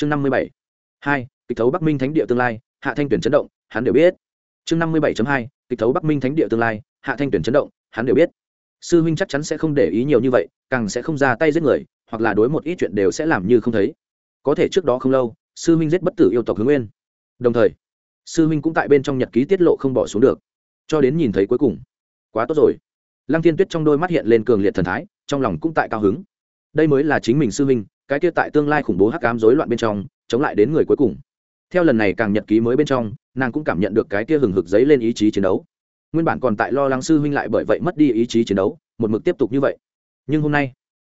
chương năm mươi bảy. Hai, kịch thấu bắc minh thánh địa tương lai, hạ thanh tuyển chấn động, hắn đều biết. Chương năm mươi bảy hai, kịch thấu bắc minh thánh địa tương lai, hạ thanh tuyển chấn động, hắn đều biết. Sư huynh chắc chắn sẽ không để ý nhiều như vậy, càng sẽ không ra tay giết người, hoặc là đối một ít chuyện đều sẽ làm như không thấy. Có thể trước đó không lâu, sư huynh giết bất tử yêu tộc hướng nguyên. Đồng thời, sư huynh cũng tại bên trong nhật ký tiết lộ không bỏ xuống được. Cho đến nhìn thấy cuối cùng, quá tốt rồi. Lăng thiên tuyết trong đôi mắt hiện lên cường liệt thần thái, trong lòng cũng tại cao hứng đây mới là chính mình sư huynh, cái kia tại tương lai khủng bố hắc ám rối loạn bên trong, chống lại đến người cuối cùng. Theo lần này càng nhật ký mới bên trong, nàng cũng cảm nhận được cái kia hừng hực giấy lên ý chí chiến đấu. Nguyên bản còn tại lo lắng sư huynh lại bởi vậy mất đi ý chí chiến đấu, một mực tiếp tục như vậy. Nhưng hôm nay,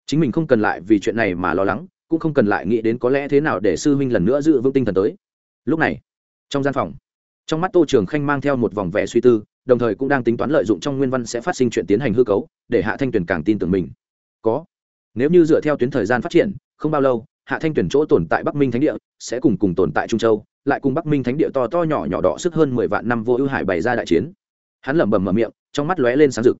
chính mình không cần lại vì chuyện này mà lo lắng, cũng không cần lại nghĩ đến có lẽ thế nào để sư huynh lần nữa giữ vững tinh thần tới. Lúc này, trong gian phòng, trong mắt tô trường khanh mang theo một vòng vẻ suy tư, đồng thời cũng đang tính toán lợi dụng trong nguyên văn sẽ phát sinh chuyện tiến hành hư cấu, để hạ thanh tuyền càng tin tưởng mình. Có nếu như dựa theo tuyến thời gian phát triển, không bao lâu, hạ thanh tuyển chỗ tồn tại bắc minh thánh địa sẽ cùng cùng tồn tại trung châu, lại cùng bắc minh thánh địa to to nhỏ nhỏ đỏ sức hơn mười vạn năm vô ưu hải bày ra đại chiến. Hắn lẩm bẩm mở miệng, trong mắt lóe lên sáng rực.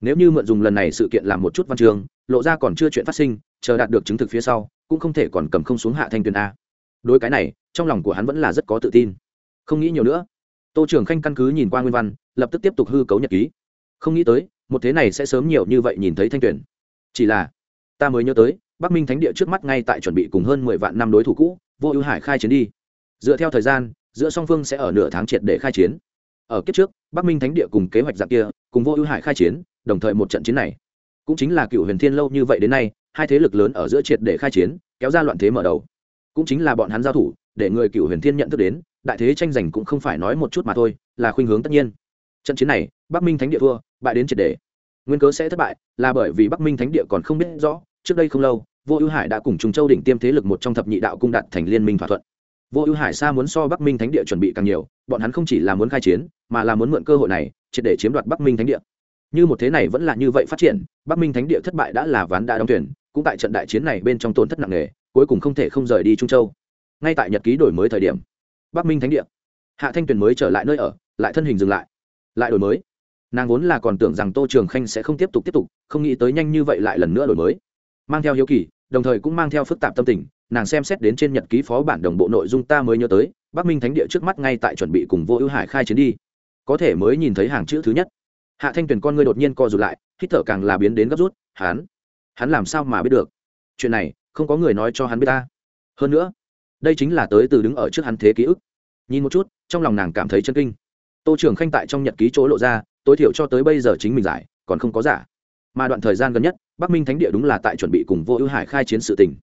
Nếu như mượn dùng lần này sự kiện làm một chút văn trường lộ ra còn chưa chuyện phát sinh, chờ đạt được chứng thực phía sau, cũng không thể còn cầm không xuống hạ thanh tuyền a. Đối cái này, trong lòng của hắn vẫn là rất có tự tin. Không nghĩ nhiều nữa. Tô trưởng khanh căn cứ nhìn qua nguyên văn, lập tức tiếp tục hư cấu nhật ký. Không nghĩ tới, một thế này sẽ sớm nhiều như vậy nhìn thấy thanh tuyển. Chỉ là ta mới nhớ tới, bắc minh thánh địa trước mắt ngay tại chuẩn bị cùng hơn mười vạn năm đối thủ cũ, vô ưu hải khai chiến đi. Dựa theo thời gian, giữa song phương sẽ ở nửa tháng triệt để khai chiến. Ở kiếp trước, bắc minh thánh địa cùng kế hoạch dạng kia, cùng vô ưu hải khai chiến, đồng thời một trận chiến này. Cũng chính là cựu huyền thiên lâu như vậy đến nay, hai thế lực lớn ở giữa triệt để khai chiến, kéo ra loạn thế mở đầu. Cũng chính là bọn hắn giao thủ, để người cựu huyền thiên nhận thức đến, đại thế tranh giành cũng không phải nói một chút mà thôi, là khuynh hướng tất nhiên. Trận chiến này, bắc minh thánh địa thua, bại đến triệt để nguyên cớ sẽ thất bại, là bởi vì bắc minh thánh địa còn không biết rõ, trước đây không lâu, vô ưu hải đã cùng trùng châu đỉnh tiêm thế lực một trong thập nhị đạo cung đạt thành liên minh thỏa thuận. Vô ưu hải xa muốn so bắc minh thánh địa chuẩn bị càng nhiều, bọn hắn không chỉ là muốn khai chiến, mà là muốn mượn cơ hội này, triệt để chiếm đoạt bắc minh thánh địa. Như một thế này vẫn là như vậy phát triển, bắc minh thánh địa thất bại đã là ván đã đóng tuyển cũng tại trận đại chiến này bên trong tổn thất nặng nề, cuối cùng không thể không rời đi trung châu. Ngay tại nhật ký đổi mới thời điểm, bắc minh thánh địa, hạ thanh tuyền mới trở lại nơi ở, lại thân hình dừng lại. Lại đổi mới nàng vốn là còn tưởng rằng tô trường khanh sẽ không tiếp tục tiếp tục, không nghĩ tới nhanh như vậy lại lần nữa đổi mới. Mang theo hiếu kỳ, đồng thời cũng mang theo phức tạp tâm tình, nàng xem xét đến trên nhật ký phó bản đồng bộ nội dung ta mới nhớ tới, bắc minh thánh địa trước mắt ngay tại chuẩn bị cùng vô ưu hải khai chiến đi. Có thể mới nhìn thấy hàng chữ thứ nhất. Hạ thanh tuyền con ngươi đột nhiên co rụt lại, hít thở càng là biến đến gấp rút, hắn hắn làm sao mà biết được? Chuyện này, không có người nói cho hắn biết ta. Hơn nữa, đây chính là tới từ đứng ở trước hắn thế ký ức. Nhìn một chút, trong lòng nàng cảm thấy chân kinh. Tô trưởng khanh tại trong nhật ký chỗ lộ ra tối thiểu cho tới bây giờ chính mình giải, còn không có giả. Mà đoạn thời gian gần nhất, bắc minh thánh địa đúng là tại chuẩn bị cùng vô ưu hải khai chiến sự tình.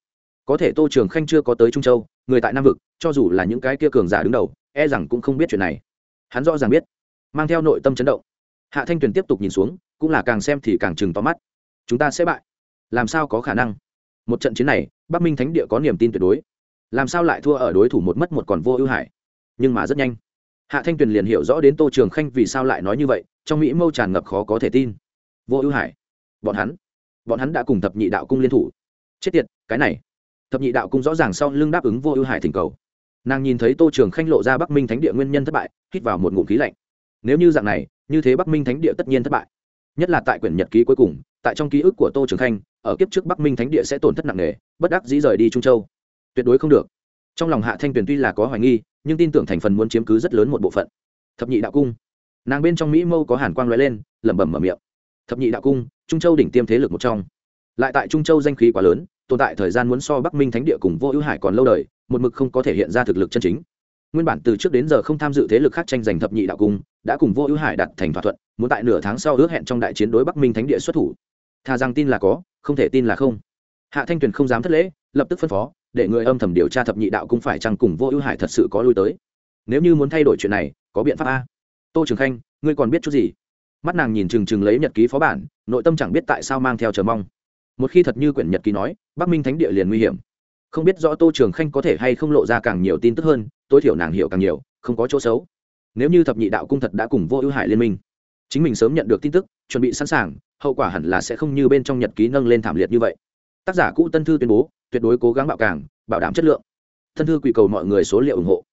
Có thể tô trường khanh chưa có tới trung châu, người tại nam vực, cho dù là những cái kia cường giả đứng đầu e rằng cũng không biết chuyện này. Hắn rõ ràng biết, mang theo nội tâm chấn động. Hạ thanh tuyền tiếp tục nhìn xuống, cũng là càng xem thì càng chừng to mắt. Chúng ta sẽ bại. Làm sao có khả năng? Một trận chiến này, bắc minh thánh địa có niềm tin tuyệt đối. Làm sao lại thua ở đối thủ một mất một còn vô ưu hải? Nhưng mà rất nhanh hạ thanh tuyền liền hiểu rõ đến tô trường khanh vì sao lại nói như vậy, trong mỹ mâu tràn ngập khó có thể tin. Vô ưu hải, bọn hắn bọn hắn đã cùng thập nhị đạo cung liên thủ. Chết tiệt, cái này. Thập nhị đạo cung rõ ràng sau lưng đáp ứng vô ưu hải thỉnh cầu. Nàng nhìn thấy tô trường khanh lộ ra bắc minh thánh địa nguyên nhân thất bại, hít vào một ngụm khí lạnh. Nếu như dạng này, như thế bắc minh thánh địa tất nhiên thất bại. Nhất là tại quyển nhật ký cuối cùng, tại trong ký ức của tô trường khanh, ở kiếp trước bắc minh thánh địa sẽ tổn thất nặng nề, bất đắc dĩ rời đi trung châu. Tuyệt đối không được. Trong lòng hạ thanh tuyền tuy là có hoài nghi nhưng tin tưởng thành phần muốn chiếm cứ rất lớn một bộ phận. Thập nhị đạo cung. Nàng bên trong mỹ mâu có hàn quang l lên, lẩm bẩm mở miệng. Thập nhị đạo cung, trung châu đỉnh tiêm thế lực một trong. Lại tại trung châu danh khí quá lớn, tồn tại thời gian muốn so bắc minh thánh địa cùng vô ưu hải còn lâu đời, một mực không có thể hiện ra thực lực chân chính. Nguyên bản từ trước đến giờ không tham dự thế lực khác tranh giành thập nhị đạo cung, đã cùng vô ưu hải đặt thành thỏa thuận, muốn tại nửa tháng sau ước hẹn trong đại chiến đối bắc minh thánh địa xuất thủ. Thà rằng tin là có, không thể tin là không. Hạ thanh tuyền không dám thất lễ, lập tức phân phó để người âm thầm điều tra thập nhị đạo cung phải chăng cùng vô ưu hải thật sự có lui tới. Nếu như muốn thay đổi chuyện này, có biện pháp a. Tô trường khanh, ngươi còn biết chút gì? Mắt nàng nhìn trừng trừng lấy nhật ký phó bản, nội tâm chẳng biết tại sao mang theo chờ mong. Một khi thật như quyển nhật ký nói, bắc minh thánh địa liền nguy hiểm. Không biết rõ tô trường khanh có thể hay không lộ ra càng nhiều tin tức hơn, tối thiểu nàng hiểu càng nhiều, không có chỗ xấu. Nếu như thập nhị đạo cung thật đã cùng vô ưu hải liên minh, chính mình sớm nhận được tin tức, chuẩn bị sẵn sàng, hậu quả hẳn là sẽ không như bên trong nhật ký nâng lên thảm liệt như vậy. Tác giả cũ tân thư tuyên bố tuyệt đối cố gắng bạo càng, bảo đảm chất lượng. Thân thư quỳ cầu mọi người số liệu ủng hộ.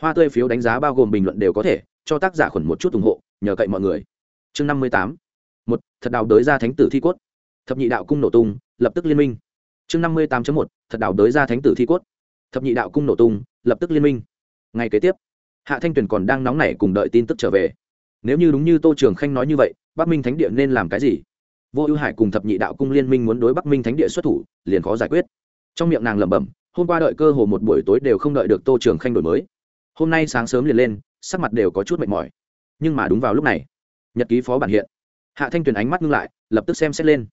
Hoa tươi phiếu đánh giá bao gồm bình luận đều có thể, cho tác giả khuẩn một chút ủng hộ, nhờ cậy mọi người. Chương năm mươi tám. Một, thật đào đới ra thánh tử thi cốt. Thập nhị đạo cung nổ tung, lập tức liên minh. Chương năm mươi tám một, thật đào đới ra thánh tử thi cốt. Thập nhị đạo cung nổ tung, lập tức liên minh. Ngay kế tiếp, hạ thanh tuyền còn đang nóng nảy cùng đợi tin tức trở về. Nếu như đúng như tô trường khanh nói như vậy, bắc minh thánh địa nên làm cái gì? Vô ưu hải cùng thập nhị đạo cung liên minh muốn đối bắc minh thánh địa xuất thủ, liền khó giải quyết trong miệng nàng lẩm bẩm, hôm qua đợi cơ hồ một buổi tối đều không đợi được tô trường khanh đổi mới. Hôm nay sáng sớm liền lên, sắc mặt đều có chút mệt mỏi. Nhưng mà đúng vào lúc này, nhật ký phó bản hiện. Hạ thanh tuyền ánh mắt ngưng lại, lập tức xem xét lên.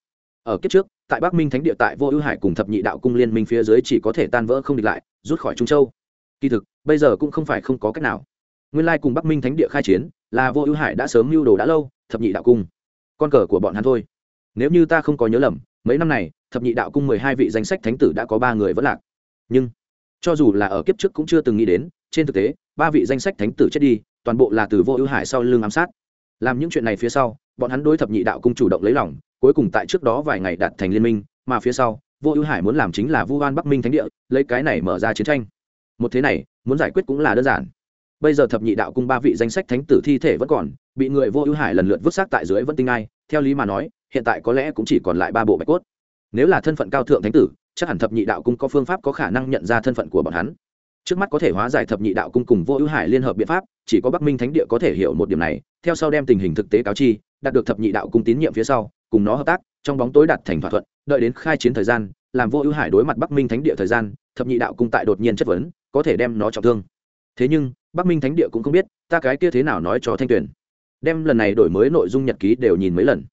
Ở kiếp trước, tại bắc minh thánh địa tại vô ưu hải cùng thập nhị đạo cung liên minh phía dưới chỉ có thể tan vỡ không địch lại, rút khỏi trung châu. Kỳ thực, bây giờ cũng không phải không có cách nào. Nguyên lai cùng bắc minh thánh địa khai chiến, là vô ưu hải đã sớm mưu đồ đã lâu, thập nhị đạo cung. Con cờ của bọn hắn thôi. Nếu như ta không có nhớ lầm, mấy năm này thập nhị đạo cung mười hai vị danh sách thánh tử đã có ba người vẫn lạc. Nhưng, cho dù là ở kiếp trước cũng chưa từng nghĩ đến, trên thực tế, ba vị danh sách thánh tử chết đi, toàn bộ là từ vô ưu hải sau lưng ám sát. Làm những chuyện này phía sau, bọn hắn đối thập nhị đạo cung chủ động lấy lòng, cuối cùng tại trước đó vài ngày đạt thành liên minh, mà phía sau, vô ưu hải muốn làm chính là vu oan bắc minh thánh địa, lấy cái này mở ra chiến tranh. Một thế này, muốn giải quyết cũng là đơn giản. Bây giờ thập nhị đạo cung ba vị danh sách thánh tử thi thể vẫn còn, bị người vô ưu hải lần lượt vứt xác tại dưới vẫn tinh ai, theo lý mà nói, hiện tại có lẽ cũng chỉ còn lại ba bộ bạch cốt nếu là thân phận cao thượng thánh tử, chắc hẳn thập nhị đạo cung có phương pháp có khả năng nhận ra thân phận của bọn hắn. Trước mắt có thể hóa giải thập nhị đạo cung cùng vô ưu hải liên hợp biện pháp, chỉ có bắc minh thánh địa có thể hiểu một điểm này, theo sau đem tình hình thực tế cáo chi, đạt được thập nhị đạo cung tín nhiệm phía sau, cùng nó hợp tác, trong bóng tối đạt thành thỏa thuận, đợi đến khai chiến thời gian, làm vô ưu hải đối mặt bắc minh thánh địa thời gian, thập nhị đạo cung tại đột nhiên chất vấn, có thể đem nó trọng thương. Thế nhưng, bắc minh thánh địa cũng không biết, ta cái kia thế nào nói cho thanh tuyền. Đem lần này đổi mới nội dung nhật ký đều nhìn mấy lần.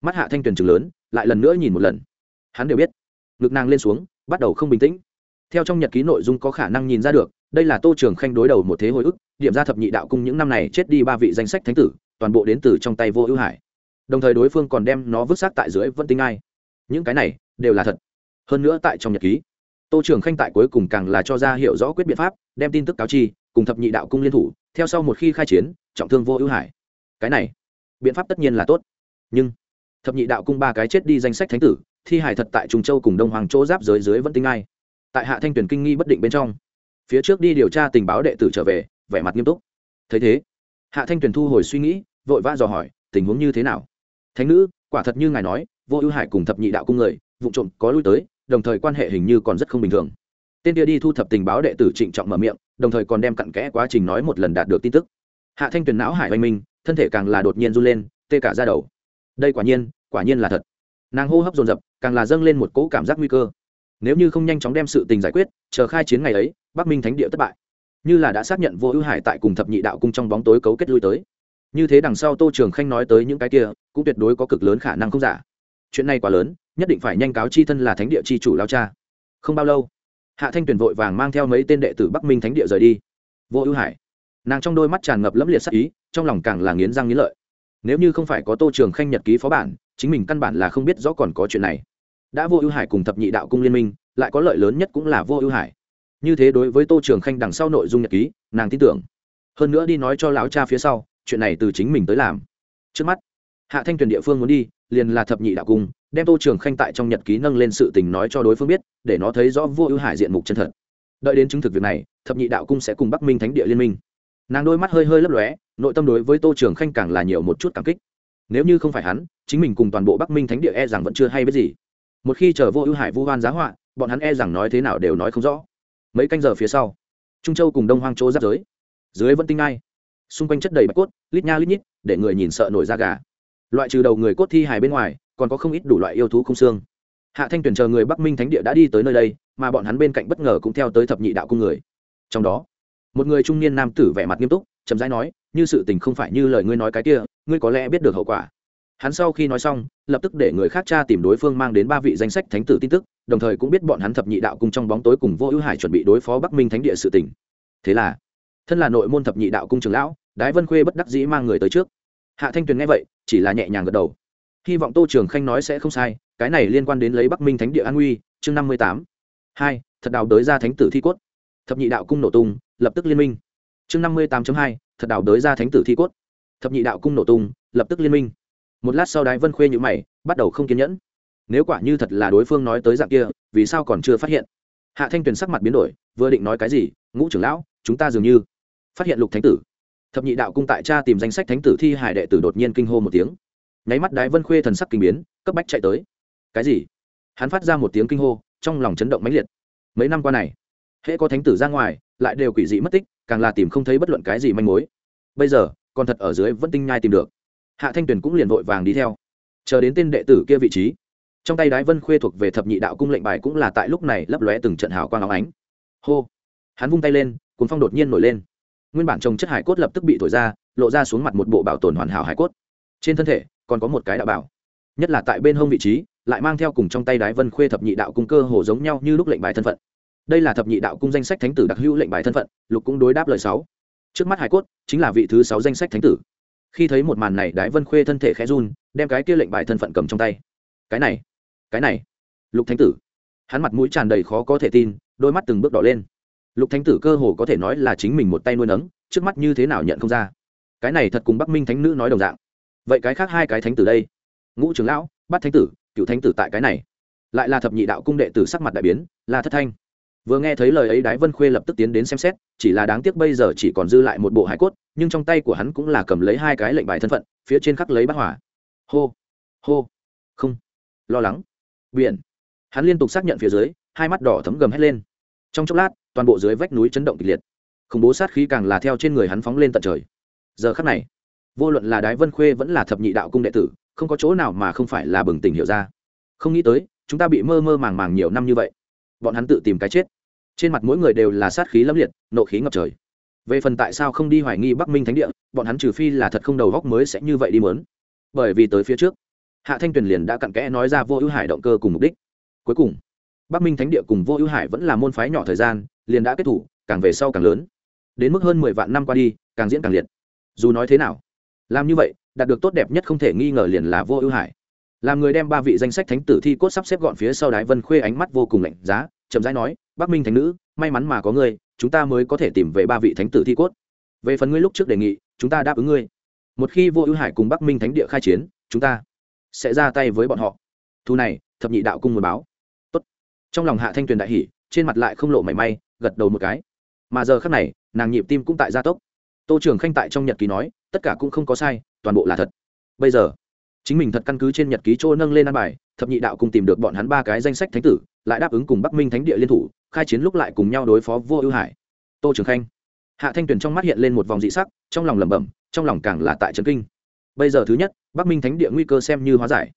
Mắt hạ thanh tuyền chừng lớn, lại lần nữa nhìn một lần hắn đều biết. Ngực nàng lên xuống, bắt đầu không bình tĩnh. Theo trong nhật ký nội dung có khả năng nhìn ra được, đây là tô trường khanh đối đầu một thế hồi ức, điểm ra thập nhị đạo cung những năm này chết đi ba vị danh sách thánh tử, toàn bộ đến từ trong tay vô ưu hải. Đồng thời đối phương còn đem nó vứt xác tại dưới vẫn tinh ai. Những cái này, đều là thật. Hơn nữa tại trong nhật ký, tô trường khanh tại cuối cùng càng là cho ra hiểu rõ quyết biện pháp, đem tin tức cáo chi, cùng thập nhị đạo cung liên thủ, theo sau một khi khai chiến, trọng thương vô ưu hải. Cái này, biện pháp tất nhiên là tốt. Nhưng, thập nhị đạo cung ba cái chết đi danh sách thánh tử thi hải thật tại Trung châu cùng đông hoàng chỗ giáp giới dưới vẫn tinh ai. Tại hạ thanh tuyển kinh nghi bất định bên trong, phía trước đi điều tra tình báo đệ tử trở về, vẻ mặt nghiêm túc. Thấy thế, hạ thanh tuyển thu hồi suy nghĩ, vội vã dò hỏi, tình huống như thế nào? Thánh nữ, quả thật như ngài nói, vô ưu hải cùng thập nhị đạo cung người, vụ trộm có lui tới, đồng thời quan hệ hình như còn rất không bình thường. Tên kia đi thu thập tình báo đệ tử trịnh trọng mở miệng, đồng thời còn đem cặn kẽ quá trình nói một lần đạt được tin tức. Hạ thanh tuyền não hải oanh minh, thân thể càng là đột nhiên run lên, tê cả ra đầu. Đây quả nhiên quả nhiên là thật nàng hô hấp dồn dập, càng là dâng lên một cỗ cảm giác nguy cơ. Nếu như không nhanh chóng đem sự tình giải quyết, chờ khai chiến ngày ấy, bắc minh thánh địa thất bại. Như là đã xác nhận vô ưu hải tại cùng thập nhị đạo cung trong bóng tối cấu kết lui tới. Như thế đằng sau tô trường khanh nói tới những cái kia, cũng tuyệt đối có cực lớn khả năng không giả. Chuyện này quá lớn, nhất định phải nhanh cáo chi thân là thánh địa chi chủ lao cha. Không bao lâu, hạ thanh tuyền vội vàng mang theo mấy tên đệ tử bắc minh thánh địa rời đi. Vô ưu hải. Nàng trong đôi mắt tràn ngập lẫm liệt sắc ý, trong lòng càng là nghiến răng nghiến lợi nếu như không phải có tô trường khanh nhật ký phó bản, chính mình căn bản là không biết rõ còn có chuyện này. Đã vô ưu hải cùng thập nhị đạo cung liên minh, lại có lợi lớn nhất cũng là vô ưu hải. Như thế đối với tô trường khanh đằng sau nội dung nhật ký, nàng tin tưởng. Hơn nữa đi nói cho lão cha phía sau, chuyện này từ chính mình tới làm. Trước mắt, hạ thanh tuyền địa phương muốn đi, liền là thập nhị đạo cung, đem tô trường khanh tại trong nhật ký nâng lên sự tình nói cho đối phương biết, để nó thấy rõ vô ưu hải diện mục chân thật. Đợi đến chứng thực việc này, thập nhị đạo cung sẽ cùng bắc minh thánh địa liên minh nàng đôi mắt hơi hơi lấp lóe, nội tâm đối với tô trường khanh càng là nhiều một chút cảm kích. Nếu như không phải hắn, chính mình cùng toàn bộ bắc minh thánh địa e rằng vẫn chưa hay biết gì. Một khi chờ vô ưu hải vu hoan giá họa, bọn hắn e rằng nói thế nào đều nói không rõ. Mấy canh giờ phía sau, trung châu cùng đông hoang chỗ giáp giới. Dưới vẫn tinh ai. Xung quanh chất đầy bạch cốt, lít nha lít nhít, để người nhìn sợ nổi da gà. Loại trừ đầu người cốt thi hài bên ngoài, còn có không ít đủ loại yêu thú không xương. Hạ thanh tuyển chờ người bắc minh thánh địa đã đi tới nơi đây, mà bọn hắn bên cạnh bất ngờ cũng theo tới thập nhị đạo cung người. Trong đó một người trung niên nam tử vẻ mặt nghiêm túc, chậm rãi nói, như sự tình không phải như lời ngươi nói cái kia, ngươi có lẽ biết được hậu quả. Hắn sau khi nói xong, lập tức để người khác tra tìm đối phương mang đến ba vị danh sách thánh tử tin tức, đồng thời cũng biết bọn hắn thập nhị đạo cung trong bóng tối cùng vô ưu hải chuẩn bị đối phó bắc minh thánh địa sự tỉnh thế là, thân là nội môn thập nhị đạo cung trường lão, đái vân khuê bất đắc dĩ mang người tới trước. Hạ thanh tuyền nghe vậy, chỉ là nhẹ nhàng gật đầu. Hy vọng tô trường khanh nói sẽ không sai, cái này liên quan đến lấy bắc minh thánh địa an uy chương năm mươi tám. Hai, thật đào đới ra thánh tử thi cốt thập nhị đạo cung nổ tung, lập tức liên minh. Chương năm mươi tám hai, thật đào đới ra thánh tử thi cốt. Thập nhị đạo cung nổ tung, lập tức liên minh. Một lát sau đái vân khuê nhữ mày, bắt đầu không kiên nhẫn. Nếu quả như thật là đối phương nói tới dạng kia, vì sao còn chưa phát hiện? Hạ thanh tuyền sắc mặt biến đổi, vừa định nói cái gì, ngũ trưởng lão, chúng ta dường như phát hiện lục thánh tử. Thập nhị đạo cung tại cha tìm danh sách thánh tử thi hải đệ tử đột nhiên kinh hô một tiếng. Nháy mắt đái vân khuê thần sắc kinh biến, cấp bách chạy tới. Cái gì? Hắn phát ra một tiếng kinh hô, trong lòng chấn động mãnh liệt. Mấy năm qua này hễ có thánh tử ra ngoài, lại đều quỷ dị mất tích, càng là tìm không thấy bất luận cái gì manh mối. Bây giờ còn thật ở dưới vẫn tinh nhai tìm được. Hạ thanh tuyền cũng liền vội vàng đi theo. Chờ đến tên đệ tử kia vị trí, trong tay đái vân khuê thuộc về thập nhị đạo cung lệnh bài cũng là tại lúc này lấp lóe từng trận hào quang áo ánh. Hô! Hắn vung tay lên cuốn phong đột nhiên nổi lên. Nguyên bản trồng chất hải cốt lập tức bị thổi ra, lộ ra xuống mặt một bộ bảo tồn hoàn hảo hải cốt. Trên thân thể, còn có một cái đạo bảo. Nhất là tại bên hông vị trí, lại mang theo cùng trong tay đái vân khuê thập nhị đạo cung cơ hồ giống nhau như lúc lệnh bài thân phận đây là thập nhị đạo cung danh sách thánh tử đặc hữu lệnh bài thân phận, lục cũng đối đáp lời sáu. Trước mắt hải cốt, chính là vị thứ sáu danh sách thánh tử. Khi thấy một màn này, đái vân khuê thân thể khẽ run, đem cái kia lệnh bài thân phận cầm trong tay. Cái này cái này, lục thánh tử. Hắn mặt mũi tràn đầy khó có thể tin, đôi mắt từng bước đỏ lên. Lục thánh tử cơ hồ có thể nói là chính mình một tay nuôi nấng, trước mắt như thế nào nhận không ra. Cái này thật cùng bắc minh thánh nữ nói đồng dạng. Vậy cái khác hai cái thánh tử đây? Ngũ trưởng lão bắt thánh tử cựu thánh tử tại cái này. Lại là thập nhị đạo cung đệ tử sắc mặt đại biến là thất thanh vừa nghe thấy lời ấy đái vân khuê lập tức tiến đến xem xét, chỉ là đáng tiếc bây giờ chỉ còn dư lại một bộ hải cốt, nhưng trong tay của hắn cũng là cầm lấy hai cái lệnh bài thân phận, phía trên khắc lấy bát hỏa. Hô hô, không. Lo lắng. Biển. Hắn liên tục xác nhận phía dưới, hai mắt đỏ thấm gầm hét lên. Trong chốc lát, toàn bộ dưới vách núi chấn động kịch liệt. Khủng bố sát khí càng là theo trên người hắn phóng lên tận trời. Giờ khắc này, vô luận là đái vân khuê vẫn là thập nhị đạo cung đệ tử, không có chỗ nào mà không phải là bừng tỉnh hiểu ra. Không nghĩ tới, chúng ta bị mơ mơ màng màng nhiều năm như vậy. Bọn hắn tự tìm cái chết trên mặt mỗi người đều là sát khí lâm liệt, nộ khí ngập trời. Về phần tại sao không đi hoài nghi bắc minh thánh địa, bọn hắn trừ phi là thật không đầu góc mới sẽ như vậy đi mớn. Bởi vì tới phía trước, hạ thanh tuyền liền đã cặn kẽ nói ra vô ưu hải động cơ cùng mục đích. Cuối cùng, bắc minh thánh địa cùng vô ưu hải vẫn là môn phái nhỏ thời gian, liền đã kết thủ, càng về sau càng lớn. Đến mức hơn mười vạn năm qua đi, càng diễn càng liệt. Dù nói thế nào, làm như vậy, đạt được tốt đẹp nhất không thể nghi ngờ liền là vô ưu hải. Làm người đem ba vị danh sách thánh tử thi cốt sắp xếp gọn phía sau đái vân khuê ánh mắt vô cùng lạnh giá, chậm rãi nói bắc minh thánh nữ, may mắn mà có ngươi, chúng ta mới có thể tìm về ba vị thánh tử thi cốt. Về phần ngươi lúc trước đề nghị, chúng ta đáp ứng ngươi. Một khi vô ưu hải cùng bắc minh thánh địa khai chiến, chúng ta sẽ ra tay với bọn họ. Thu này, thập nhị đạo cung muốn báo. Tốt. trong lòng hạ thanh tuyền đại hỉ, trên mặt lại không lộ mảy may, gật đầu một cái. Mà giờ khắc này, nàng nhịp tim cũng tại gia tốc. Tô trường khanh tại trong nhật ký nói, tất cả cũng không có sai, toàn bộ là thật. Bây giờ, chính mình thật căn cứ trên nhật ký chỗ nâng lên ăn bài, thập nhị đạo cùng tìm được bọn hắn ba cái danh sách thánh tử, lại đáp ứng cùng bắc minh thánh địa liên thủ khai chiến lúc lại cùng nhau đối phó vô ưu hải. Tô trường khanh. Hạ thanh tuyền trong mắt hiện lên một vòng dị sắc, trong lòng lẩm bẩm, trong lòng càng là tại trấn kinh. Bây giờ thứ nhất, bắc minh thánh địa nguy cơ xem như hóa giải.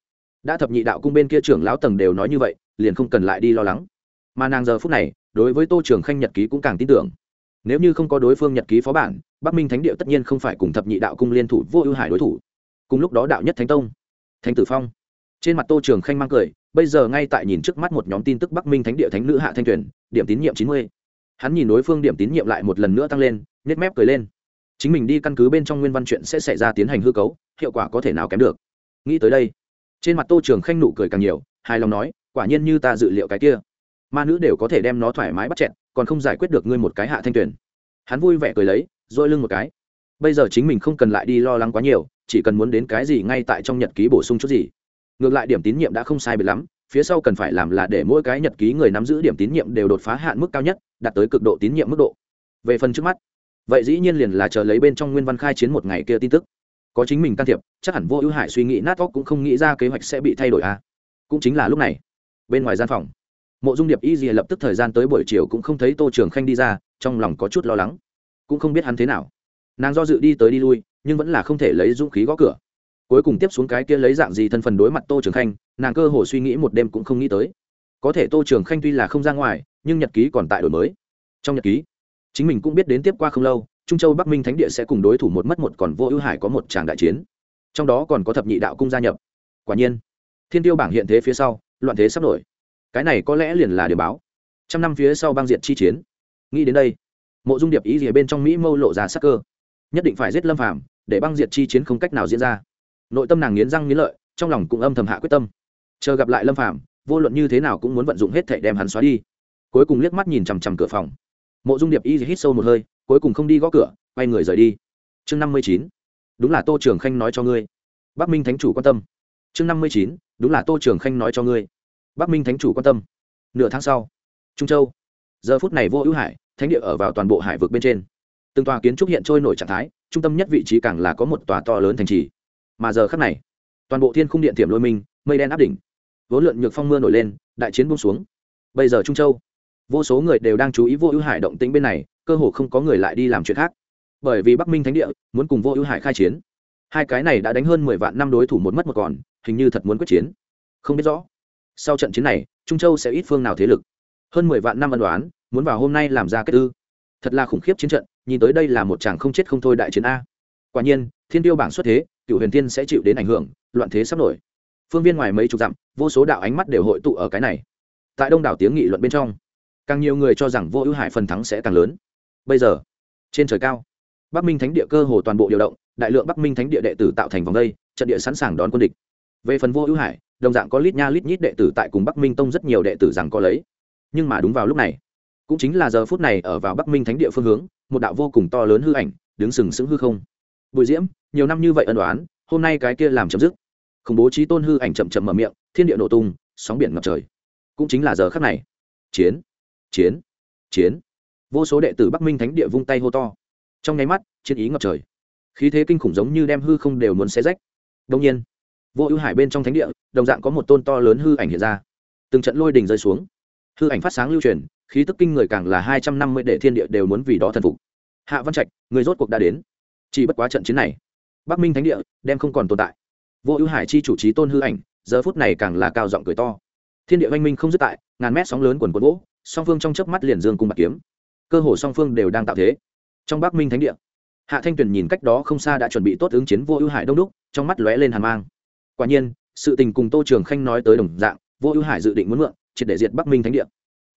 Đã thập nhị đạo cung bên kia trưởng lão tầng đều nói như vậy, liền không cần lại đi lo lắng. Mà nàng giờ phút này, đối với tô trường khanh nhật ký cũng càng tin tưởng. Nếu như không có đối phương nhật ký phó bản, bắc minh thánh địa tất nhiên không phải cùng thập nhị đạo cung liên thủ vô ưu hải đối thủ. Cùng lúc đó đạo nhất thánh tông, thánh tử phong. Trên mặt tô trường khanh mang cười, bây giờ ngay tại nhìn trước mắt một nhóm tin tức bắc minh thánh địa thánh nữ hạ thanh Tuyền điểm tín nhiệm chín mươi. Hắn nhìn đối phương điểm tín nhiệm lại một lần nữa tăng lên nhét mép cười lên. Chính mình đi căn cứ bên trong nguyên văn chuyện sẽ xảy ra tiến hành hư cấu, hiệu quả có thể nào kém được? Nghĩ tới đây, trên mặt tô trường khanh nụ cười càng nhiều, hài lòng nói, quả nhiên như ta dự liệu cái kia. Ma nữ đều có thể đem nó thoải mái bắt chẹn còn không giải quyết được ngươi một cái hạ thanh tuyển. Hắn vui vẻ cười lấy, dội lưng một cái. Bây giờ chính mình không cần lại đi lo lắng quá nhiều, chỉ cần muốn đến cái gì ngay tại trong nhật ký bổ sung chút gì. Ngược lại điểm tín nhiệm đã không sai biệt lắm phía sau cần phải làm là để mỗi cái nhật ký người nắm giữ điểm tín nhiệm đều đột phá hạn mức cao nhất, đạt tới cực độ tín nhiệm mức độ. Về phần trước mắt, vậy dĩ nhiên liền là chờ lấy bên trong nguyên văn khai chiến một ngày kia tin tức. Có chính mình can thiệp, chắc hẳn vô ưu hải suy nghĩ nát óc cũng không nghĩ ra kế hoạch sẽ bị thay đổi à. Cũng chính là lúc này, bên ngoài gian phòng, mộ dung điệp y gì lập tức thời gian tới buổi chiều cũng không thấy tô trường khanh đi ra, trong lòng có chút lo lắng. Cũng không biết hắn thế nào. Nàng do dự đi tới đi lui, nhưng vẫn là không thể lấy dũng khí gõ cửa cuối cùng tiếp xuống cái kia lấy dạng gì thân phần đối mặt tô trường khanh, nàng cơ hồ suy nghĩ một đêm cũng không nghĩ tới. Có thể tô trường khanh tuy là không ra ngoài, nhưng nhật ký còn tại đổi mới. Trong nhật ký, chính mình cũng biết đến tiếp qua không lâu, trung châu bắc minh thánh địa sẽ cùng đối thủ một mất một còn vô ưu hải có một tràng đại chiến. Trong đó còn có thập nhị đạo cung gia nhập. Quả nhiên, thiên tiêu bảng hiện thế phía sau, loạn thế sắp nổi. Cái này có lẽ liền là điều báo. Trăm năm phía sau băng diện chi chiến. Nghĩ đến đây, mộ dung điệp ý gì bên trong mỹ mâu lộ ra sắc cơ. Nhất định phải giết lâm phàm, để băng diệt chi chiến không cách nào diễn ra nội tâm nàng nghiến răng nghiến lợi, trong lòng cũng âm thầm hạ quyết tâm. Chờ gặp lại lâm phàm, vô luận như thế nào cũng muốn vận dụng hết thể đem hắn xóa đi. Cuối cùng liếc mắt nhìn chằm chằm cửa phòng. Mộ dung điệp y hít sâu một hơi, cuối cùng không đi gõ cửa, quay người rời đi. Chương năm mươi chín, đúng là tô trường khanh nói cho ngươi. Bắc minh thánh chủ quan tâm. Chương năm mươi chín, đúng là tô trường khanh nói cho ngươi. Bắc minh thánh chủ quan tâm. Nửa tháng sau, trung châu. Giờ phút này vô ưu hải, thánh địa ở vào toàn bộ hải vực bên trên. Từng tòa kiến trúc hiện trôi nổi trạng thái, trung tâm nhất vị trí càng là có một tòa to lớn thành trì mà giờ khắc này, toàn bộ thiên khung điện tiềm lôi minh, mây đen áp đỉnh, vốn lượn nhược phong mưa nổi lên, đại chiến buông xuống. Bây giờ trung châu, vô số người đều đang chú ý vô ưu hải động tĩnh bên này, cơ hồ không có người lại đi làm chuyện khác. Bởi vì bắc minh thánh địa muốn cùng vô ưu hải khai chiến, hai cái này đã đánh hơn mười vạn năm đối thủ một mất một còn, hình như thật muốn quyết chiến. Không biết rõ, sau trận chiến này, trung châu sẽ ít phương nào thế lực. Hơn mười vạn năm ân đoán muốn vào hôm nay làm ra kết tư thật là khủng khiếp chiến trận, nhìn tới đây là một chàng không chết không thôi đại chiến a. Quả nhiên thiên tiêu bảng xuất thế, cựu huyền tiên sẽ chịu đến ảnh hưởng, loạn thế sắp nổi. Phương viên ngoài mấy chục dặm, vô số đạo ánh mắt đều hội tụ ở cái này. Tại đông đảo tiếng nghị luận bên trong, càng nhiều người cho rằng vô ưu hải phần thắng sẽ càng lớn. Bây giờ, trên trời cao, bắc minh thánh địa cơ hồ toàn bộ điều động, đại lượng bắc minh thánh địa đệ tử tạo thành vòng đây, trận địa sẵn sàng đón quân địch. Về phần vô ưu hải, đồng dạng có lít nha lít nhít đệ tử tại cùng bắc minh tông rất nhiều đệ tử rằng có lấy. Nhưng mà đúng vào lúc này, cũng chính là giờ phút này ở vào bắc minh thánh địa phương hướng, một đạo vô cùng to lớn hư ảnh, đứng sừng sững hư không bùi diễm, nhiều năm như vậy ân đoán hôm nay cái kia làm chấm dứt. Khủng bố trí tôn hư ảnh chậm chậm mở miệng, thiên địa nổ tung, sóng biển ngập trời. Cũng chính là giờ khắc này. Chiến chiến chiến. Vô số đệ tử bắc minh thánh địa vung tay hô to. Trong nháy mắt, chiến ý ngập trời. Khí thế kinh khủng giống như đem hư không đều muốn xé rách. Đông nhiên, vô ưu hải bên trong thánh địa, đồng dạng có một tôn to lớn hư ảnh hiện ra. Từng trận lôi đình rơi xuống. Hư ảnh phát sáng lưu truyền, khí tức kinh người càng là hai trăm năm mươi đệ thiên địa đều muốn vì đó thần phục. Hạ văn trạch, người rốt cuộc đã đến chỉ bất quá trận chiến này, bắc minh thánh địa đem không còn tồn tại. Vô ưu hải chi chủ trí tôn hư ảnh, giờ phút này càng là cao giọng cười to. Thiên địa oanh minh không dứt tại, ngàn mét sóng lớn quần quần gỗ song phương trong chớp mắt liền dương cung bạc kiếm. Cơ hồ song phương đều đang tạo thế. Trong bắc minh thánh địa, hạ thanh tuyền nhìn cách đó không xa đã chuẩn bị tốt ứng chiến vô ưu hải đông đúc, trong mắt lóe lên hàn mang. Quả nhiên, sự tình cùng tô trường khanh nói tới đồng dạng, vô ưu hải dự định muốn mượn, triệt để diệt bắc minh thánh địa.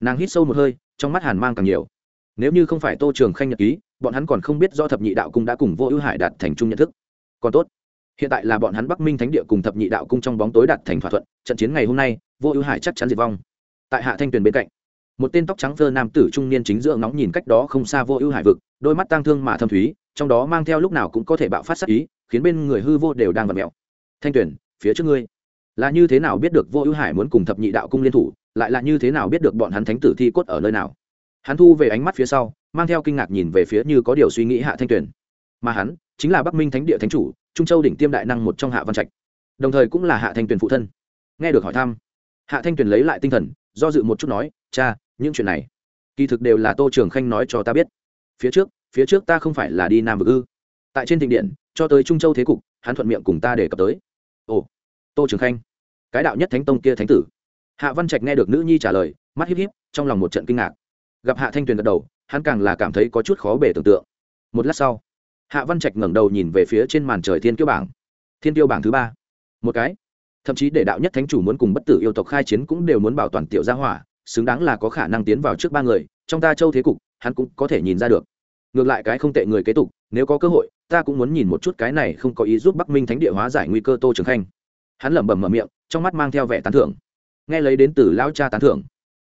Nàng hít sâu một hơi, trong mắt hàn mang càng nhiều. Nếu như không phải tô trường khanh nhật ký bọn hắn còn không biết do thập nhị đạo cung đã cùng vô ưu hải đạt thành chung nhận thức. Còn tốt, hiện tại là bọn hắn bắc minh thánh địa cùng thập nhị đạo cung trong bóng tối đạt thành thỏa thuận, trận chiến ngày hôm nay, vô ưu hải chắc chắn diệt vong. Tại hạ thanh tuyền bên cạnh, một tên tóc trắng thơ nam tử trung niên chính giữa ngóng nhìn cách đó không xa vô ưu hải vực, đôi mắt tang thương mà thâm thúy, trong đó mang theo lúc nào cũng có thể bạo phát sắc ý, khiến bên người hư vô đều đang vật mẹo thanh tuyền, phía trước ngươi, là như thế nào biết được vô ưu hải muốn cùng thập nhị đạo cung liên thủ, lại là như thế nào biết được bọn hắn thánh tử thi cốt ở nơi nào? Hắn thu về ánh mắt phía sau, mang theo kinh ngạc nhìn về phía như có điều suy nghĩ hạ thanh tuyền. Mà hắn, chính là bắc minh thánh địa thánh chủ, trung châu đỉnh tiêm đại năng một trong hạ văn trạch. Đồng thời cũng là hạ thanh tuyền phụ thân. Nghe được hỏi thăm, hạ thanh tuyền lấy lại tinh thần, do dự một chút nói, cha, những chuyện này, kỳ thực đều là tô trường khanh nói cho ta biết. Phía trước phía trước ta không phải là đi nam vực ư? Tại trên thịnh điện, cho tới trung châu thế cục, hắn thuận miệng cùng ta đề cập tới. Ồ, tô trường khanh, cái đạo nhất thánh tông kia thánh tử. Hạ văn trạch nghe được nữ nhi trả lời, mắt híp híp, trong lòng một trận kinh ngạc gặp hạ thanh tuyền gật đầu, hắn càng là cảm thấy có chút khó bể tưởng tượng. Một lát sau, hạ văn trạch ngẩng đầu nhìn về phía trên màn trời thiên kiêu bảng. Thiên kiêu bảng thứ ba. Một cái. Thậm chí để đạo nhất thánh chủ muốn cùng bất tử yêu tộc khai chiến cũng đều muốn bảo toàn tiểu gia hỏa, xứng đáng là có khả năng tiến vào trước ba người, trong ta châu thế cục, hắn cũng có thể nhìn ra được. Ngược lại cái không tệ người kế tục, nếu có cơ hội, ta cũng muốn nhìn một chút cái này không có ý giúp bắc minh thánh địa hóa giải nguy cơ tô trường khanh. Hắn lẩm bẩm mở miệng, trong mắt mang theo vẻ tán thưởng. Nghe lấy đến từ lão cha tán thưởng.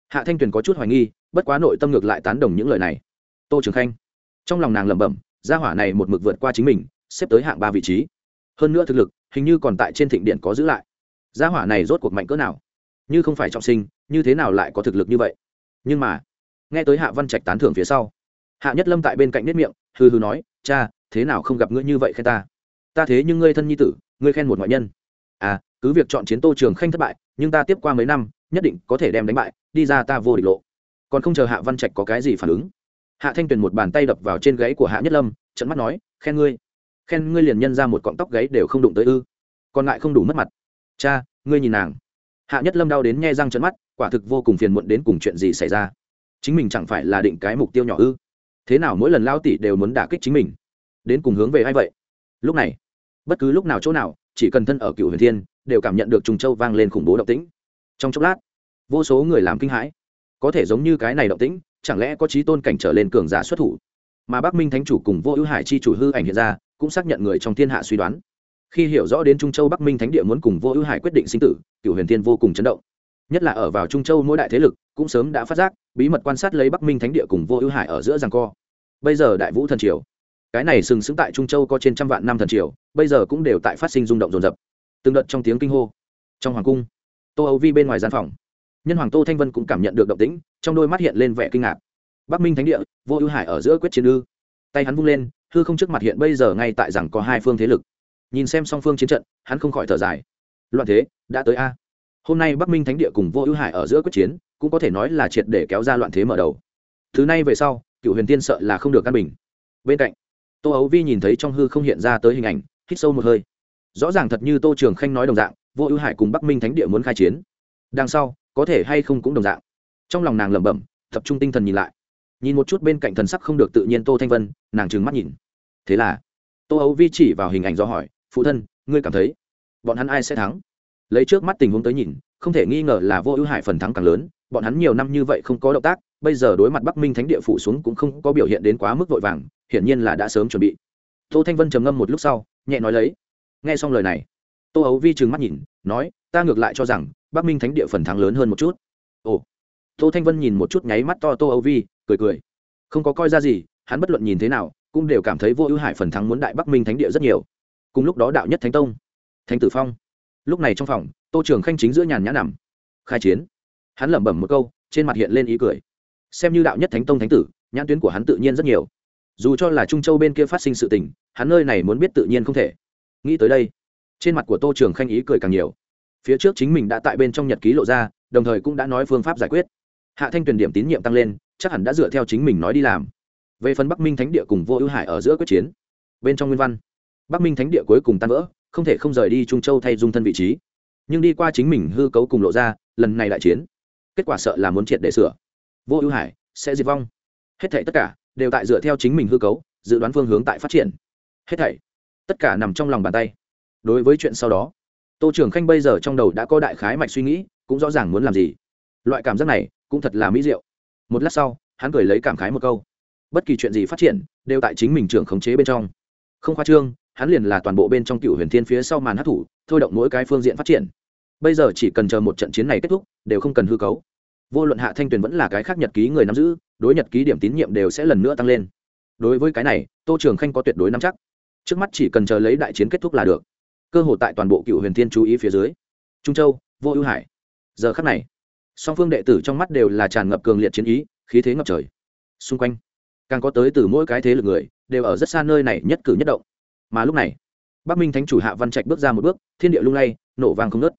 Hạ thanh tuyền có chút hoài nghi bất quá nội tâm ngược lại tán đồng những lời này. Tô trường khanh, trong lòng nàng lẩm bẩm, gia hỏa này một mực vượt qua chính mình, xếp tới hạng ba vị trí. Hơn nữa thực lực, hình như còn tại trên thịnh điện có giữ lại. Gia hỏa này rốt cuộc mạnh cỡ nào? Như không phải trọng sinh, như thế nào lại có thực lực như vậy? Nhưng mà, nghe tới hạ văn trạch tán thưởng phía sau, hạ nhất lâm tại bên cạnh nết miệng hư hư nói, cha, thế nào không gặp ngươi như vậy khen ta? Ta thế nhưng ngươi thân nhi tử, ngươi khen một ngoại nhân. À cứ việc chọn chiến tô trường khanh thất bại, nhưng ta tiếp qua mấy năm, nhất định có thể đem đánh bại, đi ra ta vô địch lộ còn không chờ hạ văn trạch có cái gì phản ứng. Hạ thanh tuyền một bàn tay đập vào trên gáy của hạ nhất lâm trận mắt nói, khen ngươi. Khen ngươi liền nhân ra một cọng tóc gáy đều không đụng tới ư. Còn lại không đủ mất mặt. Cha, ngươi nhìn nàng. Hạ nhất lâm đau đến nghe răng trận mắt, quả thực vô cùng phiền muộn đến cùng chuyện gì xảy ra. Chính mình chẳng phải là định cái mục tiêu nhỏ ư? Thế nào mỗi lần lao tỷ đều muốn đả kích chính mình? Đến cùng hướng về ai vậy? Lúc này, bất cứ lúc nào chỗ nào, chỉ cần thân ở cựu huyền thiên, đều cảm nhận được trùng châu vang lên khủng bố động tĩnh. Trong chốc lát, vô số người làm kinh hãi có thể giống như cái này động tĩnh, chẳng lẽ có trí tôn cảnh trở lên cường giả xuất thủ? Mà bắc minh thánh chủ cùng vô ưu hải chi chủ hư ảnh hiện ra, cũng xác nhận người trong thiên hạ suy đoán. Khi hiểu rõ đến trung châu bắc minh thánh địa muốn cùng vô ưu hải quyết định sinh tử cựu huyền thiên vô cùng chấn động. Nhất là ở vào trung châu mỗi đại thế lực, cũng sớm đã phát giác, bí mật quan sát lấy bắc minh thánh địa cùng vô ưu hải ở giữa giằng co. Bây giờ đại vũ thần triều, cái này sừng sững tại trung châu có trên trăm vạn năm thần triều, bây giờ cũng đều tại phát sinh rung động rồn rập từng đợt trong tiếng kinh hô, trong hoàng cung, tô âu vi bên ngoài gian phòng nhân hoàng tô thanh vân cũng cảm nhận được động tĩnh, trong đôi mắt hiện lên vẻ kinh ngạc. Bắc minh thánh địa, vô ưu hải ở giữa quyết chiến ư. Tay hắn vung lên, hư không trước mặt hiện bây giờ ngay tại rằng có hai phương thế lực. Nhìn xem song phương chiến trận, hắn không khỏi thở dài. Loạn thế, đã tới a. Hôm nay bắc minh thánh địa cùng vô ưu hải ở giữa quyết chiến, cũng có thể nói là triệt để kéo ra loạn thế mở đầu. Thứ này về sau, cựu huyền tiên sợ là không được căn bình. Bên cạnh, tô ấu vi nhìn thấy trong hư không hiện ra tới hình ảnh, hít sâu một hơi. Rõ ràng thật như tô trường khanh nói đồng dạng, vô ưu hải cùng bắc minh thánh địa muốn khai chiến. Đằng sau có thể hay không cũng đồng dạng. Trong lòng nàng lẩm bẩm, tập trung tinh thần nhìn lại. Nhìn một chút bên cạnh thần sắc không được tự nhiên tô thanh vân, nàng trừng mắt nhìn. Thế là, tô ấu vi chỉ vào hình ảnh do hỏi, phụ thân, ngươi cảm thấy bọn hắn ai sẽ thắng? Lấy trước mắt tình huống tới nhìn, không thể nghi ngờ là vô ưu hại phần thắng càng lớn, bọn hắn nhiều năm như vậy không có động tác, bây giờ đối mặt bắc minh thánh địa phủ xuống cũng không có biểu hiện đến quá mức vội vàng, hiển nhiên là đã sớm chuẩn bị. Tô thanh vân trầm ngâm một lúc sau, nhẹ nói lấy. Nghe xong lời này, tô ấu vi trừng mắt nhìn, nói, ta ngược lại cho rằng bắc minh thánh địa phần thắng lớn hơn một chút ồ tô thanh vân nhìn một chút nháy mắt to tô Âu vi cười cười không có coi ra gì hắn bất luận nhìn thế nào cũng đều cảm thấy vô ưu hải phần thắng muốn đại bắc minh thánh địa rất nhiều cùng lúc đó đạo nhất thánh tông thánh tử phong lúc này trong phòng tô trường khanh chính giữa nhàn nhã nằm khai chiến hắn lẩm bẩm một câu trên mặt hiện lên ý cười xem như đạo nhất thánh tông thánh tử nhãn tuyến của hắn tự nhiên rất nhiều dù cho là trung châu bên kia phát sinh sự tình hắn nơi này muốn biết tự nhiên không thể nghĩ tới đây trên mặt của tô trường khanh ý cười càng nhiều phía trước chính mình đã tại bên trong nhật ký lộ ra, đồng thời cũng đã nói phương pháp giải quyết. Hạ thanh tuyển điểm tín nhiệm tăng lên, chắc hẳn đã dựa theo chính mình nói đi làm. Về phần bắc minh thánh địa cùng vô ưu hải ở giữa quyết chiến, bên trong nguyên văn, bắc minh thánh địa cuối cùng tan vỡ, không thể không rời đi trung châu thay dung thân vị trí. Nhưng đi qua chính mình hư cấu cùng lộ ra, lần này đại chiến. Kết quả sợ là muốn triệt để sửa. Vô ưu hải sẽ diệt vong. Hết thảy tất cả đều tại dựa theo chính mình hư cấu, dự đoán phương hướng tại phát triển. Hết thảy, tất cả nằm trong lòng bàn tay. Đối với chuyện sau đó tô trường khanh bây giờ trong đầu đã có đại khái mạch suy nghĩ, cũng rõ ràng muốn làm gì. Loại cảm giác này cũng thật là mỹ diệu. Một lát sau, hắn cười lấy cảm khái một câu. Bất kỳ chuyện gì phát triển, đều tại chính mình trưởng khống chế bên trong. Không khoa trương, hắn liền là toàn bộ bên trong cựu huyền thiên phía sau màn hát thủ, thôi động mỗi cái phương diện phát triển. Bây giờ chỉ cần chờ một trận chiến này kết thúc, đều không cần hư cấu. Vô luận hạ thanh tuyền vẫn là cái khác nhật ký người nắm giữ, đối nhật ký điểm tín nhiệm đều sẽ lần nữa tăng lên. Đối với cái này, tô trường khanh có tuyệt đối nắm chắc. Trước mắt chỉ cần chờ lấy đại chiến kết thúc là được cơ hội tại toàn bộ cựu huyền thiên chú ý phía dưới. Trung châu, vô ưu hải. Giờ khắc này, song phương đệ tử trong mắt đều là tràn ngập cường liệt chiến ý, khí thế ngập trời. Xung quanh, càng có tới từ mỗi cái thế lực người, đều ở rất xa nơi này nhất cử nhất động. Mà lúc này, bắc minh thánh chủ hạ văn trạch bước ra một bước, thiên địa lung lay, nổ vang không nớt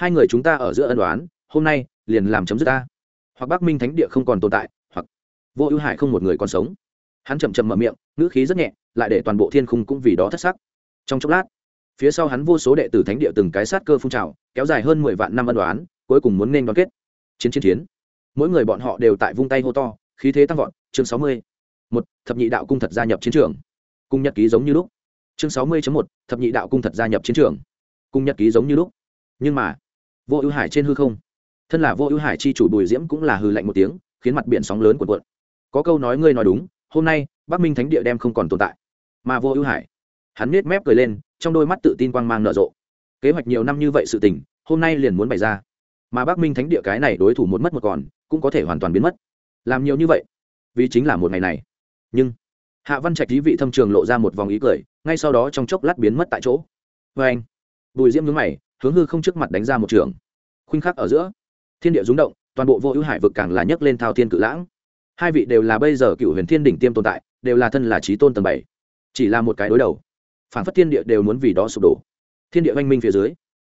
hai người chúng ta ở giữa ân đoán hôm nay, liền làm chấm dứt ta. Hoặc bắc minh thánh địa không còn tồn tại, hoặc vô ưu hải không một người còn sống. Hắn chậm chậm mở miệng, ngữ khí rất nhẹ, lại để toàn bộ thiên khung cũng vì đó thất sắc. Trong chốc lát phía sau hắn vô số đệ tử thánh địa từng cái sát cơ phun trào, kéo dài hơn mười vạn năm ân đoán cuối cùng muốn nên đoàn kết. Chiến chiến chiến. Mỗi người bọn họ đều tại vung tay hô to, khí thế tăng vọt, chương sáu mươi. Một, thập nhị đạo cung thật gia nhập chiến trường. Cung nhật ký giống như lúc. Chương sáu mươi một, thập nhị đạo cung thật gia nhập chiến trường. Cung nhật ký giống như lúc. Nhưng mà, vô ưu hải trên hư không, thân là vô ưu hải chi chủ bùi diễm cũng là hư lạnh một tiếng, khiến mặt biển sóng lớn cuộn cuộn. Có câu nói ngươi nói đúng, hôm nay bắc minh thánh địa đem không còn tồn tại. Mà vô ưu hải, hắn nết mép cười lên trong đôi mắt tự tin quang mang nở rộ. Kế hoạch nhiều năm như vậy sự tình, hôm nay liền muốn bày ra. Mà bắc minh thánh địa cái này đối thủ một mất một còn, cũng có thể hoàn toàn biến mất. Làm nhiều như vậy, vì chính là một ngày này. Nhưng, hạ văn trạch lý vị thâm trường lộ ra một vòng ý cười, ngay sau đó trong chốc lát biến mất tại chỗ. Vê anh, bùi diễm nhướng mày, hướng hư không trước mặt đánh ra một trường. Khuynh khắc ở giữa, thiên địa rúng động, toàn bộ vô ưu hải vực càng là nhấc lên thao thiên cự lãng. Hai vị đều là bây giờ cựu huyền thiên đỉnh tiêm tồn tại, đều là thân là trí tôn tầng bảy. Chỉ là một cái đối đầu phản phất thiên địa đều muốn vì đó sụp đổ. Thiên địa oanh minh phía dưới,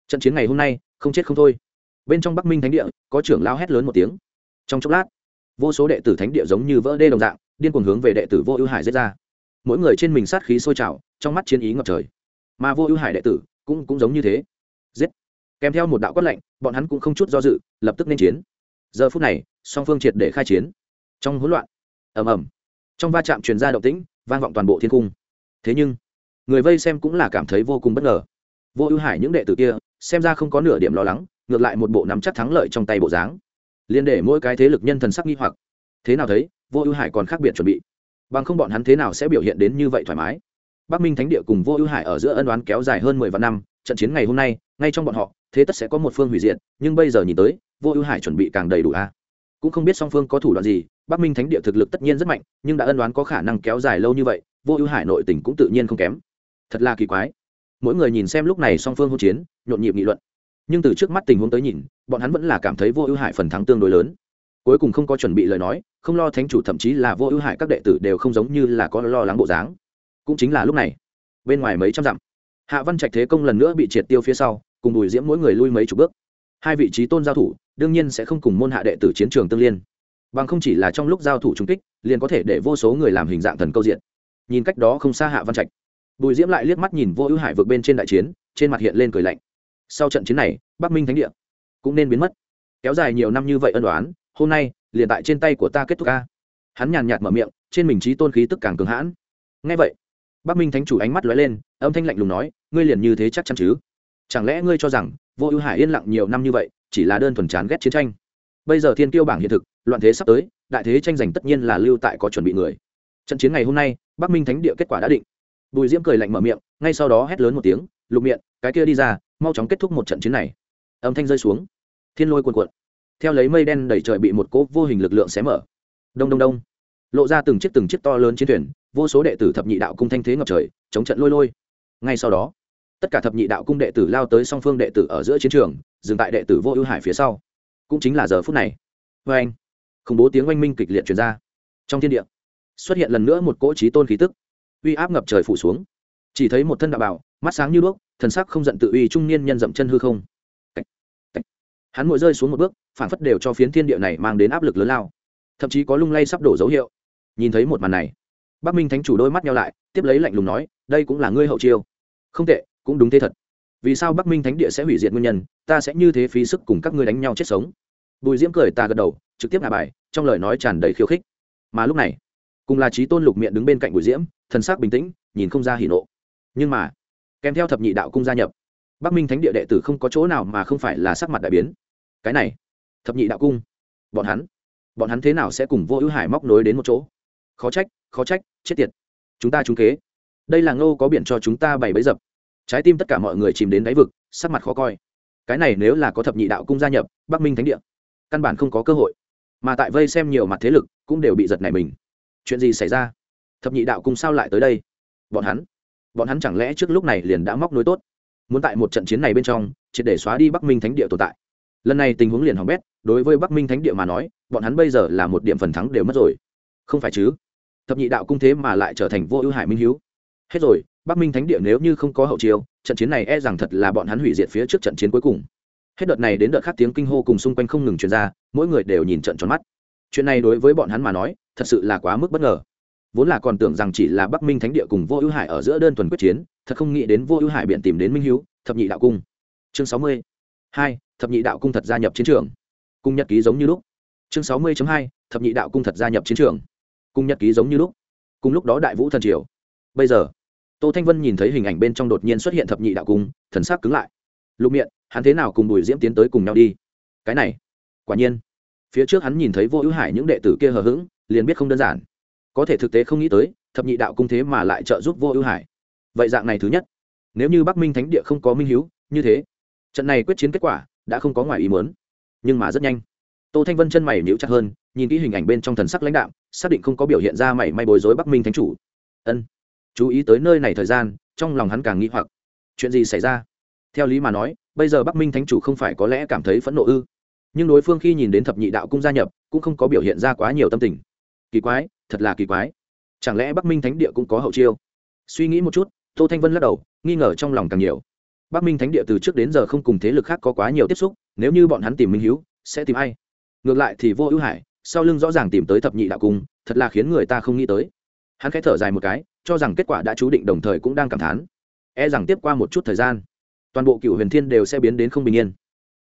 trận chiến ngày hôm nay, không chết không thôi. Bên trong bắc minh thánh địa, có trưởng lao hét lớn một tiếng. Trong chốc lát, vô số đệ tử thánh địa giống như vỡ đê đồng dạng, điên cuồng hướng về đệ tử vô ưu hải giết ra. Mỗi người trên mình sát khí sôi trào, trong mắt chiến ý ngập trời. Mà vô ưu hải đệ tử cũng cũng giống như thế. Giết. Kèm theo một đạo quát lệnh bọn hắn cũng không chút do dự, lập tức nên chiến. Giờ phút này, song phương triệt để khai chiến. Trong hỗn loạn, ầm ầm, trong va chạm truyền ra động tĩnh, vang vọng toàn bộ thiên cung. Thế nhưng người vây xem cũng là cảm thấy vô cùng bất ngờ. Vô ưu hải những đệ tử kia, xem ra không có nửa điểm lo lắng, ngược lại một bộ nắm chắc thắng lợi trong tay bộ dáng. Liên để mỗi cái thế lực nhân thần sắc nghi hoặc. Thế nào thấy, vô ưu hải còn khác biệt chuẩn bị. Bằng không bọn hắn thế nào sẽ biểu hiện đến như vậy thoải mái? Bắc minh thánh địa cùng vô ưu hải ở giữa ân đoán kéo dài hơn mười vạn năm, trận chiến ngày hôm nay, ngay trong bọn họ, thế tất sẽ có một phương hủy diệt, nhưng bây giờ nhìn tới, vô ưu hải chuẩn bị càng đầy đủ a. Cũng không biết song phương có thủ đoạn gì, bắc minh thánh địa thực lực tất nhiên rất mạnh, nhưng đã ân đoán có khả năng kéo dài lâu như vậy, vô ưu hải nội tình cũng tự nhiên không kém thật là kỳ quái. Mỗi người nhìn xem lúc này song phương hỗn chiến, nhộn nhịp nghị luận. Nhưng từ trước mắt tình huống tới nhìn, bọn hắn vẫn là cảm thấy vô ưu hại phần thắng tương đối lớn. Cuối cùng không có chuẩn bị lời nói, không lo thánh chủ thậm chí là vô ưu hại các đệ tử đều không giống như là có lo lắng bộ dáng. Cũng chính là lúc này, bên ngoài mấy trăm dặm, hạ văn trạch thế công lần nữa bị triệt tiêu phía sau, cùng bùi diễm mỗi người lui mấy chục bước. Hai vị trí tôn giao thủ, đương nhiên sẽ không cùng môn hạ đệ tử chiến trường tương liên. Bằng không chỉ là trong lúc giao thủ trung kích, liền có thể để vô số người làm hình dạng thần câu diện. Nhìn cách đó không xa hạ văn trạch bùi diễm lại liếc mắt nhìn vô ưu hải vượt bên trên đại chiến, trên mặt hiện lên cười lạnh. Sau trận chiến này, bắc minh thánh địa cũng nên biến mất. Kéo dài nhiều năm như vậy ân đoán hôm nay, liền tại trên tay của ta kết thúc ca. Hắn nhàn nhạt mở miệng, trên mình trí tôn khí tức càng cường hãn. Ngay vậy, bắc minh thánh chủ ánh mắt lóe lên, âm thanh lạnh lùng nói, ngươi liền như thế chắc chắn chứ? Chẳng lẽ ngươi cho rằng vô ưu hải yên lặng nhiều năm như vậy, chỉ là đơn thuần chán ghét chiến tranh? Bây giờ thiên tiêu bảng hiện thực, loạn thế sắp tới, đại thế tranh giành tất nhiên là lưu tại có chuẩn bị người. Trận chiến ngày hôm nay, bắc minh thánh địa kết quả đã định bùi diễm cười lạnh mở miệng, ngay sau đó hét lớn một tiếng, lục miệng, cái kia đi ra, mau chóng kết thúc một trận chiến này. Âm thanh rơi xuống. Thiên lôi cuồn cuộn. Theo lấy mây đen đẩy trời bị một cỗ vô hình lực lượng xé mở. Đông đông đông. Lộ ra từng chiếc từng chiếc to lớn chiến thuyền, vô số đệ tử thập nhị đạo cung thanh thế ngập trời, chống trận lôi lôi. Ngay sau đó, tất cả thập nhị đạo cung đệ tử lao tới song phương đệ tử ở giữa chiến trường, dừng tại đệ tử vô ưu hải phía sau. Cũng chính là giờ phút này. Vê anh khủng bố tiếng oanh minh kịch liệt truyền ra. Trong thiên địa, xuất hiện lần nữa một cỗ trí tôn khí tức uy áp ngập trời phủ xuống. Chỉ thấy một thân đạo bảo, mắt sáng như đuốc, thần sắc không giận tự uy trung niên nhân dậm chân hư không. Hắn mỗi rơi xuống một bước, phản phất đều cho phiến thiên địa này mang đến áp lực lớn lao. Thậm chí có lung lay sắp đổ dấu hiệu. Nhìn thấy một màn này, bắc minh thánh chủ đôi mắt nhau lại, tiếp lấy lạnh lùng nói, đây cũng là ngươi hậu chiêu. Không tệ, cũng đúng thế thật. Vì sao bắc minh thánh địa sẽ hủy diệt nguyên nhân, ta sẽ như thế phí sức cùng các ngươi đánh nhau chết sống? Bùi diễm cười ta gật đầu, trực tiếp ngả bài, trong lời nói tràn đầy khiêu khích. Mà lúc này, cùng là trí tôn lục miệng đứng bên cạnh bùi diễm thần sắc bình tĩnh, nhìn không ra hỉ nộ. Nhưng mà, kèm theo thập nhị đạo cung gia nhập, bắc minh thánh địa đệ tử không có chỗ nào mà không phải là sắc mặt đại biến. Cái này, thập nhị đạo cung, bọn hắn bọn hắn thế nào sẽ cùng vô ưu hải móc nối đến một chỗ? Khó trách khó trách, chết tiệt. Chúng ta trúng kế. Đây là ngô có biển cho chúng ta bày bấy dập. Trái tim tất cả mọi người chìm đến đáy vực, sắc mặt khó coi. Cái này nếu là có thập nhị đạo cung gia nhập, bắc minh thánh địa, căn bản không có cơ hội. Mà tại vây xem nhiều mặt thế lực, cũng đều bị giật này mình. Chuyện gì xảy ra? Thập nhị đạo cung sao lại tới đây? Bọn hắn bọn hắn chẳng lẽ trước lúc này liền đã móc nối tốt? Muốn tại một trận chiến này bên trong, triệt để xóa đi bắc minh thánh địa tồn tại. Lần này tình huống liền hỏng bét, đối với bắc minh thánh địa mà nói, bọn hắn bây giờ là một điểm phần thắng đều mất rồi. Không phải chứ? Thập nhị đạo cung thế mà lại trở thành vô ưu hải minh hiếu. Hết rồi, bắc minh thánh địa nếu như không có hậu chiêu, trận chiến này e rằng thật là bọn hắn hủy diệt phía trước trận chiến cuối cùng. Hết đợt này đến đợt khác tiếng kinh hô cùng xung quanh không ngừng truyền ra, mỗi người đều nhìn trận tròn mắt. Chuyện này đối với bọn hắn mà nói, thật sự là quá mức bất ngờ vốn là còn tưởng rằng chỉ là bắc minh thánh địa cùng vô ưu hải ở giữa đơn thuần quyết chiến, thật không nghĩ đến vô ưu hải biện tìm đến minh hiếu, thập nhị đạo cung. Chương sáu mươi hai, thập nhị đạo cung thật gia nhập chiến trường. Cung nhật ký giống như lúc. Chương sáu mươi hai, thập nhị đạo cung thật gia nhập chiến trường. Cung nhật ký giống như lúc. Cùng lúc đó đại vũ thần triều. Bây giờ, tô thanh vân nhìn thấy hình ảnh bên trong đột nhiên xuất hiện thập nhị đạo cung, thần sắc cứng lại. Lục miệng hắn thế nào cùng bùi diễm tiến tới cùng nhau đi? Cái này, quả nhiên. Phía trước hắn nhìn thấy vô ưu hải những đệ tử kia hờ hững, liền biết không đơn giản có thể thực tế không nghĩ tới, thập nhị đạo cung thế mà lại trợ giúp vô ưu hải. Vậy dạng này thứ nhất, nếu như bắc minh thánh địa không có minh hiếu, như thế, trận này quyết chiến kết quả đã không có ngoài ý muốn. Nhưng mà rất nhanh, tô thanh vân chân mày níu chặt hơn, nhìn kỹ hình ảnh bên trong thần sắc lãnh đạm, xác định không có biểu hiện ra mảy may bối rối bắc minh thánh chủ. Ân, chú ý tới nơi này thời gian, trong lòng hắn càng nghĩ hoặc. Chuyện gì xảy ra? Theo lý mà nói, bây giờ bắc minh thánh chủ không phải có lẽ cảm thấy phẫn nộ ư? Nhưng đối phương khi nhìn đến thập nhị đạo cung gia nhập, cũng không có biểu hiện ra quá nhiều tâm tình. Kỳ quái thật là kỳ quái. Chẳng lẽ bắc minh thánh địa cũng có hậu chiêu? Suy nghĩ một chút, tô thanh vân lắc đầu, nghi ngờ trong lòng càng nhiều. Bắc minh thánh địa từ trước đến giờ không cùng thế lực khác có quá nhiều tiếp xúc, nếu như bọn hắn tìm minh hữu sẽ tìm ai? Ngược lại thì vô ưu hải, sau lưng rõ ràng tìm tới thập nhị đạo cung, thật là khiến người ta không nghĩ tới. Hắn khẽ thở dài một cái, cho rằng kết quả đã chú định đồng thời cũng đang cảm thán. E rằng tiếp qua một chút thời gian, toàn bộ cựu huyền thiên đều sẽ biến đến không bình yên.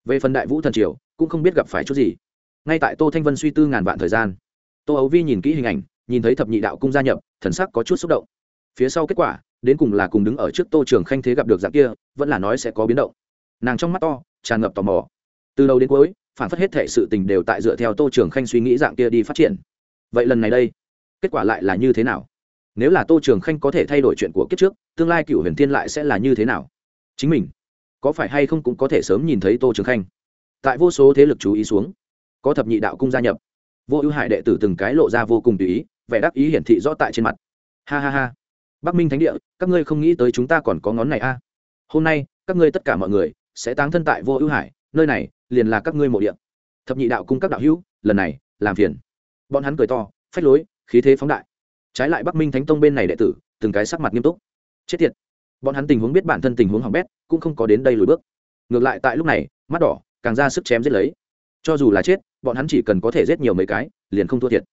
Về phần đại vũ thần triều, cũng không biết gặp phải chút gì. Ngay tại tô thanh vân suy tư ngàn vạn thời gian, tô ấu vi nhìn kỹ hình ảnh nhìn thấy thập nhị đạo cung gia nhập, thần sắc có chút xúc động. Phía sau kết quả, đến cùng là cùng đứng ở trước tô trường khanh thế gặp được dạng kia, vẫn là nói sẽ có biến động. Nàng trong mắt to, tràn ngập tò mò. Từ đầu đến cuối, phản phất hết thể sự tình đều tại dựa theo tô trường khanh suy nghĩ dạng kia đi phát triển. Vậy lần này đây, kết quả lại là như thế nào? Nếu là tô trường khanh có thể thay đổi chuyện của kiếp trước, tương lai cựu huyền thiên lại sẽ là như thế nào? Chính mình, có phải hay không cũng có thể sớm nhìn thấy tô trường khanh? Tại vô số thế lực chú ý xuống, có thập nhị đạo cung gia nhập. Vô ưu hại đệ tử từng cái lộ ra vô cùng tùy ý vẻ đắc ý hiển thị rõ tại trên mặt. Ha ha ha. Bắc minh thánh địa, các ngươi không nghĩ tới chúng ta còn có ngón này a. À? hôm nay, các ngươi tất cả mọi người sẽ táng thân tại vô ưu hải, nơi này liền là các ngươi mộ địa. Thập nhị đạo cung các đạo hữu, lần này làm phiền. Bọn hắn cười to, phách lối, khí thế phóng đại. Trái lại bắc minh thánh tông bên này đệ tử, từng cái sắc mặt nghiêm túc. Chết tiệt. Bọn hắn tình huống biết bản thân tình huống hỏng bét, cũng không có đến đây lùi bước. Ngược lại tại lúc này, mắt đỏ, càng ra sức chém giết lấy. Cho dù là chết, bọn hắn chỉ cần có thể giết nhiều mấy cái, liền không thua thiệt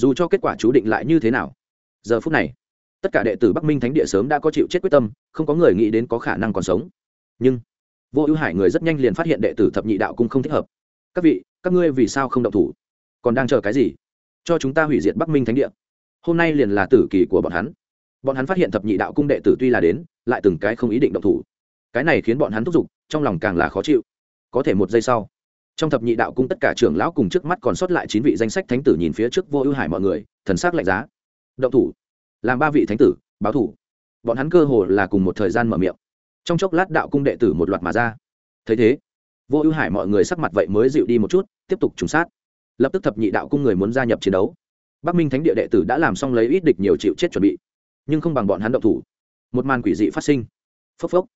dù cho kết quả chú định lại như thế nào, giờ phút này, tất cả đệ tử bắc minh thánh địa sớm đã có chịu chết quyết tâm, không có người nghĩ đến có khả năng còn sống. Nhưng, vô ưu hải người rất nhanh liền phát hiện đệ tử thập nhị đạo cung không thích hợp. Các vị, các ngươi vì sao không động thủ? Còn đang chờ cái gì? Cho chúng ta hủy diệt bắc minh thánh địa. Hôm nay liền là tử kỳ của bọn hắn. Bọn hắn phát hiện thập nhị đạo cung đệ tử tuy là đến, lại từng cái không ý định động thủ. Cái này khiến bọn hắn thúc giục, trong lòng càng là khó chịu. Có thể một giây sau trong thập nhị đạo cung tất cả trưởng lão cùng trước mắt còn sót lại chín vị danh sách thánh tử nhìn phía trước vô ưu hải mọi người, thần sắc lạnh giá. Động thủ. Làm ba vị thánh tử, báo thủ. Bọn hắn cơ hồ là cùng một thời gian mở miệng. Trong chốc lát đạo cung đệ tử một loạt mà ra. Thấy thế, vô ưu hải mọi người sắc mặt vậy mới dịu đi một chút, tiếp tục trùng sát. Lập tức thập nhị đạo cung người muốn gia nhập chiến đấu. Bắc minh thánh địa đệ tử đã làm xong lấy ít địch nhiều chịu chết chuẩn bị, nhưng không bằng bọn hắn động thủ. Một màn quỷ dị phát sinh. Phốc phốc.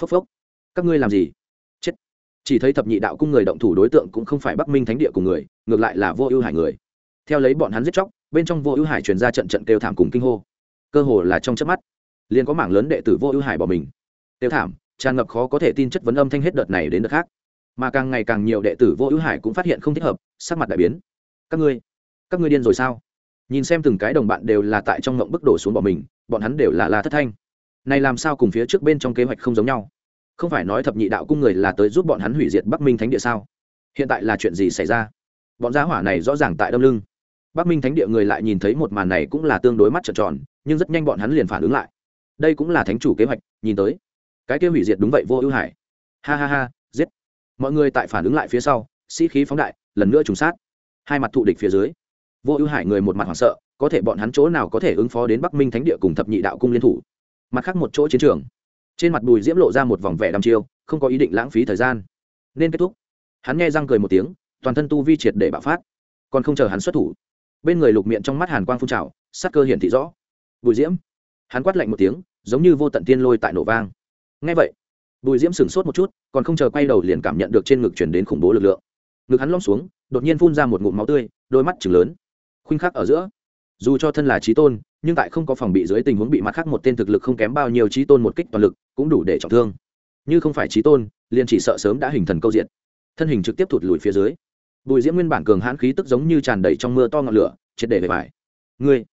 Phốc phốc. Các ngươi làm gì? Chỉ thấy thập nhị đạo cung người động thủ đối tượng cũng không phải bắc minh thánh địa cùng người, ngược lại là vô ưu hải người. Theo lấy bọn hắn giết chóc, bên trong vô ưu hải truyền ra trận trận kêu thảm cùng kinh hô. Cơ hồ là trong chớp mắt, liền có mảng lớn đệ tử vô ưu hải bỏ mình. Kêu thảm, tràn ngập khó có thể tin chất vấn âm thanh hết đợt này đến đợt khác. Mà càng ngày càng nhiều đệ tử vô ưu hải cũng phát hiện không thích hợp, sắc mặt đại biến. Các ngươi các ngươi điên rồi sao? Nhìn xem từng cái đồng bạn đều là tại trong ngộng bức đổ xuống bỏ mình, bọn hắn đều là la thất thanh. Này làm sao cùng phía trước bên trong kế hoạch không giống nhau? Không phải nói thập nhị đạo cung người là tới giúp bọn hắn hủy diệt bắc minh thánh địa sao? Hiện tại là chuyện gì xảy ra? Bọn gia hỏa này rõ ràng tại đâm lưng. Bắc minh thánh địa người lại nhìn thấy một màn này cũng là tương đối mắt trợn tròn, nhưng rất nhanh bọn hắn liền phản ứng lại. Đây cũng là thánh chủ kế hoạch, nhìn tới. Cái kia hủy diệt đúng vậy vô ưu hải ha ha ha, giết. Mọi người tại phản ứng lại phía sau, sĩ khí phóng đại, lần nữa trùng sát. Hai mặt thụ địch phía dưới. Vô ưu hải người một mặt hoảng sợ, có thể bọn hắn chỗ nào có thể ứng phó đến bắc minh thánh địa cùng thập nhị đạo cung liên thủ? Mặt khác một chỗ chiến trường trên mặt bùi diễm lộ ra một vòng vẻ đăm chiêu, không có ý định lãng phí thời gian. Nên kết thúc. Hắn nghe răng cười một tiếng, toàn thân tu vi triệt để bạo phát. Còn không chờ hắn xuất thủ, bên người lục miệng trong mắt hàn quang phun trào, sắc cơ hiển thị rõ. Bùi diễm, hắn quát lạnh một tiếng, giống như vô tận tiên lôi tại nổ vang. Ngay vậy, bùi diễm sửng sốt một chút, còn không chờ quay đầu liền cảm nhận được trên ngực chuyển đến khủng bố lực lượng. Ngực hắn lom xuống, đột nhiên phun ra một ngụm máu tươi, đôi mắt chừng lớn. Khuynh khắc ở giữa dù cho thân là trí tôn, nhưng tại không có phòng bị dưới tình huống bị mặt khác một tên thực lực không kém bao nhiêu trí tôn một kích toàn lực, cũng đủ để trọng thương. Như không phải trí tôn, liền chỉ sợ sớm đã hình thần câu diện thân hình trực tiếp thụt lùi phía dưới. Bùi diễm nguyên bản cường hãn khí tức giống như tràn đầy trong mưa to ngọn lửa, triệt để về vải ngươi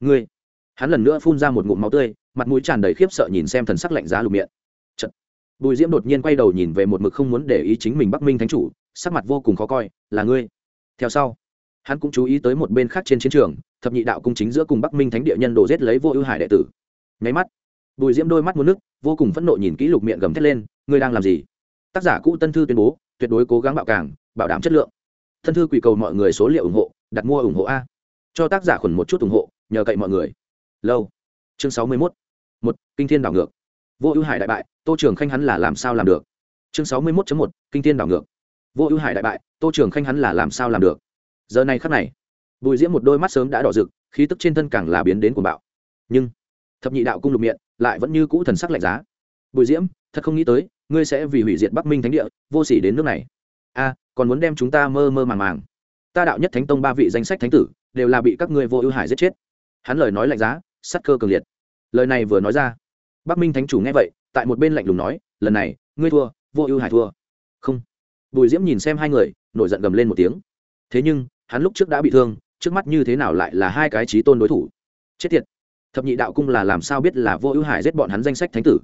ngươi! Hắn lần nữa phun ra một ngụm máu tươi, mặt mũi tràn đầy khiếp sợ nhìn xem thần sắc lạnh giá lục miệng. Chật. bùi diễm đột nhiên quay đầu nhìn về một mực không muốn để ý chính mình bắc minh thánh chủ, sắc mặt vô cùng khó coi, là ngươi. Theo sau, hắn cũng chú ý tới một bên khác trên chiến trường thập nhị đạo cung chính giữa cùng bắc minh thánh địa nhân đổ giết lấy vô ưu hải đệ tử. Nháy mắt, bùi diễm đôi mắt muốn nước, vô cùng phẫn nộ nhìn kỹ lục miệng gầm thét lên, ngươi đang làm gì? Tác giả cũ tân thư tuyên bố, tuyệt đối cố gắng bạo càng, bảo đảm chất lượng. Thân thư quỷ cầu mọi người số liệu ủng hộ, đặt mua ủng hộ a. Cho tác giả khuẩn một chút ủng hộ, nhờ cậy mọi người. Lâu. Chương sáu mươi mốt. Một, kinh thiên đảo ngược. Vô ưu hải đại bại, tô trường khanh hắn là làm sao làm được? Chương sáu mươi mốt một, kinh thiên đảo ngược. Vô ưu hải đại bại, tô trường khanh hắn là làm sao làm được? Giờ này khắc này bùi diễm một đôi mắt sớm đã đỏ rực, khí tức trên thân càng là biến đến cuồng bạo. Nhưng, thập nhị đạo cung lục miệng lại vẫn như cũ thần sắc lạnh giá. Bùi diễm, thật không nghĩ tới, ngươi sẽ vì hủy diệt bắc minh thánh địa, vô sỉ đến nước này. A, còn muốn đem chúng ta mơ mơ màng màng. Ta đạo nhất thánh tông ba vị danh sách thánh tử, đều là bị các ngươi vô ưu hải giết chết. Hắn lời nói lạnh giá, sắc cơ cường liệt. Lời này vừa nói ra, bắc minh thánh chủ nghe vậy, tại một bên lạnh lùng nói, lần này, ngươi thua, vô ưu hải thua. Không. Bùi diễm nhìn xem hai người, nổi giận gầm lên một tiếng. Thế nhưng, hắn lúc trước đã bị thương trước mắt như thế nào lại là hai cái trí tôn đối thủ? Chết tiệt! Thập nhị đạo cung là làm sao biết là vô ưu hải giết bọn hắn danh sách thánh tử?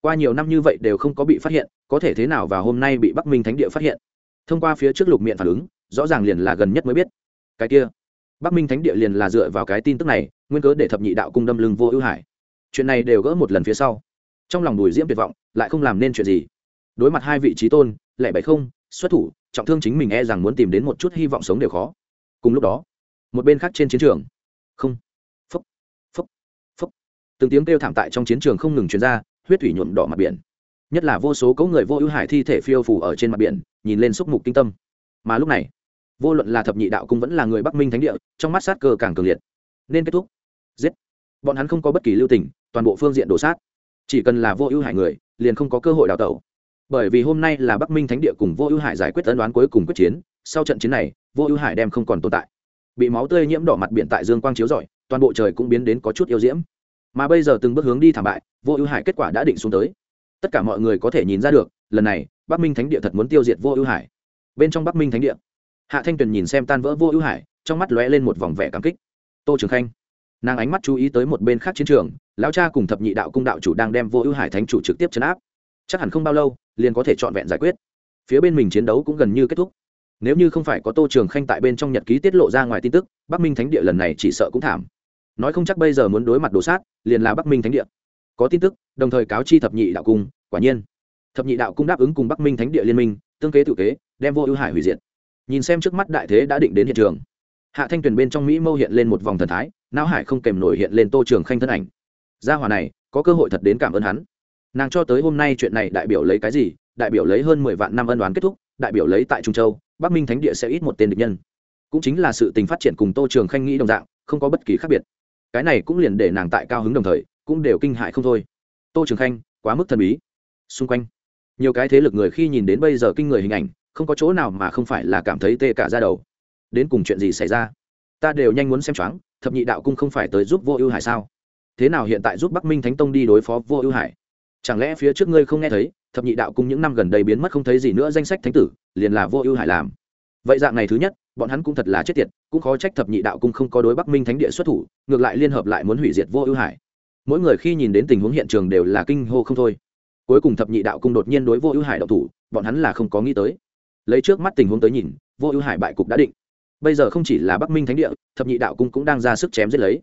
Qua nhiều năm như vậy đều không có bị phát hiện, có thể thế nào và hôm nay bị bắc minh thánh địa phát hiện? Thông qua phía trước lục miệng phản ứng, rõ ràng liền là gần nhất mới biết. Cái kia, bắc minh thánh địa liền là dựa vào cái tin tức này, nguyên cớ để thập nhị đạo cung đâm lưng vô ưu hải. Chuyện này đều gỡ một lần phía sau. Trong lòng đùi diễm tuyệt vọng, lại không làm nên chuyện gì. Đối mặt hai vị trí tôn, lẻ bảy không, xuất thủ, trọng thương chính mình e rằng muốn tìm đến một chút hy vọng sống đều khó. Cùng lúc đó một bên khác trên chiến trường. Không. Phúc phúc phúc từng tiếng kêu thảm tại trong chiến trường không ngừng chuyển ra, huyết thủy nhuộm đỏ mặt biển. Nhất là vô số cấu người vô ưu hải thi thể phiêu phủ ở trên mặt biển, nhìn lên xúc mục kinh tâm. Mà lúc này, vô luận là thập nhị đạo cũng vẫn là người bắc minh thánh địa, trong mắt sát cơ càng cường liệt. Nên kết thúc. Giết. Bọn hắn không có bất kỳ lưu tình, toàn bộ phương diện đổ sát. Chỉ cần là vô ưu hải người, liền không có cơ hội đào tẩu. Bởi vì hôm nay là bắc minh thánh địa cùng vô ưu hải giải quyết ân đoán cuối cùng quyết chiến, sau trận chiến này, vô ưu hải đem không còn tồn tại bị máu tươi nhiễm đỏ mặt biển tại dương quang chiếu rọi, toàn bộ trời cũng biến đến có chút yêu diễm. Mà bây giờ từng bước hướng đi thảm bại, vô ưu hải kết quả đã định xuống tới. Tất cả mọi người có thể nhìn ra được, lần này, bắc minh thánh địa thật muốn tiêu diệt vô ưu hải. Bên trong bắc minh thánh địa, hạ thanh tuyền nhìn xem tan vỡ vô ưu hải, trong mắt lóe lên một vòng vẻ cảm kích. Tô trường khanh, nàng ánh mắt chú ý tới một bên khác chiến trường, lão cha cùng thập nhị đạo cung đạo chủ đang đem vô ưu hải thánh chủ trực tiếp chấn áp. Chắc hẳn không bao lâu, liền có thể trọn vẹn giải quyết. Phía bên mình chiến đấu cũng gần như kết thúc nếu như không phải có tô trường khanh tại bên trong nhật ký tiết lộ ra ngoài tin tức, bắc minh thánh địa lần này chỉ sợ cũng thảm. Nói không chắc bây giờ muốn đối mặt đồ sát, liền là bắc minh thánh địa. Có tin tức, đồng thời cáo chi thập nhị đạo cung, quả nhiên. Thập nhị đạo cung đáp ứng cùng bắc minh thánh địa liên minh, tương kế tự kế, đem vô ưu hải hủy diệt. Nhìn xem trước mắt đại thế đã định đến hiện trường. Hạ thanh tuyền bên trong mỹ mâu hiện lên một vòng thần thái, não hải không kèm nổi hiện lên tô trường khanh thân ảnh. Gia hòa này, có cơ hội thật đến cảm ơn hắn. Nàng cho tới hôm nay chuyện này đại biểu lấy cái gì? Đại biểu lấy hơn mười vạn năm ân đoán kết thúc, đại biểu lấy tại trung châu bắc minh thánh địa sẽ ít một tên địch nhân. Cũng chính là sự tình phát triển cùng tô trường khanh nghĩ đồng dạng, không có bất kỳ khác biệt. Cái này cũng liền để nàng tại cao hứng đồng thời, cũng đều kinh hại không thôi. Tô trường khanh, quá mức thần bí. Xung quanh, nhiều cái thế lực người khi nhìn đến bây giờ kinh người hình ảnh, không có chỗ nào mà không phải là cảm thấy tê cả ra đầu. Đến cùng chuyện gì xảy ra? Ta đều nhanh muốn xem choáng, thập nhị đạo cung không phải tới giúp vô ưu hải sao? Thế nào hiện tại giúp bắc minh thánh tông đi đối phó vô ưu hải? Chẳng lẽ phía trước ngươi không nghe thấy thập nhị đạo cung những năm gần đây biến mất không thấy gì nữa danh sách thánh tử, liền là vô ưu hải làm. Vậy dạng này thứ nhất, bọn hắn cũng thật là chết tiệt, cũng khó trách thập nhị đạo cung không có đối bắc minh thánh địa xuất thủ, ngược lại liên hợp lại muốn hủy diệt vô ưu hải. Mỗi người khi nhìn đến tình huống hiện trường đều là kinh hô không thôi. Cuối cùng thập nhị đạo cung đột nhiên đối vô ưu hải đạo thủ, bọn hắn là không có nghĩ tới. Lấy trước mắt tình huống tới nhìn, vô ưu hải bại cục đã định. Bây giờ không chỉ là bắc minh thánh địa, thập nhị đạo cung cũng đang ra sức chém giết lấy.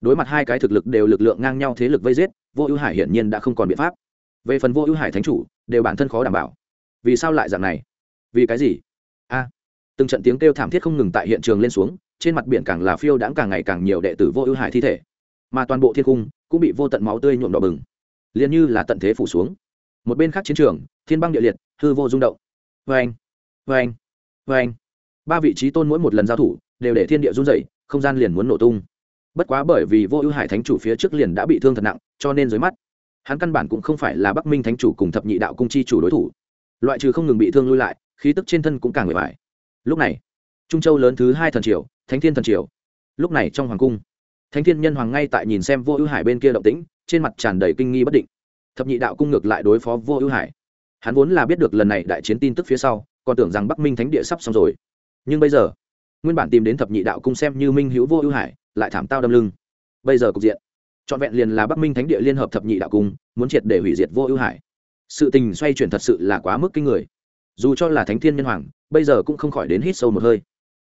Đối mặt hai cái thực lực đều lực lượng ngang nhau thế lực vây giết, vô ưu hải hiển nhiên đã không còn biện pháp về phần vô ưu hải thánh chủ, đều bản thân khó đảm bảo. Vì sao lại dạng này? Vì cái gì? A. Từng trận tiếng kêu thảm thiết không ngừng tại hiện trường lên xuống, trên mặt biển càng là phiêu đãng càng ngày càng nhiều đệ tử vô ưu hải thi thể. Mà toàn bộ thiên cung cũng bị vô tận máu tươi nhuộm đỏ bừng. Liền như là tận thế phủ xuống. Một bên khác chiến trường, thiên băng địa liệt, hư vô rung động. Vê anh vê anh vê anh ba vị trí tôn mỗi một lần giao thủ, đều để thiên địa run dậy không gian liền muốn nổ tung. Bất quá bởi vì vô ưu hải thánh chủ phía trước liền đã bị thương thật nặng, cho nên dưới mắt hắn căn bản cũng không phải là bắc minh thánh chủ cùng thập nhị đạo cung chi chủ đối thủ. Loại trừ không ngừng bị thương lui lại, khí tức trên thân cũng càng bề bài lúc này, trung châu lớn thứ hai thần triều, thánh thiên thần triều. Lúc này trong hoàng cung, thánh thiên nhân hoàng ngay tại nhìn xem vô ưu hải bên kia động tĩnh, trên mặt tràn đầy kinh nghi bất định. Thập nhị đạo cung ngược lại đối phó vô ưu hải. Hắn vốn là biết được lần này đại chiến tin tức phía sau, còn tưởng rằng bắc minh thánh địa sắp xong rồi. Nhưng bây giờ, nguyên bản tìm đến thập nhị đạo cung xem như minh hữu vô ưu hải, lại thảm tao đâm lưng. Bây giờ cục diện trọn vẹn liền là bắc minh thánh địa liên hợp thập nhị đạo cung, muốn triệt để hủy diệt vô ưu hải. Sự tình xoay chuyển thật sự là quá mức kinh người. Dù cho là thánh thiên nhân hoàng, bây giờ cũng không khỏi đến hít sâu một hơi.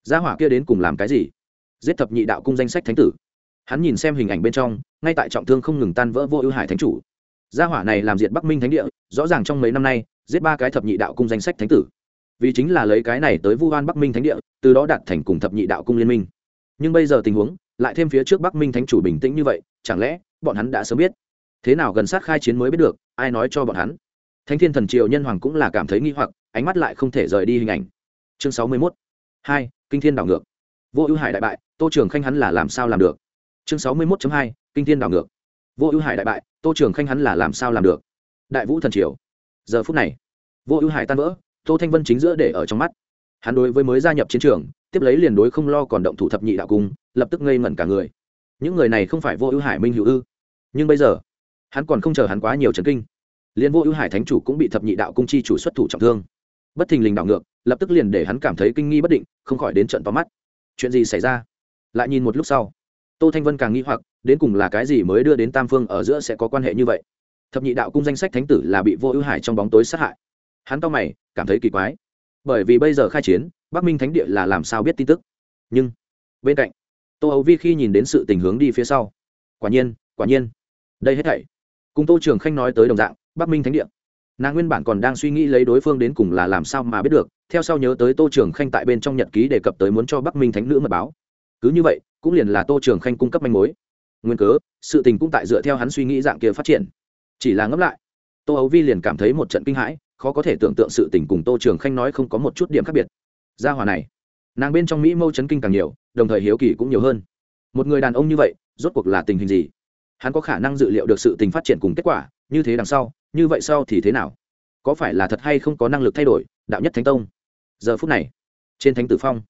Gia hỏa kia đến cùng làm cái gì? Giết thập nhị đạo cung danh sách thánh tử. Hắn nhìn xem hình ảnh bên trong, ngay tại trọng thương không ngừng tan vỡ vô ưu hải thánh chủ. Gia hỏa này làm diệt bắc minh thánh địa, rõ ràng trong mấy năm nay, giết ba cái thập nhị đạo cung danh sách thánh tử. Vì chính là lấy cái này tới vu oan bắc minh thánh địa, từ đó đạt thành cùng thập nhị đạo cung liên minh. Nhưng bây giờ tình huống, lại thêm phía trước bắc minh thánh chủ bình tĩnh như vậy chẳng lẽ bọn hắn đã sớm biết? Thế nào gần sát khai chiến mới biết được, ai nói cho bọn hắn? Thánh thiên thần triều nhân hoàng cũng là cảm thấy nghi hoặc, ánh mắt lại không thể rời đi hình ảnh. Chương sáu mươi mốt. Hai, kinh thiên đảo ngược. Vô ưu hải đại bại, tô trường khanh hắn là làm sao làm được? Chương sáu mươi mốt hai, kinh thiên đảo ngược. Vô ưu hải đại bại, tô trường khanh hắn là làm sao làm được? Đại vũ thần triều. Giờ phút này, vô ưu hải tan vỡ, tô thanh vân chính giữa để ở trong mắt. Hắn đối với mới gia nhập chiến trường, tiếp lấy liền đối không lo còn động thủ thập nhị đạo cung, lập tức ngây ngẩn cả người những người này không phải vô ưu hải minh hữu ư. Nhưng bây giờ, hắn còn không chờ hắn quá nhiều trần kinh. Liền vô ưu hải thánh chủ cũng bị thập nhị đạo cung chi chủ xuất thủ trọng thương. Bất thình lình đảo ngược, lập tức liền để hắn cảm thấy kinh nghi bất định, không khỏi đến trận tóm mắt. Chuyện gì xảy ra? Lại nhìn một lúc sau, tô thanh vân càng nghi hoặc, đến cùng là cái gì mới đưa đến tam phương ở giữa sẽ có quan hệ như vậy? Thập nhị đạo cung danh sách thánh tử là bị vô ưu hải trong bóng tối sát hại. Hắn to mày, cảm thấy kỳ quái. Bởi vì bây giờ khai chiến, bắc minh thánh địa là làm sao biết tin tức? Nhưng, bên cạnh tô Hầu vi khi nhìn đến sự tình hướng đi phía sau. Quả nhiên quả nhiên. Đây hết thảy. Cùng tô trường khanh nói tới đồng dạng, bắc minh thánh địa. Nàng nguyên bản còn đang suy nghĩ lấy đối phương đến cùng là làm sao mà biết được, theo sau nhớ tới tô trường khanh tại bên trong nhật ký đề cập tới muốn cho bắc minh thánh nữ mật báo. Cứ như vậy, cũng liền là tô trường khanh cung cấp manh mối. Nguyên cớ, sự tình cũng tại dựa theo hắn suy nghĩ dạng kia phát triển. Chỉ là ngẫm lại, tô ấu vi liền cảm thấy một trận kinh hãi, khó có thể tưởng tượng sự tình cùng tô trường khanh nói không có một chút điểm khác biệt. Gia hòa này, nàng bên trong mỹ mâu chấn kinh càng nhiều đồng thời hiếu kỳ cũng nhiều hơn. Một người đàn ông như vậy, rốt cuộc là tình hình gì? Hắn có khả năng dự liệu được sự tình phát triển cùng kết quả, như thế đằng sau, như vậy sau thì thế nào? Có phải là thật hay không có năng lực thay đổi, đạo nhất thánh tông? Giờ phút này, trên thánh tử phong,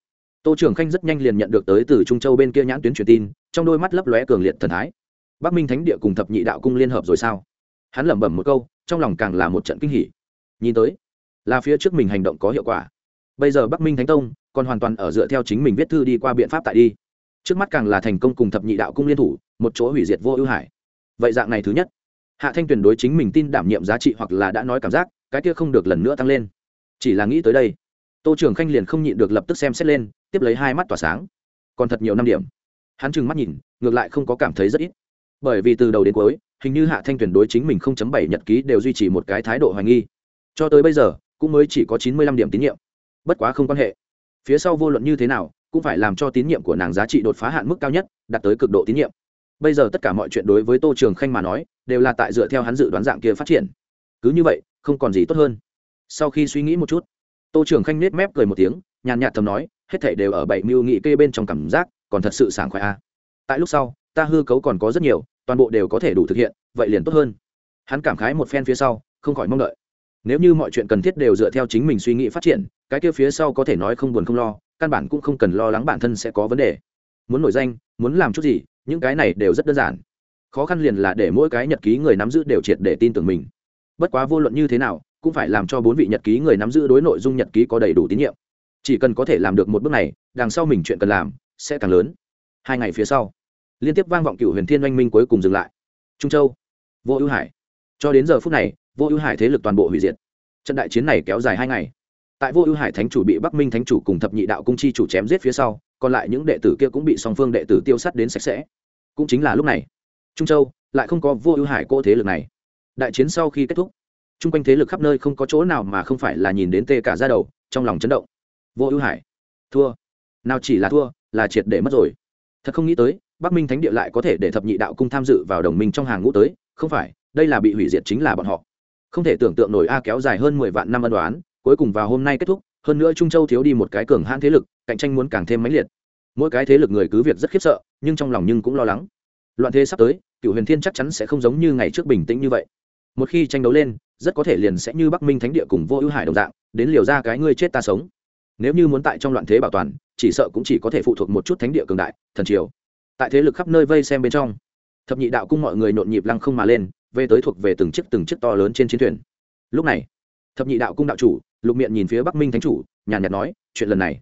tô trường khanh rất nhanh liền nhận được tới từ trung châu bên kia nhãn tuyến truyền tin, trong đôi mắt lấp lóe cường liệt thần thái. Bắc minh thánh địa cùng thập nhị đạo cung liên hợp rồi sao? Hắn lẩm bẩm một câu, trong lòng càng là một trận kinh hỉ. Nhìn tới, là phía trước mình hành động có hiệu quả. Bây giờ bắc minh thánh tông còn hoàn toàn ở dựa theo chính mình viết thư đi qua biện pháp tại đi. Trước mắt càng là thành công cùng thập nhị đạo cung liên thủ, một chỗ hủy diệt vô ưu hải. Vậy dạng này thứ nhất, hạ thanh tuyền đối chính mình tin đảm nhiệm giá trị hoặc là đã nói cảm giác, cái kia không được lần nữa tăng lên. Chỉ là nghĩ tới đây, tô trường khanh liền không nhịn được lập tức xem xét lên, tiếp lấy hai mắt tỏa sáng. Còn thật nhiều năm điểm, hắn trừng mắt nhìn, ngược lại không có cảm thấy rất ít. Bởi vì từ đầu đến cuối, hình như hạ thanh tuyền đối chính mình không chấm bảy nhật ký đều duy trì một cái thái độ hoài nghi. Cho tới bây giờ, cũng mới chỉ có chín mươi lăm điểm tín nhiệm. Bất quá không quan hệ phía sau vô luận như thế nào, cũng phải làm cho tín nhiệm của nàng giá trị đột phá hạn mức cao nhất, đạt tới cực độ tín nhiệm. Bây giờ tất cả mọi chuyện đối với tô trường khanh mà nói, đều là tại dựa theo hắn dự đoán dạng kia phát triển. Cứ như vậy, không còn gì tốt hơn. Sau khi suy nghĩ một chút, tô trường khanh nết mép cười một tiếng, nhàn nhạt thầm nói, hết thể đều ở bảy mưu nghị kê bên trong cảm giác, còn thật sự sảng khoái a. À. tại lúc sau, ta hư cấu còn có rất nhiều, toàn bộ đều có thể đủ thực hiện, vậy liền tốt hơn. Hắn cảm khái một phen phía sau, không khỏi mong đợi nếu như mọi chuyện cần thiết đều dựa theo chính mình suy nghĩ phát triển, cái kia phía sau có thể nói không buồn không lo, căn bản cũng không cần lo lắng bản thân sẽ có vấn đề. Muốn nổi danh, muốn làm chút gì, những cái này đều rất đơn giản. Khó khăn liền là để mỗi cái nhật ký người nắm giữ đều triệt để tin tưởng mình. Bất quá vô luận như thế nào, cũng phải làm cho bốn vị nhật ký người nắm giữ đối nội dung nhật ký có đầy đủ tín nhiệm. Chỉ cần có thể làm được một bước này, đằng sau mình chuyện cần làm, sẽ càng lớn. Hai ngày phía sau, liên tiếp vang vọng cựu huyền thiên oanh minh cuối cùng dừng lại. Trung châu, vô ưu hải. Cho đến giờ phút này vô ưu hải thế lực toàn bộ hủy diệt. Trận đại chiến này kéo dài hai ngày. Tại vô ưu hải thánh chủ bị bắc minh thánh chủ cùng thập nhị đạo cung chi chủ chém giết phía sau, còn lại những đệ tử kia cũng bị song phương đệ tử tiêu sắt đến sạch sẽ. Cũng chính là lúc này, trung châu lại không có vô ưu hải cỗ thế lực này. Đại chiến sau khi kết thúc, chung quanh thế lực khắp nơi không có chỗ nào mà không phải là nhìn đến tê cả ra đầu, trong lòng chấn động. Vô ưu hải, thua. Nào chỉ là thua, là triệt để mất rồi. Thật không nghĩ tới, bắc minh thánh địa lại có thể để thập nhị đạo cung tham dự vào đồng minh trong hàng ngũ tới, không phải, đây là bị hủy diệt chính là bọn họ không thể tưởng tượng nổi a kéo dài hơn mười vạn năm ân đoán cuối cùng vào hôm nay kết thúc, hơn nữa trung châu thiếu đi một cái cường hãn thế lực, cạnh tranh muốn càng thêm mãnh liệt. Mỗi cái thế lực người cứ việc rất khiếp sợ, nhưng trong lòng nhưng cũng lo lắng. Loạn thế sắp tới, cựu huyền thiên chắc chắn sẽ không giống như ngày trước bình tĩnh như vậy. Một khi tranh đấu lên, rất có thể liền sẽ như bắc minh thánh địa cùng vô ưu hải đồng dạng, đến liều ra cái ngươi chết ta sống. Nếu như muốn tại trong loạn thế bảo toàn, chỉ sợ cũng chỉ có thể phụ thuộc một chút thánh địa cường đại, thần triều. Tại thế lực khắp nơi vây xem bên trong, thập nhị đạo cung mọi người nhộn nhịp lăng không mà lên về tới thuộc về từng chiếc từng chiếc to lớn trên chiến thuyền. Lúc này, thập nhị đạo cung đạo chủ, lục miệng nhìn phía bắc minh thánh chủ, nhàn nhạt nói, chuyện lần này,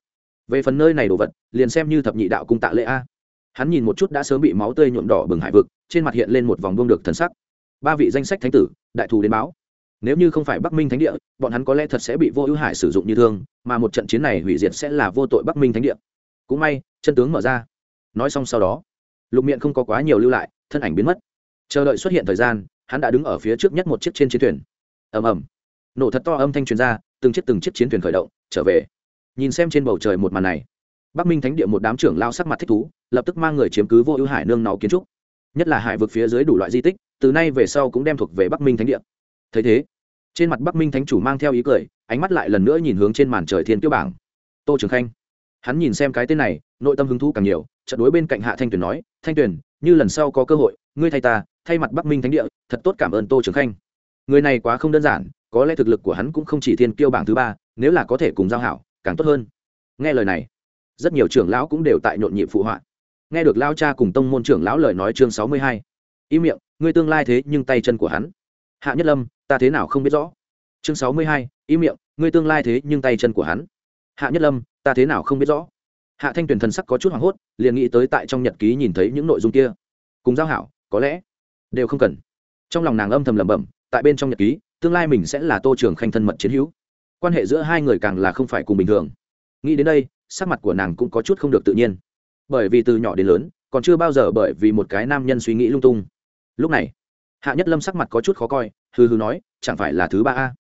về phần nơi này đồ vật, liền xem như thập nhị đạo cung tạ lễ a. Hắn nhìn một chút đã sớm bị máu tươi nhuộm đỏ bừng hải vực, trên mặt hiện lên một vòng buông được thần sắc. Ba vị danh sách thánh tử, đại thù đến báo. Nếu như không phải bắc minh thánh địa, bọn hắn có lẽ thật sẽ bị vô ưu hải sử dụng như thương, mà một trận chiến này hủy diệt sẽ là vô tội bắc minh thánh địa. Cũng may, chân tướng mở ra. Nói xong sau đó, lục miệng không có quá nhiều lưu lại, thân ảnh biến mất. Chờ đợi xuất hiện thời gian hắn đã đứng ở phía trước nhất một chiếc trên chiến thuyền. Ầm ầm. Nổ thật to âm thanh truyền ra, từng chiếc từng chiếc chiến thuyền khởi động, trở về. Nhìn xem trên bầu trời một màn này, bắc minh thánh địa một đám trưởng lao sắc mặt thích thú, lập tức mang người chiếm cứ vô ưu hải nương nó kiến trúc. Nhất là hải vực phía dưới đủ loại di tích, từ nay về sau cũng đem thuộc về bắc minh thánh địa. Thấy thế, trên mặt bắc minh thánh chủ mang theo ý cười, ánh mắt lại lần nữa nhìn hướng trên màn trời thiên tiêu bảng. Tô trường khanh. Hắn nhìn xem cái tên này, nội tâm hứng thú càng nhiều trận đối bên cạnh hạ thanh tuyền nói, thanh tuyền, như lần sau có cơ hội, ngươi thay ta thay mặt bắc minh thánh địa, thật tốt cảm ơn tô trường khanh. Người này quá không đơn giản, có lẽ thực lực của hắn cũng không chỉ thiên kiêu bảng thứ ba, nếu là có thể cùng giao hảo, càng tốt hơn. Nghe lời này, rất nhiều trưởng lão cũng đều tại nhộn nhịp phụ họa. Nghe được lao cha cùng tông môn trưởng lão lời nói chương sáu mươi hai im miệng, ngươi tương lai thế nhưng tay chân của hắn. Hạ nhất lâm, ta thế nào không biết rõ? Chương sáu mươi hai im miệng, ngươi tương lai thế nhưng tay chân của hắn. Hạ nhất lâm, ta thế nào không biết rõ? Hạ thanh tuyền thần sắc có chút hoảng hốt, liền nghĩ tới tại trong nhật ký nhìn thấy những nội dung kia. Cùng giao hảo, có lẽ đều không cần. Trong lòng nàng âm thầm lẩm bẩm, tại bên trong nhật ký, tương lai mình sẽ là tô trường khanh thân mật chiến hữu. Quan hệ giữa hai người càng là không phải cùng bình thường. Nghĩ đến đây, sắc mặt của nàng cũng có chút không được tự nhiên. Bởi vì từ nhỏ đến lớn, còn chưa bao giờ bởi vì một cái nam nhân suy nghĩ lung tung. Lúc này, hạ nhất lâm sắc mặt có chút khó coi hư hư nói, chẳng phải là thứ ba a?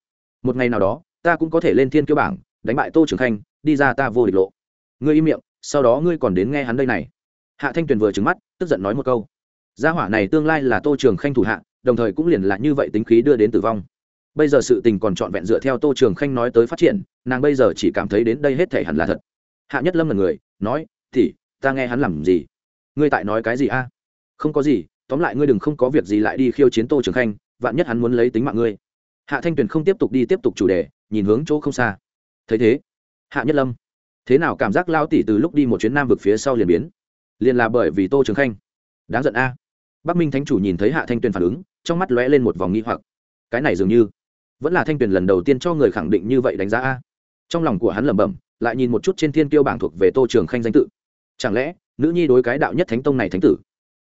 Một ngày nào đó, ta cũng có thể lên thiên kiêu bảng, đánh bại tô trường khanh, đi ra ta vô địch lộ. Ngươi im miệng, sau đó ngươi còn đến nghe hắn đây này. Hạ thanh tuyền vừa trứng mắt, tức giận nói một câu gia hỏa này tương lai là tô trường khanh thủ hạ, đồng thời cũng liền là như vậy tính khí đưa đến tử vong. Bây giờ sự tình còn trọn vẹn dựa theo tô trường khanh nói tới phát triển, nàng bây giờ chỉ cảm thấy đến đây hết thể hẳn là thật. Hạ nhất lâm là người, nói thì ta nghe hắn làm gì? Ngươi tại nói cái gì a? Không có gì, tóm lại ngươi đừng không có việc gì lại đi khiêu chiến tô trường khanh, vạn nhất hắn muốn lấy tính mạng ngươi. Hạ thanh tuyền không tiếp tục đi tiếp tục chủ đề, nhìn hướng chỗ không xa. Thấy thế? Hạ nhất lâm. Thế nào cảm giác lao tỉ từ lúc đi một chuyến nam vực phía sau liền biến? Liền là bởi vì tô trường khanh. Đáng giận a bắc minh thánh chủ nhìn thấy hạ thanh tuyền phản ứng, trong mắt lóe lên một vòng nghi hoặc. Cái này dường như vẫn là thanh tuyền lần đầu tiên cho người khẳng định như vậy đánh giá a. Trong lòng của hắn lẩm bẩm, lại nhìn một chút trên thiên tiêu bảng thuộc về tô trường khanh danh tự. Chẳng lẽ, nữ nhi đối cái đạo nhất thánh tông này thánh tử?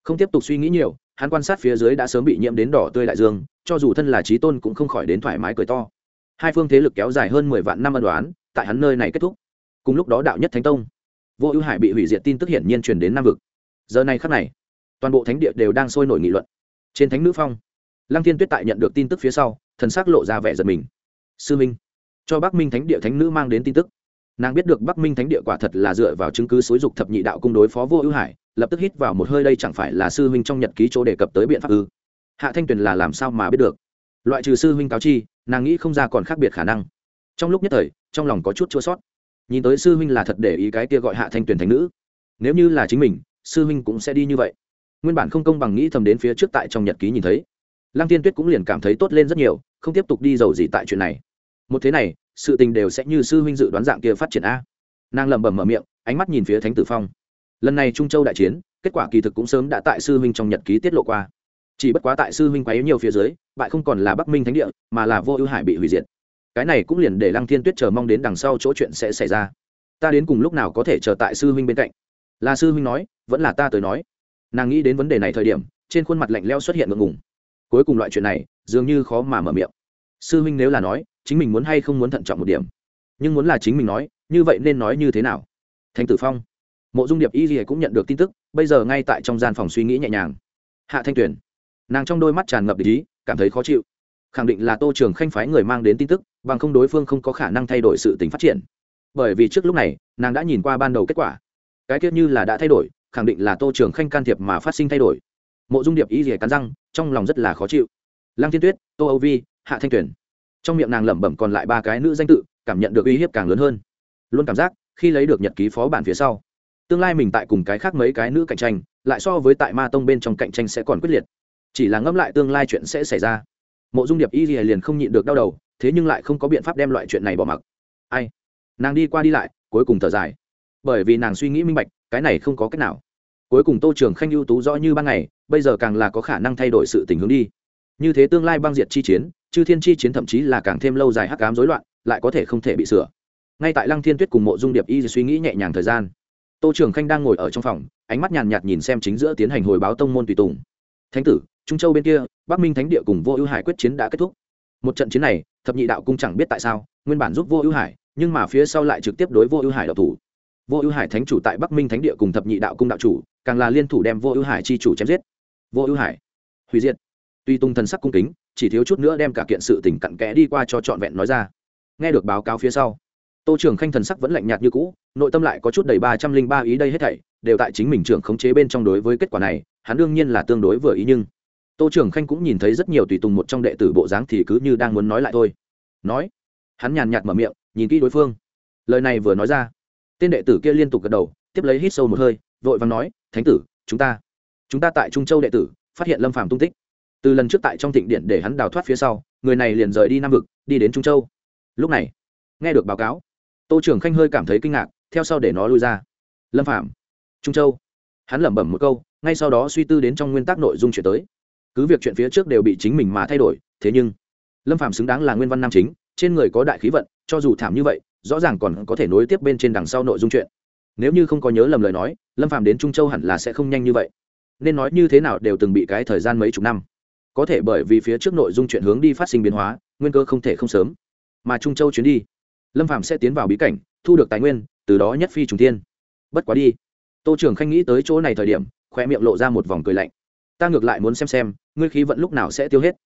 Không tiếp tục suy nghĩ nhiều, hắn quan sát phía dưới đã sớm bị nhiễm đến đỏ tươi đại dương, cho dù thân là trí tôn cũng không khỏi đến thoải mái cười to. Hai phương thế lực kéo dài hơn mười vạn năm ân đoán tại hắn nơi này kết thúc. Cùng lúc đó đạo nhất thánh tông, vô ưu hải bị hủy diệt tin tức hiển nhiên truyền đến nam vực. Giờ này khắc này toàn bộ thánh địa đều đang sôi nổi nghị luận. Trên thánh nữ phong, lăng thiên tuyết tại nhận được tin tức phía sau, thần s ắ c lộ ra vẻ giật mình. Sư minh, cho bắc minh thánh địa thánh nữ mang đến tin tức. Nàng biết được bắc minh thánh địa quả thật là dựa vào chứng cứ xối dục thập nhị đạo cung đối phó vô ưu hải, lập tức hít vào một hơi đây chẳng phải là sư huynh trong nhật ký chỗ đề cập tới biện pháp ư? Hạ thanh tuyền là làm sao mà biết được? Loại trừ sư huynh cáo chi, nàng nghĩ không ra còn khác biệt khả năng. Trong lúc nhất thời, trong lòng có chút chua sót nhìn tới sư huynh là thật để ý cái kia gọi hạ thanh tuyền thánh nữ. Nếu như là chính mình, sư huynh cũng sẽ đi như vậy nguyên bản không công bằng nghĩ thầm đến phía trước tại trong nhật ký nhìn thấy. Lăng tiên tuyết cũng liền cảm thấy tốt lên rất nhiều, không tiếp tục đi giàu gì tại chuyện này. Một thế này, sự tình đều sẽ như sư huynh dự đoán dạng kia phát triển a. Nàng lẩm bẩm mở miệng, ánh mắt nhìn phía thánh tử phong. Lần này trung châu đại chiến, kết quả kỳ thực cũng sớm đã tại sư huynh trong nhật ký tiết lộ qua. Chỉ bất quá tại sư huynh quá yếu nhiều phía dưới, bại không còn là bắc minh thánh địa, mà là vô ưu hải bị hủy diệt. Cái này cũng liền để lăng thiên tuyết chờ mong đến đằng sau chỗ chuyện sẽ xảy ra. Ta đến cùng lúc nào có thể chờ tại sư huynh bên cạnh? Là sư huynh nói, vẫn là ta tới nói nàng nghĩ đến vấn đề này thời điểm, trên khuôn mặt lạnh leo xuất hiện ngượng ngùng. Cuối cùng loại chuyện này, dường như khó mà mở miệng. Sư huynh nếu là nói, chính mình muốn hay không muốn thận trọng một điểm. Nhưng muốn là chính mình nói, như vậy nên nói như thế nào? Thành tử phong. Mộ dung điệp y gì cũng nhận được tin tức, bây giờ ngay tại trong gian phòng suy nghĩ nhẹ nhàng. Hạ thanh tuyền. Nàng trong đôi mắt tràn ngập ý, cảm thấy khó chịu. Khẳng định là tô trường khanh phái người mang đến tin tức, bằng không đối phương không có khả năng thay đổi sự tính phát triển. Bởi vì trước lúc này, nàng đã nhìn qua ban đầu kết quả. Cái tiết như là đã thay đổi khẳng định là tô trường khanh can thiệp mà phát sinh thay đổi. Mộ dung điệp y rỉa cắn răng trong lòng rất là khó chịu. Lăng thiên tuyết tô âu vi hạ thanh tuyển, trong miệng nàng lẩm bẩm còn lại ba cái nữ danh tự cảm nhận được uy hiếp càng lớn hơn. Luôn cảm giác khi lấy được nhật ký phó bản phía sau tương lai mình tại cùng cái khác mấy cái nữ cạnh tranh lại so với tại ma tông bên trong cạnh tranh sẽ còn quyết liệt. Chỉ là ngẫm lại tương lai chuyện sẽ xảy ra. Mộ dung điệp y liền không nhịn được đau đầu thế nhưng lại không có biện pháp đem loại chuyện này bỏ mặc. Ai? Nàng đi qua đi lại cuối cùng thở dài. Bởi vì nàng suy nghĩ minh bạch cái này không có cách nào. Cuối cùng tô trường khanh ưu tú rõ như ban ngày, bây giờ càng là có khả năng thay đổi sự tình hướng đi. Như thế tương lai băng diệt chi chiến, chư thiên chi chiến thậm chí là càng thêm lâu dài hắc ám rối loạn, lại có thể không thể bị sửa. Ngay tại lăng thiên tuyết cùng mộ dung điệp y suy nghĩ nhẹ nhàng thời gian, tô trường khanh đang ngồi ở trong phòng, ánh mắt nhàn nhạt nhìn xem chính giữa tiến hành hồi báo tông môn tùy tùng. Thánh tử, trung châu bên kia, bắc minh thánh địa cùng vô ưu hải quyết chiến đã kết thúc. Một trận chiến này, thập nhị đạo cung chẳng biết tại sao, nguyên bản giúp vô ưu hải, nhưng mà phía sau lại trực tiếp đối vô ưu hải độc thủ vô ưu hải thánh chủ tại bắc minh thánh địa cùng thập nhị đạo cung đạo chủ, càng là liên thủ đem vô ưu hải chi chủ chém giết. Vô ưu hải, hủy diệt. Tuy tung thần sắc cung kính, chỉ thiếu chút nữa đem cả kiện sự tình cặn kẽ đi qua cho trọn vẹn nói ra. Nghe được báo cáo phía sau, tô trưởng khanh thần sắc vẫn lạnh nhạt như cũ, nội tâm lại có chút đầy ba trăm linh ba ý đây hết thảy, đều tại chính mình trưởng khống chế bên trong đối với kết quả này, hắn đương nhiên là tương đối vừa ý nhưng tô trưởng khanh cũng nhìn thấy rất nhiều tùy tùng một trong đệ tử bộ dáng thì cứ như đang muốn nói lại thôi. Nói, hắn nhàn nhạt mở miệng, nhìn kỹ đối phương. Lời này vừa nói ra tên đệ tử kia liên tục gật đầu, tiếp lấy hít sâu một hơi, vội vàng nói, thánh tử, chúng ta chúng ta tại trung châu đệ tử, phát hiện lâm phàm tung tích. Từ lần trước tại trong thịnh điện để hắn đào thoát phía sau, người này liền rời đi nam vực, đi đến trung châu. Lúc này, nghe được báo cáo, tô trưởng khanh hơi cảm thấy kinh ngạc, theo sau để nó lui ra. Lâm phạm trung châu. Hắn lẩm bẩm một câu, ngay sau đó suy tư đến trong nguyên tắc nội dung chuyển tới. Cứ việc chuyện phía trước đều bị chính mình mà thay đổi, thế nhưng, lâm phạm xứng đáng là nguyên văn nam chính, trên người có đại khí vận, cho dù thảm như vậy rõ ràng còn có thể nối tiếp bên trên đằng sau nội dung chuyện. Nếu như không có nhớ lầm lời nói, lâm phạm đến trung châu hẳn là sẽ không nhanh như vậy. Nên nói như thế nào đều từng bị cái thời gian mấy chục năm. Có thể bởi vì phía trước nội dung chuyện hướng đi phát sinh biến hóa, nguyên cơ không thể không sớm. Mà trung châu chuyến đi, lâm phạm sẽ tiến vào bí cảnh, thu được tài nguyên, từ đó nhất phi trùng thiên. Bất quá đi. Tô trưởng khanh nghĩ tới chỗ này thời điểm khoe miệng lộ ra một vòng cười lạnh. Ta ngược lại muốn xem xem, ngươi khí vận lúc nào sẽ tiêu hết.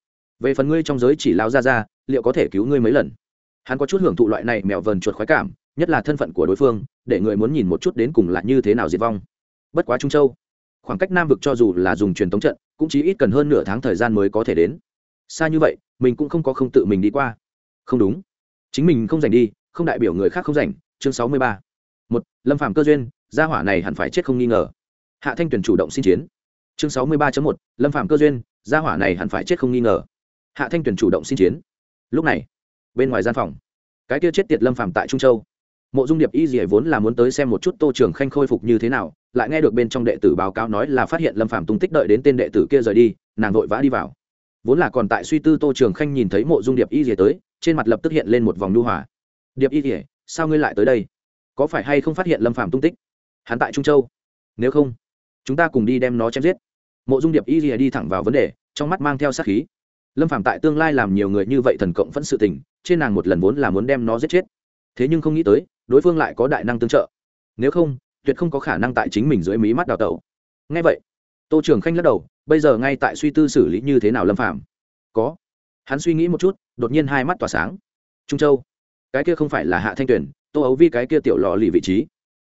Về phần ngươi trong giới chỉ lao ra ra liệu có thể cứu ngươi mấy lần? Hắn có chút hưởng thụ loại này mèo vờn chuột khoái cảm, nhất là thân phận của đối phương, để người muốn nhìn một chút đến cùng là như thế nào diệt vong. Bất quá trung châu, khoảng cách nam vực cho dù là dùng truyền thống trận, cũng chỉ ít cần hơn nửa tháng thời gian mới có thể đến. Xa như vậy, mình cũng không có không tự mình đi qua. Không đúng. Chính mình không giành đi, không đại biểu người khác không giành, chương sáu mươi ba. Một, lâm phạm cơ duyên, gia hỏa này hẳn phải chết không nghi ngờ. Hạ thanh tuyển chủ động xin chiến. Chương sáu mươi ba một, lâm phạm cơ duyên, gia hỏa này hẳn phải chết không nghi ngờ. Hạ thanh tuyển chủ động xin chiến. Lúc này bên ngoài gian phòng. Cái kia chết tiệt lâm phạm tại trung châu. Mộ dung điệp y dì vốn là muốn tới xem một chút tô trường khanh khôi phục như thế nào, lại nghe được bên trong đệ tử báo cáo nói là phát hiện lâm phạm tung tích đợi đến tên đệ tử kia rời đi, nàng vội vã đi vào. Vốn là còn tại suy tư tô trường khanh nhìn thấy mộ dung điệp y dì tới, trên mặt lập tức hiện lên một vòng nhu hòa. Điệp y dì sao ngươi lại tới đây? Có phải hay không phát hiện lâm phàm tung tích? Hắn tại trung châu. Nếu không, chúng ta cùng đi đem nó chém giết. Mộ dung điệp y rìa đi thẳng vào vấn đề, trong mắt mang theo sát khí. Lâm phàm tại tương lai làm nhiều người như vậy thần cộng vẫn sự tình trên nàng một lần vốn là muốn đem nó giết chết. Thế nhưng không nghĩ tới, đối phương lại có đại năng tương trợ. Nếu không, tuyệt không có khả năng tại chính mình dưới mí mắt đào tẩu. Ngay vậy, tô trường khanh lắc đầu, bây giờ ngay tại suy tư xử lý như thế nào lâm phàm. Có. Hắn suy nghĩ một chút, đột nhiên hai mắt tỏa sáng. Trung châu. Cái kia không phải là hạ thanh tuyển tô ấu vi cái kia tiểu lò lì vị trí.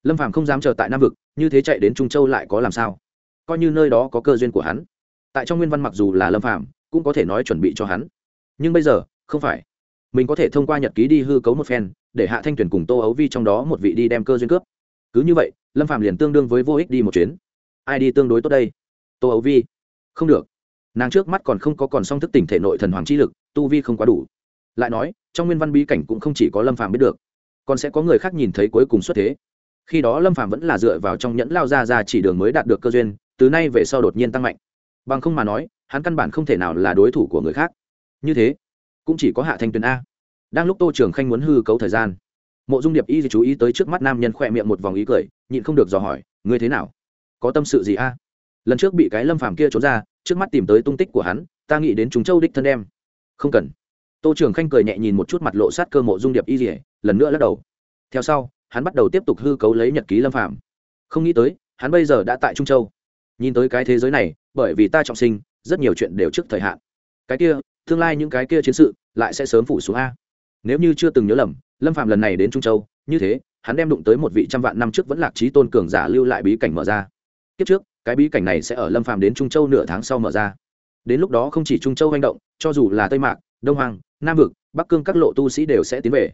Lâm phàm không dám chờ tại nam vực, như thế chạy đến trung châu lại có làm sao? Coi như nơi đó có cơ duyên của hắn. Tại trong nguyên văn mặc dù là lâm phàm, cũng có thể nói chuẩn bị cho hắn. Nhưng bây giờ, không phải mình có thể thông qua nhật ký đi hư cấu một phen, để hạ thanh tuyển cùng tô ấu vi trong đó một vị đi đem cơ duyên cướp. Cứ như vậy, lâm phạm liền tương đương với vô ích đi một chuyến. Ai đi tương đối tốt đây? Tô ấu vi. Không được. Nàng trước mắt còn không có còn song thức tỉnh thể nội thần hoàng chi lực, tu vi không quá đủ. Lại nói, trong nguyên văn bí cảnh cũng không chỉ có lâm phạm biết được, còn sẽ có người khác nhìn thấy cuối cùng xuất thế. Khi đó lâm phạm vẫn là dựa vào trong nhẫn lao ra ra chỉ đường mới đạt được cơ duyên, từ nay về sau đột nhiên tăng mạnh. Bằng không mà nói, hắn căn bản không thể nào là đối thủ của người khác. Như thế cũng chỉ có hạ thanh tuyền a. Đang lúc tô trường khanh muốn hư cấu thời gian, mộ dung điệp y chú ý tới trước mắt nam nhân khỏe miệng một vòng ý cười, nhịn không được dò hỏi, ngươi thế nào? Có tâm sự gì a? Lần trước bị cái lâm phàm kia trốn ra, trước mắt tìm tới tung tích của hắn, ta nghĩ đến chúng châu đích thân em. không cần. Tô trường khanh cười nhẹ nhìn một chút mặt lộ sát cơ mộ dung điệp y dỉa lần nữa lắc đầu. Theo sau, hắn bắt đầu tiếp tục hư cấu lấy nhật ký lâm phàm. Không nghĩ tới, hắn bây giờ đã tại trung châu. Nhìn tới cái thế giới này, bởi vì ta trọng sinh, rất nhiều chuyện đều trước thời hạn. Cái kia tương lai những cái kia chiến sự lại sẽ sớm phủ xuống a. Nếu như chưa từng nhớ lầm, lâm phạm lần này đến trung châu, như thế, hắn đem đụng tới một vị trăm vạn năm trước vẫn lạc trí tôn cường giả lưu lại bí cảnh mở ra. Kiếp trước, cái bí cảnh này sẽ ở lâm phạm đến trung châu nửa tháng sau mở ra. Đến lúc đó không chỉ trung châu manh động, cho dù là tây mạc, đông hoàng nam vực, bắc cương các lộ tu sĩ đều sẽ tiến về.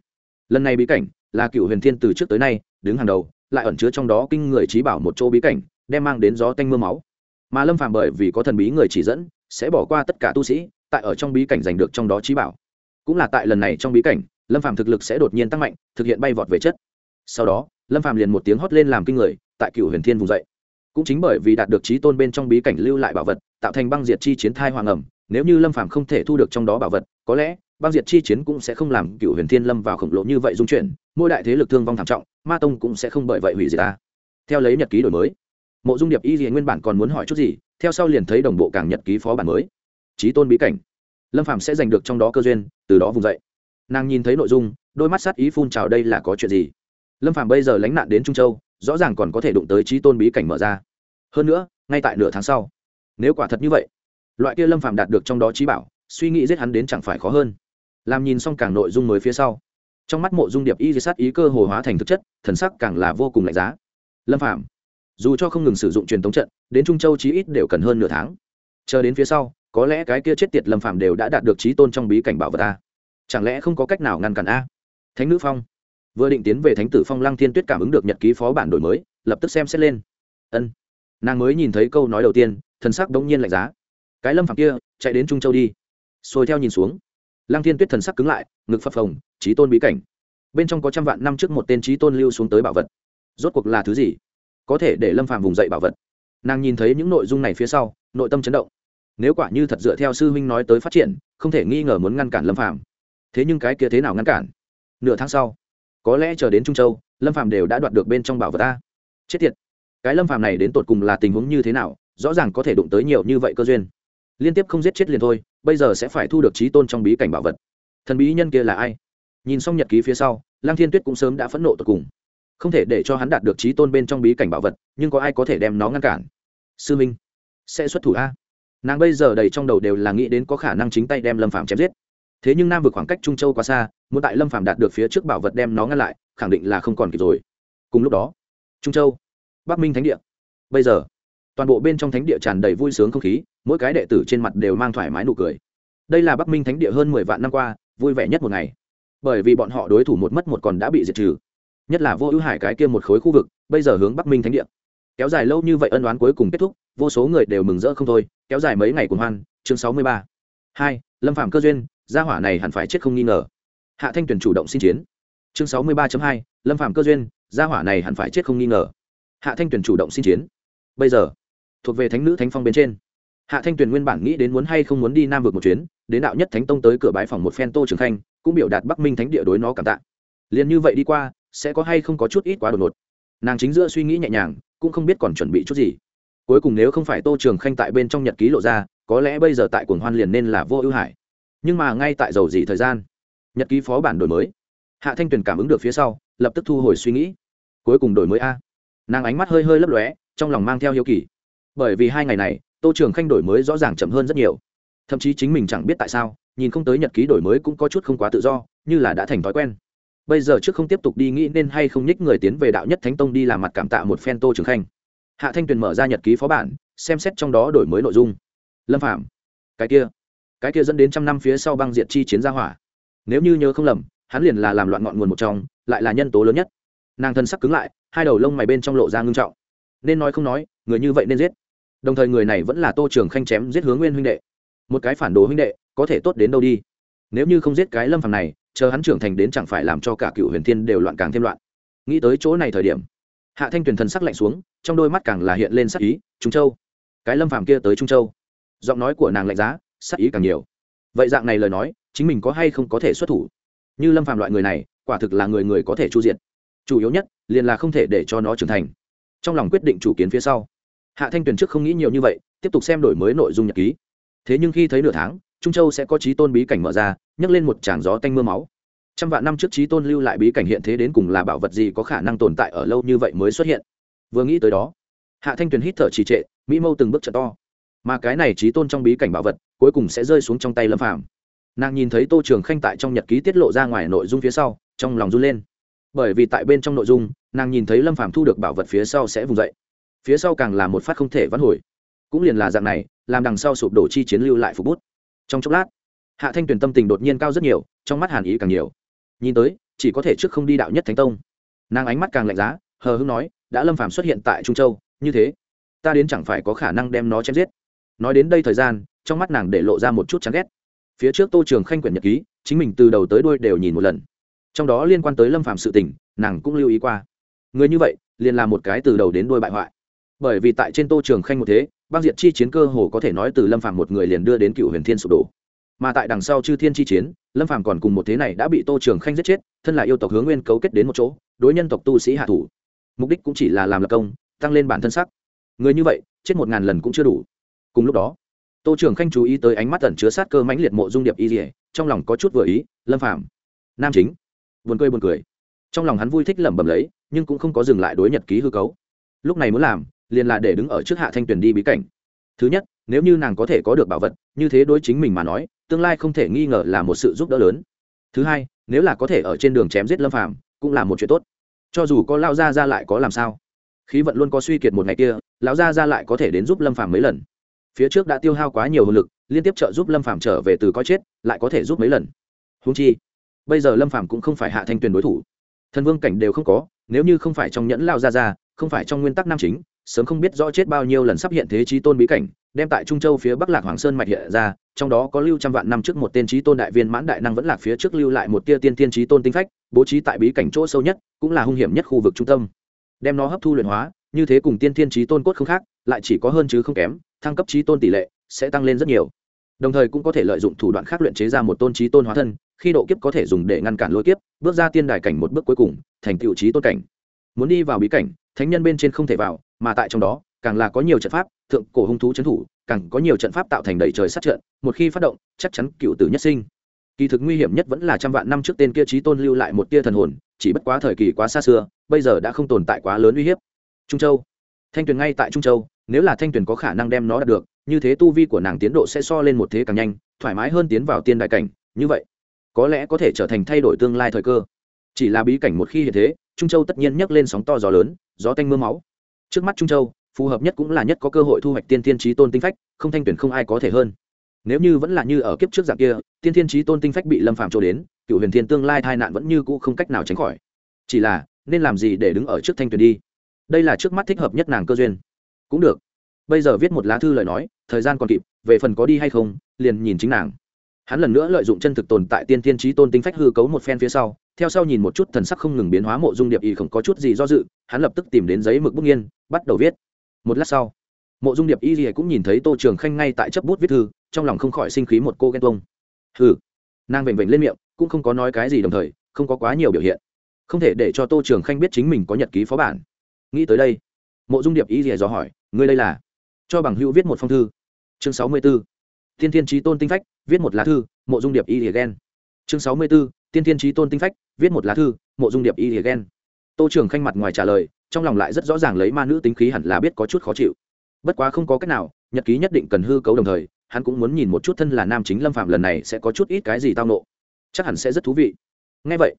Lần này bí cảnh là cựu huyền thiên từ trước tới nay, đứng hàng đầu, lại ẩn chứa trong đó kinh người trí bảo một chỗ bí cảnh, đem mang đến gió tanh m ư a máu. Mà lâm phạm bởi vì có thần bí người chỉ dẫn, sẽ bỏ qua tất cả tu sĩ tại ở trong bí cảnh giành được trong đó trí bảo. Cũng là tại lần này trong bí cảnh, lâm phàm thực lực sẽ đột nhiên tăng mạnh, thực hiện bay vọt về chất. Sau đó, lâm phàm liền một tiếng hót lên làm kinh người, tại cựu huyền thiên vùng dậy. Cũng chính bởi vì đạt được trí tôn bên trong bí cảnh lưu lại bảo vật, tạo thành băng diệt chi chiến thai hoàng ẩm, nếu như lâm phàm không thể thu được trong đó bảo vật, có lẽ băng diệt chi chiến cũng sẽ không làm cựu huyền thiên lâm vào khổng lồ như vậy dung chuyển, mỗi đại thế lực thương vong thảm trọng, ma tông cũng sẽ không bởi vậy hủy diệt ta. Theo lấy nhật ký đổi mới, mộ dung điệp y gì nguyên bản còn muốn hỏi chút gì, theo sau liền thấy đồng bộ càng nhật ký phó bản mới trí tôn bí cảnh. Lâm phạm sẽ giành được trong đó cơ duyên, từ đó vùng dậy. Nàng nhìn thấy nội dung, đôi mắt sát ý phun trào đây là có chuyện gì? Lâm phạm bây giờ lánh nạn đến trung châu, rõ ràng còn có thể đụng tới trí tôn bí cảnh mở ra. Hơn nữa, ngay tại nửa tháng sau, nếu quả thật như vậy, loại kia lâm phạm đạt được trong đó trí bảo, suy nghĩ giết hắn đến chẳng phải khó hơn. Làm nhìn xong càng nội dung mới phía sau, trong mắt mộ dung điệp y sát ý cơ hồ hóa thành thực chất, thần sắc càng là vô cùng lạnh giá. Lâm phạm dù cho không ngừng sử dụng truyền thống trận, đến trung châu chí ít đều cần hơn nửa tháng. Chờ đến phía sau có lẽ cái kia chết tiệt lâm phạm đều đã đạt được trí tôn trong bí cảnh bảo vật a. Chẳng lẽ không có cách nào ngăn cản a? Thánh nữ phong. Vừa định tiến về thánh tử phong lăng thiên tuyết cảm ứng được nhật ký phó bản đổi mới, lập tức xem xét lên. Ân. Nàng mới nhìn thấy câu nói đầu tiên, thần sắc đống nhiên lạnh giá. Cái lâm phạm kia, chạy đến trung châu đi. Xôi theo nhìn xuống. Lăng thiên tuyết thần sắc cứng lại, ngực phập phồng, trí tôn bí cảnh. Bên trong có trăm vạn năm trước một tên trí tôn lưu xuống tới bảo vật. Rốt cuộc là thứ gì? Có thể để lâm phạm vùng dậy bảo vật. Nàng nhìn thấy những nội dung này phía sau, nội tâm chấn động nếu quả như thật dựa theo sư huynh nói tới phát triển, không thể nghi ngờ muốn ngăn cản lâm phạm thế nhưng cái kia thế nào ngăn cản? Nửa tháng sau, có lẽ chờ đến trung châu, lâm phạm đều đã đoạt được bên trong bảo vật ta. Chết tiệt! Cái lâm phạm này đến tột cùng là tình huống như thế nào, rõ ràng có thể đụng tới nhiều như vậy cơ duyên. Liên tiếp không giết chết liền thôi, bây giờ sẽ phải thu được trí tôn trong bí cảnh bảo vật. Thần bí nhân kia là ai? Nhìn xong nhật ký phía sau, lăng thiên tuyết cũng sớm đã phẫn nộ tột cùng. Không thể để cho hắn đạt được trí tôn bên trong bí cảnh bảo vật, nhưng có ai có thể đem nó ngăn cản? Sư minh, sẽ xuất thủ a? Nàng bây giờ đầy trong đầu đều là nghĩ đến có khả năng chính tay đem lâm phạm chém giết. Thế nhưng nam vực khoảng cách trung châu quá xa, muốn tại lâm phạm đạt được phía trước bảo vật đem nó ngăn lại, khẳng định là không còn kịp rồi. Cùng lúc đó, trung châu, bắc minh thánh địa. Bây giờ, toàn bộ bên trong thánh địa tràn đầy vui sướng không khí, mỗi cái đệ tử trên mặt đều mang thoải mái nụ cười. Đây là bắc minh thánh địa hơn mười vạn năm qua, vui vẻ nhất một ngày. Bởi vì bọn họ đối thủ một mất một còn đã bị diệt trừ. Nhất là vô ưu hải cái kia một khối khu vực, bây giờ hướng bắc minh thánh địa. Kéo dài lâu như vậy ân đoán cuối cùng kết thúc, vô số người đều mừng rỡ không thôi kéo dài mấy ngày cùng hoan, chương sáu mươi ba. Hai, lâm phạm cơ duyên, gia hỏa này hẳn phải chết không nghi ngờ. Hạ thanh tuyển chủ động xin chiến. Chương sáu mươi ba hai, lâm phạm cơ duyên, gia hỏa này hẳn phải chết không nghi ngờ. Hạ thanh tuyển chủ động xin chiến. Bây giờ, thuộc về thánh nữ thánh phong bên trên. Hạ thanh tuyền nguyên bản nghĩ đến muốn hay không muốn đi nam vực một chuyến, đến đạo nhất thánh tông tới cửa bái phòng một phen tô trường khanh, cũng biểu đạt bắc minh thánh địa đối nó cảm tạ. Liền như vậy đi qua, sẽ có hay không có chút ít quá đột ngột. Nàng chính giữa suy nghĩ nhẹ nhàng, cũng không biết còn chuẩn bị chút gì cuối cùng nếu không phải tô trường khanh tại bên trong nhật ký lộ ra, có lẽ bây giờ tại cuồng hoan liền nên là vô ưu hải. Nhưng mà ngay tại dầu gì thời gian, nhật ký phó bản đổi mới. Hạ thanh tuyền cảm ứng được phía sau, lập tức thu hồi suy nghĩ. Cuối cùng đổi mới a. Nàng ánh mắt hơi hơi lấp lóe, trong lòng mang theo hiếu kỳ. Bởi vì hai ngày này, tô trường khanh đổi mới rõ ràng chậm hơn rất nhiều. Thậm chí chính mình chẳng biết tại sao, nhìn không tới nhật ký đổi mới cũng có chút không quá tự do, như là đã thành thói quen. Bây giờ trước không tiếp tục đi nghĩ nên hay không nhích người tiến về đạo nhất thánh tông đi làm mặt cảm tạ một phen tô trường khanh hạ thanh tuyền mở ra nhật ký phó bản, xem xét trong đó đổi mới nội dung. Lâm phạm cái kia cái kia dẫn đến trăm năm phía sau băng diệt chi chiến gia hỏa. Nếu như nhớ không lầm, hắn liền là làm loạn ngọn nguồn một trong, lại là nhân tố lớn nhất. Nàng thân sắc cứng lại, hai đầu lông mày bên trong lộ ra ngưng trọng. Nên nói không nói, người như vậy nên giết. Đồng thời người này vẫn là tô trường khanh chém giết hướng nguyên huynh đệ. Một cái phản đồ huynh đệ, có thể tốt đến đâu đi. Nếu như không giết cái lâm phàm này, chờ hắn trưởng thành đến chẳng phải làm cho cả cựu huyền thiên đều loạn càng thêm loạn. Nghĩ tới chỗ này thời điểm hạ thanh tuyền thần sắc lạnh xuống, trong đôi mắt càng là hiện lên sắc ý, trung châu, cái lâm phàm kia tới trung châu. Giọng nói của nàng lạnh giá, sắc ý càng nhiều. Vậy dạng này lời nói, chính mình có hay không có thể xuất thủ? Như lâm phàm loại người này, quả thực là người người có thể chu diện chủ yếu nhất, liền là không thể để cho nó trưởng thành. Trong lòng quyết định chủ kiến phía sau, hạ thanh tuyền trước không nghĩ nhiều như vậy, tiếp tục xem đổi mới nội dung nhật ký. Thế nhưng khi thấy nửa tháng, trung châu sẽ có trí tôn bí cảnh mở ra, nhấc lên một tràng gió tanh mưa máu trăm vạn năm trước trí tôn lưu lại bí cảnh hiện thế đến cùng là bảo vật gì có khả năng tồn tại ở lâu như vậy mới xuất hiện? Vừa nghĩ tới đó, hạ thanh tuyền hít thở trì trệ, mỹ mâu từng bước trận to. Mà cái này trí tôn trong bí cảnh bảo vật, cuối cùng sẽ rơi xuống trong tay lâm phàm. Nàng nhìn thấy tô trường khanh tại trong nhật ký tiết lộ ra ngoài nội dung phía sau, trong lòng run lên. Bởi vì tại bên trong nội dung, nàng nhìn thấy lâm phàm thu được bảo vật phía sau sẽ vùng dậy. Phía sau càng là một phát không thể vãn hồi. Cũng liền là dạng này, làm đằng sau sụp đổ chi chiến lưu lại phục bút. Trong chốc lát, hạ thanh tuyền tâm tình đột nhiên cao rất nhiều, trong mắt hàn ý càng nhiều nhìn tới, chỉ có thể trước không đi đạo nhất thánh tông. Nàng ánh mắt càng lạnh giá, hờ hưng nói, đã lâm phàm xuất hiện tại trung châu, như thế, ta đến chẳng phải có khả năng đem nó chém giết. Nói đến đây thời gian, trong mắt nàng để lộ ra một chút chán ghét. Phía trước tô trường khanh quyển nhật ký, chính mình từ đầu tới đuôi đều nhìn một lần. Trong đó liên quan tới lâm phàm sự tình, nàng cũng lưu ý qua. Người như vậy, liền là một cái từ đầu đến đuôi bại hoại. Bởi vì tại trên tô trường khanh một thế, băng diện chi chiến cơ hồ có thể nói từ lâm phàm một người liền đưa đến cựu huyền thiên sụp đổ mà tại đằng sau chư thiên chi chiến, lâm phàm còn cùng một thế này đã bị tô trường khanh giết chết, thân là yêu tộc hướng nguyên cấu kết đến một chỗ, đối nhân tộc tu sĩ hạ thủ. Mục đích cũng chỉ là làm lập công, tăng lên bản thân sắc. Người như vậy, chết một ngàn lần cũng chưa đủ. Cùng lúc đó, tô trường khanh chú ý tới ánh mắt tẩn chứa sát cơ mãnh liệt mộ dung điệp y dỉa trong lòng có chút vừa ý, lâm phàm, nam chính. Buồn cười buồn cười. Trong lòng hắn vui thích lẩm bẩm lấy, nhưng cũng không có dừng lại đối nhật ký hư cấu. Lúc này muốn làm, liền là để đứng ở trước hạ thanh tuyền đi bí cảnh. Thứ nhất, nếu như nàng có thể có được bảo vật, như thế đối chính mình mà nói tương lai không thể nghi ngờ là một sự giúp đỡ lớn. Thứ hai, nếu là có thể ở trên đường chém giết lâm phàm, cũng là một chuyện tốt. Cho dù có lao ra ra lại có làm sao? Khí vận luôn có suy kiệt một ngày kia, lão gia ra lại có thể đến giúp lâm phàm mấy lần. Phía trước đã tiêu hao quá nhiều hồn lực, liên tiếp trợ giúp lâm phàm trở về từ coi chết, lại có thể giúp mấy lần. Húng chi, bây giờ lâm phàm cũng không phải hạ thanh tuyền đối thủ. Thần vương cảnh đều không có, nếu như không phải trong nhẫn lao ra ra không phải trong nguyên tắc nam chính sớm không biết rõ chết bao nhiêu lần sắp hiện thế trí tôn bí cảnh, đem tại trung châu phía bắc lạc hoàng sơn mạch hiện ra, trong đó có lưu trăm vạn năm trước một tên trí tôn đại viên mãn đại năng vẫn lạc phía trước lưu lại một tia tiên tiên trí tôn tinh phách, bố trí tại bí cảnh chỗ sâu nhất, cũng là hung hiểm nhất khu vực trung tâm. Đem nó hấp thu luyện hóa, như thế cùng tiên tiên trí tôn cốt không khác, lại chỉ có hơn chứ không kém, thăng cấp trí tôn tỷ lệ sẽ tăng lên rất nhiều. Đồng thời cũng có thể lợi dụng thủ đoạn khác luyện chế ra một tôn trí tôn hóa thân, khi độ kiếp có thể dùng để ngăn cản lôi kiếp, bước ra tiên đài cảnh một bước cuối cùng, thành tựu trí tôn cảnh. Muốn đi vào bí cảnh, thánh nhân bên trên không thể vào mà tại trong đó, càng là có nhiều trận pháp, thượng cổ hung thú trấn thủ, càng có nhiều trận pháp tạo thành đầy trời sát trận, một khi phát động, chắc chắn cựu tử nhất sinh. Kỳ thực nguy hiểm nhất vẫn là trăm vạn năm trước tên kia trí tôn lưu lại một tia thần hồn, chỉ bất quá thời kỳ quá xa xưa, bây giờ đã không tồn tại quá lớn uy hiếp. Trung châu. Thanh tuyền ngay tại trung châu, nếu là thanh tuyền có khả năng đem nó đạt được, như thế tu vi của nàng tiến độ sẽ so lên một thế càng nhanh, thoải mái hơn tiến vào tiên đại cảnh, như vậy, có lẽ có thể trở thành thay đổi tương lai thời cơ. Chỉ là bí cảnh một khi hiện thế, trung châu tất nhiên nhấc lên sóng to gió lớn, gió tanh m ư a máu trước mắt trung châu, phù hợp nhất cũng là nhất có cơ hội thu hoạch tiên thiên trí tôn tinh phách, không thanh tuyển không ai có thể hơn. Nếu như vẫn là như ở kiếp trước dạng kia, tiên thiên trí tôn tinh phách bị lâm phạm trổ đến cựu huyền thiên tương lai tai nạn vẫn như cũ không cách nào tránh khỏi. Chỉ là, nên làm gì để đứng ở trước thanh tuyển đi? Đây là trước mắt thích hợp nhất nàng cơ duyên. Cũng được. Bây giờ viết một lá thư lời nói, thời gian còn kịp, về phần có đi hay không, liền nhìn chính nàng. Hắn lần nữa lợi dụng chân thực tồn tại tiên tiên trí tôn tinh phách hư cấu một phen phía sau theo sau nhìn một chút thần sắc không ngừng biến hóa mộ dung điệp y không có chút gì do dự, hắn lập tức tìm đến giấy mực bút nghiên, bắt đầu viết. Một lát sau, mộ dung điệp y gì cũng nhìn thấy tô trường khanh ngay tại chấp bút viết thư, trong lòng không khỏi sinh khí một cô ghen tông hừ. Nàng vểnh vểnh lên miệng, cũng không có nói cái gì đồng thời, không có quá nhiều biểu hiện. Không thể để cho tô trường khanh biết chính mình có nhật ký phó bản. Nghĩ tới đây, mộ dung điệp y gì dò hỏi, ngươi đây là? Cho bằng hữu viết một phong thư. Chương sáu mươi b ố thiên trí tôn tinh phách, viết một lá thư, mộ dung điệp y hiền ghen. Chương sáu mươi b ố tiên thiên trí tôn tinh phách viết một lá thư, mộ dung điệp y hiền ghen. Tô trường khanh mặt ngoài trả lời, trong lòng lại rất rõ ràng lấy ma nữ tính khí hẳn là biết có chút khó chịu. Bất quá không có cách nào, nhật ký nhất định cần hư cấu đồng thời, hắn cũng muốn nhìn một chút thân là nam chính lâm phạm lần này sẽ có chút ít cái gì tao nộ. Chắc hẳn sẽ rất thú vị. Ngay vậy,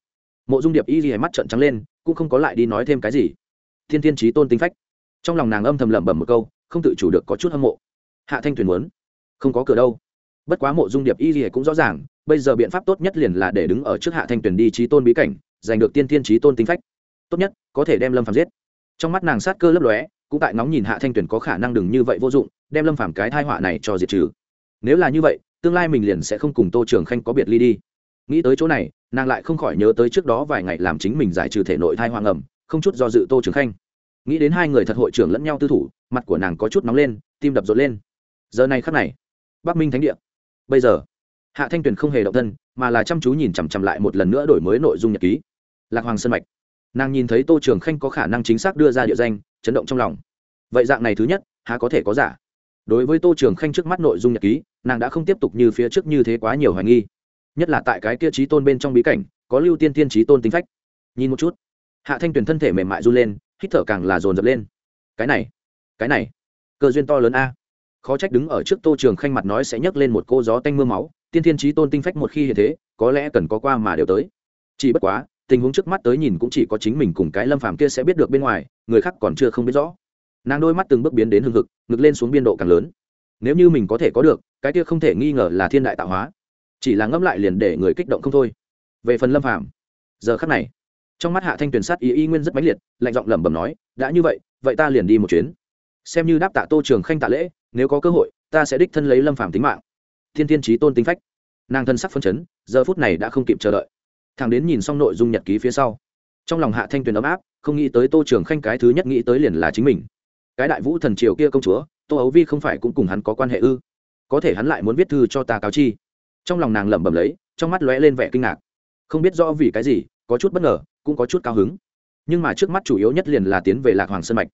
mộ dung điệp y ghi mắt trợn trắng lên, cũng không có lại đi nói thêm cái gì. Thiên thiên trí tôn tinh phách. Trong lòng nàng âm thầm lẩm bẩm một câu, không tự chủ được có chút hâm mộ. Hạ thanh thuyền muốn. Không có cửa đâu. Bất quá mộ dung điệp y gì cũng rõ ràng bây giờ biện pháp tốt nhất liền là để đứng ở trước hạ thanh tuyền đi trí tôn bí cảnh, giành được tiên thiên trí tôn tinh phách. Tốt nhất, có thể đem lâm phàm giết. Trong mắt nàng sát cơ lấp lóe, cũng tại ngóng nhìn hạ thanh tuyền có khả năng đừng như vậy vô dụng, đem lâm phàm cái thai họa này cho diệt trừ. Nếu là như vậy, tương lai mình liền sẽ không cùng tô trường khanh có biệt ly đi. Nghĩ tới chỗ này, nàng lại không khỏi nhớ tới trước đó vài ngày làm chính mình giải trừ thể nội thai hoang ẩm, không chút do dự tô trường khanh. Nghĩ đến hai người thật hội trưởng lẫn nhau tư thủ, mặt của nàng có chút nóng lên, tim đập rộn lên. Giờ này khắc này, bắc minh thánh địa. Bây giờ hạ thanh tuyền không hề động thân, mà là chăm chú nhìn chằm chằm lại một lần nữa đổi mới nội dung nhật ký. Lạc hoàng sơn mạch. Nàng nhìn thấy tô trường khanh có khả năng chính xác đưa ra địa danh, chấn động trong lòng. Vậy dạng này thứ nhất, há có thể có giả? Đối với tô trường khanh trước mắt nội dung nhật ký, nàng đã không tiếp tục như phía trước như thế quá nhiều hoài nghi. Nhất là tại cái kia trí tôn bên trong bí cảnh, có lưu tiên tiên trí tôn tính phách. Nhìn một chút. Hạ thanh tuyền thân thể mềm mại run lên, hít thở càng là dồn dập lên. Cái này cái này, cơ duyên to lớn a. Khó trách đứng ở trước tô trường khanh mặt nói sẽ nhấc lên một cô gió tanh m ư a máu tiên thiên trí tôn tinh phách một khi hiện thế, có lẽ cần có qua mà đều tới. Chỉ bất quá, tình huống trước mắt tới nhìn cũng chỉ có chính mình cùng cái lâm phàm kia sẽ biết được bên ngoài, người khác còn chưa không biết rõ. Nàng đôi mắt từng bước biến đến hưng hực, ngực lên xuống biên độ càng lớn. Nếu như mình có thể có được, cái kia không thể nghi ngờ là thiên đại tạo hóa. Chỉ là ngẫm lại liền để người kích động không thôi. Về phần lâm phàm, giờ khắc này, trong mắt hạ thanh tuyển sát ý y nguyên rất mãnh liệt, lạnh giọng lẩm bẩm nói, đã như vậy vậy ta liền đi một chuyến. Xem như đáp tạ tô trường khanh tạ lễ, nếu có cơ hội, ta sẽ đích thân lấy lâm phàm tính mạng thiên thiên trí tôn tinh phách. Nàng thân sắc phân chấn, giờ phút này đã không kịp chờ đợi. Thằng đến nhìn xong nội dung nhật ký phía sau, trong lòng hạ thanh tuyền ấm áp, không nghĩ tới tô trường khanh cái thứ nhất nghĩ tới liền là chính mình. Cái đại vũ thần triều kia công chúa, tô ấu vi không phải cũng cùng hắn có quan hệ ư? Có thể hắn lại muốn viết thư cho ta cáo chi. Trong lòng nàng lẩm bẩm lấy, trong mắt lóe lên vẻ kinh ngạc. Không biết rõ vì cái gì, có chút bất ngờ, cũng có chút cao hứng. Nhưng mà trước mắt chủ yếu nhất liền là tiến về lạc hoàng sân mạch.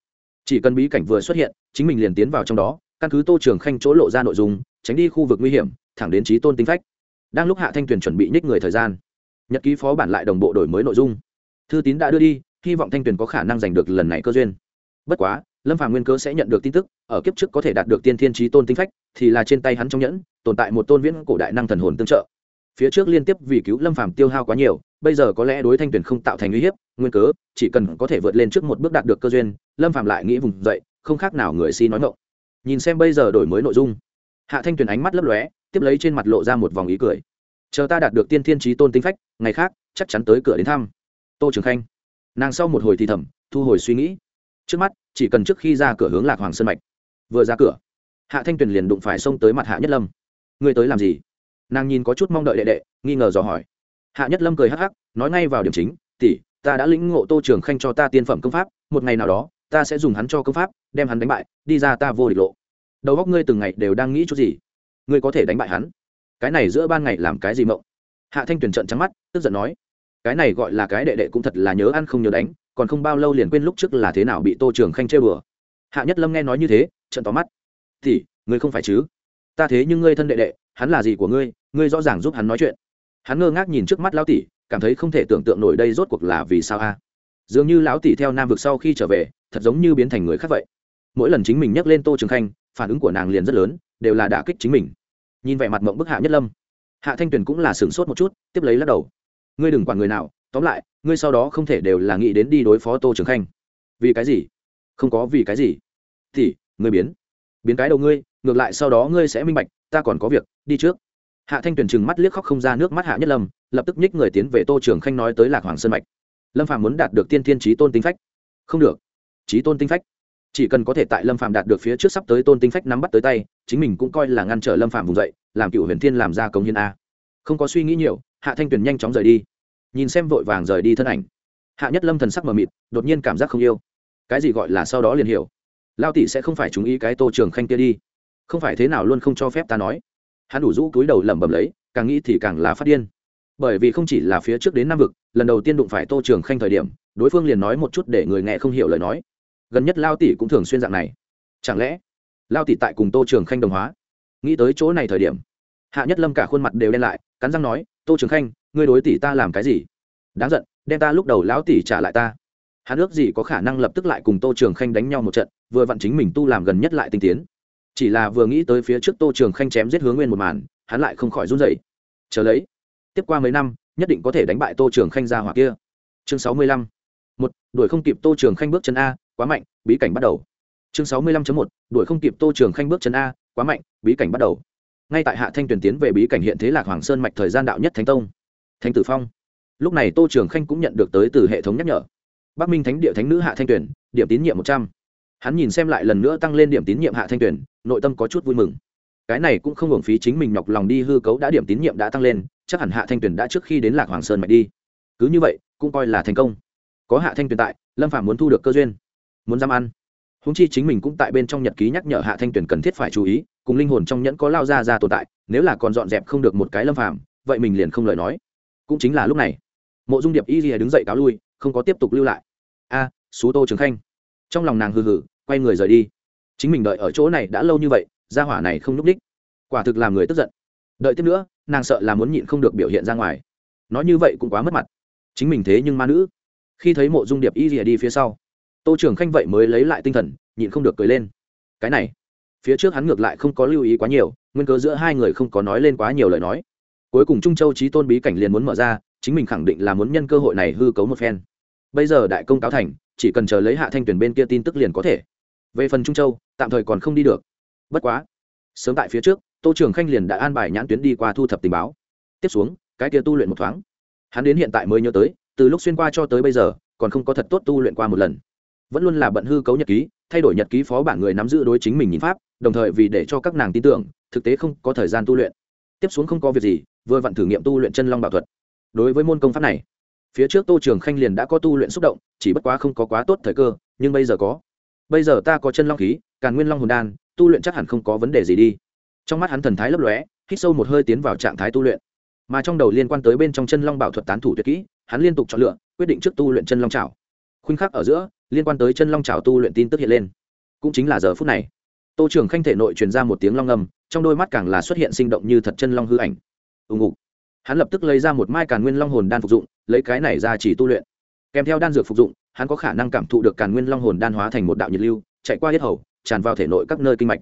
Chỉ cần bí cảnh vừa xuất hiện, chính mình liền tiến vào trong đó căn cứ tô trường khanh chỗ lộ ra nội dung, tránh đi khu vực nguy hiểm, thẳng đến trí tôn tính phách. Đang lúc hạ thanh tuyền chuẩn bị nhích người thời gian, nhật ký phó bản lại đồng bộ đổi mới nội dung. Thư tín đã đưa đi, hy vọng thanh tuyền có khả năng giành được lần này cơ duyên. Bất quá, lâm phàm nguyên cơ sẽ nhận được tin tức, ở kiếp trước có thể đạt được tiên thiên trí tôn tinh phách, thì là trên tay hắn trong nhẫn, tồn tại một tôn viễn cổ đại năng thần hồn tương trợ. Phía trước liên tiếp vì cứu lâm phàm tiêu hao quá nhiều, bây giờ có lẽ đối thanh tuyển không tạo thành uy hiếp, nguyên cớ chỉ cần có thể vượt lên trước một bước đạt được cơ duyên, lâm phàm lại nghĩ vùng dậy, không khác nào người si nói ngộng nhìn xem bây giờ đổi mới nội dung. Hạ thanh Tuyền ánh mắt lấp lóe, tiếp lấy trên mặt lộ ra một vòng ý cười. Chờ ta đạt được tiên thiên trí tôn tinh phách, ngày khác, chắc chắn tới cửa đến thăm. Tô trường khanh. Nàng sau một hồi thì thầm, thu hồi suy nghĩ. Trước mắt, chỉ cần trước khi ra cửa hướng lạc hoàng sơn mạch. Vừa ra cửa, hạ thanh tuyền liền đụng phải xông tới mặt hạ nhất lâm. Ngươi tới làm gì? Nàng nhìn có chút mong đợi đệ đệ, nghi ngờ dò hỏi. Hạ nhất lâm cười hắc hắc, nói ngay vào điểm chính, tỷ, ta đã lĩnh ngộ tô trường khanh cho ta tiên phẩm công pháp, một ngày nào đó ta sẽ dùng hắn cho công pháp, đem hắn đánh bại, đi ra ta vô địch lộ. Đầu góc ngươi từng ngày đều đang nghĩ chút gì? Ngươi có thể đánh bại hắn? Cái này giữa ban ngày làm cái gì mộng? Hạ thanh tuyền trận trắng mắt, tức giận nói. Cái này gọi là cái đệ đệ cũng thật là nhớ ăn không nhớ đánh, còn không bao lâu liền quên lúc trước là thế nào bị tô trường khanh chơi bừa. Hạ nhất lâm nghe nói như thế trận tóm mắt. Thì, ngươi không phải chứ? Ta thế nhưng ngươi thân đệ đệ, hắn là gì của ngươi? Ngươi rõ ràng giúp hắn nói chuyện. Hắn ngơ ngác nhìn trước mắt lão tỷ, cảm thấy không thể tưởng tượng nổi đây rốt cuộc là vì sao a? Dường như lão tỷ theo nam vực sau khi trở về, thật giống như biến thành người khác vậy. Mỗi lần chính mình nhắc lên tô trường khanh, phản ứng của nàng liền rất lớn, đều là đả kích chính mình. Nhìn vẻ mặt mộng bức hạ nhất lâm, hạ thanh tuyền cũng là sửng sốt một chút, tiếp lấy lắc đầu. Ngươi đừng quản người nào, tóm lại, ngươi sau đó không thể đều là nghĩ đến đi đối phó tô trường khanh. Vì cái gì? Không có vì cái gì. Thì ngươi biến. Biến cái đầu ngươi, ngược lại sau đó ngươi sẽ minh bạch, ta còn có việc, đi trước. Hạ thanh tuyền chừng mắt liếc khóc không ra nước mắt hạ nhất lâm, lập tức nhích người tiến về tô trường khanh nói tới lạc hoàng sơn mạch lâm phạm muốn đạt được tiên thiên trí tôn tinh phách. Không được. Trí tôn tinh phách. Chỉ cần có thể tại lâm phạm đạt được phía trước sắp tới tôn tinh phách nắm bắt tới tay, chính mình cũng coi là ngăn trở lâm phạm vùng dậy, làm cựu huyền thiên làm ra công hiến a. Không có suy nghĩ nhiều, hạ thanh tuyền nhanh chóng rời đi. Nhìn xem vội vàng rời đi thân ảnh. Hạ nhất lâm thần sắc mờ mịt, đột nhiên cảm giác không yêu. Cái gì gọi là sau đó liền hiểu. Lao tỷ sẽ không phải chú ý cái tô trường khanh kia đi. Không phải thế nào luôn không cho phép ta nói. Hắn đủ rũ túi đầu lẩm bẩm lấy, càng nghĩ thì càng là phát điên bởi vì không chỉ là phía trước đến nam vực, lần đầu tiên đụng phải tô trường khanh thời điểm, đối phương liền nói một chút để người nghe không hiểu lời nói. Gần nhất lao tỷ cũng thường xuyên dạng này. Chẳng lẽ lao tỷ tại cùng tô trường khanh đồng hóa? Nghĩ tới chỗ này thời điểm, hạ nhất lâm cả khuôn mặt đều đen lại, cắn răng nói, tô trường khanh, ngươi đối tỷ ta làm cái gì? Đáng giận, đem ta lúc đầu lão tỷ trả lại ta. Hắn ước gì có khả năng lập tức lại cùng tô trường khanh đánh nhau một trận, vừa vặn chính mình tu làm gần nhất lại tinh tiến. Chỉ là vừa nghĩ tới phía trước tô trường khanh chém giết hướng nguyên một màn, hắn lại không khỏi run dậy chờ lấy tiếp qua mấy năm, nhất định có thể đánh bại tô trường khanh ra hoặc kia. Chương sáu mươi lăm. Một, đuổi không kịp tô trường khanh bước chân a, quá mạnh, bí cảnh bắt đầu. Chương sáu mươi lăm một, đuổi không kịp tô trường khanh bước chân a, quá mạnh, bí cảnh bắt đầu. Ngay tại hạ thanh tuyển tiến về bí cảnh hiện thế lạc hoàng sơn mạch thời gian đạo nhất thánh tông. Thánh tử phong. Lúc này tô trường khanh cũng nhận được tới từ hệ thống nhắc nhở. Bắc minh thánh địa thánh nữ hạ thanh tuyển, điểm tín nhiệm một trăm. Hắn nhìn xem lại lần nữa tăng lên điểm tín nhiệm hạ thanh tuyển, nội tâm có chút vui mừng. Cái này cũng không hưởng phí chính mình nhọc lòng đi hư cấu đã điểm tín nhiệm đã tăng lên chắc hẳn hạ thanh Tuyền đã trước khi đến lạc hoàng sơn mạch đi. Cứ như vậy cũng coi là thành công. Có hạ thanh Tuyền tại lâm phạm muốn thu được cơ duyên muốn dám ăn. Húng chi chính mình cũng tại bên trong nhật ký nhắc nhở hạ thanh Tuyền cần thiết phải chú ý cùng linh hồn trong nhẫn có lao ra ra tồn tại nếu là còn dọn dẹp không được một cái lâm phạm vậy mình liền không lời nói. Cũng chính là lúc này mộ dung điệp y rìa đứng dậy cáo lui không có tiếp tục lưu lại. A à, xú tô trường khanh. Trong lòng nàng hừ hừ quay người rời đi. Chính mình đợi ở chỗ này đã lâu như vậy gia hỏa này không n ú c đích. Quả thực làm người tức giận. Đợi tiếp nữa nàng sợ là muốn nhịn không được biểu hiện ra ngoài. Nói như vậy cũng quá mất mặt. Chính mình thế nhưng ma nữ. Khi thấy mộ dung điệp y rìa đi phía sau, tô trưởng khanh vậy mới lấy lại tinh thần, nhịn không được cười lên. Cái này, phía trước hắn ngược lại không có lưu ý quá nhiều, nguyên cớ giữa hai người không có nói lên quá nhiều lời nói. Cuối cùng trung châu trí tôn bí cảnh liền muốn mở ra, chính mình khẳng định là muốn nhân cơ hội này hư cấu một phen. Bây giờ đại công cáo thành, chỉ cần chờ lấy hạ thanh tuyển bên kia tin tức liền có thể. Về phần trung châu, tạm thời còn không đi được. Bất quá, sớm tại phía trước tô trường khanh liền đã an bài nhãn tuyến đi qua thu thập tình báo. Tiếp xuống, cái kia tu luyện một thoáng. Hắn đến hiện tại mới nhớ tới, từ lúc xuyên qua cho tới bây giờ, còn không có thật tốt tu luyện qua một lần. Vẫn luôn là bận hư cấu nhật ký, thay đổi nhật ký phó bản người nắm giữ đối chính mình nhìn pháp, đồng thời vì để cho các nàng tin tưởng, thực tế không có thời gian tu luyện. Tiếp xuống không có việc gì, vừa vặn thử nghiệm tu luyện chân long bảo thuật. Đối với môn công pháp này, phía trước tô trường khanh liền đã có tu luyện xúc động, chỉ bất quá không có quá tốt thời cơ, nhưng bây giờ có. Bây giờ ta có chân long khí, càn nguyên long hồn đan, tu luyện chắc hẳn không có vấn đề gì đi trong mắt hắn thần thái lấp lóe, hít sâu một hơi tiến vào trạng thái tu luyện. Mà trong đầu liên quan tới bên trong chân long bảo thuật tán thủ tuyệt kỹ, hắn liên tục chọn lựa, quyết định trước tu luyện chân long trào khuynh khắc ở giữa, liên quan tới chân long trào tu luyện tin tức hiện lên. Cũng chính là giờ phút này, tô trưởng khanh thể nội truyền ra một tiếng long ngầm trong đôi mắt càng là xuất hiện sinh động như thật chân long hư ảnh. Ùng ục hắn lập tức lấy ra một mai càn nguyên long hồn đan phục dụng, lấy cái này ra chỉ tu luyện. Kèm theo đan dược phục dụng, hắn có khả năng cảm thụ được càn nguyên long hồn đan hóa thành một đạo nhiệt lưu, chạy qua hết hầu, tràn vào thể nội các nơi kinh mạch.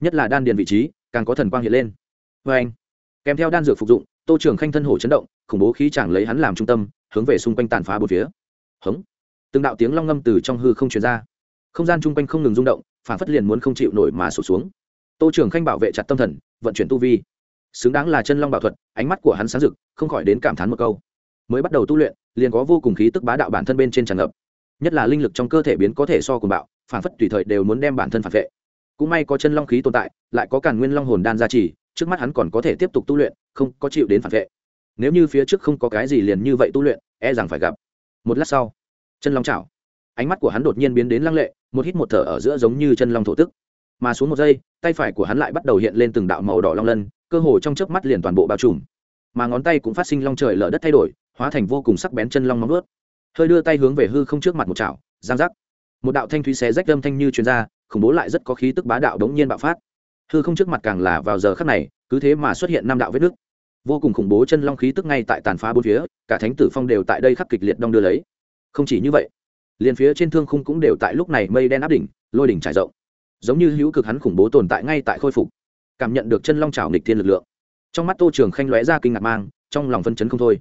Nhất là đan điền vị trí càng có thần quang hiện lên. Vê anh, kèm theo đan dược phục dụng, tô trường khanh thân hổ chấn động, khủng bố khí chàng lấy hắn làm trung tâm, hướng về xung quanh tàn phá bốn phía. Hống! Từng đạo tiếng long ngâm từ trong hư không truyền ra. Không gian chung quanh không ngừng rung động, phản phất liền muốn không chịu nổi mà sụt xuống. Tô trường khanh bảo vệ chặt tâm thần, vận chuyển tu vi. Xứng đáng là chân long bảo thuật, ánh mắt của hắn sáng rực, không khỏi đến cảm thán một câu. Mới bắt đầu tu luyện, liền có vô cùng khí tức bá đạo bản thân bên trên tràn ngập. Nhất là linh lực trong cơ thể biến có thể so cùng bạo, phản phất tùy thời đều muốn đem bản thân phản vệ cũng may có chân long khí tồn tại, lại có càn nguyên long hồn đan gia trì, trước mắt hắn còn có thể tiếp tục tu luyện, không có chịu đến phản vệ. Nếu như phía trước không có cái gì liền như vậy tu luyện e rằng phải gặp. Một lát sau, chân long chảo. Ánh mắt của hắn đột nhiên biến đến lăng lệ, một hít một thở ở giữa giống như chân long thổ tức. Mà xuống một giây, tay phải của hắn lại bắt đầu hiện lên từng đạo màu đỏ long lân, cơ hồ trong chớp mắt liền toàn bộ bao trùm. Mà ngón tay cũng phát sinh long trời lở đất thay đổi, hóa thành vô cùng sắc bén chân long móng ướt hơi đưa tay hướng về hư không trước mặt một chảo, giang giác. Một đạo thanh thúy xé rách âm thanh như chuyên gia khủng bố lại rất có khí tức bá đạo đống nhiên bạo phát. Hư không trước mặt càng là vào giờ khắc này, cứ thế mà xuất hiện năm đạo vết nước. Vô cùng khủng bố chân long khí tức ngay tại tàn phá bốn phía, cả thánh tử phong đều tại đây khắc kịch liệt đong đưa lấy. Không chỉ như vậy, liền phía trên thương khung cũng đều tại lúc này mây đen áp đỉnh, lôi đỉnh trải rộng. Giống như hữu cực hắn khủng bố tồn tại ngay tại khôi phục, cảm nhận được chân long trào nghịch thiên lực lượng. Trong mắt tô trường khanh lóe ra kinh ngạc mang, trong lòng phân chấn không thôi.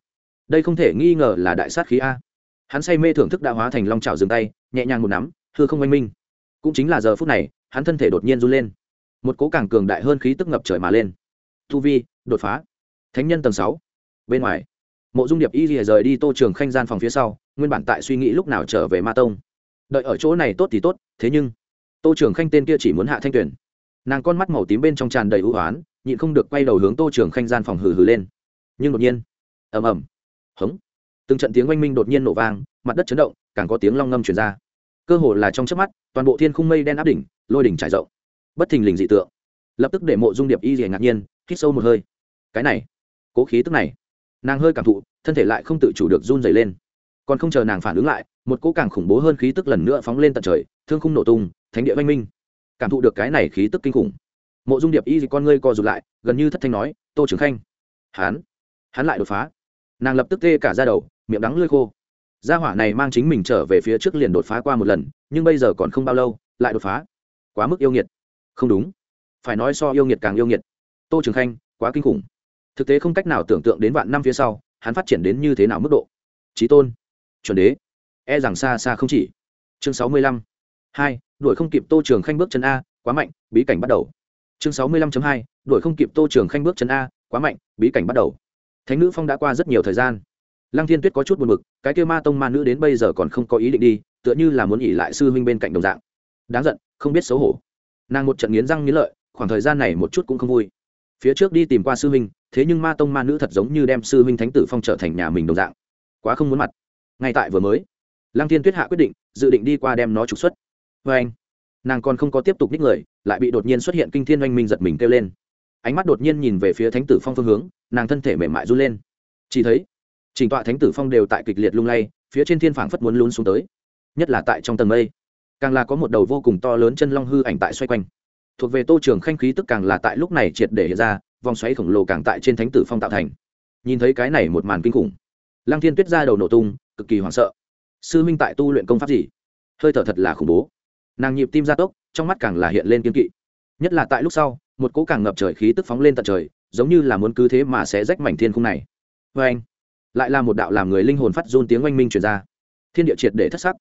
Đây không thể nghi ngờ là đại sát khí a. Hắn say mê thưởng thức đã hóa thành long trào dừng tay, nhẹ nhàng một nắm, hư không oanh minh cũng chính là giờ phút này, hắn thân thể đột nhiên run lên. Một cố càng cường đại hơn khí tức ngập trời mà lên. Thu vi, đột phá. Thánh nhân tầng sáu. Bên ngoài, mộ dung điệp y rìa rời đi tô trường khanh gian phòng phía sau, nguyên bản tại suy nghĩ lúc nào trở về ma tông. Đợi ở chỗ này tốt thì tốt, thế nhưng, tô trường khanh tên kia chỉ muốn hạ thanh tuyển. Nàng con mắt màu tím bên trong tràn đầy ưu hoán nhịn không được quay đầu hướng tô trường khanh gian phòng hừ hừ lên. Nhưng đột nhiên, ầm ầm, hống, từng trận tiếng oanh minh đột nhiên nổ vang, mặt đất chấn động, càng có tiếng long ngâm truyền ra cơ hồ là trong chớp mắt, toàn bộ thiên khung mây đen áp đỉnh, lôi đỉnh trải rộng. Bất thình lình dị tượng. Lập tức để mộ dung điệp y rìa ngạc nhiên, hít sâu một hơi. Cái này, cố khí tức này. Nàng hơi cảm thụ, thân thể lại không tự chủ được run dày lên. Còn không chờ nàng phản ứng lại, một cỗ càng khủng bố hơn khí tức lần nữa phóng lên tận trời, thương khung nổ tung, thánh địa văn minh. Cảm thụ được cái này khí tức kinh khủng. Mộ dung điệp y gì con ngươi co rụt lại, gần như thất thanh nói, tô trưởng khanh. Hắn hắn lại đột phá. Nàng lập tức tê cả ra đầu, miệng đắng lơi khô gia hỏa này mang chính mình trở về phía trước liền đột phá qua một lần, nhưng bây giờ còn không bao lâu, lại đột phá. Quá mức yêu nghiệt. Không đúng. Phải nói so yêu nghiệt càng yêu nghiệt. Tô trường khanh, quá kinh khủng. Thực tế không cách nào tưởng tượng đến vạn năm phía sau, hắn phát triển đến như thế nào mức độ. Trí tôn. Chuẩn đế. E rằng xa xa không chỉ. Chương sáu mươi lăm. Hai, đuổi không kịp tô trường khanh bước chân a, quá mạnh, bí cảnh bắt đầu. Chương sáu mươi lăm hai, đuổi không kịp tô trường khanh bước chân a, quá mạnh, bí cảnh bắt đầu. Thánh nữ phong đã qua rất nhiều thời gian lăng thiên tuyết có chút buồn bực, cái kêu ma tông ma nữ đến bây giờ còn không có ý định đi tựa như là muốn nghỉ lại sư huynh bên cạnh đồng dạng. Đáng giận không biết xấu hổ. Nàng một trận nghiến răng nghiến lợi khoảng thời gian này một chút cũng không vui. Phía trước đi tìm qua sư huynh thế nhưng ma tông ma nữ thật giống như đem sư huynh thánh tử phong trở thành nhà mình đồng dạng. Quá không muốn mặt. Ngay tại vừa mới lăng thiên tuyết hạ quyết định dự định đi qua đem nó trục xuất. Vê anh nàng còn không có tiếp tục ních người lại bị đột nhiên xuất hiện kinh thiên oanh minh giật mình kêu lên. Ánh mắt đột nhiên nhìn về phía thánh tử phong phương hướng nàng thân thể mềm mại run lên. Chỉ thấy trình tọa thánh tử phong đều tại kịch liệt lung lay, phía trên thiên phảng phất muốn lún xuống tới. Nhất là tại trong tầng mây, càng là có một đầu vô cùng to lớn chân long hư ảnh tại xoay quanh. Thuộc về tô trường khanh khí tức càng là tại lúc này triệt để hiện ra, vòng xoáy khổng lồ càng tại trên thánh tử phong tạo thành. Nhìn thấy cái này một màn kinh khủng, lăng thiên tuyết ra đầu nổ tung, cực kỳ hoảng sợ. Sư minh tại tu luyện công pháp gì? Hơi thở thật là khủng bố. Nàng nhịp tim gia tốc, trong mắt càng là hiện lên kiên kỵ. Nhất là tại lúc sau, một cỗ càng ngập trời khí tức phóng lên tận trời, giống như là muốn cứ thế mà sẽ rách mảnh thiên khung này. Vê anh lại là một đạo làm người linh hồn phát run tiếng oanh minh truyền ra. Thiên địa triệt để thất sắc.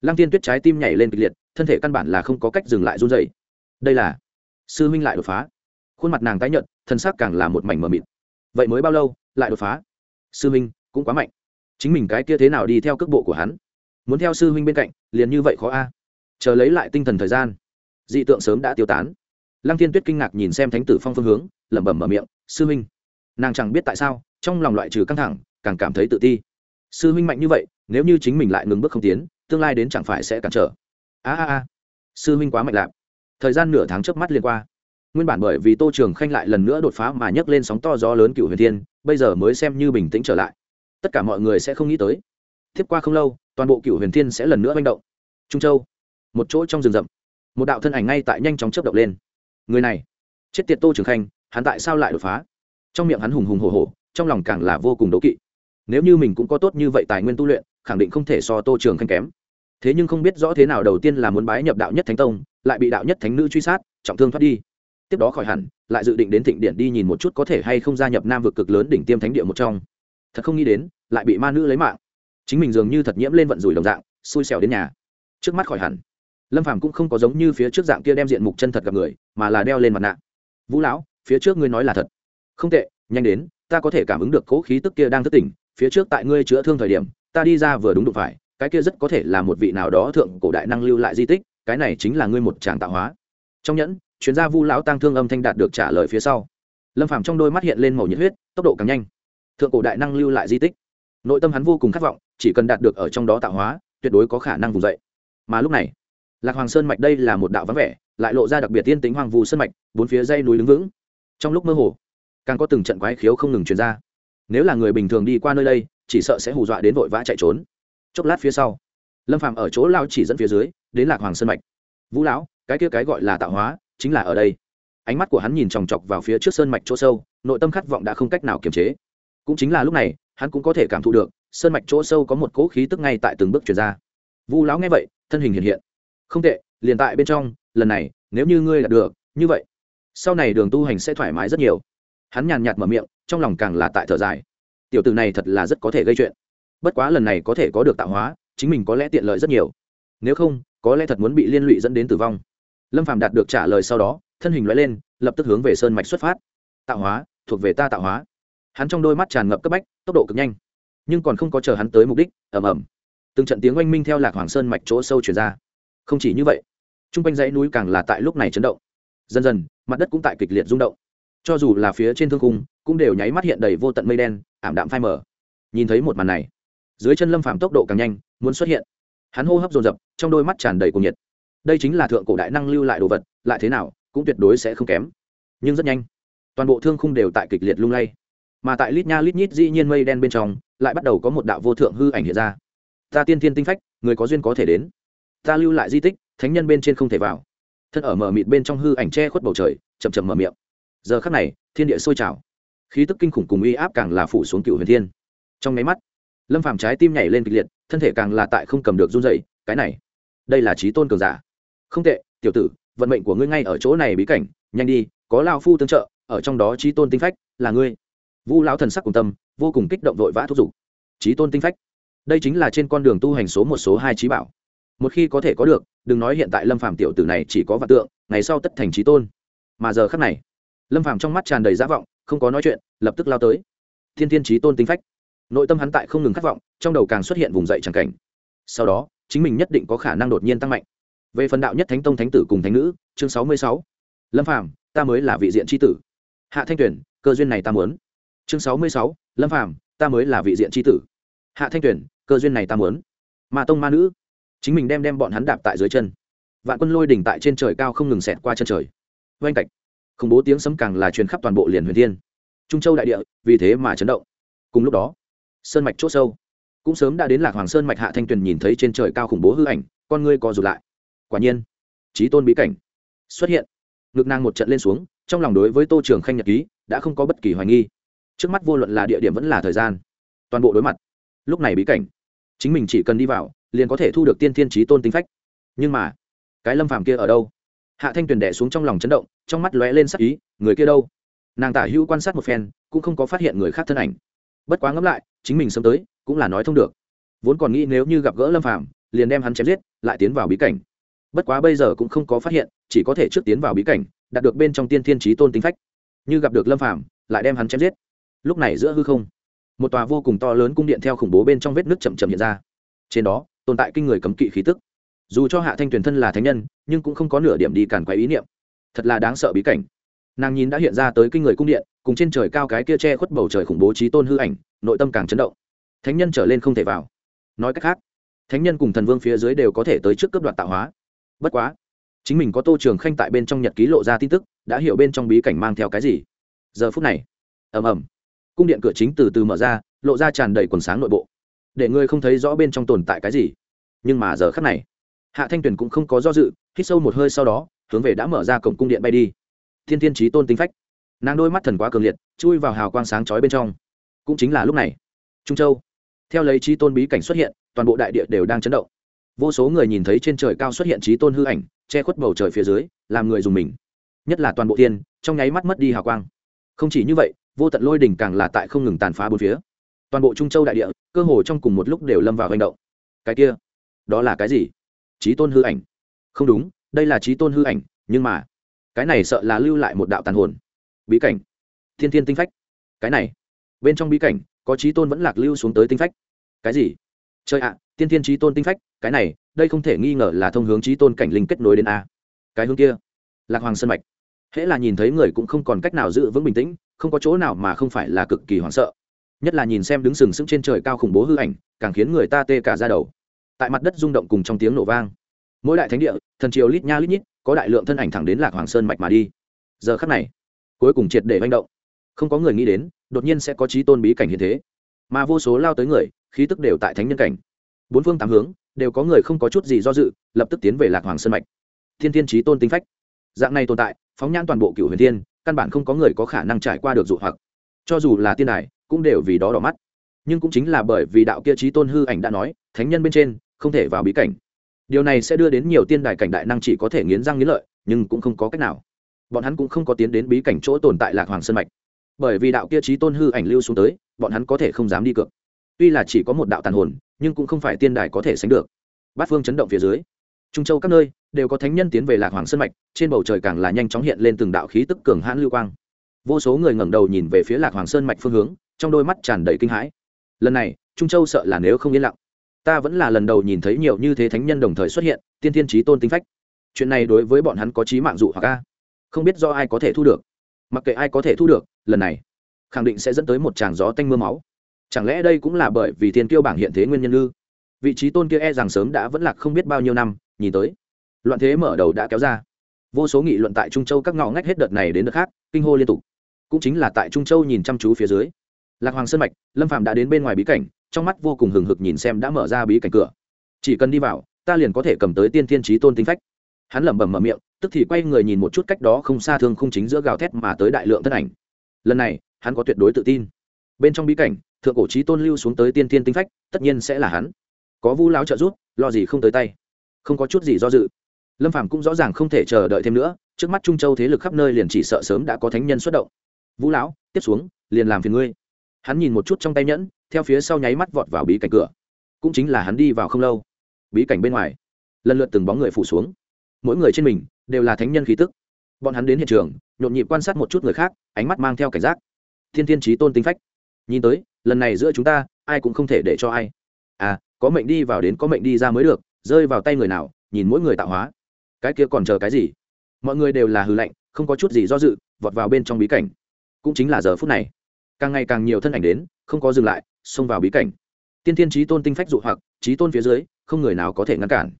Lăng tiên tuyết trái tim nhảy lên kịch liệt, thân thể căn bản là không có cách dừng lại run dày đây là sư huynh lại đột phá. Khuôn mặt nàng tái nhợt, thân xác càng là một mảnh mờ mịt. Vậy mới bao lâu, lại đột phá? Sư huynh, cũng quá mạnh. Chính mình cái kia thế nào đi theo cước bộ của hắn? Muốn theo sư huynh bên cạnh, liền như vậy khó a. Chờ lấy lại tinh thần thời gian, dị tượng sớm đã tiêu tán. Lăng thiên tuyết kinh ngạc nhìn xem thánh tử phong phương hướng, lẩm bẩm mở miệng, sư huynh, nàng chẳng biết tại sao, trong lòng loại trừ căng thẳng càng cảm thấy tự ti. Sư huynh mạnh như vậy, nếu như chính mình lại ngừng bước không tiến, tương lai đến chẳng phải sẽ cản trở. A a a. Sư huynh quá mạnh lạp thời gian nửa tháng trước mắt liên qua. Nguyên bản bởi vì tô trường khanh lại lần nữa đột phá mà nhấc lên sóng to gió lớn cựu huyền thiên, bây giờ mới xem như bình tĩnh trở lại. Tất cả mọi người sẽ không nghĩ tới. Tiếp qua không lâu, toàn bộ cựu huyền thiên sẽ lần nữa manh động. Trung châu, một chỗ trong rừng rậm. Một đạo thân ảnh ngay tại nhanh chóng chớp động lên. Người này, chết tiệt tô trường khanh, hắn tại sao lại đột phá? Trong miệng hắn hùng hùng hồ hồ trong lòng càng là vô cùng đố kỵ nếu như mình cũng có tốt như vậy tài nguyên tu luyện, khẳng định không thể so tô trường khanh kém. Thế nhưng không biết rõ thế nào đầu tiên là muốn bái nhập đạo nhất thánh tông, lại bị đạo nhất thánh nữ truy sát, trọng thương thoát đi. Tiếp đó khỏi hẳn, lại dự định đến thịnh điện đi nhìn một chút có thể hay không gia nhập nam vực cực lớn đỉnh tiêm thánh địa một trong. Thật không nghĩ đến, lại bị ma nữ lấy mạng. Chính mình dường như thật nhiễm lên vận rủi đồng dạng, xui xẻo đến nhà. Trước mắt khỏi hẳn, lâm phàm cũng không có giống như phía trước dạng kia đem diện mục chân thật gặp người, mà là đeo lên mặt nạ. Vũ lão, phía trước ngươi nói là thật. Không tệ, nhanh đến, ta có thể cảm ứng được cố khí tức kia đang thức tỉnh phía trước tại ngươi chữa thương thời điểm, ta đi ra vừa đúng đụng phải, cái kia rất có thể là một vị nào đó thượng cổ đại năng lưu lại di tích, cái này chính là ngươi một tràng tạo hóa. Trong nhẫn, chuyên gia vu lão tăng thương âm thanh đạt được trả lời phía sau. Lâm phàm trong đôi mắt hiện lên màu nhiệt huyết, tốc độ càng nhanh. Thượng cổ đại năng lưu lại di tích. Nội tâm hắn vô cùng khát vọng, chỉ cần đạt được ở trong đó tạo hóa, tuyệt đối có khả năng vùng dậy. Mà lúc này, lạc hoàng sơn mạch đây là một đạo vắng vẻ, lại lộ ra đặc biệt tiên tính hoàng vu sơn mạch, bốn phía dây núi đứng vững. Trong lúc mơ hồ, càng có từng trận quái khiếu không ngừng truyền ra nếu là người bình thường đi qua nơi đây, chỉ sợ sẽ hù dọa đến vội vã chạy trốn. Chốc lát phía sau, lâm phàm ở chỗ lao chỉ dẫn phía dưới, đến lạc hoàng sơn mạch. Vũ lão, cái kia cái gọi là tạo hóa, chính là ở đây. Ánh mắt của hắn nhìn chòng chọc vào phía trước sơn mạch chỗ sâu, nội tâm khát vọng đã không cách nào kiềm chế. Cũng chính là lúc này, hắn cũng có thể cảm thụ được, sơn mạch chỗ sâu có một cỗ khí tức ngay tại từng bước chuyển ra. Vũ lão nghe vậy, thân hình hiện hiện. Không tệ, liền tại bên trong, lần này, nếu như ngươi đạt được, như vậy, sau này đường tu hành sẽ thoải mái rất nhiều. Hắn nhàn nhạt mở miệng trong lòng càng là tại thở dài. Tiểu tử này thật là rất có thể gây chuyện. Bất quá lần này có thể có được tạo hóa, chính mình có lẽ tiện lợi rất nhiều. Nếu không, có lẽ thật muốn bị liên lụy dẫn đến tử vong. Lâm phàm đạt được trả lời sau đó, thân hình loại lên, lập tức hướng về sơn mạch xuất phát. Tạo hóa, thuộc về ta tạo hóa. Hắn trong đôi mắt tràn ngập cấp bách, tốc độ cực nhanh. Nhưng còn không có chờ hắn tới mục đích ẩm ẩm từng trận tiếng oanh minh theo lạc hoàng sơn mạch chỗ sâu chuyển ra. Không chỉ như vậy t r u n g quanh dãy núi càng là tại lúc này chấn động. Dần dần, mặt đất cũng tại kịch liệt rung động cho dù là phía trên thương cung cũng đều nháy mắt hiện đầy vô tận mây đen, ảm đạm phai mờ. Nhìn thấy một màn này, dưới chân lâm phàm tốc độ càng nhanh, muốn xuất hiện. Hắn hô hấp dồn dập, trong đôi mắt tràn đầy cuồng nhiệt. Đây chính là thượng cổ đại năng lưu lại đồ vật, lại thế nào, cũng tuyệt đối sẽ không kém. Nhưng rất nhanh, toàn bộ thương khung đều tại kịch liệt lung lay. Mà tại lít nha lít nhít dĩ nhiên mây đen bên trong, lại bắt đầu có một đạo vô thượng hư ảnh hiện ra. Ta tiên thiên tinh phách, người có duyên có thể đến. Ta lưu lại di tích, thánh nhân bên trên không thể vào. Thân ở mở mịt bên trong hư ảnh che khuất bầu trời, chậm chậm mở miệng giờ khắc này, thiên địa sôi trào. Khí tức kinh khủng cùng uy áp càng là phủ xuống cựu huyền thiên. Trong máy mắt, lâm phàm trái tim nhảy lên kịch liệt, thân thể càng là tại không cầm được run dậy cái này, đây là trí tôn cường giả. Không tệ, tiểu tử, vận mệnh của ngươi ngay ở chỗ này bí cảnh, nhanh đi, có lao phu tương trợ, ở trong đó trí tôn tinh phách, là ngươi. Vu lão thần sắc cùng tâm, vô cùng kích động vội vã thúc giục. Trí tôn tinh phách. Đây chính là trên con đường tu hành số một, số hai trí bảo. Một khi có thể có được, đừng nói hiện tại lâm phàm tiểu tử này chỉ có vạn tượng, ngày sau tất thành trí tôn. Mà giờ khắc này lâm phàm trong mắt tràn đầy giả vọng, không có nói chuyện, lập tức lao tới. Thiên thiên trí tôn tinh phách. Nội tâm hắn tại không ngừng khát vọng, trong đầu càng xuất hiện vùng dậy tràng cảnh. Sau đó, chính mình nhất định có khả năng đột nhiên tăng mạnh. Về phần đạo nhất thánh tông thánh tử cùng thánh nữ, chương sáu mươi sáu. Lâm phàm, ta mới là vị diện tri tử. Hạ thanh tuyển, cơ duyên này ta muốn. Chương sáu mươi sáu, lâm phàm, ta mới là vị diện tri tử. Hạ thanh tuyển, cơ duyên này ta muốn. Mà tông ma nữ. Chính mình đem đem bọn hắn đạp tại dưới chân. Vạn quân lôi đỉnh tại trên trời cao không ngừng xẹt qua chân trời. Oanh cạch khủng bố tiếng sấm càng là truyền khắp toàn bộ liền huyền thiên. Trung châu đại địa, vì thế mà chấn động. Cùng lúc đó, sơn mạch c h ỗ sâu, cũng sớm đã đến lạc hoàng sơn mạch hạ thanh tuyền nhìn thấy trên trời cao khủng bố hư ảnh, con ngươi co rụt lại. Quả nhiên trí tôn bí cảnh xuất hiện. Ngực nàng một trận lên xuống, trong lòng đối với tô trường khanh nhật ký, đã không có bất kỳ hoài nghi. Trước mắt vô luận là địa điểm vẫn là thời gian, toàn bộ đối mặt. Lúc này bí cảnh, chính mình chỉ cần đi vào, liền có thể thu được tiên thiên trí tôn tính phách. Nhưng mà, cái lâm phàm kia ở đâu? Hạ thanh tuyền đẻ xuống trong lòng chấn động, trong mắt lóe lên sắc ý, người kia đâu? Nàng tả hữu quan sát một phen, cũng không có phát hiện người khác thân ảnh. Bất quá ngẫm lại, chính mình sớm tới, cũng là nói thông được. Vốn còn nghĩ nếu như gặp gỡ lâm phàm, liền đem hắn chém giết, lại tiến vào bí cảnh. Bất quá bây giờ cũng không có phát hiện, chỉ có thể trước tiến vào bí cảnh, đạt được bên trong tiên thiên trí tôn tính phách. Như gặp được lâm phàm, lại đem hắn chém giết. Lúc này giữa hư không, một tòa vô cùng to lớn cung điện theo khủng bố bên trong vết nước chậm chậm hiện ra. Trên đó, tồn tại kinh người cấm kỵ khí tức dù cho hạ thanh tuyền thân là thánh nhân, nhưng cũng không có nửa điểm đi cản quay ý niệm. Thật là đáng sợ bí cảnh. Nàng nhìn đã hiện ra tới kinh người cung điện, cùng trên trời cao cái kia che khuất bầu trời khủng bố trí tôn hư ảnh, nội tâm càng chấn động. Thánh nhân trở lên không thể vào. Nói cách khác, thánh nhân cùng thần vương phía dưới đều có thể tới trước cấp đoạt tạo hóa. Bất quá, chính mình có tô trường khanh tại bên trong nhật ký lộ ra tin tức, đã hiểu bên trong bí cảnh mang theo cái gì. Giờ phút này, ầm ầm, cung điện cửa chính từ từ mở ra, lộ ra tràn đầy quần sáng nội bộ. Để ngươi không thấy rõ bên trong tồn tại cái gì. Nhưng mà giờ khắc này hạ thanh tuyền cũng không có do dự, hít sâu một hơi sau đó, hướng về đã mở ra cổng cung điện bay đi. Thiên thiên trí tôn tinh phách. Nàng đôi mắt thần quá cường liệt, chui vào hào quang sáng chói bên trong. Cũng chính là lúc này, trung châu, theo lấy trí tôn bí cảnh xuất hiện, toàn bộ đại địa đều đang chấn động. Vô số người nhìn thấy trên trời cao xuất hiện trí tôn hư ảnh, che khuất bầu trời phía dưới, làm người dùng mình. Nhất là toàn bộ thiên, trong nháy mắt mất đi hào quang. Không chỉ như vậy, vô tận lôi đỉnh càng là tại không ngừng tàn phá bốn phía. Toàn bộ trung châu đại địa, cơ hồ trong cùng một lúc đều lâm vào hành động. Cái kia, đó là cái gì? Trí tôn hư ảnh. Không đúng, đây là trí tôn hư ảnh, nhưng mà, cái này sợ là lưu lại một đạo tàn hồn. Bí cảnh. Thiên thiên tinh phách. Cái này, bên trong bí cảnh, có trí tôn vẫn lạc lưu xuống tới tinh phách. Cái gì? Chơi ạ tiên thiên trí tôn tinh phách, cái này, đây không thể nghi ngờ là thông hướng trí tôn cảnh linh kết nối đến a. Cái hướng kia, lạc hoàng sân mạch. Hễ là nhìn thấy người cũng không còn cách nào giữ vững bình tĩnh, không có chỗ nào mà không phải là cực kỳ hoảng sợ. Nhất là nhìn xem đứng sừng sững trên trời cao khủng bố hư ảnh, càng khiến người ta tê cả ra đầu tại mặt đất rung động cùng trong tiếng nổ vang. Mỗi đại thánh địa, thần triều lít nha lít nhít, có đại lượng thân ảnh thẳng đến lạc hoàng sơn mạch mà đi. Giờ khắc này, cuối cùng triệt để manh động. Không có người nghĩ đến, đột nhiên sẽ có trí tôn bí cảnh hiện thế. Mà vô số lao tới người, khí tức đều tại thánh nhân cảnh. Bốn phương tám hướng, đều có người không có chút gì do dự, lập tức tiến về lạc hoàng sơn mạch. Thiên thiên trí tôn tính phách. Dạng này tồn tại, phóng nhãn toàn bộ cựu huyền thiên, căn bản không có người có khả năng trải qua được dụ hoặc. Cho dù là tiên đài, cũng đều vì đó đỏ mắt. Nhưng cũng chính là bởi vì đạo kia trí tôn hư ảnh đã nói, thánh nhân bên trên không thể vào bí cảnh. Điều này sẽ đưa đến nhiều tiên đài cảnh đại năng chỉ có thể nghiến răng nghiến lợi, nhưng cũng không có cách nào. Bọn hắn cũng không có tiến đến bí cảnh chỗ tồn tại lạc hoàng sơn mạch. Bởi vì đạo kia trí tôn hư ảnh lưu xuống tới, bọn hắn có thể không dám đi cược. Tuy là chỉ có một đạo tàn hồn, nhưng cũng không phải tiên đài có thể sánh được. Bát phương chấn động phía dưới, trung châu các nơi đều có thánh nhân tiến về lạc hoàng sơn mạch, trên bầu trời càng là nhanh chóng hiện lên từng đạo khí tức cường hãn lưu quang. Vô số người ngẩng đầu nhìn về phía lạc hoàng sơn mạch phương hướng, trong đôi mắt tràn đầy kinh hãi. Lần này, trung châu sợ là nếu không yên lặng ta vẫn là lần đầu nhìn thấy nhiều như thế thánh nhân đồng thời xuất hiện, tiên tiên trí tôn tính phách. Chuyện này đối với bọn hắn có trí mạng dụ hoặc a. Không biết do ai có thể thu được. Mặc kệ ai có thể thu được, lần này, khẳng định sẽ dẫn tới một tràng gió tanh m ư a máu. Chẳng lẽ đây cũng là bởi vì thiên kiêu bảng hiện thế nguyên nhân ư? Vị trí tôn kia e rằng sớm đã vẫn lạc không biết bao nhiêu năm, nhìn tới, loạn thế mở đầu đã kéo ra. Vô số nghị luận tại trung châu các ngõ ngách hết đợt này đến đợt khác, kinh hô liên tục. Cũng chính là tại trung châu nhìn chăm chú phía dưới. Lạc hoàng sơn mạch, lâm phạm đã đến bên ngoài bí cảnh trong mắt vô cùng hừng hực nhìn xem đã mở ra bí cảnh cửa. Chỉ cần đi vào, ta liền có thể cầm tới tiên thiên trí tôn tinh phách. Hắn lẩm bẩm mở miệng, tức thì quay người nhìn một chút cách đó không xa thương không chính giữa gào thét mà tới đại lượng thân ảnh. Lần này, hắn có tuyệt đối tự tin. Bên trong bí cảnh, thượng cổ trí tôn lưu xuống tới tiên thiên tinh phách, tất nhiên sẽ là hắn. Có vu lão trợ giúp, lo gì không tới tay. Không có chút gì do dự. Lâm phàm cũng rõ ràng không thể chờ đợi thêm nữa, trước mắt trung châu thế lực khắp nơi liền chỉ sợ sớm đã có thánh nhân xuất động. Vũ lão, tiếp xuống, liền làm phiền ngươi. Hắn nhìn một chút trong tay nhẫn theo phía sau nháy mắt vọt vào bí cảnh cửa. Cũng chính là hắn đi vào không lâu. Bí cảnh bên ngoài, lần lượt từng bóng người phủ xuống. Mỗi người trên mình đều là thánh nhân khí tức. Bọn hắn đến hiện trường, nhộn nhịp quan sát một chút người khác, ánh mắt mang theo cảnh giác. Thiên thiên trí tôn tinh phách. Nhìn tới, lần này giữa chúng ta, ai cũng không thể để cho ai. À có mệnh đi vào đến có mệnh đi ra mới được, rơi vào tay người nào, nhìn mỗi người tạo hóa. Cái kia còn chờ cái gì? Mọi người đều là hư lệnh không có chút gì do dự, vọt vào bên trong bí cảnh. Cũng chính là giờ phút này càng ngày càng nhiều thân ảnh đến, không có dừng lại, xông vào bí cảnh. Tiên thiên trí tôn tinh phách dụ hoặc trí tôn phía dưới, không người nào có thể ngăn cản.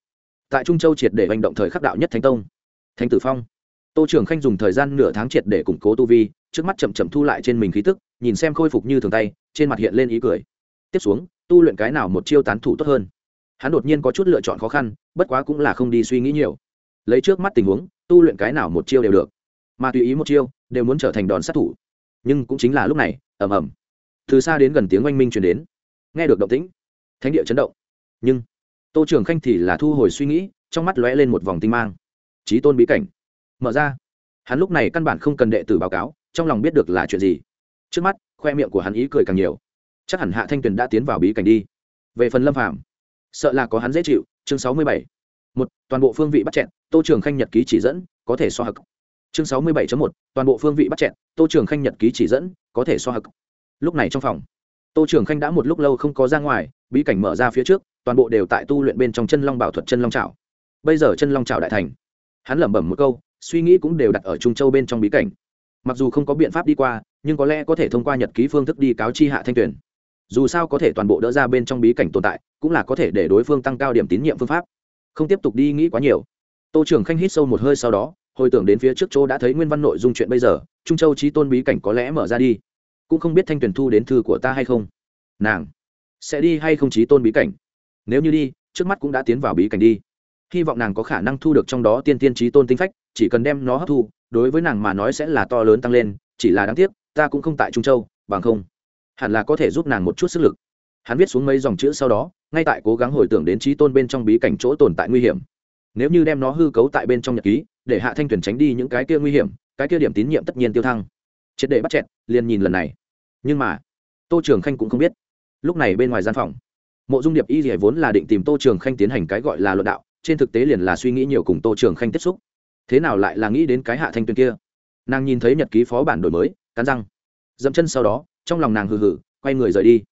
Tại trung châu triệt để hành động thời khắc đạo nhất thánh tông. Thánh tử phong. Tô trưởng khanh dùng thời gian nửa tháng triệt để củng cố tu vi, trước mắt chậm chậm thu lại trên mình khí tức, nhìn xem khôi phục như thường tay, trên mặt hiện lên ý cười. Tiếp xuống, tu luyện cái nào một chiêu tán thủ tốt hơn. Hắn đột nhiên có chút lựa chọn khó khăn, bất quá cũng là không đi suy nghĩ nhiều. Lấy trước mắt tình huống, tu luyện cái nào một chiêu đều được. Mà tùy ý một chiêu, đều muốn trở thành đòn sát thủ. Nhưng cũng chính là lúc này ầm ầm. Từ xa đến gần tiếng oanh minh truyền đến. Nghe được động tĩnh, thánh địa chấn động. Nhưng, tô trường khanh thì là thu hồi suy nghĩ, trong mắt lóe lên một vòng tinh mang. Trí tôn bí cảnh. Mở ra. Hắn lúc này căn bản không cần đệ tử báo cáo, trong lòng biết được là chuyện gì. Trước mắt, khoe miệng của hắn ý cười càng nhiều. Chắc hẳn hạ thanh tuyền đã tiến vào bí cảnh đi. Về phần lâm phạm sợ là có hắn dễ chịu, chương sáu mươi bảy. Một, toàn bộ phương vị bắt chẹn tô trường khanh nhật ký chỉ dẫn, có thể so hực chương sáu mươi bảy một, toàn bộ phương vị bắt chẹn tô trường khanh nhật ký chỉ dẫn có thể so hực. Lúc này trong phòng, tô trường khanh đã một lúc lâu không có ra ngoài, bí cảnh mở ra phía trước, toàn bộ đều tại tu luyện bên trong chân long bảo thuật chân long trào bây giờ chân long trào đại thành. Hắn lẩm bẩm một câu, suy nghĩ cũng đều đặt ở trung châu bên trong bí cảnh. Mặc dù không có biện pháp đi qua, nhưng có lẽ có thể thông qua nhật ký phương thức đi cáo chi hạ thanh tuyển. Dù sao có thể toàn bộ đỡ ra bên trong bí cảnh tồn tại, cũng là có thể để đối phương tăng cao điểm tín nhiệm phương pháp. Không tiếp tục đi nghĩ quá nhiều. Tô trưởng khanh hít sâu một hơi sau đó hồi tưởng đến phía trước chỗ đã thấy nguyên văn nội dung chuyện bây giờ, trung châu trí tôn bí cảnh có lẽ mở ra đi. Cũng không biết thanh tuyển thu đến thư của ta hay không. Nàng, sẽ đi hay không trí tôn bí cảnh? Nếu như đi, trước mắt cũng đã tiến vào bí cảnh đi. Hy vọng nàng có khả năng thu được trong đó tiên tiên trí tôn tinh phách, chỉ cần đem nó hấp thu, đối với nàng mà nói sẽ là to lớn tăng lên, chỉ là đáng tiếc, ta cũng không tại trung châu, bằng không, hẳn là có thể giúp nàng một chút sức lực. Hắn viết xuống mấy dòng chữ sau đó, ngay tại cố gắng hồi tưởng đến trí tôn bên trong bí cảnh chỗ tồn tại nguy hiểm nếu như đem nó hư cấu tại bên trong nhật ký, để hạ thanh tuyển tránh đi những cái kia nguy hiểm, cái kia điểm tín nhiệm tất nhiên tiêu thăng. Triệt để bắt chẹn liền nhìn lần này. Nhưng mà, tô trường khanh cũng không biết. Lúc này bên ngoài gian phòng, mộ dung điệp y dỉa vốn là định tìm tô trường khanh tiến hành cái gọi là luận đạo, trên thực tế liền là suy nghĩ nhiều cùng tô trường khanh tiếp xúc. Thế nào lại là nghĩ đến cái hạ thanh tuyển kia? Nàng nhìn thấy nhật ký phó bản đổi mới, cắn răng. Dẫm chân sau đó, trong lòng nàng hừ hừ, quay người rời đi.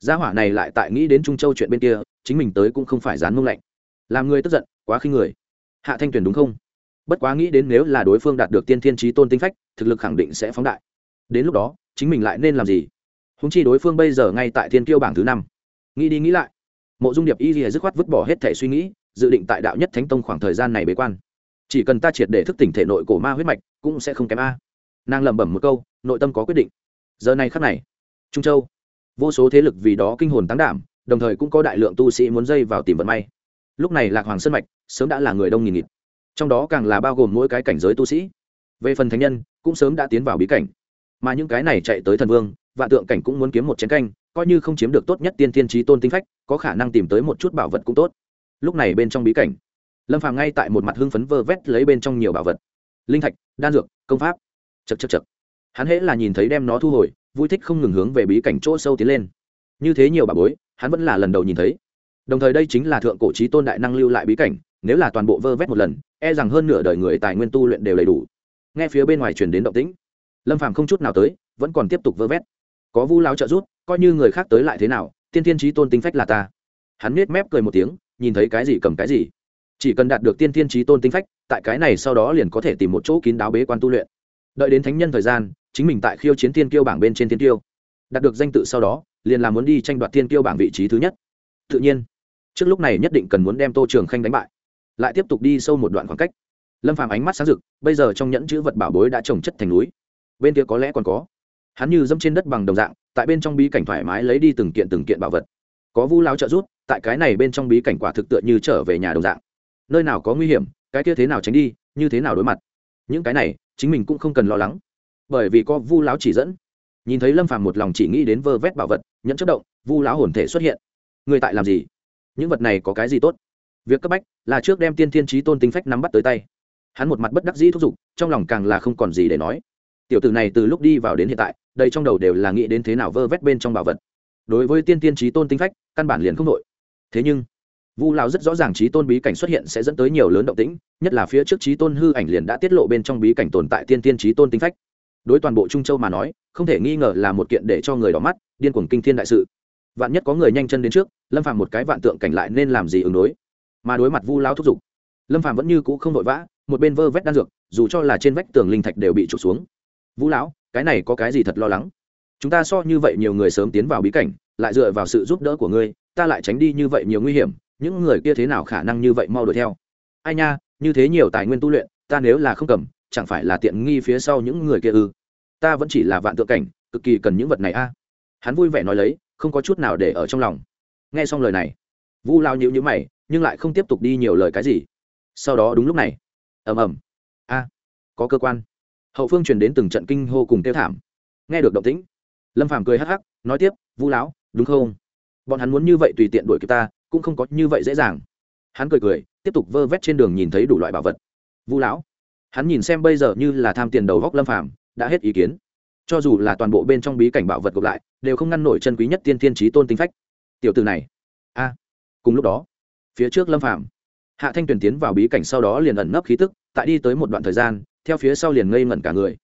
Gia hỏa này lại tại nghĩ đến trung châu chuyện bên kia, chính mình tới cũng không phải dán mông lạnh. Làm người tức giận quá khinh người. Hạ thanh tuyển đúng không? Bất quá nghĩ đến nếu là đối phương đạt được tiên thiên trí tôn tinh phách, thực lực khẳng định sẽ phóng đại. Đến lúc đó, chính mình lại nên làm gì? Húng chi đối phương bây giờ ngay tại thiên kiêu bảng thứ năm. Nghĩ đi nghĩ lại, mộ dung điệp y lìa dứt khoát vứt bỏ hết thể suy nghĩ, dự định tại đạo nhất thánh tông khoảng thời gian này bế quan. Chỉ cần ta triệt để thức tỉnh thể nội cổ ma huyết mạch, cũng sẽ không kém a. Nàng lẩm bẩm một câu, nội tâm có quyết định. Giờ này khắc này, trung châu, vô số thế lực vì đó kinh hồn tán đảm, đồng thời cũng có đại lượng tu sĩ muốn dây vào tìm vận may lúc này lạc hoàng sơn mạch sớm đã là người đông nghìn nghịt. Trong đó càng là bao gồm mỗi cái cảnh giới tu sĩ. Về phần thánh nhân, cũng sớm đã tiến vào bí cảnh. Mà những cái này chạy tới thần vương, vạn tượng cảnh cũng muốn kiếm một chén canh, coi như không chiếm được tốt nhất tiên thiên trí tôn tinh phách, có khả năng tìm tới một chút bảo vật cũng tốt. Lúc này bên trong bí cảnh, lâm phàm ngay tại một mặt hưng phấn vơ vét lấy bên trong nhiều bảo vật. Linh thạch, đan dược, công pháp. Chật chật chật hắn hễ là nhìn thấy đem nó thu hồi, vui thích không ngừng hướng về bí cảnh chỗ sâu tiến lên. Như thế nhiều bà bối, hắn vẫn là lần đầu nhìn thấy đồng thời đây chính là thượng cổ trí tôn đại năng lưu lại bí cảnh, nếu là toàn bộ vơ vét một lần e rằng hơn nửa đời người tài nguyên tu luyện đều đầy đủ. Nghe phía bên ngoài truyền đến động tĩnh, lâm phàm không chút nào tới, vẫn còn tiếp tục vơ vét. Có vu láo trợ rút coi như người khác tới lại thế nào, tiên tiên trí tôn tinh phách là ta. Hắn nết mép cười một tiếng, nhìn thấy cái gì cầm cái gì. Chỉ cần đạt được tiên tiên trí tôn tinh phách, tại cái này sau đó liền có thể tìm một chỗ kín đáo bế quan tu luyện. Đợi đến thánh nhân thời gian, chính mình tại khiêu chiến tiên kiêu bảng bên trên tiên kiêu. Đạt được danh tự sau đó, liền là muốn đi tranh đoạt tiên kiêu bảng vị trí thứ nhất. Tự nhiên trước lúc này nhất định cần muốn đem tô trường khanh đánh bại lại tiếp tục đi sâu một đoạn khoảng cách lâm phàm ánh mắt sáng rực bây giờ trong nhẫn chữ vật bảo bối đã trồng chất thành núi bên kia có lẽ còn có hắn như dẫm trên đất bằng đồng dạng tại bên trong bí cảnh thoải mái lấy đi từng kiện từng kiện bảo vật có vu láo trợ rút, tại cái này bên trong bí cảnh quả thực tựa như trở về nhà đồng dạng nơi nào có nguy hiểm cái kia thế nào tránh đi như thế nào đối mặt những cái này chính mình cũng không cần lo lắng bởi vì có vu láo chỉ dẫn nhìn thấy lâm phàm một lòng chỉ nghĩ đến vơ vét bảo vật nhẫn chất động vu láo hồn thể xuất hiện người tại làm gì những vật này có cái gì tốt? Việc cấp bách là trước đem tiên thiên trí tôn tinh phách nắm bắt tới tay. Hắn một mặt bất đắc dĩ thúc giục, trong lòng càng là không còn gì để nói. Tiểu tử này từ lúc đi vào đến hiện tại, đây trong đầu đều là nghĩ đến thế nào vơ vét bên trong bảo vật. Đối với tiên tiên trí tôn tinh phách, căn bản liền không đội thế nhưng, vu lão rất rõ ràng trí tôn bí cảnh xuất hiện sẽ dẫn tới nhiều lớn động tĩnh, nhất là phía trước trí tôn hư ảnh liền đã tiết lộ bên trong bí cảnh tồn tại tiên tiên trí tôn tinh phách. Đối toàn bộ trung châu mà nói, không thể nghi ngờ là một kiện để cho người đỏ mắt, điên cuồng kinh thiên đại sự vạn nhất có người nhanh chân đến trước, lâm phàm một cái vạn tượng cảnh lại nên làm gì ứng đối? Mà đối mặt vu lao thúc giục, lâm phàm vẫn như cũ không vội vã, một bên vơ vét đan dược, dù cho là trên vách tường linh thạch đều bị trục xuống. Vũ lão, cái này có cái gì thật lo lắng? Chúng ta so như vậy nhiều người sớm tiến vào bí cảnh, lại dựa vào sự giúp đỡ của ngươi, ta lại tránh đi như vậy nhiều nguy hiểm, những người kia thế nào khả năng như vậy mau đuổi theo? Ai nha, như thế nhiều tài nguyên tu luyện, ta nếu là không cầm, chẳng phải là tiện nghi phía sau những người kia ư? Ta vẫn chỉ là vạn tượng cảnh, cực kỳ cần những vật này a. Hắn vui vẻ nói lấy không có chút nào để ở trong lòng. Nghe xong lời này, vu lao nhịu nhữ mày, nhưng lại không tiếp tục đi nhiều lời cái gì. Sau đó đúng lúc này, ầm ầm. A, có cơ quan. Hậu phương truyền đến từng trận kinh hô cùng tiêu thảm. Nghe được động tĩnh, lâm phàm cười hắc hắc, nói tiếp, vu lão, đúng không? Bọn hắn muốn như vậy tùy tiện đuổi kịp ta, cũng không có như vậy dễ dàng. Hắn cười cười, tiếp tục vơ vét trên đường nhìn thấy đủ loại bảo vật. Vu lão, hắn nhìn xem bây giờ như là tham tiền đầu góc lâm phàm, đã hết ý kiến cho dù là toàn bộ bên trong bí cảnh bảo vật gộp lại, đều không ngăn nổi chân quý nhất tiên tiên trí tôn tinh phách. Tiểu từ này. A. Cùng lúc đó, phía trước lâm phạm hạ thanh tuyền tiến vào bí cảnh sau đó liền ẩn nấp khí tức, tại đi tới một đoạn thời gian, theo phía sau liền ngây ngẩn cả người.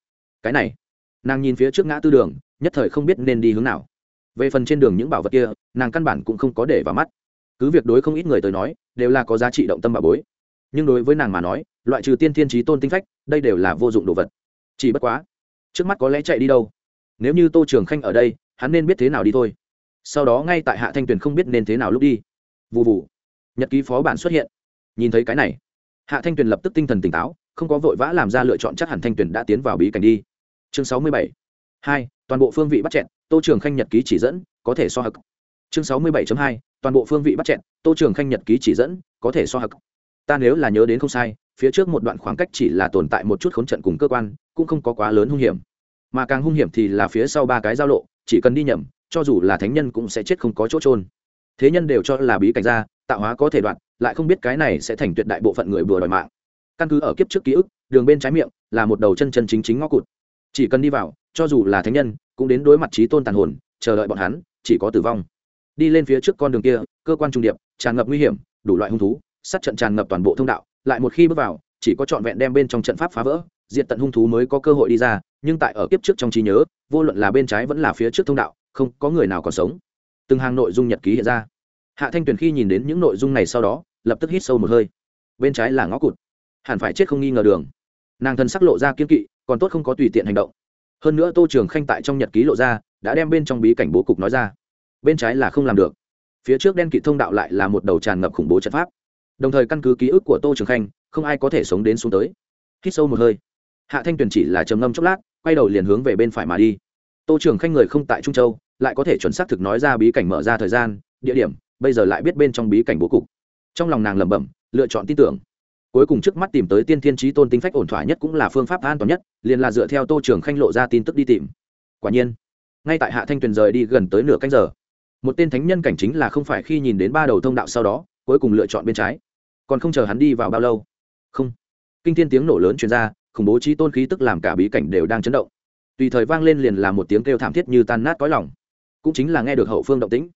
Cái này, nàng nhìn phía trước ngã tư đường, nhất thời không biết nên đi hướng nào. Về phần trên đường những bảo vật kia, nàng căn bản cũng không có để vào mắt. Cứ việc đối không ít người tới nói, đều là có giá trị động tâm bà bối. Nhưng đối với nàng mà nói, loại trừ tiên thiên trí tôn tinh phách, đây đều là vô dụng đồ vật. Chỉ bất quá trước mắt có lẽ chạy đi đâu? Nếu như tô trường khanh ở đây, hắn nên biết thế nào đi thôi. Sau đó ngay tại hạ thanh tuyền không biết nên thế nào lúc đi. Vụ vụ nhật ký phó bản xuất hiện. Nhìn thấy cái này, hạ thanh tuyền lập tức tinh thần tỉnh táo, không có vội vã làm ra lựa chọn, chắc hẳn thanh tuyền đã tiến vào bí cảnh đi. Chương sáu mươi bảy. Hai, toàn bộ phương vị bắt chẹn tô trường khanh nhật ký chỉ dẫn, có thể so hực. Chương sáu mươi bảy hai, toàn bộ phương vị bắt chẹn tô trường khanh nhật ký chỉ dẫn, có thể so hực. Ta nếu là nhớ đến không sai phía trước một đoạn khoảng cách chỉ là tồn tại một chút khốn trận cùng cơ quan, cũng không có quá lớn hung hiểm. Mà càng hung hiểm thì là phía sau ba cái giao lộ, chỉ cần đi nhầm, cho dù là thánh nhân cũng sẽ chết không có chỗ trôn thế nhân đều cho là bí cảnh ra, tạo hóa có thể đoạn, lại không biết cái này sẽ thành tuyệt đại bộ phận người bừa đòi mạng. Căn cứ ở kiếp trước ký ức, đường bên trái miệng là một đầu chân chân chính chính ngõ cụt. Chỉ cần đi vào, cho dù là thánh nhân, cũng đến đối mặt trí tôn tàn hồn, chờ đợi bọn hắn, chỉ có tử vong. Đi lên phía trước con đường kia, cơ quan trung điệp, tràn ngập nguy hiểm, đủ loại hung thú, sát trận tràn ngập toàn bộ thông đạo lại một khi bước vào, chỉ có trọn vẹn đem bên trong trận pháp phá vỡ diện tận hung thú mới có cơ hội đi ra, nhưng tại ở kiếp trước trong trí nhớ, vô luận là bên trái vẫn là phía trước thông đạo, không có người nào còn sống. Từng hàng nội dung nhật ký hiện ra. Hạ thanh tuyền khi nhìn đến những nội dung này sau đó, lập tức hít sâu một hơi. Bên trái là ngõ cụt. Hẳn phải chết không nghi ngờ đường. Nàng thân sắc lộ ra kiên kỵ, còn tốt không có tùy tiện hành động. Hơn nữa tô trường khanh tại trong nhật ký lộ ra, đã đem bên trong bí cảnh bố cục nói ra. Bên trái là không làm được. Phía trước đen kỵ thông đạo lại là một đầu tràn ngập khủng bố trận pháp đồng thời căn cứ ký ức của tô trường khanh, không ai có thể sống đến xuống tới. Hít sâu một hơi. Hạ thanh tuyền chỉ là trầm ngâm chốc lát, quay đầu liền hướng về bên phải mà đi. Tô trường khanh người không tại trung châu, lại có thể chuẩn xác thực nói ra bí cảnh mở ra thời gian, địa điểm, bây giờ lại biết bên trong bí cảnh bố cục. Trong lòng nàng lẩm bẩm, lựa chọn tin tưởng. Cuối cùng trước mắt tìm tới tiên thiên trí tôn tính phách ổn thỏa nhất cũng là phương pháp an toàn nhất, liền là dựa theo tô trường khanh lộ ra tin tức đi tìm. Quả nhiên, ngay tại hạ thanh tuyền rời đi gần tới nửa canh giờ, một tên thánh nhân cảnh chính là không phải khi nhìn đến ba đầu thông đạo sau đó cuối cùng lựa chọn bên trái. Còn không chờ hắn đi vào bao lâu. Không. Kinh thiên tiếng nổ lớn chuyển ra, khủng bố trí tôn khí tức làm cả bí cảnh đều đang chấn động. Tùy thời vang lên liền là một tiếng kêu thảm thiết như tan nát cõi lòng. Cũng chính là nghe được hậu phương động tĩnh.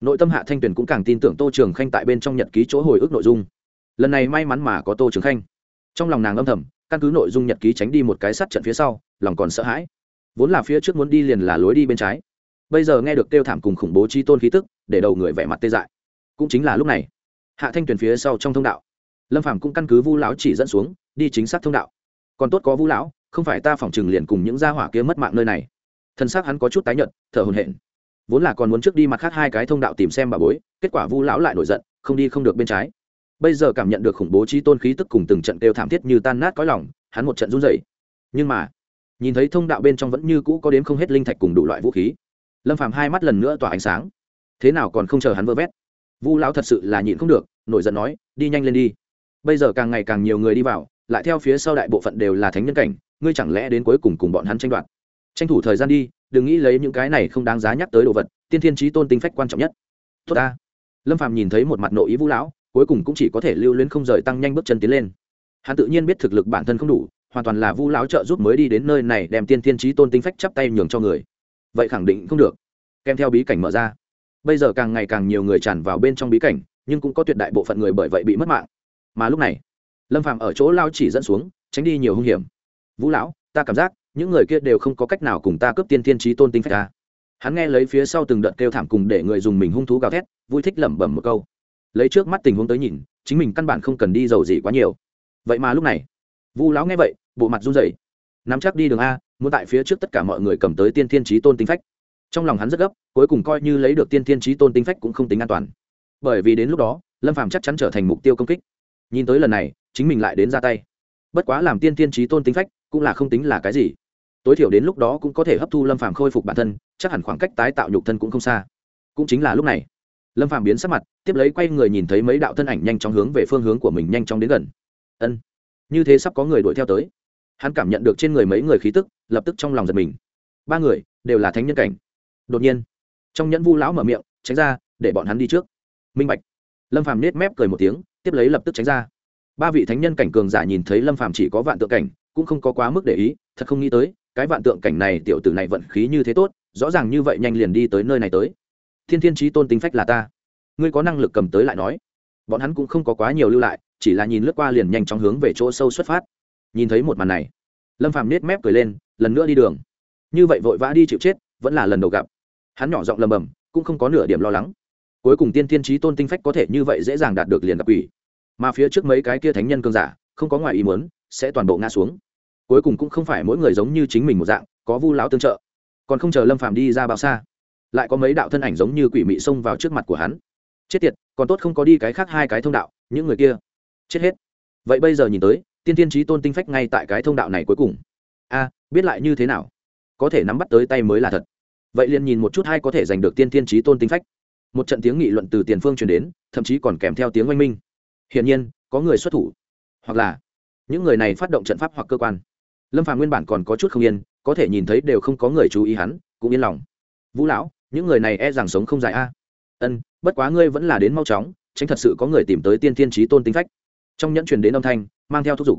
Nội tâm hạ thanh tuyền cũng càng tin tưởng tô trường khanh tại bên trong nhật ký chỗ hồi ức nội dung. Lần này may mắn mà có tô trường khanh. Trong lòng nàng âm thầm, căn cứ nội dung nhật ký tránh đi một cái sát trận phía sau, lòng còn sợ hãi. Vốn là phía trước muốn đi liền là lối đi bên trái. Bây giờ nghe được kêu thảm cùng khủng bố chi tôn khí tức, để đầu người vẻ mặt tê dại. Cũng chính là lúc này hạ thanh tuyền phía sau trong thông đạo. Lâm phàm cũng căn cứ vu lão chỉ dẫn xuống, đi chính xác thông đạo. Còn tốt có vu lão, không phải ta phỏng chừng liền cùng những gia hỏa kia mất mạng nơi này. Thân xác hắn có chút tái nhợt, thở hồn hển. Vốn là còn muốn trước đi mặt khác hai cái thông đạo tìm xem bà bối, kết quả vu lão lại nổi giận, không đi không được bên trái. Bây giờ cảm nhận được khủng bố trí tôn khí tức cùng từng trận đều thảm thiết như tan nát cõi lòng, hắn một trận run rẩy. Nhưng mà, nhìn thấy thông đạo bên trong vẫn như cũ có đến không hết linh thạch cùng đủ loại vũ khí, lâm phàm hai mắt lần nữa tỏa ánh sáng. Thế nào còn không chờ hắn vơ vét? Vu lão thật sự là nhịn không được, nổi giận nói, đi nhanh lên đi. Bây giờ càng ngày càng nhiều người đi vào, lại theo phía sau đại bộ phận đều là thánh nhân cảnh, ngươi chẳng lẽ đến cuối cùng cùng bọn hắn tranh đoạt? Tranh thủ thời gian đi, đừng nghĩ lấy những cái này không đáng giá nhắc tới đồ vật, tiên thiên trí tôn tinh phách quan trọng nhất. Tốt ta. Lâm phàm nhìn thấy một mặt nội ý vũ lão, cuối cùng cũng chỉ có thể lưu luyến không rời tăng nhanh bước chân tiến lên. Hắn tự nhiên biết thực lực bản thân không đủ, hoàn toàn là vu lão trợ giúp mới đi đến nơi này đem tiên thiên trí tôn tinh phách chắp tay nhường cho người. Vậy khẳng định không được. Kèm theo bí cảnh mở ra bây giờ càng ngày càng nhiều người tràn vào bên trong bí cảnh, nhưng cũng có tuyệt đại bộ phận người bởi vậy bị mất mạng. Mà lúc này, lâm phàm ở chỗ lao chỉ dẫn xuống, tránh đi nhiều hung hiểm. Vũ lão, ta cảm giác những người kia đều không có cách nào cùng ta cướp tiên thiên trí tôn tinh phách ta. Hắn nghe lấy phía sau từng đợt kêu thảm cùng để người dùng mình hung thú gào thét, vui thích lẩm bẩm một câu. Lấy trước mắt tình huống tới nhìn, chính mình căn bản không cần đi giàu gì quá nhiều. Vậy mà lúc này vu lão nghe vậy, bộ mặt run rẩy. Nắm chắc đi đường a, muốn tại phía trước tất cả mọi người cầm tới tiên thiên trí tôn tinh phách trong lòng hắn rất gấp, cuối cùng coi như lấy được tiên tiên trí tôn tinh phách cũng không tính an toàn. Bởi vì đến lúc đó, lâm phàm chắc chắn trở thành mục tiêu công kích. Nhìn tới lần này, chính mình lại đến ra tay. Bất quá làm tiên tiên trí tôn tinh phách cũng là không tính là cái gì. Tối thiểu đến lúc đó cũng có thể hấp thu lâm phàm khôi phục bản thân, chắc hẳn khoảng cách tái tạo nhục thân cũng không xa. Cũng chính là lúc này, lâm phàm biến sắc mặt, tiếp lấy quay người nhìn thấy mấy đạo thân ảnh nhanh chóng hướng về phương hướng của mình nhanh chóng đến gần. Ân, như thế sắp có người đuổi theo tới. Hắn cảm nhận được trên người mấy người khí tức, lập tức trong lòng giật mình. Ba người đều là thánh nhân cảnh đột nhiên. Trong nhẫn vu lão mở miệng, tránh ra, để bọn hắn đi trước. Minh bạch. Lâm phàm nết mép cười một tiếng, tiếp lấy lập tức tránh ra. Ba vị thánh nhân cảnh cường giả nhìn thấy lâm phàm chỉ có vạn tượng cảnh, cũng không có quá mức để ý, thật không nghĩ tới, cái vạn tượng cảnh này tiểu tử này vận khí như thế tốt, rõ ràng như vậy nhanh liền đi tới nơi này tới. Thiên thiên trí tôn tính phách là ta. Ngươi có năng lực cầm tới lại nói. Bọn hắn cũng không có quá nhiều lưu lại, chỉ là nhìn lướt qua liền nhanh chóng hướng về chỗ sâu xuất phát. Nhìn thấy một màn này, lâm phàm nết mép cười lên, lần nữa đi đường. Như vậy vội vã đi chịu chết, vẫn là lần đầu gặp hắn nhỏ giọng lầm bầm cũng không có nửa điểm lo lắng. Cuối cùng tiên thiên trí tôn tinh phách có thể như vậy dễ dàng đạt được liền gặp quỷ, mà phía trước mấy cái kia thánh nhân cương giả không có ngoài ý muốn sẽ toàn bộ ngã xuống. Cuối cùng cũng không phải mỗi người giống như chính mình một dạng có vu lão tương trợ. Còn không chờ lâm phàm đi ra bao xa lại có mấy đạo thân ảnh giống như quỷ mị xông vào trước mặt của hắn. Chết tiệt còn tốt không có đi cái khác hai cái thông đạo những người kia. Chết hết. Vậy bây giờ nhìn tới tiên tiên trí tôn tinh phách ngay tại cái thông đạo này cuối cùng. A biết lại như thế nào? Có thể nắm bắt tới tay mới là thật vậy liền nhìn một chút hai có thể giành được tiên tiên trí tôn tinh phách. Một trận tiếng nghị luận từ tiền phương truyền đến, thậm chí còn kèm theo tiếng oanh minh. Hiển nhiên, có người xuất thủ. Hoặc là, những người này phát động trận pháp hoặc cơ quan. Lâm phàm nguyên bản còn có chút không yên, có thể nhìn thấy đều không có người chú ý hắn, cũng yên lòng. Vũ lão, những người này e rằng sống không dài a. Ân, bất quá ngươi vẫn là đến mau chóng, tránh thật sự có người tìm tới tiên tiên trí tôn tính phách. Trong nhẫn truyền đến âm thanh, mang theo thúc giục.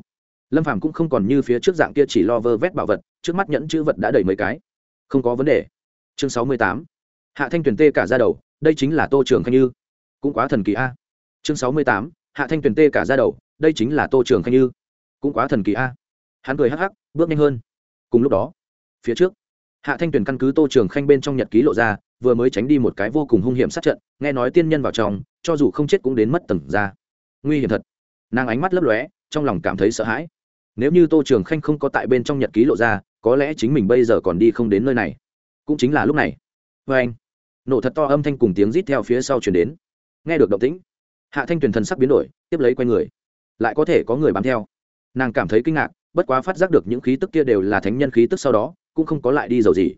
Lâm phàm cũng không còn như phía trước dạng kia chỉ lo vơ vét bảo vật, trước mắt nhẫn chữ vật đã đầy mấy cái. Không có vấn đề chương sáu mươi tám. Hạ thanh tuyển tê cả ra đầu, đây chính là tô trường khanh như. Cũng quá thần kỳ a. Chương sáu mươi tám. Hạ thanh tuyển tê cả ra đầu, đây chính là tô trường khanh như. Cũng quá thần kỳ a. Hắn cười hắc hắc, bước nhanh hơn. Cùng lúc đó, phía trước, hạ thanh tuyền căn cứ tô trường khanh bên trong nhật ký lộ ra, vừa mới tránh đi một cái vô cùng hung hiểm sát trận, nghe nói tiên nhân vào trong, cho dù không chết cũng đến mất tầng ra. Nguy hiểm thật. Nàng ánh mắt lấp lóe, trong lòng cảm thấy sợ hãi. Nếu như tô trường khanh không có tại bên trong nhật ký lộ ra, có lẽ chính mình bây giờ còn đi không đến nơi này cũng chính là lúc này. Vê anh, nổ thật to âm thanh cùng tiếng rít theo phía sau chuyển đến. Nghe được động tĩnh, hạ thanh tuyền thần sắc biến đổi, tiếp lấy q u a y người. Lại có thể có người bám theo. Nàng cảm thấy kinh ngạc, bất quá phát giác được những khí tức kia đều là thánh nhân khí tức sau đó, cũng không có lại đi dầu gì.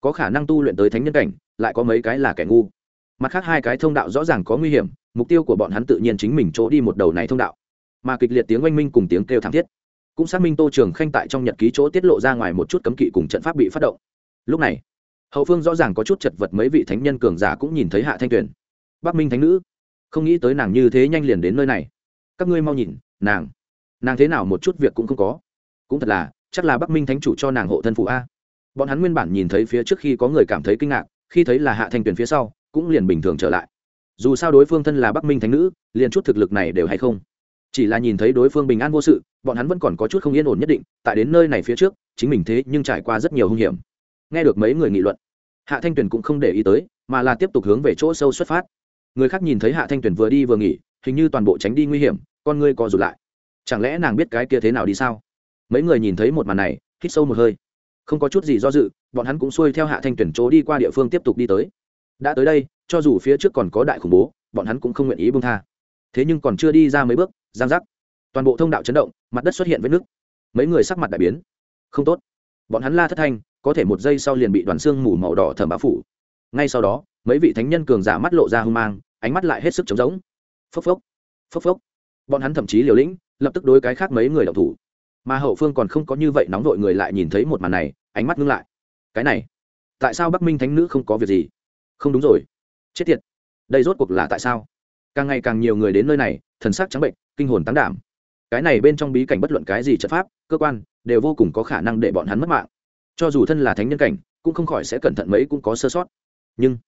Có khả năng tu luyện tới thánh nhân cảnh, lại có mấy cái là kẻ ngu. Mặt khác hai cái thông đạo rõ ràng có nguy hiểm, mục tiêu của bọn hắn tự nhiên chính mình chỗ đi một đầu này thông đạo. Mà kịch liệt tiếng oanh minh cùng tiếng kêu thảm thiết, cũng xác minh tô trường khanh tại trong nhật ký chỗ tiết lộ ra ngoài một chút cấm kỵ cùng trận pháp bị phát động. Lúc này hậu phương rõ ràng có chút chật vật, mấy vị thánh nhân cường giả cũng nhìn thấy hạ thanh tuyền. Bắc minh thánh nữ, không nghĩ tới nàng như thế nhanh liền đến nơi này. Các ngươi mau nhìn, nàng nàng thế nào một chút việc cũng không có. Cũng thật là, chắc là bắc minh thánh chủ cho nàng hộ thân phụ a. Bọn hắn nguyên bản nhìn thấy phía trước khi có người cảm thấy kinh ngạc, khi thấy là hạ thanh tuyền phía sau, cũng liền bình thường trở lại. Dù sao đối phương thân là bắc minh thánh nữ, liền chút thực lực này đều hay không. Chỉ là nhìn thấy đối phương bình an vô sự, bọn hắn vẫn còn có chút không yên ổn nhất định, tại đến nơi này phía trước, chính mình thế nhưng trải qua rất nhiều hung hiểm nghe được mấy người nghị luận. Hạ thanh tuyền cũng không để ý tới, mà là tiếp tục hướng về chỗ sâu xuất phát. Người khác nhìn thấy hạ thanh tuyền vừa đi vừa nghỉ, hình như toàn bộ tránh đi nguy hiểm, con ngươi co rụt lại. Chẳng lẽ nàng biết cái kia thế nào đi sao? Mấy người nhìn thấy một màn này, hít sâu một hơi. Không có chút gì do dự, bọn hắn cũng xuôi theo hạ thanh tuyển chỗ đi qua địa phương tiếp tục đi tới. Đã tới đây, cho dù phía trước còn có đại khủng bố, bọn hắn cũng không nguyện ý bông tha. Thế nhưng còn chưa đi ra mấy bước, giang giác. Toàn bộ thông đạo chấn động, mặt đất xuất hiện với nước mấy người sắc mặt đại biến. Không tốt. Bọn hắn la thất thanh có thể một giây sau liền bị đoàn xương mù màu đỏ thẩm bá phủ. Ngay sau đó, mấy vị thánh nhân cường giả mắt lộ ra hung mang, ánh mắt lại hết sức trống rỗng. Phốc phốc phốc phốc. Bọn hắn thậm chí liều lĩnh, lập tức đối cái khác mấy người đọc thủ. Mà hậu phương còn không có như vậy nóng vội người lại nhìn thấy một màn này, ánh mắt ngưng lại. Cái này, tại sao bắc minh thánh nữ không có việc gì? Không đúng rồi. Chết tiệt. Đây rốt cuộc là tại sao? Càng ngày càng nhiều người đến nơi này, thần sắc trắng bệnh, kinh hồn tán đảm. Cái này bên trong bí cảnh bất luận cái gì chất pháp, cơ quan, đều vô cùng có khả năng để bọn hắn mất mạng cho dù thân là thánh nhân cảnh, cũng không khỏi sẽ cẩn thận mấy cũng có sơ sót. Nhưng,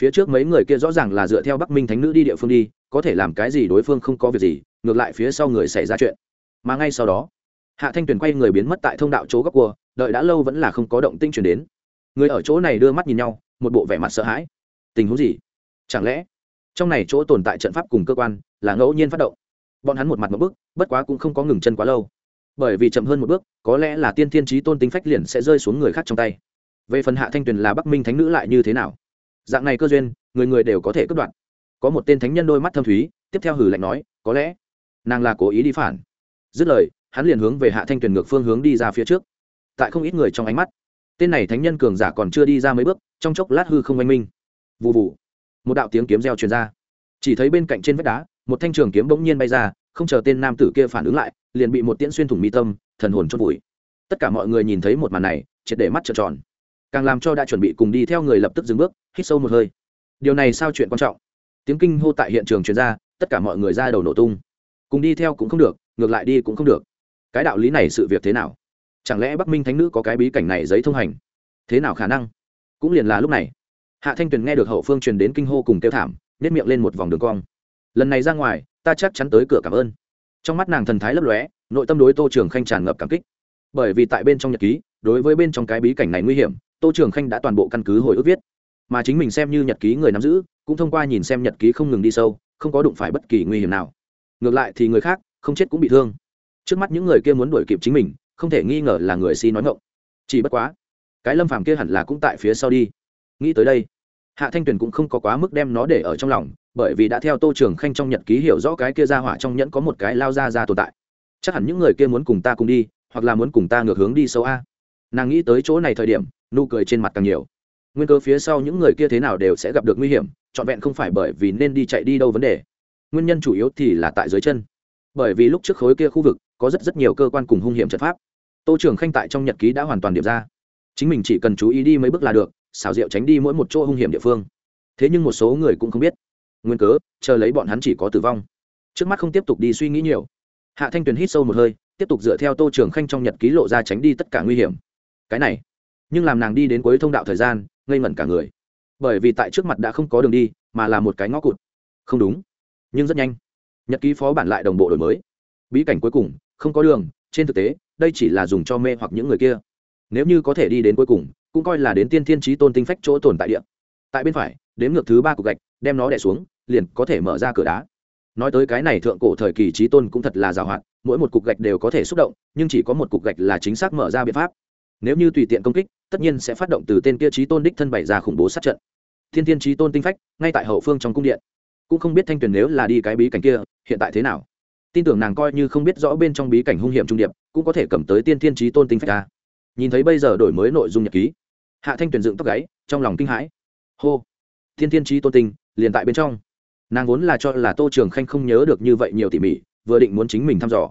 phía trước mấy người kia rõ ràng là dựa theo bắc minh thánh nữ đi địa phương đi, có thể làm cái gì đối phương không có việc gì, ngược lại phía sau người xảy ra chuyện. Mà ngay sau đó, hạ thanh tuyền quay người biến mất tại thông đạo chỗ góc cua, đợi đã lâu vẫn là không có động tinh chuyển đến. Người ở chỗ này đưa mắt nhìn nhau, một bộ vẻ mặt sợ hãi. Tình huống gì? Chẳng lẽ, trong này chỗ tồn tại trận pháp cùng cơ quan là ngẫu nhiên phát động? Bọn hắn một mặt một bước bất quá cũng không có ngừng chân quá lâu bởi vì chậm hơn một bước, có lẽ là tiên thiên trí tôn tính phách liền sẽ rơi xuống người khác trong tay. Về phần hạ thanh tuyền là bắc minh thánh nữ lại như thế nào? Dạng này cơ duyên, người người đều có thể cất đoạn có một tên thánh nhân đôi mắt thâm thúy, tiếp theo hử lạnh nói, có lẽ nàng là cố ý đi phản. Dứt lời, hắn liền hướng về hạ thanh tuyền ngược phương hướng đi ra phía trước. Tại không ít người trong ánh mắt, tên này thánh nhân cường giả còn chưa đi ra mấy bước, trong chốc lát hư không oanh minh. Vụ vụ một đạo tiếng kiếm reo truyền ra. Chỉ thấy bên cạnh trên vách đá, một thanh trường kiếm bỗng nhiên bay ra không chờ tên nam tử kia phản ứng lại, liền bị một tiễn xuyên thủng mi tâm, thần hồn chốt vùi. Tất cả mọi người nhìn thấy một màn này, triệt để mắt trợn tròn. Càng làm cho đã chuẩn bị cùng đi theo người lập tức dừng bước, hít sâu một hơi. Điều này sao chuyện quan trọng? Tiếng kinh hô tại hiện trường truyền ra, tất cả mọi người ra đầu nổ tung. Cùng đi theo cũng không được, ngược lại đi cũng không được. Cái đạo lý này sự việc thế nào? Chẳng lẽ bắc minh thánh nữ có cái bí cảnh này giấy thông hành? Thế nào khả năng? Cũng liền là lúc này. Hạ thanh tuyền nghe được hậu phương truyền đến kinh hô cùng kêu thảm nếp miệng lên một vòng đường cong. Lần này ra ngoài ta chắc chắn tới cửa cảm ơn. Trong mắt nàng thần thái lấp lóe, nội tâm đối tô trường khanh tràn ngập cảm kích. Bởi vì tại bên trong nhật ký, đối với bên trong cái bí cảnh này nguy hiểm, tô trường khanh đã toàn bộ căn cứ hồi ức viết. Mà chính mình xem như nhật ký người nắm giữ, cũng thông qua nhìn xem nhật ký không ngừng đi sâu, không có đụng phải bất kỳ nguy hiểm nào. Ngược lại thì người khác, không chết cũng bị thương. Trước mắt những người kia muốn đuổi kịp chính mình, không thể nghi ngờ là người si nói ngộng chỉ bất quá, cái lâm phàm kia hẳn là cũng tại phía sau đi. Nghĩ tới đây, hạ thanh tuyền cũng không có quá mức đem nó để ở trong lòng bởi vì đã theo tô trường khanh trong nhật ký hiểu rõ cái kia ra hỏa trong nhẫn có một cái lao ra ra tồn tại. Chắc hẳn những người kia muốn cùng ta cùng đi, hoặc là muốn cùng ta ngược hướng đi sâu a. Nàng nghĩ tới chỗ này thời điểm, nụ cười trên mặt càng nhiều. Nguyên cơ phía sau những người kia thế nào đều sẽ gặp được nguy hiểm, trọn vẹn không phải bởi vì nên đi chạy đi đâu vấn đề. Nguyên nhân chủ yếu thì là tại dưới chân. Bởi vì lúc trước khối kia khu vực, có rất rất nhiều cơ quan cùng hung hiểm trận pháp. Tô trường khanh tại trong nhật ký đã hoàn toàn điểm ra. Chính mình chỉ cần chú ý đi mấy bước là được, xảo diệu tránh đi mỗi một chỗ hung hiểm địa phương. Thế nhưng một số người cũng không biết nguyên cớ, chờ lấy bọn hắn chỉ có tử vong. Trước mắt không tiếp tục đi suy nghĩ nhiều. Hạ thanh tuyền hít sâu một hơi, tiếp tục dựa theo tô trường khanh trong nhật ký lộ ra tránh đi tất cả nguy hiểm. Cái này, nhưng làm nàng đi đến cuối thông đạo thời gian, ngây ngẩn cả người. Bởi vì tại trước mặt đã không có đường đi, mà là một cái ngõ cụt. Không đúng, nhưng rất nhanh. Nhật ký phó bản lại đồng bộ đổi mới. Bí cảnh cuối cùng, không có đường, trên thực tế, đây chỉ là dùng cho mê hoặc những người kia. Nếu như có thể đi đến cuối cùng, cũng coi là đến tiên thiên trí tôn tinh phách chỗ tồn tại địa. Tại bên phải, đếm ngược thứ ba cục gạch, đem nó đẻ xuống liền có thể mở ra cửa đá. Nói tới cái này thượng cổ thời kỳ trí tôn cũng thật là giàu hạn, mỗi một cục gạch đều có thể xúc động, nhưng chỉ có một cục gạch là chính xác mở ra biện pháp. Nếu như tùy tiện công kích, tất nhiên sẽ phát động từ tên kia trí tôn đích thân bày ra khủng bố sát trận. Thiên thiên trí tôn tinh phách, ngay tại hậu phương trong cung điện. Cũng không biết thanh tuyền nếu là đi cái bí cảnh kia, hiện tại thế nào? Tin tưởng nàng coi như không biết rõ bên trong bí cảnh hung hiểm trung điệp, cũng có thể cầm tới tiên thiên trí tôn tinh phách ra. Nhìn thấy bây giờ đổi mới nội dung nhật ký, hạ thanh tuyền dựng tóc gáy, trong lòng kinh hãi. Hô! Thiên thiên trí tôn tinh, liền tại bên trong nàng vốn là cho là tô trường khanh không nhớ được như vậy nhiều tỉ mỉ, vừa định muốn chính mình thăm dò.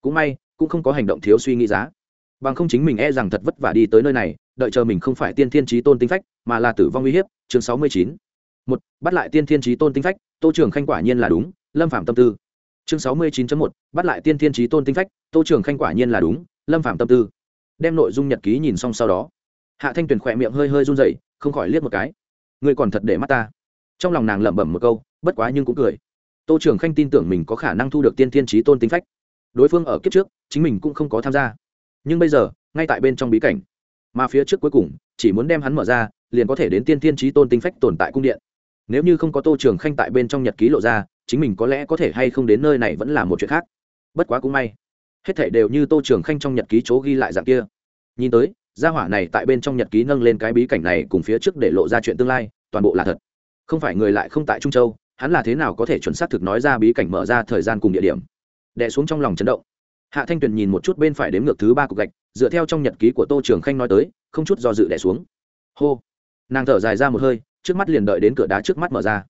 Cũng may, cũng không có hành động thiếu suy nghĩ giá. Bằng không chính mình e rằng thật vất vả đi tới nơi này, đợi chờ mình không phải tiên thiên trí tôn tinh phách, mà là tử vong uy hiếp, chương sáu mươi chín. Một, bắt lại tiên thiên trí tôn tinh phách, tô trường khanh quả nhiên là đúng, lâm phạm tâm tư. Chương sáu mươi chín một, bắt lại tiên thiên trí tôn tinh phách, tô trường khanh quả nhiên là đúng, lâm phạm tâm tư. Đem nội dung nhật ký nhìn xong sau đó. Hạ thanh tuyền khỏe miệng hơi hơi run rẩy, không khỏi liếc một cái. Ngươi còn thật để mắt ta. Trong lòng nàng lẩm bẩm một câu bất quá nhưng cũng cười. Tô trường khanh tin tưởng mình có khả năng thu được tiên thiên trí tôn tinh phách. Đối phương ở kiếp trước, chính mình cũng không có tham gia. Nhưng bây giờ, ngay tại bên trong bí cảnh, mà phía trước cuối cùng, chỉ muốn đem hắn mở ra, liền có thể đến tiên thiên trí tôn tinh phách tồn tại cung điện. Nếu như không có tô trường khanh tại bên trong nhật ký lộ ra, chính mình có lẽ có thể hay không đến nơi này vẫn là một chuyện khác. Bất quá cũng may, hết thể đều như tô trường khanh trong nhật ký chỗ ghi lại dạng kia. Nhìn tới, gia hỏa này tại bên trong nhật ký nâng lên cái bí cảnh này cùng phía trước để lộ ra chuyện tương lai, toàn bộ là thật. Không phải người lại không tại trung châu hắn là thế nào có thể chuẩn xác thực nói ra bí cảnh mở ra thời gian cùng địa điểm? Đẻ xuống trong lòng chấn động. Hạ thanh tuyền nhìn một chút bên phải đếm ngược thứ ba cục gạch, dựa theo trong nhật ký của tô trường khanh nói tới, không chút do dự đẻ xuống. Hô! Nàng thở dài ra một hơi, trước mắt liền đợi đến cửa đá trước mắt mở ra.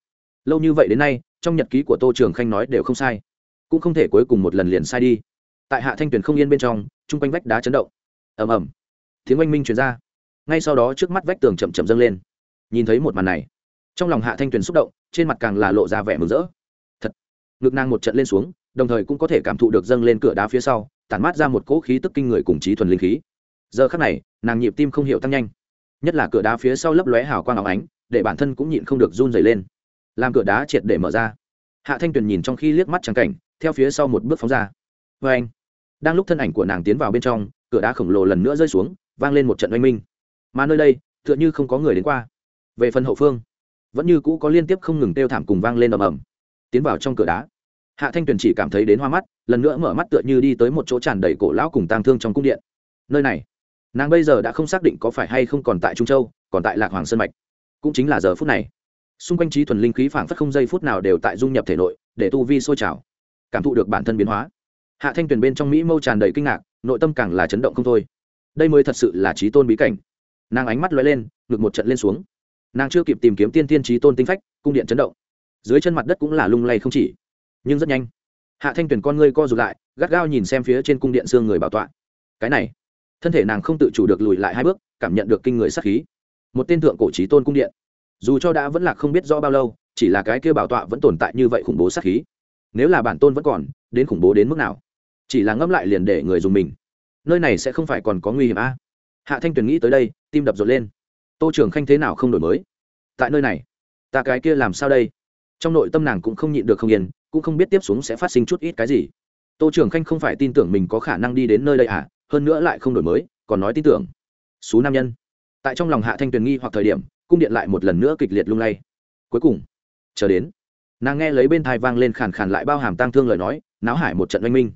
Lâu như vậy đến nay, trong nhật ký của tô trường khanh nói đều không sai. Cũng không thể cuối cùng một lần liền sai đi. Tại hạ thanh tuyền không yên bên trong, chung quanh vách đá chấn động. Ầm ầm. Tiếng oanh minh truyền ra. Ngay sau đó trước mắt vách tường chậm chậm dâng lên. Nhìn thấy một màn này, trong lòng hạ thanh tuyền xúc động trên mặt càng là lộ ra vẻ mừng rỡ. Thật, ngực nàng một trận lên xuống, đồng thời cũng có thể cảm thụ được dâng lên cửa đá phía sau, tản mát ra một cỗ khí tức kinh người cùng trí thuần linh khí. Giờ khắc này, nàng nhịp tim không hiểu tăng nhanh. Nhất là cửa đá phía sau lấp lóe hào quang áo ánh, để bản thân cũng nhịn không được run dày lên. Làm cửa đá triệt để mở ra. Hạ thanh tuyền nhìn trong khi liếc mắt trắng cảnh, theo phía sau một bước phóng ra. Vê anh, đang lúc thân ảnh của nàng tiến vào bên trong, cửa đá khổng lồ lần nữa rơi xuống, vang lên một trận oanh minh. Mà nơi đây, tựa như không có người đến qua. Về phần hậu phương vẫn như cũ có liên tiếp không ngừng kêu thảm cùng vang lên ầm ầm. Tiến vào trong cửa đá, hạ thanh tuyền chỉ cảm thấy đến hoa mắt, lần nữa mở mắt tựa như đi tới một chỗ tràn đầy cổ lão cùng tang thương trong cung điện. Nơi này, nàng bây giờ đã không xác định có phải hay không còn tại trung châu, còn tại lạc hoàng sơn mạch. Cũng chính là giờ phút này, xung quanh trí thuần linh khí phảng phất không giây phút nào đều tại dung nhập thể nội, để tu vi sôi trào, cảm thụ được bản thân biến hóa. Hạ thanh tuyền bên trong mỹ mâu tràn đầy kinh ngạc, nội tâm càng là chấn động không thôi. Đây mới thật sự là trí tôn bí cảnh. Nàng ánh mắt lóe lên, ngực một trận lên xuống nàng chưa kịp tìm kiếm tiên tiên trí tôn tinh phách, cung điện chấn động. Dưới chân mặt đất cũng là lung lay không chỉ, nhưng rất nhanh. Hạ thanh tuyền con ngươi co rụt lại, gắt gao nhìn xem phía trên cung điện xương người bảo tọa. Cái này, thân thể nàng không tự chủ được lùi lại hai bước, cảm nhận được kinh người sát khí. Một tên thượng cổ trí tôn cung điện. Dù cho đã vẫn là không biết rõ bao lâu, chỉ là cái kia bảo tọa vẫn tồn tại như vậy khủng bố sát khí. Nếu là bản tôn vẫn còn, đến khủng bố đến mức nào? Chỉ là ngẫm lại liền để người dùng mình. Nơi này sẽ không phải còn có nguy hiểm a. À? hạ thanh tuyền nghĩ tới đây, tim đập rộn lên tô trường khanh thế nào không đổi mới? Tại nơi này, ta cái kia làm sao đây? Trong nội tâm nàng cũng không nhịn được không yên, cũng không biết tiếp xuống sẽ phát sinh chút ít cái gì. Tô Trường khanh không phải tin tưởng mình có khả năng đi đến nơi đây à hơn nữa lại không đổi mới, còn nói tin tưởng. Số nam nhân. Tại trong lòng hạ thanh tuyền nghi hoặc thời điểm, cung điện lại một lần nữa kịch liệt lung lay. Cuối cùng, chờ đến, nàng nghe lấy bên thai vang lên khàn khàn lại bao hàm tang thương lời nói, náo hải một trận oanh minh.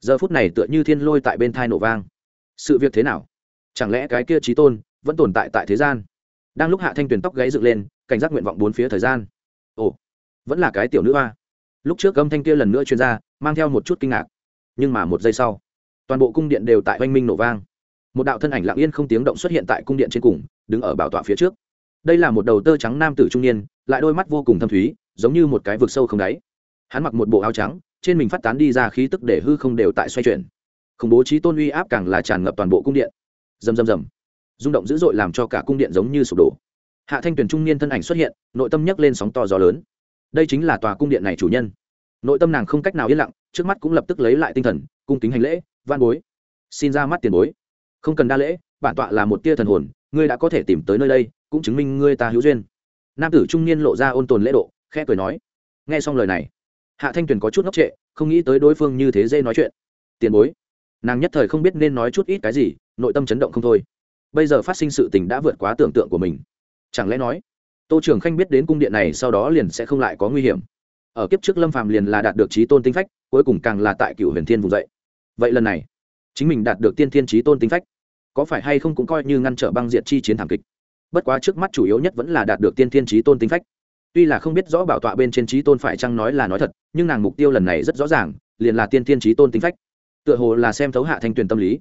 Giờ phút này tựa như thiên lôi tại bên thai nổ vang. Sự việc thế nào? Chẳng lẽ cái kia trí tôn vẫn tồn tại tại thế gian. Đang lúc hạ thanh tuyền tóc gáy dựng lên, cảnh giác nguyện vọng bốn phía thời gian. Ồ, vẫn là cái tiểu nữ hoa. Lúc trước âm thanh kia lần nữa chuyên r a mang theo một chút kinh ngạc. Nhưng mà một giây sau, toàn bộ cung điện đều tại oanh minh nổ vang. Một đạo thân ảnh lặng yên không tiếng động xuất hiện tại cung điện trên cùng, đứng ở bảo tọa phía trước. Đây là một đầu tơ trắng nam tử trung niên, lại đôi mắt vô cùng thâm thúy, giống như một cái vực sâu không đáy. Hắn mặc một bộ áo trắng, trên mình phát tán đi ra khí tức để hư không đều tại xoay chuyển. Khủng bố trí tôn uy áp càng là tràn ngập toàn bộ cung điện. Rầm rầm rầm rung động dữ dội làm cho cả cung điện giống như sụp đổ. Hạ thanh tuyển trung niên thân ảnh xuất hiện, nội tâm nhấc lên sóng to gió lớn. Đây chính là tòa cung điện này chủ nhân. Nội tâm nàng không cách nào yên lặng, trước mắt cũng lập tức lấy lại tinh thần, cung kính hành lễ van bối, xin ra mắt tiền bối. Không cần đa lễ, bản tọa là một tia thần hồn, ngươi đã có thể tìm tới nơi đây, cũng chứng minh ngươi ta hữu duyên. Nam tử trung niên lộ ra ôn tồn lễ độ, khẽ cười nói, nghe xong lời này, hạ thanh tuyền có chút ngốc trệ, không nghĩ tới đối phương như thế dê nói chuyện. Tiền bối, nàng nhất thời không biết nên nói chút ít cái gì, nội tâm chấn động không thôi bây giờ phát sinh sự tình đã vượt quá tưởng tượng của mình. Chẳng lẽ nói, tô trường khanh biết đến cung điện này sau đó liền sẽ không lại có nguy hiểm? Ở kiếp trước lâm phàm liền là đạt được trí tôn tinh phách, cuối cùng càng là tại cựu huyền thiên vùng dậy. Vậy lần này, chính mình đạt được tiên thiên trí tôn tinh phách, có phải hay không cũng coi như ngăn trở băng diệt chi chiến thảm kịch? Bất quá trước mắt chủ yếu nhất vẫn là đạt được tiên thiên trí tôn tinh phách. Tuy là không biết rõ bảo tọa bên trên trí tôn phải chăng nói là nói thật, nhưng nàng mục tiêu lần này rất rõ ràng, liền là tiên thiên trí tôn tinh phách. Tựa hồ là xem thấu hạ thanh tuyền tâm lý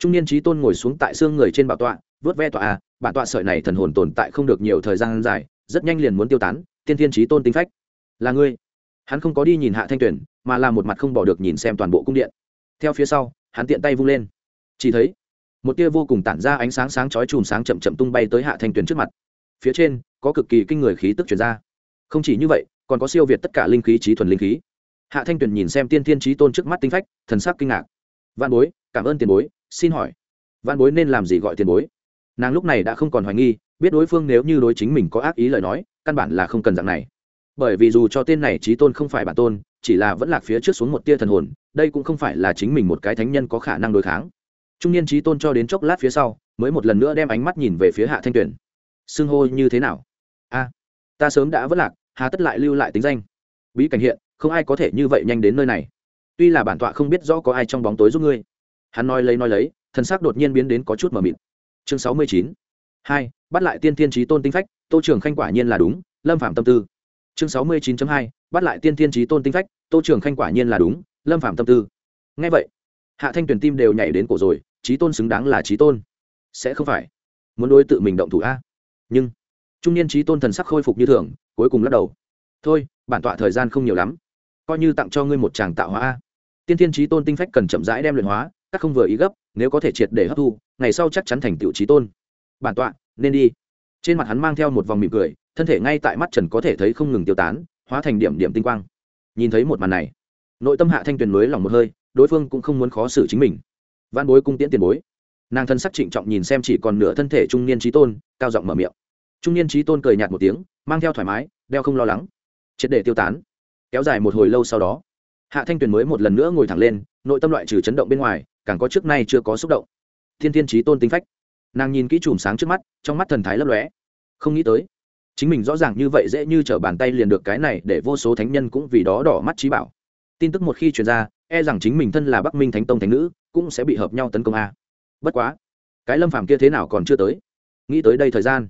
trung niên trí tôn ngồi xuống tại xương người trên bảo tọa vớt ve tọa à bản tọa sợi này thần hồn tồn tại không được nhiều thời gian dài rất nhanh liền muốn tiêu tán tiên thiên trí tôn tinh phách. Là ngươi. Hắn không có đi nhìn hạ thanh tuyển, mà là một mặt không bỏ được nhìn xem toàn bộ cung điện. Theo phía sau hắn tiện tay vung lên. Chỉ thấy một tia vô cùng tản ra ánh sáng sáng chói chùm sáng chậm chậm tung bay tới hạ thanh tuyển trước mặt. Phía trên có cực kỳ kinh người khí tức chuyển ra. Không chỉ như vậy còn có siêu việt tất cả linh khí trí thuần linh khí. Hạ thanh tuyển nhìn xem tiên thiên trí tôn trước mắt tinh phách thần sắc kinh ngạc. Văn bối cảm ơn tiền bối xin hỏi, văn bối nên làm gì gọi tiền bối? Nàng lúc này đã không còn hoài nghi, biết đối phương nếu như đối chính mình có ác ý lời nói, căn bản là không cần dạng này. Bởi vì dù cho tên này trí tôn không phải bản tôn, chỉ là vẫn lạc phía trước xuống một tia thần hồn, đây cũng không phải là chính mình một cái thánh nhân có khả năng đối kháng. Trung niên trí tôn cho đến chốc lát phía sau, mới một lần nữa đem ánh mắt nhìn về phía hạ thanh tuyển xưng hô như thế nào? A, ta sớm đã vất lạc, hà tất lại lưu lại tính danh. Bí cảnh hiện, không ai có thể như vậy nhanh đến nơi này. Tuy là bản tọa không biết rõ có ai trong bóng tối giúp ngươi hắn nói lấy nói lấy thần sắc đột nhiên biến đến có chút mờ mịt. Chương sáu mươi chín. Hai bắt lại tiên tiên trí tôn tinh phách tô trưởng khanh quả nhiên là đúng lâm phạm tâm tư. Chương sáu mươi chín hai bắt lại tiên tiên trí tôn tinh phách tô trưởng khanh quả nhiên là đúng lâm phạm tâm tư. Ngay vậy hạ thanh tuyển tim đều nhảy đến cổ rồi trí tôn xứng đáng là trí tôn. Sẽ không phải. Muốn đôi tự mình động thủ a. Nhưng trung niên trí tôn thần sắc khôi phục như thường cuối cùng lắc đầu. Thôi bản tọa thời gian không nhiều lắm. Coi như tặng cho ngươi một tràng tạo hóa a, tiên tiên trí tôn tinh phách cần chậm rãi đem luyện hóa các không vừa ý gấp, nếu có thể triệt để hấp thu, ngày sau chắc chắn thành tựu trí tôn. Bản tọa, nên đi. Trên mặt hắn mang theo một vòng mỉm cười, thân thể ngay tại mắt trần có thể thấy không ngừng tiêu tán, hóa thành điểm điểm tinh quang. Nhìn thấy một màn này, nội tâm hạ thanh tuyền mới lòng một hơi, đối phương cũng không muốn khó xử chính mình. Văn bối cung tiễn tiền bối. Nàng thân sắc trịnh trọng nhìn xem chỉ còn nửa thân thể trung niên trí tôn, cao giọng mở miệng. Trung niên trí tôn cười nhạt một tiếng, mang theo thoải mái, đeo không lo lắng. Triệt để tiêu tán. Kéo dài một hồi lâu sau đó hạ thanh tuyền mới một lần nữa ngồi thẳng lên, nội tâm loại trừ chấn động bên ngoài, càng có trước nay chưa có xúc động. Thiên thiên trí tôn tính phách. Nàng nhìn kỹ chùm sáng trước mắt, trong mắt thần thái lấp lóe. Không nghĩ tới, chính mình rõ ràng như vậy dễ như t r ở bàn tay liền được cái này để vô số thánh nhân cũng vì đó đỏ mắt trí bảo. Tin tức một khi truyền ra e rằng chính mình thân là bắc minh thánh tông thánh nữ, cũng sẽ bị hợp nhau tấn công a. Bất quá, cái lâm phàm kia thế nào còn chưa tới? Nghĩ tới đây thời gian,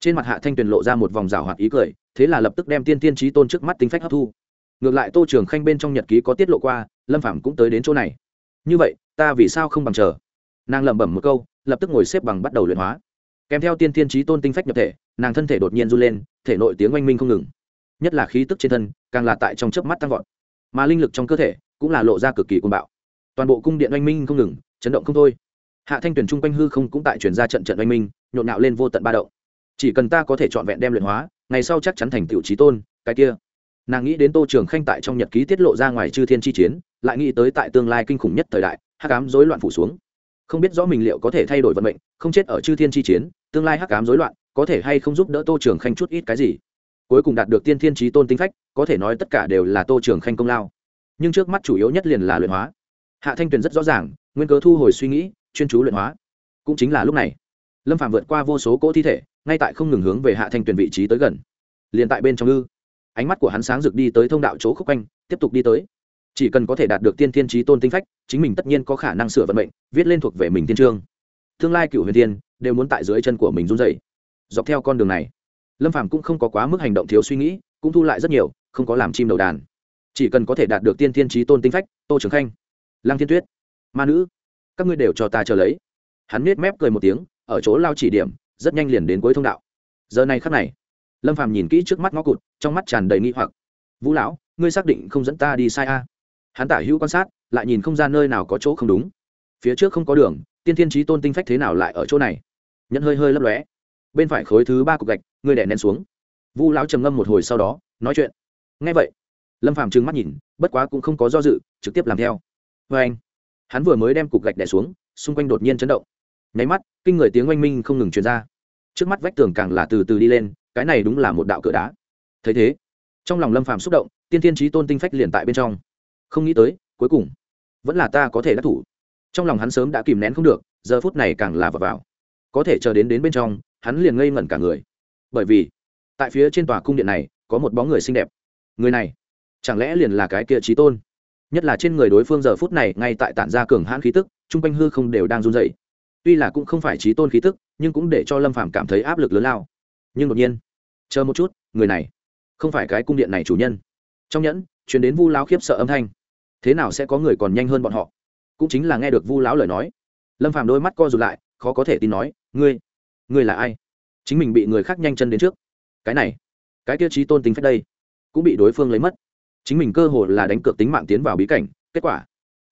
trên mặt hạ thanh tuyền lộ ra một vòng rào hoạt ý cười, thế là lập tức đem tiên tiên trí tôn trước mắt tính phách hấp thu ngược lại tô trường khanh bên trong nhật ký có tiết lộ qua, lâm phàm cũng tới đến chỗ này. Như vậy, ta vì sao không bằng chờ? Nàng lẩm bẩm một câu, lập tức ngồi xếp bằng bắt đầu luyện hóa. Kèm theo tiên tiên trí tôn tinh phách nhập thể, nàng thân thể đột nhiên run lên, thể nội tiếng oanh minh không ngừng. Nhất là khí tức trên thân, càng là tại trong chớp mắt tăng vọt. Mà linh lực trong cơ thể cũng là lộ ra cực kỳ côn bạo. Toàn bộ cung điện oanh minh không ngừng, chấn động không thôi. Hạ thanh tuyển chung quanh hư không cũng tại chuyển ra trận trận oanh minh, nhộn nạo lên vô tận ba động. Chỉ cần ta có thể trọn vẹn đem luyện hóa, ngày sau chắc chắn thành tiểu trí tôn, cái kia nàng nghĩ đến tô trường khanh tại trong nhật ký tiết lộ ra ngoài chư thiên chi chiến, lại nghĩ tới tại tương lai kinh khủng nhất thời đại, hắc ám rối loạn phủ xuống. Không biết rõ mình liệu có thể thay đổi vận mệnh, không chết ở chư thiên chi chiến, tương lai hắc ám rối loạn, có thể hay không giúp đỡ tô trường khanh chút ít cái gì. Cuối cùng đạt được tiên thiên trí tôn tinh phách, có thể nói tất cả đều là tô trường khanh công lao. Nhưng trước mắt chủ yếu nhất liền là luyện hóa. Hạ thanh tuyền rất rõ ràng, nguyên cớ thu hồi suy nghĩ, chuyên chú luyện hóa. Cũng chính là lúc này, lâm phạm vượt qua vô số cỗ thi thể, ngay tại không ngừng hướng về hạ thanh tuyền vị trí tới gần. Liền tại bên trong ư ánh mắt của hắn sáng rực đi tới thông đạo chỗ khúc quanh, tiếp tục đi tới. Chỉ cần có thể đạt được tiên thiên trí tôn tinh phách, chính mình tất nhiên có khả năng sửa vận mệnh, viết lên thuộc về mình thiên trương tương lai cựu huyền thiên đều muốn tại dưới chân của mình run dậy dọc theo con đường này, lâm phàm cũng không có quá mức hành động thiếu suy nghĩ, cũng thu lại rất nhiều, không có làm chim đầu đàn. Chỉ cần có thể đạt được tiên thiên trí tôn tinh phách, tô trường khanh, lăng thiên tuyết, ma nữ, các ngươi đều cho ta chờ lấy. Hắn nết mép cười một tiếng, ở chỗ lao chỉ điểm, rất nhanh liền đến cuối thông đạo. Giờ này khắc này lâm phàm nhìn kỹ trước mắt ngõ cụt, trong mắt tràn đầy nghi hoặc. Vũ lão, ngươi xác định không dẫn ta đi sai a? Hắn tả hữu quan sát, lại nhìn không ra nơi nào có chỗ không đúng. Phía trước không có đường, tiên thiên trí tôn tinh phách thế nào lại ở chỗ này? Nhận hơi hơi lấp lóe. Bên phải khối thứ ba cục gạch, ngươi đè nén xuống. Vu lão trầm ngâm một hồi sau đó, nói chuyện. Ngay vậy, lâm phàm trừng mắt nhìn, bất quá cũng không có do dự, trực tiếp làm theo. Vê anh, hắn vừa mới đem cục gạch đè xuống, xung quanh đột nhiên chấn động. Nháy mắt, kinh người tiếng oanh minh không ngừng truyền ra. Trước mắt vách tường càng là từ từ đi lên cái này đúng là một đạo cửa đá. Thấy thế, trong lòng lâm phàm xúc động, tiên tiên trí tôn tinh phách liền tại bên trong. Không nghĩ tới, cuối cùng, vẫn là ta có thể đắc thủ. Trong lòng hắn sớm đã kìm nén không được, giờ phút này càng là vào vào. Có thể chờ đến đến bên trong, hắn liền ngây ngẩn cả người. Bởi vì, tại phía trên tòa cung điện này, có một bóng người xinh đẹp. Người này, chẳng lẽ liền là cái kia trí tôn? Nhất là trên người đối phương giờ phút này ngay tại tản ra cường hãn khí tức, chung quanh hư không đều đang run dậy tuy là cũng không phải trí tôn khí tức, nhưng cũng để cho lâm phàm cảm thấy áp lực lớn lao nhưng đột nhiên, chờ một chút, người này không phải cái cung điện này chủ nhân. Trong nhẫn chuyển đến vu lão khiếp sợ âm thanh. Thế nào sẽ có người còn nhanh hơn bọn họ? Cũng chính là nghe được vu lão lời nói. Lâm phàm đôi mắt co rụt lại, khó có thể tin nói, ngươi ngươi là ai? Chính mình bị người khác nhanh chân đến trước. Cái này, cái tiêu chí tôn tính phép đây, cũng bị đối phương lấy mất. Chính mình cơ hồ là đánh cược tính mạng tiến vào bí cảnh, kết quả,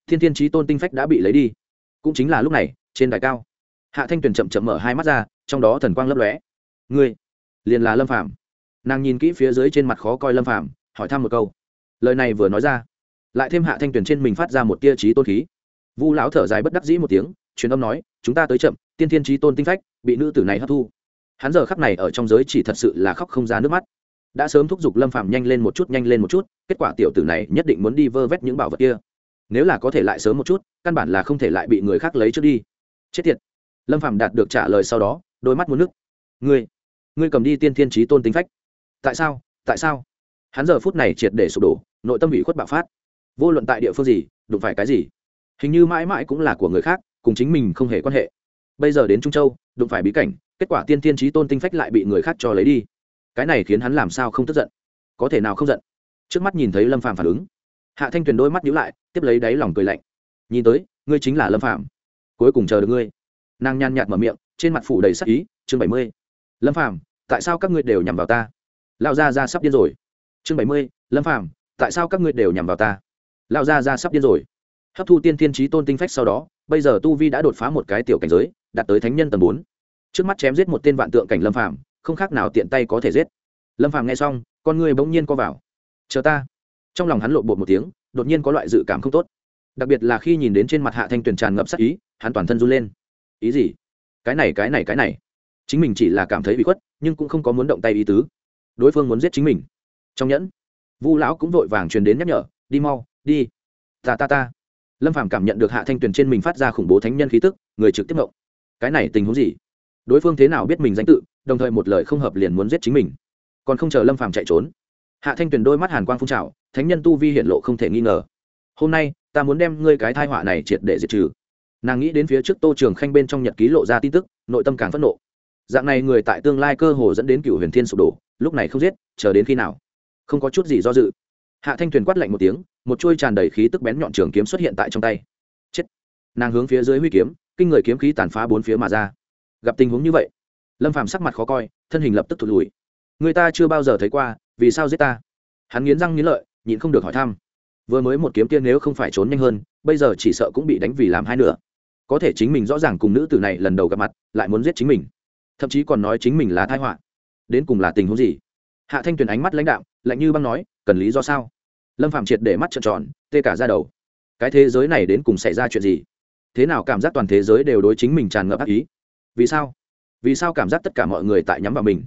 thiên thiên trí tôn tinh phách đã bị lấy đi. Cũng chính là lúc này, trên đài cao, hạ thanh tuyền chậm chậm mở hai mắt ra, trong đó thần quang lấp lóe. Ngươi liền là lâm phàm nàng nhìn kỹ phía dưới trên mặt khó coi lâm phàm hỏi thăm một câu lời này vừa nói ra lại thêm hạ thanh tuyền trên mình phát ra một tia trí tôn khí vu lão thở dài bất đắc dĩ một tiếng truyền âm nói chúng ta tới chậm tiên thiên trí tôn tinh phách bị nữ tử này hấp thu hắn giờ khắc này ở trong giới chỉ thật sự là khóc không ra nước mắt đã sớm thúc giục lâm phạm nhanh lên một chút nhanh lên một chút kết quả tiểu tử này nhất định muốn đi vơ vét những bảo vật kia nếu là có thể lại sớm một chút căn bản là không thể lại bị người khác lấy trước đi chết tiệt lâm phạm đạt được trả lời sau đó đôi mắt muốn nước ngươi ngươi cầm đi tiên thiên trí tôn tính phách. Tại sao? Tại sao? Hắn giờ phút này triệt để sụp đổ, nội tâm bị khuất bạo phát. Vô luận tại địa phương gì, đụng phải cái gì, hình như mãi mãi cũng là của người khác, cùng chính mình không hề quan hệ. Bây giờ đến trung châu, đụng phải bí cảnh, kết quả tiên tiên trí tôn tinh phách lại bị người khác cho lấy đi. Cái này khiến hắn làm sao không tức giận? Có thể nào không giận? Trước mắt nhìn thấy lâm phàm phản ứng, hạ thanh tuyền đôi mắt nhíu lại, tiếp lấy đáy lòng cười lạnh. Nhìn tới, ngươi chính là lâm phàm. Cuối cùng chờ được ngươi. Nàng nhàn nhạt mở miệng, trên mặt phủ đầy sắc ý, chương bảy mươi. Lâm phàm tại sao các ngươi đều nhằm vào ta? Lão gia gia sắp điên rồi. Chương bảy mươi, lâm phàm, tại sao các ngươi đều nhằm vào ta? Lão gia gia sắp điên rồi. Hấp thu tiên thiên trí tôn tinh phách sau đó, bây giờ tu vi đã đột phá một cái tiểu cảnh giới, đạt tới thánh nhân tầng bốn. Trước mắt chém giết một tên vạn tượng cảnh lâm phàm, không khác nào tiện tay có thể giết. Lâm phàm nghe xong, con người bỗng nhiên co vào. Chờ ta. Trong lòng hắn lộ bột một tiếng, đột nhiên có loại dự cảm không tốt. Đặc biệt là khi nhìn đến trên mặt hạ thanh tuyền tràn ngập sắc ý, hắn toàn thân run lên. Ý gì? Cái này cái này cái này chính mình chỉ là cảm thấy bị khuất, nhưng cũng không có muốn động tay ý tứ. Đối phương muốn giết chính mình. Trong nhẫn, vu lão cũng vội vàng truyền đến nhắc nhở, đi mau, đi. Ta ta ta. Lâm phàm cảm nhận được hạ thanh tuyền trên mình phát ra khủng bố thánh nhân khí tức, người trực tiếp ngộng. Cái này tình huống gì? Đối phương thế nào biết mình danh tự, đồng thời một lời không hợp liền muốn giết chính mình. Còn không chờ lâm phàm chạy trốn, hạ thanh tuyền đôi mắt hàn quang phun trào, thánh nhân tu vi hiện lộ không thể nghi ngờ. Hôm nay, ta muốn đem ngươi cái thai họa này triệt để diệt trừ. Nàng nghĩ đến phía trước tô trường khanh bên trong nhật ký lộ ra tin tức, nội tâm càng phẫn nộ dạng này người tại tương lai cơ hồ dẫn đến cựu huyền thiên sụp đổ, lúc này không giết, chờ đến khi nào? Không có chút gì do dự. Hạ thanh tuyền quát lạnh một tiếng, một chuôi tràn đầy khí tức bén nhọn trường kiếm xuất hiện tại trong tay. Chết. Nàng hướng phía dưới huy kiếm, kinh người kiếm khí tàn phá bốn phía mà ra. Gặp tình huống như vậy, lâm phàm sắc mặt khó coi, thân hình lập tức thụt lùi. Người ta chưa bao giờ thấy qua, vì sao giết ta? Hắn nghiến răng nghiến lợi, nhịn không được hỏi thăm. Vừa mới một kiếm tiên nếu không phải trốn nhanh hơn, bây giờ chỉ sợ cũng bị đánh vì làm hai nửa. Có thể chính mình rõ ràng cùng nữ tử này lần đầu gặp mặt, lại muốn giết chính mình thậm chí còn nói chính mình là thái họa. Đến cùng là tình huống gì? Hạ thanh tuyền ánh mắt lãnh đạo lạnh như băng nói, cần lý do sao? Lâm phạm triệt để mắt trợn tròn, tê cả ra đầu. Cái thế giới này đến cùng xảy ra chuyện gì? Thế nào cảm giác toàn thế giới đều đối chính mình tràn ngập ác ý? Vì sao? Vì sao cảm giác tất cả mọi người tại nhắm vào mình?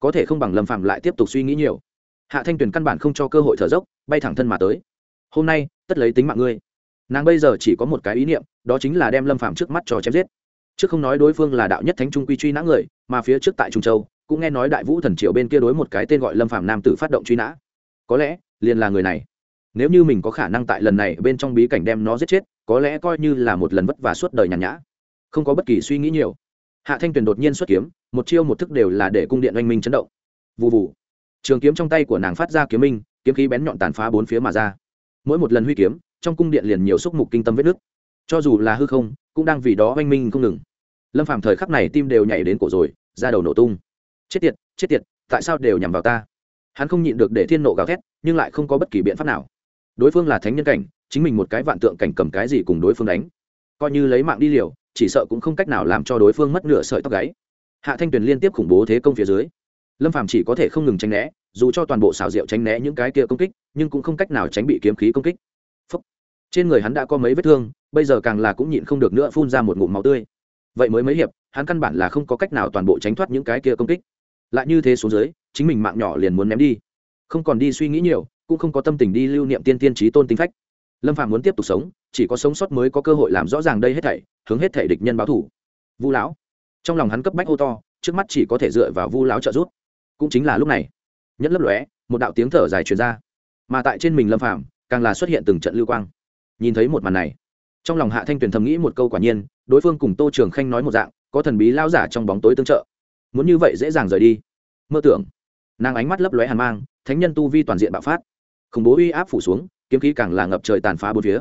Có thể không bằng lâm phạm lại tiếp tục suy nghĩ nhiều. Hạ thanh tuyền căn bản không cho cơ hội thở dốc, bay thẳng thân mà tới. Hôm nay, tất lấy tính mạng ngươi. Nàng bây giờ chỉ có một cái ý niệm, đó chính là đem lâm phạm trước mắt cho chém giết trước không nói đối phương là đạo nhất thánh trung quy truy nã người, mà phía trước tại trung châu, cũng nghe nói đại vũ thần triều bên kia đối một cái tên gọi lâm phạm nam tử phát động truy nã. Có lẽ, liền là người này. Nếu như mình có khả năng tại lần này bên trong bí cảnh đem nó giết chết, có lẽ coi như là một lần vất vả suốt đời nhàn nhã. Không có bất kỳ suy nghĩ nhiều. Hạ thanh tuyền đột nhiên xuất kiếm, một chiêu một thức đều là để cung điện oanh minh chấn động. Vụ vụ trường kiếm trong tay của nàng phát ra kiếm minh, kiếm khí bén nhọn tàn phá bốn phía mà ra. Mỗi một lần huy kiếm, trong cung điện liền nhiều xúc mục kinh tâm vết nước cho dù là hư không, cũng đang vì đó oanh minh không ngừng. Lâm phàm thời khắc này tim đều nhảy đến cổ rồi ra đầu nổ tung. Chết tiệt chết tiệt, tại sao đều nhằm vào ta? Hắn không nhịn được để thiên nộ gào thét, nhưng lại không có bất kỳ biện pháp nào. Đối phương là thánh nhân cảnh, chính mình một cái vạn tượng cảnh cầm cái gì cùng đối phương đánh. Coi như lấy mạng đi liều, chỉ sợ cũng không cách nào làm cho đối phương mất nửa sợi tóc gáy. Hạ thanh tuyền liên tiếp khủng bố thế công phía dưới. Lâm phàm chỉ có thể không ngừng tránh né, dù cho toàn bộ xào rượu tránh né những cái kia công kích, nhưng cũng không cách nào tránh bị kiếm khí công kích. Phúc. trên người hắn đã có mấy vết thương bây giờ càng là cũng nhịn không được nữa phun ra một ngụm máu tươi. Vậy mới mấy hiệp, hắn căn bản là không có cách nào toàn bộ tránh thoát những cái kia công kích. Lại như thế xuống dưới, chính mình mạng nhỏ liền muốn ném đi. Không còn đi suy nghĩ nhiều, cũng không có tâm tình đi lưu niệm tiên tiên trí tôn tinh phách. Lâm phạm muốn tiếp tục sống, chỉ có sống sót mới có cơ hội làm rõ ràng đây hết thảy, hướng hết thảy địch nhân báo thủ. Vu lão. Trong lòng hắn cấp bách hô to, trước mắt chỉ có thể dựa vào vu lão trợ giúp. Cũng chính là lúc này nhất lấp lóe, một đạo tiếng thở dài truyền ra. Mà tại trên mình lâm phạm càng là xuất hiện từng trận lưu quang. Nhìn thấy một màn này trong lòng hạ thanh tuyền thầm nghĩ một câu quả nhiên, đối phương cùng tô trường khanh nói một dạng, có thần bí lao giả trong bóng tối tương trợ. Muốn như vậy dễ dàng rời đi. Mơ tưởng. Nàng ánh mắt lấp lóe hàn mang, thánh nhân tu vi toàn diện bạo phát. Khủng bố uy áp phủ xuống, kiếm khí càng là ngập trời tàn phá bốn phía.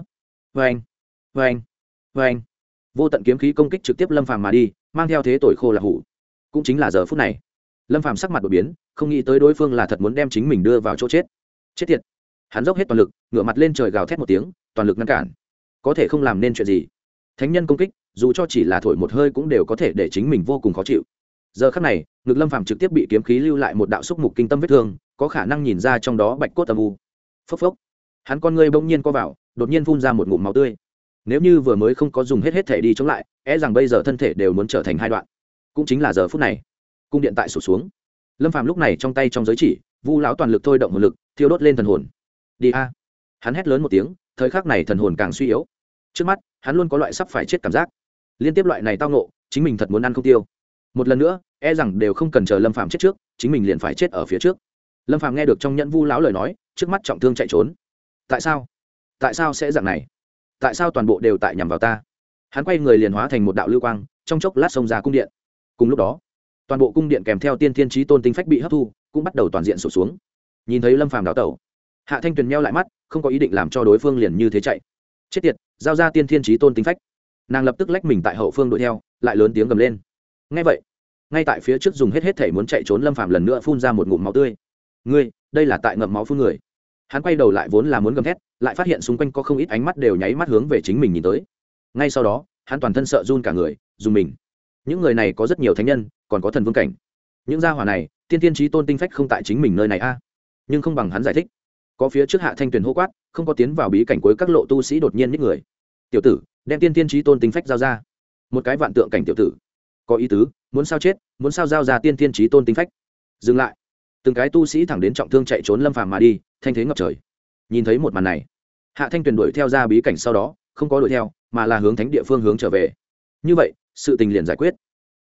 Vê anh vê anh vê anh vô tận kiếm khí công kích trực tiếp lâm phàm mà đi, mang theo thế tội khô là hủ. Cũng chính là giờ phút này. Lâm phàm sắc mặt đột biến, không nghĩ tới đối phương là thật muốn đem chính mình đưa vào chỗ chết. Chết tiệt. Hắn dốc hết toàn lực, ngửa mặt lên trời gào thét một tiếng, toàn lực ngăn cản có thể không làm nên chuyện gì. Thánh nhân công kích, dù cho chỉ là thổi một hơi cũng đều có thể để chính mình vô cùng khó chịu. Giờ khắc này, ngực lâm phàm trực tiếp bị kiếm khí lưu lại một đạo xúc mục kinh tâm vết thương, có khả năng nhìn ra trong đó bạch cốt âm u. Phốc phốc. Hắn con ngươi bỗng nhiên co vào, đột nhiên phun ra một ngụm máu tươi. Nếu như vừa mới không có dùng hết hết thể đi chống lại e rằng bây giờ thân thể đều muốn trở thành hai đoạn. Cũng chính là giờ phút này, cung điện tại sụt xuống. Lâm phàm lúc này trong tay trong giới chỉ, vu lão toàn lực thôi động một lực, thiêu đốt lên thần hồn. Đi a. Hắn hét lớn một tiếng, thời khắc này thần hồn càng suy yếu trước mắt, hắn luôn có loại sắp phải chết cảm giác. Liên tiếp loại này tao nộ chính mình thật muốn ăn không tiêu. Một lần nữa e rằng đều không cần chờ lâm phạm chết trước, chính mình liền phải chết ở phía trước. Lâm phạm nghe được trong nhẫn vu lão lời nói, trước mắt trọng thương chạy trốn. Tại sao? Tại sao sẽ dạng này? Tại sao toàn bộ đều tại nhằm vào ta? Hắn quay người liền hóa thành một đạo lưu quang, trong chốc lát xông ra cung điện. Cùng lúc đó, toàn bộ cung điện kèm theo tiên thiên trí tôn tinh phách bị hấp thu, cũng bắt đầu toàn diện sụt xuống. Nhìn thấy lâm phàm đào tẩu, hạ thanh tuyền meo lại mắt, không có ý định làm cho đối phương liền như thế chạy chết tiệt, giao ra tiên thiên trí tôn tinh phách. Nàng lập tức lách mình tại hậu phương đuổi theo, lại lớn tiếng gầm lên. Ngay vậy, ngay tại phía trước dùng hết hết thể muốn chạy trốn lâm phạm lần nữa phun ra một ngụm máu tươi. Ngươi, đây là tại ngậm máu phun người. Hắn quay đầu lại vốn là muốn gầm thét, lại phát hiện xung quanh có không ít ánh mắt đều nháy mắt hướng về chính mình nhìn tới. Ngay sau đó, hắn toàn thân sợ run cả người, dùng mình. Những người này có rất nhiều thánh nhân, còn có thần vương cảnh. Những gia hỏa này, tiên tiên trí tôn tinh phách không tại chính mình nơi này a. Nhưng không bằng hắn giải thích có phía trước hạ thanh tuyền hô quát, không có tiến vào bí cảnh cuối các lộ tu sĩ đột nhiên những người. Tiểu tử, đem tiên tiên trí tôn tinh phách giao ra. Một cái vạn tượng cảnh tiểu tử. Có ý tứ, muốn sao chết, muốn sao giao ra tiên tiên trí tôn tinh phách. Dừng lại. Từng cái tu sĩ thẳng đến trọng thương chạy trốn lâm phàm mà đi, thanh thế ngập trời. Nhìn thấy một màn này, hạ thanh tuyền đuổi theo ra bí cảnh sau đó, không có đuổi theo, mà là hướng thánh địa phương hướng trở về. Như vậy, sự tình liền giải quyết.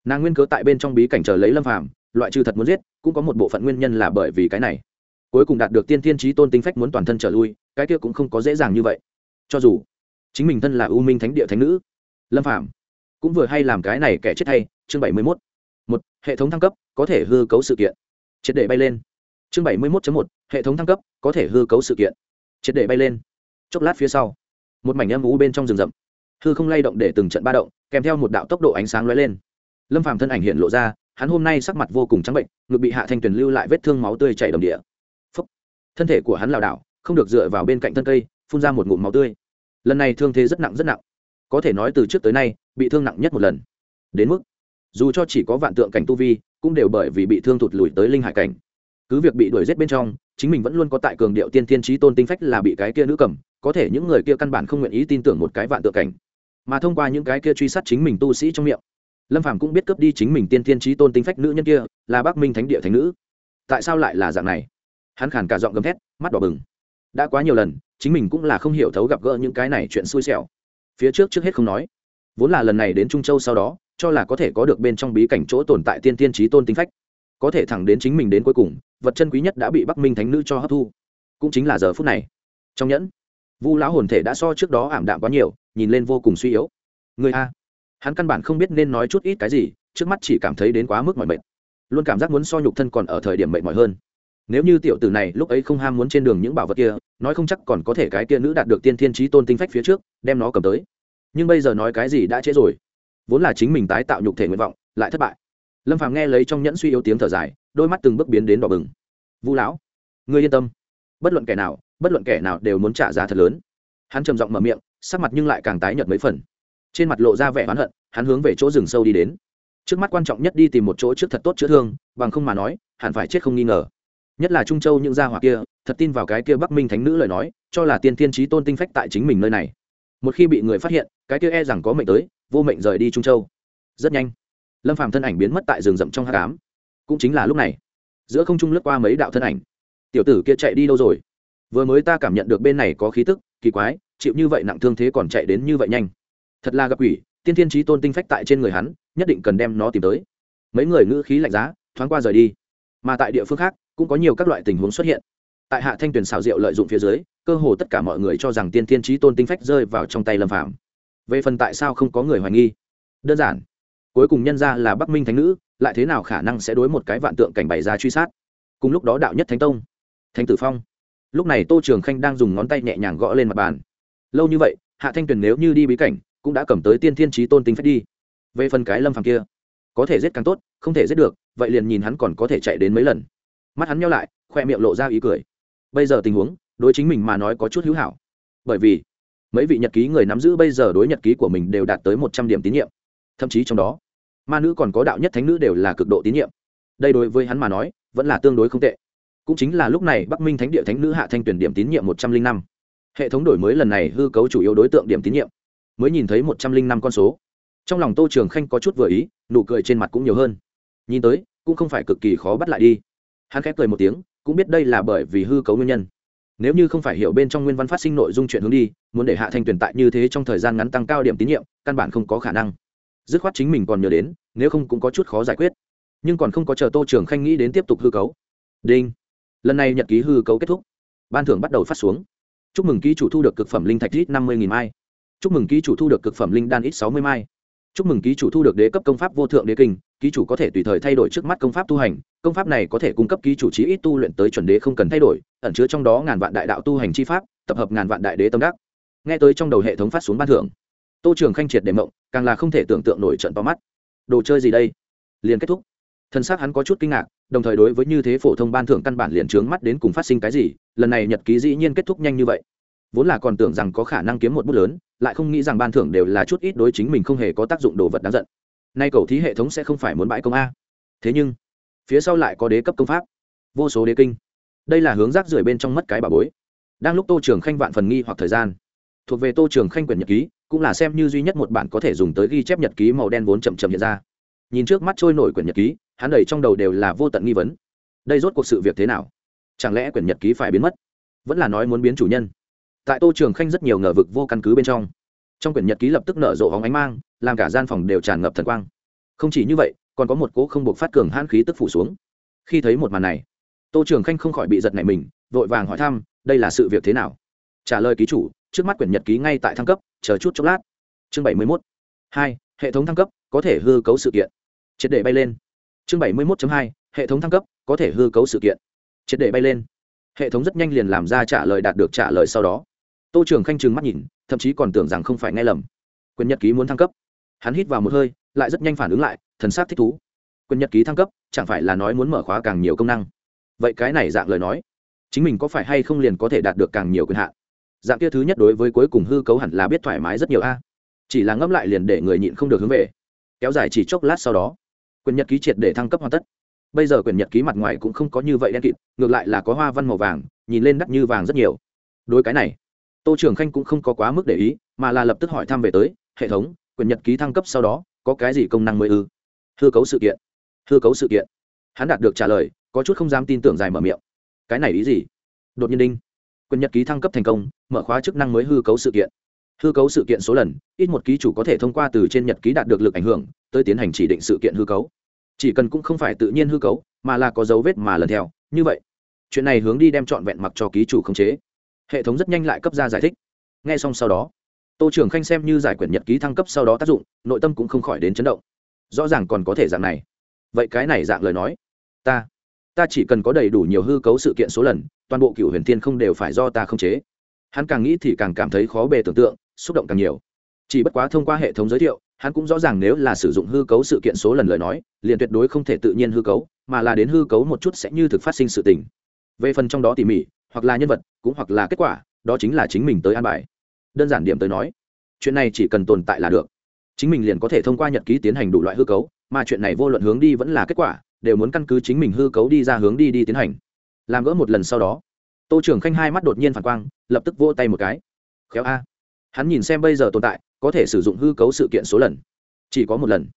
Nàng nguyên cớ tại bên trong bí cảnh chờ lấy lâm phàm, loại trừ thật muốn giết, cũng có một bộ phận nguyên nhân là bởi vì cái này cuối cùng đạt được tiên thiên trí tôn tinh phách muốn toàn thân trở lui, cái kia cũng không có dễ dàng như vậy. Cho dù chính mình thân là u minh thánh địa thánh nữ, lâm phàm cũng vừa hay làm cái này kẻ chết hay, chương bảy mươi mốt. Một, hệ thống thăng cấp có thể hư cấu sự kiện. Triệt để bay lên. Chương bảy mươi mốt một, hệ thống thăng cấp có thể hư cấu sự kiện. Triệt để bay lên. Chốc lát phía sau, một mảnh âm u bên trong rừng rậm. Hư không lay động để từng trận ba động, kèm theo một đạo tốc độ ánh sáng lóe lên. Lâm phàm thân ảnh hiện lộ ra, hắn hôm nay sắc mặt vô cùng trắng bệnh, ngực bị hạ thanh tuyền lưu lại vết thương máu tươi chảy đầm địa thân thể của hắn lảo đảo, không được dựa vào bên cạnh thân cây, phun ra một ngụm máu tươi. Lần này thương thế rất nặng rất nặng. Có thể nói từ trước tới nay, bị thương nặng nhất một lần. Đến mức, dù cho chỉ có vạn tượng cảnh tu vi, cũng đều bởi vì bị thương thụt lùi tới linh hải cảnh. Cứ việc bị đuổi giết bên trong, chính mình vẫn luôn có tại cường điệu tiên tiên trí tôn tinh phách là bị cái kia nữ cầm, có thể những người kia căn bản không nguyện ý tin tưởng một cái vạn tượng cảnh. Mà thông qua những cái kia truy sát chính mình tu sĩ trong miệng, lâm phàm cũng biết cướp đi chính mình tiên tiên trí tôn tinh phách nữ nhân kia, là bắc minh thánh địa thánh nữ. Tại sao lại là dạng này? Hắn khàn cả giọng gầm thét, mắt đỏ bừng. Đã quá nhiều lần, chính mình cũng là không hiểu thấu gặp gỡ những cái này chuyện xui xẻo. Phía trước trước hết không nói, vốn là lần này đến trung châu sau đó, cho là có thể có được bên trong bí cảnh chỗ tồn tại tiên tiên trí tôn tinh phách. Có thể thẳng đến chính mình đến cuối cùng, vật chân quý nhất đã bị bắc minh thánh nữ cho hấp thu. Cũng chính là giờ phút này. Trong nhẫn, vu lão hồn thể đã so trước đó ảm đạm quá nhiều, nhìn lên vô cùng suy yếu. Người a. Hắn căn bản không biết nên nói chút ít cái gì, trước mắt chỉ cảm thấy đến quá mức mọi mệt. Luôn cảm giác muốn so nhục thân còn ở thời điểm mệt mỏi hơn nếu như tiểu tử này lúc ấy không ham muốn trên đường những bảo vật kia, nói không chắc còn có thể cái kia nữ đạt được tiên thiên trí tôn tinh phách phía trước, đem nó cầm tới. Nhưng bây giờ nói cái gì đã trễ rồi. Vốn là chính mình tái tạo nhục thể nguyện vọng, lại thất bại. Lâm phàm nghe lấy trong nhẫn suy yếu tiếng thở dài, đôi mắt từng bước biến đến đỏ bừng. Vũ lão, ngươi yên tâm. Bất luận kẻ nào, bất luận kẻ nào đều muốn trả giá thật lớn. Hắn trầm giọng mở miệng, sắc mặt nhưng lại càng tái nhợt mấy phần. Trên mặt lộ ra vẻ oán hận, hắn hướng về chỗ rừng sâu đi đến. Trước mắt quan trọng nhất đi tìm một chỗ trước thật tốt chữa thương, bằng không mà nói, hẳn phải chết không nghi ngờ nhất là trung châu những gia hỏa kia, thật tin vào cái kia bắc minh thánh nữ lời nói, cho là tiên thiên trí tôn tinh phách tại chính mình nơi này. Một khi bị người phát hiện, cái kia e rằng có mệnh tới, vô mệnh rời đi trung châu. Rất nhanh, lâm phàm thân ảnh biến mất tại rừng rậm trong hát cám cũng chính là lúc này, giữa không trung lướt qua mấy đạo thân ảnh. Tiểu tử kia chạy đi đâu rồi? Vừa mới ta cảm nhận được bên này có khí tức, kỳ quái, chịu như vậy nặng thương thế còn chạy đến như vậy nhanh. Thật là gặp quỷ, tiên thiên trí tôn tinh phách tại trên người hắn, nhất định cần đem nó tìm tới. Mấy người ngữ khí lạnh giá, thoáng qua rời đi. Mà tại địa phương khác cũng có nhiều các loại tình huống xuất hiện. Tại hạ thanh tuyển xảo rượu lợi dụng phía dưới, cơ hồ tất cả mọi người cho rằng tiên thiên trí tôn tinh phách rơi vào trong tay lâm phạm về phần tại sao không có người hoài nghi? Đơn giản, cuối cùng nhân ra là bắc minh thánh nữ, lại thế nào khả năng sẽ đối một cái vạn tượng cảnh bày ra truy sát? Cùng lúc đó đạo nhất thánh tông, thánh tử phong. Lúc này tô trường khanh đang dùng ngón tay nhẹ nhàng gõ lên mặt bàn. Lâu như vậy, hạ thanh tuyền nếu như đi bí cảnh, cũng đã cầm tới tiên thiên trí tôn tinh phách đi. Về phần cái lâm phàm kia, có thể giết càng tốt, không thể giết được, vậy liền nhìn hắn còn có thể chạy đến mấy lần mắt hắn nhau lại, khoe miệng lộ ra ý cười. Bây giờ tình huống, đối chính mình mà nói có chút hữu hảo. Bởi vì, mấy vị nhật ký người nắm giữ bây giờ đối nhật ký của mình đều đạt tới một trăm điểm tín nhiệm. Thậm chí trong đó, ma nữ còn có đạo nhất thánh nữ đều là cực độ tín nhiệm. Đây đối với hắn mà nói, vẫn là tương đối không tệ. Cũng chính là lúc này bắc minh thánh địa thánh nữ hạ thanh tuyển điểm tín nhiệm một trăm linh năm. Hệ thống đổi mới lần này hư cấu chủ yếu đối tượng điểm tín nhiệm. Mới nhìn thấy một trăm linh năm con số. Trong lòng tô trường khanh có chút vừa ý, nụ cười trên mặt cũng nhiều hơn. Nhìn tới, cũng không phải cực kỳ khó bắt lại đi hắn khép cười một tiếng, cũng biết đây là bởi vì hư cấu nguyên nhân. Nếu như không phải hiểu bên trong nguyên văn phát sinh nội dung chuyện hướng đi, muốn để hạ thanh tuyển tại như thế trong thời gian ngắn tăng cao điểm tín nhiệm, căn bản không có khả năng. Dứt khoát chính mình còn nhớ đến, nếu không cũng có chút khó giải quyết. Nhưng còn không có chờ tô trường khanh nghĩ đến tiếp tục hư cấu. Đinh. Lần này nhật ký hư cấu kết thúc. Ban thưởng bắt đầu phát xuống. Chúc mừng ký chủ thu được cực phẩm linh thạch ít năm mươi mai. Chúc mừng ký chủ thu được cực phẩm linh đan ít sáu mươi mai. Chúc mừng ký chủ thu được đế cấp công pháp vô thượng đế kinh ký chủ có thể tùy thời thay đổi trước mắt công pháp tu hành, công pháp này có thể cung cấp ký chủ trí ít tu luyện tới chuẩn đế không cần thay đổi, ẩn chứa trong đó ngàn vạn đại đạo tu hành chi pháp, tập hợp ngàn vạn đại đế tâm đắc. Nghe tới trong đầu hệ thống phát xuống ban thưởng, tô trường khanh triệt để mộng, càng là không thể tưởng tượng nổi trận to mắt. Đồ chơi gì đây? Liền kết thúc. Thân xác hắn có chút kinh ngạc, đồng thời đối với như thế phổ thông ban thưởng căn bản liền trướng mắt đến cùng phát sinh cái gì, lần này nhật ký dĩ nhiên kết thúc nhanh như vậy. Vốn là còn tưởng rằng có khả năng kiếm một bút lớn, lại không nghĩ rằng ban thưởng đều là chút ít đối chính mình không hề có tác dụng đồ vật đáng giận nay cầu thí hệ thống sẽ không phải muốn bãi công a. Thế nhưng, phía sau lại có đế cấp công pháp, vô số đế kinh. Đây là hướng rác rưởi bên trong mất cái bà bối. Đang lúc tô trường khanh vạn phần nghi hoặc thời gian, thuộc về tô trường khanh quyển nhật ký, cũng là xem như duy nhất một bản có thể dùng tới ghi chép nhật ký màu đen vốn chậm chậm hiện ra. Nhìn trước mắt trôi nổi quyển nhật ký, hắn đầy trong đầu đều là vô tận nghi vấn. Đây rốt cuộc sự việc thế nào? Chẳng lẽ quyển nhật ký phải biến mất? Vẫn là nói muốn biến chủ nhân. Tại tô trường khanh rất nhiều ngờ vực vô căn cứ bên trong trong quyển nhật ký lập tức nở rộ hóng ánh mang, làm cả gian phòng đều tràn ngập thần quang. Không chỉ như vậy, còn có một cỗ không buộc phát cường hãn khí tức phủ xuống. Khi thấy một màn này, tô trường khanh không khỏi bị giật này mình, vội vàng hỏi thăm, đây là sự việc thế nào? Trả lời ký chủ, trước mắt quyển nhật ký ngay tại thăng cấp, chờ chút chốc lát. Chương bảy mươi mốt. Hai, hệ thống thăng cấp, có thể hư cấu sự kiện. Triệt để bay lên. Chương bảy mươi mốt hai, hệ thống thăng cấp, có thể hư cấu sự kiện. Triệt để bay lên. Hệ thống rất nhanh liền làm ra trả lời đạt được trả lời sau đó tô trường khanh trừng mắt nhìn, thậm chí còn tưởng rằng không phải nghe lầm. Quyền nhật ký muốn thăng cấp. Hắn hít vào một hơi, lại rất nhanh phản ứng lại, thần sắc thích thú. Quyền nhật ký thăng cấp, chẳng phải là nói muốn mở khóa càng nhiều công năng? Vậy cái này dạng lời nói, chính mình có phải hay không liền có thể đạt được càng nhiều quyền hạn? Dạng kia thứ nhất đối với cuối cùng hư cấu hẳn là biết thoải mái rất nhiều a. Chỉ là ngẫm lại liền để người nhịn không được hướng về. Kéo dài chỉ chốc lát sau đó, quyền nhật ký triệt để thăng cấp hoàn tất. Bây giờ quyền nhật ký mặt ngoài cũng không có như vậy đen kịt, ngược lại là có hoa văn màu vàng, nhìn lên đắt như vàng rất nhiều. Đối cái này tô trường khanh cũng không có quá mức để ý, mà là lập tức hỏi thăm về tới, hệ thống quyền nhật ký thăng cấp sau đó, có cái gì công năng mới ư? Hư cấu sự kiện. Hư cấu sự kiện. Hắn đạt được trả lời, có chút không dám tin tưởng dài mở miệng. Cái này ý gì? Đột nhiên đinh. Quyền nhật ký thăng cấp thành công, mở khóa chức năng mới hư cấu sự kiện. Hư cấu sự kiện số lần, ít một ký chủ có thể thông qua từ trên nhật ký đạt được lực ảnh hưởng, tới tiến hành chỉ định sự kiện hư cấu. Chỉ cần cũng không phải tự nhiên hư cấu, mà là có dấu vết mà lần theo, như vậy. Chuyện này hướng đi đem trọn vẹn mặc cho ký chủ khống chế hệ thống rất nhanh lại cấp ra giải thích. Ngay xong sau đó, tô trưởng khanh xem như giải quyển nhật ký thăng cấp sau đó tác dụng, nội tâm cũng không khỏi đến chấn động. Rõ ràng còn có thể dạng này. Vậy cái này dạng lời nói, ta ta chỉ cần có đầy đủ nhiều hư cấu sự kiện số lần, toàn bộ cựu huyền thiên không đều phải do ta không chế. Hắn càng nghĩ thì càng cảm thấy khó bề tưởng tượng, xúc động càng nhiều. Chỉ bất quá thông qua hệ thống giới thiệu, hắn cũng rõ ràng nếu là sử dụng hư cấu sự kiện số lần lời nói, liền tuyệt đối không thể tự nhiên hư cấu, mà là đến hư cấu một chút sẽ như thực phát sinh sự tình. Về phần trong đó tỉ mỉ hoặc là nhân vật, cũng hoặc là kết quả, đó chính là chính mình tới an bài. Đơn giản điểm tới nói, chuyện này chỉ cần tồn tại là được. Chính mình liền có thể thông qua nhật ký tiến hành đủ loại hư cấu, mà chuyện này vô luận hướng đi vẫn là kết quả, đều muốn căn cứ chính mình hư cấu đi ra hướng đi đi tiến hành. Làm gỡ một lần sau đó, tô trưởng khanh hai mắt đột nhiên phản quang, lập tức vỗ tay một cái. Khéo a. Hắn nhìn xem bây giờ tồn tại, có thể sử dụng hư cấu sự kiện số lần. Chỉ có một lần.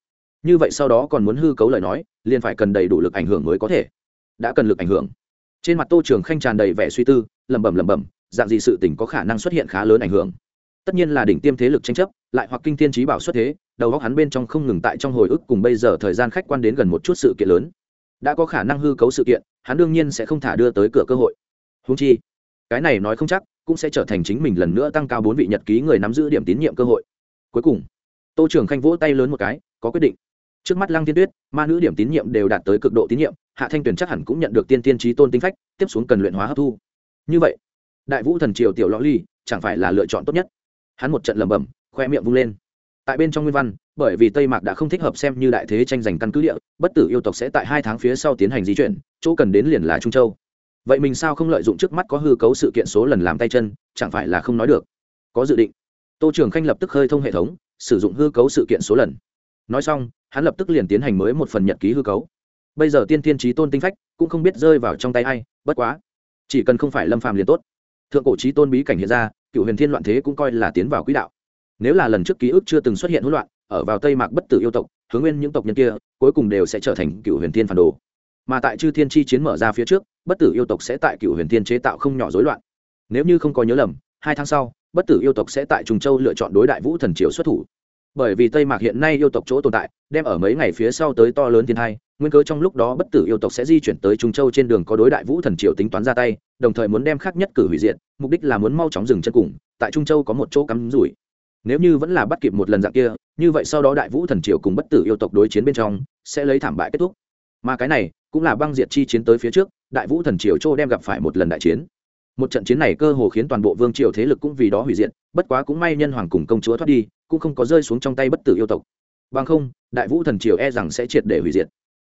Như vậy sau đó còn muốn hư cấu lời nói, liền phải cần đầy đủ lực ảnh hưởng mới có thể. Đã cần lực ảnh hưởng trên mặt tô trường khanh tràn đầy vẻ suy tư, lẩm bẩm lẩm bẩm, dạng gì sự tình có khả năng xuất hiện khá lớn ảnh hưởng? Tất nhiên là đỉnh tiêm thế lực tranh chấp, lại hoặc kinh tiên trí bảo xuất thế, đầu góc hắn bên trong không ngừng tại trong hồi ức cùng bây giờ thời gian khách quan đến gần một chút sự kiện lớn. Đã có khả năng hư cấu sự kiện, hắn đương nhiên sẽ không thả đưa tới cửa cơ hội. Húng chi, cái này nói không chắc, cũng sẽ trở thành chính mình lần nữa tăng cao bốn vị nhật ký người nắm giữ điểm tín nhiệm cơ hội. Cuối cùng, tô trường khanh vỗ tay lớn một cái, có quyết định trước mắt lăng thiên tuyết, ma nữ điểm tín nhiệm đều đạt tới cực độ tín nhiệm, hạ thanh tuyền chắc hẳn cũng nhận được tiên tiên trí tôn tinh phách, tiếp xuống cần luyện hóa hấp thu. Như vậy, đại vũ thần triều tiểu lõ ly chẳng phải là lựa chọn tốt nhất. Hắn một trận lẩm bẩm, khoe miệng vung lên. Tại bên trong nguyên văn, bởi vì tây mạc đã không thích hợp xem như đại thế tranh giành căn cứ địa, bất tử yêu tộc sẽ tại hai tháng phía sau tiến hành di chuyển, chỗ cần đến liền là trung châu. Vậy mình sao không lợi dụng trước mắt có hư cấu sự kiện số lần làm tay chân, chẳng phải là không nói được. Có dự định. Tô trường khanh lập tức hơi thông hệ thống, sử dụng hư cấu sự kiện số lần nói xong, hắn lập tức liền tiến hành mới một phần nhật ký hư cấu. Bây giờ tiên thiên trí tôn tinh phách cũng không biết rơi vào trong tay ai, bất quá, chỉ cần không phải lâm phàm liền tốt. Thượng cổ trí tôn bí cảnh hiện ra, cựu huyền thiên loạn thế cũng coi là tiến vào quỹ đạo. Nếu là lần trước ký ức chưa từng xuất hiện hỗn loạn, ở vào tây mạc bất tử yêu tộc, hướng nguyên những tộc nhân kia, cuối cùng đều sẽ trở thành cựu huyền thiên phản đồ. Mà tại chư thiên chi chiến mở ra phía trước, bất tử yêu tộc sẽ tại cựu huyền thiên chế tạo không nhỏ rối loạn. Nếu như không có nhớ lầm, hai tháng sau, bất tử yêu tộc sẽ tại trùng châu lựa chọn đối đại vũ thần triều xuất thủ bởi vì tây mạc hiện nay yêu tộc chỗ tồn tại, đem ở mấy ngày phía sau tới to lớn thiên hai nguyên cớ trong lúc đó bất tử yêu tộc sẽ di chuyển tới trung châu trên đường có đối đại vũ thần triều tính toán ra tay, đồng thời muốn đem khác nhất cử hủy diệt, mục đích là muốn mau chóng dừng chân cùng, tại trung châu có một chỗ cắm rủi. Nếu như vẫn là bắt kịp một lần dạng kia, như vậy sau đó đại vũ thần triều cùng bất tử yêu tộc đối chiến bên trong, sẽ lấy thảm bại kết thúc. Mà cái này, cũng là băng diệt chi chiến tới phía trước, đại vũ thần triều châu đem gặp phải một lần đại chiến. Một trận chiến này cơ hồ khiến toàn bộ vương triều thế lực cũng vì đó hủy diệt, bất quá cũng may nhân hoàng cùng công chúa thoát đi cũng không có rơi xuống trong tay bất tử yêu tộc. Bằng không, đại vũ thần triều e rằng sẽ triệt để hủy diệt.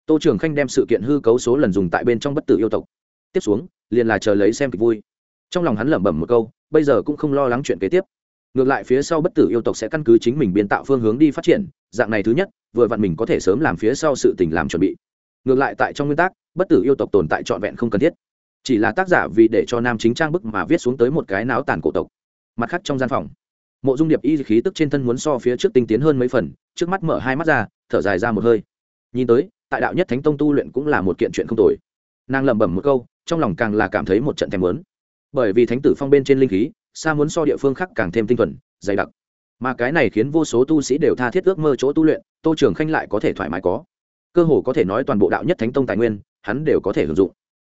Tô trường khanh đem sự kiện hư cấu số lần dùng tại bên trong bất tử yêu tộc. Tiếp xuống, liền là chờ lấy xem kịch vui. Trong lòng hắn lẩm bẩm một câu, bây giờ cũng không lo lắng chuyện kế tiếp. Ngược lại phía sau bất tử yêu tộc sẽ căn cứ chính mình biên tạo phương hướng đi phát triển, dạng này thứ nhất, vừa vặn mình có thể sớm làm phía sau sự tình làm chuẩn bị. Ngược lại tại trong nguyên tắc, bất tử yêu tộc tồn tại trọn vẹn không cần thiết. Chỉ là tác giả vì để cho nam chính trang bức mà viết xuống tới một cái náo tàn cổ tộc. Mặt khác trong gian phòng mộ dung điệp y khí tức trên thân muốn so phía trước tinh tiến hơn mấy phần, trước mắt mở hai mắt ra, thở dài ra một hơi. Nhìn tới, tại đạo nhất thánh tông tu luyện cũng là một kiện chuyện không tồi. Nàng lẩm bẩm một câu, trong lòng càng là cảm thấy một trận thèm lớn bởi vì thánh tử phong bên trên linh khí, xa muốn so địa phương khác càng thêm tinh thuần, dày đặc. Mà cái này khiến vô số tu sĩ đều tha thiết ước mơ chỗ tu luyện, tô trường khanh lại có thể thoải mái có. Cơ hồ có thể nói toàn bộ đạo nhất thánh tông tài nguyên, hắn đều có thể hưởng dụng.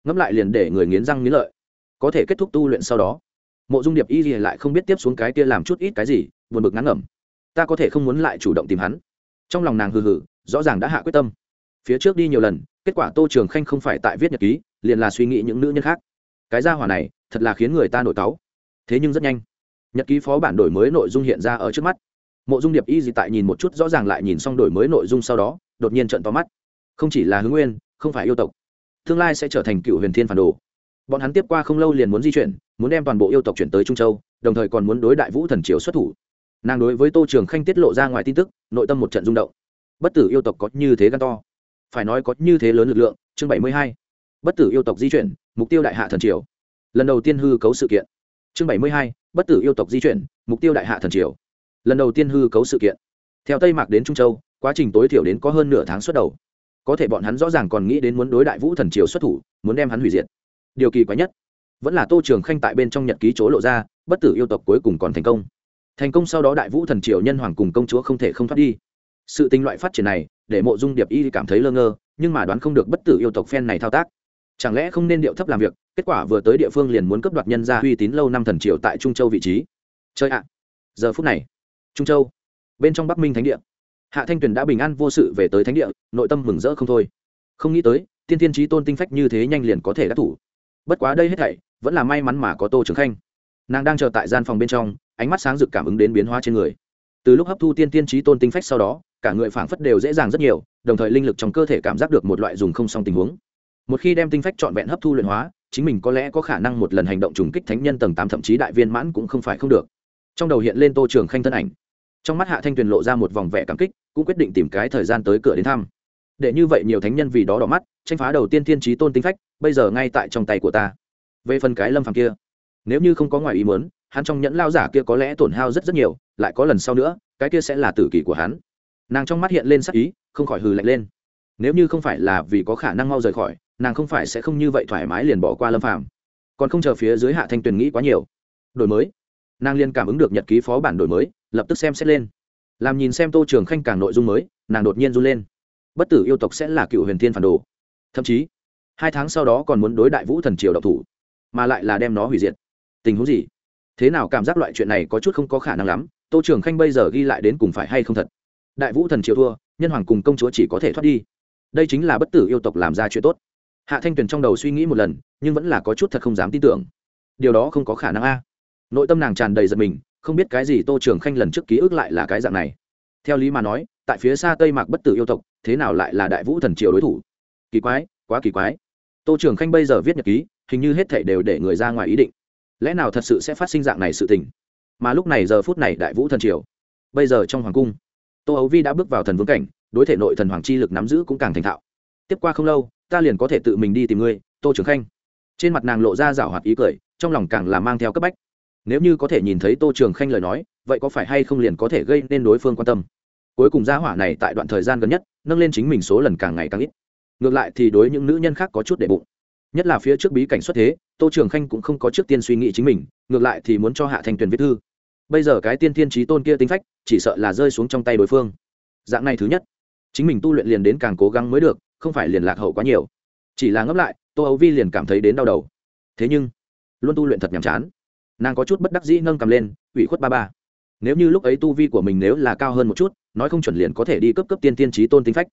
Ngẫm lại liền để người nghiến răng nghiến lợi. Có thể kết thúc tu luyện sau đó mộ dung điệp y gì lại không biết tiếp xuống cái kia làm chút ít cái gì, buồn bực ngắn ngẩm. Ta có thể không muốn lại chủ động tìm hắn. Trong lòng nàng hừ hừ, rõ ràng đã hạ quyết tâm. Phía trước đi nhiều lần, kết quả tô trường khanh không phải tại viết nhật ký, liền là suy nghĩ những nữ nhân khác. Cái gia hỏa này, thật là khiến người ta nổi cáu. Thế nhưng rất nhanh, nhật ký phó bản đổi mới nội dung hiện ra ở trước mắt. Mộ dung điệp y gì tại nhìn một chút, rõ ràng lại nhìn xong đổi mới nội dung sau đó, đột nhiên trận to mắt. Không chỉ là hướng nguyên, không phải yêu tộc, tương lai sẽ trở thành cựu huyền thiên phản đồ bọn hắn tiếp qua không lâu liền muốn di chuyển, muốn đem toàn bộ yêu tộc chuyển tới trung châu, đồng thời còn muốn đối đại vũ thần triều xuất thủ. Nàng đối với tô trường khanh tiết lộ ra ngoài tin tức, nội tâm một trận rung động. Bất tử yêu tộc có như thế gan to. Phải nói có như thế lớn lực lượng, chương bảy mươi hai. Bất tử yêu tộc di chuyển, mục tiêu đại hạ thần triều. Lần đầu tiên hư cấu sự kiện. Chương bảy mươi hai, bất tử yêu tộc di chuyển, mục tiêu đại hạ thần triều. Lần đầu tiên hư cấu sự kiện. Theo tây mạc đến trung châu, quá trình tối thiểu đến có hơn nửa tháng xuất đầu. Có thể bọn hắn rõ ràng còn nghĩ đến muốn đối đại vũ thần triều xuất thủ, muốn đem hắn hủy diệt điều kỳ quái nhất, vẫn là tô trường khanh tại bên trong nhật ký chỗ lộ ra, bất tử yêu tộc cuối cùng còn thành công. Thành công sau đó đại vũ thần triều nhân hoàng cùng công chúa không thể không thoát đi. Sự tình loại phát triển này, để mộ dung điệp y cảm thấy lơ ngơ, nhưng mà đoán không được bất tử yêu tộc phen này thao tác. Chẳng lẽ không nên điệu thấp làm việc, kết quả vừa tới địa phương liền muốn cấp đoạt nhân ra uy tín lâu năm thần triều tại trung châu vị trí. Chơi ạ! Giờ phút này, trung châu, bên trong bắc minh thánh địa. Hạ thanh tuyền đã bình an vô sự về tới thánh địa, nội tâm mừng rỡ không thôi. Không nghĩ tới, tiên tiên trí tôn tinh phách như thế nhanh liền có thể đắc thủ bất quá đây hết thảy, vẫn là may mắn mà có tô trường khanh. Nàng đang chờ tại gian phòng bên trong, ánh mắt sáng rực cảm ứng đến biến hóa trên người. Từ lúc hấp thu tiên tiên trí tôn tinh phách sau đó, cả người phảng phất đều dễ dàng rất nhiều, đồng thời linh lực trong cơ thể cảm giác được một loại dùng không xong tình huống. Một khi đem tinh phách trọn vẹn hấp thu luyện hóa, chính mình có lẽ có khả năng một lần hành động trùng kích thánh nhân tầng tám thậm chí đại viên mãn cũng không phải không được. Trong đầu hiện lên tô trường khanh thân ảnh. Trong mắt hạ thanh tuyền lộ ra một vòng vẻ cảm kích, cũng quyết định tìm cái thời gian tới cửa đến thăm để như vậy nhiều thánh nhân vì đó đỏ mắt, tranh phá đầu tiên thiên trí tôn tinh phách, bây giờ ngay tại trong tay của ta. Về phần cái lâm phàm kia, nếu như không có ngoài ý muốn, hắn trong nhẫn lao giả kia có lẽ tổn hao rất rất nhiều, lại có lần sau nữa, cái kia sẽ là tử kỷ của hắn. Nàng trong mắt hiện lên sắc ý, không khỏi hừ lạnh lên. Nếu như không phải là vì có khả năng mau rời khỏi, nàng không phải sẽ không như vậy thoải mái liền bỏ qua lâm phàm. Còn không chờ phía dưới hạ thanh tuyền nghĩ quá nhiều. Đổi mới. Nàng liên cảm ứng được nhật ký phó bản đổi mới, lập tức xem xét lên. Làm nhìn xem tô trường khanh càng nội dung mới, nàng đột nhiên run lên bất tử yêu tộc sẽ là cựu huyền thiên phản đồ. Thậm chí, hai tháng sau đó còn muốn đối đại vũ thần triều độc thủ, mà lại là đem nó hủy diệt. Tình huống gì? Thế nào cảm giác loại chuyện này có chút không có khả năng lắm, tô trường khanh bây giờ ghi lại đến cùng phải hay không thật? Đại vũ thần triều thua, nhân hoàng cùng công chúa chỉ có thể thoát đi. Đây chính là bất tử yêu tộc làm ra chuyện tốt. Hạ thanh tuyền trong đầu suy nghĩ một lần, nhưng vẫn là có chút thật không dám tin tưởng. Điều đó không có khả năng a. Nội tâm nàng tràn đầy giật mình, không biết cái gì tô trường khanh lần trước ký ức lại là cái dạng này. Theo lý mà nói tại phía xa tây mạc bất tử yêu tộc, thế nào lại là đại vũ thần triều đối thủ? Kỳ quái, quá kỳ quái. Tô trường khanh bây giờ viết nhật ký, hình như hết thảy đều để người ra ngoài ý định. Lẽ nào thật sự sẽ phát sinh dạng này sự tình? Mà lúc này giờ phút này đại vũ thần triều. Bây giờ trong hoàng cung, tô ấu vi đã bước vào thần vương cảnh, đối thể nội thần hoàng chi lực nắm giữ cũng càng thành thạo. Tiếp qua không lâu, ta liền có thể tự mình đi tìm ngươi, tô trường khanh. Trên mặt nàng lộ ra rảo hoạt ý cười, trong lòng càng là mang theo cấp bách. Nếu như có thể nhìn thấy tô trường khanh lời nói, vậy có phải hay không liền có thể gây nên đối phương quan tâm? Cuối cùng gia hỏa này tại đoạn thời gian gần nhất, nâng lên chính mình số lần càng ngày càng ít. Ngược lại thì đối những nữ nhân khác có chút để bụng. Nhất là phía trước bí cảnh xuất thế, tô trường khanh cũng không có trước tiên suy nghĩ chính mình, ngược lại thì muốn cho hạ thanh tuyền viết thư. Bây giờ cái tiên tiên trí tôn kia tính phách, chỉ sợ là rơi xuống trong tay đối phương. Dạng này thứ nhất, chính mình tu luyện liền đến càng cố gắng mới được, không phải liền lạc hậu quá nhiều. Chỉ là ngấp lại, tô ấu vi liền cảm thấy đến đau đầu. Thế nhưng, luôn tu luyện thật nhàm chán. Nàng có chút bất đắc dĩ nâng cầm lên, ủy khuất ba ba nếu như lúc ấy tu vi của mình nếu là cao hơn một chút, nói không chuẩn liền có thể đi cấp cấp tiên tiên trí tôn tính phách.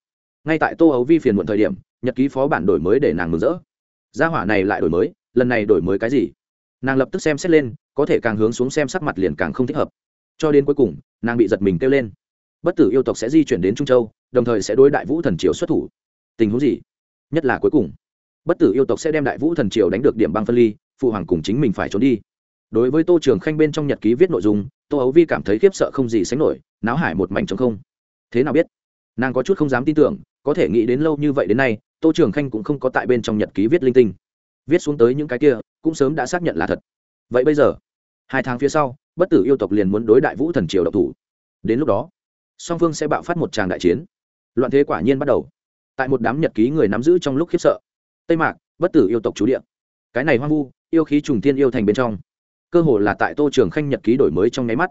Ngay tại tô ấu vi phiền muộn thời điểm, nhật ký phó bản đổi mới để nàng mừng rỡ. Gia hỏa này lại đổi mới, lần này đổi mới cái gì? Nàng lập tức xem xét lên, có thể càng hướng xuống xem sắc mặt liền càng không thích hợp. Cho đến cuối cùng, nàng bị giật mình kêu lên. Bất tử yêu tộc sẽ di chuyển đến trung châu, đồng thời sẽ đối đại vũ thần triều xuất thủ. Tình huống gì? Nhất là cuối cùng. Bất tử yêu tộc sẽ đem đại vũ thần triều đánh được điểm băng phân ly, phụ hoàng cùng chính mình phải trốn đi đối với tô trường khanh bên trong nhật ký viết nội dung, tô ấu vi cảm thấy khiếp sợ không gì sánh nổi, náo hải một mảnh trống không. Thế nào biết? Nàng có chút không dám tin tưởng, có thể nghĩ đến lâu như vậy đến nay, tô trường khanh cũng không có tại bên trong nhật ký viết linh tinh. Viết xuống tới những cái kia, cũng sớm đã xác nhận là thật. Vậy bây giờ, hai tháng phía sau, bất tử yêu tộc liền muốn đối đại vũ thần triều độc thủ. Đến lúc đó, song phương sẽ bạo phát một tràng đại chiến. Loạn thế quả nhiên bắt đầu. Tại một đám nhật ký người nắm giữ trong lúc khiếp sợ. Tây mạc, bất tử yêu tộc chú địa. Cái này hoang vu, yêu khí trùng tiên yêu thành bên trong cơ hồ là tại tô trường khanh nhật ký đổi mới trong nháy mắt.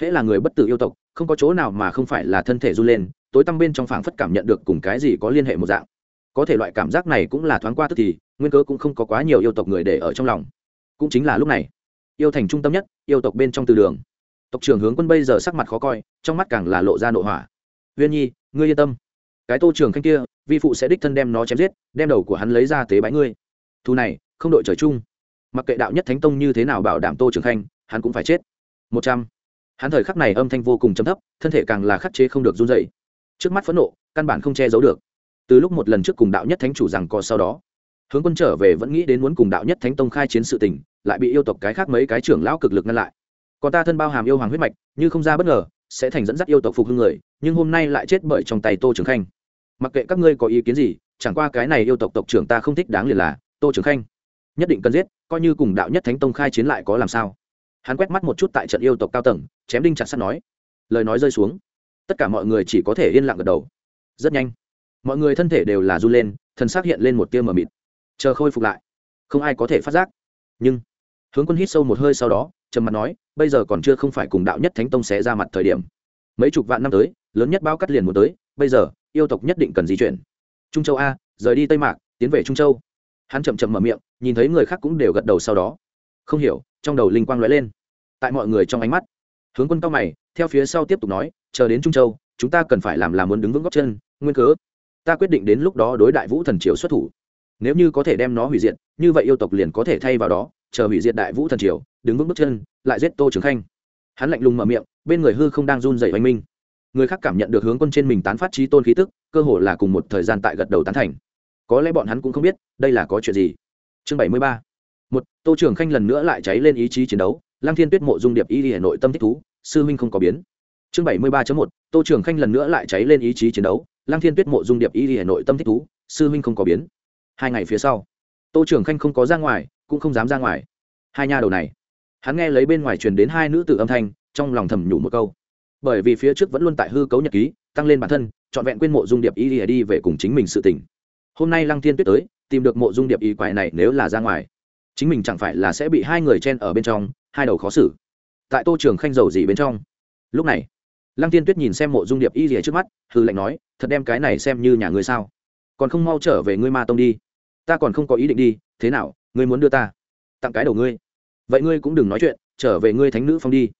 Hễ là người bất tử yêu tộc, không có chỗ nào mà không phải là thân thể run lên, tối tăm bên trong phảng phất cảm nhận được cùng cái gì có liên hệ một dạng. Có thể loại cảm giác này cũng là thoáng qua tức thì, nguyên cớ cũng không có quá nhiều yêu tộc người để ở trong lòng. Cũng chính là lúc này, yêu thành trung tâm nhất, yêu tộc bên trong từ đường. Tộc trưởng hướng quân bây giờ sắc mặt khó coi, trong mắt càng là lộ ra nội hỏa. Viên nhi, ngươi yên tâm. Cái tô trường khanh kia, vi phụ sẽ đích thân đem nó chém giết, đem đầu của hắn lấy ra tế bái ngươi. Thu này, không đội trời chung mặc kệ đạo nhất thánh tông như thế nào bảo đảm tô trường khanh, hắn cũng phải chết. Một trăm. Hắn thời khắc này âm thanh vô cùng chấm thấp, thân thể càng là khắc chế không được run dậy trước mắt phẫn nộ, căn bản không che giấu được. Từ lúc một lần trước cùng đạo nhất thánh chủ rằng co sau đó, hướng quân trở về vẫn nghĩ đến muốn cùng đạo nhất thánh tông khai chiến sự tình, lại bị yêu tộc cái khác mấy cái trưởng lão cực lực ngăn lại. Còn ta thân bao hàm yêu hoàng huyết mạch, như không ra bất ngờ, sẽ thành dẫn dắt yêu tộc phục hưng người, nhưng hôm nay lại chết bởi trong tay tô trường khanh. Mặc kệ các ngươi có ý kiến gì, chẳng qua cái này yêu tộc tộc trưởng ta không thích đáng liền là tô trường khanh nhất định cần giết, coi như cùng đạo nhất thánh tông khai chiến lại có làm sao? Hắn quét mắt một chút tại trận yêu tộc cao tầng, chém đinh chặt sắt nói, lời nói rơi xuống. Tất cả mọi người chỉ có thể yên lặng gật đầu. Rất nhanh, mọi người thân thể đều là run lên, thần xác hiện lên một tia mờ mịt. Chờ khôi phục lại, không ai có thể phát giác. Nhưng, hướng quân hít sâu một hơi sau đó, trầm mặt nói, bây giờ còn chưa không phải cùng đạo nhất thánh tông sẽ ra mặt thời điểm. Mấy chục vạn năm tới, lớn nhất bao cắt liền một tới, bây giờ, yêu tộc nhất định cần di chuyển. Trung châu a, rời đi tây mạc, tiến về trung châu. Hắn chậm chậm mở miệng nhìn thấy người khác cũng đều gật đầu sau đó. Không hiểu, trong đầu linh quang lóe lên. Tại mọi người trong ánh mắt, hướng quân cao mày, theo phía sau tiếp tục nói, chờ đến trung châu, chúng ta cần phải làm là muốn đứng vững góc chân, nguyên cớ, ta quyết định đến lúc đó đối đại vũ thần triều xuất thủ. Nếu như có thể đem nó hủy diệt, như vậy yêu tộc liền có thể thay vào đó, chờ hủy diệt đại vũ thần triều, đứng vững bước chân, lại giết tô trường khanh. Hắn lạnh lùng mở miệng, bên người hư không đang run dậy oanh minh. Người khác cảm nhận được hướng quân trên mình tán phát trí tôn khí tức, cơ hồ là cùng một thời gian tại gật đầu tán thành. Có lẽ bọn hắn cũng không biết, đây là có chuyện gì chương bảy mươi ba. Một, tô trường khanh lần nữa lại cháy lên ý chí chiến đấu, lăng thiên tuyết mộ dung điệp y hà nội tâm thích thú, sư huynh không có biến. Chương bảy mươi ba một, tô trường khanh lần nữa lại cháy lên ý chí chiến đấu, lăng thiên tuyết mộ dung điệp y hà nội tâm thích thú, sư huynh không có biến. Hai ngày phía sau, tô trường khanh không có ra ngoài, cũng không dám ra ngoài. Hai nha đầu này, hắn nghe lấy bên ngoài truyền đến hai nữ tử âm thanh, trong lòng thầm nhủ một câu. Bởi vì phía trước vẫn luôn tại hư cấu nhật ký, tăng lên bản thân, trọn vẹn quên mộ dung điệp y đi về cùng chính mình sự tỉnh hôm nay lăng thiên tuyết tới tìm được mộ dung điệp y quái này nếu là ra ngoài, chính mình chẳng phải là sẽ bị hai người chen ở bên trong, hai đầu khó xử. Tại tô trường khanh dầu gì bên trong. Lúc này, lăng tiên tuyết nhìn xem mộ dung điệp y lìa trước mắt hư lệnh nói, thật đem cái này xem như nhà ngươi sao? Còn không mau trở về ngươi ma tông đi. Ta còn không có ý định đi, thế nào, ngươi muốn đưa ta tặng cái đầu ngươi? Vậy ngươi cũng đừng nói chuyện, trở về ngươi thánh nữ phong đi.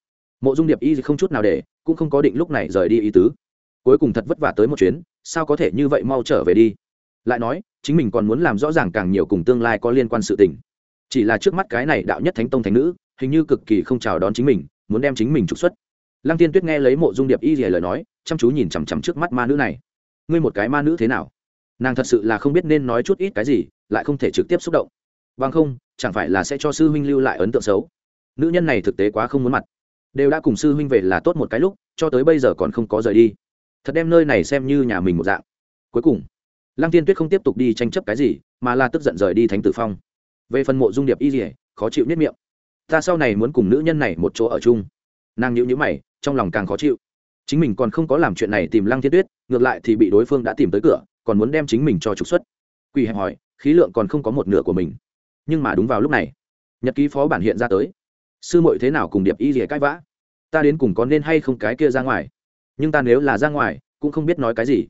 Mộ dung điệp y không chút nào để, cũng không có định lúc này rời đi ý tứ. Cuối cùng thật vất vả tới một chuyến, sao có thể như vậy mau trở về đi? Lại nói, chính mình còn muốn làm rõ ràng càng nhiều cùng tương lai có liên quan sự tình. Chỉ là trước mắt cái này đạo nhất thánh tông thánh nữ, hình như cực kỳ không chào đón chính mình, muốn đem chính mình trục xuất. Lăng tiên tuyết nghe lấy mộ dung điệp y rìa lời nói, chăm chú nhìn chằm chằm trước mắt ma nữ này. Ngươi một cái ma nữ thế nào? Nàng thật sự là không biết nên nói chút ít cái gì, lại không thể trực tiếp xúc động. Bằng không, chẳng phải là sẽ cho sư huynh lưu lại ấn tượng xấu. Nữ nhân này thực tế quá không muốn mặt. Đều đã cùng sư huynh về là tốt một cái lúc, cho tới bây giờ còn không có rời đi. Thật đem nơi này xem như nhà mình một dạng. Cuối cùng lăng tiên tuyết không tiếp tục đi tranh chấp cái gì, mà là tức giận rời đi thánh tử phong. Về phần mộ dung điệp y dỉa khó chịu nhất miệng. Ta sau này muốn cùng nữ nhân này một chỗ ở chung. Nàng nhịu nhữ mày, trong lòng càng khó chịu. Chính mình còn không có làm chuyện này tìm lăng thiên tuyết, ngược lại thì bị đối phương đã tìm tới cửa, còn muốn đem chính mình cho trục xuất. Quỳ hẹp hỏi, khí lượng còn không có một nửa của mình. Nhưng mà đúng vào lúc này, nhật ký phó bản hiện ra tới. Sư muội thế nào cùng điệp y rỉa cãi vã? Ta đến cùng có nên hay không cái kia ra ngoài? Nhưng ta nếu là ra ngoài, cũng không biết nói cái gì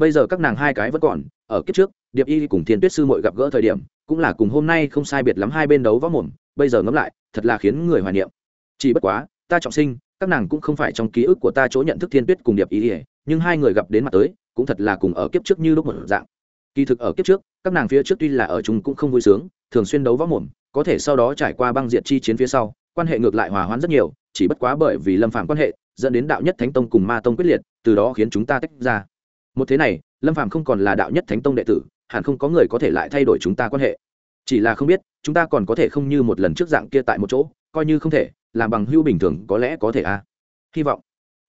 bây giờ các nàng hai cái vẫn còn, ở kiếp trước, điệp y cùng thiên tuyết sư muội gặp gỡ thời điểm, cũng là cùng hôm nay không sai biệt lắm hai bên đấu võ mồm, bây giờ ngẫm lại, thật là khiến người hoài niệm. Chỉ bất quá, ta trọng sinh, các nàng cũng không phải trong ký ức của ta chỗ nhận thức thiên tuyết cùng điệp y, nhưng hai người gặp đến mặt tới, cũng thật là cùng ở kiếp trước như lúc một dạng. Kỳ thực ở kiếp trước, các nàng phía trước tuy là ở chung cũng không vui sướng, thường xuyên đấu võ mồm, có thể sau đó trải qua băng diệt chi chiến phía sau, quan hệ ngược lại hòa hoãn rất nhiều, chỉ bất quá bởi vì lâm phạm quan hệ, dẫn đến đạo nhất thánh tông cùng ma tông quyết liệt, từ đó khiến chúng ta tách ra một thế này, lâm phàm không còn là đạo nhất thánh tông đệ tử, hẳn không có người có thể lại thay đổi chúng ta quan hệ. Chỉ là không biết, chúng ta còn có thể không như một lần trước dạng kia tại một chỗ, coi như không thể, làm bằng hưu bình thường có lẽ có thể à? Hy vọng.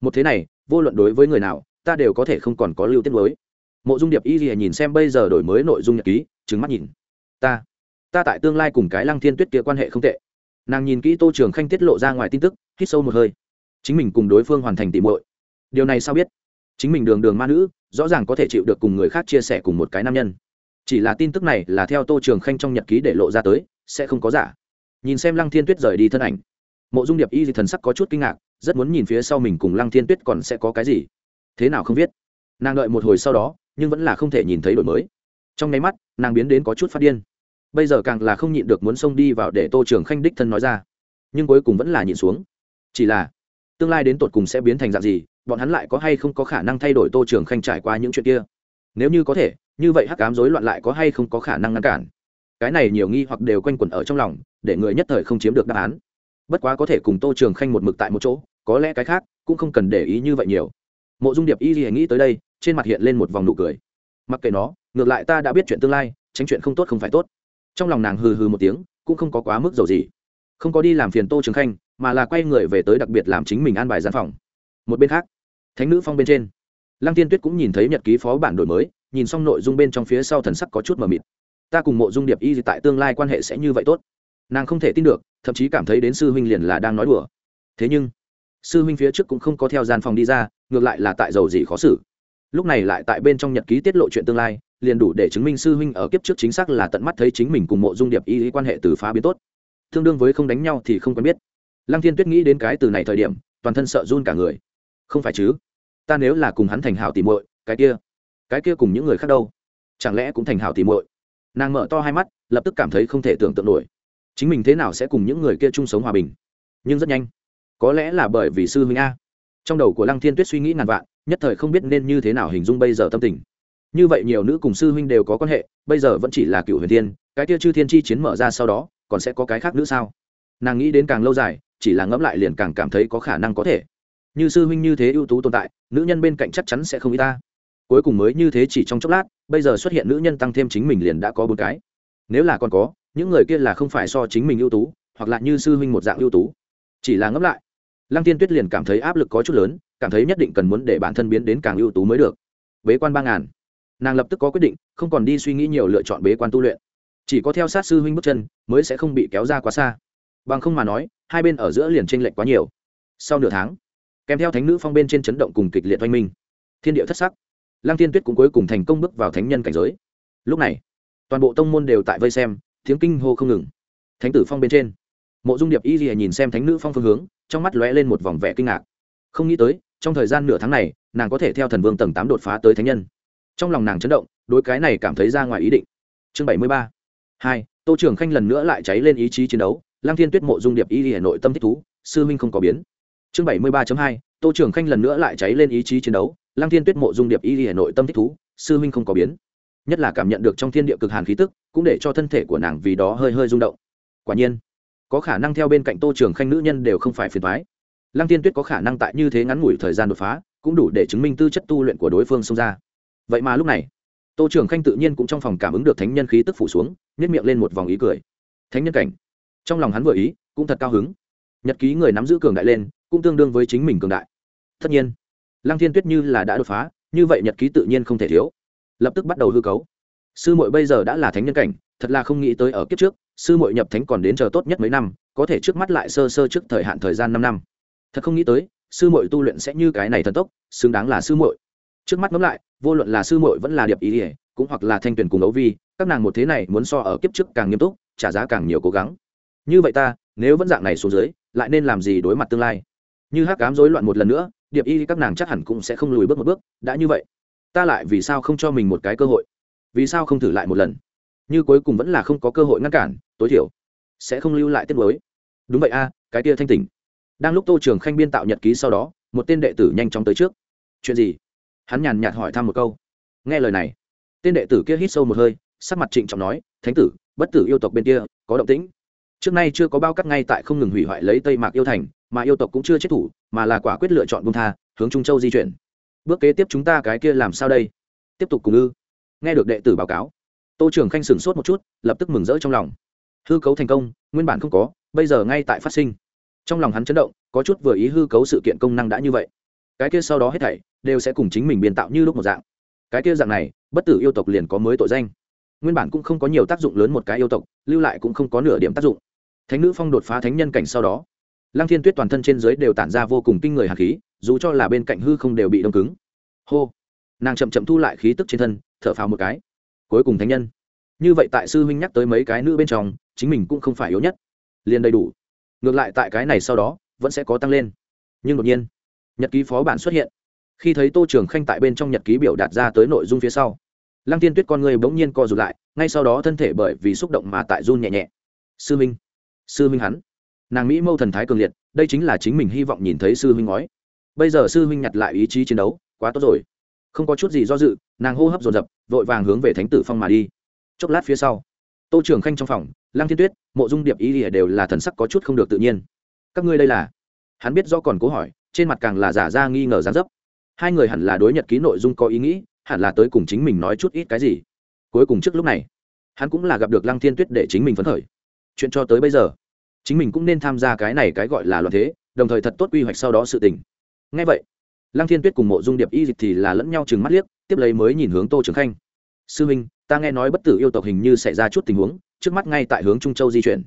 Một thế này, vô luận đối với người nào, ta đều có thể không còn có lưu tiết mới mộ dung điệp y gì nhìn xem bây giờ đổi mới nội dung nhật ký trứng mắt nhìn. Ta ta tại tương lai cùng cái lăng thiên tuyết kia quan hệ không tệ. Nàng nhìn kỹ tô trường khanh tiết lộ ra ngoài tin tức, hít sâu một hơi. Chính mình cùng đối phương hoàn thành tỉ muội. Điều này sao biết? Chính mình đường đường ma nữ rõ ràng có thể chịu được cùng người khác chia sẻ cùng một cái nam nhân. Chỉ là tin tức này là theo tô trường khanh trong nhật ký để lộ ra tới, sẽ không có giả. Nhìn xem lăng thiên tuyết rời đi thân ảnh. Mộ dung điệp y thì thần sắc có chút kinh ngạc, rất muốn nhìn phía sau mình cùng lăng thiên tuyết còn sẽ có cái gì. Thế nào không biết. Nàng đợi một hồi sau đó, nhưng vẫn là không thể nhìn thấy đổi mới. Trong nháy mắt, nàng biến đến có chút phát điên. Bây giờ càng là không nhịn được muốn xông đi vào để tô trường khanh đích thân nói ra. Nhưng cuối cùng vẫn là nhịn xuống. Chỉ là tương lai đến tột cùng sẽ biến thành dạng gì, bọn hắn lại có hay không có khả năng thay đổi tô trường khanh trải qua những chuyện kia? Nếu như có thể, như vậy hắc cám rối loạn lại có hay không có khả năng ngăn cản? Cái này nhiều nghi hoặc đều quanh quẩn ở trong lòng, để người nhất thời không chiếm được đáp án. Bất quá có thể cùng tô trường khanh một mực tại một chỗ, có lẽ cái khác cũng không cần để ý như vậy nhiều. Mộ dung điệp y gì nghĩ tới đây, trên mặt hiện lên một vòng nụ cười. Mặc kệ nó, ngược lại ta đã biết chuyện tương lai, tránh chuyện không tốt không phải tốt. Trong lòng nàng hừ hừ một tiếng, cũng không có quá mức dầu gì. Không có đi làm phiền tô trường khanh mà là quay người về tới đặc biệt làm chính mình an bài gian phòng. Một bên khác, thánh nữ phong bên trên, lăng tiên tuyết cũng nhìn thấy nhật ký phó bản đổi mới, nhìn xong nội dung bên trong phía sau thần sắc có chút mờ mịt. Ta cùng mộ dung điệp y tại tương lai quan hệ sẽ như vậy tốt. Nàng không thể tin được, thậm chí cảm thấy đến sư huynh liền là đang nói đùa. Thế nhưng, sư huynh phía trước cũng không có theo gian phòng đi ra, ngược lại là tại dầu gì khó xử. Lúc này lại tại bên trong nhật ký tiết lộ chuyện tương lai, liền đủ để chứng minh sư huynh ở kiếp trước chính xác là tận mắt thấy chính mình cùng mộ dung điệp y quan hệ từ phá biến tốt. Tương đương với không đánh nhau thì không quen biết lăng thiên tuyết nghĩ đến cái từ này thời điểm, toàn thân sợ run cả người. Không phải chứ? Ta nếu là cùng hắn thành hảo tìm muội, cái kia cái kia cùng những người khác đâu? Chẳng lẽ cũng thành hảo tìm muội? Nàng mở to hai mắt, lập tức cảm thấy không thể tưởng tượng nổi. Chính mình thế nào sẽ cùng những người kia chung sống hòa bình? Nhưng rất nhanh. Có lẽ là bởi vì sư huynh a. Trong đầu của lăng thiên tuyết suy nghĩ ngàn vạn, nhất thời không biết nên như thế nào hình dung bây giờ tâm tình. Như vậy nhiều nữ cùng sư huynh đều có quan hệ, bây giờ vẫn chỉ là cựu huyền thiên, cái kia chư thiên chi chiến mở ra sau đó, còn sẽ có cái khác nữa sao? Nàng nghĩ đến càng lâu dài chỉ là ngẫm lại liền càng cảm thấy có khả năng có thể. Như sư huynh như thế ưu tú tồn tại, nữ nhân bên cạnh chắc chắn sẽ không y ta. Cuối cùng mới như thế chỉ trong chốc lát, bây giờ xuất hiện nữ nhân tăng thêm chính mình liền đã có bốn cái. Nếu là còn có, những người kia là không phải so chính mình ưu tú, hoặc là như sư huynh một dạng ưu tú. Chỉ là ngẫm lại, lăng tiên tuyết liền cảm thấy áp lực có chút lớn, cảm thấy nhất định cần muốn để bản thân biến đến càng ưu tú mới được. Bế quan ba ngàn. Nàng lập tức có quyết định, không còn đi suy nghĩ nhiều lựa chọn bế quan tu luyện. Chỉ có theo sát sư huynh bước chân, mới sẽ không bị kéo ra quá xa bằng không mà nói, hai bên ở giữa liền tranh lệch quá nhiều. Sau nửa tháng, kèm theo thánh nữ phong bên trên chấn động cùng kịch liệt oanh minh, thiên địa thất sắc. Lăng tiên tuyết cũng cuối cùng thành công bước vào thánh nhân cảnh giới. Lúc này, toàn bộ tông môn đều tại vây xem, tiếng kinh hô không ngừng. Thánh tử phong bên trên, mộ dung điệp y lìa nhìn xem thánh nữ phong phương hướng, trong mắt lóe lên một vòng vẻ kinh ngạc. Không nghĩ tới, trong thời gian nửa tháng này, nàng có thể theo thần vương tầng tám đột phá tới thánh nhân. Trong lòng nàng chấn động, đối cái này cảm thấy ra ngoài ý định. Chương bảy mươi ba, hai, tô trưởng khanh lần nữa lại cháy lên ý chí chiến đấu lăng thiên tuyết mộ dung điệp y hà nội tâm thích thú, sư huynh không có biến. Chương bảy mươi ba hai, tô trưởng khanh lần nữa lại cháy lên ý chí chiến đấu, lăng thiên tuyết mộ dung điệp y hà nội tâm thích thú, sư huynh không có biến. Nhất là cảm nhận được trong thiên địa cực hàn khí tức, cũng để cho thân thể của nàng vì đó hơi hơi rung động. Quả nhiên, có khả năng theo bên cạnh tô trường khanh nữ nhân đều không phải phiền thoái lăng tiên tuyết có khả năng tại như thế ngắn ngủi thời gian đột phá, cũng đủ để chứng minh tư chất tu luyện của đối phương xông ra. Vậy mà lúc này, tô trường khanh tự nhiên cũng trong phòng cảm ứng được thánh nhân khí tức phủ xuống nhét miệng lên một vòng ý cười. Thánh nhân cảnh trong lòng hắn vừa ý, cũng thật cao hứng. Nhật ký người nắm giữ cường đại lên, cũng tương đương với chính mình cường đại. Tất nhiên, lăng thiên tuyết như là đã đột phá, như vậy nhật ký tự nhiên không thể thiếu. Lập tức bắt đầu hư cấu. Sư muội bây giờ đã là thánh nhân cảnh, thật là không nghĩ tới ở kiếp trước, sư muội nhập thánh còn đến chờ tốt nhất mấy năm, có thể trước mắt lại sơ sơ trước thời hạn thời gian năm năm. Thật không nghĩ tới, sư muội tu luyện sẽ như cái này thần tốc, xứng đáng là sư muội. Trước mắt ngẫm lại, vô luận là sư muội vẫn là điệp ý ỉa cũng hoặc là thanh tuyển cùng ấu vi, các nàng một thế này muốn so ở kiếp trước càng nghiêm túc, trả giá càng nhiều cố gắng như vậy ta, nếu vẫn dạng này xuống dưới, lại nên làm gì đối mặt tương lai? Như hắc cám rối loạn một lần nữa, điệp y các nàng chắc hẳn cũng sẽ không lùi bước một bước, đã như vậy, ta lại vì sao không cho mình một cái cơ hội? Vì sao không thử lại một lần? Như cuối cùng vẫn là không có cơ hội ngăn cản, tối thiểu sẽ không lưu lại tiết mới. Đúng vậy a, cái kia thanh tỉnh. Đang lúc tô trường khanh biên tạo nhật ký sau đó, một tên đệ tử nhanh chóng tới trước. Chuyện gì? Hắn nhàn nhạt hỏi thăm một câu. Nghe lời này, tên đệ tử kia hít sâu một hơi, sắc mặt trịnh trọng nói, thánh tử, bất tử yêu tộc bên kia, có động tĩnh trước nay chưa có bao cắt ngay tại không ngừng hủy hoại lấy tây mạc yêu thành, mà yêu tộc cũng chưa chết thủ, mà là quả quyết lựa chọn bung tha, hướng trung châu di chuyển. Bước kế tiếp chúng ta cái kia làm sao đây? Tiếp tục cùng ư. Nghe được đệ tử báo cáo, tô trường khanh sửng sốt một chút, lập tức mừng rỡ trong lòng. Hư cấu thành công, nguyên bản không có, bây giờ ngay tại phát sinh. Trong lòng hắn chấn động, có chút vừa ý hư cấu sự kiện công năng đã như vậy. Cái kia sau đó hết thảy, đều sẽ cùng chính mình biên tạo như lúc một dạng. Cái kia dạng này, bất tử yêu tộc liền có mới tội danh. Nguyên bản cũng không có nhiều tác dụng lớn một cái yêu tộc, lưu lại cũng không có nửa điểm tác dụng thánh nữ phong đột phá thánh nhân cảnh sau đó, lăng thiên tuyết toàn thân trên dưới đều tản ra vô cùng kinh người hạt khí, dù cho là bên cạnh hư không đều bị đông cứng. Hô! Nàng chậm chậm thu lại khí tức trên thân, thở phào một cái. Cuối cùng thánh nhân. Như vậy tại sư huynh nhắc tới mấy cái nữ bên trong, chính mình cũng không phải yếu nhất. Liền đầy đủ. Ngược lại tại cái này sau đó, vẫn sẽ có tăng lên. Nhưng đột nhiên, nhật ký phó bản xuất hiện. Khi thấy tô trường khanh tại bên trong nhật ký biểu đạt ra tới nội dung phía sau, lăng tiên tuyết con người bỗng nhiên co rụt lại, ngay sau đó thân thể bởi vì xúc động mà tại run nhẹ nhẹ. Sư minh sư minh hắn. Nàng mỹ mâu thần thái cường liệt, đây chính là chính mình hy vọng nhìn thấy sư huynh nói bây giờ sư huynh nhặt lại ý chí chiến đấu, quá tốt rồi. Không có chút gì do dự, nàng hô hấp dồn dập, vội vàng hướng về thánh tử phong mà đi. Chốc lát phía sau, tô trường khanh trong phòng, lăng thiên tuyết, mộ dung điệp ý ỉa đều là thần sắc có chút không được tự nhiên. Các ngươi đây là? Hắn biết do còn cố hỏi, trên mặt càng là giả ra nghi ngờ gián dấp. Hai người hẳn là đối nhật ký nội dung có ý nghĩ, hẳn là tới cùng chính mình nói chút ít cái gì. Cuối cùng trước lúc này, hắn cũng là gặp được lăng thiên tuyết để chính mình phấn khởi. Chuyện cho tới bây giờ chính mình cũng nên tham gia cái này cái gọi là loạn thế đồng thời thật tốt quy hoạch sau đó sự tình. Ngay vậy lăng thiên tuyết cùng mộ dung điệp y dịch thì là lẫn nhau chừng mắt liếc tiếp lấy mới nhìn hướng tô trường khanh. Sư huynh, ta nghe nói bất tử yêu tộc hình như xảy ra chút tình huống trước mắt ngay tại hướng trung châu di chuyển.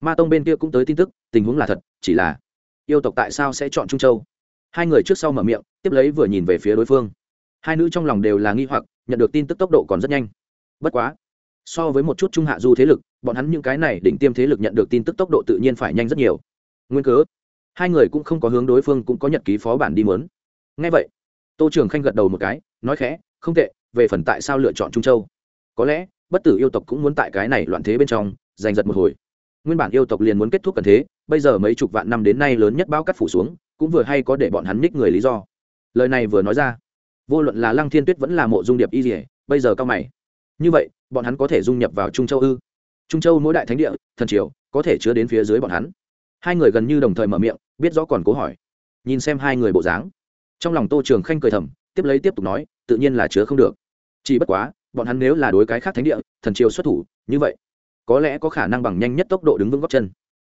Ma tông bên kia cũng tới tin tức tình huống là thật chỉ là yêu tộc tại sao sẽ chọn trung châu? Hai người trước sau mở miệng tiếp lấy vừa nhìn về phía đối phương. Hai nữ trong lòng đều là nghi hoặc nhận được tin tức tốc độ còn rất nhanh. Bất quá so với một chút trung hạ du thế lực, bọn hắn những cái này đỉnh tiêm thế lực nhận được tin tức tốc độ tự nhiên phải nhanh rất nhiều. Nguyên cớ, hai người cũng không có hướng đối phương cũng có nhật ký phó bản đi mớn ngay vậy, tô trường khanh gật đầu một cái, nói khẽ, không tệ, về phần tại sao lựa chọn trung châu? Có lẽ, bất tử yêu tộc cũng muốn tại cái này loạn thế bên trong, giành giật một hồi. Nguyên bản yêu tộc liền muốn kết thúc cần thế, bây giờ mấy chục vạn năm đến nay lớn nhất bao cắt phủ xuống, cũng vừa hay có để bọn hắn ních người lý do. Lời này vừa nói ra, vô luận là lăng thiên tuyết vẫn là mộ dung điệp y dỉa bây giờ cao mày. Như vậy bọn hắn có thể dung nhập vào trung châu ư? Trung châu mỗi đại thánh địa, thần triều, có thể chứa đến phía dưới bọn hắn. Hai người gần như đồng thời mở miệng, biết rõ còn cố hỏi. Nhìn xem hai người bộ dáng. Trong lòng tô trường khanh cười thầm, tiếp lấy tiếp tục nói, tự nhiên là chứa không được. Chỉ bất quá, bọn hắn nếu là đối cái khác thánh địa, thần triều xuất thủ, như vậy, có lẽ có khả năng bằng nhanh nhất tốc độ đứng vững góc chân.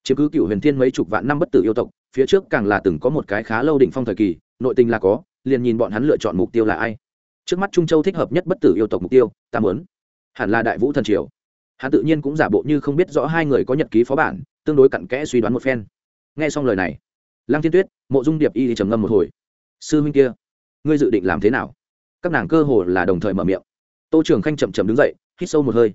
Chiếm cứ cựu huyền thiên mấy chục vạn năm bất tử yêu tộc, phía trước càng là từng có một cái khá lâu đỉnh phong thời kỳ, nội tình là có, liền nhìn bọn hắn lựa chọn mục tiêu là ai. Trước mắt trung châu thích hợp nhất bất tử yêu tộc mục tiêu, ta muốn hẳn là đại vũ thần triều. Hắn tự nhiên cũng giả bộ như không biết rõ hai người có nhật ký phó bản, tương đối cặn kẽ suy đoán một phen. Nghe xong lời này, lăng thiên tuyết, mộ dung điệp y thì trầm ngâm một hồi. Sư huynh kia, ngươi dự định làm thế nào? Các nàng cơ hồ là đồng thời mở miệng. Tô trường khanh chậm chậm đứng dậy, hít sâu một hơi.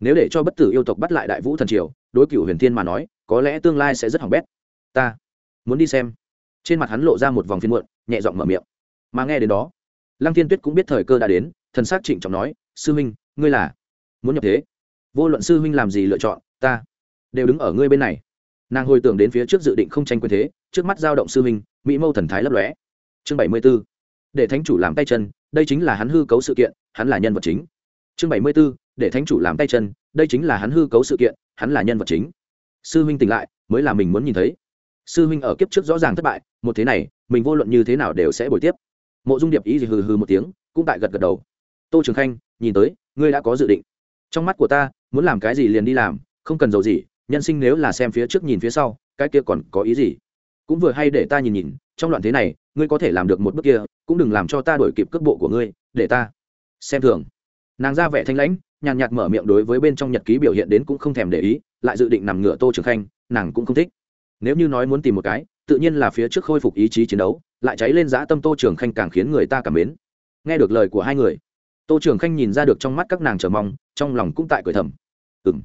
Nếu để cho bất tử yêu tộc bắt lại đại vũ thần triều, đối cựu huyền thiên mà nói, có lẽ tương lai sẽ rất hỏng bét. Ta muốn đi xem. Trên mặt hắn lộ ra một vòng phiên muộn, nhẹ giọng mở miệng. Mà nghe đến đó, lăng thiên tuyết cũng biết thời cơ đã đến, thần s á c trịnh trọng nói, sư huynh ngươi là muốn nhập thế. Vô luận sư huynh làm gì lựa chọn, ta đều đứng ở ngươi bên này. Nàng hồi tưởng đến phía trước dự định không tranh quyền thế, trước mắt giao động sư huynh, mỹ mâu thần thái lấp lóe. Chương bảy mươi b ố để thánh chủ làm tay chân, đây chính là hắn hư cấu sự kiện, hắn là nhân vật chính. Chương bảy mươi b ố để thánh chủ làm tay chân, đây chính là hắn hư cấu sự kiện, hắn là nhân vật chính. Sư huynh tỉnh lại, mới là mình muốn nhìn thấy. Sư huynh ở kiếp trước rõ ràng thất bại, một thế này, mình vô luận như thế nào đều sẽ bồi tiếp. Mộ dung điệp ý gì hừ hừ một tiếng, cũng tại gật gật đầu. Tô trường khanh nhìn tới ngươi đã có dự định. Trong mắt của ta, muốn làm cái gì liền đi làm, không cần dầu gì, nhân sinh nếu là xem phía trước nhìn phía sau, cái kia còn có ý gì? Cũng vừa hay để ta nhìn nhìn, trong loạn thế này, ngươi có thể làm được một bước kia, cũng đừng làm cho ta đổi kịp cước bộ của ngươi, để ta xem thường. Nàng ra vẻ thanh lãnh, nhàn nhạt mở miệng đối với bên trong nhật ký biểu hiện đến cũng không thèm để ý, lại dự định nằm ngựa tô trường khanh, nàng cũng không thích. Nếu như nói muốn tìm một cái, tự nhiên là phía trước khôi phục ý chí chiến đấu, lại cháy lên dã tâm tô trường khanh càng khiến người ta cảm mến. Nghe được lời của hai người tô trường khanh nhìn ra được trong mắt các nàng chờ mong, trong lòng cũng tại cười thầm. Ừ m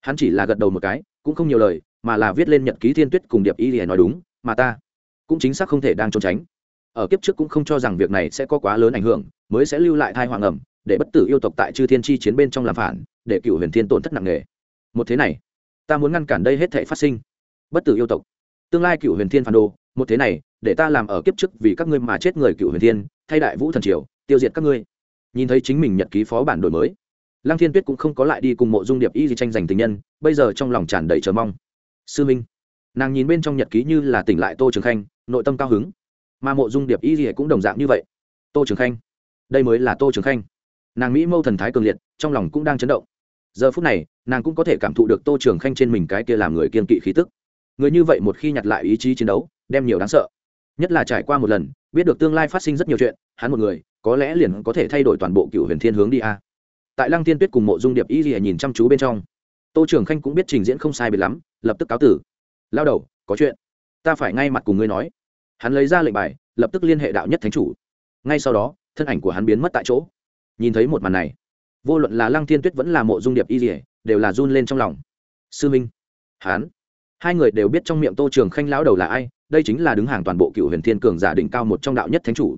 hắn chỉ là gật đầu một cái, cũng không nhiều lời, mà là viết lên nhật ký thiên tuyết cùng điệp y lìa nói đúng, mà ta cũng chính xác không thể đang trốn tránh. Ở kiếp trước cũng không cho rằng việc này sẽ có quá lớn ảnh hưởng, mới sẽ lưu lại thai hoàng ẩm, để bất tử yêu tộc tại chư thiên chi chiến bên trong làm phản, để cựu huyền thiên tổn thất nặng nề. Một thế này, ta muốn ngăn cản đây hết thể phát sinh. Bất tử yêu tộc, tương lai cựu huyền thiên phản đồ, một thế này, để ta làm ở kiếp trước vì các ngươi mà chết người cựu huyền thiên, thay đại vũ thần triều, tiêu diệt các ngươi nhìn thấy chính mình nhật ký phó bản đổi mới. Lăng thiên tuyết cũng không có lại đi cùng mộ dung điệp y gì tranh giành tình nhân, bây giờ trong lòng tràn đầy chờ mong. Sư minh, nàng nhìn bên trong nhật ký như là tỉnh lại tô trường khanh, nội tâm cao hứng. Mà mộ dung điệp y gì cũng đồng dạng như vậy. Tô trường khanh, đây mới là tô trường khanh. Nàng mỹ mâu thần thái cường liệt, trong lòng cũng đang chấn động. Giờ phút này, nàng cũng có thể cảm thụ được tô trường khanh trên mình cái kia làm người kiên kỵ khí tức. Người như vậy một khi nhặt lại ý chí chiến đấu, đem nhiều đáng sợ. Nhất là trải qua một lần, biết được tương lai phát sinh rất nhiều chuyện hắn một người, có lẽ liền có thể thay đổi toàn bộ cựu huyền thiên hướng đi a. Tại lăng tiên tuyết cùng mộ dung điệp y lìa nhìn chăm chú bên trong, tô trường khanh cũng biết trình diễn không sai biệt lắm, lập tức cáo tử. Lao đầu, có chuyện. Ta phải ngay mặt cùng ngươi nói. Hắn lấy ra lệnh bài, lập tức liên hệ đạo nhất thánh chủ. Ngay sau đó, thân ảnh của hắn biến mất tại chỗ. Nhìn thấy một màn này, vô luận là lăng thiên tuyết vẫn là mộ dung điệp y lìa, đều là run lên trong lòng. Sư minh, hắn? Hai người đều biết trong miệng tô trường khanh lão đầu là ai, đây chính là đứng hàng toàn bộ cựu huyền thiên cường giả đỉnh cao một trong đạo nhất thánh chủ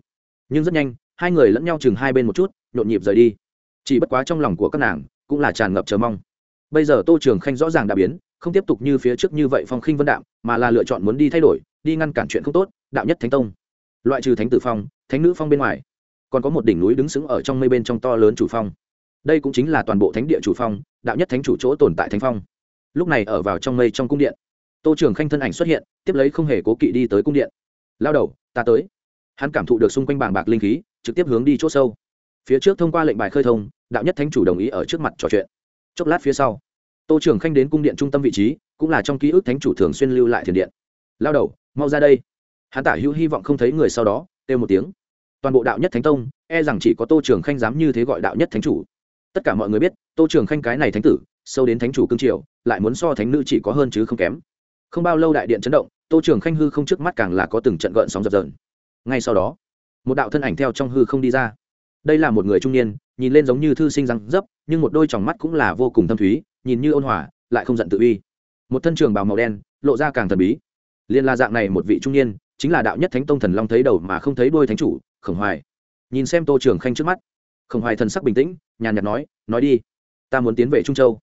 nhưng rất nhanh, hai người lẫn nhau chừng hai bên một chút, nhộn nhịp rời đi. Chỉ bất quá trong lòng của các nàng, cũng là tràn ngập chờ mong. Bây giờ tô trường khanh rõ ràng đã biến, không tiếp tục như phía trước như vậy phong khinh vân đạm, mà là lựa chọn muốn đi thay đổi, đi ngăn cản chuyện không tốt, đạo nhất thánh tông. Loại trừ thánh tử phong, thánh nữ phong bên ngoài, còn có một đỉnh núi đứng sững ở trong mây bên trong to lớn chủ phong. Đây cũng chính là toàn bộ thánh địa chủ phong, đạo nhất thánh chủ chỗ tồn tại thánh phong. Lúc này ở vào trong mây trong cung điện, tô trường khanh thân ảnh xuất hiện, tiếp lấy không hề cố kỵ đi tới cung điện. Lao đầu, ta tới hắn cảm thụ được xung quanh bàng bạc linh khí, trực tiếp hướng đi c h ỗ sâu. Phía trước thông qua lệnh bài khơi thông, đạo nhất thánh chủ đồng ý ở trước mặt trò chuyện. Chốc lát phía sau, tô trưởng khanh đến cung điện trung tâm vị trí, cũng là trong ký ức thánh chủ thường xuyên lưu lại thiền điện. Lao đầu, mau ra đây. Hắn tả hữu hy vọng không thấy người sau đó têu một tiếng. Toàn bộ đạo nhất thánh tông e rằng chỉ có tô trường khanh dám như thế gọi đạo nhất thánh chủ. Tất cả mọi người biết, tô trường khanh cái này thánh tử, sâu đến thánh chủ cương triều, lại muốn so thánh nữ chỉ có hơn chứ không kém. Không bao lâu đại điện chấn động, tô trường khanh hư không trước mắt càng là có từng trận gợn sóng dập dờn ngay sau đó, một đạo thân ảnh theo trong hư không đi ra. Đây là một người trung niên, nhìn lên giống như thư sinh răng dấp, nhưng một đôi tròng mắt cũng là vô cùng thâm thúy, nhìn như ôn hòa, lại không giận tự uy. Một thân trường bào màu đen, lộ ra càng thần bí. Liên la dạng này một vị trung niên, chính là đạo nhất thánh tông thần long thấy đầu mà không thấy đôi thánh chủ, khổng hoài. Nhìn xem tô trường khanh trước mắt, khổng hoài thần sắc bình tĩnh, nhàn nhạt nói nói đi, ta muốn tiến về trung châu.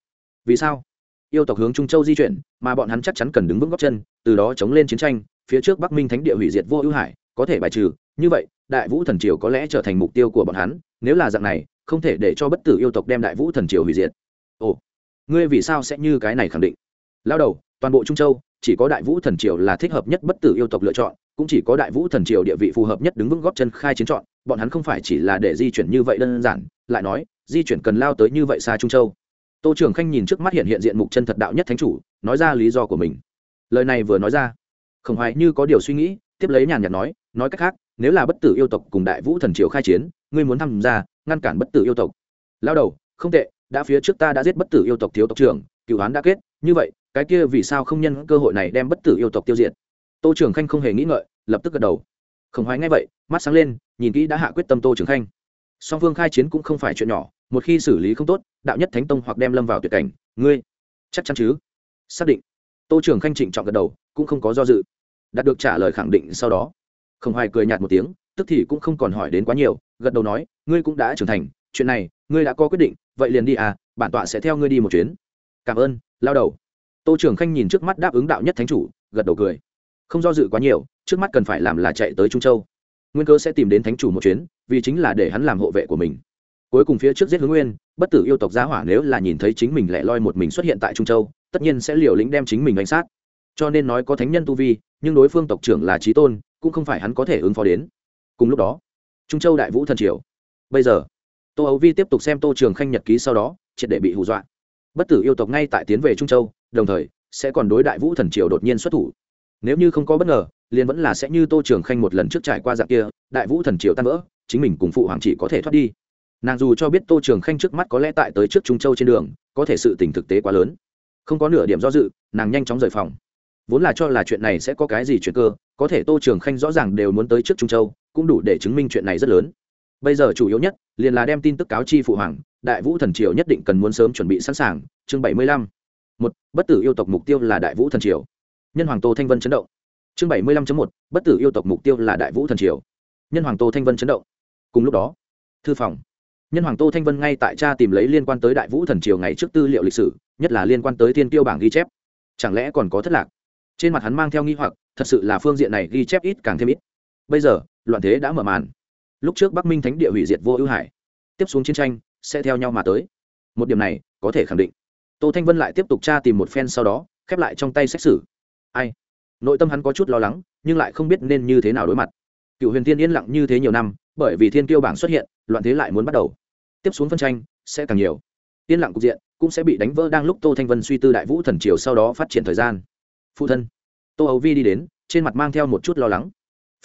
Vì sao? Yêu tộc hướng trung châu di chuyển, mà bọn hắn chắc chắn cần đứng vững góc chân, từ đó chống lên chiến tranh, phía trước bắc minh thánh địa hủy diệt vô ưu hải có thể bài trừ, như vậy, đại vũ thần triều có lẽ trở thành mục tiêu của bọn hắn, nếu là dạng này, không thể để cho bất tử yêu tộc đem đại vũ thần triều hủy diệt. Ồ, ngươi vì sao sẽ như cái này khẳng định? Lao đầu, toàn bộ trung châu, chỉ có đại vũ thần triều là thích hợp nhất bất tử yêu tộc lựa chọn, cũng chỉ có đại vũ thần triều địa vị phù hợp nhất đứng vững góp chân khai chiến chọn, bọn hắn không phải chỉ là để di chuyển như vậy đơn giản, lại nói, di chuyển cần lao tới như vậy xa trung châu. Tô trường khanh nhìn trước mắt hiện hiện diện mục chân thật đạo nhất thánh chủ, nói ra lý do của mình. Lời này vừa nói ra, khổng hoài như có điều suy nghĩ, tiếp lấy nhàn nhạt nói nói cách khác, nếu là bất tử yêu tộc cùng đại vũ thần triều khai chiến, ngươi muốn tham gia, ngăn cản bất tử yêu tộc. Lao đầu, không tệ, đã phía trước ta đã giết bất tử yêu tộc thiếu tộc trưởng, cựu hoán đã kết, như vậy, cái kia vì sao không nhân cơ hội này đem bất tử yêu tộc tiêu diệt? Tô trường khanh không hề nghĩ ngợi, lập tức gật đầu. Khổng hoài ngay vậy, mắt sáng lên, nhìn kỹ đã hạ quyết tâm tô trường khanh. Song phương khai chiến cũng không phải chuyện nhỏ, một khi xử lý không tốt, đạo nhất thánh tông hoặc đem lâm vào tuyệt cảnh, ngươi chắc chắn chứ? Xác định. Tô trường khanh trịnh trọng gật đầu, cũng không có do dự. Đạt được trả lời khẳng định sau đó khổng hoài cười nhạt một tiếng, tức thì cũng không còn hỏi đến quá nhiều, gật đầu nói, ngươi cũng đã trưởng thành, chuyện này, ngươi đã có quyết định, vậy liền đi à bản tọa sẽ theo ngươi đi một chuyến. Cảm ơn, lao đầu. Tô trưởng khanh nhìn trước mắt đáp ứng đạo nhất thánh chủ, gật đầu cười. Không do dự quá nhiều, trước mắt cần phải làm là chạy tới trung châu. Nguyên cơ sẽ tìm đến thánh chủ một chuyến, vì chính là để hắn làm hộ vệ của mình. Cuối cùng phía trước giết hướng nguyên, bất tử yêu tộc giá hỏa nếu là nhìn thấy chính mình lẻ loi một mình xuất hiện tại trung châu, tất nhiên sẽ liều lĩnh đem chính mình đánh sát. Cho nên nói có thánh nhân tu vi, nhưng đối phương tộc trưởng là trí tôn cũng không phải hắn có thể ứng phó đến. Cùng lúc đó, trung châu đại vũ thần triều. Bây giờ, tô ấu vi tiếp tục xem tô trường khanh nhật ký sau đó, triệt để bị hù dọa. Bất tử yêu tộc ngay tại tiến về trung châu, đồng thời sẽ còn đối đại vũ thần triều đột nhiên xuất thủ. Nếu như không có bất ngờ, liền vẫn là sẽ như tô trường khanh một lần trước trải qua dạng kia, đại vũ thần triều tan vỡ, chính mình cùng phụ hoàng chỉ có thể thoát đi. Nàng dù cho biết tô trường khanh trước mắt có lẽ tại tới trước trung châu trên đường, có thể sự tình thực tế quá lớn. Không có nửa điểm do dự, nàng nhanh chóng rời phòng vốn là cho là chuyện này sẽ có cái gì chuyện cơ, có thể tô trường khanh rõ ràng đều muốn tới trước trung châu, cũng đủ để chứng minh chuyện này rất lớn. Bây giờ chủ yếu nhất, liền là đem tin tức cáo chi phụ hoàng, đại vũ thần triều nhất định cần muốn sớm chuẩn bị sẵn sàng, chương bảy mươi lăm. Một, bất tử yêu tộc mục tiêu là đại vũ thần triều. Nhân hoàng tô thanh vân chấn động. Chương bảy mươi lăm một, bất tử yêu tộc mục tiêu là đại vũ thần triều. Nhân hoàng tô thanh vân chấn động. Cùng lúc đó, thư phòng. Nhân hoàng tô thanh vân ngay tại cha tìm lấy liên quan tới đại vũ thần triều ngày trước tư liệu lịch sử, nhất là liên quan tới thiên tiêu bảng ghi chép. Chẳng lẽ còn có thất lạc? Trên mặt hắn mang theo nghi hoặc, thật sự là phương diện này ghi chép ít càng thêm ít. Bây giờ, loạn thế đã mở màn. Lúc trước bắc minh thánh địa hủy diệt vô ưu hải, tiếp xuống chiến tranh sẽ theo nhau mà tới. Một điểm này, có thể khẳng định. Tô thanh vân lại tiếp tục tra tìm một phen sau đó, khép lại trong tay xét xử. Ai? Nội tâm hắn có chút lo lắng, nhưng lại không biết nên như thế nào đối mặt. Cựu huyền tiên yên lặng như thế nhiều năm, bởi vì thiên kiêu bảng xuất hiện, loạn thế lại muốn bắt đầu. Tiếp xuống phân tranh sẽ càng nhiều. Yên lặng cục diện cũng sẽ bị đánh vỡ đang lúc tô thanh vân suy tư đại vũ thần triều sau đó phát triển thời gian phụ thân. Tô ấu vi đi đến, trên mặt mang theo một chút lo lắng.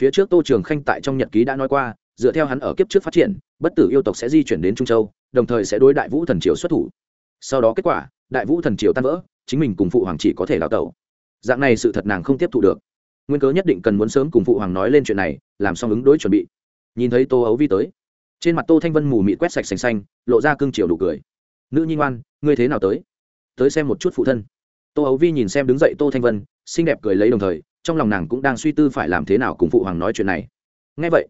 Phía trước tô trường khanh tại trong nhật ký đã nói qua, dựa theo hắn ở kiếp trước phát triển, bất tử yêu tộc sẽ di chuyển đến trung châu, đồng thời sẽ đối đại vũ thần triều xuất thủ. Sau đó kết quả, đại vũ thần triều tan vỡ, chính mình cùng phụ hoàng chỉ có thể đào tẩu. Dạng này sự thật nàng không tiếp thu được. Nguyên cớ nhất định cần muốn sớm cùng phụ hoàng nói lên chuyện này, làm xong ứng đối chuẩn bị. Nhìn thấy tô ấu vi tới, trên mặt tô thanh vân mù mị quét sạch sành xanh, lộ ra cương triều đủ cười. Nữ nhi ngoan, ngươi thế nào tới? Tới xem một chút phụ thân tô ấu vi nhìn xem đứng dậy tô thanh vân, xinh đẹp cười lấy đồng thời, trong lòng nàng cũng đang suy tư phải làm thế nào cùng phụ hoàng nói chuyện này. Ngay vậy,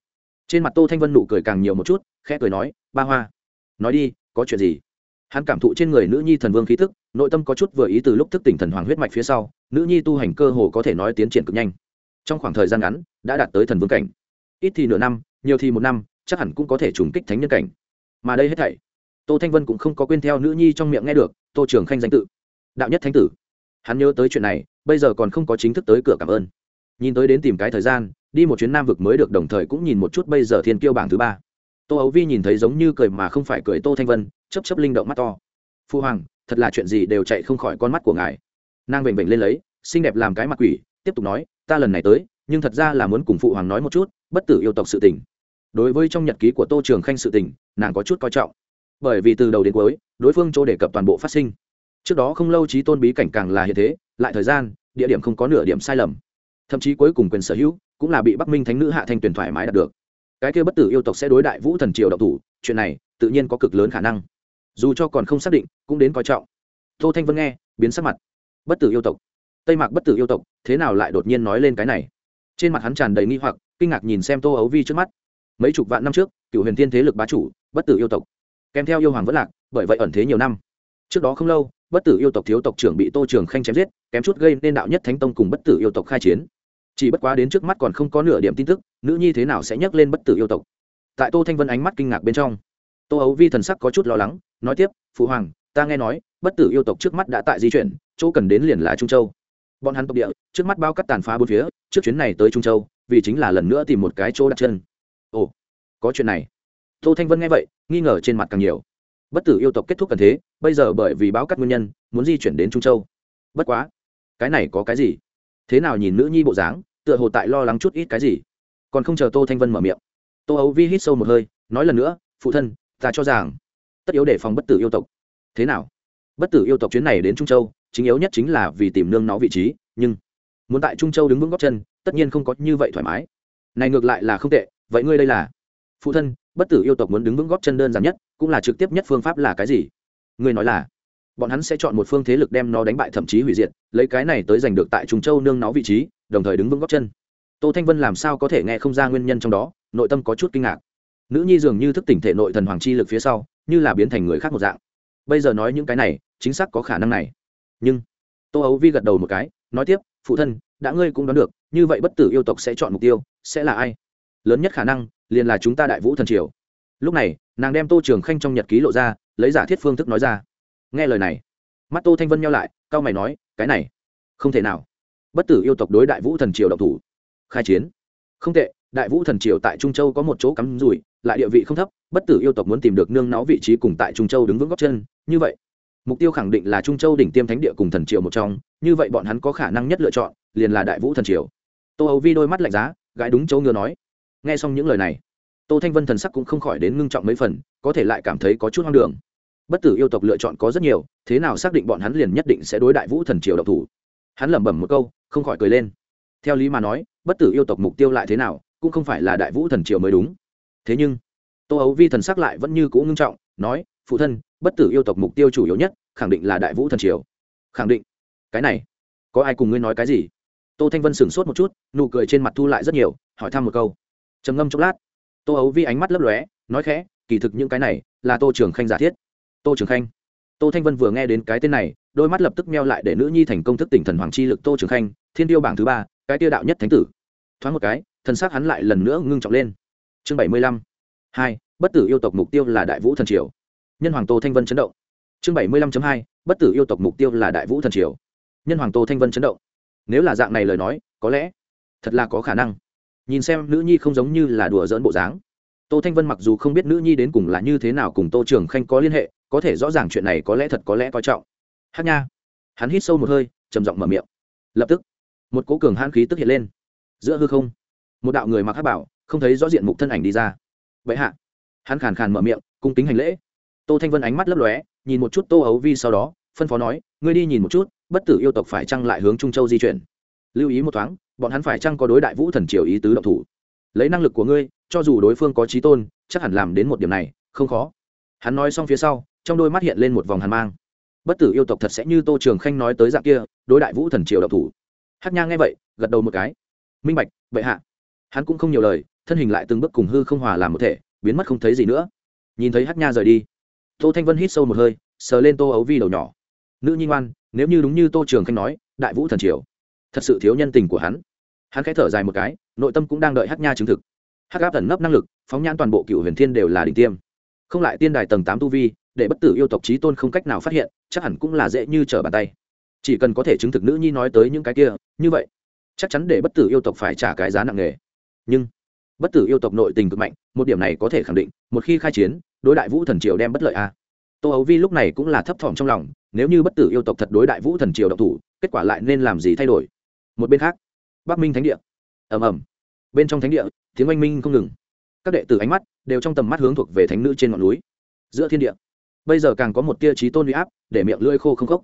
trên mặt tô thanh vân nụ cười càng nhiều một chút, khẽ cười nói, ba hoa, nói đi, có chuyện gì? Hắn cảm thụ trên người nữ nhi thần vương khí thức nội tâm có chút vừa ý từ lúc thức tỉnh thần hoàng huyết mạch phía sau, nữ nhi tu hành cơ hồ có thể nói tiến triển cực nhanh. Trong khoảng thời gian ngắn, đã đạt tới thần vương cảnh. Ít thì nửa năm, nhiều thì một năm, chắc hẳn cũng có thể trùng kích thánh nhân cảnh. Mà đây hết thảy, tô thanh vân cũng không có quên theo nữ nhi trong miệng nghe được, tô trường khanh danh tự, đạo nhất thánh tử hắn nhớ tới chuyện này, bây giờ còn không có chính thức tới cửa cảm ơn. Nhìn tới đến tìm cái thời gian, đi một chuyến nam vực mới được, đồng thời cũng nhìn một chút bây giờ thiên kiêu bảng thứ ba. Tô ấu vi nhìn thấy giống như cười mà không phải cười tô thanh vân chấp chấp linh động mắt to. Phu hoàng, thật là chuyện gì đều chạy không khỏi con mắt của ngài. Nàng vểnh vểnh lên lấy, xinh đẹp làm cái mặt quỷ, tiếp tục nói, ta lần này tới, nhưng thật ra là muốn cùng phụ hoàng nói một chút, bất tử yêu tộc sự tình. Đối với trong nhật ký của tô trường khanh sự tình, nàng có chút coi trọng. Bởi vì từ đầu đến cuối, đối phương chỗ đề cập toàn bộ phát sinh trước đó không lâu trí tôn bí cảnh càng là hiện thế, lại thời gian, địa điểm không có nửa điểm sai lầm. Thậm chí cuối cùng quyền sở hữu cũng là bị bắc minh thánh nữ hạ thanh tuyển thoải mái đạt được. Cái kia bất tử yêu tộc sẽ đối đại vũ thần triều độc thủ, chuyện này tự nhiên có cực lớn khả năng. Dù cho còn không xác định, cũng đến coi trọng. Tô thanh vân nghe, biến sắc mặt. Bất tử yêu tộc. Tây mạc bất tử yêu tộc, thế nào lại đột nhiên nói lên cái này? Trên mặt hắn tràn đầy nghi hoặc, kinh ngạc nhìn xem tô ấu vi trước mắt. Mấy chục vạn năm trước, cựu huyền thiên thế lực bá chủ, bất tử yêu tộc. Kèm theo yêu hoàng vẫn lạc, bởi vậy ẩn thế nhiều năm. Trước đó không lâu bất tử yêu tộc thiếu tộc trưởng bị tô trường khanh chém giết, kém chút gây nên đạo nhất thánh tông cùng bất tử yêu tộc khai chiến. Chỉ bất quá đến trước mắt còn không có nửa điểm tin tức, nữ nhi thế nào sẽ nhắc lên bất tử yêu tộc? Tại tô thanh vân ánh mắt kinh ngạc bên trong, tô ấu vi thần sắc có chút lo lắng, nói tiếp, phụ hoàng, ta nghe nói, bất tử yêu tộc trước mắt đã tại di chuyển, chỗ cần đến liền là trung châu. Bọn hắn tộc địa, trước mắt bao cắt tàn phá bốn phía, trước chuyến này tới trung châu, vì chính là lần nữa tìm một cái chỗ đặt chân. Ồ, có chuyện này. Tô thanh vân nghe vậy, nghi ngờ trên mặt càng nhiều bất tử yêu tộc kết thúc cần thế, bây giờ bởi vì báo cắt nguyên nhân, muốn di chuyển đến trung châu. Bất quá, cái này có cái gì? Thế nào nhìn nữ nhi bộ dáng, tựa hồ tại lo lắng chút ít cái gì? Còn không chờ tô thanh vân mở miệng. Tô ấu vi hít sâu một hơi, nói lần nữa, phụ thân, ta cho rằng, tất yếu để phòng bất tử yêu tộc. Thế nào? Bất tử yêu tộc chuyến này đến trung châu, chính yếu nhất chính là vì tìm nương nó vị trí, nhưng muốn tại trung châu đứng vững góc chân, tất nhiên không có như vậy thoải mái. Này ngược lại là không tệ, vậy ngươi đây là? Phụ thân, bất tử yêu tộc muốn đứng vững góp chân đơn giản nhất cũng là trực tiếp nhất phương pháp là cái gì? Ngươi nói là, bọn hắn sẽ chọn một phương thế lực đem nó đánh bại thậm chí hủy diệt, lấy cái này tới giành được tại trung châu nương nó vị trí, đồng thời đứng vững góc chân. Tô thanh vân làm sao có thể nghe không ra nguyên nhân trong đó, nội tâm có chút kinh ngạc. Nữ nhi dường như thức tỉnh thể nội thần hoàng chi lực phía sau, như là biến thành người khác một dạng. Bây giờ nói những cái này, chính xác có khả năng này. Nhưng, tô ấu vi gật đầu một cái, nói tiếp, phụ thân, đã ngươi cũng đoán được, như vậy bất tử yêu tộc sẽ chọn mục tiêu, sẽ là ai? Lớn nhất khả năng, liền là chúng ta đại vũ thần triều. Lúc này nàng đem tô trường khanh trong nhật ký lộ ra, lấy giả thiết phương thức nói ra. Nghe lời này, mắt tô thanh vân nhau lại cao mày nói, cái này, không thể nào. Bất tử yêu tộc đối đại vũ thần triều độc thủ, khai chiến. Không tệ, đại vũ thần triều tại trung châu có một chỗ cắm rủi, lại địa vị không thấp, bất tử yêu tộc muốn tìm được nương nó vị trí cùng tại trung châu đứng vững góc chân, như vậy, mục tiêu khẳng định là trung châu đỉnh tiêm thánh địa cùng thần triều một trong, như vậy bọn hắn có khả năng nhất lựa chọn, liền là đại vũ thần triều. Tô âu vi đôi mắt lạnh giá gái đúng chỗ ngựa nói. Nghe xong những lời này tô thanh vân thần sắc cũng không khỏi đến ngưng trọng mấy phần, có thể lại cảm thấy có chút hoang đường. Bất tử yêu tộc lựa chọn có rất nhiều, thế nào xác định bọn hắn liền nhất định sẽ đối đại vũ thần triều độc thủ? Hắn lẩm bẩm một câu, không khỏi cười lên. Theo lý mà nói, bất tử yêu tộc mục tiêu lại thế nào, cũng không phải là đại vũ thần triều mới đúng. Thế nhưng, tô ấu vi thần sắc lại vẫn như cũ ngưng trọng, nói, phụ thân, bất tử yêu tộc mục tiêu chủ yếu nhất, khẳng định là đại vũ thần triều. Khẳng định? Cái này, có ai cùng ngươi nói cái gì? Tô thanh vân sửng sốt một chút, nụ cười trên mặt thu lại rất nhiều, hỏi thăm một câu. Trầm ngâm chốc lát tô ấu vi ánh mắt lấp lóe, nói khẽ, kỳ thực những cái này là tô trường khanh giả thiết. Tô trường khanh. Tô thanh vân vừa nghe đến cái tên này, đôi mắt lập tức meo lại để nữ nhi thành công thức tỉnh thần hoàng chi lực tô trường khanh, thiên tiêu bảng thứ ba, cái tiêu đạo nhất thánh tử. Thoáng một cái, thần sắc hắn lại lần nữa ngưng trọng lên. Chương bảy mươi lăm. Hai, bất tử yêu tộc mục tiêu là đại vũ thần triều. Nhân hoàng tô thanh vân chấn động. Chương bảy mươi lăm hai, bất tử yêu tộc mục tiêu là đại vũ thần triều. Nhân hoàng tô thanh vân chấn động. Nếu là dạng này lời nói, có lẽ thật là có khả năng nhìn xem nữ nhi không giống như là đùa dỡn bộ dáng. Tô thanh vân mặc dù không biết nữ nhi đến cùng là như thế nào cùng tô trường khanh có liên hệ, có thể rõ ràng chuyện này có lẽ thật có lẽ coi trọng. Hát nha. Hắn hít sâu một hơi, trầm giọng mở miệng. Lập tức, một cố cường hãn khí tức hiện lên. Giữa hư không, một đạo người mặc hát bảo, không thấy rõ diện mục thân ảnh đi ra. Vậy hạ. Hắn khàn khàn mở miệng, cung kính hành lễ. Tô thanh vân ánh mắt lấp lóe, nhìn một chút tô ấu vi sau đó, phân phó nói, ngươi đi nhìn một chút, bất tử yêu tộc phải chăng lại hướng trung châu di chuyển? Lưu ý một thoáng bọn hắn phải chăng có đối đại vũ thần triều ý tứ động thủ? Lấy năng lực của ngươi, cho dù đối phương có trí tôn, chắc hẳn làm đến một điểm này, không khó. Hắn nói xong phía sau, trong đôi mắt hiện lên một vòng hàn mang. Bất tử yêu tộc thật sẽ như tô trường khanh nói tới dạng kia, đối đại vũ thần triều động thủ. Hát nha nghe vậy, gật đầu một cái. Minh bạch vậy hạ. Hắn cũng không nhiều lời, thân hình lại từng bước cùng hư không hòa làm một thể, biến mất không thấy gì nữa. Nhìn thấy hát nha rời đi, tô thanh vân hít sâu một hơi, sờ lên tô ấu vi đầu nhỏ. Nữ nhi ngoan, nếu như đúng như tô trường khanh nói, đại vũ thần triều. Thật sự thiếu nhân tình của hắn hắn khẽ thở dài một cái, nội tâm cũng đang đợi hát nha chứng thực. Hát gáp thần nấp năng lực, phóng nhãn toàn bộ cựu huyền thiên đều là đỉnh tiêm. Không lại tiên đài tầng tám tu vi, để bất tử yêu tộc trí tôn không cách nào phát hiện, chắc hẳn cũng là dễ như trở bàn tay. Chỉ cần có thể chứng thực nữ nhi nói tới những cái kia, như vậy, chắc chắn để bất tử yêu tộc phải trả cái giá nặng nề. Nhưng, bất tử yêu tộc nội tình cực mạnh, một điểm này có thể khẳng định, một khi khai chiến, đối đại vũ thần triều đem bất lợi a. Tô ấu vi lúc này cũng là thấp thỏm trong lòng, nếu như bất tử yêu tộc thật đối đại vũ thần triều độc thủ, kết quả lại nên làm gì thay đổi? Một bên khác bắc minh thánh địa. Ầm ầm. Bên trong thánh địa, tiếng oanh minh không ngừng. Các đệ tử ánh mắt đều trong tầm mắt hướng thuộc về thánh nữ trên ngọn núi. Giữa thiên địa, bây giờ càng có một tia trí tôn uy áp, để miệng lưỡi khô không khốc.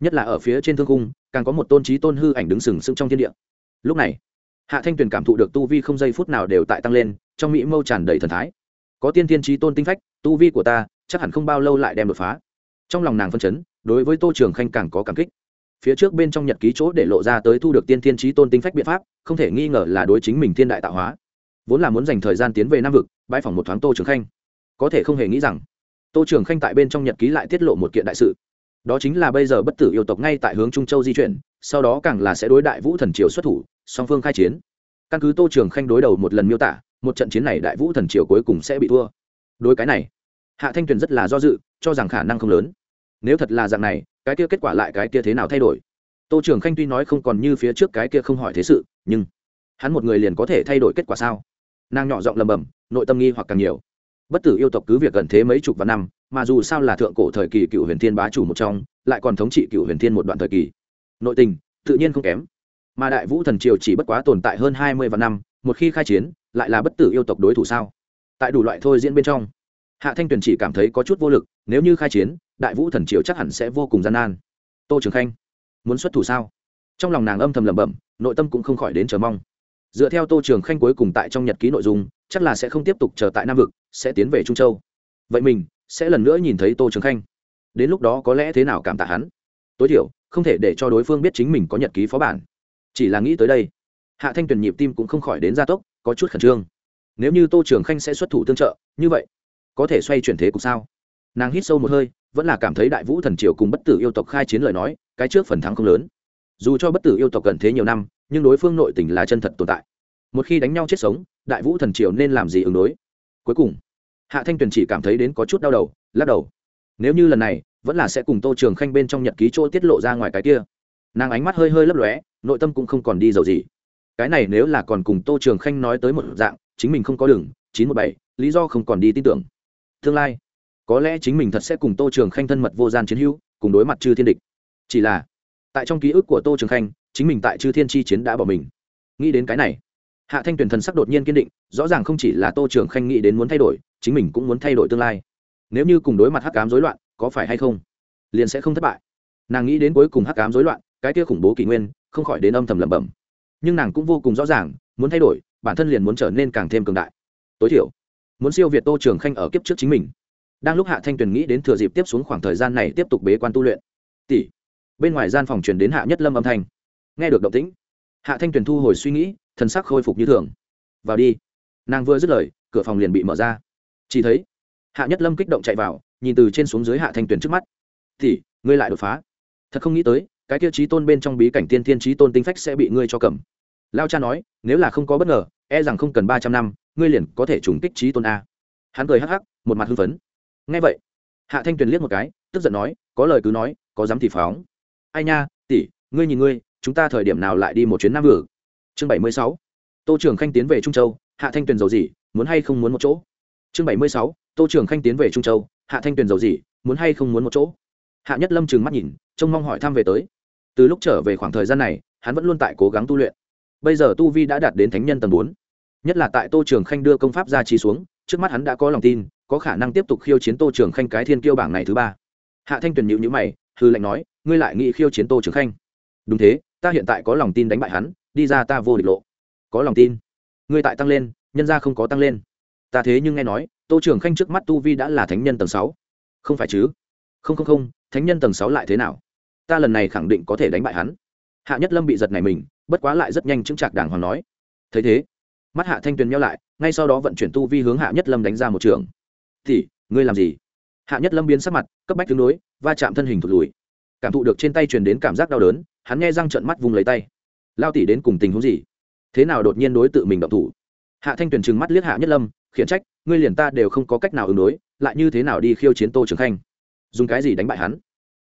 Nhất là ở phía trên thương cung càng có một tôn trí tôn hư ảnh đứng sừng sững trong thiên địa. Lúc này, hạ thanh tuyền cảm thụ được tu vi không giây phút nào đều tại tăng lên, trong mỹ mâu tràn đầy thần thái. Có tiên tiên trí tôn tinh phách, tu vi của ta chắc hẳn không bao lâu lại đem đột phá. Trong lòng nàng phân chấn, đối với tô trường khanh càng có cảm kích phía trước bên trong nhật ký chỗ để lộ ra tới thu được tiên thiên trí tôn tinh phách biện pháp, không thể nghi ngờ là đối chính mình thiên đại tạo hóa. Vốn là muốn dành thời gian tiến về nam vực, bãi phòng một thoáng tô trường khanh. Có thể không hề nghĩ rằng, tô trường khanh tại bên trong nhật ký lại tiết lộ một kiện đại sự. Đó chính là bây giờ bất tử yêu tộc ngay tại hướng trung châu di chuyển, sau đó càng là sẽ đối đại vũ thần triều xuất thủ, song phương khai chiến. Căn cứ tô trường khanh đối đầu một lần miêu tả, một trận chiến này đại vũ thần triều cuối cùng sẽ bị thua. Đối cái này, hạ thanh tuyền rất là do dự, cho rằng khả năng không lớn. Nếu thật là dạng này cái kia kết quả lại cái kia thế nào thay đổi? Tô trường khanh tuy nói không còn như phía trước cái kia không hỏi thế sự, nhưng hắn một người liền có thể thay đổi kết quả sao? Nàng nhỏ giọng lầm bầm nội tâm nghi hoặc càng nhiều. Bất tử yêu tộc cứ việc gần thế mấy chục vạn năm, mà dù sao là thượng cổ thời kỳ cựu huyền thiên bá chủ một trong, lại còn thống trị cựu huyền thiên một đoạn thời kỳ. Nội tình, tự nhiên không kém. Mà đại vũ thần triều chỉ bất quá tồn tại hơn hai mươi vạn năm, một khi khai chiến, lại là bất tử yêu tộc đối thủ sao? Tại đủ loại thôi diễn bên trong hạ thanh tuyền chỉ cảm thấy có chút vô lực, nếu như khai chiến, đại vũ thần triều chắc hẳn sẽ vô cùng gian nan. Tô trường khanh, muốn xuất thủ sao? Trong lòng nàng âm thầm lẩm bẩm, nội tâm cũng không khỏi đến chờ mong. Dựa theo tô trường khanh cuối cùng tại trong nhật ký nội dung, chắc là sẽ không tiếp tục chờ tại nam vực, sẽ tiến về trung châu. Vậy mình sẽ lần nữa nhìn thấy tô trường khanh. Đến lúc đó có lẽ thế nào cảm tạ hắn? Tối thiểu, không thể để cho đối phương biết chính mình có nhật ký phó bản. Chỉ là nghĩ tới đây, hạ thanh tuyền nhịp tim cũng không khỏi đến gia tốc, có chút khẩn trương. Nếu như tô trường khanh sẽ xuất thủ tương trợ, như vậy có thể xoay chuyển thế cục sao? Nàng hít sâu một hơi, vẫn là cảm thấy đại vũ thần triều cùng bất tử yêu tộc khai chiến lời nói, cái trước phần thắng không lớn. Dù cho bất tử yêu tộc gần thế nhiều năm, nhưng đối phương nội tình là chân thật tồn tại. Một khi đánh nhau chết sống, đại vũ thần triều nên làm gì ứng đối? Cuối cùng, hạ thanh tuyền chỉ cảm thấy đến có chút đau đầu, lắc đầu. Nếu như lần này, vẫn là sẽ cùng tô trường khanh bên trong nhật ký chỗ tiết lộ ra ngoài cái kia. Nàng ánh mắt hơi hơi lấp lóe, nội tâm cũng không còn đi dầu gì. Cái này nếu là còn cùng tô trường khanh nói tới một dạng, chính mình không có đường, chín một bảy, lý do không còn đi tin tưởng tương lai. Có lẽ chính mình thật sẽ cùng tô trường khanh thân mật vô gian chiến hữu, cùng đối mặt chư thiên địch. Chỉ là, tại trong ký ức của tô trường khanh, chính mình tại chư thiên chi chiến đã bỏ mình. Nghĩ đến cái này, hạ thanh tuyển thần sắc đột nhiên kiên định, rõ ràng không chỉ là tô trường khanh nghĩ đến muốn thay đổi, chính mình cũng muốn thay đổi tương lai. Nếu như cùng đối mặt hắc cám dối loạn, có phải hay không, liền sẽ không thất bại. Nàng nghĩ đến cuối cùng hắc cám dối loạn, cái kia khủng bố kỷ nguyên, không khỏi đến âm thầm lẩm bẩm. Nhưng nàng cũng vô cùng rõ ràng, muốn thay đổi, bản thân liền muốn trở nên càng thêm cường đại. Tối thiểu muốn siêu việt tô trường khanh ở kiếp trước chính mình. Đang lúc hạ thanh tuyền nghĩ đến thừa dịp tiếp xuống khoảng thời gian này tiếp tục bế quan tu luyện. Tỷ. Bên ngoài gian phòng truyền đến hạ nhất lâm âm thanh. Nghe được động tĩnh, hạ thanh tuyền thu hồi suy nghĩ, thần sắc khôi phục như thường. Vào đi. Nàng vừa dứt lời, cửa phòng liền bị mở ra. Chỉ thấy, hạ nhất lâm kích động chạy vào, nhìn từ trên xuống dưới hạ thanh tuyền trước mắt. Tỷ, ngươi lại đột phá. Thật không nghĩ tới, cái tiêu chí tôn bên trong bí cảnh tiên thiên trí tôn tinh phách sẽ bị ngươi cho cầm. Lao cha nói, nếu là không có bất ngờ e rằng không cần ba trăm năm, ngươi liền có thể trùng kích trí tôn a. Hắn cười hắc hắc, một mặt hưng phấn. Ngay vậy, hạ thanh tuyền liếc một cái, tức giận nói, có lời cứ nói, có dám thì phóng. Ai nha, tỷ, ngươi nhìn ngươi, chúng ta thời điểm nào lại đi một chuyến nam Vực? chương bảy mươi sáu. Tô trường khanh tiến về trung châu, hạ thanh tuyền giàu gì muốn hay không muốn một chỗ? Chương bảy mươi sáu. Tô trường khanh tiến về trung châu, hạ thanh tuyền dầu gì muốn hay không muốn một chỗ? Hạ nhất lâm trừng mắt nhìn, trông mong hỏi thăm về tới. Từ lúc trở về khoảng thời gian này, hắn vẫn luôn tại cố gắng tu luyện bây giờ tu vi đã đạt đến thánh nhân tầng bốn. Nhất là tại tô trường khanh đưa công pháp ra trí xuống, trước mắt hắn đã có lòng tin, có khả năng tiếp tục khiêu chiến tô trường khanh cái thiên kiêu bảng này thứ ba. Hạ thanh tuyền nhịu nhữ mày hư lệnh nói, ngươi lại nghĩ khiêu chiến tô trường khanh? Đúng thế, ta hiện tại có lòng tin đánh bại hắn, đi ra ta vô địch lộ. Có lòng tin? Ngươi tại tăng lên, nhân ra không có tăng lên. Ta thế nhưng nghe nói, tô trường khanh trước mắt tu vi đã là thánh nhân tầng sáu. Không phải chứ? Không không không, thánh nhân tầng sáu lại thế nào? Ta lần này khẳng định có thể đánh bại hắn. Hạ nhất lâm bị giật này mình bất quá lại rất nhanh chứng chạc đàng hoàng nói. Thấy thế, mắt hạ thanh tuyền nhau lại, ngay sau đó vận chuyển tu vi hướng hạ nhất lâm đánh ra một trường. Thì ngươi làm gì? Hạ nhất lâm biến sắc mặt, cấp bách tương đối, va chạm thân hình thụt lùi. Cảm thụ được trên tay truyền đến cảm giác đau đớn, hắn nghe răng trợn mắt vùng lấy tay. Lao tỉ đến cùng tình huống gì? Thế nào đột nhiên đối tự mình động thủ? Hạ thanh tuyền trừng mắt liếc hạ nhất lâm, khiển trách, ngươi liền ta đều không có cách nào ứng đối, lại như thế nào đi khiêu chiến tô trường khanh? Dùng cái gì đánh bại hắn?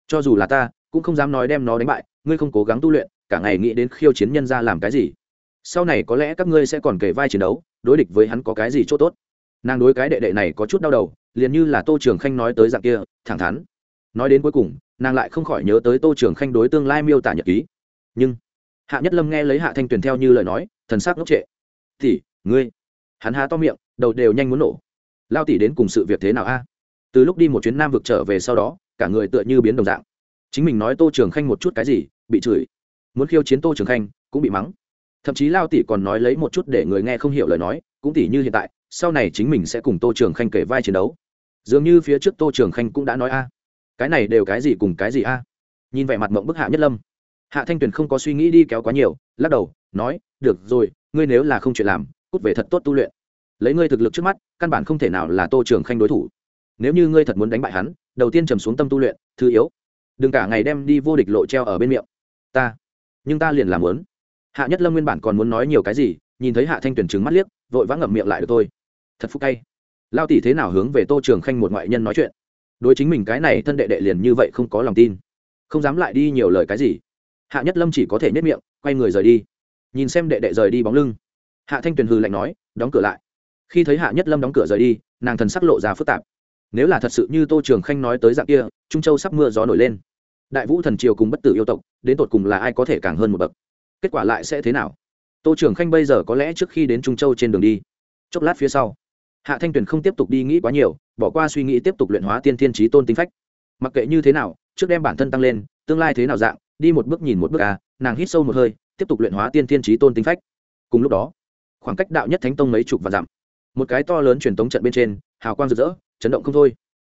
Cho dù là ta, cũng không dám nói đem nó đánh bại, ngươi không cố gắng tu luyện cả ngày nghĩ đến khiêu chiến nhân ra làm cái gì. Sau này có lẽ các ngươi sẽ còn kể vai chiến đấu, đối địch với hắn có cái gì c h ỗ t ố t nàng đối cái đệ đệ này có chút đau đầu, liền như là tô trường khanh nói tới dạng kia, thẳng thắn. Nói đến cuối cùng, nàng lại không khỏi nhớ tới tô trường khanh đối tương lai miêu tả nhật ký. Nhưng, hạ nhất lâm nghe lấy hạ thanh tuyền theo như lời nói, thần s ắ c ngốc trệ. Thì ngươi? Hắn há to miệng, đầu đều nhanh muốn nổ. Lao tỉ đến cùng sự việc thế nào a? Từ lúc đi một chuyến nam vực trở về sau đó, cả người tựa như biến đồng dạng. Chính mình nói tô trường khanh một chút cái gì, bị chửi muốn khiêu chiến tô trường khanh, cũng bị mắng. Thậm chí lao tỷ còn nói lấy một chút để người nghe không hiểu lời nói, cũng tỷ như hiện tại, sau này chính mình sẽ cùng tô trường khanh kể vai chiến đấu. Dường như phía trước tô trường khanh cũng đã nói a. Cái này đều cái gì cùng cái gì a? Nhìn vẻ mặt mộng bức hạ nhất lâm. Hạ thanh tuyền không có suy nghĩ đi kéo quá nhiều, lắc đầu, nói, được rồi, ngươi nếu là không chuyện làm, cút về thật tốt tu luyện. Lấy ngươi thực lực trước mắt, căn bản không thể nào là tô trường khanh đối thủ. Nếu như ngươi thật muốn đánh bại hắn, đầu tiên trầm xuống tâm tu luyện, thứ yếu, đừng cả ngày đem đi vô địch lộ treo ở bên miệng. Ta nhưng ta liền làm muốn. Hạ nhất lâm nguyên bản còn muốn nói nhiều cái gì, nhìn thấy hạ thanh tuyển trứng mắt liếc, vội vã ngậm miệng lại được tôi thật phúc cay. Lao tỷ thế nào hướng về tô trường khanh một ngoại nhân nói chuyện? Đối chính mình cái này thân đệ đệ liền như vậy không có lòng tin. Không dám lại đi nhiều lời cái gì. Hạ nhất lâm chỉ có thể nhất miệng, quay người rời đi. Nhìn xem đệ đệ rời đi bóng lưng. Hạ thanh tuyền hư lạnh nói, đóng cửa lại. Khi thấy hạ nhất lâm đóng cửa rời đi, nàng thần sắc lộ ra phức tạp. Nếu là thật sự như tô trường khanh nói tới dạng kia, trung châu sắp mưa gió nổi lên đại vũ thần triều cùng bất tử yêu tộc, đến tột cùng là ai có thể càng hơn một bậc? Kết quả lại sẽ thế nào? Tô trưởng khanh bây giờ có lẽ trước khi đến trung châu trên đường đi. Chốc lát phía sau, hạ thanh tuyền không tiếp tục đi nghĩ quá nhiều, bỏ qua suy nghĩ tiếp tục luyện hóa tiên thiên trí tôn tính phách. Mặc kệ như thế nào, trước đem bản thân tăng lên, tương lai thế nào dạng, đi một bước nhìn một bước à nàng hít sâu một hơi, tiếp tục luyện hóa tiên thiên trí tôn tính phách. Cùng lúc đó, khoảng cách đạo nhất thánh tông mấy chục và dặm, một cái to lớn truyền tống trận bên trên, hào quang rực rỡ, chấn động không thôi.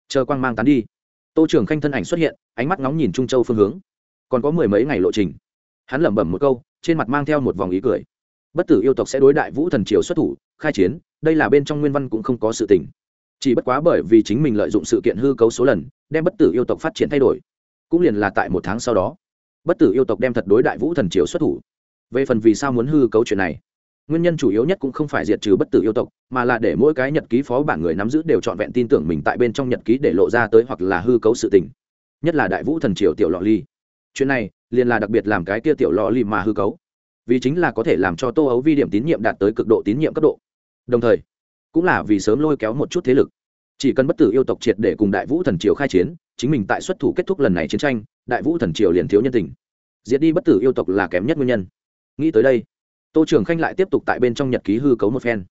Chờ quang mang tán đi tô trường khanh thân ảnh xuất hiện, ánh mắt ngóng nhìn trung châu phương hướng. Còn có mười mấy ngày lộ trình. Hắn lẩm bẩm một câu, trên mặt mang theo một vòng ý cười. Bất tử yêu tộc sẽ đối đại vũ thần triều xuất thủ, khai chiến, đây là bên trong nguyên văn cũng không có sự tình. Chỉ bất quá bởi vì chính mình lợi dụng sự kiện hư cấu số lần, đem bất tử yêu tộc phát triển thay đổi. Cũng liền là tại một tháng sau đó, bất tử yêu tộc đem thật đối đại vũ thần triều xuất thủ. Về phần vì sao muốn hư cấu chuyện này nguyên nhân chủ yếu nhất cũng không phải diệt trừ bất tử yêu tộc, mà là để mỗi cái nhật ký phó bản người nắm giữ đều trọn vẹn tin tưởng mình tại bên trong nhật ký để lộ ra tới hoặc là hư cấu sự tình. Nhất là đại vũ thần triều tiểu lọ ly. Chuyện này, liền là đặc biệt làm cái kia tiểu lò ly mà hư cấu. Vì chính là có thể làm cho tô ấu vi điểm tín nhiệm đạt tới cực độ tín nhiệm cấp độ. Đồng thời, cũng là vì sớm lôi kéo một chút thế lực. Chỉ cần bất tử yêu tộc triệt để cùng đại vũ thần triều khai chiến, chính mình tại xuất thủ kết thúc lần này chiến tranh, đại vũ thần triều liền thiếu nhân tình. Diệt đi bất tử yêu tộc là kém nhất nguyên nhân. Nghĩ tới đây tô Trường khanh lại tiếp tục tại bên trong nhật ký hư cấu một phen.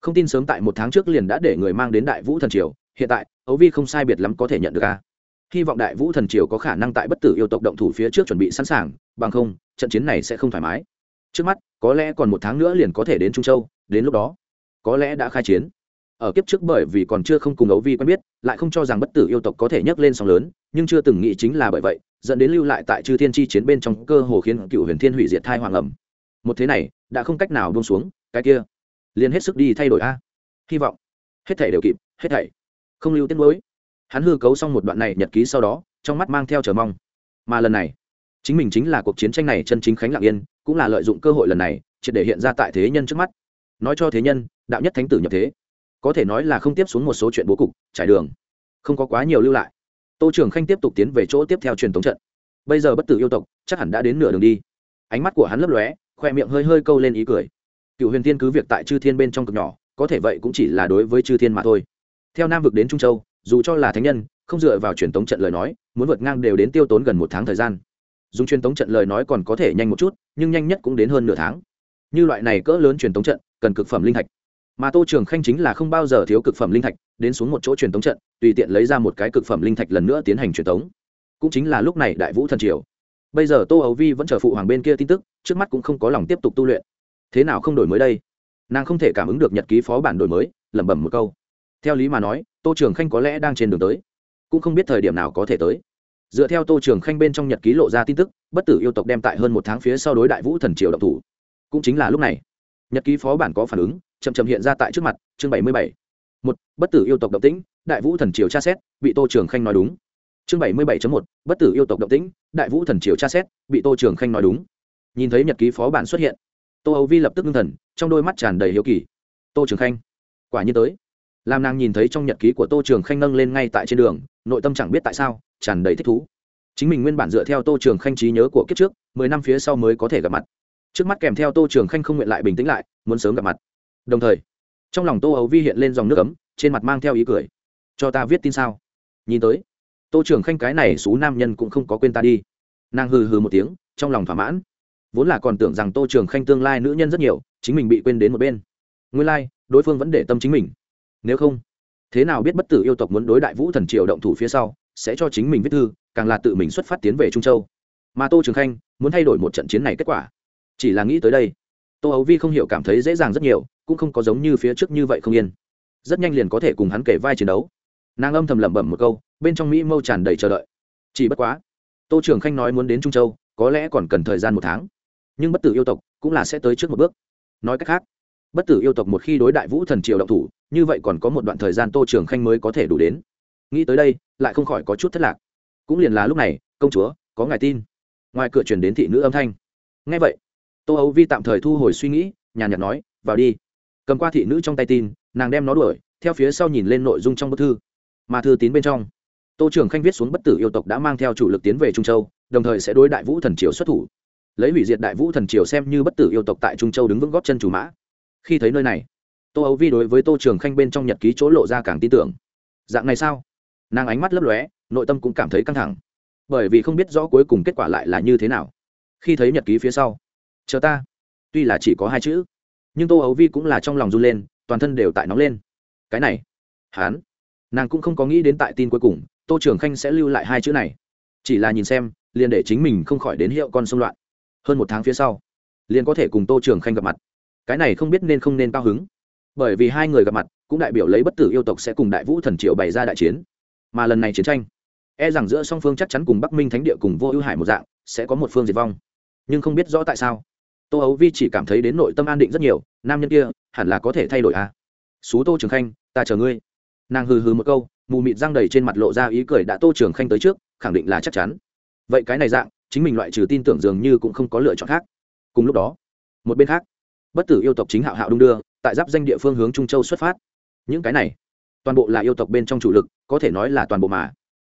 Không tin sớm tại một tháng trước liền đã để người mang đến đại vũ thần triều, hiện tại ấu vi không sai biệt lắm có thể nhận được ca hy vọng đại vũ thần triều có khả năng tại bất tử yêu tộc động thủ phía trước chuẩn bị sẵn sàng, bằng không, trận chiến này sẽ không thoải mái. Trước mắt, có lẽ còn một tháng nữa liền có thể đến trung châu, đến lúc đó, có lẽ đã khai chiến. Ở kiếp trước bởi vì còn chưa không cùng ấu vi quen biết, lại không cho rằng bất tử yêu tộc có thể nhấc lên sóng lớn, nhưng chưa từng nghĩ chính là bởi vậy, dẫn đến lưu lại tại chư thiên chi chiến bên trong cơ hồ khiến cựu huyền thiên hủy diệt thai hoàng ẩm một thế này, đã không cách nào buông xuống, cái kia, liền hết sức đi thay đổi a. Hy vọng, hết thảy đều kịp, hết thảy, không lưu tiết mới hắn hư cấu xong một đoạn này nhật ký sau đó, trong mắt mang theo chờ mong. Mà lần này, chính mình chính là cuộc chiến tranh này chân chính khánh lạng yên, cũng là lợi dụng cơ hội lần này, triệt để hiện ra tại thế nhân trước mắt. Nói cho thế nhân, đạo nhất thánh tử nhập thế, có thể nói là không tiếp xuống một số chuyện bố cục, trải đường, không có quá nhiều lưu lại. Tô trường khanh tiếp tục tiến về chỗ tiếp theo truyền thống trận. Bây giờ bất tử yêu tộc, chắc hẳn đã đến nửa đường đi. Ánh mắt của hắn lấp lóe khoe miệng hơi hơi câu lên ý cười. Cựu huyền thiên cứ việc tại chư thiên bên trong cực nhỏ, có thể vậy cũng chỉ là đối với chư thiên mà thôi. Theo nam vực đến trung châu, dù cho là thánh nhân, không dựa vào truyền tống trận lời nói, muốn vượt ngang đều đến tiêu tốn gần một tháng thời gian. Dùng truyền tống trận lời nói còn có thể nhanh một chút, nhưng nhanh nhất cũng đến hơn nửa tháng. Như loại này cỡ lớn truyền tống trận, cần cực phẩm linh thạch. Mà tô trường khanh chính là không bao giờ thiếu cực phẩm linh thạch, đến xuống một chỗ truyền tống trận, tùy tiện lấy ra một cái cực phẩm linh thạch lần nữa tiến hành truyền tống. Cũng chính là lúc này đại vũ thần triều bây giờ tô ấu vi vẫn chờ phụ hoàng bên kia tin tức, trước mắt cũng không có lòng tiếp tục tu luyện. Thế nào không đổi mới đây? Nàng không thể cảm ứng được nhật ký phó bản đổi mới, lẩm bẩm một câu. Theo lý mà nói, tô trường khanh có lẽ đang trên đường tới. Cũng không biết thời điểm nào có thể tới. Dựa theo tô trường khanh bên trong nhật ký lộ ra tin tức, bất tử yêu tộc đem tại hơn một tháng phía sau đối đại vũ thần triều độc thủ. Cũng chính là lúc này, nhật ký phó bản có phản ứng, chậm chậm hiện ra tại trước mặt, chương bảy mươi bảy. Một, bất tử yêu tộc động tĩnh, đại vũ thần triều tra xét, bị tô trường khanh nói đúng chương bảy mươi bảy một, bất tử yêu tộc động tĩnh, đại vũ thần triều tra xét, bị tô trường khanh nói đúng. Nhìn thấy nhật ký phó bản xuất hiện, tô âu vi lập tức ngưng thần, trong đôi mắt tràn đầy hiếu kỳ. Tô trường khanh, quả nhiên tới. Làm nàng nhìn thấy trong nhật ký của tô trường khanh nâng lên ngay tại trên đường, nội tâm chẳng biết tại sao, tràn đầy thích thú. Chính mình nguyên bản dựa theo tô trường khanh trí nhớ của kiếp trước, mười năm phía sau mới có thể gặp mặt. Trước mắt kèm theo tô trường khanh không nguyện lại bình tĩnh lại, muốn sớm gặp mặt. Đồng thời, trong lòng tô ấu vi hiện lên dòng nước ấm, trên mặt mang theo ý cười. Cho ta viết tin sao? Nhìn tới tô trường khanh cái này xú nam nhân cũng không có quên ta đi. Nàng hừ hừ một tiếng trong lòng thỏa mãn. Vốn là còn tưởng rằng tô trường khanh tương lai nữ nhân rất nhiều chính mình bị quên đến một bên. Nguyên lai、like, đối phương vẫn để tâm chính mình. Nếu không thế nào biết bất tử yêu tộc muốn đối đại vũ thần triều động thủ phía sau sẽ cho chính mình viết thư càng là tự mình xuất phát tiến về trung châu. Mà tô trường khanh muốn thay đổi một trận chiến này kết quả. Chỉ là nghĩ tới đây tô ấu vi không hiểu cảm thấy dễ dàng rất nhiều cũng không có giống như phía trước như vậy không yên. Rất nhanh liền có thể cùng hắn kể vai chiến đấu nàng âm thầm lẩm bẩm một câu, bên trong mỹ mâu tràn đầy chờ đợi. Chỉ bất quá, tô trường khanh nói muốn đến trung châu, có lẽ còn cần thời gian một tháng. Nhưng bất tử yêu tộc cũng là sẽ tới trước một bước. Nói cách khác, bất tử yêu tộc một khi đối đại vũ thần triều động thủ, như vậy còn có một đoạn thời gian tô trường khanh mới có thể đủ đến. Nghĩ tới đây, lại không khỏi có chút thất lạc. Cũng liền là lúc này, công chúa, có ngài tin. Ngoài cửa truyền đến thị nữ âm thanh. Ngay vậy, tô âu vi tạm thời thu hồi suy nghĩ, nhàn nhạt nói, vào đi. Cầm qua thị nữ trong tay tin, nàng đem nó đuổi, theo phía sau nhìn lên nội dung trong bức thư mà thư tín bên trong. Tô trường khanh viết xuống bất tử yêu tộc đã mang theo chủ lực tiến về trung châu, đồng thời sẽ đối đại vũ thần triều xuất thủ. Lấy hủy diệt đại vũ thần triều xem như bất tử yêu tộc tại trung châu đứng vững góp chân chủ mã. Khi thấy nơi này, tô ấu vi đối với tô trường khanh bên trong nhật ký chỗ lộ ra càng tin tưởng. Dạng này sao? Nàng ánh mắt lấp lóe, nội tâm cũng cảm thấy căng thẳng. Bởi vì không biết rõ cuối cùng kết quả lại là như thế nào. Khi thấy nhật ký phía sau, chờ ta. Tuy là chỉ có hai chữ, nhưng tô ấu vi cũng là trong lòng run lên, toàn thân đều tại nóng lên. Cái này hán nàng cũng không có nghĩ đến tại tin cuối cùng, tô trường khanh sẽ lưu lại hai chữ này. Chỉ là nhìn xem, liền để chính mình không khỏi đến hiệu con xung loạn. Hơn một tháng phía sau, liền có thể cùng tô trường khanh gặp mặt. Cái này không biết nên không nên cao hứng. Bởi vì hai người gặp mặt, cũng đại biểu lấy bất tử yêu tộc sẽ cùng đại vũ thần triệu bày ra đại chiến. Mà lần này chiến tranh e rằng giữa song phương chắc chắn cùng bắc minh thánh địa cùng vô ưu hải một dạng, sẽ có một phương diệt vong. Nhưng không biết rõ tại sao, tô ấu vi chỉ cảm thấy đến nội tâm an định rất nhiều, nam nhân kia hẳn là có thể thay đổi à. xú tô trường khanh, ta chờ ngươi nàng hừ hừ một câu, mù mịt răng đầy trên mặt lộ ra ý cười đã tô trường khanh tới trước, khẳng định là chắc chắn. Vậy cái này dạng, chính mình loại trừ tin tưởng dường như cũng không có lựa chọn khác. Cùng lúc đó, một bên khác, bất tử yêu tộc chính hạo hạo đung đưa, tại giáp danh địa phương hướng trung châu xuất phát. Những cái này, toàn bộ là yêu tộc bên trong chủ lực, có thể nói là toàn bộ mà.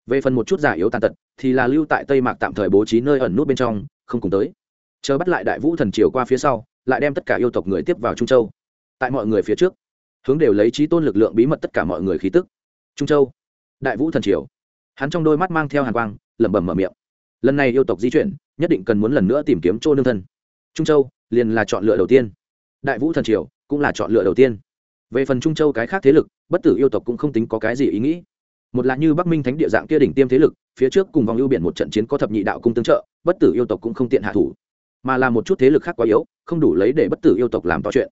Về phần một chút giả yếu tàn tật, thì là lưu tại tây mạc tạm thời bố trí nơi ẩn nút bên trong, không cùng tới. Chờ bắt lại đại vũ thần triều qua phía sau, lại đem tất cả yêu tộc người tiếp vào trung châu. Tại mọi người phía trước hướng đều lấy trí tôn lực lượng bí mật tất cả mọi người khí tức. Trung châu, đại vũ thần triều. Hắn trong đôi mắt mang theo hàn quang, lẩm bẩm mở miệng. Lần này yêu tộc di chuyển, nhất định cần muốn lần nữa tìm kiếm chỗ nương thân. Trung châu, liền là chọn lựa đầu tiên. Đại vũ thần triều cũng là chọn lựa đầu tiên. Về phần trung châu cái khác thế lực, bất tử yêu tộc cũng không tính có cái gì ý nghĩ. Một là như bắc minh thánh địa dạng kia đỉnh tiêm thế lực, phía trước cùng vòng ưu biển một trận chiến có thập nhị đạo cung tương trợ, bất tử yêu tộc cũng không tiện hạ thủ. Mà là một chút thế lực khác quá yếu, không đủ lấy để bất tử yêu tộc làm to chuyện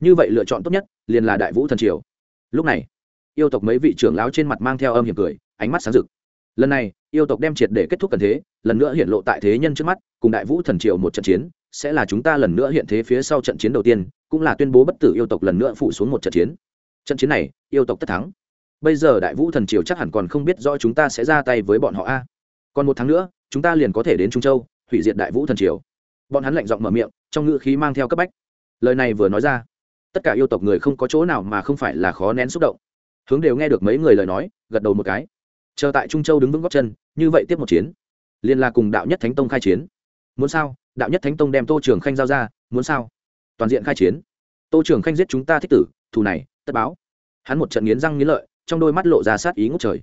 như vậy lựa chọn tốt nhất liền là đại vũ thần triều. Lúc này, yêu tộc mấy vị trưởng lão trên mặt mang theo âm hiểm cười, ánh mắt sáng rực. Lần này, yêu tộc đem triệt để kết thúc cần thế, lần nữa hiện lộ tại thế nhân trước mắt, cùng đại vũ thần triều một trận chiến, sẽ là chúng ta lần nữa hiện thế phía sau trận chiến đầu tiên, cũng là tuyên bố bất tử yêu tộc lần nữa phụ xuống một trận chiến. Trận chiến này, yêu tộc tất thắng. Bây giờ đại vũ thần triều chắc hẳn còn không biết rõ chúng ta sẽ ra tay với bọn họ a. Còn một tháng nữa, chúng ta liền có thể đến trung châu, hủy diệt đại vũ thần triều. Bọn hắn lạnh giọng mở miệng, trong ngữ khí mang theo cấp bách. Lời này vừa nói ra tất cả yêu tộc người không có chỗ nào mà không phải là khó nén xúc động. Hướng đều nghe được mấy người lời nói, gật đầu một cái. Chờ tại trung châu đứng vững góc chân, như vậy tiếp một chiến. Liên là cùng đạo nhất thánh tông khai chiến. Muốn sao? Đạo nhất thánh tông đem tô trường khanh giao ra, muốn sao? Toàn diện khai chiến. Tô trường khanh giết chúng ta thích tử, thù này, tất báo. Hắn một trận nghiến răng nghiến lợi, trong đôi mắt lộ ra sát ý ngốc trời.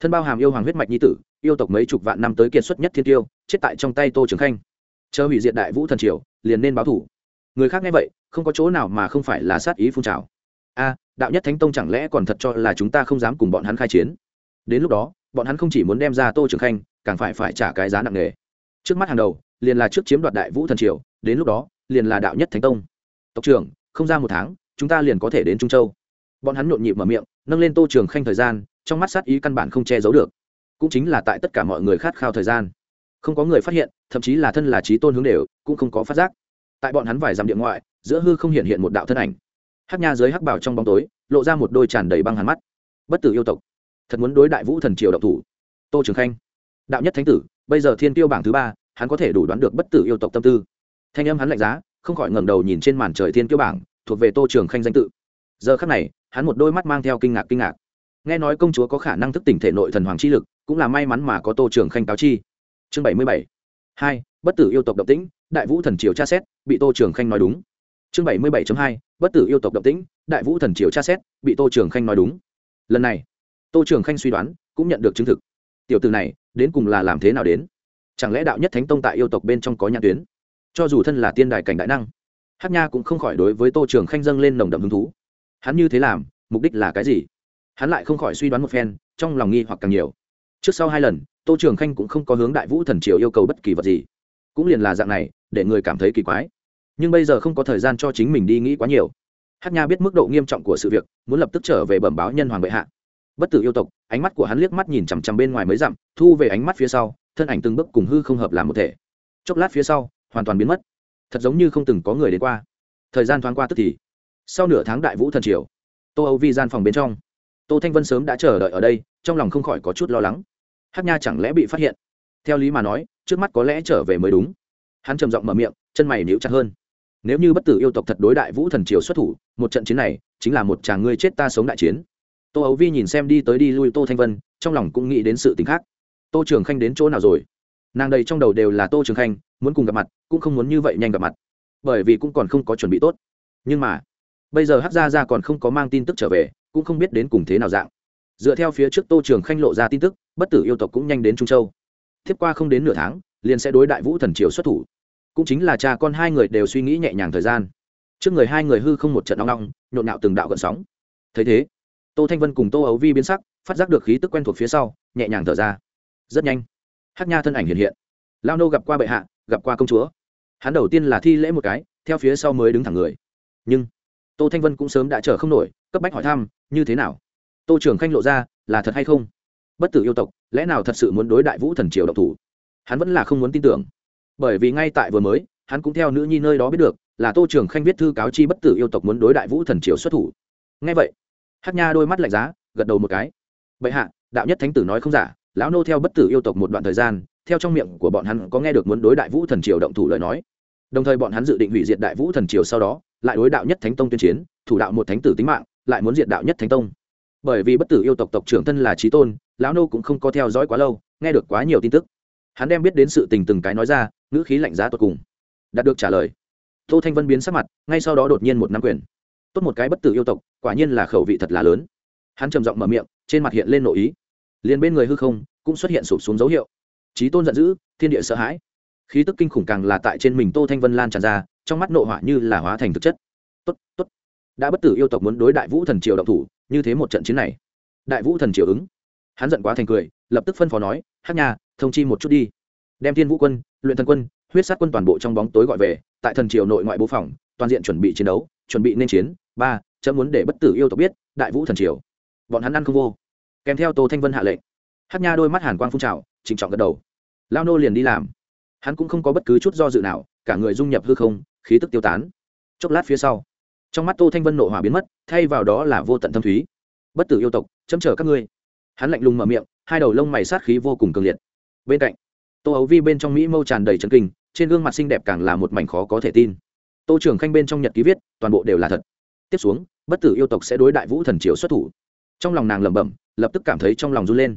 Thân bao hàm yêu hoàng huyết mạch nhi tử, yêu tộc mấy chục vạn năm tới kiệt xuất nhất thiên tiêu, chết tại trong tay tô trường khanh. Chờ hủy diệt đại vũ thần triều, liền nên báo thủ. Người khác nghe vậy không có chỗ nào mà không phải là sát ý phun trào. A, đạo nhất thánh tông chẳng lẽ còn thật cho là chúng ta không dám cùng bọn hắn khai chiến? Đến lúc đó, bọn hắn không chỉ muốn đem ra tô trường khanh, càng phải phải trả cái giá nặng nề. Trước mắt hàng đầu, liền là trước chiếm đoạt đại vũ thần triều, đến lúc đó, liền là đạo nhất thánh tông. Tộc trưởng, không ra một tháng, chúng ta liền có thể đến trung châu. Bọn hắn nhộn nhịp mở miệng, nâng lên tô trường khanh thời gian, trong mắt sát ý căn bản không che giấu được. Cũng chính là tại tất cả mọi người khát khao thời gian. Không có người phát hiện, thậm chí là thân là trí tôn hướng đều, cũng không có phát giác tại bọn hắn vài dặm địa ngoại, giữa hư không hiện hiện một đạo thân ảnh. Hắc nha dưới hắc bảo trong bóng tối, lộ ra một đôi tràn đầy băng hàn mắt. Bất tử yêu tộc, thật muốn đối đại vũ thần triều độc thủ. Tô trường khanh, đạo nhất thánh tử, bây giờ thiên tiêu bảng thứ ba, hắn có thể đủ đoán được bất tử yêu tộc tâm tư. Thanh âm hắn lạnh giá, không khỏi ngẩng đầu nhìn trên màn trời thiên tiêu bảng, thuộc về tô trường khanh danh tự. Giờ khắc này, hắn một đôi mắt mang theo kinh ngạc kinh ngạc. Nghe nói công chúa có khả năng thức tỉnh thể nội thần hoàng chi lực, cũng là may mắn mà có tô trường khanh cáo chi. Chương bảy mươi bảy hai, bất tử yêu tộc độc tĩnh đại vũ thần triều tra xét, bị tô trường khanh nói đúng. Chương bảy mươi bảy hai, bất tử yêu tộc động tĩnh, đại vũ thần triều tra xét, bị tô trường khanh nói đúng. Lần này, tô trường khanh suy đoán, cũng nhận được chứng thực. Tiểu từ này, đến cùng là làm thế nào đến? Chẳng lẽ đạo nhất thánh tông tại yêu tộc bên trong có nhãn tuyến? Cho dù thân là tiên đài cảnh đại năng hát nha cũng không khỏi đối với tô trường khanh dâng lên nồng đậm hứng thú. Hắn như thế làm, mục đích là cái gì? Hắn lại không khỏi suy đoán một phen, trong lòng nghi hoặc càng nhiều. Trước sau hai lần, tô trường khanh cũng không có hướng đại vũ thần triều yêu cầu bất kỳ vật gì. Cũng liền là dạng này để người cảm thấy kỳ quái. Nhưng bây giờ không có thời gian cho chính mình đi nghĩ quá nhiều. Hát nha biết mức độ nghiêm trọng của sự việc, muốn lập tức trở về bẩm báo nhân hoàng bệ hạ. Bất tử yêu tộc, ánh mắt của hắn liếc mắt nhìn chằm chằm bên ngoài mới dặm, thu về ánh mắt phía sau, thân ảnh từng bước cùng hư không hợp làm một thể. Chốc lát phía sau, hoàn toàn biến mất. Thật giống như không từng có người đến qua. Thời gian thoáng qua tức thì, sau nửa tháng đại vũ thần triều, tô âu vi gian phòng bên trong, tô thanh vân sớm đã chờ đợi ở đây, trong lòng không khỏi có chút lo lắng. Hát nha chẳng lẽ bị phát hiện? Theo lý mà nói, trước mắt có lẽ trở về mới đúng hắn trầm giọng mở miệng, chân mày níu chặt hơn. Nếu như bất tử yêu tộc thật đối đại vũ thần triều xuất thủ, một trận chiến này chính là một chàng ngươi chết ta sống đại chiến. Tô ấu vi nhìn xem đi tới đi lui tô thanh vân, trong lòng cũng nghĩ đến sự t ì n h khác. Tô trường khanh đến chỗ nào rồi? Nàng đầy trong đầu đều là tô trường khanh, muốn cùng gặp mặt, cũng không muốn như vậy nhanh gặp mặt. Bởi vì cũng còn không có chuẩn bị tốt. Nhưng mà, bây giờ hát ra ra còn không có mang tin tức trở về, cũng không biết đến cùng thế nào dạng. Dựa theo phía trước tô trường khanh lộ ra tin tức, bất tử yêu tộc cũng nhanh đến trung châu. Thiếp qua không đến nửa tháng liền sẽ đối đại vũ thần triều xuất thủ. Cũng chính là cha con hai người đều suy nghĩ nhẹ nhàng thời gian. Trước người hai người hư không một trận nóng nóng nhộn nhạo từng đạo gợn sóng. Thấy thế, tô thanh vân cùng tô ấu vi biến sắc, phát giác được khí tức quen thuộc phía sau, nhẹ nhàng thở ra. Rất nhanh hát nha thân ảnh hiện hiện. Lao nô gặp qua bệ hạ, gặp qua công chúa. Hắn đầu tiên là thi lễ một cái, theo phía sau mới đứng thẳng người. Nhưng, tô thanh vân cũng sớm đã chờ không nổi, cấp bách hỏi thăm, như thế nào? Tô trưởng khanh lộ ra, là thật hay không? Bất tử yêu tộc, lẽ nào thật sự muốn đối đại vũ thần triều độc thủ? Hắn vẫn là không muốn tin tưởng. Bởi vì ngay tại vừa mới, hắn cũng theo nữ nhi nơi đó biết được, là tô trường khanh viết thư cáo chi bất tử yêu tộc muốn đối đại vũ thần triều xuất thủ. Ngay vậy hát nha đôi mắt lạnh giá, gật đầu một cái. Bệ hạ, đạo nhất thánh tử nói không giả, lão nô theo bất tử yêu tộc một đoạn thời gian, theo trong miệng của bọn hắn có nghe được muốn đối đại vũ thần triều động thủ lời nói. Đồng thời bọn hắn dự định hủy diệt đại vũ thần triều sau đó, lại đối đạo nhất thánh tông tuyên chiến, thủ đạo một thánh tử tính mạng, lại muốn diệt đạo nhất thánh tông. Bởi vì bất tử yêu tộc tộc trưởng thân là trí tôn, lão nô cũng không có theo dõi quá lâu, nghe được quá nhiều tin tức hắn đem biết đến sự tình từng cái nói ra, ngữ khí lạnh giá tột cùng. Đạt được trả lời, tô thanh vân biến sắc mặt, ngay sau đó đột nhiên một năm quyền. Tốt một cái bất tử yêu tộc, quả nhiên là khẩu vị thật là lớn. Hắn trầm giọng mở miệng, trên mặt hiện lên nội ý. Liền bên người hư không, cũng xuất hiện sụp xuống dấu hiệu. Trí tôn giận dữ, thiên địa sợ hãi. Khí tức kinh khủng càng là tại trên mình tô thanh vân lan tràn ra, trong mắt nộ hỏa như là hóa thành thực chất. Tốt tốt. Đã bất tử yêu tộc muốn đối đại vũ thần triều động thủ, như thế một trận chiến này. Đại vũ thần triều ứng. Hắn giận quá thành cười, lập tức phân phó nói hát nhà thông chi một chút đi. Đem thiên vũ quân, luyện thần quân, huyết sát quân toàn bộ trong bóng tối gọi về, tại thần triều nội ngoại bố phòng, toàn diện chuẩn bị chiến đấu, chuẩn bị nên chiến. Ba, chấm muốn để bất tử yêu tộc biết, đại vũ thần triều. Bọn hắn ăn không vô. Kèm theo tô thanh vân hạ lệnh. Hát nha đôi mắt hàn quang phun trào, trịnh trọng gật đầu. Lao nô liền đi làm. Hắn cũng không có bất cứ chút do dự nào, cả người dung nhập hư không, khí tức tiêu tán. Chốc lát phía sau, trong mắt tô thanh vân nộ hỏa biến mất, thay vào đó là vô tận thâm thúy. Bất tử yêu tộc, chấm chờ các ngươi. Hắn lạnh lùng mở miệng hai đầu lông mày sát khí vô cùng cường liệt. Bên cạnh, tô ấu vi bên trong mỹ mâu tràn đầy trấn kinh, trên gương mặt xinh đẹp càng là một mảnh khó có thể tin. Tô trưởng khanh bên trong nhật ký viết, toàn bộ đều là thật. Tiếp xuống, bất tử yêu tộc sẽ đối đại vũ thần triều xuất thủ. Trong lòng nàng lẩm bẩm, lập tức cảm thấy trong lòng run lên.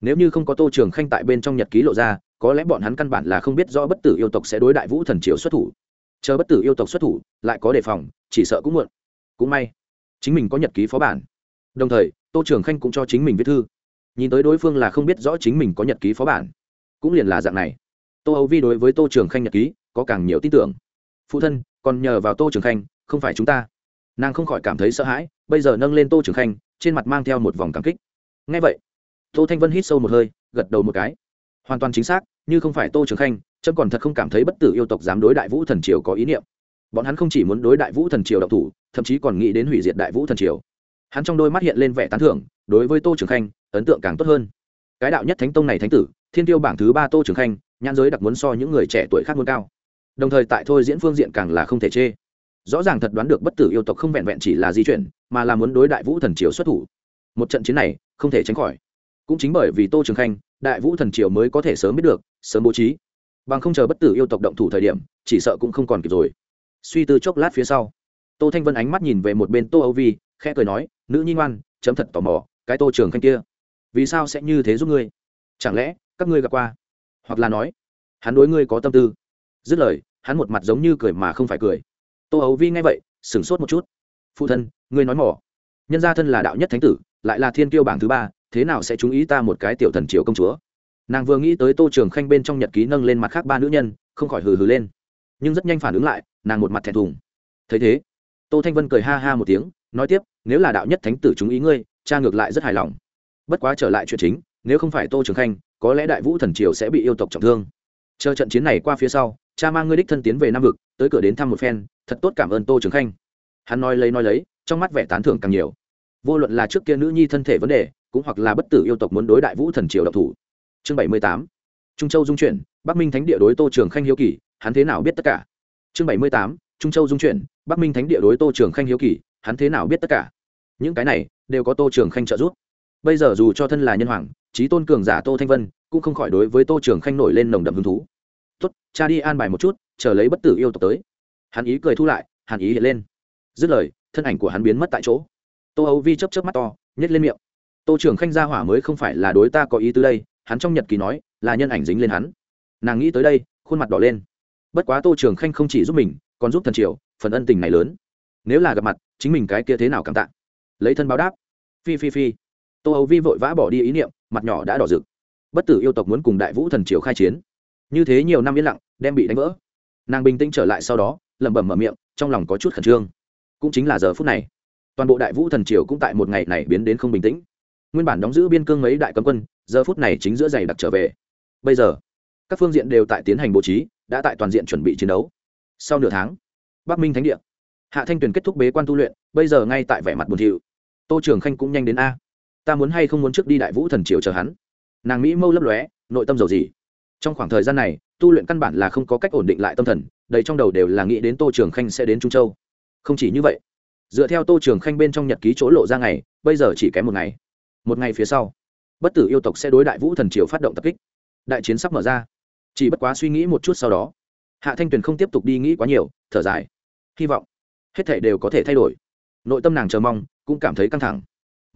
Nếu như không có tô trường khanh tại bên trong nhật ký lộ ra, có lẽ bọn hắn căn bản là không biết rõ bất tử yêu tộc sẽ đối đại vũ thần triều xuất thủ. Chờ bất tử yêu tộc xuất thủ, lại có đề phòng, chỉ sợ cũng muộn. Cũng may, chính mình có nhật ký phó bản. Đồng thời, tô trường khanh cũng cho chính mình viết thư nhìn tới đối phương là không biết rõ chính mình có nhật ký phó bản. Cũng liền là dạng này. Tô âu vi đối với tô trường khanh nhật ký có càng nhiều tin tưởng. Phụ thân, còn nhờ vào tô trường khanh, không phải chúng ta. Nàng không khỏi cảm thấy sợ hãi, bây giờ nâng lên tô trường khanh, trên mặt mang theo một vòng cảm kích. Ngay vậy, tô thanh vân hít sâu một hơi, gật đầu một cái. Hoàn toàn chính xác, như không phải tô trường khanh trâm còn thật không cảm thấy bất tử yêu tộc dám đối đại vũ thần triều có ý niệm. Bọn hắn không chỉ muốn đối đại vũ thần triều độc thủ, thậm chí còn nghĩ đến hủy diệt đại vũ thần triều. Hắn trong đôi mắt hiện lên vẻ tán thưởng, đối với tô trường khanh ấn tượng càng tốt hơn. Cái đạo nhất thánh tông này thánh tử, thiên tiêu bảng thứ ba tô trường khanh, nhãn giới đặc muốn so những người trẻ tuổi khác muốn cao. Đồng thời tại thôi diễn phương diện càng là không thể chê. Rõ ràng thật đoán được bất tử yêu tộc không vẹn vẹn chỉ là di chuyển, mà là muốn đối đại vũ thần triều xuất thủ. Một trận chiến này, không thể tránh khỏi. Cũng chính bởi vì tô trường khanh, đại vũ thần triều mới có thể sớm biết được, sớm bố trí. Bằng không chờ bất tử yêu tộc động thủ thời điểm, chỉ sợ cũng không còn kịp rồi. Suy tư chốc lát phía sau, tô thanh vân ánh mắt nhìn về một bên tô âu vi, khẽ cười nói, nữ nhi ngoan, chấm thật tò mò, cái tô trường khanh kia vì sao sẽ như thế giúp ngươi? Chẳng lẽ các ngươi gặp qua? Hoặc là nói, hắn đối ngươi có tâm tư? Dứt lời, hắn một mặt giống như cười mà không phải cười. Tô ấu vi nghe vậy, sửng sốt một chút. Phụ thân, ngươi nói mỏ. Nhân gia thân là đạo nhất thánh tử, lại là thiên kiêu bảng thứ ba, thế nào sẽ chú ý ta một cái tiểu thần triều công chúa? Nàng vừa nghĩ tới tô trường khanh bên trong nhật ký nâng lên mặt khác ba nữ nhân, không khỏi hừ hừ lên. Nhưng rất nhanh phản ứng lại, nàng một mặt thẹn thùng. Thấy thế, tô thanh vân cười ha ha một tiếng, nói tiếp, nếu là đạo nhất thánh tử chúng ý ngươi, cha ngược lại rất hài lòng bất quá trở lại chuyện chính, nếu không phải tô trường khanh, có lẽ đại vũ thần triều sẽ bị yêu tộc trọng thương. Chờ trận chiến này qua phía sau, cha mang ngươi đích thân tiến về nam vực, tới cửa đến thăm một phen, thật tốt cảm ơn tô trường khanh. Hắn nói lấy nói lấy, trong mắt vẻ tán thưởng càng nhiều. Vô luận là trước kia nữ nhi thân thể vấn đề, cũng hoặc là bất tử yêu tộc muốn đối đại vũ thần triều độc thủ. Chương bảy mươi tám. Trung châu dung chuyển, bắc minh thánh địa đối tô trường khanh hiếu kỳ, hắn thế nào biết tất cả? Chương bảy mươi tám. Trung châu dung chuyển, bắc minh thánh địa đối tô trường khanh hiếu kỳ, hắn thế nào biết tất cả? Những cái này, đều có tô trường khanh trợ giúp bây giờ dù cho thân là nhân hoàng trí tôn cường giả tô thanh vân cũng không khỏi đối với tô trường khanh nổi lên nồng đậm hứng thú. Tốt, cha đi an bài một chút, chờ lấy bất tử yêu tộc tới. Hắn ý cười thu lại, hàn ý hiện lên. Dứt lời, thân ảnh của hắn biến mất tại chỗ. Tô âu vi chấp chấp mắt to nhét lên miệng. Tô trưởng khanh gia hỏa mới không phải là đối ta có ý tứ đây, hắn trong nhật ký nói, là nhân ảnh dính lên hắn. Nàng nghĩ tới đây, khuôn mặt đỏ lên. Bất quá tô trưởng khanh không chỉ giúp mình, còn giúp thần triều, phần ân tình này lớn. Nếu là gặp mặt, chính mình cái kia thế nào cảm tạ? Lấy thân báo đáp. Phi phi phi tô âu vi vội vã bỏ đi ý niệm, mặt nhỏ đã đỏ rực. Bất tử yêu tộc muốn cùng đại vũ thần triều khai chiến. Như thế nhiều năm yên lặng, đem bị đánh vỡ. Nàng bình tĩnh trở lại sau đó, lẩm bẩm mở miệng, trong lòng có chút khẩn trương. Cũng chính là giờ phút này, toàn bộ đại vũ thần triều cũng tại một ngày này biến đến không bình tĩnh. Nguyên bản đóng giữ biên cương mấy đại cấm quân, giờ phút này chính giữa giày đặc trở về. Bây giờ, các phương diện đều tại tiến hành bố trí, đã tại toàn diện chuẩn bị chiến đấu. Sau nửa tháng, bắc minh thánh địa, hạ thanh tuyền kết thúc bế quan tu luyện, bây giờ ngay tại vẻ mặt buồn thiu. Tô trường khanh cũng nhanh đến a ta muốn hay không muốn trước đi đại vũ thần triều chờ hắn. Nàng mỹ mâu lấp lóe, nội tâm dầu gì trong khoảng thời gian này, tu luyện căn bản là không có cách ổn định lại tâm thần, đầy trong đầu đều là nghĩ đến tô trường khanh sẽ đến trung châu. Không chỉ như vậy, dựa theo tô trường khanh bên trong nhật ký chỗ lộ ra ngày, bây giờ chỉ kém một ngày. Một ngày phía sau, bất tử yêu tộc sẽ đối đại vũ thần triều phát động tập kích. Đại chiến sắp mở ra. Chỉ bất quá suy nghĩ một chút sau đó, hạ thanh tuyền không tiếp tục đi nghĩ quá nhiều, thở dài. Hy vọng, hết thể đều có thể thay đổi. Nội tâm nàng chờ mong, cũng cảm thấy căng thẳng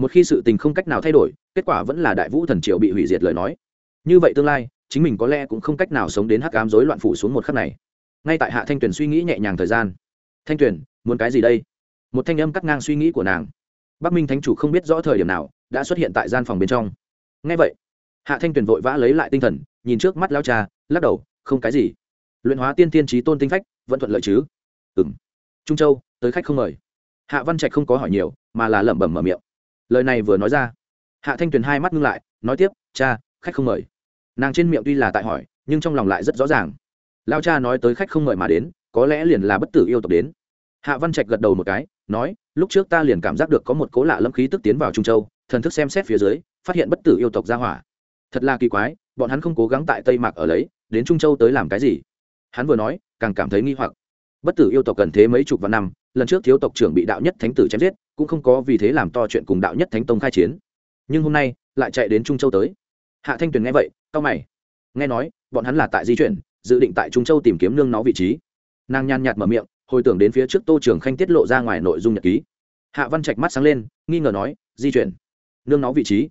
một khi sự tình không cách nào thay đổi, kết quả vẫn là đại vũ thần triều bị hủy diệt lời nói. Như vậy tương lai, chính mình có lẽ cũng không cách nào sống đến hắc ám rối loạn phủ xuống một khắc này. Ngay tại hạ thanh tuyền suy nghĩ nhẹ nhàng thời gian. Thanh tuyền, muốn cái gì đây? Một thanh âm cắt ngang suy nghĩ của nàng. Bắc minh thánh chủ không biết rõ thời điểm nào, đã xuất hiện tại gian phòng bên trong. Ngay vậy, hạ thanh tuyền vội vã lấy lại tinh thần, nhìn trước mắt lao cha, lắc đầu, không cái gì. Luyện hóa tiên tiên trí tôn tinh phách, vẫn thuận lợi chứ? Ừ m trung châu, tới khách không mời. Hạ văn trạch không có hỏi nhiều, mà là lẩm bẩm mở miệng lời này vừa nói ra, hạ thanh tuyền hai mắt ngưng lại, nói tiếp, cha, khách không mời. Nàng trên miệng tuy là tại hỏi, nhưng trong lòng lại rất rõ ràng. Lao cha nói tới khách không mời mà đến, có lẽ liền là bất tử yêu tộc đến. Hạ văn trạch gật đầu một cái, nói, lúc trước ta liền cảm giác được có một cố lạ lâm khí tức tiến vào trung châu, thần thức xem xét phía dưới, phát hiện bất tử yêu tộc ra hỏa. Thật là kỳ quái, bọn hắn không cố gắng tại tây mạc ở lấy, đến trung châu tới làm cái gì? Hắn vừa nói, càng cảm thấy nghi hoặc. Bất tử yêu tộc cần thế mấy chục vạn năm, lần trước thiếu tộc trưởng bị đạo nhất thánh tử chém giết cũng không có vì thế làm to chuyện cùng đạo nhất thánh tông khai chiến. Nhưng hôm nay, lại chạy đến trung châu tới. Hạ thanh tuyền nghe vậy cao mày. Nghe nói, bọn hắn là tại di chuyển, dự định tại trung châu tìm kiếm nương nó vị trí. Nàng nhàn nhạt mở miệng, hồi tưởng đến phía trước tô trường khanh tiết lộ ra ngoài nội dung nhật ký. Hạ văn trạch mắt sáng lên, nghi ngờ nói, di chuyển? Nương nó vị trí?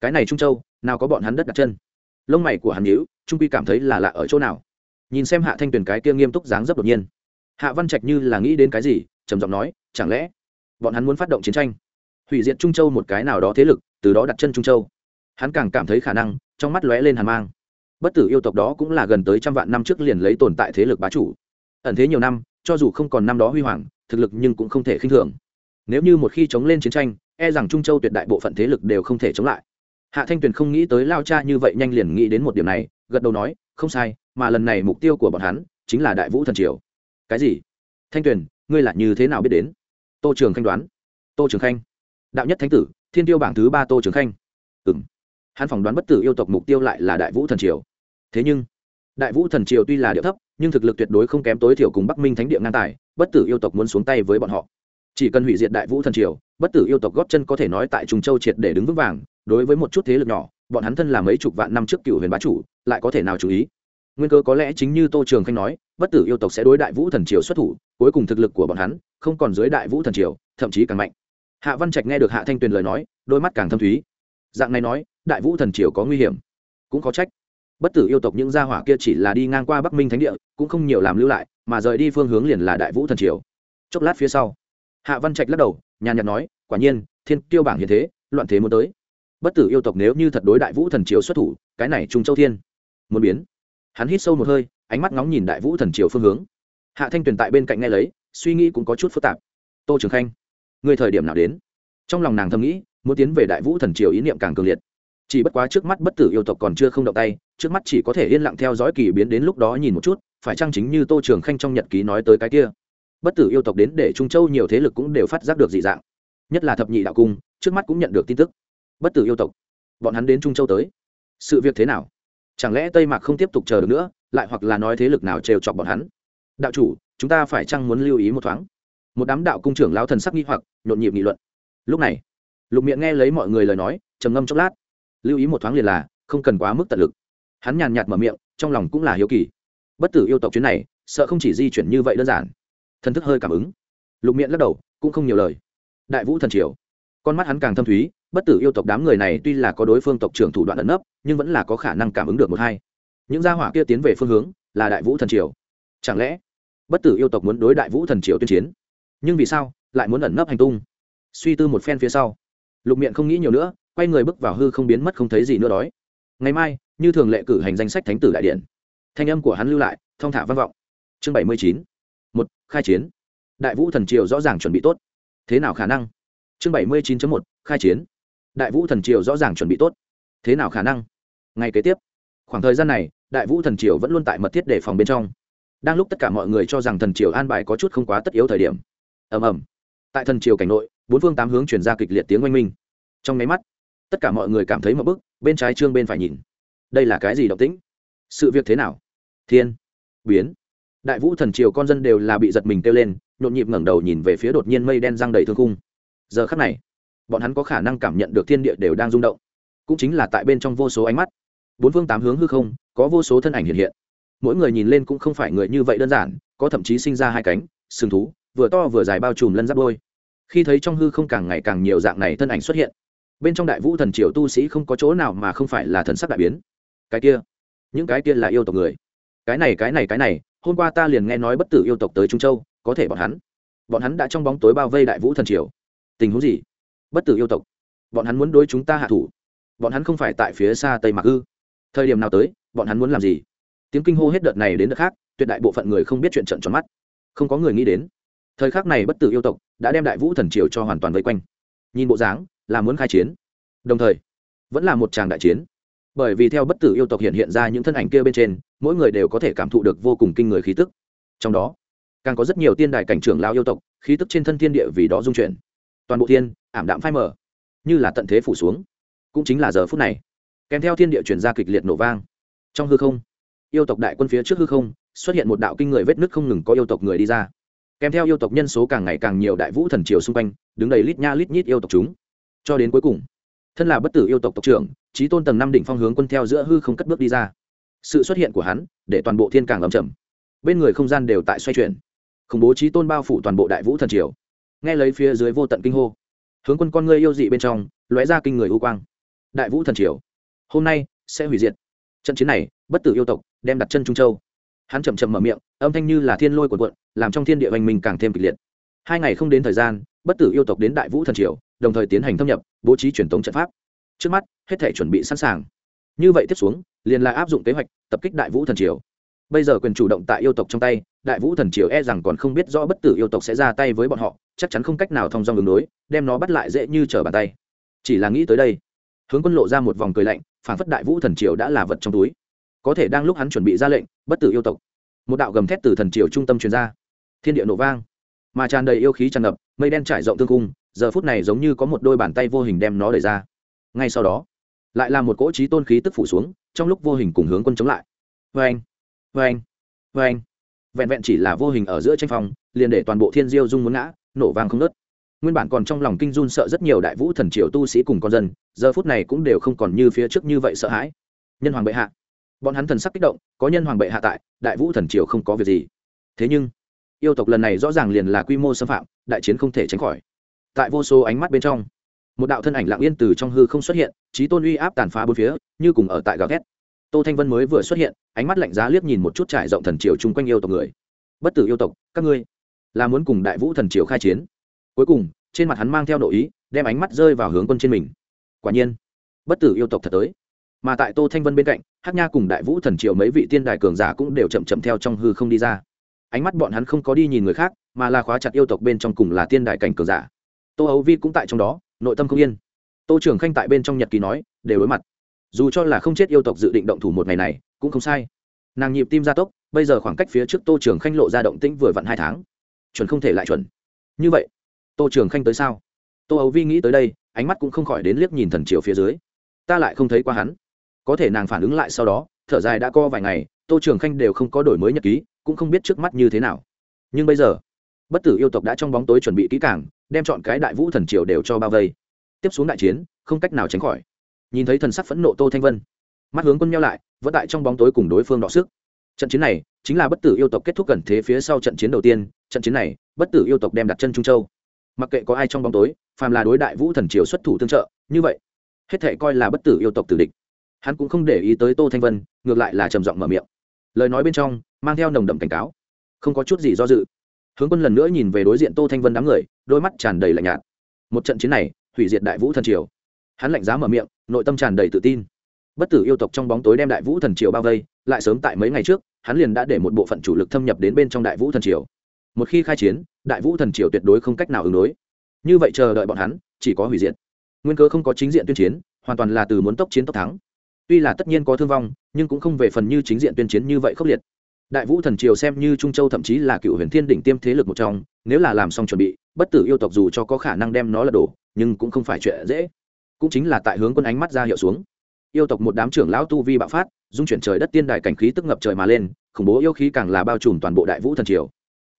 Cái này trung châu, nào có bọn hắn đất đặt chân? Lông mày của hắn nhữ trung quy cảm thấy là lạ ở chỗ nào. Nhìn xem hạ thanh tuyền cái kia nghiêm túc dáng dấp đột nhiên. Hạ văn trạch như là nghĩ đến cái gì, trầm giọng nói, chẳng lẽ bọn hắn muốn phát động chiến tranh. Hủy diệt trung châu một cái nào đó thế lực, từ đó đặt chân trung châu. Hắn càng cảm thấy khả năng, trong mắt lóe lên hàn mang. Bất tử yêu tộc đó cũng là gần tới trăm vạn năm trước liền lấy tồn tại thế lực bá chủ. Ẩn thế nhiều năm, cho dù không còn năm đó huy hoàng, thực lực nhưng cũng không thể khinh thường. Nếu như một khi chống lên chiến tranh e rằng trung châu tuyệt đại bộ phận thế lực đều không thể chống lại. Hạ thanh tuyền không nghĩ tới lao cha như vậy nhanh liền nghĩ đến một điểm này, gật đầu nói, không sai, mà lần này mục tiêu của bọn hắn chính là đại vũ thần triều. Cái gì? Thanh tuyền, ngươi là như thế nào biết đến? Tô trường khanh đoán. Tô trường khanh. Đạo nhất thánh tử, thiên tiêu bảng thứ ba tô trường khanh. Ừ m hắn phỏng đoán bất tử yêu tộc mục tiêu lại là đại vũ thần triều. Thế nhưng, đại vũ thần triều tuy là địa thấp, nhưng thực lực tuyệt đối không kém tối thiểu cùng bắc minh thánh địa ngang tài, bất tử yêu tộc muốn xuống tay với bọn họ. Chỉ cần hủy diệt đại vũ thần triều, bất tử yêu tộc góp chân có thể nói tại trùng châu triệt để đứng vững vàng, đối với một chút thế lực nhỏ, bọn hắn thân là mấy chục vạn năm trước cựu huyền bá chủ, lại có thể nào chú ý? Nguyên cơ có lẽ chính như tô trường khanh nói, bất tử yêu tộc sẽ đối đại vũ thần triều xuất thủ cuối cùng thực lực của bọn hắn không còn dưới đại vũ thần triều, thậm chí càng mạnh. Hạ văn trạch nghe được hạ thanh tuyền lời nói, đôi mắt càng thâm thúy. Dạng này nói, đại vũ thần triều có nguy hiểm, cũng có trách. Bất tử yêu tộc những gia hỏa kia chỉ là đi ngang qua bắc minh thánh địa, cũng không nhiều làm lưu lại, mà rời đi phương hướng liền là đại vũ thần triều. Chốc lát phía sau, hạ văn trạch lắc đầu, nhàn nhạt nói, quả nhiên, thiên tiêu bảng hiện thế, loạn thế muốn tới. Bất tử yêu tộc nếu như thật đối đại vũ thần triều xuất thủ, cái này trung châu thiên, muốn biến. Hắn hít sâu một hơi, ánh mắt ngóng nhìn đại vũ thần triều phương hướng hạ thanh tuyền tại bên cạnh nghe lấy, suy nghĩ cũng có chút phức tạp. Tô trường khanh, người thời điểm nào đến? Trong lòng nàng thầm nghĩ, muốn tiến về đại vũ thần triều ý niệm càng cường liệt. Chỉ bất quá trước mắt bất tử yêu tộc còn chưa không động tay, trước mắt chỉ có thể yên lặng theo dõi kỳ biến đến lúc đó nhìn một chút, phải chăng chính như tô trường khanh trong nhật ký nói tới cái kia? Bất tử yêu tộc đến để trung châu nhiều thế lực cũng đều phát giác được dị dạng. Nhất là thập nhị đạo cung, trước mắt cũng nhận được tin tức. Bất tử yêu tộc, bọn hắn đến trung châu tới. Sự việc thế nào? Chẳng lẽ tây mạc không tiếp tục chờ được nữa, lại hoặc là nói thế lực nào trêu chọc bọn hắn? Đạo chủ, chúng ta phải chăng muốn lưu ý một thoáng? Một đám đạo cung trưởng lao thần sắc nghi hoặc, nhộn nhịp nghị luận. Lúc này, lục miệng nghe lấy mọi người lời nói, trầm ngâm chốc lát. Lưu ý một thoáng liền là, không cần quá mức tận lực. Hắn nhàn nhạt mở miệng, trong lòng cũng là hiếu kỳ. Bất tử yêu tộc chuyến này, sợ không chỉ di chuyển như vậy đơn giản. Thần thức hơi cảm ứng. Lục miệng lắc đầu, cũng không nhiều lời. Đại vũ thần triều. Con mắt hắn càng thâm thúy, bất tử yêu tộc đám người này tuy là có đối phương tộc trưởng thủ đoạn ẩn nấp, nhưng vẫn là có khả năng cảm ứng được một hai. Những gia hỏa kia tiến về phương hướng, là đại vũ thần triều. Chẳng lẽ bất tử yêu tộc muốn đối đại vũ thần triều tuyên chiến. Nhưng vì sao lại muốn ẩn nấp hành tung? Suy tư một phen phía sau, lục miệng không nghĩ nhiều nữa, quay người bước vào hư không biến mất không thấy gì nữa đói. Ngày mai, như thường lệ cử hành danh sách thánh tử đại điện. Thanh âm của hắn lưu lại, thong thả vang vọng. Chương bảy mươi chín. Một, khai chiến. Đại vũ thần triều rõ ràng chuẩn bị tốt. Thế nào khả năng? Chương bảy mươi chín một, khai chiến. Đại vũ thần triều rõ ràng chuẩn bị tốt. Thế nào khả năng? Ngay kế tiếp. Khoảng thời gian này, đại vũ thần triều vẫn luôn tại mật thiết đề phòng bên trong đang lúc tất cả mọi người cho rằng thần triều an bài có chút không quá tất yếu thời điểm. Ầm ầm. Tại thần triều cảnh nội, bốn phương tám hướng chuyển ra kịch liệt tiếng oanh minh. Trong máy mắt, tất cả mọi người cảm thấy một bức, bên trái trương bên phải nhìn. Đây là cái gì động tĩnh? Sự việc thế nào? Thiên. Biến. Đại vũ thần triều con dân đều là bị giật mình kêu lên, nhộn nhịp ngẩng đầu nhìn về phía đột nhiên mây đen răng đầy thương khung. Giờ khắc này, bọn hắn có khả năng cảm nhận được thiên địa đều đang rung động. Cũng chính là tại bên trong vô số ánh mắt. Bốn phương tám hướng hư không, có vô số thân ảnh hiện hiện mỗi người nhìn lên cũng không phải người như vậy đơn giản, có thậm chí sinh ra hai cánh, sừng thú, vừa to vừa dài bao trùm lân giáp đôi. Khi thấy trong hư không càng ngày càng nhiều dạng này thân ảnh xuất hiện, bên trong đại vũ thần triều tu sĩ không có chỗ nào mà không phải là thần sắc đại biến. Cái kia, những cái kia là yêu tộc người. Cái này cái này cái này, hôm qua ta liền nghe nói bất tử yêu tộc tới trung châu, có thể bọn hắn bọn hắn đã trong bóng tối bao vây đại vũ thần triều. Tình huống gì? Bất tử yêu tộc, bọn hắn muốn đối chúng ta hạ thủ. Bọn hắn không phải tại phía xa tây mạc ư. Thời điểm nào tới, bọn hắn muốn làm gì? Tiếng kinh hô hết đợt này đến đợt khác, tuyệt đại bộ phận người không biết chuyện trận tròn mắt. Không có người nghĩ đến, thời khắc này bất tử yêu tộc đã đem đại vũ thần triều cho hoàn toàn vây quanh. Nhìn bộ dáng, là muốn khai chiến. Đồng thời, vẫn là một tràng đại chiến. Bởi vì theo bất tử yêu tộc hiện hiện ra những thân ảnh kia bên trên, mỗi người đều có thể cảm thụ được vô cùng kinh người khí tức. Trong đó, càng có rất nhiều tiên đài cảnh trưởng lao yêu tộc, khí tức trên thân thiên địa vì đó dung chuyển. Toàn bộ thiên, ảm đạm phai mờ, như là tận thế phủ xuống. Cũng chính là giờ phút này, kèm theo thiên địa chuyển ra kịch liệt nổ vang. Trong hư không yêu tộc đại quân phía trước hư không, xuất hiện một đạo kinh người vết nứt không ngừng có yêu tộc người đi ra. Kèm theo yêu tộc nhân số càng ngày càng nhiều đại vũ thần triều xung quanh, đứng đầy lít nha lít nhít yêu tộc chúng. Cho đến cuối cùng, thân là bất tử yêu tộc tộc trưởng trí tôn tầng năm đỉnh phong hướng quân theo giữa hư không cất bước đi ra. Sự xuất hiện của hắn, để toàn bộ thiên càng ấm chầm bên người không gian đều tại xoay chuyển. Khủng bố trí tôn bao phủ toàn bộ đại vũ thần triều. Nghe lấy phía dưới vô tận kinh hô, hướng quân con ngươi yêu dị bên trong, lóe ra kinh người u quang. Đại vũ thần triều, hôm nay sẽ hủy diệt trận chiến này, bất tử yêu tộc, đem đặt chân trung châu. Hắn chậm chậm mở miệng, âm thanh như là thiên lôi của quận làm trong thiên địa hoành mình càng thêm kịch liệt. Hai ngày không đến thời gian, bất tử yêu tộc đến đại vũ thần triều, đồng thời tiến hành thâm nhập, bố trí truyền thống trận pháp. Trước mắt, hết thể chuẩn bị sẵn sàng. Như vậy tiếp xuống, liền là áp dụng kế hoạch, tập kích đại vũ thần triều. Bây giờ quyền chủ động tại yêu tộc trong tay, đại vũ thần triều e rằng còn không biết rõ bất tử yêu tộc sẽ ra tay với bọn họ, chắc chắn không cách nào thông dong ứng đối, đem nó bắt lại dễ như trở bàn tay. Chỉ là nghĩ tới đây hướng quân lộ ra một vòng cười lạnh phản phất đại vũ thần triều đã là vật trong túi. Có thể đang lúc hắn chuẩn bị ra lệnh, bất tử yêu tộc. Một đạo gầm thét từ thần triều trung tâm truyền ra. Thiên địa nổ vang. Mà tràn đầy yêu khí tràn ngập, mây đen trải rộng thương cung, giờ phút này giống như có một đôi bàn tay vô hình đem nó đẩy ra. Ngay sau đó, lại là một cỗ trí tôn khí tức phủ xuống, trong lúc vô hình cùng hướng quân chống lại. Vê anh vê anh vê anh vẹn vẹn chỉ là vô hình ở giữa tranh phòng liền để toàn bộ thiên diêu dung muốn ngã, nổ vang không nớt nguyên bản còn trong lòng kinh run sợ rất nhiều đại vũ thần triều tu sĩ cùng con dân, giờ phút này cũng đều không còn như phía trước như vậy sợ hãi. Nhân hoàng bệ hạ. Bọn hắn thần sắc kích động, có nhân hoàng bệ hạ tại, đại vũ thần triều không có việc gì. Thế nhưng, yêu tộc lần này rõ ràng liền là quy mô xâm phạm, đại chiến không thể tránh khỏi. Tại vô số ánh mắt bên trong, một đạo thân ảnh lặng yên từ trong hư không xuất hiện trí tôn uy áp tàn phá bốn phía, như cùng ở tại gà ghét tô thanh vân mới vừa xuất hiện, ánh mắt lạnh giá liếc nhìn một chút trải rộng thần triều chung quanh yêu tộc người. Bất tử yêu tộc, các ngươi là muốn cùng đại vũ thần triều khai chiến? Cuối cùng, trên mặt hắn mang theo nội ý, đem ánh mắt rơi vào hướng quân trên mình. Quả nhiên, bất tử yêu tộc thật tới. Mà tại tô thanh vân bên cạnh hát nha cùng đại vũ thần triều mấy vị tiên đài cường giả cũng đều chậm chậm theo trong hư không đi ra. Ánh mắt bọn hắn không có đi nhìn người khác, mà là khóa chặt yêu tộc bên trong cùng là tiên đài cảnh cường giả. Tô ấu vi cũng tại trong đó, nội tâm không yên. Tô trưởng khanh tại bên trong nhật ký nói, đều đối mặt. Dù cho là không chết yêu tộc dự định động thủ một ngày này, cũng không sai. Nàng nhịp tim gia tốc, bây giờ khoảng cách phía trước tô trưởng khanh lộ ra động tĩnh vừa vặn hai tháng. Chuẩn không thể lại chuẩn. Như vậy tô Trường khanh tới sao? Tô ấu vi nghĩ tới đây, ánh mắt cũng không khỏi đến liếc nhìn thần triều phía dưới. Ta lại không thấy qua hắn. Có thể nàng phản ứng lại sau đó, thở dài đã co vài ngày, tô Trường khanh đều không có đổi mới nhật ký, cũng không biết trước mắt như thế nào. Nhưng bây giờ, bất tử yêu tộc đã trong bóng tối chuẩn bị kỹ càng, đem chọn cái đại vũ thần triều đều cho bao vây. Tiếp xuống đại chiến, không cách nào tránh khỏi. Nhìn thấy thần sắc phẫn nộ tô thanh vân, mắt hướng quân nhau lại, vẫn tại trong bóng tối cùng đối phương đọ sức. Trận chiến này chính là bất tử yêu tộc kết thúc gần thế phía sau trận chiến đầu tiên, trận chiến này, bất tử yêu tộc đem đặt chân trung châu mặc kệ có ai trong bóng tối, phàm là đối đại vũ thần triều xuất thủ tương trợ, như vậy, hết thể coi là bất tử yêu tộc tử địch. Hắn cũng không để ý tới tô thanh vân, ngược lại là trầm giọng mở miệng. Lời nói bên trong, mang theo nồng đậm cảnh cáo. Không có chút gì do dự. Hướng quân lần nữa nhìn về đối diện tô thanh vân đám người, đôi mắt tràn đầy lạnh nhạt. Một trận chiến này, hủy diệt đại vũ thần triều. Hắn lạnh giá mở miệng, nội tâm tràn đầy tự tin. Bất tử yêu tộc trong bóng tối đem đại vũ thần triều bao vây, lại sớm tại mấy ngày trước, hắn liền đã để một bộ phận chủ lực thâm nhập đến bên trong đại vũ thần triều một khi khai chiến, đại vũ thần triều tuyệt đối không cách nào ứng đối. Như vậy chờ đợi bọn hắn, chỉ có hủy diệt. Nguyên cơ không có chính diện tuyên chiến, hoàn toàn là từ muốn tốc chiến tốc thắng. Tuy là tất nhiên có thương vong, nhưng cũng không về phần như chính diện tuyên chiến như vậy khốc liệt. Đại vũ thần triều xem như trung châu thậm chí là cựu huyền thiên đỉnh tiêm thế lực một trong, nếu là làm xong chuẩn bị, bất tử yêu tộc dù cho có khả năng đem nó là đổ, nhưng cũng không phải chuyện dễ. Cũng chính là tại hướng quân ánh mắt ra hiệu xuống. Yêu tộc một đám trưởng lão tu vi bạo phát, dung chuyển trời đất tiên đài cảnh khí tức ngập trời mà lên, khủng bố yêu khí càng là bao trùm toàn bộ đại vũ thần triều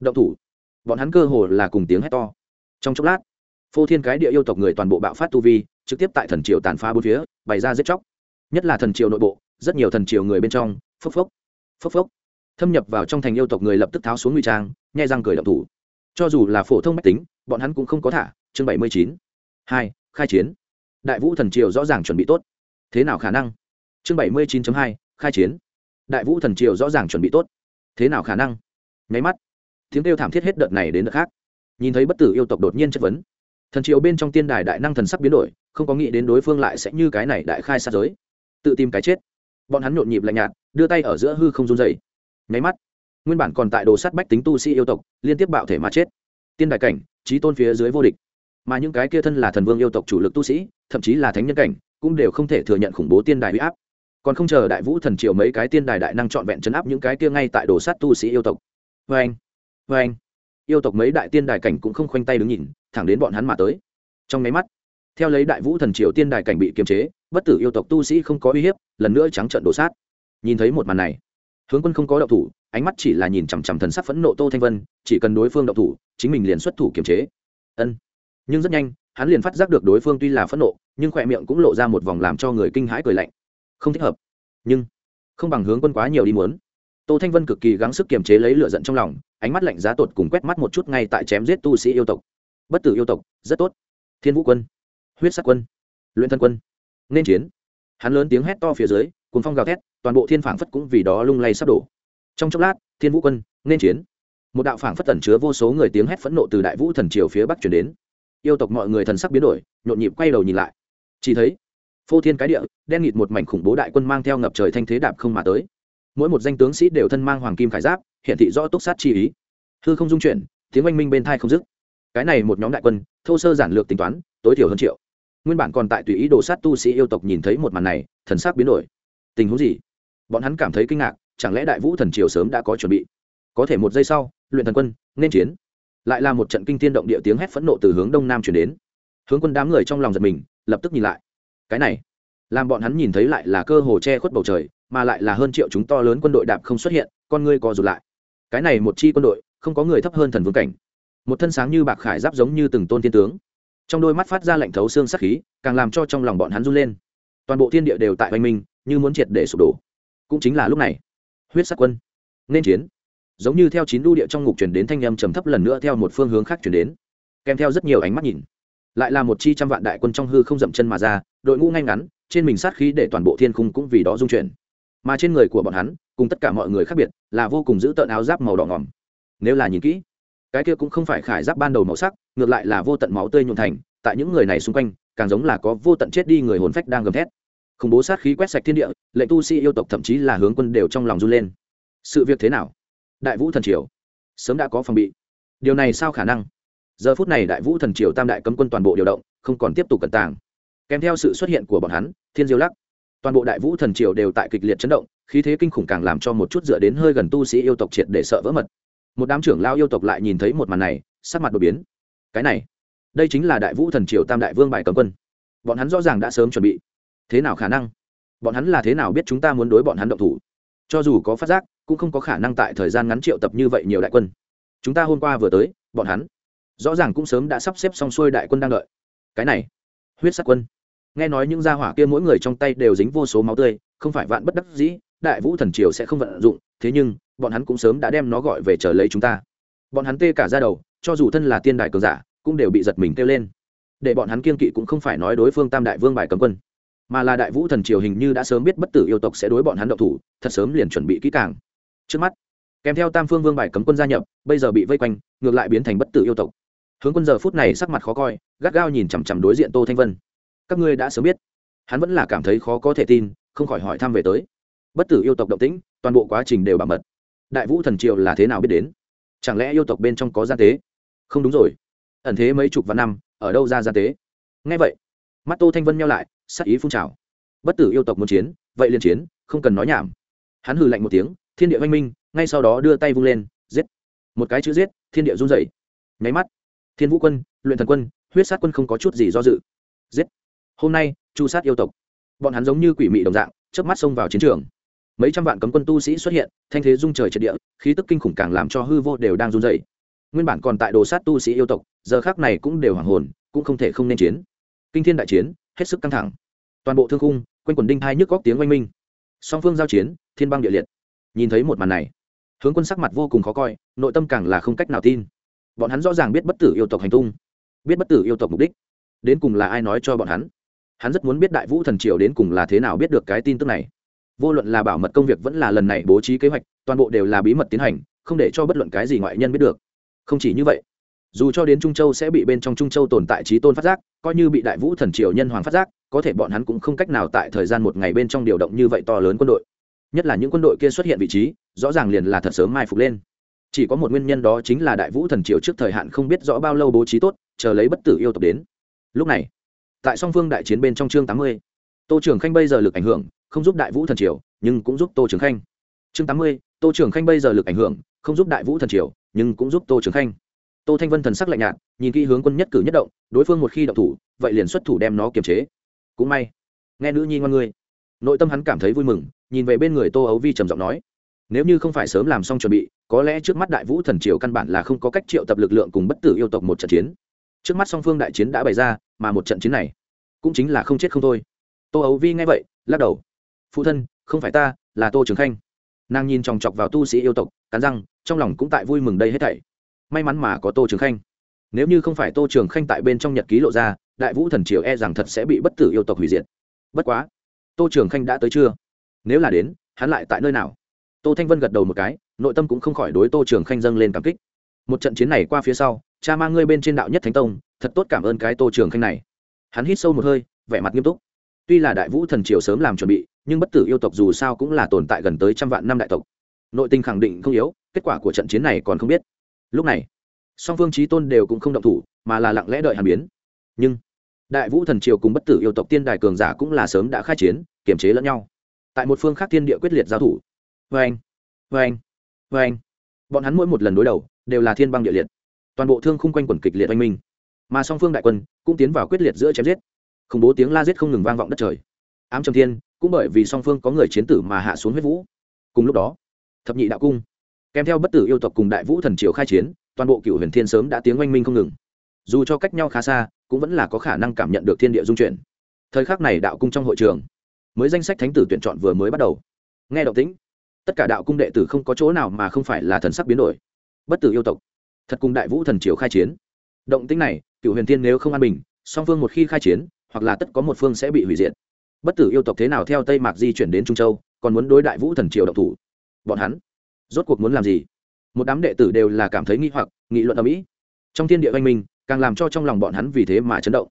động thủ. Bọn hắn cơ hồ là cùng tiếng hét to. Trong chốc lát, phô thiên cái địa yêu tộc người toàn bộ bạo phát tu vi, trực tiếp tại thần triều tàn phá bốn phía, bày ra giết chóc. Nhất là thần triều nội bộ, rất nhiều thần triều người bên trong, phốc phốc phốc phốc. Thâm nhập vào trong thành yêu tộc người lập tức tháo xuống nguy trang, nhai răng cười động thủ. Cho dù là phổ thông mách tính, bọn hắn cũng không có thả. Chương bảy mươi chín. Hai, khai chiến. Đại vũ thần triều rõ ràng chuẩn bị tốt. Thế nào khả năng? Chương bảy mươi chín hai, khai chiến. Đại vũ thần triều rõ ràng chuẩn bị tốt. Thế nào khả năng? Nháy mắt tiếng kêu thảm thiết hết đợt này đến đợt khác. Nhìn thấy bất tử yêu tộc đột nhiên chất vấn, thần triều bên trong tiên đài đại năng thần sắc biến đổi, không có nghĩ đến đối phương lại sẽ như cái này đại khai sát giới. Tự tìm cái chết. Bọn hắn nhộn nhịp lạnh nhạt, đưa tay ở giữa hư không run dày nháy mắt, nguyên bản còn tại đồ sắt bách tính tu sĩ yêu tộc, liên tiếp bạo thể mà chết. Tiên đại cảnh trí tôn phía dưới vô địch. Mà những cái kia thân là thần vương yêu tộc chủ lực tu sĩ, thậm chí là thánh nhân cảnh, cũng đều không thể thừa nhận khủng bố tiên đài huy áp. Còn không chờ đại vũ thần triều mấy cái tiên đài đại năng trọn vẹn chấn áp những cái kia ngay tại đồ sát tu sĩ yêu tộc. Vê anh vê anh, yêu tộc mấy đại tiên đài cảnh cũng không khoanh tay đứng nhìn, thẳng đến bọn hắn mà tới. Trong máy mắt, theo lấy đại vũ thần triều tiên đài cảnh bị kiềm chế, bất tử yêu tộc tu sĩ không có uy hiếp, lần nữa trắng trận đổ sát. Nhìn thấy một màn này, hướng quân không có động thủ, ánh mắt chỉ là nhìn chằm chằm thần sắc phẫn nộ tô thanh vân, chỉ cần đối phương động thủ, chính mình liền xuất thủ kiềm chế. Ân. Nhưng rất nhanh, hắn liền phát giác được đối phương tuy là phẫn nộ, nhưng khỏe miệng cũng lộ ra một vòng làm cho người kinh hãi cười lạnh. Không thích hợp. Nhưng, không bằng hướng quân quá nhiều đi muốn tô thanh vân cực kỳ gắng sức kiềm chế lấy lửa giận trong lòng, ánh mắt lạnh giá tột cùng quét mắt một chút ngay tại chém giết tu sĩ yêu tộc. Bất tử yêu tộc, rất tốt. Thiên vũ quân, huyết sắc quân, luyện thân quân, nên chiến. Hắn lớn tiếng hét to phía dưới cuốn phong gào thét, toàn bộ thiên phảng phất cũng vì đó lung lay sắp đổ. Trong chốc lát, thiên vũ quân, nên chiến. Một đạo phảng phất tẩn chứa vô số người tiếng hét phẫn nộ từ đại vũ thần triều phía bắc chuyển đến. Yêu tộc mọi người thần sắc biến đổi, nhộn nhịp quay đầu nhìn lại. Chỉ thấy, phô thiên cái địa, đen nghịt một mảnh khủng bố đại quân mang theo ngập trời thanh thế đạp không mà tới mỗi một danh tướng sĩ đều thân mang hoàng kim khải giáp hiện thị rõ túc sát chi ý. Hư không dung chuyển, tiếng oanh minh bên thai không dứt. Cái này một nhóm đại quân, thô sơ giản lược tính toán, tối thiểu hơn triệu. Nguyên bản còn tại tùy ý đồ sát tu sĩ yêu tộc nhìn thấy một màn này, thần sắc biến đổi. Tình huống gì? Bọn hắn cảm thấy kinh ngạc, chẳng lẽ đại vũ thần triều sớm đã có chuẩn bị? Có thể một giây sau, luyện thần quân, nên chiến. Lại là một trận kinh tiên động địa tiếng hét phẫn nộ từ hướng đông nam chuyển đến. Hướng quân đám người trong lòng giật mình, lập tức nhìn lại. Cái này, làm bọn hắn nhìn thấy lại là cơ hồ che khuất bầu trời mà lại là hơn triệu chúng to lớn quân đội đạp không xuất hiện, con ngươi co rụt lại. Cái này một chi quân đội, không có người thấp hơn thần vương cảnh. Một thân sáng như bạc khải giáp giống như từng tôn thiên tướng. Trong đôi mắt phát ra lạnh thấu xương sắc khí, càng làm cho trong lòng bọn hắn run lên. Toàn bộ thiên địa đều tại oanh minh, như muốn triệt để sụp đổ. Cũng chính là lúc này, huyết sắc quân, nên chiến. Giống như theo chín đu địa trong ngục chuyển đến thanh âm trầm thấp lần nữa theo một phương hướng khác chuyển đến. Kèm theo rất nhiều ánh mắt nhìn, lại là một chi trăm vạn đại quân trong hư không dậm chân mà ra, đội ngũ ngay ngắn, trên mình sát khí để toàn bộ thiên khung cũng vì đó dung chuyển mà trên người của bọn hắn, cùng tất cả mọi người khác biệt, là vô cùng giữ tợn áo giáp màu đỏ ngỏm. Nếu là nhìn kỹ, cái kia cũng không phải khải giáp ban đầu màu sắc, ngược lại là vô tận máu tươi nhuộn thành, tại những người này xung quanh, càng giống là có vô tận chết đi người hồn phách đang gầm thét. Khủng bố sát khí quét sạch thiên địa lệnh tu sĩ yêu tộc thậm chí là hướng quân đều trong lòng run lên. Sự việc thế nào? Đại vũ thần triều, sớm đã có phòng bị. Điều này sao khả năng? Giờ phút này đại vũ thần triều tam đại cấm quân toàn bộ điều động, không còn tiếp tục cẩn tàng. Kèm theo sự xuất hiện của bọn hắn, thiên diêu lắc toàn bộ đại vũ thần triều đều tại kịch liệt chấn động, khí thế kinh khủng càng làm cho một chút dựa đến hơi gần tu sĩ yêu tộc triệt để sợ vỡ mật. Một đám trưởng lao yêu tộc lại nhìn thấy một màn này, sắc mặt đột biến. Cái này, đây chính là đại vũ thần triều tam đại vương bài cầm quân. Bọn hắn rõ ràng đã sớm chuẩn bị. Thế nào khả năng? Bọn hắn là thế nào biết chúng ta muốn đối bọn hắn động thủ? Cho dù có phát giác, cũng không có khả năng tại thời gian ngắn triệu tập như vậy nhiều đại quân. Chúng ta hôm qua vừa tới, bọn hắn rõ ràng cũng sớm đã sắp xếp xong xuôi đại quân đang đợi. Cái này, huyết sắc quân nghe nói những gia hỏa kia mỗi người trong tay đều dính vô số máu tươi, không phải vạn bất đắc dĩ, đại vũ thần triều sẽ không vận dụng, thế nhưng, bọn hắn cũng sớm đã đem nó gọi về chờ lấy chúng ta. Bọn hắn tê cả ra đầu, cho dù thân là tiên đại cường giả, cũng đều bị giật mình kêu lên. Để bọn hắn kiên kỵ cũng không phải nói đối phương tam đại vương bài cấm quân, mà là đại vũ thần triều hình như đã sớm biết bất tử yêu tộc sẽ đối bọn hắn động thủ, thật sớm liền chuẩn bị kỹ càng. Trước mắt, kèm theo tam phương vương bài cấm quân gia nhập, bây giờ bị vây quanh, ngược lại biến thành bất tử yêu tộc. Hướng quân giờ phút này sắc mặt khó coi, gắt gao nhìn chằm chằm đối diện tô thanh vân các ngươi đã sớm biết. Hắn vẫn là cảm thấy khó có thể tin, không khỏi hỏi thăm về tới. Bất tử yêu tộc động tĩnh, toàn bộ quá trình đều bảo mật. Đại vũ thần triều là thế nào biết đến? Chẳng lẽ yêu tộc bên trong có gian tế? Không đúng rồi. Ẩn thế mấy chục vạn năm, ở đâu ra gian tế? Ngay vậy, mắt tô thanh vân nhau lại, sắc ý phun trào. Bất tử yêu tộc muốn chiến, vậy liền chiến, không cần nói nhảm. Hắn hừ lạnh một tiếng, thiên địa văn minh, ngay sau đó đưa tay vung lên, giết. Một cái chữ giết, thiên địa run dậy nháy mắt, thiên vũ quân, luyện thần quân, huyết sát quân không có chút gì do dự. Giết hôm nay, chu sát yêu tộc. Bọn hắn giống như quỷ mị đồng dạng, chớp mắt xông vào chiến trường. Mấy trăm vạn cấm quân tu sĩ xuất hiện, thanh thế dung trời triệt địa, khí tức kinh khủng càng làm cho hư vô đều đang run dậy nguyên bản còn tại đồ sát tu sĩ yêu tộc, giờ khác này cũng đều hoàng hồn, cũng không thể không nên chiến. Kinh thiên đại chiến, hết sức căng thẳng. Toàn bộ thương khung, quanh quần đinh hai nhức góc tiếng oanh minh. Song phương giao chiến, thiên băng địa liệt. Nhìn thấy một màn này, hướng quân sắc mặt vô cùng khó coi, nội tâm càng là không cách nào tin. Bọn hắn rõ ràng biết bất tử yêu tộc hành tung, biết bất tử yêu tộc mục đích. Đến cùng là ai nói cho bọn hắn? Hắn rất muốn biết đại vũ thần triều đến cùng là thế nào biết được cái tin tức này. Vô luận là bảo mật công việc vẫn là lần này bố trí kế hoạch, toàn bộ đều là bí mật tiến hành, không để cho bất luận cái gì ngoại nhân biết được. Không chỉ như vậy, dù cho đến trung châu sẽ bị bên trong trung châu tồn tại trí tôn phát giác, coi như bị đại vũ thần triều nhân hoàng phát giác, có thể bọn hắn cũng không cách nào tại thời gian một ngày bên trong điều động như vậy to lớn quân đội. Nhất là những quân đội kia xuất hiện vị trí, rõ ràng liền là thật sớm mai phục lên. Chỉ có một nguyên nhân đó chính là đại vũ thần triều trước thời hạn không biết rõ bao lâu bố trí tốt, chờ lấy bất tử yêu tộc đến. Lúc này tại song phương đại chiến bên trong chương tám mươi. Tô trường khanh bây giờ lực ảnh hưởng, không giúp đại vũ thần triều, nhưng cũng giúp tô trường khanh. Chương tám mươi, tô trường khanh bây giờ lực ảnh hưởng, không giúp đại vũ thần triều, nhưng cũng giúp tô trường khanh. Tô thanh vân thần sắc lạnh nhạt, nhìn kỹ hướng quân nhất cử nhất động, đối phương một khi động thủ, vậy liền xuất thủ đem nó kiềm chế. Cũng may, nghe nữ nhi ngoan ngươi. Nội tâm hắn cảm thấy vui mừng, nhìn về bên người tô ấu vi trầm giọng nói, nếu như không phải sớm làm xong chuẩn bị, có lẽ trước mắt đại vũ thần triều căn bản là không có cách triệu tập lực lượng cùng bất tử yêu tộc một trận chiến. Trước mắt song phương đại chiến đã bày ra mà một trận chiến này cũng chính là không chết không thôi. Tô ấu vi nghe vậy, lắc đầu. Phụ thân, không phải ta, là tô trường khanh. Nàng nhìn chòng chọc vào tu sĩ yêu tộc, cắn răng, trong lòng cũng tại vui mừng đây hết thảy. May mắn mà có tô trường khanh. Nếu như không phải tô trường khanh tại bên trong nhật ký lộ ra, đại vũ thần triều e rằng thật sẽ bị bất tử yêu tộc hủy diệt. Bất quá, tô trường khanh đã tới chưa? Nếu là đến, hắn lại tại nơi nào? Tô thanh vân gật đầu một cái, nội tâm cũng không khỏi đối tô trường khanh dâng lên cảm kích. Một trận chiến này qua phía sau, cha mang ngươi bên trên đạo nhất thánh tông thật tốt cảm ơn cái tô trường khanh này. Hắn hít sâu một hơi, vẻ mặt nghiêm túc. Tuy là đại vũ thần triều sớm làm chuẩn bị, nhưng bất tử yêu tộc dù sao cũng là tồn tại gần tới trăm vạn năm đại tộc. Nội tình khẳng định không yếu, kết quả của trận chiến này còn không biết. Lúc này, song phương trí tôn đều cũng không động thủ, mà là lặng lẽ đợi hàn biến. Nhưng, đại vũ thần triều cùng bất tử yêu tộc tiên đài cường giả cũng là sớm đã khai chiến, kiềm chế lẫn nhau. Tại một phương khác thiên địa quyết liệt giao thủ. Vê anh vê anh vê anh bọn hắn mỗi một lần đối đầu, đều là thiên băng địa liệt. Toàn bộ thương khung quanh quẩn kịch liệt oanh minh mà song phương đại quân cũng tiến vào quyết liệt giữa chém giết. Khủng bố tiếng la giết không ngừng vang vọng đất trời. Ám trầm thiên cũng bởi vì song phương có người chiến tử mà hạ xuống huyết vũ. Cùng lúc đó, thập nhị đạo cung, kèm theo bất tử yêu tộc cùng đại vũ thần triều khai chiến, toàn bộ cựu huyền thiên sớm đã tiếng oanh minh không ngừng. Dù cho cách nhau khá xa, cũng vẫn là có khả năng cảm nhận được thiên địa dung chuyển. Thời khắc này đạo cung trong hội trường, mới danh sách thánh tử tuyển chọn vừa mới bắt đầu. Nghe động tĩnh, tất cả đạo cung đệ tử không có chỗ nào mà không phải là thần sắc biến đổi. Bất tử yêu tộc, thật cùng đại vũ thần triều khai chiến động tĩnh này cựu huyền thiên nếu không an bình, song phương một khi khai chiến, hoặc là tất có một phương sẽ bị hủy diệt. Bất tử yêu tộc thế nào theo tây mạc di chuyển đến trung châu, còn muốn đối đại vũ thần triều độc thủ? Bọn hắn rốt cuộc muốn làm gì? Một đám đệ tử đều là cảm thấy nghi hoặc, nghị luận ở mỹ trong thiên địa oanh minh, càng làm cho trong lòng bọn hắn vì thế mà chấn động.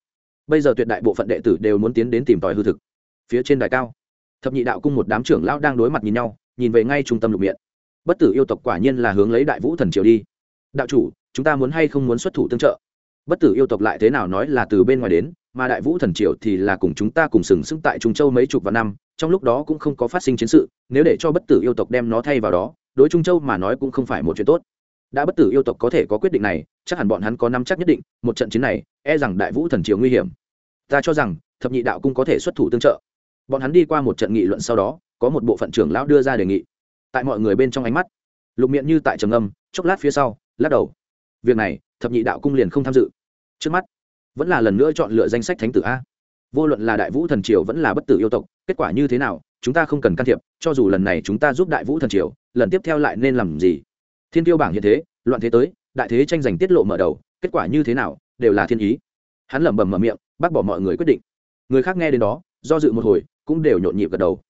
Bây giờ tuyệt đại bộ phận đệ tử đều muốn tiến đến tìm tòi hư thực. Phía trên đài cao, thập nhị đạo cung một đám trưởng lão đang đối mặt nhìn nhau, nhìn về ngay trung tâm lục miệng bất tử yêu tộc quả nhiên là hướng lấy đại vũ thần triều đi. Đạo chủ, chúng ta muốn hay không muốn xuất thủ tương trợ? Bất tử yêu tộc lại thế nào nói là từ bên ngoài đến, mà đại vũ thần triều thì là cùng chúng ta cùng sừng sững tại trung châu mấy chục vạn năm, trong lúc đó cũng không có phát sinh chiến sự, nếu để cho bất tử yêu tộc đem nó thay vào đó, đối trung châu mà nói cũng không phải một chuyện tốt. Đã bất tử yêu tộc có thể có quyết định này, chắc hẳn bọn hắn có năm chắc nhất định, một trận chiến này e rằng đại vũ thần triều nguy hiểm. Ta cho rằng, thập nhị đạo cũng có thể xuất thủ tương trợ. Bọn hắn đi qua một trận nghị luận sau đó, có một bộ phận trưởng lão đưa ra đề nghị. Tại mọi người bên trong ánh mắt, lục miệng như tại trầm âm chốc lát phía sau, lắc đầu. Việc này thập nhị đạo cung liền không tham dự. Trước mắt, vẫn là lần nữa chọn lựa danh sách thánh tử a. Vô luận là đại vũ thần triều vẫn là bất tử yêu tộc, kết quả như thế nào, chúng ta không cần can thiệp, cho dù lần này chúng ta giúp đại vũ thần triều, lần tiếp theo lại nên làm gì? Thiên tiêu bảng hiện thế, loạn thế tới, đại thế tranh giành tiết lộ mở đầu, kết quả như thế nào, đều là thiên ý. Hắn lẩm bẩm mở miệng, bác bỏ mọi người quyết định. Người khác nghe đến đó, do dự một hồi, cũng đều nhộn nhịp gật đầu.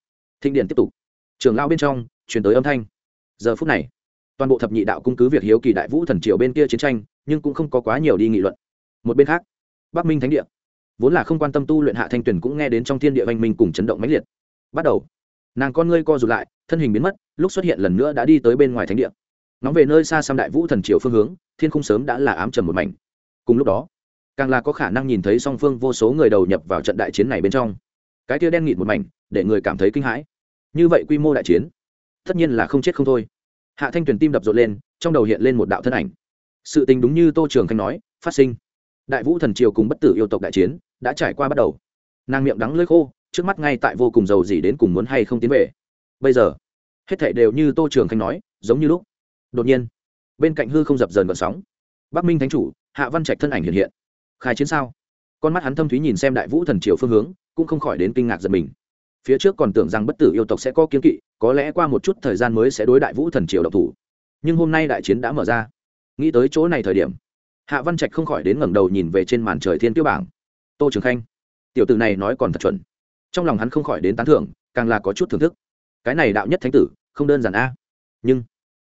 Thịnh điện tiếp tục. Trường lao bên trong, truyền tới âm thanh. Giờ phút này toàn bộ thập nhị đạo cung cứ việc hiếu kỳ đại vũ thần triều bên kia chiến tranh, nhưng cũng không có quá nhiều đi nghị luận. Một bên khác, bắc minh thánh địa, vốn là không quan tâm tu luyện hạ thanh tuyển cũng nghe đến trong thiên địa văn minh cùng chấn động mãnh liệt. Bắt đầu, nàng con ngươi co rụt lại, thân hình biến mất, lúc xuất hiện lần nữa đã đi tới bên ngoài thánh địa. Nóng về nơi xa xăm đại vũ thần triều phương hướng, thiên khung sớm đã là ám trầm một mảnh. Cùng lúc đó, càng là có khả năng nhìn thấy song phương vô số người đầu nhập vào trận đại chiến này bên trong. Cái kia đen nghịt một mảnh, để người cảm thấy kinh hãi. Như vậy quy mô đại chiến, tất nhiên là không chết không thôi hạ thanh tuyền tim đập rộn lên, trong đầu hiện lên một đạo thân ảnh. Sự tình đúng như tô trường khanh nói, phát sinh. Đại vũ thần triều cùng bất tử yêu tộc đại chiến đã trải qua bắt đầu. Nàng miệng đắng lơi khô, trước mắt ngay tại vô cùng giàu gì đến cùng muốn hay không tiến về. Bây giờ, hết thảy đều như tô trường khanh nói, giống như lúc. Đột nhiên, bên cạnh hư không dập dờn gợn sóng. Bắc minh thánh chủ, hạ văn trạch thân ảnh hiện hiện. Khai chiến sao? Con mắt hắn thâm thúy nhìn xem đại vũ thần triều phương hướng, cũng không khỏi đến kinh ngạc giật mình phía trước còn tưởng rằng bất tử yêu tộc sẽ có kiến kỵ, có lẽ qua một chút thời gian mới sẽ đối đại vũ thần triều độc thủ. Nhưng hôm nay đại chiến đã mở ra. Nghĩ tới chỗ này thời điểm, hạ văn trạch không khỏi đến ngẩng đầu nhìn về trên màn trời thiên tiêu bảng. Tô trường khanh, tiểu tử này nói còn thật chuẩn. Trong lòng hắn không khỏi đến tán thưởng, càng là có chút thưởng thức. Cái này đạo nhất thánh tử, không đơn giản a. Nhưng,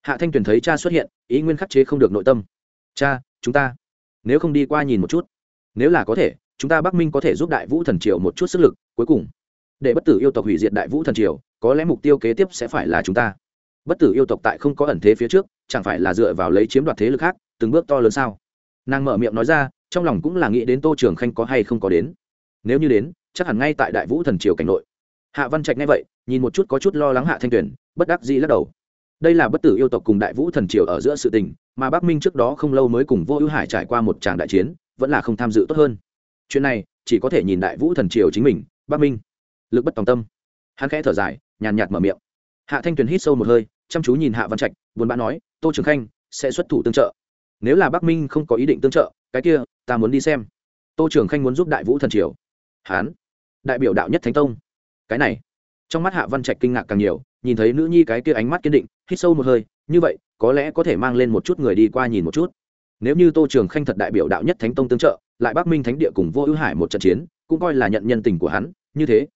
hạ thanh tuyền thấy cha xuất hiện, ý nguyên khắc chế không được nội tâm. Cha, chúng ta, nếu không đi qua nhìn một chút, nếu là có thể, chúng ta bắc minh có thể giúp đại vũ thần triều một chút sức lực, cuối cùng để bất tử yêu tộc hủy diệt đại vũ thần triều, có lẽ mục tiêu kế tiếp sẽ phải là chúng ta. Bất tử yêu tộc tại không có ẩn thế phía trước, chẳng phải là dựa vào lấy chiếm đoạt thế lực khác, từng bước to lớn sao? Nàng mở miệng nói ra, trong lòng cũng là nghĩ đến tô trường khanh có hay không có đến. Nếu như đến, chắc hẳn ngay tại đại vũ thần triều cảnh nội. Hạ văn trạch nghe vậy, nhìn một chút có chút lo lắng hạ thanh tuyền, bất đắc dĩ lắc đầu. Đây là bất tử yêu tộc cùng đại vũ thần triều ở giữa sự tình, mà bắc minh trước đó không lâu mới cùng vô ưu hải trải qua một tràng đại chiến, vẫn là không tham dự tốt hơn. Chuyện này, chỉ có thể nhìn đại vũ thần triều chính mình, bắc minh lực bất tòng tâm. Hắn khẽ thở dài, nhàn nhạt mở miệng. Hạ thanh tuyền hít sâu một hơi, chăm chú nhìn hạ văn trạch, buồn bã nói, tô trường khanh, sẽ xuất thủ tương trợ. Nếu là bắc minh không có ý định tương trợ, cái kia, ta muốn đi xem. Tô trường khanh muốn giúp đại vũ thần triều. Hán. Đại biểu đạo nhất thánh tông. Cái này. Trong mắt hạ văn trạch kinh ngạc càng nhiều, nhìn thấy nữ nhi cái kia ánh mắt kiên định, hít sâu một hơi, như vậy, có lẽ có thể mang lên một chút người đi qua nhìn một chút. Nếu như tô trường khanh thật đại biểu đạo nhất thánh tông tương trợ, lại bắc minh thánh địa cùng vô ưu hải một trận chiến, cũng coi là nhận nhân tình của hắn, như thế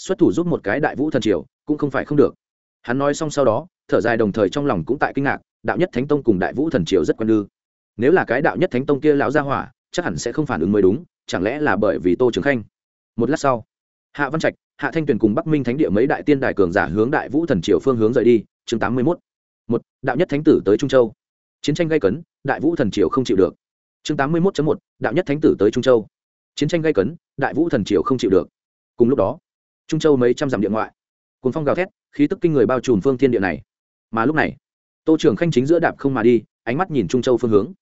xuất thủ giúp một cái đại vũ thần triều, cũng không phải không được. Hắn nói xong sau đó, thở dài đồng thời trong lòng cũng tại kinh ngạc, đạo nhất thánh tông cùng đại vũ thần triều rất quen ư nếu là cái đạo nhất thánh tông kia lão gia hỏa, chắc hẳn sẽ không phản ứng mới đúng, chẳng lẽ là bởi vì tô trường khanh? Một lát sau, hạ văn trạch, hạ thanh tuyền cùng bắc minh thánh địa mấy đại tiên đại cường giả hướng đại vũ thần triều phương hướng rời đi, chương tám mươi mốt. Một, đạo nhất thánh tử tới trung châu. Chiến tranh gây cấn, đại vũ thần triều không chịu được. Chương tám mươi mốt một, đạo nhất thánh tử tới trung châu. Chiến tranh gây cấn, đại vũ thần triều không chịu được. Cùng lúc đó trung châu mấy trăm dặm địa ngoại. Cuốn phong gào thét, khí tức kinh người bao trùm phương thiên địa này. Mà lúc này, tô trưởng khanh chính giữa đạp không mà đi, ánh mắt nhìn trung châu phương hướng.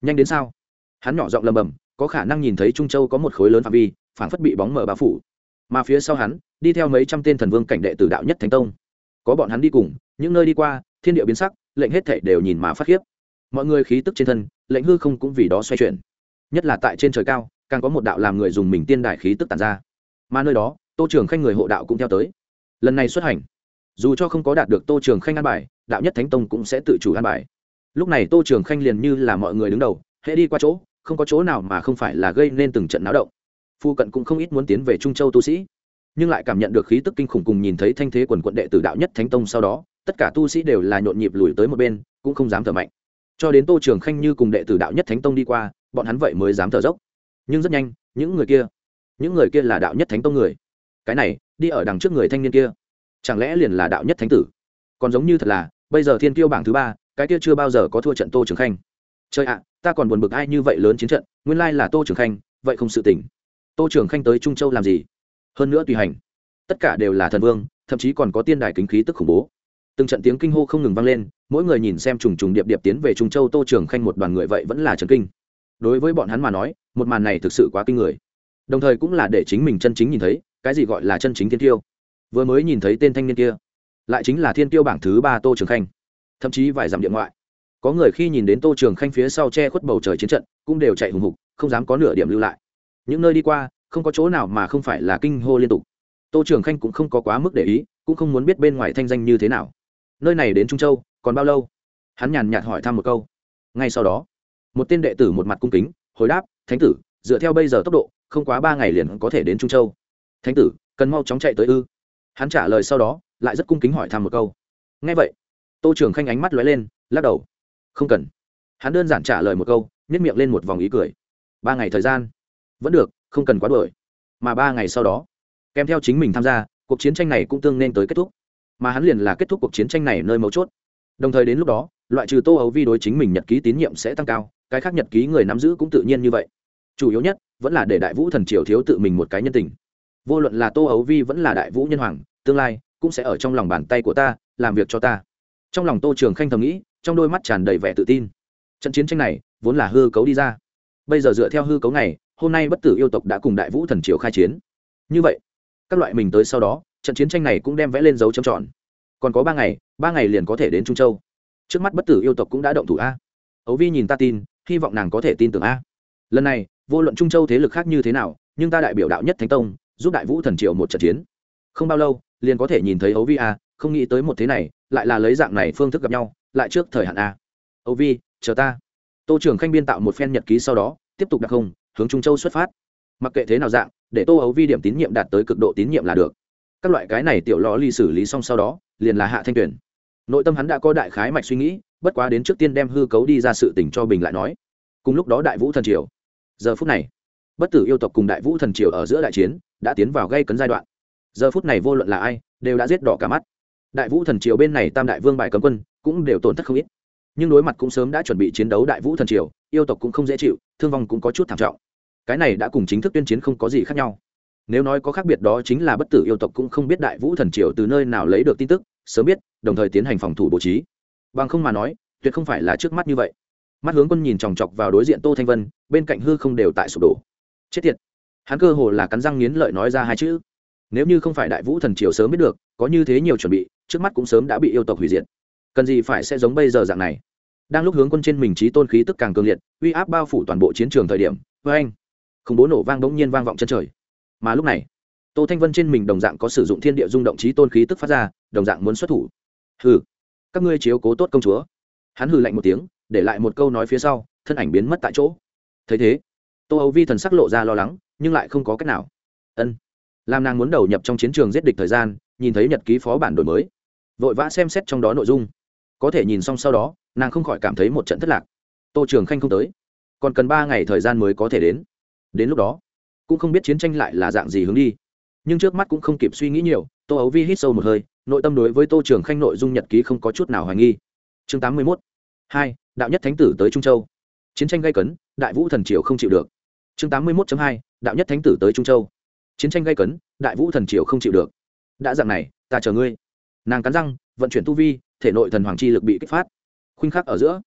Nhanh đến sao? Hắn nhỏ giọng lầm bầm, có khả năng nhìn thấy trung châu có một khối lớn phạm vi, phảng phất bị bóng mở bao phủ. Mà phía sau hắn, đi theo mấy trăm tên thần vương cảnh đệ tử đạo nhất thánh tông. Có bọn hắn đi cùng, những nơi đi qua, thiên địa biến sắc, lệnh hết thể đều nhìn mà phát khiếp. Mọi người khí tức trên thân, lệnh hư không cũng vì đó xoay chuyển. Nhất là tại trên trời cao, càng có một đạo làm người dùng mình tiên đại khí tức tàn ra. Mà nơi đó tô trường khanh người hộ đạo cũng theo tới. Lần này xuất hành, dù cho không có đạt được tô trường khanh an bài, đạo nhất thánh tông cũng sẽ tự chủ an bài. Lúc này tô trường khanh liền như là mọi người đứng đầu, hễ đi qua chỗ, không có chỗ nào mà không phải là gây nên từng trận náo động. Phu cận cũng không ít muốn tiến về trung châu tu sĩ, nhưng lại cảm nhận được khí tức kinh khủng cùng nhìn thấy thanh thế quần quận đệ tử đạo nhất thánh tông sau đó, tất cả tu sĩ đều là nhộn nhịp lùi tới một bên, cũng không dám thở mạnh. Cho đến tô trường khanh như cùng đệ tử đạo nhất thánh tông đi qua, bọn hắn vậy mới dám thở dốc. Nhưng rất nhanh, những người kia, những người kia là đạo nhất thánh tông người cái này, đi ở đằng trước người thanh niên kia. Chẳng lẽ liền là đạo nhất thánh tử? Còn giống như thật là, bây giờ thiên tiêu bảng thứ ba, cái kia chưa bao giờ có thua trận tô trường khanh. Chơi ạ, ta còn buồn bực ai như vậy lớn chiến trận, nguyên lai là tô trường khanh, vậy không sự tỉnh tô trường khanh tới trung châu làm gì? Hơn nữa tùy hành. Tất cả đều là thần vương, thậm chí còn có tiên đài kính khí tức khủng bố. Từng trận tiếng kinh hô không ngừng vang lên, mỗi người nhìn xem trùng trùng điệp điệp tiến về trung châu tô trường khanh một đoàn người vậy vẫn là trần kinh. Đối với bọn hắn mà nói, một màn này thực sự quá kinh người. Đồng thời cũng là để chính mình chân chính nhìn thấy cái gì gọi là chân chính thiên tiêu? Vừa mới nhìn thấy tên thanh niên kia, lại chính là thiên tiêu bảng thứ ba tô trường khanh, thậm chí vài dặm điện ngoại. Có người khi nhìn đến tô trường khanh phía sau che khuất bầu trời chiến trận, cũng đều chạy hùng hục, không dám có nửa điểm lưu lại. Những nơi đi qua, không có chỗ nào mà không phải là kinh hô liên tục. Tô trường khanh cũng không có quá mức để ý, cũng không muốn biết bên ngoài thanh danh như thế nào. Nơi này đến trung châu, còn bao lâu? Hắn nhàn nhạt hỏi thăm một câu. Ngay sau đó, một tên đệ tử một mặt cung kính, hồi đáp, thánh tử, dựa theo bây giờ tốc độ, không quá ba ngày liền có thể đến trung châu thánh tử, cần mau chóng chạy tới ư? Hắn trả lời sau đó, lại rất cung kính hỏi thăm một câu. Ngay vậy, tô trường khanh ánh mắt lóe lên, lắc đầu. Không cần. Hắn đơn giản trả lời một câu nhét miệng lên một vòng ý cười. Ba ngày thời gian. Vẫn được, không cần quá đuổi. Mà ba ngày sau đó, kèm theo chính mình tham gia, cuộc chiến tranh này cũng tương nên tới kết thúc. Mà hắn liền là kết thúc cuộc chiến tranh này nơi mấu chốt. Đồng thời đến lúc đó, loại trừ tô ấu vi đối chính mình nhật ký tín nhiệm sẽ tăng cao, cái khác nhật ký người nắm giữ cũng tự nhiên như vậy. Chủ yếu nhất, vẫn là để đại vũ thần triều thiếu tự mình một cái nhân tình vô luận là tô ấu vi vẫn là đại vũ nhân hoàng, tương lai cũng sẽ ở trong lòng bàn tay của ta, làm việc cho ta. Trong lòng tô trường khanh thầm nghĩ, trong đôi mắt tràn đầy vẻ tự tin. Trận chiến tranh này vốn là hư cấu đi ra. Bây giờ dựa theo hư cấu này, hôm nay bất tử yêu tộc đã cùng đại vũ thần triều khai chiến. Như vậy, các loại mình tới sau đó, trận chiến tranh này cũng đem vẽ lên dấu trầm tròn. Còn có ba ngày ba ngày liền có thể đến trung châu. Trước mắt bất tử yêu tộc cũng đã động thủ a. Ấu vi nhìn ta tin, hy vọng nàng có thể tin tưởng a. Lần này, vô luận trung châu thế lực khác như thế nào, nhưng ta đại biểu đạo nhất thánh tông giúp đại vũ thần triều một trận chiến. Không bao lâu, liền có thể nhìn thấy ấu vi a, không nghĩ tới một thế này, lại là lấy dạng này phương thức gặp nhau, lại trước thời hạn a. Ấu vi, chờ ta. Tô trưởng khanh biên tạo một phen nhật ký sau đó, tiếp tục đặc không, hướng trung châu xuất phát. Mặc kệ thế nào dạng, để tô ấu vi điểm tín nhiệm đạt tới cực độ tín nhiệm là được. Các loại cái này tiểu lò ly xử lý xong sau đó, liền là hạ thanh tuyển nội tâm hắn đã có đại khái mạch suy nghĩ, bất quá đến trước tiên đem hư cấu đi ra sự tình cho bình lại nói. Cùng lúc đó đại vũ thần triều. Giờ phút này, bất tử yêu tộc cùng đại vũ thần triều ở giữa đại chiến đã tiến vào gây cấn giai đoạn. Giờ phút này vô luận là ai, đều đã giết đỏ cả mắt. Đại vũ thần triều bên này tam đại vương bại cấm quân, cũng đều tổn thất không ít. Nhưng đối mặt cũng sớm đã chuẩn bị chiến đấu đại vũ thần triều, yêu tộc cũng không dễ chịu, thương vong cũng có chút thảm trọng. Cái này đã cùng chính thức tuyên chiến không có gì khác nhau. Nếu nói có khác biệt đó chính là bất tử yêu tộc cũng không biết đại vũ thần triều từ nơi nào lấy được tin tức, sớm biết, đồng thời tiến hành phòng thủ bố trí. Bằng không mà nói, tuyệt không phải là trước mắt như vậy. Mắt hướng quân nhìn chòng chọc vào đối diện tô thanh vân, bên cạnh hư không đều tại sụp đổ. Chết tiệt hắn cơ hồ là cắn răng nghiến lợi nói ra hai chữ. Nếu như không phải đại vũ thần triều sớm biết được, có như thế nhiều chuẩn bị, trước mắt cũng sớm đã bị yêu tộc hủy diệt. Cần gì phải sẽ giống bây giờ dạng này? Đang lúc hướng quân trên mình trí tôn khí tức càng cường liệt, uy áp bao phủ toàn bộ chiến trường thời điểm, với anh, khủng bố nổ vang bỗng nhiên vang vọng chân trời. Mà lúc này, tô thanh vân trên mình đồng dạng có sử dụng thiên địa rung động trí tôn khí tức phát ra, đồng dạng muốn xuất thủ. Hừ, các ngươi chiếu cố tốt công chúa. Hắn hừ lạnh một tiếng, để lại một câu nói phía sau, thân ảnh biến mất tại chỗ. Thấy thế tô âu vi thần sắc lộ ra lo lắng, nhưng lại không có cách nào. Ân. Làm nàng muốn đầu nhập trong chiến trường giết địch thời gian, nhìn thấy nhật ký phó bản đổi mới. Vội vã xem xét trong đó nội dung. Có thể nhìn xong sau đó, nàng không khỏi cảm thấy một trận thất lạc. Tô trường khanh không tới. Còn cần ba ngày thời gian mới có thể đến. Đến lúc đó, cũng không biết chiến tranh lại là dạng gì hướng đi. Nhưng trước mắt cũng không kịp suy nghĩ nhiều, tô ấu vi hít sâu một hơi, nội tâm đối với tô trường khanh nội dung nhật ký không có chút nào hoài nghi. Chương tám mươi mốt. Hai, đạo nhất thánh tử tới trung châu. Chiến tranh gây cấn, đại vũ thần triều không chịu được chương tám mươi mốt hai, đạo nhất thánh tử tới trung châu. Chiến tranh gây cấn, đại vũ thần triều không chịu được. Đã dạng này, ta chờ ngươi. Nàng cắn răng, vận chuyển tu vi, thể nội thần hoàng chi lực bị kích phát. Khuynh khắc ở giữa,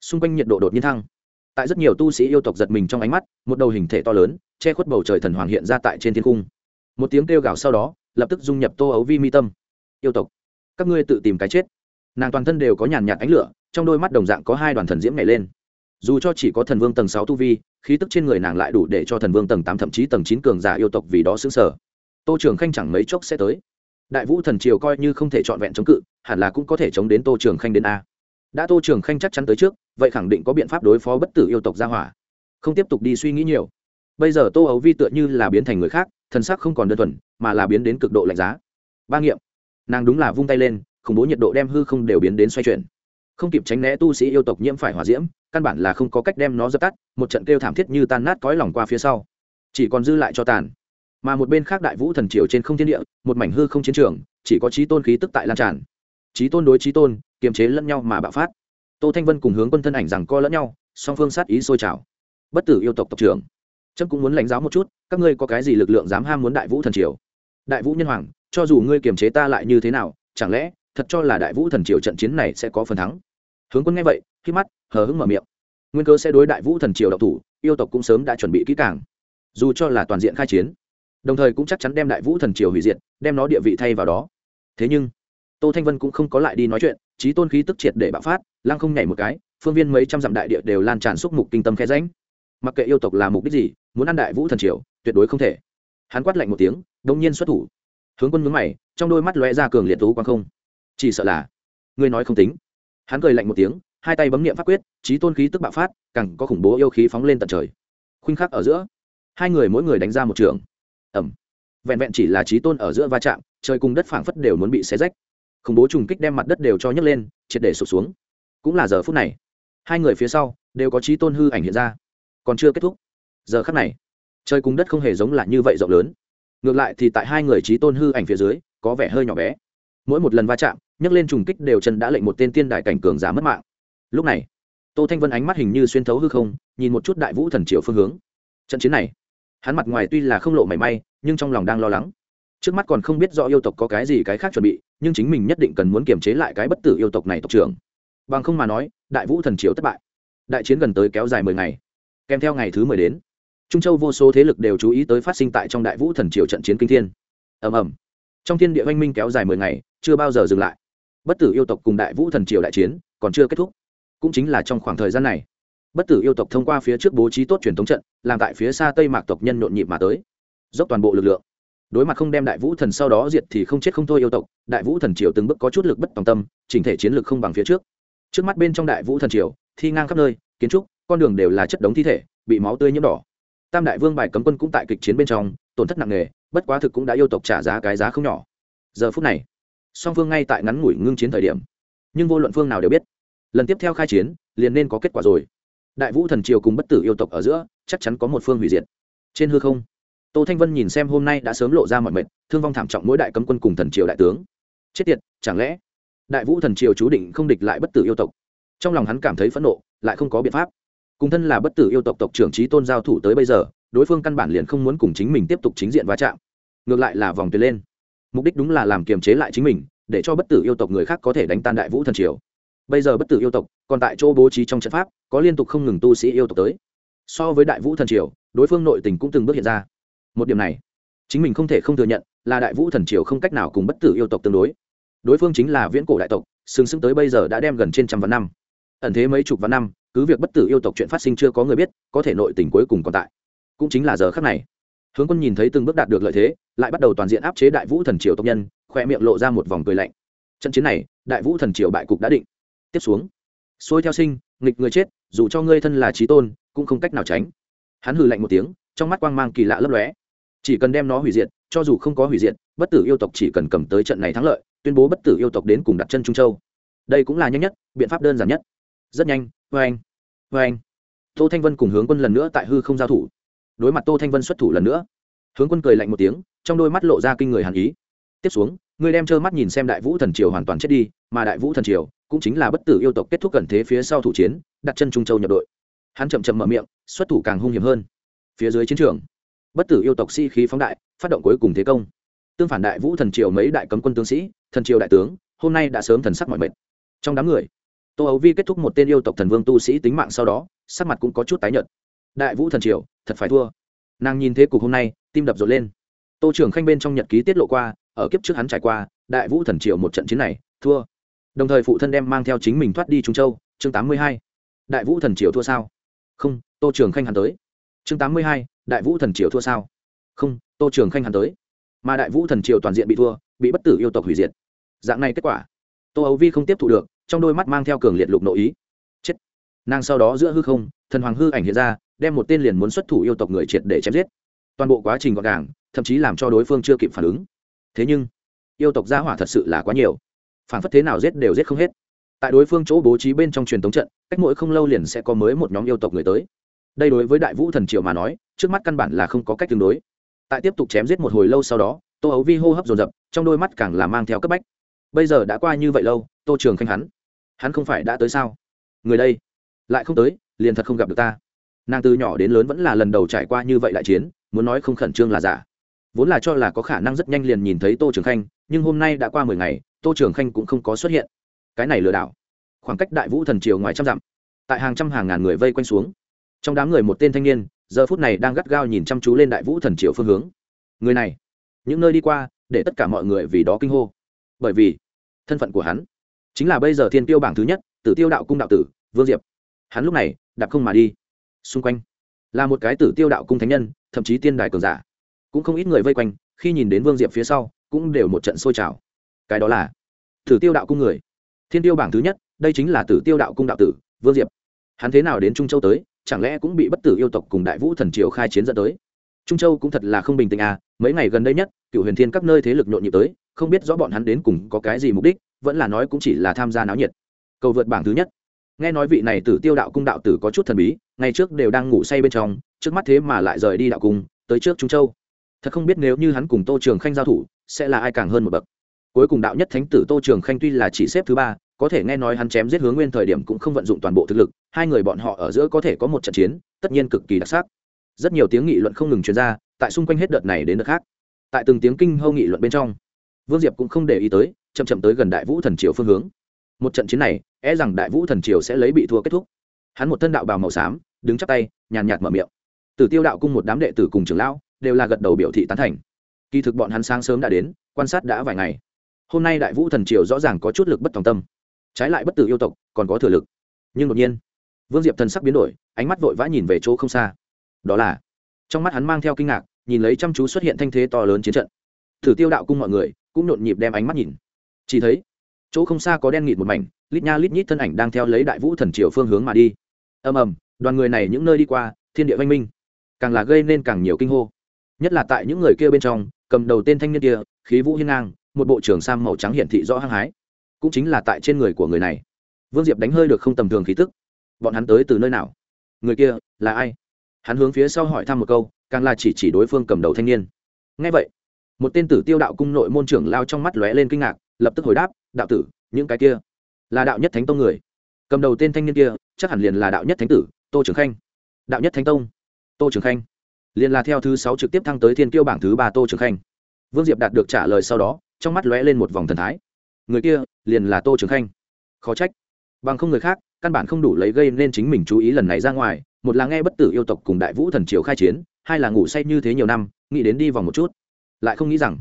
xung quanh nhiệt độ đột nhiên thăng. Tại rất nhiều tu sĩ yêu tộc giật mình trong ánh mắt, một đầu hình thể to lớn, che khuất bầu trời thần hoàng hiện ra tại trên thiên cung. Một tiếng kêu gào sau đó, lập tức dung nhập tô ấu vi mi tâm. Yêu tộc, các ngươi tự tìm cái chết. Nàng toàn thân đều có nhàn nhạt ánh lửa, trong đôi mắt đồng dạng có hai đoàn thần diễm nhảy lên dù cho chỉ có thần vương tầng sáu tu vi, khí tức trên người nàng lại đủ để cho thần vương tầng tám, thậm chí tầng chín cường giả yêu tộc vì đó xứng sở. Tô trường khanh chẳng mấy chốc sẽ tới. Đại vũ thần triều coi như không thể trọn vẹn chống cự, hẳn là cũng có thể chống đến tô trường khanh đến a. Đã tô trường khanh chắc chắn tới trước, vậy khẳng định có biện pháp đối phó bất tử yêu tộc ra hỏa. Không tiếp tục đi suy nghĩ nhiều. Bây giờ tô ấu vi tựa như là biến thành người khác, thần sắc không còn đơn thuần, mà là biến đến cực độ lạnh giá. Ba nghiệm, nàng đúng là vung tay lên, khủng bố nhiệt độ đem hư không đều biến đến xoay chuyển. Không kịp tránh né tu sĩ yêu tộc nhiễm phải hỏa diễm căn bản là không có cách đem nó dập tắt, một trận kêu thảm thiết như tan nát cõi lòng qua phía sau. Chỉ còn dư lại cho tàn. Mà một bên khác đại vũ thần triều trên không thiên địa, một mảnh hư không chiến trường, chỉ có trí tôn khí tức tại lan tràn. Trí tôn đối trí tôn, kiềm chế lẫn nhau mà bạo phát. Tô thanh vân cùng hướng quân thân ảnh rằng co lẫn nhau, song phương sát ý sôi trào. Bất tử yêu tộc tộc trưởng trâm cũng muốn lãnh giáo một chút, các ngươi có cái gì lực lượng dám ham muốn đại vũ thần triều? Đại vũ nhân hoàng, cho dù ngươi kiềm chế ta lại như thế nào, chẳng lẽ thật cho là đại vũ thần triều trận chiến này sẽ có phần thắng? Hướng quân nghe vậy khi mắt, hờ hững mở miệng. Nguyên cơ sẽ đối đại vũ thần triều độc thủ, yêu tộc cũng sớm đã chuẩn bị kỹ càng. Dù cho là toàn diện khai chiến, đồng thời cũng chắc chắn đem đại vũ thần triều hủy diệt, đem nó địa vị thay vào đó. Thế nhưng, tô thanh vân cũng không có lại đi nói chuyện trí tôn khí tức triệt để bạo phát, lăng không nhảy một cái, phương viên mấy trăm dặm đại địa đều lan tràn xúc mục kinh tâm khe ránh mặc kệ yêu tộc là mục đích gì, muốn ăn đại vũ thần triều, tuyệt đối không thể. Hắn quát lạnh một tiếng, đông nhiên xuất thủ. Hướng quân mướn mày, trong đôi mắt lóe ra cường liệt tú quang không. Chỉ sợ là ngươi nói không tính. Hắn cười lạnh một tiếng hai tay bấm nghiệm pháp quyết, trí tôn khí tức bạo phát, càng có khủng bố yêu khí phóng lên tận trời. Khuynh khắc ở giữa, hai người mỗi người đánh ra một trường. Ẩm vẹn vẹn chỉ là trí tôn ở giữa va chạm, trời cùng đất phảng phất đều muốn bị xé rách. Khủng bố trùng kích đem mặt đất đều cho nhấc lên, triệt để sụp xuống. Cũng là giờ phút này, hai người phía sau đều có trí tôn hư ảnh hiện ra. Còn chưa kết thúc, giờ khắc này, trời cùng đất không hề giống là như vậy rộng lớn. Ngược lại thì tại hai người trí tôn hư ảnh phía dưới, có vẻ hơi nhỏ bé. Mỗi một lần va chạm, nhấc lên trùng kích đều chân đã lệnh một tên tiên đại cảnh cường giả mất mạng lúc này, tô thanh vân ánh mắt hình như xuyên thấu hư không, nhìn một chút đại vũ thần triều phương hướng. Trận chiến này, hắn mặt ngoài tuy là không lộ mảy may, nhưng trong lòng đang lo lắng. Trước mắt còn không biết rõ yêu tộc có cái gì cái khác chuẩn bị, nhưng chính mình nhất định cần muốn kiềm chế lại cái bất tử yêu tộc này tộc trưởng. Bằng không mà nói, đại vũ thần triều thất bại. Đại chiến gần tới kéo dài mười ngày. Kèm theo ngày thứ mười đến, trung châu vô số thế lực đều chú ý tới phát sinh tại trong đại vũ thần triều trận chiến kinh thiên. Ầm ầm. Trong thiên địa oanh minh kéo dài mười ngày, chưa bao giờ dừng lại. Bất tử yêu tộc cùng đại vũ thần triều đại chiến còn chưa kết thúc cũng chính là trong khoảng thời gian này. Bất tử yêu tộc thông qua phía trước bố trí tốt truyền thống trận, làm tại phía xa tây mạc tộc nhân nhộn nhịp mà tới. Dốc toàn bộ lực lượng. Đối mặt không đem đại vũ thần sau đó diệt thì không chết không thôi yêu tộc, đại vũ thần triều từng bước có chút lực bất tòng tâm, chỉnh thể chiến lược không bằng phía trước. Trước mắt bên trong đại vũ thần triều, thi ngang khắp nơi, kiến trúc, con đường đều là chất đống thi thể, bị máu tươi nhiễm đỏ. Tam đại vương bài cấm quân cũng tại kịch chiến bên trong, tổn thất nặng nề, bất quá thực cũng đã yêu tộc trả giá cái giá không nhỏ. Giờ phút này, song phương ngay tại ngắn ngủi ngưng chiến thời điểm. Nhưng vô luận phương nào đều biết lần tiếp theo khai chiến, liền nên có kết quả rồi. Đại vũ thần triều cùng bất tử yêu tộc ở giữa, chắc chắn có một phương hủy diệt. Trên hư không, tô thanh vân nhìn xem hôm nay đã sớm lộ ra mọi mệnh thương vong thảm trọng mỗi đại cấm quân cùng thần triều đại tướng. Chết tiệt, chẳng lẽ đại vũ thần triều chú định không địch lại bất tử yêu tộc? Trong lòng hắn cảm thấy phẫn nộ, lại không có biện pháp. Cùng thân là bất tử yêu tộc tộc trưởng trí tôn giao thủ tới bây giờ, đối phương căn bản liền không muốn cùng chính mình tiếp tục chính diện va chạm. Ngược lại là vòng tuyến lên. Mục đích đúng là làm kiềm chế lại chính mình, để cho bất tử yêu tộc người khác có thể đánh tan đại vũ thần triều bây giờ bất tử yêu tộc, còn tại chỗ bố trí trong trận pháp, có liên tục không ngừng tu sĩ yêu tộc tới. So với đại vũ thần triều, đối phương nội tình cũng từng bước hiện ra. Một điểm này, chính mình không thể không thừa nhận là đại vũ thần triều không cách nào cùng bất tử yêu tộc tương đối. Đối phương chính là viễn cổ đại tộc xứng xứng tới bây giờ đã đem gần trên trăm vạn năm. Ẩn thế mấy chục vạn năm, cứ việc bất tử yêu tộc chuyện phát sinh chưa có người biết, có thể nội tình cuối cùng còn tại. Cũng chính là giờ khắc này. Hướng quân nhìn thấy từng bước đạt được lợi thế, lại bắt đầu toàn diện áp chế đại vũ thần triều tộc nhân, khoe miệng lộ ra một vòng cười lạnh. Trận chiến này, đại vũ thần triều bại cục đã định tiếp xuống. Xuôi theo sinh, nghịch người chết, dù cho ngươi thân là trí tôn, cũng không cách nào tránh. Hắn hừ lạnh một tiếng, trong mắt quang mang kỳ lạ lấp lóe. Chỉ cần đem nó hủy diệt, cho dù không có hủy diệt, bất tử yêu tộc chỉ cần cầm tới trận này thắng lợi, tuyên bố bất tử yêu tộc đến cùng đặt chân trung châu. Đây cũng là nhanh nhất, biện pháp đơn giản nhất. Rất nhanh vê anh vê anh tô thanh vân cùng hướng quân lần nữa tại hư không giao thủ. Đối mặt tô thanh vân xuất thủ lần nữa, hướng quân cười lạnh một tiếng, trong đôi mắt lộ ra kinh người hàn ý. Tiếp xuống ngươi đem trơ mắt nhìn xem đại vũ thần triều hoàn toàn chết đi, mà đại vũ thần triều cũng chính là bất tử yêu tộc kết thúc cận thế phía sau thủ chiến, đặt chân trung châu nhập đội. Hắn chậm chậm mở miệng, xuất thủ càng hung hiểm hơn. Phía dưới chiến trường, bất tử yêu tộc si khí phóng đại, phát động cuối cùng thế công. Tương phản đại vũ thần triều mấy đại cấm quân tướng sĩ, thần triều đại tướng, hôm nay đã sớm thần sắc mọi mệt. Trong đám người, tô ấu vi kết thúc một tên yêu tộc thần vương tu sĩ tính mạng sau đó, sắc mặt cũng có chút tái nhợt. Đại vũ thần triều, thật phải thua. Nàng nhìn thế cục hôm nay, tim đập rộn lên. Tô trưởng khanh bên trong nhật ký tiết lộ qua ở kiếp trước hắn trải qua, đại vũ thần Triệu một trận chiến này, thua. Đồng thời phụ thân đem mang theo chính mình thoát đi trung châu, chương tám mươi hai. Đại vũ thần triều thua sao? Không, tô trường khanh hắn tới. Chương tám mươi hai, đại vũ thần triều thua sao? Không, tô trường khanh hắn tới. Mà đại vũ thần triều toàn diện bị thua, bị bất tử yêu tộc hủy diệt. Dạng này kết quả. Tô ấu vi không tiếp thụ được, trong đôi mắt mang theo cường liệt lục nội ý. Chết. Nàng sau đó giữa hư không, thần hoàng hư ảnh hiện ra, đem một tên liền muốn xuất thủ yêu tộc người triệt để chém giết. Toàn bộ quá trình gọn gàng, thậm chí làm cho đối phương chưa kịp phản ứng thế nhưng, yêu tộc gia hỏa thật sự là quá nhiều. Phản phất thế nào giết đều giết không hết. Tại đối phương chỗ bố trí bên trong truyền thống trận, cách mỗi không lâu liền sẽ có mới một nhóm yêu tộc người tới. Đây đối với đại vũ thần triều mà nói, trước mắt căn bản là không có cách tương đối. Tại tiếp tục chém giết một hồi lâu sau đó, tô ấu vi hô hấp dồn dập, trong đôi mắt càng là mang theo cấp bách. Bây giờ đã qua như vậy lâu, tô trường khanh hắn hắn không phải đã tới sao? Người đây, lại không tới, liền thật không gặp được ta. Nàng từ nhỏ đến lớn vẫn là lần đầu trải qua như vậy đại chiến, muốn nói không khẩn trương là giả vốn là cho là có khả năng rất nhanh liền nhìn thấy tô trường khanh, nhưng hôm nay đã qua mười ngày, tô trường khanh cũng không có xuất hiện. Cái này lừa đảo. Khoảng cách đại vũ thần triều ngoài trăm dặm. Tại hàng trăm hàng ngàn người vây quanh xuống. Trong đám người một tên thanh niên, giờ phút này đang gắt gao nhìn chăm chú lên đại vũ thần triều phương hướng. Người này, những nơi đi qua, để tất cả mọi người vì đó kinh hô. Bởi vì, thân phận của hắn chính là bây giờ thiên tiêu bảng thứ nhất, tử tiêu đạo cung đạo tử, vương diệp. Hắn lúc này, đạp không mà đi. Xung quanh, là một cái tử tiêu đạo cung thánh nhân, thậm chí tiên đài cường giả cũng không ít người vây quanh, khi nhìn đến vương diệp phía sau, cũng đều một trận sôi trào. Cái đó là tử tiêu đạo cung người. Thiên tiêu bảng thứ nhất, đây chính là tử tiêu đạo cung đạo tử, vương diệp. Hắn thế nào đến trung châu tới, chẳng lẽ cũng bị bất tử yêu tộc cùng đại vũ thần triều khai chiến dẫn tới? Trung châu cũng thật là không bình tĩnh à mấy ngày gần đây nhất cựu huyền thiên các nơi thế lực nhộn nhịp tới, không biết rõ bọn hắn đến cùng có cái gì mục đích, vẫn là nói cũng chỉ là tham gia náo nhiệt. Cầu vượt bảng thứ nhất. Nghe nói vị này tử tiêu đạo cung đạo tử có chút thần bí, ngày trước đều đang ngủ say bên trong, trước mắt thế mà lại rời đi đạo cung, tới trước trung châu thật không biết nếu như hắn cùng tô trường khanh giao thủ, sẽ là ai càng hơn một bậc. Cuối cùng đạo nhất thánh tử tô trường khanh tuy là chỉ xếp thứ ba, có thể nghe nói hắn chém giết hướng nguyên thời điểm cũng không vận dụng toàn bộ thực lực, hai người bọn họ ở giữa có thể có một trận chiến, tất nhiên cực kỳ đặc sắc. Rất nhiều tiếng nghị luận không ngừng truyền ra, tại xung quanh hết đợt này đến đợt khác. Tại từng tiếng kinh hâu nghị luận bên trong, vương diệp cũng không để ý tới, chậm chậm tới gần đại vũ thần triều phương hướng. Một trận chiến này e rằng đại vũ thần triều sẽ lấy bị thua kết thúc. Hắn một thân đạo bào màu xám, đứng chắp tay, nhàn nhạt mở miệng. Từ tiêu đạo cung một đám đệ tử cùng trưởng lão đều là gật đầu biểu thị tán thành. Kỳ thực bọn hắn sáng sớm đã đến, quan sát đã vài ngày. Hôm nay đại vũ thần triều rõ ràng có chút lực bất tòng tâm. Trái lại bất tử yêu tộc còn có thừa lực. Nhưng đột nhiên, vương diệp thần sắc biến đổi, ánh mắt vội vã nhìn về chỗ không xa. Đó là, trong mắt hắn mang theo kinh ngạc, nhìn lấy chăm chú xuất hiện thanh thế to lớn chiến trận. Thử tiêu đạo cung mọi người cũng nhộn nhịp đem ánh mắt nhìn. Chỉ thấy, chỗ không xa có đen nghịt một mảnh, lít nha lít nhít thân ảnh đang theo lấy đại vũ thần triều phương hướng mà đi. Ầm ầm, đoàn người này những nơi đi qua, thiên địa văn minh, càng là gây nên càng nhiều kinh hô nhất là tại những người kia bên trong, cầm đầu tên thanh niên kia, khí vũ hiên ngang, một bộ trưởng sam màu trắng hiển thị rõ hăng hái. Cũng chính là tại trên người của người này. Vương diệp đánh hơi được không tầm thường khí tức. Bọn hắn tới từ nơi nào? Người kia là ai? Hắn hướng phía sau hỏi thăm một câu, càng là chỉ chỉ đối phương cầm đầu thanh niên. Ngay vậy, một tên tử tiêu đạo cung nội môn trưởng lao trong mắt lóe lên kinh ngạc, lập tức hồi đáp, đạo tử, những cái kia là đạo nhất thánh tông người. Cầm đầu tên thanh niên kia, chắc hẳn liền là đạo nhất thánh tử, tô trường khanh. Đạo nhất thánh tông? Tô trường khanh liền là theo thứ sáu trực tiếp thăng tới thiên tiêu bảng thứ ba tô trường khanh. Vương diệp đạt được trả lời sau đó, trong mắt lóe lên một vòng thần thái. Người kia, liền là tô trường khanh. Khó trách. Bằng không người khác, căn bản không đủ lấy gây nên chính mình chú ý lần này ra ngoài. Một là nghe bất tử yêu tộc cùng đại vũ thần triều khai chiến, hai là ngủ say như thế nhiều năm, nghĩ đến đi vòng một chút. Lại không nghĩ rằng,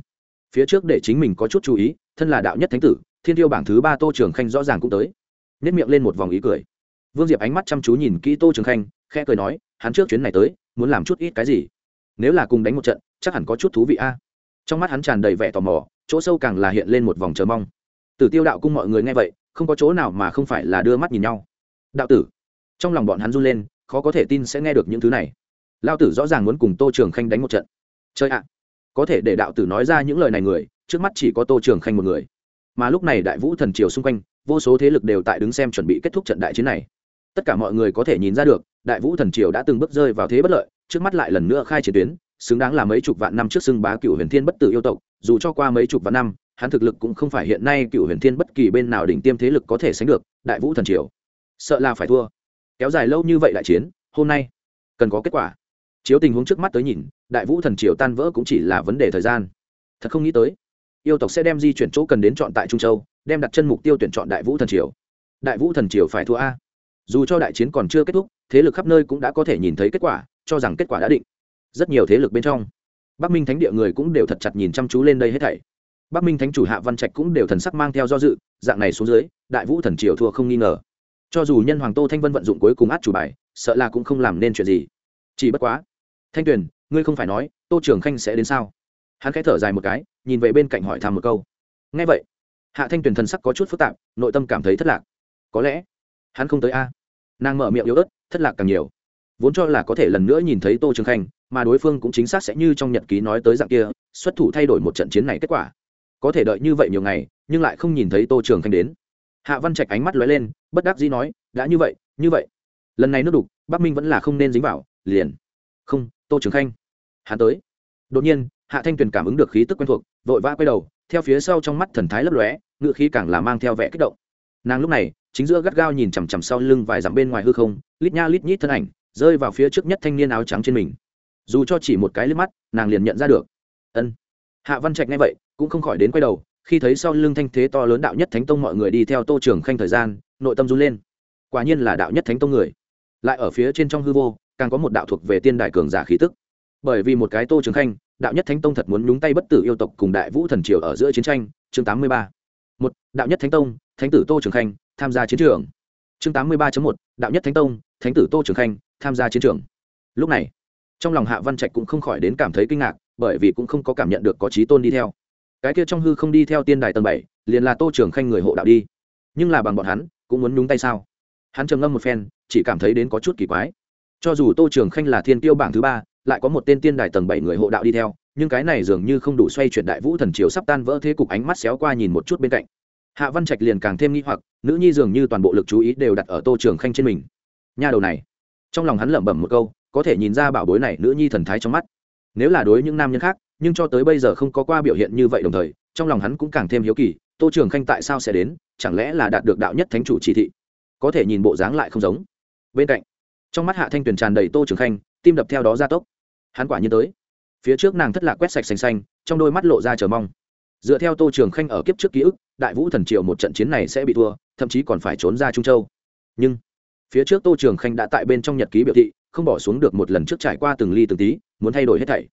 phía trước để chính mình có chút chú ý, thân là đạo nhất thánh tử, thiên tiêu bảng thứ ba tô trường khanh rõ ràng cũng tới. Nhất miệng lên một vòng ý cười. Vương diệp ánh mắt chăm chú nhìn kỹ tô trường khanh, khẽ cười nói, hắn trước chuyến này tới muốn làm chút ít cái gì? Nếu là cùng đánh một trận, chắc hẳn có chút thú vị a. Trong mắt hắn tràn đầy vẻ tò mò, chỗ sâu càng là hiện lên một vòng chờ mong. Tử tiêu đạo cung mọi người nghe vậy, không có chỗ nào mà không phải là đưa mắt nhìn nhau. Đạo tử. Trong lòng bọn hắn run lên, khó có thể tin sẽ nghe được những thứ này. Lao tử rõ ràng muốn cùng tô trường khanh đánh một trận. Chơi ạ. À. Có thể để đạo tử nói ra những lời này người, trước mắt chỉ có tô trường khanh một người. Mà lúc này đại vũ thần triều xung quanh, vô số thế lực đều tại đứng xem chuẩn bị kết thúc trận đại chiến này tất cả mọi người có thể nhìn ra được, đại vũ thần triều đã từng bước rơi vào thế bất lợi, trước mắt lại lần nữa khai chiến tuyến, xứng đáng là mấy chục vạn năm trước xưng bá cựu huyền thiên bất tử yêu tộc, dù cho qua mấy chục vạn năm, hắn thực lực cũng không phải hiện nay cựu huyền thiên bất kỳ bên nào đỉnh tiêm thế lực có thể sánh được, đại vũ thần triều. Sợ là phải thua. Kéo dài lâu như vậy đại chiến, hôm nay, cần có kết quả. Chiếu tình huống trước mắt tới nhìn, đại vũ thần triều tan vỡ cũng chỉ là vấn đề thời gian. Thật không nghĩ tới, yêu tộc sẽ đem di chuyển chỗ cần đến chọn tại trung châu, đem đặt chân mục tiêu tuyển chọn đại vũ thần triều. Đại vũ thần triều phải thua a dù cho đại chiến còn chưa kết thúc, thế lực khắp nơi cũng đã có thể nhìn thấy kết quả, cho rằng kết quả đã định. Rất nhiều thế lực bên trong, bắc minh thánh địa người cũng đều thật chặt nhìn chăm chú lên đây hết thảy. Bắc minh thánh chủ hạ văn trạch cũng đều thần sắc mang theo do dự, dạng này xuống dưới, đại vũ thần triều thua không nghi ngờ. Cho dù nhân hoàng tô thanh vân vận dụng cuối cùng át chủ bài, sợ là cũng không làm nên chuyện gì. Chỉ bất quá, thanh tuyền, ngươi không phải nói, tô trường khanh sẽ đến sao? Hắn khẽ thở dài một cái, nhìn về bên cạnh hỏi thăm một câu. Ngay vậy, hạ thanh tuyền thần sắc có chút phức tạp, nội tâm cảm thấy thất lạc. Có lẽ, hắn không tới a nàng mở miệng yếu ớt, thất lạc càng nhiều. Vốn cho là có thể lần nữa nhìn thấy tô trường khanh, mà đối phương cũng chính xác sẽ như trong nhật ký nói tới dạng kia, xuất thủ thay đổi một trận chiến này kết quả. Có thể đợi như vậy nhiều ngày, nhưng lại không nhìn thấy tô trường khanh đến. Hạ văn trạch ánh mắt lóe lên, bất đắc dĩ nói, đã như vậy như vậy. Lần này nước đục, bắc minh vẫn là không nên dính vào, liền. Không, tô trường khanh. Hắn tới. Đột nhiên, hạ thanh tuyền cảm ứng được khí tức quen thuộc, vội vã quay đầu, theo phía sau trong mắt thần thái lấp lóe, ngựa khí càng là mang theo vẻ kích động. Nàng lúc này chính giữa gắt gao nhìn chằm chằm sau lưng vài dặm bên ngoài hư không, lít nha lít nhít thân ảnh rơi vào phía trước nhất thanh niên áo trắng trên mình. Dù cho chỉ một cái liếc mắt, nàng liền nhận ra được. Ân. Hạ văn trạch nghe vậy, cũng không khỏi đến quay đầu, khi thấy sau lưng thanh thế to lớn đạo nhất thánh tông mọi người đi theo tô trường khanh thời gian, nội tâm run lên. Quả nhiên là đạo nhất thánh tông người. Lại ở phía trên trong hư vô, càng có một đạo thuộc về tiên đại cường giả khí tức. Bởi vì một cái tô trường khanh, đạo nhất thánh tông thật muốn nhúng tay bất tử yêu tộc cùng đại vũ thần triều ở giữa chiến tranh, chương tám mươi ba. Một, đạo nhất thánh tông, thánh tử tô trường khanh tham gia chiến trường. Chương tám mươi ba một, đạo nhất thánh tông, thánh tử tô trường khanh, tham gia chiến trường. Lúc này, trong lòng hạ văn trạch cũng không khỏi đến cảm thấy kinh ngạc, bởi vì cũng không có cảm nhận được có trí tôn đi theo. Cái kia trong hư không đi theo tiên đài tầng bảy, liền là tô trường khanh người hộ đạo đi. Nhưng là bằng bọn hắn, cũng muốn nhúng tay sao? Hắn trầm ngâm một phen, chỉ cảm thấy đến có chút kỳ quái. Cho dù tô trường khanh là thiên tiêu bảng thứ ba, lại có một tên tiên đài tầng bảy người hộ đạo đi theo, nhưng cái này dường như không đủ xoay chuyển đại vũ thần triều sắp tan vỡ thế cục ánh mắt xéo qua nhìn một chút bên cạnh hạ văn trạch liền càng thêm nghi hoặc, nữ nhi dường như toàn bộ lực chú ý đều đặt ở tô trường khanh trên mình. Nha đầu này. Trong lòng hắn lẩm bẩm một câu, có thể nhìn ra bảo bối này nữ nhi thần thái trong mắt. Nếu là đối những nam nhân khác, nhưng cho tới bây giờ không có qua biểu hiện như vậy đồng thời, trong lòng hắn cũng càng thêm hiếu kỳ, tô trường khanh tại sao sẽ đến, chẳng lẽ là đạt được đạo nhất thánh chủ chỉ thị? Có thể nhìn bộ dáng lại không giống. Bên cạnh, trong mắt hạ thanh tuyền tràn đầy tô trường khanh, tim đập theo đó ra tốc. Hắn quả nhiên tới. Phía trước nàng thất lạc quét sạch xanh xanh, trong đôi mắt lộ ra chờ mong dựa theo tô trường khanh ở kiếp trước ký ức, đại vũ thần triệu một trận chiến này sẽ bị thua, thậm chí còn phải trốn ra trung châu. Nhưng, phía trước tô trường khanh đã tại bên trong nhật ký biểu thị, không bỏ xuống được một lần trước trải qua từng ly từng tí, muốn thay đổi hết thảy.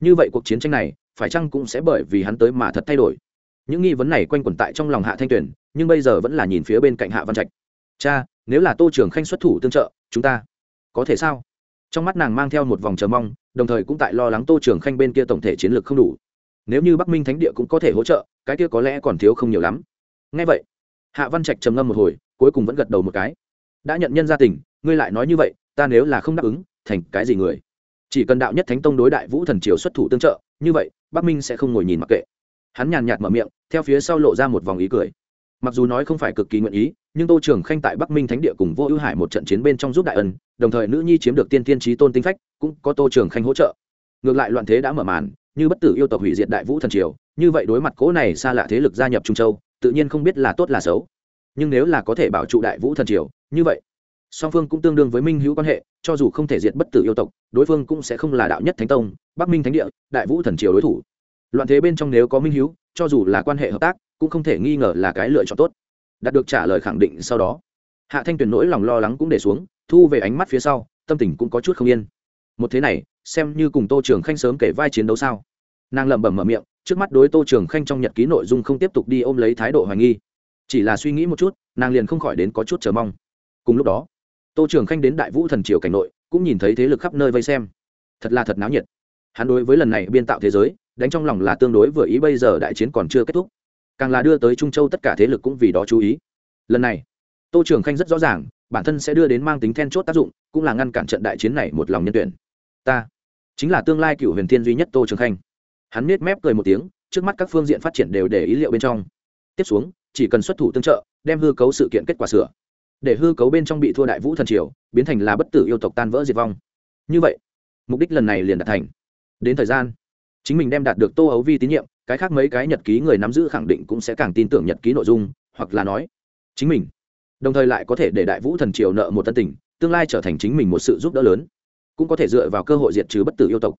Như vậy cuộc chiến tranh này, phải chăng cũng sẽ bởi vì hắn tới mà thật thay đổi? Những nghi vấn này quanh quẩn tại trong lòng hạ thanh tuyền, nhưng bây giờ vẫn là nhìn phía bên cạnh hạ văn trạch. Cha, nếu là tô trường khanh xuất thủ tương trợ, chúng ta có thể sao? Trong mắt nàng mang theo một vòng chờ mong, đồng thời cũng tại lo lắng tô trường khanh bên kia tổng thể chiến lược không đủ nếu như bắc minh thánh địa cũng có thể hỗ trợ, cái kia có lẽ còn thiếu không nhiều lắm. Ngay vậy, hạ văn trạch trầm ngâm một hồi, cuối cùng vẫn gật đầu một cái. Đã nhận nhân gia tình, ngươi lại nói như vậy, ta nếu là không đáp ứng, thành cái gì người? Chỉ cần đạo nhất thánh tông đối đại vũ thần triều xuất thủ tương trợ, như vậy, bắc minh sẽ không ngồi nhìn mặc kệ. Hắn nhàn nhạt mở miệng, theo phía sau lộ ra một vòng ý cười. Mặc dù nói không phải cực kỳ nguyện ý, nhưng tô trường khanh tại bắc minh thánh địa cùng vô ưu hải một trận chiến bên trong giúp đại ân, đồng thời nữ nhi chiếm được tiên tiên trí tôn tinh phách, cũng có tô trường khanh hỗ trợ. Ngược lại loạn thế đã mở màn như bất tử yêu tộc hủy diệt đại vũ thần triều, như vậy đối mặt cố này xa lạ thế lực gia nhập trung châu, tự nhiên không biết là tốt là xấu. Nhưng nếu là có thể bảo trụ đại vũ thần triều, như vậy, song phương cũng tương đương với minh hữu quan hệ, cho dù không thể diệt bất tử yêu tộc, đối phương cũng sẽ không là đạo nhất thánh tông, bắc minh thánh địa, đại vũ thần triều đối thủ. Loạn thế bên trong nếu có minh hữu, cho dù là quan hệ hợp tác, cũng không thể nghi ngờ là cái lựa chọn tốt. Đạt được trả lời khẳng định sau đó, hạ thanh tuyền nỗi lòng lo lắng cũng để xuống, thu về ánh mắt phía sau, tâm tình cũng có chút không yên một thế này, xem như cùng tô trường khanh sớm kể vai chiến đấu sao? Nàng lẩm bẩm mở miệng, trước mắt đối tô trường khanh trong nhật ký nội dung không tiếp tục đi ôm lấy thái độ hoài nghi. Chỉ là suy nghĩ một chút, nàng liền không khỏi đến có chút chờ mong. Cùng lúc đó, tô trường khanh đến đại vũ thần triều cảnh nội, cũng nhìn thấy thế lực khắp nơi vây xem. Thật là thật náo nhiệt. Hắn đối với lần này biên tạo thế giới, đánh trong lòng là tương đối vừa ý bây giờ đại chiến còn chưa kết thúc. Càng là đưa tới trung châu tất cả thế lực cũng vì đó chú ý. Lần này, tô trường khanh rất rõ ràng bản thân sẽ đưa đến mang tính then chốt tác dụng, cũng là ngăn cản trận đại chiến này một lòng nhân tuyển. Ta, chính là tương lai cựu huyền thiên duy nhất tô trường khanh. Hắn nết mép cười một tiếng, trước mắt các phương diện phát triển đều để ý liệu bên trong. Tiếp xuống, chỉ cần xuất thủ tương trợ, đem hư cấu sự kiện kết quả sửa. Để hư cấu bên trong bị thua đại vũ thần triều, biến thành là bất tử yêu tộc tan vỡ diệt vong. Như vậy, mục đích lần này liền đạt thành. Đến thời gian, chính mình đem đạt được tô ấu vi tín nhiệm, cái khác mấy cái nhật ký người nắm giữ khẳng định cũng sẽ càng tin tưởng nhật ký nội dung, hoặc là nói, chính mình đồng thời lại có thể để đại vũ thần triều nợ một tân tình, tương lai trở thành chính mình một sự giúp đỡ lớn. Cũng có thể dựa vào cơ hội diệt trừ bất tử yêu tộc.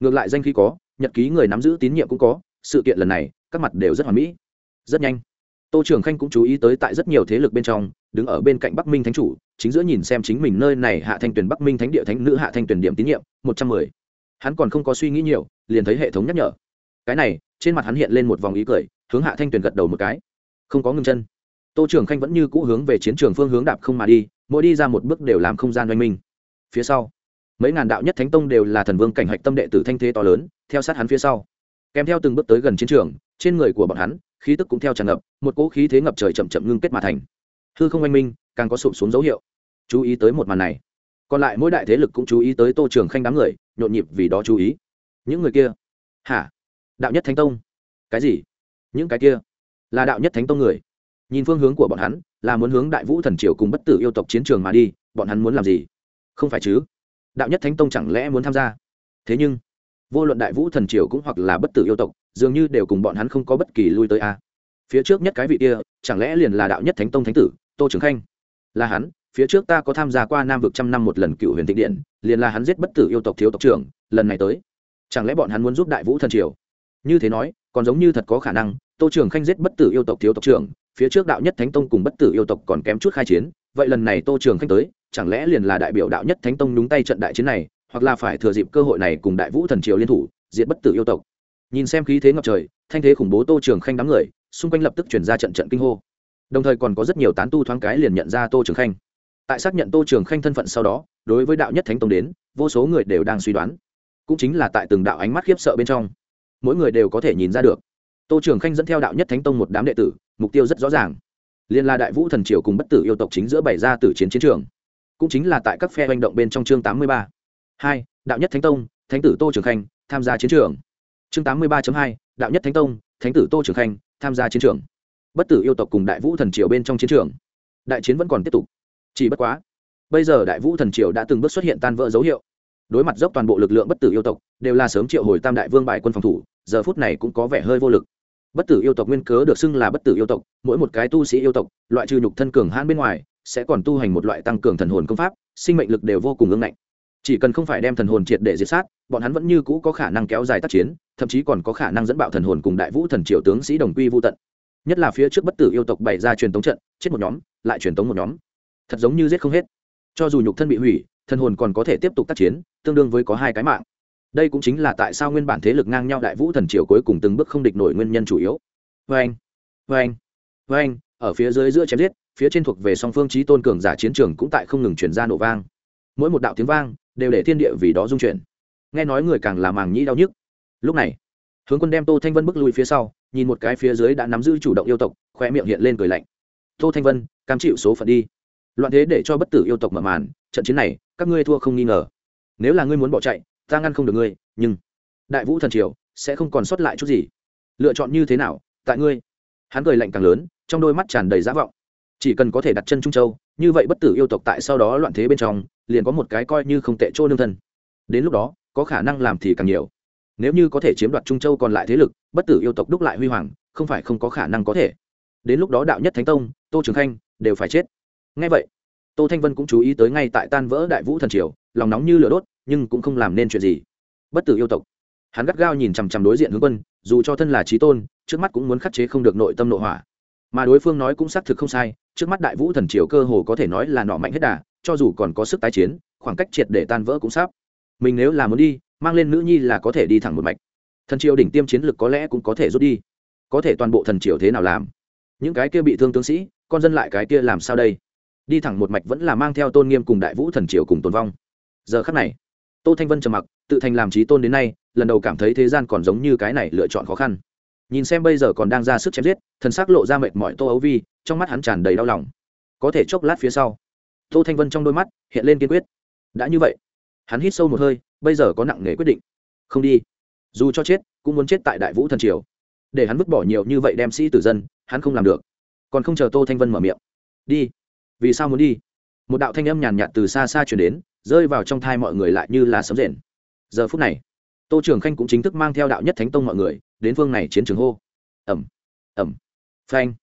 Ngược lại danh khí có, nhật ký người nắm giữ tín nhiệm cũng có, sự kiện lần này, các mặt đều rất hoàn mỹ. Rất nhanh. Tô trường khanh cũng chú ý tới tại rất nhiều thế lực bên trong, đứng ở bên cạnh bắc minh thánh chủ, chính giữa nhìn xem chính mình nơi này hạ thanh tuyển bắc minh thánh địa thánh nữ hạ thanh tuyển điểm tín nhiệm, một trăm mười. Hắn còn không có suy nghĩ nhiều, liền thấy hệ thống nhắc nhở. Cái này, trên mặt hắn hiện lên một vòng ý cười, hướng hạ thanh tuyển gật đầu một cái. Không có ngưng chân tô trường khanh vẫn như cũ hướng về chiến trường phương hướng đạp không mà đi, mỗi đi ra một bước đều làm không gian oanh minh. Phía sau, mấy ngàn đạo nhất thánh tông đều là thần vương cảnh hạch tâm đệ tử thanh thế to lớn, theo sát hắn phía sau. Kèm theo từng bước tới gần chiến trường, trên người của bọn hắn, khí tức cũng theo tràn ngập, một cỗ khí thế ngập trời chậm chậm ngưng kết mà thành. Hư không oanh minh, càng có sụp xuống dấu hiệu. Chú ý tới một màn này. Còn lại mỗi đại thế lực cũng chú ý tới tô trường khanh đám người, nhộn nhịp vì đó chú ý. Những người kia? Hả? Đạo nhất thánh tông? Cái gì? Những cái kia? Là đạo nhất thánh tông người nhìn phương hướng của bọn hắn, là muốn hướng đại vũ thần triều cùng bất tử yêu tộc chiến trường mà đi, bọn hắn muốn làm gì? Không phải chứ? Đạo nhất thánh tông chẳng lẽ muốn tham gia? Thế nhưng, vô luận đại vũ thần triều cũng hoặc là bất tử yêu tộc, dường như đều cùng bọn hắn không có bất kỳ lui tới a phía trước nhất cái vị kia, chẳng lẽ liền là đạo nhất thánh tông thánh tử, tô trường khanh? Là hắn, phía trước ta có tham gia qua nam vực trăm năm một lần cựu huyền tịnh điện, liền là hắn giết bất tử yêu tộc thiếu tộc trưởng, lần này tới. Chẳng lẽ bọn hắn muốn giúp đại vũ thần triều? Như thế nói, còn giống như thật có khả năng, tô trường khanh giết bất tử yêu tộc thiếu tộc trưởng phía trước đạo nhất thánh tông cùng bất tử yêu tộc còn kém chút khai chiến, vậy lần này tô trường khanh tới, chẳng lẽ liền là đại biểu đạo nhất thánh tông nhúng tay trận đại chiến này, hoặc là phải thừa dịp cơ hội này cùng đại vũ thần triều liên thủ, diệt bất tử yêu tộc? Nhìn xem khí thế ngập trời, thanh thế khủng bố tô trường khanh đám người, xung quanh lập tức chuyển ra trận trận kinh hô. Đồng thời còn có rất nhiều tán tu thoáng cái liền nhận ra tô trường khanh. Tại xác nhận tô trường khanh thân phận sau đó, đối với đạo nhất thánh tông đến, vô số người đều đang suy đoán. Cũng chính là tại từng đạo ánh mắt khiếp sợ bên trong, mỗi người đều có thể nhìn ra được. Tô trường khanh dẫn theo đạo nhất thánh tông một đám đệ tử mục tiêu rất rõ ràng. Liên la đại vũ thần triều cùng bất tử yêu tộc chính giữa bảy ra tử chiến chiến trường. Cũng chính là tại các phe hành động bên trong chương tám mươi ba. Hai, đạo nhất thánh tông, thánh tử tô trường khanh, tham gia chiến trường. Chương tám mươi ba hai, đạo nhất thánh tông, thánh tử tô trường khanh, tham gia chiến trường. Bất tử yêu tộc cùng đại vũ thần triều bên trong chiến trường. Đại chiến vẫn còn tiếp tục. Chỉ bất quá, bây giờ đại vũ thần triều đã từng bước xuất hiện tan vỡ dấu hiệu. Đối mặt dốc toàn bộ lực lượng bất tử yêu tộc, đều là sớm triệu hồi tam đại vương bài quân phòng thủ, giờ phút này cũng có vẻ hơi vô lực bất tử yêu tộc nguyên cớ được xưng là bất tử yêu tộc, mỗi một cái tu sĩ yêu tộc, loại trừ nhục thân cường hãn bên ngoài, sẽ còn tu hành một loại tăng cường thần hồn công pháp, sinh mệnh lực đều vô cùng ương ngạnh. Chỉ cần không phải đem thần hồn triệt để diệt sát, bọn hắn vẫn như cũ có khả năng kéo dài tác chiến, thậm chí còn có khả năng dẫn bạo thần hồn cùng đại vũ thần triều tướng sĩ đồng quy vô tận. Nhất là phía trước bất tử yêu tộc bày ra truyền tống trận, chết một nhóm, lại truyền tống một nhóm. Thật giống như giết không hết. Cho dù nhục thân bị hủy, thần hồn còn có thể tiếp tục tác chiến, tương đương với có hai cái mạng đây cũng chính là tại sao nguyên bản thế lực ngang nhau đại vũ thần triều cuối cùng từng bước không địch nổi nguyên nhân chủ yếu. Vê anh vê anh vê anh ở phía dưới giữa chém giết, phía trên thuộc về song phương trí tôn cường giả chiến trường cũng tại không ngừng chuyển ra nổ vang. Mỗi một đạo tiếng vang, đều để thiên địa vì đó dung chuyển. Nghe nói người càng là màng nhĩ đau nhức. Lúc này, hướng quân đem tô thanh vân bước lui phía sau, nhìn một cái phía dưới đã nắm giữ chủ động yêu tộc khoe miệng hiện lên cười lạnh. Tô thanh vân, cam chịu số phận đi. Loạn thế để cho bất tử yêu tộc mở màn, trận chiến này, các ngươi thua không nghi ngờ. Nếu là ngươi muốn bỏ chạy ta ngăn không được ngươi, nhưng đại vũ thần triều sẽ không còn sót lại chút gì. Lựa chọn như thế nào, tại ngươi. Hắn cười lạnh càng lớn, trong đôi mắt tràn đầy giả vọng. Chỉ cần có thể đặt chân trung châu, như vậy bất tử yêu tộc tại sau đó loạn thế bên trong, liền có một cái coi như không tệ chỗ nương thân. Đến lúc đó, có khả năng làm thì càng nhiều. Nếu như có thể chiếm đoạt trung châu còn lại thế lực, bất tử yêu tộc đúc lại huy hoàng, không phải không có khả năng có thể. Đến lúc đó đạo nhất thánh tông, tô trường khanh đều phải chết. Ngay vậy, tô thanh vân cũng chú ý tới ngay tại tan vỡ đại vũ thần triều, lòng nóng như lửa đốt nhưng cũng không làm nên chuyện gì. Bất tử yêu tộc. Hắn gắt gao nhìn chằm chằm đối diện hướng quân, dù cho thân là trí tôn, trước mắt cũng muốn khắc chế không được nội tâm nội hỏa mà đối phương nói cũng xác thực không sai, trước mắt đại vũ thần triều cơ hồ có thể nói là nọ mạnh hết đà, cho dù còn có sức tái chiến, khoảng cách triệt để tan vỡ cũng sắp. Mình nếu là muốn đi, mang lên nữ nhi là có thể đi thẳng một mạch. Thần triều đỉnh tiêm chiến lực có lẽ cũng có thể rút đi. Có thể toàn bộ thần triều thế nào làm? Những cái kia bị thương tướng sĩ, con dân lại cái kia làm sao đây? Đi thẳng một mạch vẫn là mang theo tôn nghiêm cùng đại vũ thần triều cùng tồn vong. Giờ khắc này tô thanh vân trầm mặc, tự thành làm trí tôn đến nay, lần đầu cảm thấy thế gian còn giống như cái này lựa chọn khó khăn. Nhìn xem bây giờ còn đang ra sức chém giết, thần s ắ c lộ ra mệt mỏi tô ấu vi, trong mắt hắn tràn đầy đau lòng. Có thể chốc lát phía sau, tô thanh vân trong đôi mắt hiện lên kiên quyết. Đã như vậy, hắn hít sâu một hơi, bây giờ có nặng nề quyết định. Không đi. Dù cho chết, cũng muốn chết tại đại vũ thần triều. Để hắn vứt bỏ nhiều như vậy đem sĩ tử dân, hắn không làm được. Còn không chờ tô thanh vân mở miệng. Đi. Vì sao muốn đi? Một đạo thanh âm nhàn nhạt từ xa xa chuyển đến rơi vào trong thai mọi người lại như là sấm rền. Giờ phút này, tô trường khanh cũng chính thức mang theo đạo nhất thánh tông mọi người đến phương này chiến trường hô. Ẩm ẩm, phanh.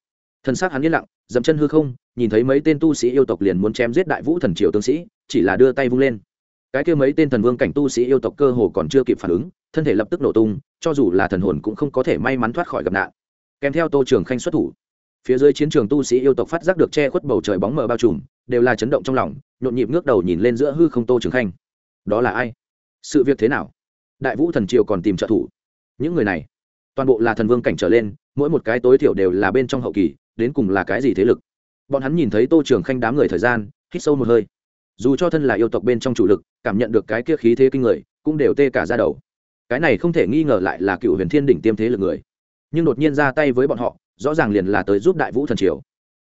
Thân xác hắn yên lặng, dậm chân hư không, nhìn thấy mấy tên tu sĩ yêu tộc liền muốn chém giết đại vũ thần triều tướng sĩ, chỉ là đưa tay vung lên. Cái kia mấy tên thần vương cảnh tu sĩ yêu tộc cơ hồ còn chưa kịp phản ứng, thân thể lập tức nổ tung, cho dù là thần hồn cũng không có thể may mắn thoát khỏi gặp nạn. Kèm theo tô trường khanh xuất thủ, phía dưới chiến trường tu sĩ yêu tộc phát giác được che khuất bầu trời bóng mờ bao trùm, đều là chấn động trong lòng nhộn nhịp ngước đầu nhìn lên giữa hư không tô trường khanh. Đó là ai? Sự việc thế nào? Đại vũ thần triều còn tìm trợ thủ. Những người này, toàn bộ là thần vương cảnh trở lên, mỗi một cái tối thiểu đều là bên trong hậu kỳ, đến cùng là cái gì thế lực? Bọn hắn nhìn thấy tô trường khanh đám người thời gian, hít sâu một hơi. Dù cho thân là yêu tộc bên trong chủ lực, cảm nhận được cái kia khí thế kinh người, cũng đều tê cả ra đầu. Cái này không thể nghi ngờ lại là cựu huyền thiên đỉnh tiêm thế lực người. Nhưng đột nhiên ra tay với bọn họ, rõ ràng liền là tới giúp đại vũ thần triều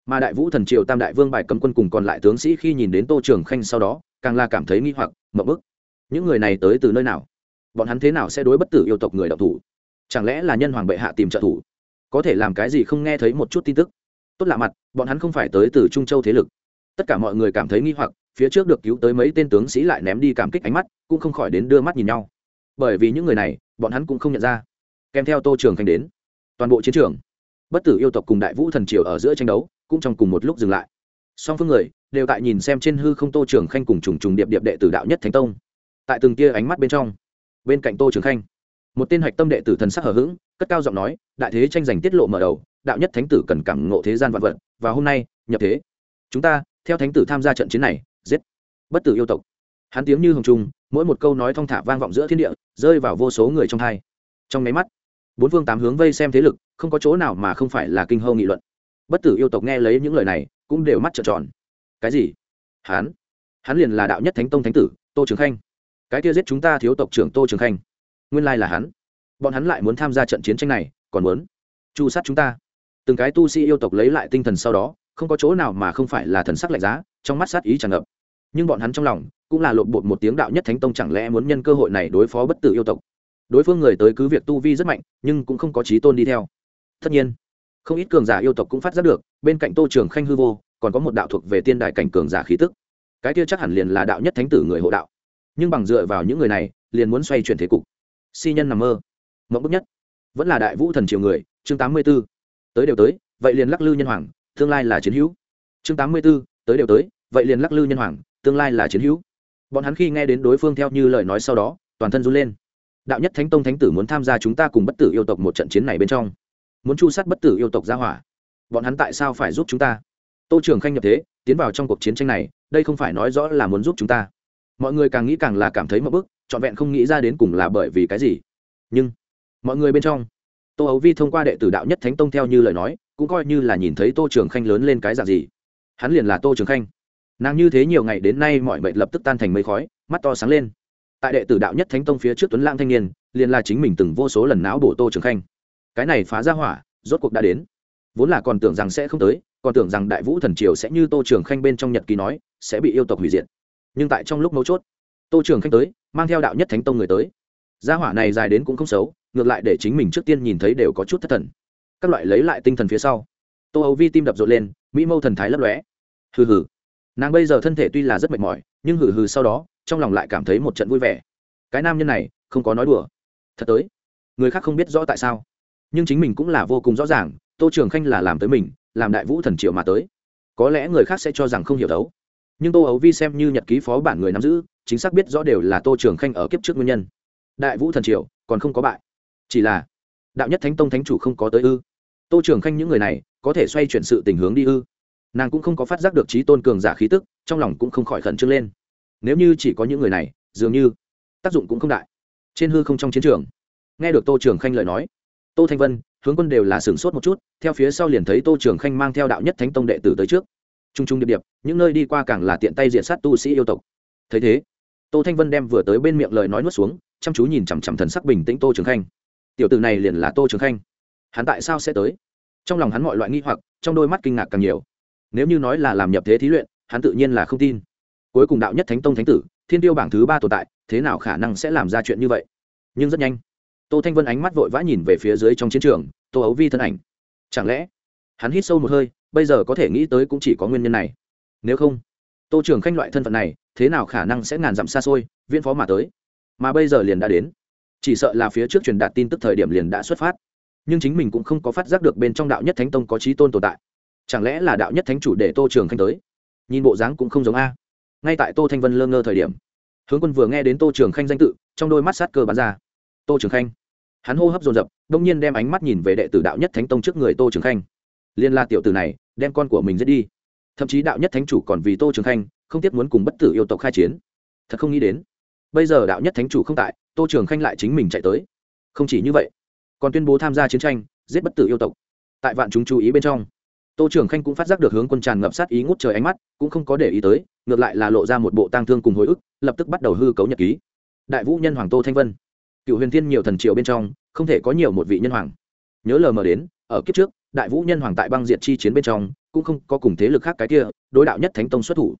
mà đại vũ thần triều tam đại vương bài cấm quân cùng còn lại tướng sĩ khi nhìn đến tô trường khanh sau đó, càng là cảm thấy nghi hoặc mậu bức. Những người này tới từ nơi nào? Bọn hắn thế nào sẽ đối bất tử yêu tộc người đạo thủ? Chẳng lẽ là nhân hoàng bệ hạ tìm trợ thủ? Có thể làm cái gì không nghe thấy một chút tin tức? Tốt lạ mặt, bọn hắn không phải tới từ trung châu thế lực. Tất cả mọi người cảm thấy nghi hoặc, phía trước được cứu tới mấy tên tướng sĩ lại ném đi cảm kích ánh mắt, cũng không khỏi đến đưa mắt nhìn nhau. Bởi vì những người này, bọn hắn cũng không nhận ra. Kèm theo tô trường khanh đến. Toàn bộ chiến trường, bất tử yêu tộc cùng đại vũ thần triều ở giữa tranh đấu cũng trong cùng một lúc dừng lại. Song phương người đều tại nhìn xem trên hư không tô trường khanh cùng trùng trùng điệp điệp đệ tử đạo nhất thánh tông. Tại từng tia ánh mắt bên trong, bên cạnh tô trường khanh, một tên hạch tâm đệ tử thần sắc hở h ữ g cất cao giọng nói, đại thế tranh giành tiết lộ mở đầu, đạo nhất thánh tử cần cảm ngộ thế gian vạn vật, và hôm nay, nhập thế. Chúng ta, theo thánh tử tham gia trận chiến này, giết bất tử yêu tộc. Hắn tiếng như hồng trung mỗi một câu nói thong thả vang vọng giữa thiên địa, rơi vào vô số người trong hai. Trong máy mắt, bốn phương tám hướng vây xem thế lực, không có chỗ nào mà không phải là kinh hâu nghị luận bất tử yêu tộc nghe lấy những lời này cũng đều mắt trợn tròn. Cái gì? Hắn hắn liền là đạo nhất thánh tông thánh tử, tô trường khanh. Cái kia giết chúng ta thiếu tộc trưởng tô trường khanh. Nguyên lai là hắn. Bọn hắn lại muốn tham gia trận chiến tranh này, còn muốn chu sát chúng ta. Từng cái tu sĩ yêu tộc lấy lại tinh thần sau đó, không có chỗ nào mà không phải là thần sắc lạnh giá, trong mắt sát ý tràn ngập. Nhưng bọn hắn trong lòng cũng là lộn bột một tiếng đạo nhất thánh tông chẳng lẽ muốn nhân cơ hội này đối phó bất tử yêu tộc. Đối phương người tới cứ việc tu vi rất mạnh, nhưng cũng không có trí tôn đi theo. Tất nhiên không ít cường giả yêu tộc cũng phát giác được, bên cạnh tô trường khanh hư vô, còn có một đạo thuộc về tiên đại cảnh cường giả khí tức. Cái kia chắc hẳn liền là đạo nhất thánh tử người hộ đạo. Nhưng bằng dựa vào những người này, liền muốn xoay chuyển thế cục. Si nhân nằm mơ. Mẫu bức nhất. Vẫn là đại vũ thần triều người, chương tám mươi b ố tới đều tới, vậy liền lắc lư nhân hoàng, tương lai là chiến hữu. Chương tám mươi b ố tới đều tới, vậy liền lắc lư nhân hoàng, tương lai là chiến hữu. Bọn hắn khi nghe đến đối phương theo như lời nói sau đó, toàn thân run lên. Đạo nhất thánh tông thánh tử muốn tham gia chúng ta cùng bất tử yêu tộc một trận chiến này bên trong muốn chu sát bất tử yêu tộc gia hỏa. Bọn hắn tại sao phải giúp chúng ta? Tô trường khanh nhập thế, tiến vào trong cuộc chiến tranh này, đây không phải nói rõ là muốn giúp chúng ta. Mọi người càng nghĩ càng là cảm thấy mậu bức, trọn vẹn không nghĩ ra đến cùng là bởi vì cái gì. Nhưng, mọi người bên trong, tô ấu vi thông qua đệ tử đạo nhất thánh tông theo như lời nói, cũng coi như là nhìn thấy tô trường khanh lớn lên cái dạng gì. Hắn liền là tô trường khanh. Nàng như thế nhiều ngày đến nay mọi mệnh lập tức tan thành mây khói, mắt to sáng lên. Tại đệ tử đạo nhất thánh tông phía trước tuấn lang thanh niên, liền là chính mình từng vô số lần não bổ tô trường khanh cái này phá ra hỏa, rốt cuộc đã đến. Vốn là còn tưởng rằng sẽ không tới, còn tưởng rằng đại vũ thần triều sẽ như tô trường khanh bên trong nhật ký nói, sẽ bị yêu tộc hủy diệt. Nhưng tại trong lúc mấu chốt, tô trường khanh tới, mang theo đạo nhất thánh tông người tới. Gia hỏa này dài đến cũng không xấu, ngược lại để chính mình trước tiên nhìn thấy đều có chút thất thần. Các loại lấy lại tinh thần phía sau, tô âu vi tim đập rộn lên, mỹ mâu thần thái lấp lóe. Hừ hừ. Nàng bây giờ thân thể tuy là rất mệt mỏi, nhưng hừ hừ sau đó, trong lòng lại cảm thấy một trận vui vẻ. Cái nam nhân này, không có nói đùa. Thật tới. Người khác không biết rõ tại sao nhưng chính mình cũng là vô cùng rõ ràng, tô trường khanh là làm tới mình, làm đại vũ thần triệu mà tới. Có lẽ người khác sẽ cho rằng không hiểu đấu nhưng tô ấu vi xem như nhật ký phó bản người nắm giữ, chính xác biết rõ đều là tô trường khanh ở kiếp trước nguyên nhân. Đại vũ thần triều, còn không có bại. Chỉ là, đạo nhất thánh tông thánh chủ không có tới ư. Tô trường khanh những người này, có thể xoay chuyển sự tình hướng đi ư. Nàng cũng không có phát giác được trí tôn cường giả khí tức, trong lòng cũng không khỏi khẩn trương lên. Nếu như chỉ có những người này, dường như tác dụng cũng không đại. Trên hư không trong chiến trường, nghe được tô trường khanh lời nói tô thanh vân, hướng quân đều là sửng sốt một chút, theo phía sau liền thấy tô trường khanh mang theo đạo nhất thánh tông đệ tử tới trước. T r u n g t r u n g điệp điệp, những nơi đi qua càng là tiện tay diện sát tu sĩ yêu tộc. Thấy thế, tô thanh vân đem vừa tới bên miệng lời nói nuốt xuống, chăm chú nhìn chằm chằm thần sắc bình tĩnh tô trường khanh. Tiểu t ử này liền là tô trường khanh. Hắn tại sao sẽ tới? Trong lòng hắn mọi loại nghi hoặc, trong đôi mắt kinh ngạc càng nhiều. Nếu như nói là làm nhập thế thí luyện, hắn tự nhiên là không tin. Cuối cùng đạo nhất thánh tông thánh tử, thiên tiêu bảng thứ ba tồn tại, thế nào khả năng sẽ làm ra chuyện như vậy? Nhưng rất nhanh tô thanh vân ánh mắt vội vã nhìn về phía dưới trong chiến trường, tô ấu vi thân ảnh. Chẳng lẽ, hắn hít sâu một hơi, bây giờ có thể nghĩ tới cũng chỉ có nguyên nhân này? Nếu không, tô trường khanh loại thân phận này, thế nào khả năng sẽ ngàn dặm xa xôi viên phó mà tới? Mà bây giờ liền đã đến. Chỉ sợ là phía trước truyền đạt tin tức thời điểm liền đã xuất phát. Nhưng chính mình cũng không có phát giác được bên trong đạo nhất thánh tông có trí tôn tồn tại. Chẳng lẽ là đạo nhất thánh chủ để tô trường khanh tới? Nhìn bộ dáng cũng không giống a. Ngay tại tô thanh vân lơ ngơ thời điểm, hướng quân vừa nghe đến tô trường khanh danh tự, trong đôi mắt sát cơ bắn ra. Tô trường khanh hắn hô hấp dồn dập, đông nhiên đem ánh mắt nhìn về đệ tử đạo nhất thánh tông trước người tô trường khanh. Liên la tiểu tử này, đem con của mình giết đi. Thậm chí đạo nhất thánh chủ còn vì tô trường khanh, không tiếc muốn cùng bất tử yêu tộc khai chiến. Thật không nghĩ đến, bây giờ đạo nhất thánh chủ không tại, tô trường khanh lại chính mình chạy tới. Không chỉ như vậy, còn tuyên bố tham gia chiến tranh, giết bất tử yêu tộc. Tại vạn chúng chú ý bên trong, tô trường khanh cũng phát giác được hướng quân tràn ngập sát ý ngút trời ánh mắt, cũng không có để ý tới, ngược lại là lộ ra một bộ tang thương cùng hồi ức, lập tức bắt đầu hư cấu nhật ký. Đại vũ nhân hoàng tô thanh vân cựu huyền thiên nhiều thần triều bên trong, không thể có nhiều một vị nhân hoàng. Nhớ lờ mờ đến, ở kiếp trước, đại vũ nhân hoàng tại băng diệt chi chiến bên trong, cũng không có cùng thế lực khác cái kia, đối đạo nhất thánh tông xuất thủ.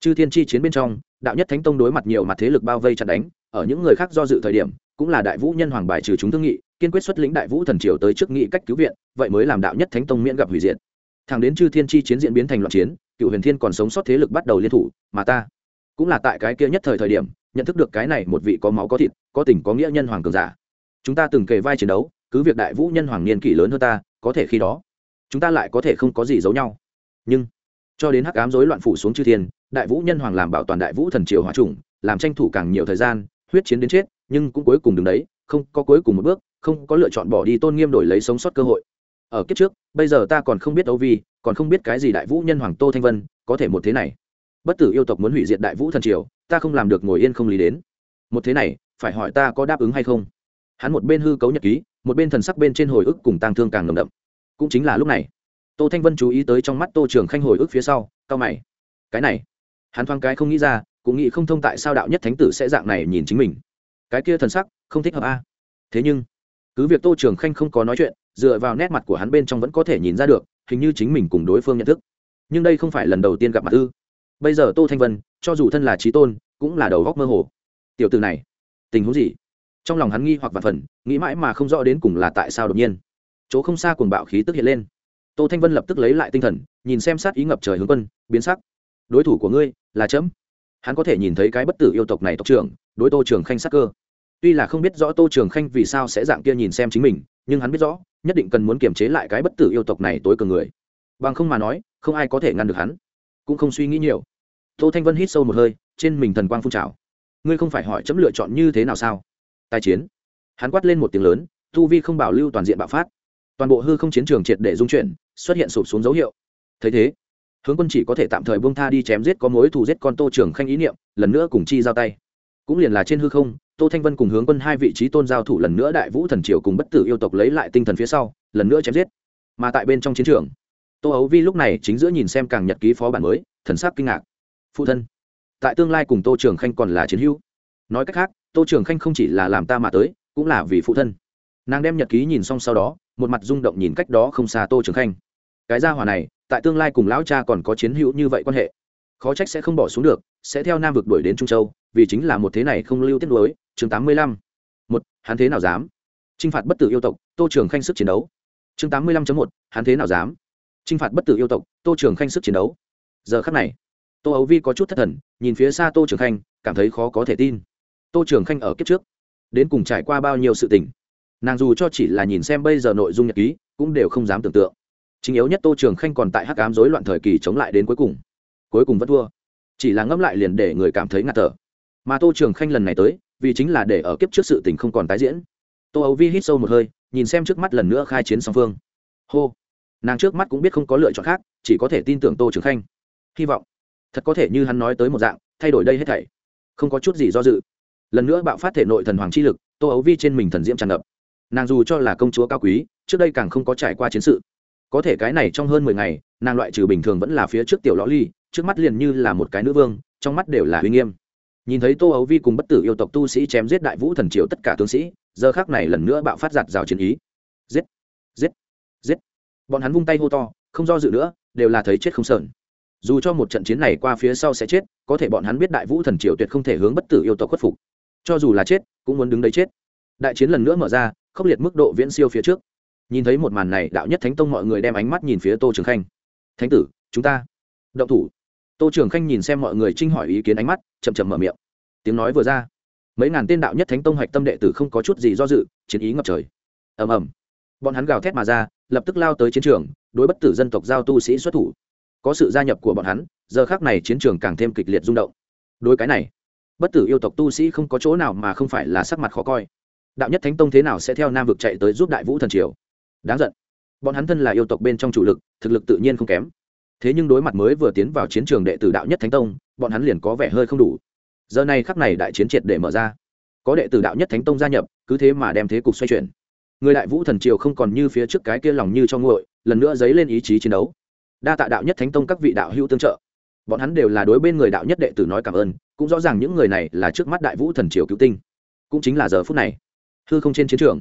Chư thiên chi chiến bên trong, đạo nhất thánh tông đối mặt nhiều mặt thế lực bao vây chặt đánh, ở những người khác do dự thời điểm, cũng là đại vũ nhân hoàng bài trừ chúng thương nghị, kiên quyết xuất lĩnh đại vũ thần triều tới trước nghị cách cứu viện, vậy mới làm đạo nhất thánh tông miễn gặp hủy diệt. Thẳng đến chư thiên chi chiến diễn biến thành loạn chiến, cựu huyền thiên còn sống sót thế lực bắt đầu liên thủ, mà ta cũng là tại cái kia nhất thời thời điểm nhận thức được cái này một vị có máu có thịt, có tình có nghĩa nhân hoàng cường giả. Chúng ta từng kề vai chiến đấu, cứ việc đại vũ nhân hoàng niên kỷ lớn hơn ta, có thể khi đó, chúng ta lại có thể không có gì giấu nhau. Nhưng, cho đến hắc ám rối loạn phủ xuống chư thiên, đại vũ nhân hoàng làm bảo toàn đại vũ thần triều hòa trùng làm tranh thủ càng nhiều thời gian, huyết chiến đến chết, nhưng cũng cuối cùng đứng đấy, không có cuối cùng một bước, không có lựa chọn bỏ đi tôn nghiêm đổi lấy sống sót cơ hội. Ở kiếp trước, bây giờ ta còn không biết âu vi, còn không biết cái gì đại vũ nhân hoàng tô thanh vân có thể một thế này bất tử yêu tộc muốn hủy diệt đại vũ thần triều, ta không làm được ngồi yên không lý đến. Một thế này, phải hỏi ta có đáp ứng hay không? Hắn một bên hư cấu nhật ký, một bên thần sắc bên trên hồi ức cùng tang thương càng nồng đậm. Cũng chính là lúc này, tô thanh vân chú ý tới trong mắt tô trường khanh hồi ức phía sau, cao mày. Cái này, hắn thoáng cái không nghĩ ra, cũng nghĩ không thông tại sao đạo nhất thánh tử sẽ dạng này nhìn chính mình. Cái kia thần sắc, không thích hợp a. Thế nhưng, cứ việc tô trường khanh không có nói chuyện, dựa vào nét mặt của hắn bên trong vẫn có thể nhìn ra được, hình như chính mình cùng đối phương nhận thức. Nhưng đây không phải lần đầu tiên gặp mặt ư bây giờ tô thanh vân, cho dù thân là trí tôn, cũng là đầu góc mơ hồ. Tiểu từ này, tình huống gì? Trong lòng hắn nghi hoặc và phần, nghĩ mãi mà không rõ đến cùng là tại sao đột nhiên. Chỗ không xa cuồng bạo khí tức hiện lên. Tô thanh vân lập tức lấy lại tinh thần, nhìn xem sát ý ngập trời hướng quân, biến sắc. Đối thủ của ngươi là chấm. Hắn có thể nhìn thấy cái bất tử yêu tộc này tộc trưởng, đối tô trường khanh sắc cơ. Tuy là không biết rõ tô trường khanh vì sao sẽ dạng kia nhìn xem chính mình, nhưng hắn biết rõ, nhất định cần muốn kiềm chế lại cái bất tử yêu tộc này tối cường người. Bằng không mà nói, không ai có thể ngăn được hắn. Cũng không suy nghĩ nhiều tô thanh vân hít sâu một hơi, trên mình thần quang phun trào. Ngươi không phải hỏi chấm lựa chọn như thế nào sao? Tài chiến. Hắn quát lên một tiếng lớn, tu vi không bảo lưu toàn diện bạo phát. Toàn bộ hư không chiến trường triệt để dung chuyển, xuất hiện sụp xuống dấu hiệu. Thấy thế, hướng quân chỉ có thể tạm thời buông tha đi chém giết có mối thù giết con tô trường khanh ý niệm, lần nữa cùng chi giao tay. Cũng liền là trên hư không, tô thanh vân cùng hướng quân hai vị trí tôn giao thủ lần nữa đại vũ thần triều cùng bất tử yêu tộc lấy lại tinh thần phía sau, lần nữa chém giết. Mà tại bên trong chiến trường, tô ấu vi lúc này chính giữa nhìn xem càng nhật ký phó bản mới, thần sắc kinh ngạc phụ thân. Tại tương lai cùng tô trường khanh còn là chiến hữu. Nói cách khác, tô trường khanh không chỉ là làm ta mà tới, cũng là vì phụ thân. Nàng đem nhật ký nhìn xong sau đó, một mặt rung động nhìn cách đó không xa tô trường khanh. Cái gia hỏa này, tại tương lai cùng lão cha còn có chiến hữu như vậy quan hệ, khó trách sẽ không bỏ xuống được, sẽ theo nam vực đuổi đến trung châu, vì chính là một thế này không lưu tiết lối chương tám mươi lăm. Một, hắn thế nào dám? T r i n h phạt bất tử yêu tộc, tô trường khanh sức chiến đấu. Chương tám mươi lăm một, hắn thế nào dám? T r i n h phạt bất tử yêu tộc, tô trường khanh sức chiến đấu. Giờ khắc này tô ấu vi có chút thất thần, nhìn phía xa tô trường khanh, cảm thấy khó có thể tin. Tô trường khanh ở kiếp trước, đến cùng trải qua bao nhiêu sự tình, nàng dù cho chỉ là nhìn xem bây giờ nội dung nhật ký, cũng đều không dám tưởng tượng. Chính yếu nhất tô trường khanh còn tại hắc ám dối loạn thời kỳ chống lại đến cuối cùng cuối cùng vẫn thua. Chỉ là ngẫm lại liền để người cảm thấy ngạt thở. Mà tô trường khanh lần này tới, vì chính là để ở kiếp trước sự tình không còn tái diễn. Tô ấu vi hít sâu một hơi, nhìn xem trước mắt lần nữa khai chiến song phương. Hô. Nàng trước mắt cũng biết không có lựa chọn khác, chỉ có thể tin tưởng tô trường khanh. Hy vọng thật có thể như hắn nói tới một dạng, thay đổi đây hết thảy. Không có chút gì do dự. Lần nữa bạo phát thể nội thần hoàng chi lực, tô ấu vi trên mình thần diễm tràn ngập. Nàng dù cho là công chúa cao quý, trước đây càng không có trải qua chiến sự. Có thể cái này trong hơn mười ngày, nàng loại trừ bình thường vẫn là phía trước tiểu lõ ly, trước mắt liền như là một cái nữ vương, trong mắt đều là uy nghiêm. Nhìn thấy tô ấu vi cùng bất tử yêu tộc tu sĩ chém giết đại vũ thần triều tất cả tướng sĩ, giờ khác này lần nữa bạo phát giạt rào chiến ý. Giết! Giết! Giết! Bọn hắn vung tay hô to, không do dự nữa, đều là thấy chết không sờn dù cho một trận chiến này qua phía sau sẽ chết, có thể bọn hắn biết đại vũ thần triều tuyệt không thể hướng bất tử yêu tộc khuất phục. Cho dù là chết, cũng muốn đứng đấy chết. Đại chiến lần nữa mở ra, khốc liệt mức độ viễn siêu phía trước. Nhìn thấy một màn này, đạo nhất thánh tông mọi người đem ánh mắt nhìn phía tô trường khanh. Thánh tử, chúng ta động thủ. Tô trường khanh nhìn xem mọi người trinh hỏi ý kiến ánh mắt, chậm chậm mở miệng. Tiếng nói vừa ra, mấy ngàn tên đạo nhất thánh tông hoạch tâm đệ tử không có chút gì do dự, chiến ý ngập trời. Ầm ầm. Bọn hắn gào thét mà ra, lập tức lao tới chiến trường, đối bất tử dân tộc giao tu sĩ xuất thủ có sự gia nhập của bọn hắn, giờ khác này chiến trường càng thêm kịch liệt rung động. Đối cái này, bất tử yêu tộc tu sĩ không có chỗ nào mà không phải là sắc mặt khó coi. Đạo nhất thánh tông thế nào sẽ theo nam vực chạy tới giúp đại vũ thần triều? Đáng giận. Bọn hắn thân là yêu tộc bên trong chủ lực, thực lực tự nhiên không kém. Thế nhưng đối mặt mới vừa tiến vào chiến trường đệ tử đạo nhất thánh tông, bọn hắn liền có vẻ hơi không đủ. Giờ này khắc này đại chiến triệt để mở ra. Có đệ tử đạo nhất thánh tông gia nhập, cứ thế mà đem thế cục xoay chuyển. Người đại vũ thần triều không còn như phía trước cái kia lòng như cho nguội, lần nữa dấy lên ý chí chiến đấu đa tạ đạo nhất thánh tông các vị đạo hữu tương trợ. Bọn hắn đều là đối bên người đạo nhất đệ tử nói cảm ơn, cũng rõ ràng những người này là trước mắt đại vũ thần triều cứu tinh. Cũng chính là giờ phút này, hư không trên chiến trường,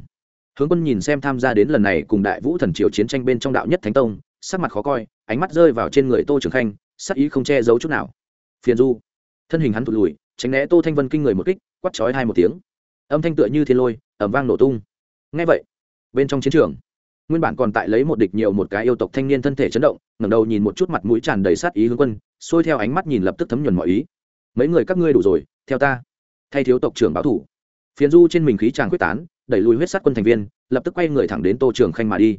hướng quân nhìn xem tham gia đến lần này cùng đại vũ thần triều chiến tranh bên trong đạo nhất thánh tông, sắc mặt khó coi, ánh mắt rơi vào trên người tô trường khanh, sắc ý không che giấu chút nào. Phiền du, thân hình hắn thụt lùi, tránh né tô thanh vân kinh người một kích quắt chói hai một tiếng. Âm thanh tựa như thiên lôi ẩm vang nổ tung. Ngay vậy, bên trong chiến trường, nguyên bản còn tại lấy một địch nhiều một cái yêu tộc thanh niên thân thể chấn động ngẩng đầu nhìn một chút mặt mũi tràn đầy sát ý hướng quân, xôi theo ánh mắt nhìn lập tức thấm nhuần mọi ý. Mấy người các ngươi đủ rồi, theo ta. Thay thiếu tộc trưởng báo thủ. Phiến du trên mình khí tràng quyết tán, đẩy lùi huyết sát quân thành viên, lập tức quay người thẳng đến tô trường khanh mà đi.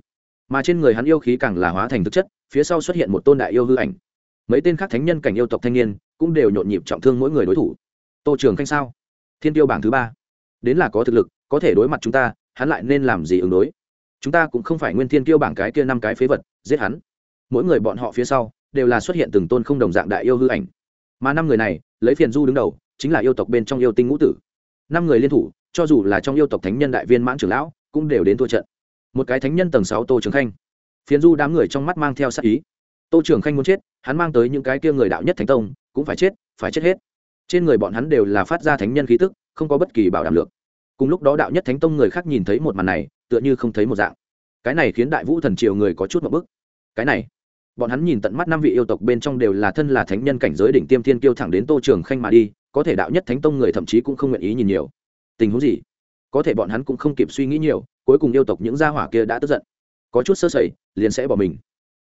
Mà trên người hắn yêu khí càng là hóa thành thực chất, phía sau xuất hiện một tôn đại yêu hư ảnh. Mấy tên khác thánh nhân cảnh yêu tộc thanh niên cũng đều nhộn nhịp trọng thương mỗi người đối thủ. Tô trường khanh sao? Thiên tiêu bảng thứ ba. Đến là có thực lực, có thể đối mặt chúng ta, hắn lại nên làm gì ứng đối? Chúng ta cũng không phải nguyên thiên tiêu bảng cái kia năm cái phế vật, giết hắn mỗi người bọn họ phía sau đều là xuất hiện từng tôn không đồng dạng đại yêu hư ảnh. Mà năm người này, lấy phiền du đứng đầu, chính là yêu tộc bên trong yêu tinh ngũ tử. Năm người liên thủ, cho dù là trong yêu tộc thánh nhân đại viên mãn trưởng lão, cũng đều đến thua trận. Một cái thánh nhân tầng sáu tô trường khanh. Phiền du đám người trong mắt mang theo sát ý. Tô trường khanh muốn chết, hắn mang tới những cái kia người đạo nhất thánh tông, cũng phải chết phải chết hết. Trên người bọn hắn đều là phát ra thánh nhân khí tức, không có bất kỳ bảo đảm được cùng lúc đó đạo nhất thánh tông người khác nhìn thấy một màn này, tựa như không thấy một dạng. Cái này khiến đại vũ thần triều người có chút một bức cái này, bọn hắn nhìn tận mắt năm vị yêu tộc bên trong đều là thân là thánh nhân cảnh giới đỉnh tiêm thiên kiêu thẳng đến tô trường khanh mà đi, có thể đạo nhất thánh tông người thậm chí cũng không nguyện ý nhìn nhiều. Tình huống gì? Có thể bọn hắn cũng không kịp suy nghĩ nhiều, cuối cùng yêu tộc những gia hỏa kia đã tức giận. Có chút sơ sẩy, liền sẽ bỏ mình.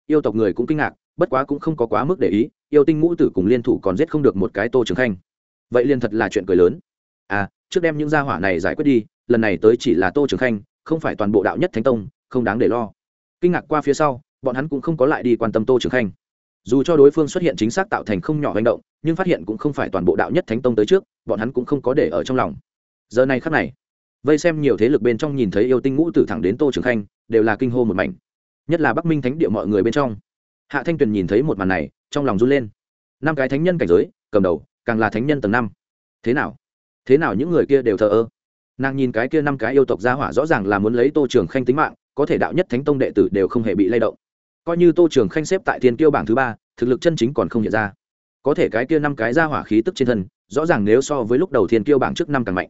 Yêu tộc người cũng kinh ngạc, bất quá cũng không có quá mức để ý, yêu tinh ngũ tử cùng liên thủ còn giết không được một cái tô trường khanh. Vậy liền thật là chuyện cười lớn. À trước đem những gia hỏa này giải quyết đi, lần này tới chỉ là tô trường khanh, không phải toàn bộ đạo nhất thánh tông, không đáng để lo. Kinh ngạc qua phía sau bọn hắn cũng không có lại đi quan tâm tô trường khanh. Dù cho đối phương xuất hiện chính xác tạo thành không nhỏ hành động, nhưng phát hiện cũng không phải toàn bộ đạo nhất thánh tông tới trước, bọn hắn cũng không có để ở trong lòng. Giờ này khắc này, vây xem nhiều thế lực bên trong nhìn thấy yêu tinh ngũ tử thẳng đến tô trường khanh, đều là kinh hô một mảnh. Nhất là bắc minh thánh địa mọi người bên trong. Hạ thanh tuyền nhìn thấy một màn này, trong lòng run lên. Năm cái thánh nhân cảnh giới, cầm đầu, càng là thánh nhân tầng năm. Thế nào? Thế nào những người kia đều thờ ơ? Nàng nhìn cái kia năm cái yêu tộc gia hỏa rõ ràng là muốn lấy tô trường khanh tính mạng, có thể đạo nhất thánh tông đệ tử đều không hề bị lay động coi như tô trường khanh xếp tại thiên tiêu bảng thứ ba, thực lực chân chính còn không nhận ra. Có thể cái kia năm cái ra hỏa khí tức trên thân, rõ ràng nếu so với lúc đầu thiên tiêu bảng trước năm càng mạnh.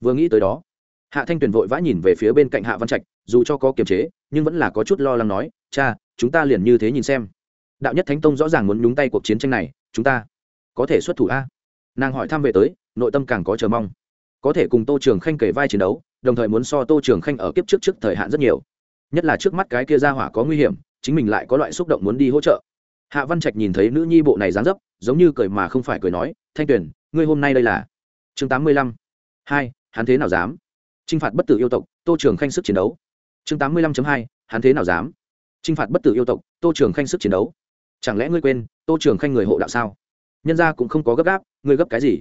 Vừa nghĩ tới đó, hạ thanh tuyền vội vã nhìn về phía bên cạnh hạ văn trạch, dù cho có kiềm chế, nhưng vẫn là có chút lo lắng nói, cha, chúng ta liền như thế nhìn xem. Đạo nhất thánh tông rõ ràng muốn nhúng tay cuộc chiến tranh này, chúng ta có thể xuất thủ a? Nàng hỏi thăm về tới, nội tâm càng có chờ mong. Có thể cùng tô trường khanh kể vai chiến đấu, đồng thời muốn so tô trường khanh ở kiếp trước trước thời hạn rất nhiều. Nhất là trước mắt cái kia ra hỏa có nguy hiểm chính mình lại có loại xúc động muốn đi hỗ trợ. Hạ văn trạch nhìn thấy nữ nhi bộ này dán dấp, giống như cười mà không phải cười nói, thanh tuyền, ngươi hôm nay đây là? Chương tám mươi lăm. Hai, hắn thế nào dám? T r i n h phạt bất tử yêu tộc, tô trường khanh sức chiến đấu. Chương tám mươi lăm hai, hắn thế nào dám? T r i n h phạt bất tử yêu tộc, tô trường khanh sức chiến đấu. Chẳng lẽ ngươi quên, tô trường khanh người hộ đạo sao? Nhân ra cũng không có gấp gáp, ngươi gấp cái gì?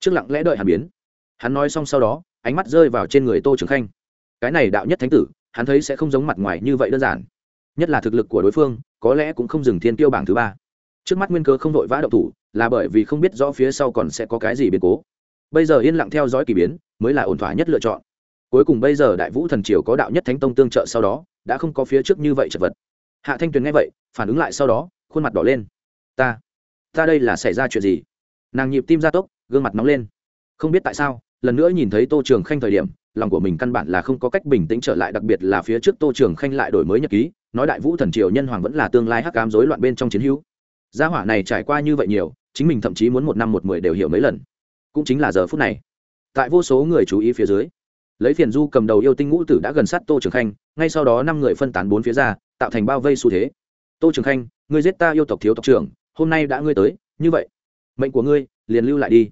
Trước lặng lẽ đợi hàn biến. Hắn nói xong sau đó, ánh mắt rơi vào trên người tô trường khanh. Cái này đạo nhất thánh tử, hắn thấy sẽ không giống mặt ngoài như vậy đơn giản nhất là thực lực của đối phương, có lẽ cũng không dừng thiên tiêu bảng thứ ba. Trước mắt nguyên cơ không vội vã động thủ, là bởi vì không biết rõ phía sau còn sẽ có cái gì biến cố. Bây giờ yên lặng theo dõi k ỳ biến, mới là ổn thỏa nhất lựa chọn. Cuối cùng bây giờ đại vũ thần triều có đạo nhất thánh tông tương trợ sau đó, đã không có phía trước như vậy chật vật. Hạ thanh tuyền nghe vậy, phản ứng lại sau đó, khuôn mặt đỏ lên. Ta ta đây là xảy ra chuyện gì? Nàng nhịp tim gia tốc, gương mặt nóng lên. Không biết tại sao, lần nữa nhìn thấy tô trường khanh thời điểm, lòng của mình căn bản là không có cách bình tĩnh trở lại, đặc biệt là phía trước tô trường khanh lại đổi mới nhật ký nói đại vũ thần triều nhân hoàng vẫn là tương lai hắc cám rối loạn bên trong chiến hữu. Gia hỏa này trải qua như vậy nhiều, chính mình thậm chí muốn một năm một mười đều hiểu mấy lần. Cũng chính là giờ phút này, tại vô số người chú ý phía dưới, lấy phiền du cầm đầu yêu tinh ngũ tử đã gần sát tô trường khanh, ngay sau đó năm người phân tán bốn phía ra, tạo thành bao vây xu thế. Tô trường khanh, ngươi giết ta yêu tộc thiếu tộc trưởng, hôm nay đã ngươi tới, như vậy, mệnh của ngươi liền lưu lại đi.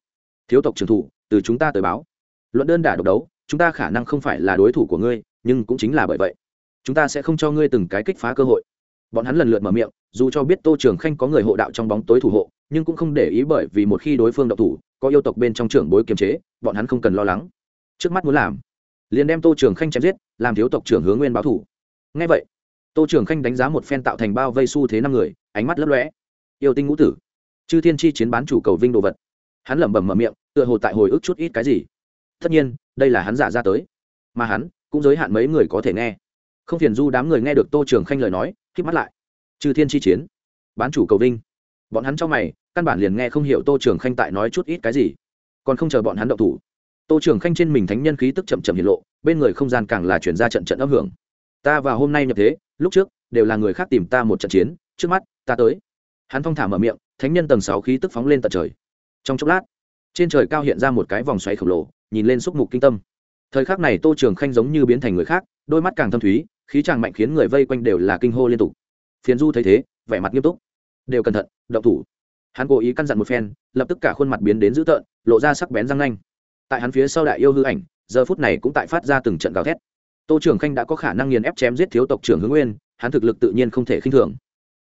Thiếu tộc trưởng thủ, từ chúng ta tới báo. Luận đơn đả độc đấu, chúng ta khả năng không phải là đối thủ của ngươi, nhưng cũng chính là bởi vậy chúng ta sẽ không cho ngươi từng cái kích phá cơ hội. Bọn hắn lần lượt mở miệng, dù cho biết tô trường khanh có người hộ đạo trong bóng tối thủ hộ, nhưng cũng không để ý bởi vì một khi đối phương đậu thủ, có yêu tộc bên trong trưởng bối kiềm chế, bọn hắn không cần lo lắng. Trước mắt muốn làm, liền đem tô trường khanh chém giết, làm thiếu tộc trưởng hướng nguyên báo thủ. Ngay vậy, tô trường khanh đánh giá một phen tạo thành bao vây s u thế năm người, ánh mắt lấp lõe yêu tinh ngũ tử, chư thiên chi chiến bán chủ cầu vinh đồ vật. Hắn lẩm bẩm mở miệng, tựa hồ tại hồi ức chút ít cái gì. Tất nhiên, đây là hắn giả ra tới, mà hắn cũng giới hạn mấy người có thể nghe không phiền du đám người nghe được tô trường khanh lời nói k mắt lại. Trừ thiên chi chiến, bán chủ cầu vinh. Bọn hắn trong mày, căn bản liền nghe không hiểu tô trường khanh tại nói chút ít cái gì. Còn không chờ bọn hắn động thủ, tô trường khanh trên mình thánh nhân khí tức chậm chậm hiện lộ, bên người không gian càng là chuyển ra trận trận âm hưởng. Ta và hôm nay nhập thế, lúc trước, đều là người khác tìm ta một trận chiến, trước mắt, ta tới. Hắn phong thả mở miệng, thánh nhân tầng sáu khí tức phóng lên tận trời. Trong chốc lát, trên trời cao hiện ra một cái vòng xoáy khổng lồ, nhìn lên xúc mục kinh tâm. Thời khắc này tô trường khanh giống như biến thành người khác, đôi mắt càng thâm thúy khí tràng mạnh khiến người vây quanh đều là kinh hô liên tục. Phiền du thấy thế, vẻ mặt nghiêm túc. Đều cẩn thận, động thủ. Hắn cố ý căn dặn một phen, lập tức cả khuôn mặt biến đến dữ tợn, lộ ra sắc bén răng nanh. Tại hắn phía sau đại yêu hư ảnh, giờ phút này cũng tại phát ra từng trận gào thét. Tô trưởng khanh đã có khả năng nghiền ép chém giết thiếu tộc trưởng hướng nguyên, hắn thực lực tự nhiên không thể khinh thường.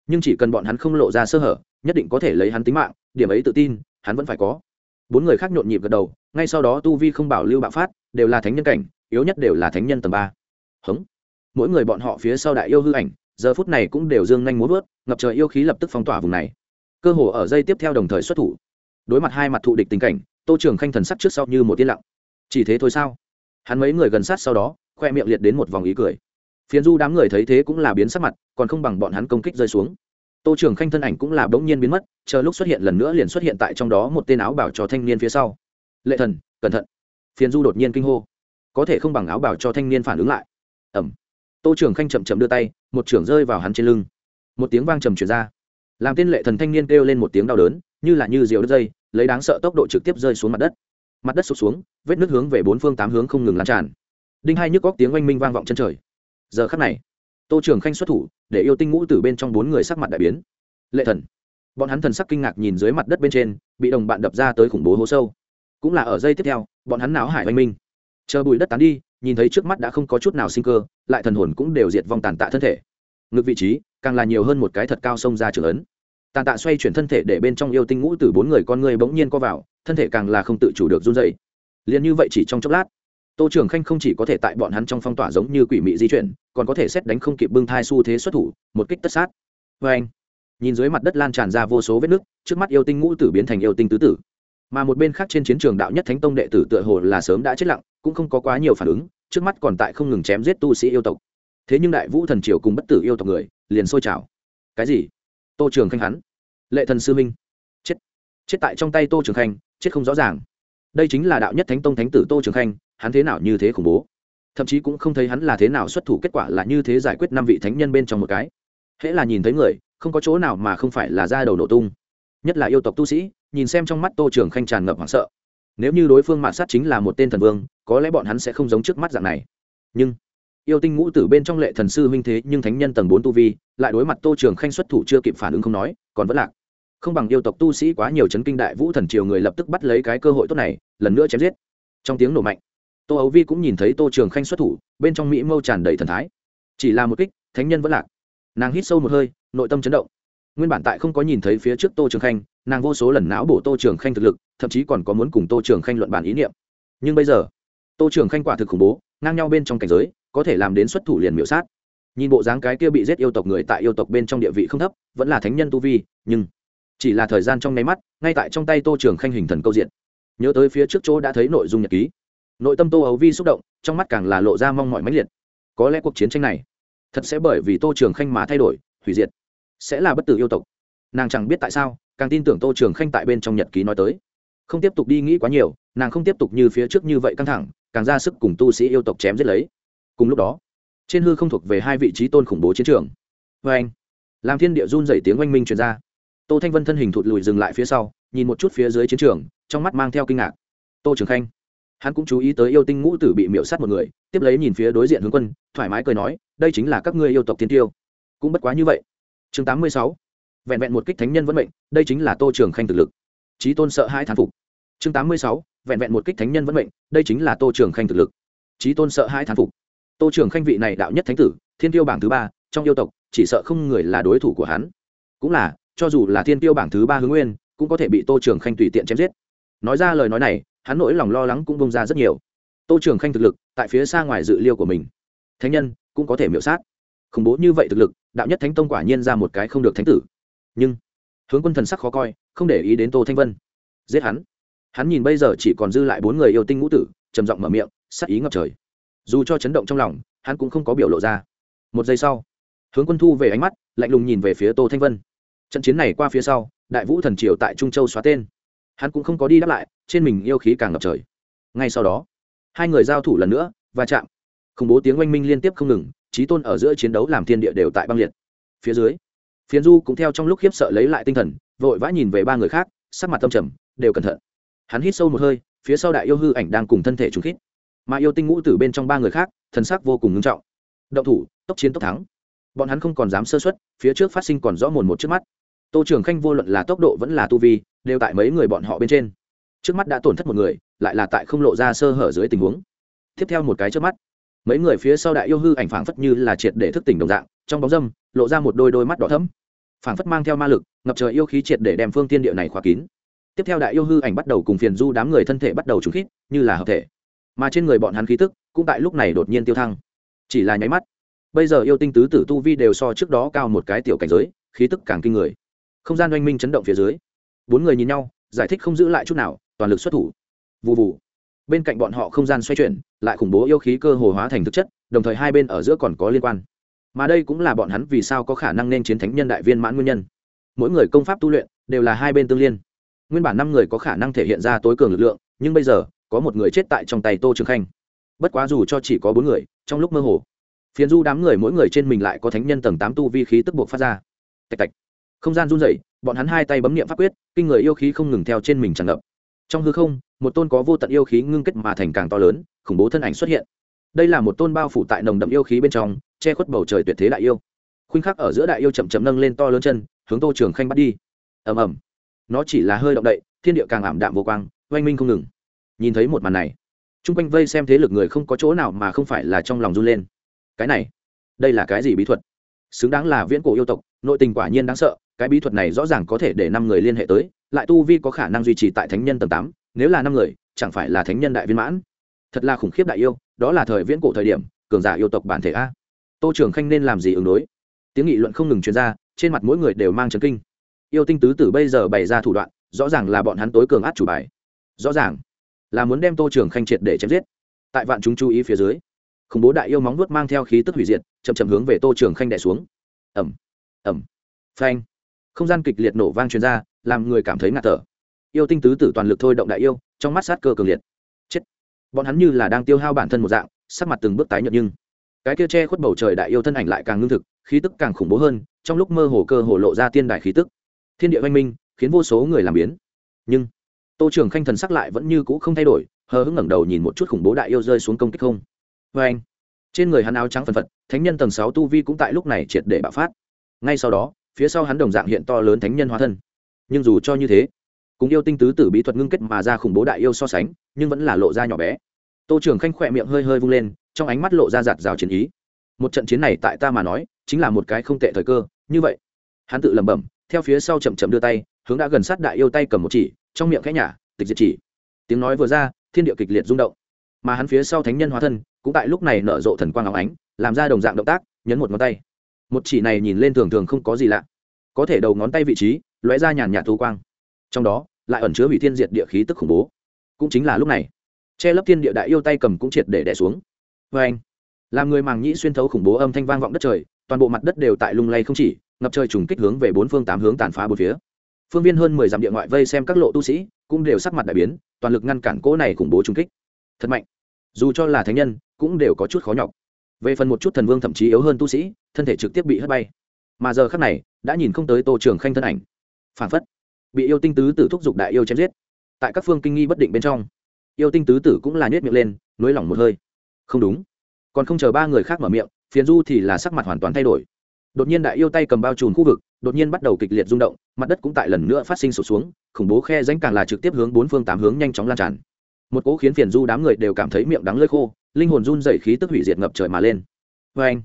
Nhưng chỉ cần bọn hắn không lộ ra sơ hở, nhất định có thể lấy hắn tính mạng, điểm ấy tự tin, hắn vẫn phải có. Bốn người khác nhộn nhịp gật đầu, ngay sau đó tu vi không bảo lưu bạo phát, đều là thánh nhân cảnh, yếu nhất đều là thánh nhân tầng ba. Hống mỗi người bọn họ phía sau đại yêu hư ảnh, giờ phút này cũng đều dương nhanh muốn vớt, ngập trời yêu khí lập tức phong tỏa vùng này. Cơ hồ ở dây tiếp theo đồng thời xuất thủ. Đối mặt hai mặt thụ địch tình cảnh, tô trường khanh thần sắc trước sau như một tiên lặng. Chỉ thế thôi sao? Hắn mấy người gần sát sau đó, khoe miệng liệt đến một vòng ý cười. Phiến du đám người thấy thế cũng là biến sắc mặt, còn không bằng bọn hắn công kích rơi xuống. Tô trường khanh thân ảnh cũng là bỗng nhiên biến mất, chờ lúc xuất hiện lần nữa liền xuất hiện tại trong đó một tên áo bảo cho thanh niên phía sau. Lệ thần, cẩn thận. Phiến du đột nhiên kinh hô. Có thể không bằng áo bảo cho thanh niên phản ứng lại. Ẩm tô trường khanh chậm chậm đưa tay, một trưởng rơi vào hắn trên lưng. Một tiếng vang trầm chuyển ra. Làm tên lệ thần thanh niên kêu lên một tiếng đau đớn, như là như diều đất dây, lấy đáng sợ tốc độ trực tiếp rơi xuống mặt đất. Mặt đất sụt xuống, vết nước hướng về bốn phương tám hướng không ngừng lan tràn. Đinh hai nhức góc tiếng oanh minh vang vọng chân trời. Giờ khắc này, tô trường khanh xuất thủ, để yêu tinh ngũ từ bên trong bốn người sắc mặt đại biến. Lệ thần. Bọn hắn thần sắc kinh ngạc nhìn dưới mặt đất bên trên, bị đồng bạn đập ra tới khủng bố hố sâu. Cũng là ở dây tiếp theo, bọn hắn não hải oanh minh. Chờ bụi đất tán đi nhìn thấy trước mắt đã không có chút nào sinh cơ, lại thần hồn cũng đều diệt vong tàn tạ thân thể. Ngực vị trí, càng là nhiều hơn một cái thật cao sông ra trường ấn. Tàn tạ xoay chuyển thân thể để bên trong yêu tinh ngũ từ bốn người con người bỗng nhiên co vào, thân thể càng là không tự chủ được run dậy liền như vậy chỉ trong chốc lát, tô trường khanh không chỉ có thể tại bọn hắn trong phong tỏa giống như quỷ mị di chuyển, còn có thể xét đánh không kịp bưng thai xu thế xuất thủ, một kích tất sát. Vê anh nhìn dưới mặt đất lan tràn ra vô số vết nứt, trước mắt yêu tinh ngũ tử biến thành yêu tinh tứ tử mà một bên khác trên chiến trường đạo nhất thánh tông đệ tử tựa hồ là sớm đã chết lặng, cũng không có quá nhiều phản ứng, trước mắt còn tại không ngừng chém giết tu sĩ yêu tộc. Thế nhưng đại vũ thần triều cùng bất tử yêu tộc người, liền sôi trào. Cái gì? Tô trường khanh hắn? Lệ thần sư minh. Chết. Chết tại trong tay tô trường khanh, chết không rõ ràng. Đây chính là đạo nhất thánh tông thánh tử tô trường khanh, hắn thế nào như thế khủng bố? Thậm chí cũng không thấy hắn là thế nào xuất thủ kết quả là như thế giải quyết năm vị thánh nhân bên trong một cái. Hễ là nhìn thấy người, không có chỗ nào mà không phải là ra đầu nổ tung. Nhất là yêu tộc tu sĩ nhìn xem trong mắt tô trường khanh tràn ngập hoảng sợ. Nếu như đối phương mạn sát chính là một tên thần vương, có lẽ bọn hắn sẽ không giống trước mắt dạng này. Nhưng, yêu tinh ngũ tử bên trong lệ thần sư huynh thế nhưng thánh nhân tầng bốn tu vi, lại đối mặt tô trường khanh xuất thủ chưa kịp phản ứng không nói, còn vẫn lạc. Không bằng yêu tộc tu sĩ quá nhiều chấn kinh đại vũ thần triều người lập tức bắt lấy cái cơ hội tốt này, lần nữa chém giết. Trong tiếng nổ mạnh, tô ấu vi cũng nhìn thấy tô trường khanh xuất thủ, bên trong mỹ mâu tràn đầy thần thái. Chỉ là một kích, thánh nhân vẫn lạc. Nàng hít sâu một hơi, nội tâm chấn động. Nguyên bản tại không có nhìn thấy phía trước tô trường khanh nàng vô số lần não bổ tô trường khanh thực lực, thậm chí còn có muốn cùng tô trường khanh luận bản ý niệm. Nhưng bây giờ, tô trường khanh quả thực khủng bố, ngang nhau bên trong cảnh giới, có thể làm đến xuất thủ liền miểu sát. Nhìn bộ dáng cái kia bị giết yêu tộc người tại yêu tộc bên trong địa vị không thấp, vẫn là thánh nhân tu vi, nhưng chỉ là thời gian trong nháy mắt, ngay tại trong tay tô trường khanh hình thần câu diện. Nhớ tới phía trước chỗ đã thấy nội dung nhật ký. Nội tâm tô ấu vi xúc động, trong mắt càng là lộ ra mong mọi mãnh liệt. Có lẽ cuộc chiến tranh này thật sẽ bởi vì tô trường khanh mà thay đổi, hủy diệt, sẽ là bất tử yêu tộc. Nàng chẳng biết tại sao càng tin tưởng tô trường khanh tại bên trong nhật ký nói tới. Không tiếp tục đi nghĩ quá nhiều, nàng không tiếp tục như phía trước như vậy căng thẳng, càng ra sức cùng tu sĩ yêu tộc chém giết lấy. Cùng lúc đó, trên hư không thuộc về hai vị trí tôn khủng bố chiến trường. Vê anh, làm thiên địa run dày tiếng oanh minh truyền ra. Tô thanh vân thân hình thụt lùi dừng lại phía sau, nhìn một chút phía dưới chiến trường, trong mắt mang theo kinh ngạc. Tô trường khanh, hắn cũng chú ý tới yêu tinh ngũ tử bị miễu sát một người, tiếp lấy nhìn phía đối diện hướng quân, thoải mái cười nói, đây chính là các ngươi yêu tộc tiên tiêu. Cũng bất quá như vậy. Chương tám mươi sáu vẹn vẹn một kích thánh nhân vẫn mệnh, đây chính là tô trường khanh thực lực. Trí tôn sợ hai thán phục. Chương tám mươi sáu, vẹn vẹn một kích thánh nhân vẫn mệnh, đây chính là tô trường khanh thực lực. Trí tôn sợ hai thán phục. Tô trường khanh vị này đạo nhất thánh tử, thiên tiêu bảng thứ ba, trong yêu tộc, chỉ sợ không người là đối thủ của hắn. Cũng là, cho dù là thiên tiêu bảng thứ ba hướng nguyên, cũng có thể bị tô trường khanh tùy tiện chém giết. Nói ra lời nói này, hắn nỗi lòng lo lắng cũng bông ra rất nhiều. Tô trường khanh thực lực, tại phía xa ngoài dự liêu của mình. Thánh nhân, cũng có thể miễu sát. Khủng bố như vậy thực lực, đạo nhất thánh tông quả nhiên ra một cái không được thánh tử nhưng hướng quân thần sắc khó coi, không để ý đến tô thanh vân. Giết hắn. Hắn nhìn bây giờ chỉ còn dư lại bốn người yêu tinh ngũ tử, trầm giọng mở miệng, sắc ý ngập trời. Dù cho chấn động trong lòng, hắn cũng không có biểu lộ ra. Một giây sau, hướng quân thu về ánh mắt, lạnh lùng nhìn về phía tô thanh vân. Trận chiến này qua phía sau, đại vũ thần triều tại trung châu xóa tên. Hắn cũng không có đi đáp lại, trên mình yêu khí càng ngập trời. Ngay sau đó, hai người giao thủ lần nữa và chạm. Khủng bố tiếng oanh minh liên tiếp không ngừng trí tôn ở giữa chiến đấu làm thiên địa đều tại băng liệt. Phía dưới phiến du cũng theo trong lúc khiếp sợ lấy lại tinh thần, vội vã nhìn về ba người khác, sắc mặt tâm trầm, đều cẩn thận. Hắn hít sâu một hơi, phía sau đại yêu hư ảnh đang cùng thân thể trúng khít. Mà yêu tinh ngũ từ bên trong ba người khác, thần sắc vô cùng ngưng trọng. Động thủ, tốc chiến tốc thắng. Bọn hắn không còn dám sơ xuất phía trước phát sinh còn rõ mồn một trước mắt. Tô trường khanh vô luận là tốc độ vẫn là tu vi, đều tại mấy người bọn họ bên trên. Trước mắt đã tổn thất một người, lại là tại không lộ ra sơ hở dưới tình huống. Tiếp theo một cái trước mắt, mấy người phía sau đại yêu hư ảnh phảng phất như là triệt để thức tỉnh đồng dạng, trong bóng dâm, lộ ra một đôi đôi mắt đỏ thấm phảng phất mang theo ma lực, ngập trời yêu khí triệt để đem phương tiên địa này khóa kín. Tiếp theo đại yêu hư ảnh bắt đầu cùng phiền du đám người thân thể bắt đầu trúng khít, như là hợp thể. Mà trên người bọn hắn khí tức cũng tại lúc này đột nhiên tiêu thăng. Chỉ là nháy mắt, bây giờ yêu tinh tứ tử tu vi đều so trước đó cao một cái tiểu cảnh giới, khí tức càng kinh người. Không gian oanh minh chấn động phía dưới, bốn người nhìn nhau, giải thích không giữ lại chút nào, toàn lực xuất thủ. Vụ vụ bên cạnh bọn họ không gian xoay chuyển, lại khủng bố yêu khí cơ hồ hóa thành thực chất, đồng thời hai bên ở giữa còn có liên quan mà đây cũng là bọn hắn vì sao có khả năng nên chiến thánh nhân đại viên mãn nguyên nhân. Mỗi người công pháp tu luyện đều là hai bên tương liên. Nguyên bản năm người có khả năng thể hiện ra tối cường lực lượng, nhưng bây giờ, có một người chết tại trong tay tô trường khanh. Bất quá dù cho chỉ có bốn người, trong lúc mơ hồ phiến du đám người mỗi người trên mình lại có thánh nhân tầng tám tu vi khí tức buộc phát ra. Tạch tạch. Không gian run rẩy, bọn hắn hai tay bấm niệm pháp quyết, kinh người yêu khí không ngừng theo trên mình tràn ngập. Trong hư không, một tôn có vô tận yêu khí ngưng kết mà thành càng to lớn, khủng bố thân ảnh xuất hiện đây là một tôn bao phủ tại nồng đậm yêu khí bên trong, che khuất bầu trời tuyệt thế đại yêu. Khuynh khắc ở giữa đại yêu chậm chậm nâng lên to lớn chân, hướng tô trường khanh bắt đi. Ầm ầm. Nó chỉ là hơi động đậy, thiên địa càng ảm đạm vô quang, oanh minh không ngừng. Nhìn thấy một màn này, chung quanh vây xem thế lực người không có chỗ nào mà không phải là trong lòng run lên. Cái này, đây là cái gì bí thuật? Xứng đáng là viễn cổ yêu tộc, nội tình quả nhiên đáng sợ, cái bí thuật này rõ ràng có thể để năm người liên hệ tới, lại tu vi có khả năng duy trì tại thánh nhân tầng tám, nếu là năm người, chẳng phải là thánh nhân đại viên mãn. Thật là khủng khiếp đại yêu đó là thời viễn cổ thời điểm, cường giả yêu tộc bản thể a. Tô trưởng khanh nên làm gì ứng đối? Tiếng nghị luận không ngừng truyền ra, trên mặt mỗi người đều mang trấn kinh. Yêu tinh tứ tử bây giờ bày ra thủ đoạn, rõ ràng là bọn hắn tối cường át chủ bài. Rõ ràng là muốn đem tô trưởng khanh triệt để chém giết. Tại vạn chúng chú ý phía dưới, khủng bố đại yêu móng nuốt mang theo khí tức hủy diệt, chậm chậm hướng về tô trưởng khanh đẻ xuống. Ẩm ẩm phanh. Không gian kịch liệt nổ vang truyền ra, làm người cảm thấy ngạt thở. Yêu tinh tứ tử toàn lực thôi động đại yêu, trong mắt sát cơ cường liệt bọn hắn như là đang tiêu hao bản thân một dạng, sắc mặt từng bước tái nhợt nhưng cái kia che khuất bầu trời đại yêu thân ảnh lại càng ngưng thực, khí tức càng khủng bố hơn, trong lúc mơ hồ cơ hồ lộ ra tiên đại khí tức. Thiên địa văn minh, khiến vô số người làm biến. Nhưng, tô trường khanh thần sắc lại vẫn như cũ không thay đổi, hờ hững ngẩng đầu nhìn một chút khủng bố đại yêu rơi xuống công kích không. Vê anh, trên người hắn áo trắng phần phật, thánh nhân tầng sáu tu vi cũng tại lúc này triệt để bạo phát. Ngay sau đó, phía sau hắn đồng dạng hiện to lớn thánh nhân hóa thân. Nhưng dù cho như thế cùng yêu tinh tứ tử bí thuật ngưng kết mà ra khủng bố đại yêu so sánh, nhưng vẫn là lộ ra nhỏ bé. Tô trường khanh khỏe miệng hơi hơi vung lên, trong ánh mắt lộ ra giạt rào chiến ý. Một trận chiến này tại ta mà nói, chính là một cái không tệ thời cơ, như vậy. Hắn tự lẩm bẩm, theo phía sau chậm chậm đưa tay, hướng đã gần sát đại yêu tay cầm một chỉ, trong miệng khẽ nhả, tịch diệt chỉ. Tiếng nói vừa ra, thiên địa kịch liệt rung động. Mà hắn phía sau thánh nhân hóa thân, cũng tại lúc này nở rộ thần quang áo ánh, làm ra đồng dạng động tác, nhấn một ngón tay. Một chỉ này nhìn lên thường thường không có gì lạ. Có thể đầu ngón tay vị trí, lóe ra nhàn nhạt thu quang. Trong đó lại ẩn chứa hủy thiên diệt địa khí tức khủng bố. Cũng chính là lúc này, che lấp thiên địa đại yêu tay cầm cũng triệt để đẻ xuống. Vê anh, làm người màng nhĩ xuyên thấu khủng bố âm thanh vang vọng đất trời, toàn bộ mặt đất đều tại lung lay không chỉ, ngập trời trùng kích hướng về bốn phương tám hướng tàn phá bốn phía. Phương viên hơn mười dặm địa ngoại vây xem các lộ tu sĩ, cũng đều sắc mặt đại biến, toàn lực ngăn cản cỗ này khủng bố trùng kích. Thật mạnh. Dù cho là thánh nhân, cũng đều có chút khó nhọc. Về phần một chút thần vương thậm chí yếu hơn tu sĩ, thân thể trực tiếp bị hất bay. Mà giờ khắc này, đã nhìn không tới tô trường khanh thân ảnh. Phản phất bị yêu tinh tứ tử thúc giục đại yêu chém giết. Tại các phương kinh nghi bất định bên trong, yêu tinh tứ tử cũng là nhét miệng lên, nới lỏng một hơi. Không đúng. Còn không chờ ba người khác mở miệng, phiền du thì là sắc mặt hoàn toàn thay đổi. Đột nhiên đại yêu tay cầm bao trùm khu vực, đột nhiên bắt đầu kịch liệt rung động, mặt đất cũng tại lần nữa phát sinh sụt xuống, khủng bố khe danh càng là trực tiếp hướng bốn phương tám hướng nhanh chóng lan tràn. Một cỗ khiến phiền du đám người đều cảm thấy miệng đắng lơi khô, linh hồn run dày khí tức hủy diệt ngập trời mà lên. Vê anh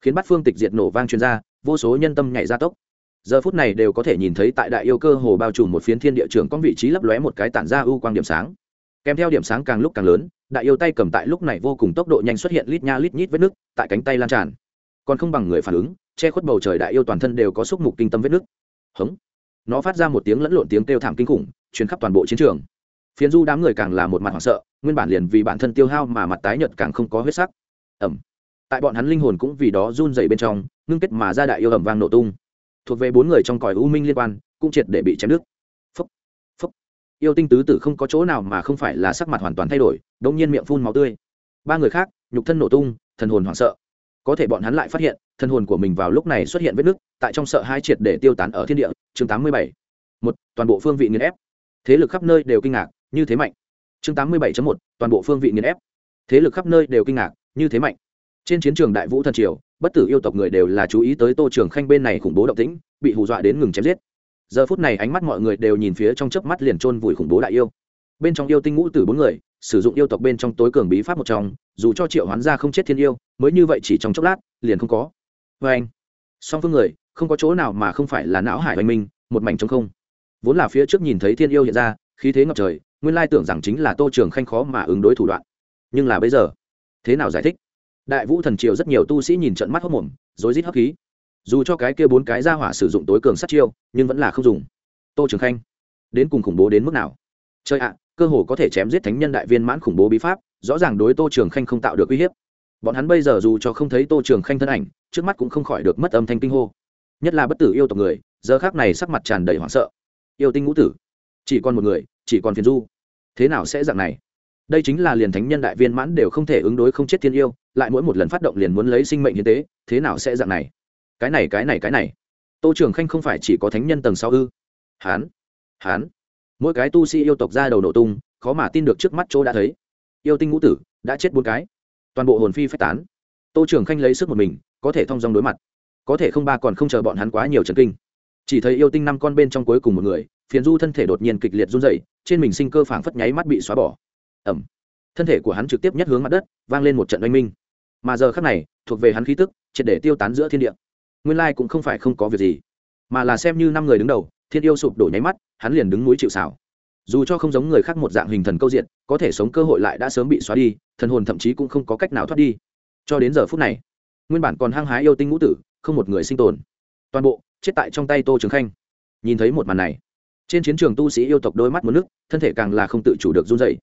khiến bắt phương tịch diệt nổ vang chuyên gia vô số nhân tâm nhảy ra tốc giờ phút này đều có thể nhìn thấy tại đại yêu cơ hồ bao trùm một phiến thiên địa trường có vị trí lấp lóe một cái tản ra ưu quang điểm sáng. Kèm theo điểm sáng càng lúc càng lớn, đại yêu tay cầm tại lúc này vô cùng tốc độ nhanh xuất hiện lít nha lít nhít vết nước tại cánh tay lan tràn. Còn không bằng người phản ứng, che khuất bầu trời đại yêu toàn thân đều có xúc mục kinh tâm vết nước hống. Nó phát ra một tiếng lẫn lộn tiếng kêu thảm kinh khủng chuyến khắp toàn bộ chiến trường. Phiến du đám người càng là một mặt hoảng sợ, nguyên bản liền vì bản thân tiêu hao mà mặt tái nhợt càng không có huyết sắc. Ẩm tại bọn hắn linh hồn cũng vì đó run dày bên trong, ngưng kết mà ra đại yêu ẩm vang nổ tung thuộc về bốn người trong cõi u minh liên quan, cũng triệt để bị chém đứt. Phúc phúc. Yêu tinh tứ tử không có chỗ nào mà không phải là sắc mặt hoàn toàn thay đổi đống nhiên miệng phun máu tươi. Ba người khác, nhục thân nổ tung, thần hồn hoảng sợ. Có thể bọn hắn lại phát hiện, thần hồn của mình vào lúc này xuất hiện vết nứt, tại trong sợ hai triệt để tiêu tán ở thiên địa, chương tám mươi bảy. Một, toàn bộ phương vị nghiền ép. Thế lực khắp nơi đều kinh ngạc, như thế mạnh. Chương tám mươi bảy một, toàn bộ phương vị nghiền ép. Thế lực khắp nơi đều kinh ngạc, như thế mạnh. Trên chiến trường đại vũ thần triều bất tử yêu tộc người đều là chú ý tới tô trường khanh bên này khủng bố động tĩnh, bị hù dọa đến ngừng chém giết. Giờ phút này ánh mắt mọi người đều nhìn phía trong chớp mắt liền chôn vùi khủng bố đại yêu. Bên trong yêu tinh ngũ tử bốn người, sử dụng yêu tộc bên trong tối cường bí pháp một trong, dù cho triệu hoán ra không chết thiên yêu, mới như vậy chỉ trong chốc lát, liền không có. Vê anh, song phương người, không có chỗ nào mà không phải là não hải oanh minh, một mảnh trống không. Vốn là phía trước nhìn thấy thiên yêu hiện ra, khí thế ngập trời, nguyên lai tưởng rằng chính là tô trường khanh khó mà ứng đối thủ đoạn. Nhưng là bây giờ, thế nào giải thích? Đại vũ thần triều rất nhiều tu sĩ nhìn trận mắt hốc mồm, rối rít hấp khí. Dù cho cái kia bốn cái ra hỏa sử dụng tối cường sát chiêu, nhưng vẫn là không dùng. Tô trường khanh, đến cùng khủng bố đến mức nào? Chơi ạ, cơ hồ có thể chém giết thánh nhân đại viên mãn khủng bố bí pháp, rõ ràng đối tô trường khanh không tạo được uy hiếp. Bọn hắn bây giờ dù cho không thấy tô trường khanh thân ảnh, trước mắt cũng không khỏi được mất âm thanh kinh hô. Nhất là bất tử yêu tộc người, giờ khác này sắc mặt tràn đầy hoảng sợ. Yêu tinh ngũ tử, chỉ còn một người, chỉ còn phiền du. Thế nào sẽ dạng này? Đây chính là liền thánh nhân đại viên mãn đều không thể ứng đối không chết thiên yêu, lại mỗi một lần phát động liền muốn lấy sinh mệnh như thế thế nào sẽ dạng này? Cái này cái này cái này. Tô trường khanh không phải chỉ có thánh nhân tầng sau ư? Hán hán. Mỗi cái tu sĩ yêu tộc ra đầu nổ tung, khó mà tin được trước mắt chỗ đã thấy. Yêu tinh ngũ tử, đã chết bốn cái. Toàn bộ hồn phi phách tán. Tô trường khanh lấy sức một mình, có thể thông dong đối mặt. Có thể không ba còn không chờ bọn hắn quá nhiều trần kinh. Chỉ thấy yêu tinh năm con bên trong cuối cùng một người, phiền du thân thể đột nhiên kịch liệt run dậy trên mình sinh cơ phảng phất nháy mắt bị xóa bỏ ẩm. Thân thể của hắn trực tiếp nhất hướng mặt đất, vang lên một trận oanh minh. Mà giờ khác này, thuộc về hắn khí tức, triệt để tiêu tán giữa thiên địa. Nguyên lai cũng không phải không có việc gì, mà là xem như năm người đứng đầu, thiên yêu sụp đổ nháy mắt, hắn liền đứng núi chịu xảo dù cho không giống người khác một dạng hình thần câu diện, có thể sống cơ hội lại đã sớm bị xóa đi, thần hồn thậm chí cũng không có cách nào thoát đi. Cho đến giờ phút này, nguyên bản còn hăng hái yêu tinh ngũ tử, không một người sinh tồn. Toàn bộ, chết tại trong tay tô trường khanh. Nhìn thấy một màn này, trên chiến trường tu sĩ yêu tộc đôi mắt một nước thân thể càng là không tự chủ được run dày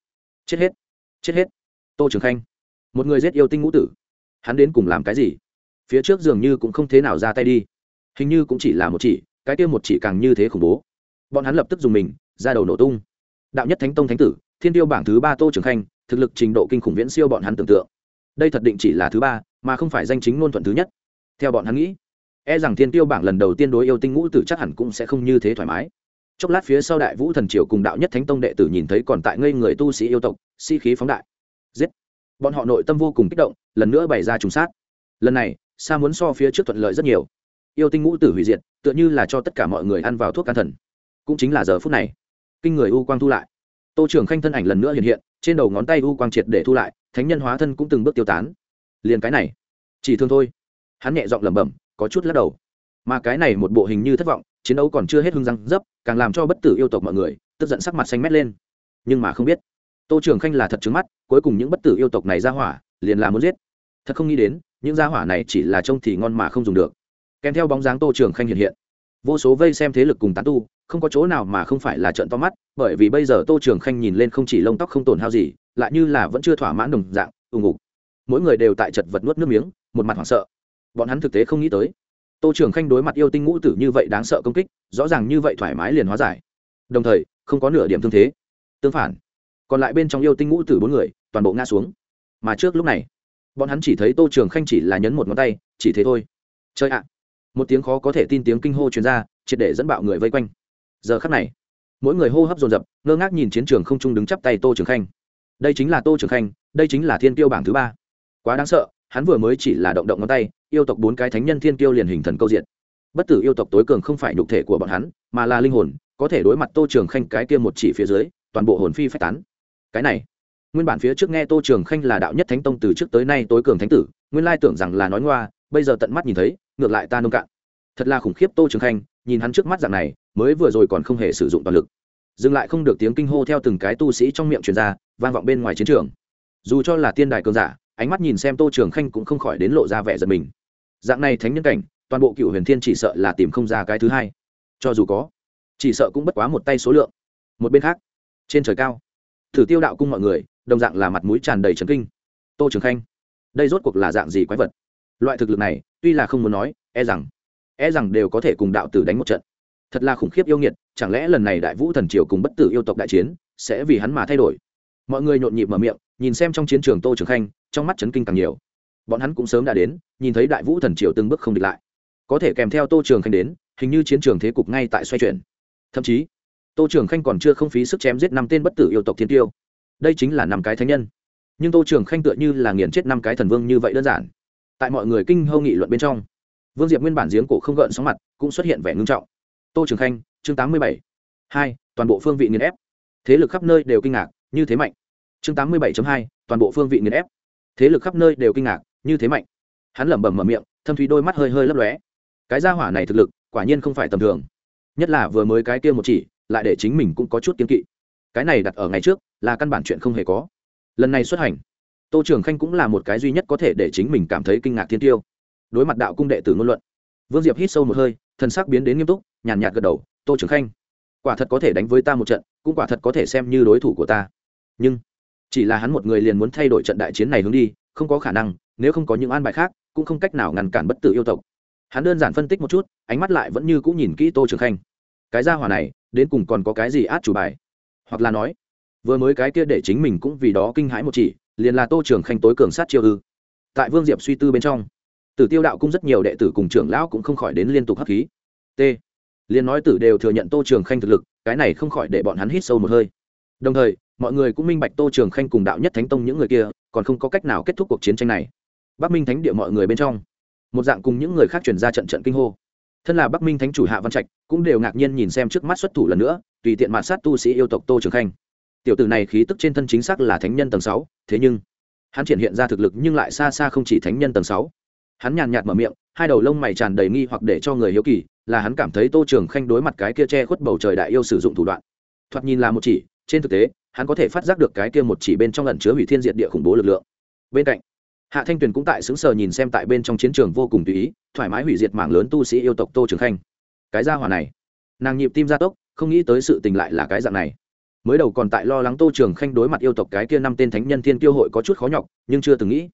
chết hết. Chết hết. Tô trường khanh. Một người giết yêu tinh ngũ tử. Hắn đến cùng làm cái gì? Phía trước dường như cũng không thế nào ra tay đi. Hình như cũng chỉ là một chỉ, cái kia một chỉ càng như thế khủng bố. Bọn hắn lập tức dùng mình, ra đầu nổ tung. Đạo nhất thánh tông thánh tử, thiên tiêu bảng thứ ba tô trường khanh, thực lực trình độ kinh khủng viễn siêu bọn hắn tưởng tượng. Đây thật định chỉ là thứ ba, mà không phải danh chính ngôn thuận thứ nhất. Theo bọn hắn nghĩ e rằng thiên tiêu bảng lần đầu tiên đối yêu tinh ngũ tử chắc hẳn cũng sẽ không như thế thoải mái chốc lát phía sau đại vũ thần triều cùng đạo nhất thánh tông đệ tử nhìn thấy còn tại ngây người tu sĩ yêu tộc si-khí phóng đại. Giết! Bọn họ nội tâm vô cùng kích động, lần nữa bày ra trùng sát. Lần này, sa muốn so phía trước thuận lợi rất nhiều. Yêu tinh ngũ tử hủy diệt, tựa như là cho tất cả mọi người ăn vào thuốc can thần. Cũng chính là giờ phút này, kinh người u quang thu lại. Tô trưởng khanh thân ảnh lần nữa hiện hiện, trên đầu ngón tay u quang triệt để thu lại, thánh nhân hóa thân cũng từng bước tiêu tán. Liền cái này, chỉ thương thôi. Hắn nhẹ giọng lẩm bẩm, có chút lắc đầu. Mà cái này một bộ hình như thất vọng chiến đấu còn chưa hết hưng răng dấp, càng làm cho bất tử yêu tộc mọi người tức giận sắc mặt xanh mét lên. Nhưng mà không biết, tô trường khanh là thật trứng mắt, cuối cùng những bất tử yêu tộc này ra hỏa, liền là muốn giết. Thật không nghĩ đến, những gia hỏa này chỉ là trông thì ngon mà không dùng được. Kèm theo bóng dáng tô trường khanh hiện hiện, vô số vây xem thế lực cùng tán tu, không có chỗ nào mà không phải là trận to mắt, bởi vì bây giờ tô trường khanh nhìn lên không chỉ lông tóc không tổn hao gì, lại như là vẫn chưa thỏa mãn đồng dạng, ù ngục. Mỗi người đều tại chật vật nuốt nước miếng, một mặt hoảng sợ. Bọn hắn thực tế không nghĩ tới tô trường khanh đối mặt yêu tinh ngũ tử như vậy đáng sợ công kích, rõ ràng như vậy thoải mái liền hóa giải. Đồng thời, không có nửa điểm thương thế. Tương phản, còn lại bên trong yêu tinh ngũ tử bốn người, toàn bộ ngã xuống. Mà trước lúc này, bọn hắn chỉ thấy tô trường khanh chỉ là nhấn một ngón tay, chỉ thế thôi. Chơi ạ! Một tiếng khó có thể tin tiếng kinh hô chuyên r a triệt để dẫn bạo người vây quanh. Giờ khắc này, mỗi người hô hấp dồn dập, ngơ ngác nhìn chiến trường không trung đứng chắp tay tô trường khanh. Đây chính là tô trường khanh, đây chính là thiên tiêu bảng thứ ba. Quá đáng sợ, hắn vừa mới chỉ là động động ngón tay yêu tộc bốn cái thánh nhân thiên kiêu liền hình thần câu diện. Bất tử yêu tộc tối cường không phải nhục thể của bọn hắn, mà là linh hồn, có thể đối mặt tô trường khanh cái kia một chỉ phía dưới, toàn bộ hồn phi phách tán. Cái này, nguyên bản phía trước nghe tô trường khanh là đạo nhất thánh tông từ trước tới nay tối cường thánh tử, nguyên lai tưởng rằng là nói ngoa, bây giờ tận mắt nhìn thấy, ngược lại ta nông cạn. Thật là khủng khiếp tô trường khanh, nhìn hắn trước mắt dạng này, mới vừa rồi còn không hề sử dụng toàn lực. Dừng lại không được tiếng kinh hô theo từng cái tu sĩ trong miệng truyền ra, vang vọng bên ngoài chiến trường. Dù cho là tiên đài cường giả, ánh mắt nhìn xem tô trường khanh cũng không khỏi đến lộ ra vẻ giật mình dạng này thánh nhân cảnh, toàn bộ cựu huyền thiên chỉ sợ là tìm không ra cái thứ hai. Cho dù có, chỉ sợ cũng bất quá một tay số lượng. Một bên khác, trên trời cao, thử tiêu đạo cung mọi người, đồng dạng là mặt mũi tràn đầy trấn kinh. Tô trường khanh, đây rốt cuộc là dạng gì quái vật? Loại thực lực này, tuy là không muốn nói e rằng e rằng đều có thể cùng đạo tử đánh một trận. Thật là khủng khiếp yêu nghiệt, chẳng lẽ lần này đại vũ thần triều cùng bất tử yêu tộc đại chiến, sẽ vì hắn mà thay đổi? Mọi người nhộn nhịp mở miệng, nhìn xem trong chiến trường tô trường khanh, trong mắt chấn kinh càng nhiều bọn hắn cũng sớm đã đến, nhìn thấy đại vũ thần triều từng bước không địch lại. Có thể kèm theo tô trường khanh đến, hình như chiến trường thế cục ngay tại xoay chuyển. Thậm chí, tô trường khanh còn chưa không phí sức chém giết năm tên bất tử yêu tộc thiên tiêu. Đây chính là năm cái thánh nhân. Nhưng tô trường khanh tựa như là nghiền chết năm cái thần vương như vậy đơn giản. Tại mọi người kinh hâu nghị luận bên trong, vương diệp nguyên bản giếng cổ không gợn sóng mặt, cũng xuất hiện vẻ ngưng trọng. Tô trường khanh, chương tám mươi bảy. Hai, toàn bộ phương vị nghiền ép. Thế lực khắp nơi đều kinh ngạc, như thế mạnh. Chương tám mươi bảy hai, toàn bộ phương vị nghiền ép. Thế lực khắp nơi đều kinh ngạc như thế mạnh. Hắn lẩm bẩm mở miệng, thâm thúy đôi mắt hơi hơi lấp lóe. Cái gia hỏa này thực lực, quả nhiên không phải tầm thường. Nhất là vừa mới cái kia một chỉ, lại để chính mình cũng có chút kiên kỵ. Cái này đặt ở ngày trước, là căn bản chuyện không hề có. Lần này xuất hành, tô trường khanh cũng là một cái duy nhất có thể để chính mình cảm thấy kinh ngạc thiên tiêu. Đối mặt đạo cung đệ tử ngôn luận, vương diệp hít sâu một hơi thân sắc biến đến nghiêm túc, nhàn nhạt gật đầu, tô trường khanh, quả thật có thể đánh với ta một trận, cũng quả thật có thể xem như đối thủ của ta. Nhưng, chỉ là hắn một người liền muốn thay đổi trận đại chiến này hướng đi không có khả năng, nếu không có những an bài khác, cũng không cách nào ngăn cản bất tử yêu tộc. Hắn đơn giản phân tích một chút, ánh mắt lại vẫn như cũng nhìn kỹ tô trường khanh. Cái gia hỏa này, đến cùng còn có cái gì át chủ bài? Hoặc là nói, vừa mới cái kia để chính mình cũng vì đó kinh hãi một chỉ, liền là tô trường khanh tối cường sát chiêu ư. Tại vương diệp suy tư bên trong, tử tiêu đạo cũng rất nhiều đệ tử cùng trưởng lão cũng không khỏi đến liên tục hấp khí. T. Liền nói tử đều thừa nhận tô trường khanh thực lực, cái này không khỏi để bọn hắn hít sâu một hơi đồng thời, mọi người cũng minh bạch tô trường khanh cùng đạo nhất thánh tông những người kia, còn không có cách nào kết thúc cuộc chiến tranh này. Bắc minh thánh địa mọi người bên trong, một dạng cùng những người khác chuyển ra trận trận kinh hô. Thân là bắc minh thánh chủ hạ văn trạch, cũng đều ngạc nhiên nhìn xem trước mắt xuất thủ lần nữa, tùy tiện mạt sát tu sĩ yêu tộc tô trường khanh. Tiểu tử này khí tức trên thân chính xác là thánh nhân tầng sáu, thế nhưng, hắn triển hiện ra thực lực nhưng lại xa xa không chỉ thánh nhân tầng sáu. Hắn nhàn nhạt mở miệng, hai đầu lông mày tràn đầy nghi hoặc để cho người hiếu kỳ, là hắn cảm thấy tô trường khanh đối mặt cái kia che khuất bầu trời đại yêu sử dụng thủ đoạn. Thoạt nhìn là một chỉ trên thực tế, hắn có thể phát giác được cái kia một chỉ bên trong lần chứa hủy thiên diệt địa khủng bố lực lượng. Bên cạnh, hạ thanh tuyền cũng tại xứng sờ nhìn xem tại bên trong chiến trường vô cùng tùy ý, thoải mái hủy diệt mảng lớn tu sĩ yêu tộc tô trường khanh. Cái gia hỏa này, nàng nhịp tim gia tốc, không nghĩ tới sự tình lại là cái dạng này. Mới đầu còn tại lo lắng tô trường khanh đối mặt yêu tộc cái kia năm tên thánh nhân thiên tiêu hội có chút khó nhọc, nhưng chưa từng nghĩ,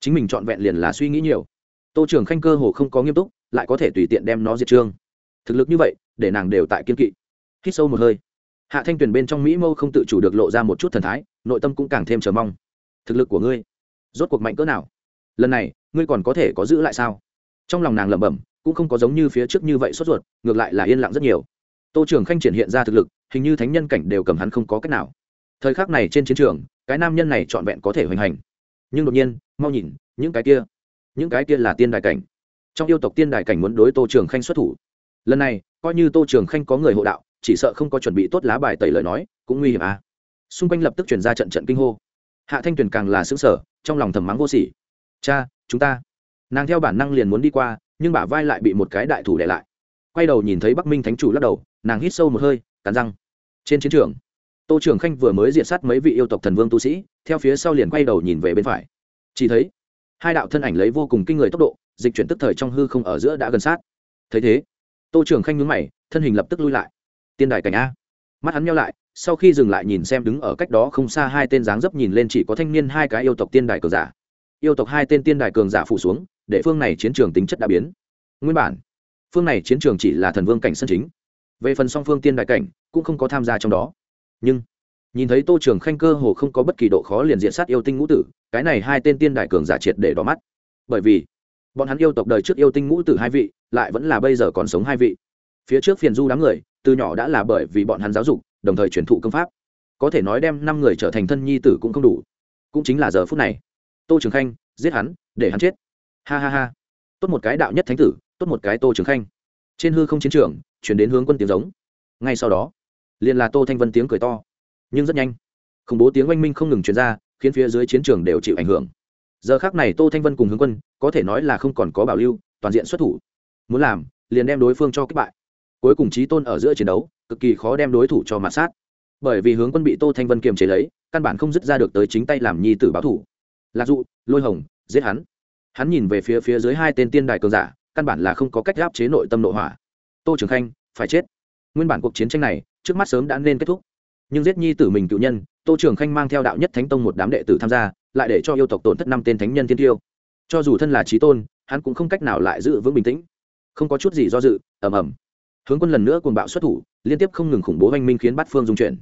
chính mình trọn vẹn liền là suy nghĩ nhiều. Tô trường khanh cơ hồ không có nghiêm túc, lại có thể tùy tiện đem nó diệt trương. Thực lực như vậy, để nàng đều tại kiên kỵ. Hít sâu một hơi hạ thanh tuyền bên trong mỹ mâu không tự chủ được lộ ra một chút thần thái, nội tâm cũng càng thêm chờ mong. Thực lực của ngươi, rốt cuộc mạnh cỡ nào? Lần này, ngươi còn có thể có giữ lại sao? Trong lòng nàng lẩm bẩm, cũng không có giống như phía trước như vậy sốt ruột, ngược lại là yên lặng rất nhiều. Tô trường khanh triển hiện ra thực lực, hình như thánh nhân cảnh đều cầm hắn không có cách nào. Thời khắc này trên chiến trường, cái nam nhân này trọn vẹn có thể hoành hành. Nhưng đột nhiên, mau nhìn, những cái kia, những cái kia là tiên đài cảnh. Trong yêu tộc tiên đài cảnh muốn đối tô trường khanh xuất thủ. Lần này, coi như tô trường khanh có người hộ đạo chỉ sợ không có chuẩn bị tốt lá bài tẩy lời nói, cũng nguy hiểm à. Xung quanh lập tức chuyển ra trận trận kinh hô. Hạ thanh tuyền càng là xứng sở trong lòng thầm mắng vô sỉ. Cha, chúng ta. Nàng theo bản năng liền muốn đi qua, nhưng bả vai lại bị một cái đại thủ để lại. Quay đầu nhìn thấy bắc minh thánh chủ lắc đầu, nàng hít sâu một hơi, cắn răng. Trên chiến trường, tô trường khanh vừa mới diệt sát mấy vị yêu tộc thần vương tu sĩ, theo phía sau liền quay đầu nhìn về bên phải. Chỉ thấy, hai đạo thân ảnh lấy vô cùng kinh người tốc độ, dịch chuyển tức thời trong hư không ở giữa đã gần sát. Thấy thế, tô trường khanh nhướng mày, thân hình lập tức lui lại tiên đài cảnh a. Mắt hắn nhau lại, sau khi dừng lại nhìn xem đứng ở cách đó không xa hai tên dáng dấp nhìn lên chỉ có thanh niên hai cái yêu tộc tiên đài cường giả. Yêu tộc hai tên tiên đài cường giả phủ xuống, để phương này chiến trường tính chất đã biến. Nguyên bản, phương này chiến trường chỉ là thần vương cảnh sân chính. Về phần song phương tiên đại cảnh, cũng không có tham gia trong đó. Nhưng, nhìn thấy tô trường khanh cơ hồ không có bất kỳ độ khó liền diện sát yêu tinh ngũ tử, cái này hai tên tiên đại cường giả triệt để đỏ mắt. Bởi vì, bọn hắn yêu tộc đời trước yêu tinh ngũ tử hai vị, lại vẫn là bây giờ còn sống hai vị phía trước phiền du đám người, từ nhỏ đã là bởi vì bọn hắn giáo dục, đồng thời truyền thụ công pháp. Có thể nói đem năm người trở thành thân nhi tử cũng không đủ. Cũng chính là giờ phút này. Tô trường khanh, giết hắn, để hắn chết. Ha ha ha. Tốt một cái đạo nhất thánh tử, tốt một cái tô trường khanh. Trên hư không chiến trường chuyển đến hướng quân tiếng giống. Ngay sau đó, liền là tô thanh vân tiếng cười to. Nhưng rất nhanh, khủng bố tiếng oanh minh không ngừng truyền ra, khiến phía dưới chiến trường đều chịu ảnh hưởng. Giờ khác này tô thanh vân cùng hướng quân, có thể nói là không còn có bảo lưu, toàn diện xuất thủ. Muốn làm, liền đem đối phương cho kích bại cuối cùng trí tôn ở giữa chiến đấu, cực kỳ khó đem đối thủ cho mạt sát. Bởi vì hướng quân bị tô thanh vân kiềm chế lấy, căn bản không dứt ra được tới chính tay làm nhi tử báo thủ. Lạc dụ, lôi hồng, giết hắn. Hắn nhìn về phía phía dưới hai tên tiên đài cường giả, căn bản là không có cách áp chế nội tâm nội hỏa. Tô trường khanh, phải chết. Nguyên bản cuộc chiến tranh này, trước mắt sớm đã nên kết thúc. Nhưng giết nhi tử mình cựu nhân, tô trường khanh mang theo đạo nhất thánh tông một đám đệ tử tham gia, lại để cho yêu tộc tổn thất năm tên thánh nhân thiên tiêu. Cho dù thân là trí tôn, hắn cũng không cách nào lại giữ vững bình tĩnh. Không có chút gì do dự, ầm ầm hướng quân lần nữa cuồng bạo xuất thủ, liên tiếp không ngừng khủng bố oanh minh khiến bát phương dung chuyển.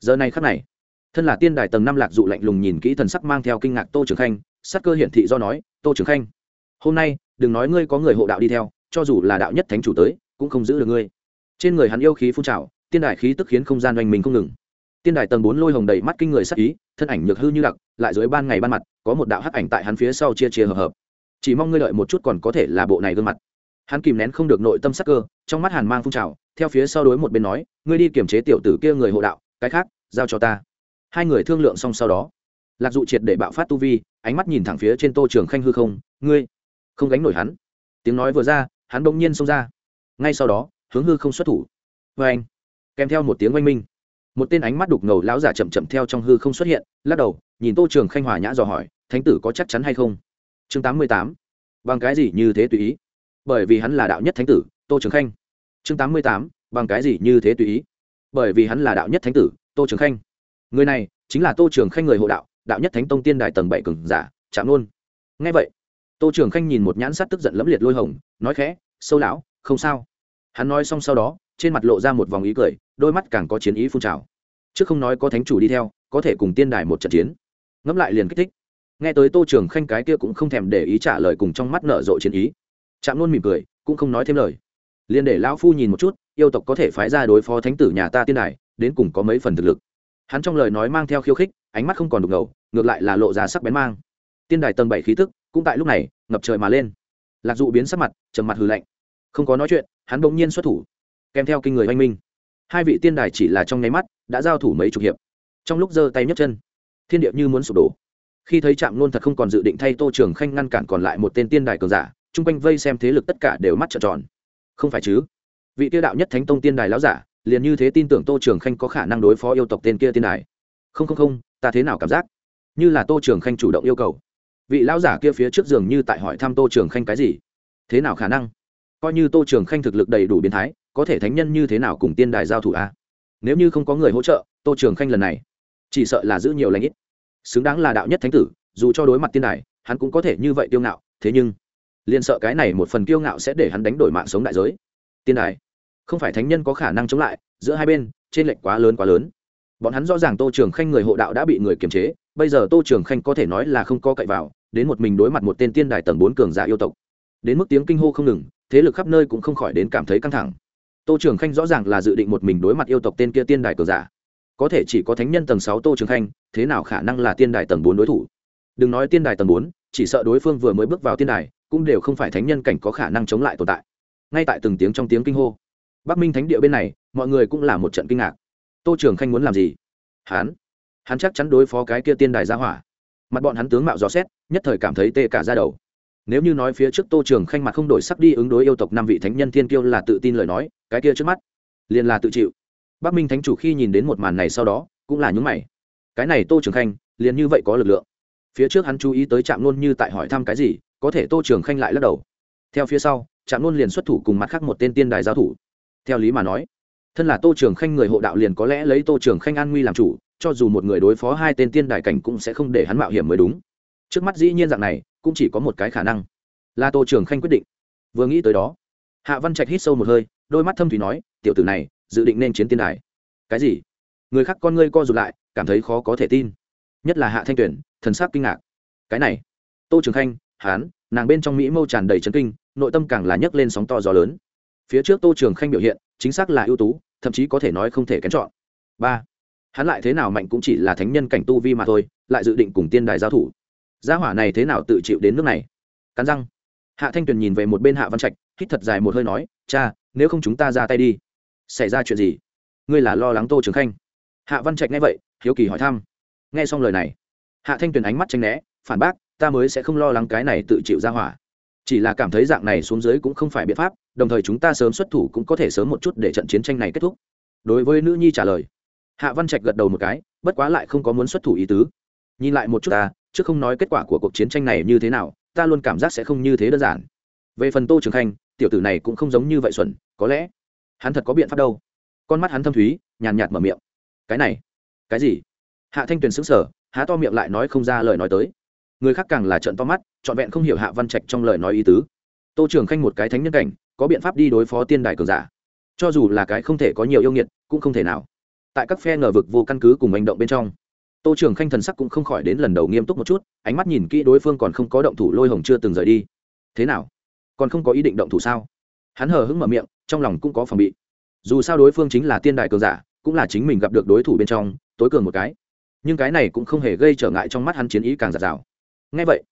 Giờ này khắc này, thân là tiên đài tầng năm lạc dụ lạnh lùng nhìn kỹ thần sắc mang theo kinh ngạc tô trường khanh sắc cơ hiển thị do nói, tô trường khanh, hôm nay, đừng nói ngươi có người hộ đạo đi theo, cho dù là đạo nhất thánh chủ tới, cũng không giữ được ngươi. Trên người hắn yêu khí phun trào, tiên đài khí tức khiến không gian oanh mình không ngừng. Tiên đài tầng bốn lôi hồng đầy mắt kinh người sắc ý, thân ảnh nhược hư như đặc, lại dưới ban ngày ban mặt, có một đạo hắc ảnh tại hắn phía sau chia chia hợp hợp. Chỉ mong ngươi đợi một chút còn có thể là bộ này gương mặt hắn kìm nén không được nội tâm sắc cơ, trong mắt hàn mang phun trào, theo phía sau đối một bên nói, ngươi đi kiềm chế tiểu tử kia người hộ đạo, cái khác, giao cho ta. Hai người thương lượng xong sau đó, lạc dụ triệt để bạo phát tu vi, ánh mắt nhìn thẳng phía trên tô trường khanh hư không, ngươi, không gánh nổi hắn. Tiếng nói vừa ra, hắn bỗng nhiên xông ra. Ngay sau đó, hướng hư không xuất thủ. Vê anh, kèm theo một tiếng oanh minh, một tên ánh mắt đục ngầu lão giả chậm chậm theo trong hư không xuất hiện, lắc đầu, nhìn tô trường khanh hòa nhã dò hỏi, thánh tử có chắc chắn hay không? Chương tám mươi tám, bằng cái gì như thế tùy ý? Bởi vì hắn là đạo nhất thánh tử, tô trường khanh. Chương tám mươi tám, bằng cái gì như thế tùy ý? Bởi vì hắn là đạo nhất thánh tử, tô trường khanh. Người này chính là tô trường khanh người hộ đạo đạo nhất thánh tông tiên đài tầng bảy cường giả chạm luôn ngay vậy, tô trường khanh nhìn một nhãn sát tức giận lẫm liệt lôi hồng, nói khẽ, sâu lão, không sao. Hắn nói xong sau đó, trên mặt lộ ra một vòng ý cười, đôi mắt càng có chiến ý phun trào. Trước không nói có thánh chủ đi theo, có thể cùng tiên đài một trận chiến. Ngẫm lại liền kích thích. Nghe tới tô trường khanh cái kia cũng không thèm để ý trả lời cùng trong mắt nở rộ chiến ý. Trạm luôn mỉm cười, cũng không nói thêm lời. Liền để lão phu nhìn một chút, yêu tộc có thể phái ra đối phó thánh tử nhà ta tiên đài, đến cùng có mấy phần thực lực. Hắn trong lời nói mang theo khiêu khích, ánh mắt không còn đục ngầu, ngược lại là lộ ra sắc bén mang. Tiên đài tầng bảy khí tức, cũng tại lúc này, ngập trời mà lên. Lạc dụ biến sắc mặt, trầm mặt hừ lạnh. Không có nói chuyện, hắn bỗng nhiên xuất thủ, kèm theo kinh người oanh minh. Hai vị tiên đài chỉ là trong nháy mắt, đã giao thủ mấy chục hiệp. Trong lúc giơ tay nhấc chân, thiên điệp như muốn sụp đổ. Khi thấy trạm nôn thật không còn dự định thay tô trường khanh ngăn cản còn lại một tên tiên đài cường giả chung quanh vây xem thế lực tất cả đều mắt trợn tròn. Không phải chứ? Vị tiêu đạo nhất thánh tông tiên đài láo giả, liền như thế tin tưởng tô trường khanh có khả năng đối phó yêu tộc tên kia tiên đài. Không không không, ta thế nào cảm giác? Như là tô trường khanh chủ động yêu cầu. Vị lão giả kia phía trước giường như tại hỏi thăm tô trường khanh cái gì. Thế nào khả năng? Coi như tô trường khanh thực lực đầy đủ biến thái, có thể thánh nhân như thế nào cùng tiên đài giao thủ a? Nếu như không có người hỗ trợ, tô trường khanh lần này, chỉ sợ là giữ nhiều lãnh ít. Xứng đáng là đạo nhất thánh tử, dù cho đối mặt tiên đài, hắn cũng có thể như vậy tiêu ngạo, thế nhưng liền sợ cái này một phần kiêu ngạo sẽ để hắn đánh đổi mạng sống đại giới. Tiên đài, không phải thánh nhân có khả năng chống lại, giữa hai bên, trên lệnh quá lớn quá lớn. Bọn hắn rõ ràng tô trường khanh người hộ đạo đã bị người kiềm chế, bây giờ tô trường khanh có thể nói là không có cậy vào, đến một mình đối mặt một tên tiên đài tầng bốn cường giả yêu tộc. Đến mức tiếng kinh hô không ngừng, thế lực khắp nơi cũng không khỏi đến cảm thấy căng thẳng. Tô trường khanh rõ ràng là dự định một mình đối mặt yêu tộc tên kia tiên đài cường giả. Có thể chỉ có thánh nhân tầng sáu tô trường khanh, thế nào khả năng là tiên đài tầng bốn đối thủ? Đừng nói tiên đài tầng bốn, chỉ sợ đối phương vừa mới bước vào tiên đài cũng đều không phải thánh nhân cảnh có khả năng chống lại tồn tại. Ngay tại từng tiếng trong tiếng kinh hô, bắc minh thánh địa bên này, mọi người cũng là một trận kinh ngạc. Tô trường khanh muốn làm gì? Hắn hắn chắc chắn đối phó cái kia tiên đài ra hỏa. Mặt bọn hắn tướng mạo dò xét, nhất thời cảm thấy tê cả ra đầu. Nếu như nói phía trước tô trường khanh mặt không đổi sắc đi ứng đối yêu tộc năm vị thánh nhân thiên kiêu là tự tin lời nói, cái kia trước mắt, liền là tự chịu. Bắc minh thánh chủ khi nhìn đến một màn này sau đó, cũng là nhúng mày. Cái này tô trường khanh, liền như vậy có lực lượng. Phía trước hắn chú ý tới trạm luôn như tại hỏi thăm cái gì có thể tô trường khanh lại lắc đầu. Theo phía sau, trạm luôn liền xuất thủ cùng mặt khác một tên tiên đài giáo thủ. Theo lý mà nói, thân là tô trường khanh người hộ đạo liền có lẽ lấy tô trường khanh an nguy làm chủ, cho dù một người đối phó hai tên tiên đài cảnh cũng sẽ không để hắn mạo hiểm mới đúng. Trước mắt dĩ nhiên dạng này, cũng chỉ có một cái khả năng, là tô trường khanh quyết định. Vừa nghĩ tới đó, hạ văn trạch hít sâu một hơi, đôi mắt thâm thủy nói, tiểu tử này, dự định nên chiến tiên đài. Cái gì? Người khác con ngươi co rụt lại, cảm thấy khó có thể tin. Nhất là hạ thanh tuyển, thần sắc kinh ngạc. Cái này, tô trường khanh hán, nàng bên trong mỹ mâu tràn đầy trấn kinh, nội tâm càng là nhấc lên sóng to gió lớn. Phía trước tô trường khanh biểu hiện, chính xác là ưu tú, thậm chí có thể nói không thể kén chọn. Ba, hắn lại thế nào mạnh cũng chỉ là thánh nhân cảnh tu vi mà thôi, lại dự định cùng tiên đài giao thủ. Gia hỏa này thế nào tự chịu đến nước này? Cắn răng. Hạ thanh tuyền nhìn về một bên hạ văn trạch, hít thật dài một hơi nói, cha, nếu không chúng ta ra tay đi. Xảy ra chuyện gì? Ngươi là lo lắng tô trường khanh. Hạ văn trạch nghe vậy, hiếu kỳ hỏi thăm. Nghe xong lời này, hạ thanh tuyền ánh mắt tranh né, phản bác ta mới sẽ không lo lắng cái này tự chịu ra hỏa. Chỉ là cảm thấy dạng này xuống dưới cũng không phải biện pháp, đồng thời chúng ta sớm xuất thủ cũng có thể sớm một chút để trận chiến tranh này kết thúc. Đối với nữ nhi trả lời, hạ văn trạch gật đầu một cái, bất quá lại không có muốn xuất thủ ý tứ. Nhìn lại một chút ta, chứ không nói kết quả của cuộc chiến tranh này như thế nào, ta luôn cảm giác sẽ không như thế đơn giản. Về phần tô trường khanh, tiểu tử này cũng không giống như vậy xuẩn, có lẽ hắn thật có biện pháp đâu. Con mắt hắn thâm thúy, nhàn nhạt mở miệng. Cái này, cái gì? Hạ thanh tuyền xứng sở há to miệng lại nói không ra lời nói tới người khác càng là trận to mắt, trọn vẹn không hiểu hạ văn trạch trong lời nói ý tứ. Tô trường khanh một cái thánh nhân cảnh, có biện pháp đi đối phó tiên đài cường giả. Cho dù là cái không thể có nhiều yêu nghiệt, cũng không thể nào. Tại các phe ngờ vực vô căn cứ cùng hành động bên trong, tô trường khanh thần sắc cũng không khỏi đến lần đầu nghiêm túc một chút, ánh mắt nhìn kỹ đối phương còn không có động thủ lôi hồng chưa từng rời đi. Thế nào? Còn không có ý định động thủ sao? Hắn hờ hững mở miệng, trong lòng cũng có phòng bị. Dù sao đối phương chính là tiên đại cường giả, cũng là chính mình gặp được đối thủ bên trong, tối cường một cái. Nhưng cái này cũng không hề gây trở ngại trong mắt hắn chiến ý càng giạt rào ngay vậy,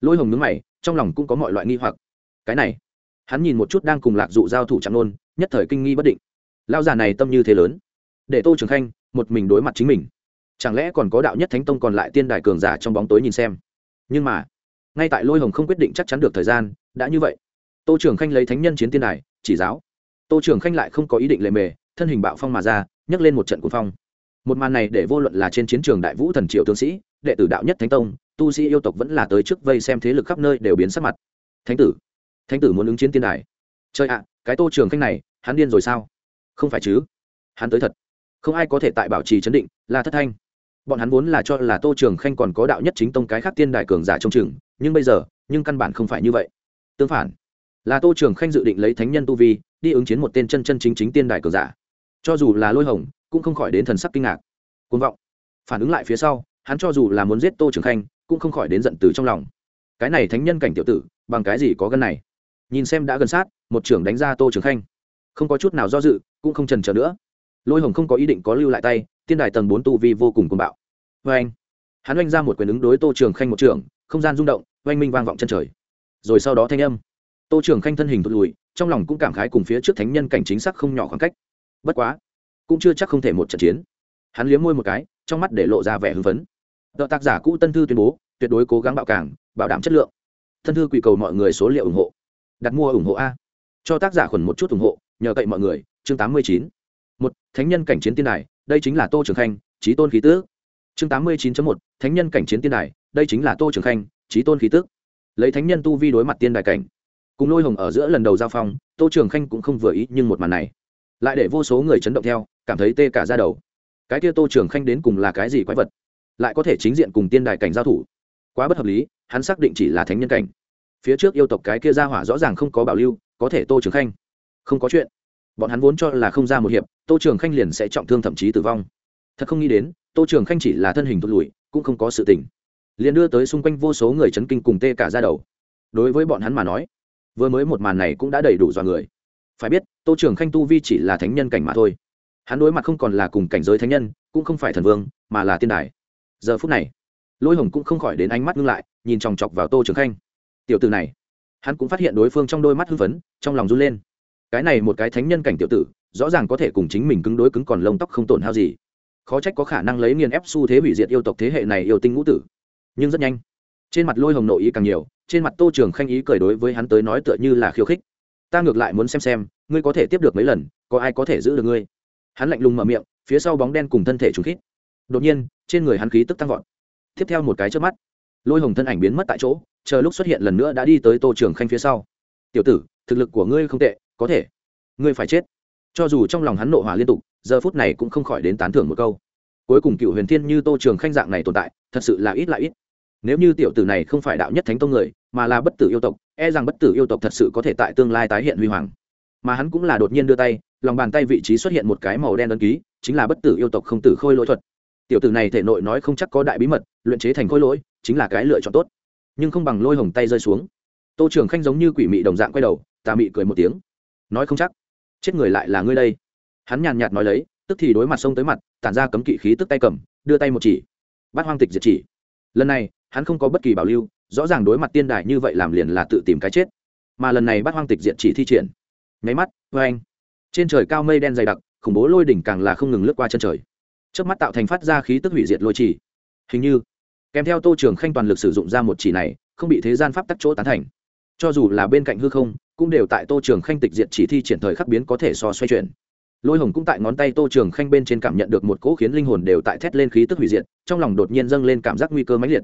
lôi hồng nhướng mày, trong lòng cũng có mọi loại nghi hoặc. Cái này, hắn nhìn một chút đang cùng lạc dụ giao thủ chạm nôn, nhất thời kinh nghi bất định. Lao già này tâm như thế lớn. Để tô trường khanh một mình đối mặt chính mình. Chẳng lẽ còn có đạo nhất thánh tông còn lại tiên đài cường giả trong bóng tối nhìn xem? Nhưng mà, ngay tại lôi hồng không quyết định chắc chắn được thời gian, đã như vậy. Tô trường khanh lấy thánh nhân chiến tiên đài, chỉ giáo. Tô trường khanh lại không có ý định lề mề, thân hình bạo phong mà ra, nhấc lên một trận cuồng phong. Một màn này để vô luận là trên chiến trường đại vũ thần triệu tướng sĩ, đệ tử đạo nhất thánh tông tu sĩ yêu tộc vẫn là tới trước vây xem thế lực khắp nơi đều biến sắc mặt. Thánh tử thánh tử muốn ứng chiến tiên đài. Chơi ạ, cái tô trường khanh này, hắn điên rồi sao? Không phải chứ? Hắn tới thật. Không ai có thể tại bảo trì chấn định, là thất thanh. Bọn hắn vốn là cho là tô trường khanh còn có đạo nhất chính tông cái khác tiên đại cường giả trong chừng, nhưng bây giờ, nhưng căn bản không phải như vậy. Tương phản, là tô trường khanh dự định lấy thánh nhân tu vi, đi ứng chiến một tên chân chân chính chính tiên đại cường giả. Cho dù là lôi hồng, cũng không khỏi đến thần sắc kinh ngạc. Côn vọng. Phản ứng lại phía sau, hắn cho dù là muốn giết tô trường khanh cũng không khỏi đến giận từ trong lòng. Cái này thánh nhân cảnh tiểu tử bằng cái gì có gân này? Nhìn xem đã gần sát một trưởng đánh ra tô trường khanh. Không có chút nào do dự cũng không trần trở nữa. Lôi hồng không có ý định có lưu lại tay tiên đài tầng bốn tu vi vô cùng cuồng bạo. Vê anh hắn oanh ra một quyền ứng đối tô trường khanh một trưởng, không gian rung động oanh minh vang vọng chân trời. Rồi sau đó thanh âm. Tô trường khanh thân hình thụt lùi trong lòng cũng cảm khái cùng phía trước thánh nhân cảnh chính xác không nhỏ khoảng cách. Bất quá cũng chưa chắc không thể một trận chiến. Hắn liếm môi một cái trong mắt để lộ ra vẻ hưng phấn tờ tác giả cũ tân thư tuyên bố, tuyệt đối cố gắng bạo cảng bảo đảm chất lượng. Thân thư quỳ cầu mọi người số liệu ủng hộ. Đặt mua ủng hộ a. Cho tác giả khuẩn một chút ủng hộ, nhờ cậy mọi người. Chương tám mươi chín. Một, thánh nhân cảnh chiến tiên đài, đây chính là tô trường khanh trí tôn khí tước. Chương tám mươi chín một, thánh nhân cảnh chiến tiên đài, đây chính là tô trường khanh trí tôn khí tước. Lấy thánh nhân tu vi đối mặt tiên đài cảnh. Cùng lôi hồng ở giữa lần đầu giao phong, tô trường khanh cũng không vừa ý nhưng một màn này. Lại để vô số người chấn động theo, cảm thấy tê cả ra đầu. Cái kia tô trường khanh đến cùng là cái gì quái vật? Lại có thể chính diện cùng tiên đài cảnh giao thủ. Quá bất hợp lý, hắn xác định chỉ là thánh nhân cảnh. Phía trước yêu tộc cái kia ra hỏa rõ ràng không có bảo lưu, có thể tô trường khanh. Không có chuyện. Bọn hắn vốn cho là không ra một hiệp, tô trường khanh liền sẽ trọng thương thậm chí tử vong. Thật không nghĩ đến, tô trường khanh chỉ là thân hình thụt lùi, cũng không có sự tình. Liền đưa tới xung quanh vô số người chấn kinh cùng tê cả ra đầu. Đối với bọn hắn mà nói, vừa mới một màn này cũng đã đầy đủ dọa người. Phải biết, tô trường khanh tu vi chỉ là thánh nhân cảnh mà thôi. Hắn đối mặt không còn là cùng cảnh giới thánh nhân, cũng không phải thần vương, mà là tiên đài giờ phút này, lôi hồng cũng không khỏi đến ánh mắt ngưng lại, nhìn chòng chọc vào tô trường khanh. Tiểu từ này, hắn cũng phát hiện đối phương trong đôi mắt hưng phấn, trong lòng run lên. Cái này một cái thánh nhân cảnh tiểu tử, rõ ràng có thể cùng chính mình cứng đối cứng còn lông tóc không tổn hao gì. Khó trách có khả năng lấy nghiền ép xu thế hủy diệt yêu tộc thế hệ này yêu tinh ngũ tử. Nhưng rất nhanh, trên mặt lôi hồng nội ý càng nhiều, trên mặt tô trường khanh ý cười đối với hắn tới nói tựa như là khiêu khích. Ta ngược lại muốn xem xem, ngươi có thể tiếp được mấy lần, có ai có thể giữ được ngươi? Hắn lạnh lùng mở miệng, phía sau bóng đen cùng thân thể trùng khít. Đột nhiên trên người hắn khí tức tăng vọt. Tiếp theo một cái trước mắt, lôi hồng thân ảnh biến mất tại chỗ, chờ lúc xuất hiện lần nữa đã đi tới tô trường khanh phía sau. Tiểu tử, thực lực của ngươi không tệ, có thể. Ngươi phải chết. Cho dù trong lòng hắn nộ hỏa liên tục, giờ phút này cũng không khỏi đến tán thưởng một câu. Cuối cùng cựu huyền thiên như tô trường khanh dạng này tồn tại, thật sự là ít lại ít. Nếu như tiểu tử này không phải đạo nhất thánh tông người, mà là bất tử yêu tộc e rằng bất tử yêu tộc thật sự có thể tại tương lai tái hiện huy hoàng. Mà hắn cũng là đột nhiên đưa tay, lòng bàn tay vị trí xuất hiện một cái màu đen ấn ký, chính là bất tử yêu tộc không tử khôi lỗi thuật tiểu tử này thể nội nói không chắc có đại bí mật, luyện chế thành khối lỗi, chính là cái lựa chọn tốt. Nhưng không bằng lôi hồng tay rơi xuống. Tô trường khanh giống như quỷ mị đồng dạng quay đầu, tà mị cười một tiếng. Nói không chắc. Chết người lại là ngươi đây. Hắn nhàn nhạt nói lấy, tức thì đối mặt sông tới mặt, tản ra cấm kỵ khí tức tay cầm, đưa tay một chỉ. Bắt hoang tịch diệt chỉ. Lần này, hắn không có bất kỳ bảo lưu, rõ ràng đối mặt tiên đài như vậy làm liền là tự tìm cái chết. Mà lần này bắt hoang tịch diệt chỉ thi triển. Nháy mắt vê anh trên trời cao mây đen dày đặc, khủng bố lôi đỉnh càng là không ngừng lướt qua chân trời trước mắt tạo thành phát ra khí tức hủy diệt lôi chỉ hình như, kèm theo tô trường khanh toàn lực sử dụng ra một chỉ này, không bị thế gian pháp tắc chỗ tán thành. Cho dù là bên cạnh hư không, cũng đều tại tô trường khanh tịch diệt chỉ thi triển thời khắc biến có thể so xoay chuyển. Lôi hồng cũng tại ngón tay tô trường khanh bên trên cảm nhận được một cỗ khiến linh hồn đều tại thét lên khí tức hủy diệt, trong lòng đột nhiên dâng lên cảm giác nguy cơ mãnh liệt.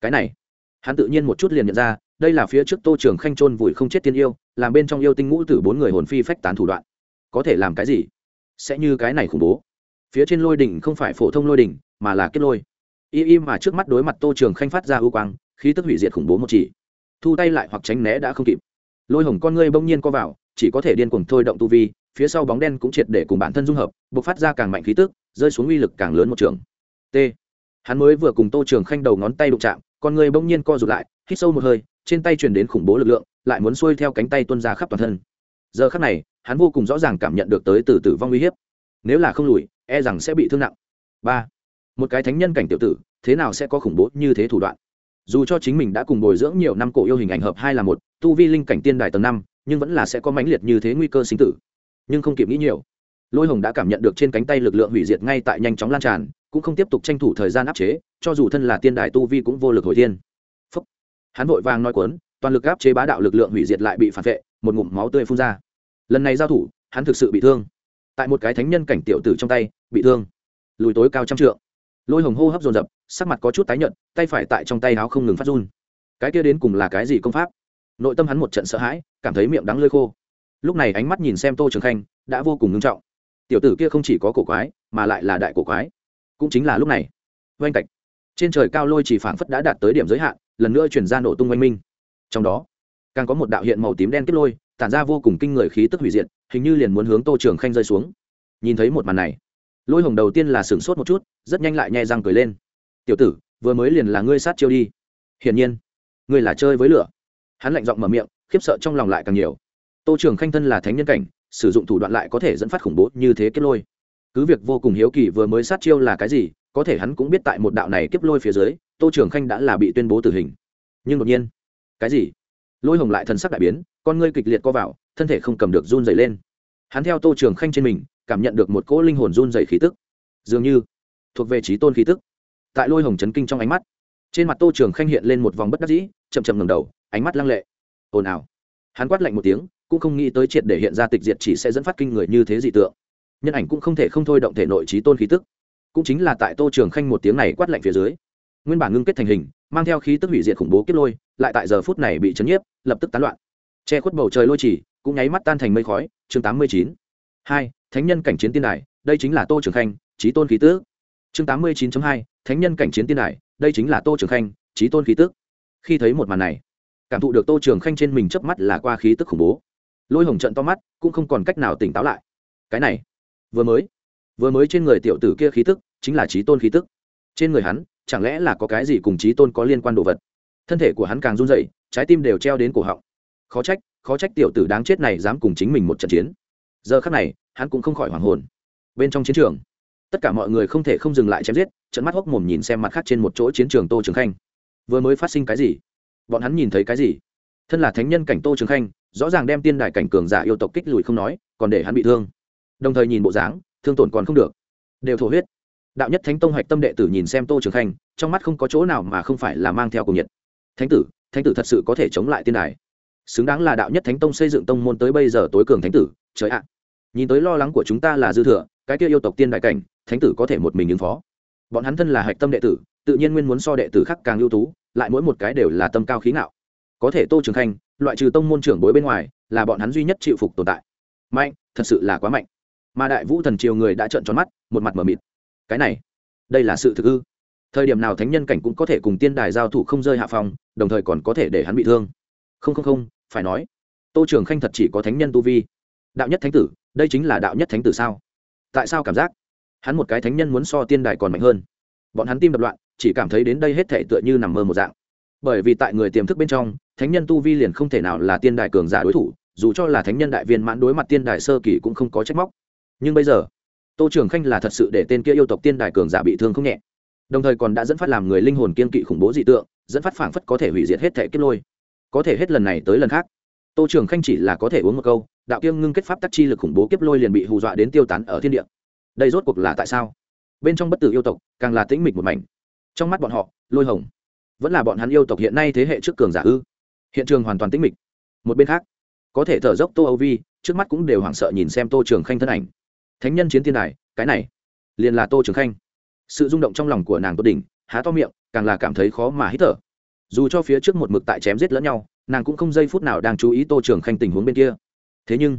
Cái này, hắn tự nhiên một chút liền nhận ra, đây là phía trước tô trường khanh trôn vùi không chết tiên yêu, làm bên trong yêu tinh ngũ từ bốn người hồn phi phách tán thủ đoạn. Có thể làm cái gì? Sẽ như cái này khủng bố phía trên lôi đỉnh không phải phổ thông lôi đỉnh, mà là kết lôi. Y y mà trước mắt đối mặt tô trường khanh phát ra ưu quang, khí tức hủy diệt khủng bố một chỉ. Thu tay lại hoặc tránh né đã không kịp. Lôi hồng con ngươi bỗng nhiên co vào, chỉ có thể điên cuồng thôi động tu vi, phía sau bóng đen cũng triệt để cùng bản thân dung hợp b ộ c phát ra càng mạnh khí tức, rơi xuống uy lực càng lớn một trường. T. Hắn mới vừa cùng tô trường khanh đầu ngón tay đụng chạm, con người bỗng nhiên co rụt lại, hít sâu một hơi, trên tay truyền đến khủng bố lực lượng, lại muốn xuôi theo cánh tay tuân ra khắp toàn thân. Giờ khắc này, hắn vô cùng rõ ràng cảm nhận được tới từ tử vong uy hiếp. Nếu là không lùi e rằng sẽ bị thương nặng. Ba, một cái thánh nhân cảnh tiểu tử, thế nào sẽ có khủng bố như thế thủ đoạn? Dù cho chính mình đã cùng bồi dưỡng nhiều năm cổ yêu hình ảnh hợp hai là một, tu vi linh cảnh tiên đài tầng năm, nhưng vẫn là sẽ có mãnh liệt như thế nguy cơ sinh tử. Nhưng không kịp nghĩ nhiều. Lôi hồng đã cảm nhận được trên cánh tay lực lượng hủy diệt ngay tại nhanh chóng lan tràn, cũng không tiếp tục tranh thủ thời gian áp chế, cho dù thân là tiên đài tu vi cũng vô lực hồi thiên. Phúc. hắn vội vàng nói quấn toàn lực áp chế bá đạo lực lượng hủy diệt lại bị phản vệ, một ngụm máu tươi phun ra. Lần này giao thủ, hắn thực sự bị thương tại một cái thánh nhân cảnh tiểu tử trong tay, bị thương. Lùi tối cao trăm trượng. Lôi hồng hô hấp dồn dập, sắc mặt có chút tái nhợt, tay phải tại trong tay áo không ngừng phát run. Cái kia đến cùng là cái gì công pháp? Nội tâm hắn một trận sợ hãi, cảm thấy miệng đắng lơi khô. Lúc này ánh mắt nhìn xem tô trường khanh, đã vô cùng ngưng trọng. Tiểu tử kia không chỉ có cổ quái, mà lại là đại cổ quái. Cũng chính là lúc này, oanh cạch trên trời cao lôi chỉ phảng phất đã đạt tới điểm giới hạn, lần nữa chuyển ra nổ tung oanh minh. Trong đó, càng có một đạo hiện màu tím đen kết lôi, tản ra vô cùng kinh người khí tức hủy diệt hình như liền muốn hướng tô trường khanh rơi xuống. Nhìn thấy một màn này, lôi hồng đầu tiên là sửng sốt một chút, rất nhanh lại nhẹ răng cười lên. Tiểu tử, vừa mới liền là ngươi sát chiêu đi. Hiển nhiên, ngươi là chơi với lửa. Hắn lạnh giọng mở miệng, khiếp sợ trong lòng lại càng nhiều. Tô trường khanh thân là thánh nhân cảnh, sử dụng thủ đoạn lại có thể dẫn phát khủng bố như thế kết lôi. Cứ việc vô cùng hiếu kỳ vừa mới sát chiêu là cái gì, có thể hắn cũng biết tại một đạo này kiếp lôi phía dưới, tô trường khanh đã là bị tuyên bố tử hình. Nhưng đột nhiên, cái gì? Lôi hồng lại thần sắc đại biến, con ngươi kịch liệt co vào thân thể không cầm được run dày lên. Hắn theo tô trường khanh trên mình, cảm nhận được một cỗ linh hồn run dày khí tức. Dường như thuộc về trí tôn khí tức. Tại lôi hồng chấn kinh trong ánh mắt, trên mặt tô trường khanh hiện lên một vòng bất đắc dĩ, chậm chậm ngầm đầu, ánh mắt lăng lệ. Ồn ào. Hắn quát lạnh một tiếng, cũng không nghĩ tới triệt để hiện ra tịch diệt chỉ sẽ dẫn phát kinh người như thế dị tượng. Nhân ảnh cũng không thể không thôi động thể nội trí tôn khí tức. Cũng chính là tại tô trường khanh một tiếng này quát lạnh phía dưới, nguyên bản ngưng kết thành hình, mang theo khí tức hủy diệt khủng bố kết lôi, lại tại giờ phút này bị chấn nhiếp, lập tức tán loạn. Che khuất bầu trời lôi chỉ cũng nháy mắt tan thành mây khói, chương tám mươi chín. Hai, thánh nhân cảnh chiến tiên đài, đây chính là tô trường khanh trí tôn khí tước. Chương tám mươi chín hai, thánh nhân cảnh chiến tiên đài, đây chính là tô trường khanh trí tôn khí tước. Khi thấy một màn này, cảm thụ được tô trường khanh trên mình chớp mắt là qua khí tức khủng bố. Lôi hồng trận to mắt, cũng không còn cách nào tỉnh táo lại. Cái này, vừa mới vừa mới trên người tiểu tử kia khí tức, chính là trí tôn khí tức trên người hắn, chẳng lẽ là có cái gì cùng trí tôn có liên quan đồ vật? Thân thể của hắn càng run dậy trái tim đều treo đến cổ họng. Khó trách khó trách tiểu tử đáng chết này dám cùng chính mình một trận chiến. Giờ khắc này, hắn cũng không khỏi hoảng hồn. Bên trong chiến trường, tất cả mọi người không thể không dừng lại chém giết trận mắt hốc mồm nhìn xem mặt khác trên một chỗ chiến trường tô trường khanh. Vừa mới phát sinh cái gì? Bọn hắn nhìn thấy cái gì? Thân là thánh nhân cảnh tô trường khanh, rõ ràng đem tiên đại cảnh cường giả yêu tộc kích lùi không nói, còn để hắn bị thương. Đồng thời nhìn bộ dáng, thương tổn còn không được. Đều thổ huyết. Đạo nhất thánh tông hạch tâm đệ tử nhìn xem tô trường khanh, trong mắt không có chỗ nào mà không phải là mang theo cùng nhiệt. Thánh tử thánh tử thật sự có thể chống lại tiên đài xứng đáng là đạo nhất thánh tông xây dựng tông môn tới bây giờ tối cường thánh tử, trời ạ. Nhìn tới lo lắng của chúng ta là dư thừa, cái kia yêu tộc tiên đại cảnh, thánh tử có thể một mình ứng phó. Bọn hắn thân là hạch tâm đệ tử, tự nhiên nguyên muốn so đệ tử khác càng ưu tú, lại mỗi một cái đều là tâm cao khí ngạo. Có thể tô trường khanh, loại trừ tông môn trưởng bối bên ngoài, là bọn hắn duy nhất chịu phục tồn tại. Mạnh, thật sự là quá mạnh. Mà đại vũ thần triều người đã trợn tròn mắt, một mặt m ở mịt. Cái này, đây là sự thực ư? Thời điểm nào thánh nhân cảnh cũng có thể cùng tiên đài giao thủ không rơi hạ phòng đồng thời còn có thể để hắn bị thương. Không không không phải nói, tô trường khanh thật chỉ có thánh nhân tu vi. Đạo nhất thánh tử, đây chính là đạo nhất thánh tử sao? Tại sao cảm giác hắn một cái thánh nhân muốn so tiên đài còn mạnh hơn? Bọn hắn tim đập loạn, chỉ cảm thấy đến đây hết thể tựa như nằm mơ một dạng. Bởi vì tại người tiềm thức bên trong, thánh nhân tu vi liền không thể nào là tiên đài cường giả đối thủ, dù cho là thánh nhân đại viên mãn đối mặt tiên đài sơ kỳ cũng không có trách móc. Nhưng bây giờ, tô trường khanh là thật sự để tên kia yêu tộc tiên đài cường giả bị thương không nhẹ. Đồng thời còn đã dẫn phát làm người linh hồn kiên kỵ khủng bố dị tượng, dẫn phát phảng phất có thể hủy diệt hết thể kết lôi có thể hết lần này tới lần khác. Tô trường khanh chỉ là có thể uống một câu, đạo kiêng ngưng kết pháp tắc chi lực khủng bố kiếp lôi liền bị hù dọa đến tiêu tán ở thiên địa. Đây rốt cuộc là tại sao? Bên trong bất tử yêu tộc, càng là tĩnh mịch một mảnh. Trong mắt bọn họ, lôi hồng. Vẫn là bọn hắn yêu tộc hiện nay thế hệ trước cường giả ư? Hiện trường hoàn toàn tĩnh mịch. Một bên khác, có thể thở dốc tô âu vi, trước mắt cũng đều hoảng sợ nhìn xem tô trường khanh thân ảnh. Thánh nhân chiến thiên đài, cái này, liền là tô trường khanh. Sự rung động trong lòng của nàng tốt đỉnh, há to miệng, càng là cảm thấy khó mà hít thở dù cho phía trước một mực tại chém giết lẫn nhau, nàng cũng không giây phút nào đang chú ý tô trường khanh tình huống bên kia. Thế nhưng,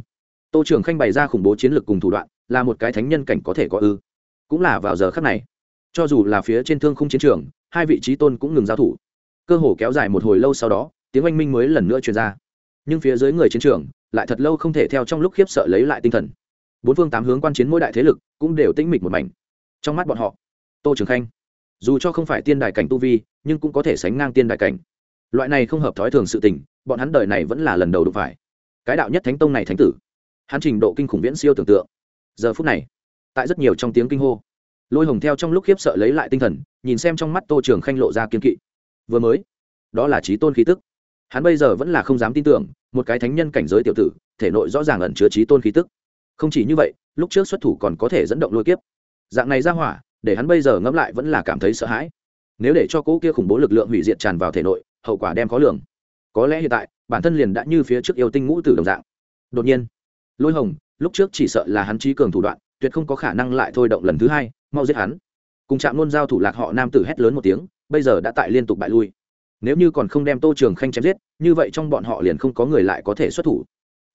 tô trường khanh bày ra khủng bố chiến lược cùng thủ đoạn, là một cái thánh nhân cảnh có thể có ư. Cũng là vào giờ khắc này. Cho dù là phía trên thương khung chiến trường, hai vị trí tôn cũng ngừng giao thủ. Cơ hồ kéo dài một hồi lâu sau đó, tiếng oanh minh mới lần nữa truyền ra. Nhưng phía dưới người chiến trường, lại thật lâu không thể theo trong lúc khiếp sợ lấy lại tinh thần. Bốn phương tám hướng quan chiến mỗi đại thế lực cũng đều tĩnh mịch một mảnh. Trong mắt bọn họ, tô trường khanh dù cho không phải tiên đại cảnh tu vi, nhưng cũng có thể sánh ngang tiên đại cảnh. Loại này không hợp thói thường sự tình, bọn hắn đời này vẫn là lần đầu đụng phải. Cái đạo nhất thánh tông này thánh tử, hắn trình độ kinh khủng viễn siêu tưởng tượng. Giờ phút này, tại rất nhiều trong tiếng kinh hô, lôi hồng theo trong lúc khiếp sợ lấy lại tinh thần, nhìn xem trong mắt tô trường khanh lộ ra kiên kỵ. Vừa mới, đó là trí tôn khí tức. Hắn bây giờ vẫn là không dám tin tưởng, một cái thánh nhân cảnh giới tiểu tử, thể nội rõ ràng ẩn chứa trí tôn khí tức. Không chỉ như vậy, lúc trước xuất thủ còn có thể dẫn động lôi kiếp. Dạng này ra hỏa để hắn bây giờ ngẫm lại vẫn là cảm thấy sợ hãi. Nếu để cho cỗ kia khủng bố lực lượng hủy diệt tràn vào thể nội, hậu quả đem khó lường. Có lẽ hiện tại, bản thân liền đã như phía trước yêu tinh ngũ tử đồng dạng. Đột nhiên, lôi hồng, lúc trước chỉ sợ là hắn trí cường thủ đoạn, tuyệt không có khả năng lại thôi động lần thứ hai, mau giết hắn. Cùng chạm luôn giao thủ lạc họ nam tử hét lớn một tiếng, bây giờ đã tại liên tục bại lui. Nếu như còn không đem tô trường khanh chém giết, như vậy trong bọn họ liền không có người lại có thể xuất thủ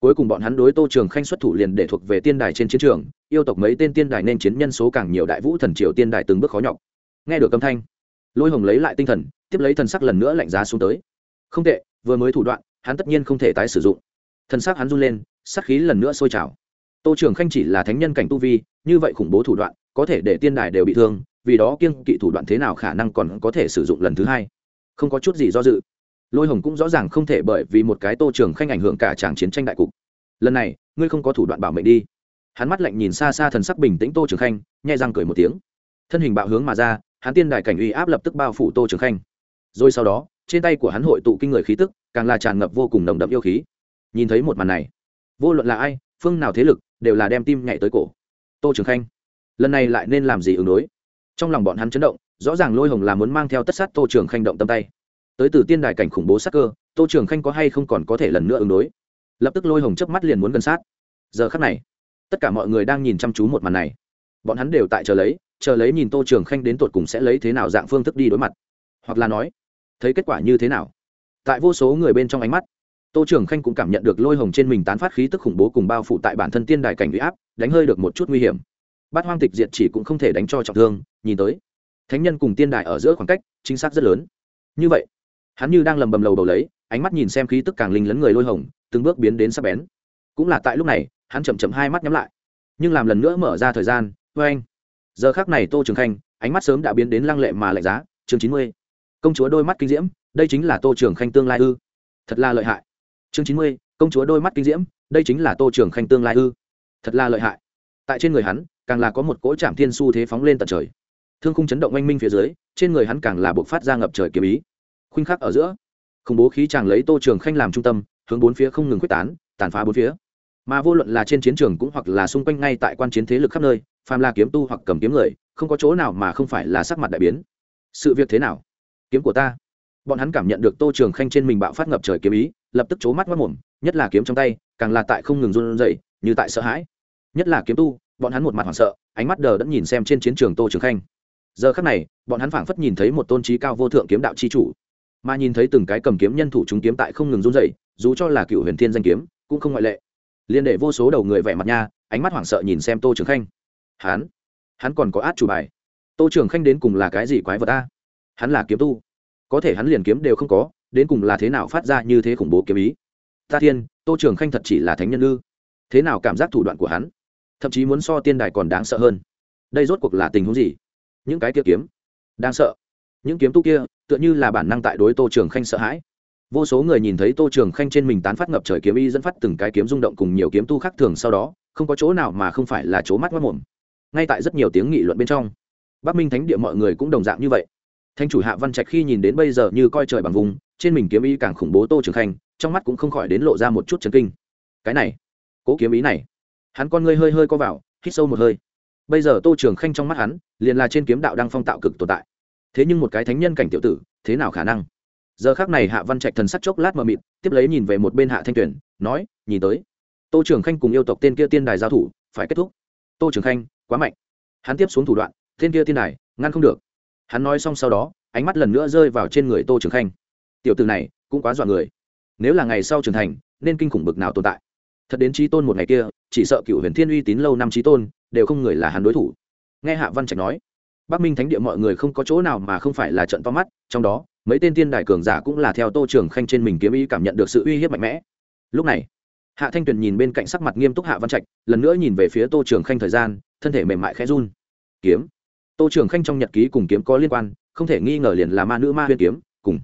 cuối cùng bọn hắn đối tô trường khanh xuất thủ liền để thuộc về tiên đài trên chiến trường, yêu tộc mấy tên tiên đài nên chiến nhân số càng nhiều đại vũ thần triều tiên đài từng bước khó nhọc. Nghe được âm thanh, lôi hồng lấy lại tinh thần, tiếp lấy thần sắc lần nữa lạnh giá xuống tới. Không tệ, vừa mới thủ đoạn, hắn tất nhiên không thể tái sử dụng. Thần sắc hắn run lên sắc khí lần nữa sôi trào. Tô trường khanh chỉ là thánh nhân cảnh tu vi, như vậy khủng bố thủ đoạn, có thể để tiên đài đều bị thương, vì đó kiêng kỵ thủ đoạn thế nào khả năng còn có thể sử dụng lần thứ hai. Không có chút gì do dự lôi hồng cũng rõ ràng không thể bởi vì một cái tô trường khanh ảnh hưởng cả tràng chiến tranh đại cục. Lần này, ngươi không có thủ đoạn bảo mệnh đi. Hắn mắt lạnh nhìn xa xa thần sắc bình tĩnh tô trường khanh nhai răng cười một tiếng. Thân hình bạo hướng mà ra, hắn tiên đại cảnh uy áp lập tức bao phủ tô trường khanh. Rồi sau đó, trên tay của hắn hội tụ kinh người khí tức, càng là tràn ngập vô cùng nồng đậm yêu khí. Nhìn thấy một màn này, vô luận là ai, phương nào thế lực, đều là đem tim nhảy tới cổ. Tô trường khanh, lần này lại nên làm gì ứng đối? Trong lòng bọn hắn chấn động, rõ ràng lôi hồng là muốn mang theo tất sát tô trường khanh động tâm tay tới từ tiên đài cảnh khủng bố sắc cơ, tô trường khanh có hay không còn có thể lần nữa ứng đối? Lập tức lôi hồng chớp mắt liền muốn gần sát. Giờ khắc này, tất cả mọi người đang nhìn chăm chú một màn này. Bọn hắn đều tại chờ lấy chờ lấy nhìn tô trường khanh đến tột cùng sẽ lấy thế nào dạng phương thức đi đối mặt. Hoặc là nói, thấy kết quả như thế nào? Tại vô số người bên trong ánh mắt, tô trường khanh cũng cảm nhận được lôi hồng trên mình tán phát khí tức khủng bố cùng bao phủ tại bản thân tiên đài cảnh huy áp, đánh hơi được một chút nguy hiểm. Bát hoang tịch diệt chỉ cũng không thể đánh cho trọng thương, nhìn tới, thánh nhân cùng tiên đài ở giữa khoảng cách, chính xác rất lớn. Như vậy hắn như đang lầm bầm lầu đầu lấy, ánh mắt nhìn xem khí tức càng linh lấn người lôi hồng, từng bước biến đến sắp bén. Cũng là tại lúc này, hắn chậm chậm hai mắt nhắm lại. Nhưng làm lần nữa mở ra thời gian vê anh giờ khác này tô trường khanh, ánh mắt sớm đã biến đến lăng lệ mà lạnh giá, chương chín mươi. Công chúa đôi mắt kinh diễm, đây chính là tô trường khanh tương lai ư. Thật là lợi hại. Chương chín mươi, công chúa đôi mắt kinh diễm, đây chính là tô trường khanh tương lai ư. Thật là lợi hại. Tại trên người hắn, càng là có một cỗ trạm thiên su thế phóng lên tận trời. Thương khung chấn động oanh minh phía dưới, trên người hắn càng là buộc phát ra ngập trời kiếm ý khuynh khắc ở giữa. Khủng bố khí chàng lấy tô trường khanh làm trung tâm, hướng bốn phía không ngừng quyết tán, tàn phá bốn phía. Mà vô luận là trên chiến trường cũng hoặc là xung quanh ngay tại quan chiến thế lực khắp nơi, phàm là kiếm tu hoặc cầm kiếm người, không có chỗ nào mà không phải là sắc mặt đại biến. Sự việc thế nào? Kiếm của ta. Bọn hắn cảm nhận được tô trường khanh trên mình bạo phát ngập trời kiếm ý, lập tức c mắt mất mồm, nhất là kiếm trong tay, càng là tại không ngừng run rẩy, như tại sợ hãi. Nhất là kiếm tu, bọn hắn một mặt hoảng sợ, ánh mắt đờ đẫn nhìn xem trên chiến trường tô trường khanh. Giờ khắc này, bọn hắn phảng phất nhìn thấy một tôn trí cao vô thượng kiếm đạo c h i chủ mà nhìn thấy từng cái cầm kiếm nhân thủ chúng kiếm tại không ngừng run dậy dù cho là cựu huyền thiên danh kiếm, cũng không ngoại lệ. Liên đệ vô số đầu người vẻ mặt nha, ánh mắt hoảng sợ nhìn xem tô trường khanh. Hắn hắn còn có át chủ bài. Tô trường khanh đến cùng là cái gì quái vật ta hắn là kiếm tu. Có thể hắn liền kiếm đều không có, đến cùng là thế nào phát ra như thế khủng bố kiếm ý? Ta thiên, tô trường khanh thật chỉ là thánh nhân ư? Thế nào cảm giác thủ đoạn của hắn? Thậm chí muốn so tiên đài còn đáng sợ hơn. Đây rốt cuộc là tình huống gì? Những cái kia kiếm, đáng sợ. Những kiếm tu kia tựa như là bản năng tại đối tô trường khanh sợ hãi. Vô số người nhìn thấy tô trường khanh trên mình tán phát ngập trời kiếm y dẫn phát từng cái kiếm rung động cùng nhiều kiếm tu khác thường sau đó, không có chỗ nào mà không phải là chỗ mắt mất mồm. Ngay tại rất nhiều tiếng nghị luận bên trong, bắc minh thánh địa mọi người cũng đồng dạng như vậy. Thanh chủ hạ văn trạch khi nhìn đến bây giờ như coi trời bằng vùng, trên mình kiếm y càng khủng bố tô trường khanh, trong mắt cũng không khỏi đến lộ ra một chút chấn kinh. Cái này, cố kiếm ý này, hắn con ngươi hơi hơi co vào, hít sâu một hơi. Bây giờ tô trường khanh trong mắt hắn, liền là trên kiếm đạo đang phong tạo cực tồn tại thế nhưng một cái thánh nhân cảnh tiểu tử, thế nào khả năng? Giờ khác này hạ văn trạch thần sắc chốc lát mờ mịt, tiếp lấy nhìn về một bên hạ thanh tuyển nói, nhìn tới, tô trường khanh cùng yêu tộc tên kia tiên đài giao thủ, phải kết thúc. Tô trường khanh, quá mạnh. Hắn tiếp xuống thủ đoạn, tên kia tiên đài, ngăn không được. Hắn nói xong sau đó, ánh mắt lần nữa rơi vào trên người tô trường khanh. Tiểu từ này, cũng quá dọa người. Nếu là ngày sau trưởng thành, nên kinh khủng bực nào tồn tại. Thật đến trí tôn một ngày kia, chỉ sợ cựu huyền thiên uy tín lâu năm trí tôn, đều không người là hắn đối thủ. Nghe hạ văn trạch nói bắc minh thánh địa mọi người không có chỗ nào mà không phải là trận to mắt, trong đó, mấy tên tiên đại cường giả cũng là theo tô trường khanh trên mình kiếm ý cảm nhận được sự uy hiếp mạnh mẽ. Lúc này, hạ thanh tuyền nhìn bên cạnh sắc mặt nghiêm túc hạ văn trạch, lần nữa nhìn về phía tô trường khanh thời gian, thân thể mềm mại khẽ run. Kiếm. Tô trường khanh trong nhật ký cùng kiếm có liên quan, không thể nghi ngờ liền là ma nữ ma huyên kiếm, cùng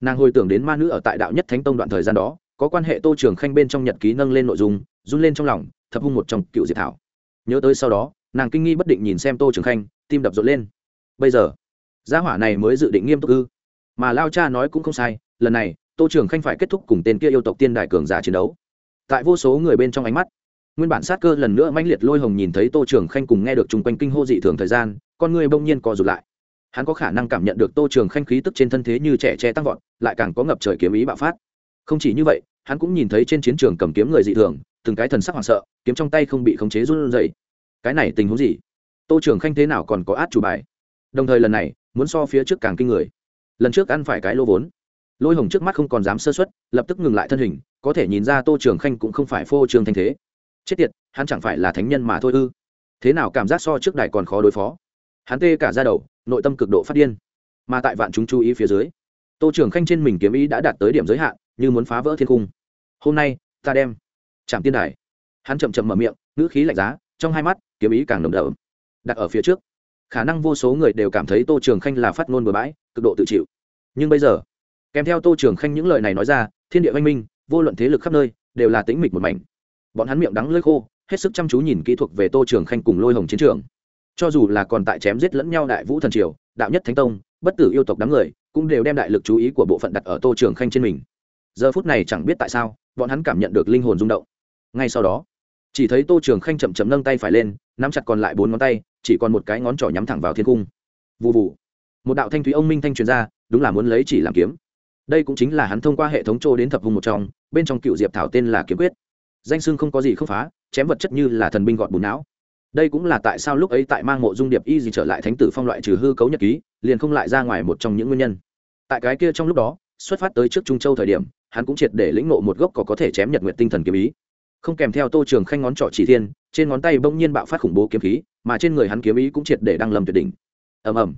nàng hồi tưởng đến ma nữ ở tại đạo nhất thánh tông đoạn thời gian đó, có quan hệ tô trường khanh bên trong nhật ký nâng lên nội dung, run lên trong lòng, thập hung một trong cựu diệt thảo. Nhớ tới sau đó, nàng kinh nghi bất định nhìn xem tô trường khanh tim đập rộn lên. Bây giờ, gia hỏa này mới dự định nghiêm túc ư? Mà lao cha nói cũng không sai, lần này, tô trường khanh phải kết thúc cùng tên kia yêu tộc tiên đại cường giả chiến đấu. Tại vô số người bên trong ánh mắt, nguyên bản sát cơ lần nữa mãnh liệt lôi hồng nhìn thấy tô trường khanh cùng nghe được chung quanh kinh hô dị thường thời gian, con người bỗng nhiên co rụt lại. Hắn có khả năng cảm nhận được tô trường khanh khí tức trên thân thế như trẻ tre tăng vọt, lại càng có ngập trời kiếm ý bạo phát. Không chỉ như vậy, hắn cũng nhìn thấy trên chiến trường cầm kiếm người dị thường, từng cái thần sắc hoảng sợ, kiếm trong tay không bị khống chế run rẩy. cái này tình huống gì? Tô trường khanh thế nào còn có át chủ bài? Đồng thời lần này, muốn so phía trước càng kinh người. Lần trước ăn phải cái lô vốn. Lôi hồng trước mắt không còn dám sơ xuất lập tức ngừng lại thân hình, có thể nhìn ra tô trường khanh cũng không phải phô trương thanh thế. Chết tiệt, hắn chẳng phải là thánh nhân mà thôi ư? Thế nào cảm giác so trước đài còn khó đối phó? Hắn tê cả ra đầu, nội tâm cực độ phát điên. Mà tại vạn chúng chú ý phía dưới, tô trường khanh trên mình kiếm ý đã đạt tới điểm giới hạn, như muốn phá vỡ thiên cung. Hôm nay, ta đem chạm tiên đài. Hắn chậm chậm mở miệng, ngữ khí lạnh giá, trong hai mắt, kiếm ý càng nồng đậm đặt ở phía trước. Khả năng vô số người đều cảm thấy tô trường khanh là phát ngôn bừa bãi, cực độ tự chịu. Nhưng bây giờ, kèm theo tô trường khanh những lời này nói ra, thiên địa văn minh, vô luận thế lực khắp nơi, đều là tĩnh mịch một mảnh. Bọn hắn miệng đắng lơi khô, hết sức chăm chú nhìn kỹ thuật về tô trường khanh cùng lôi hồng chiến trường. Cho dù là còn tại chém giết lẫn nhau đại vũ thần triều, đạo nhất thánh tông, bất tử yêu tộc đám người, cũng đều đem đại lực chú ý của bộ phận đặt ở tô trường khanh trên mình. Giờ phút này chẳng biết tại sao, bọn hắn cảm nhận được linh hồn rung động. Ngay sau đó, chỉ thấy tô trường khanh chậm chậm nâng tay phải lên, nắm chặt còn lại bốn ngón tay chỉ còn một cái ngón trỏ nhắm thẳng vào thiên cung vụ vụ một đạo thanh thúy ông minh thanh truyền ra, đúng là muốn lấy chỉ làm kiếm. Đây cũng chính là hắn thông qua hệ thống trô đến thập hùng một trong, bên trong cựu diệp thảo tên là kiếm quyết. Danh sưng không có gì không phá, chém vật chất như là thần binh gọt bùn não. Đây cũng là tại sao lúc ấy tại mang mộ dung điệp y gì trở lại thánh tử phong loại trừ hư cấu nhật ký, liền không lại ra ngoài một trong những nguyên nhân. Tại cái kia trong lúc đó, xuất phát tới trước trung châu thời điểm, hắn cũng triệt để lĩnh ngộ một gốc có có thể chém nhật nguyện tinh thần kiếm ý không kèm theo tô trường khanh ngón trỏ chỉ thiên, trên ngón tay bỗng nhiên bạo phát khủng bố kiếm khí, mà trên người hắn kiếm ý cũng triệt để đăng lầm tuyệt đỉnh. Ầm ầm.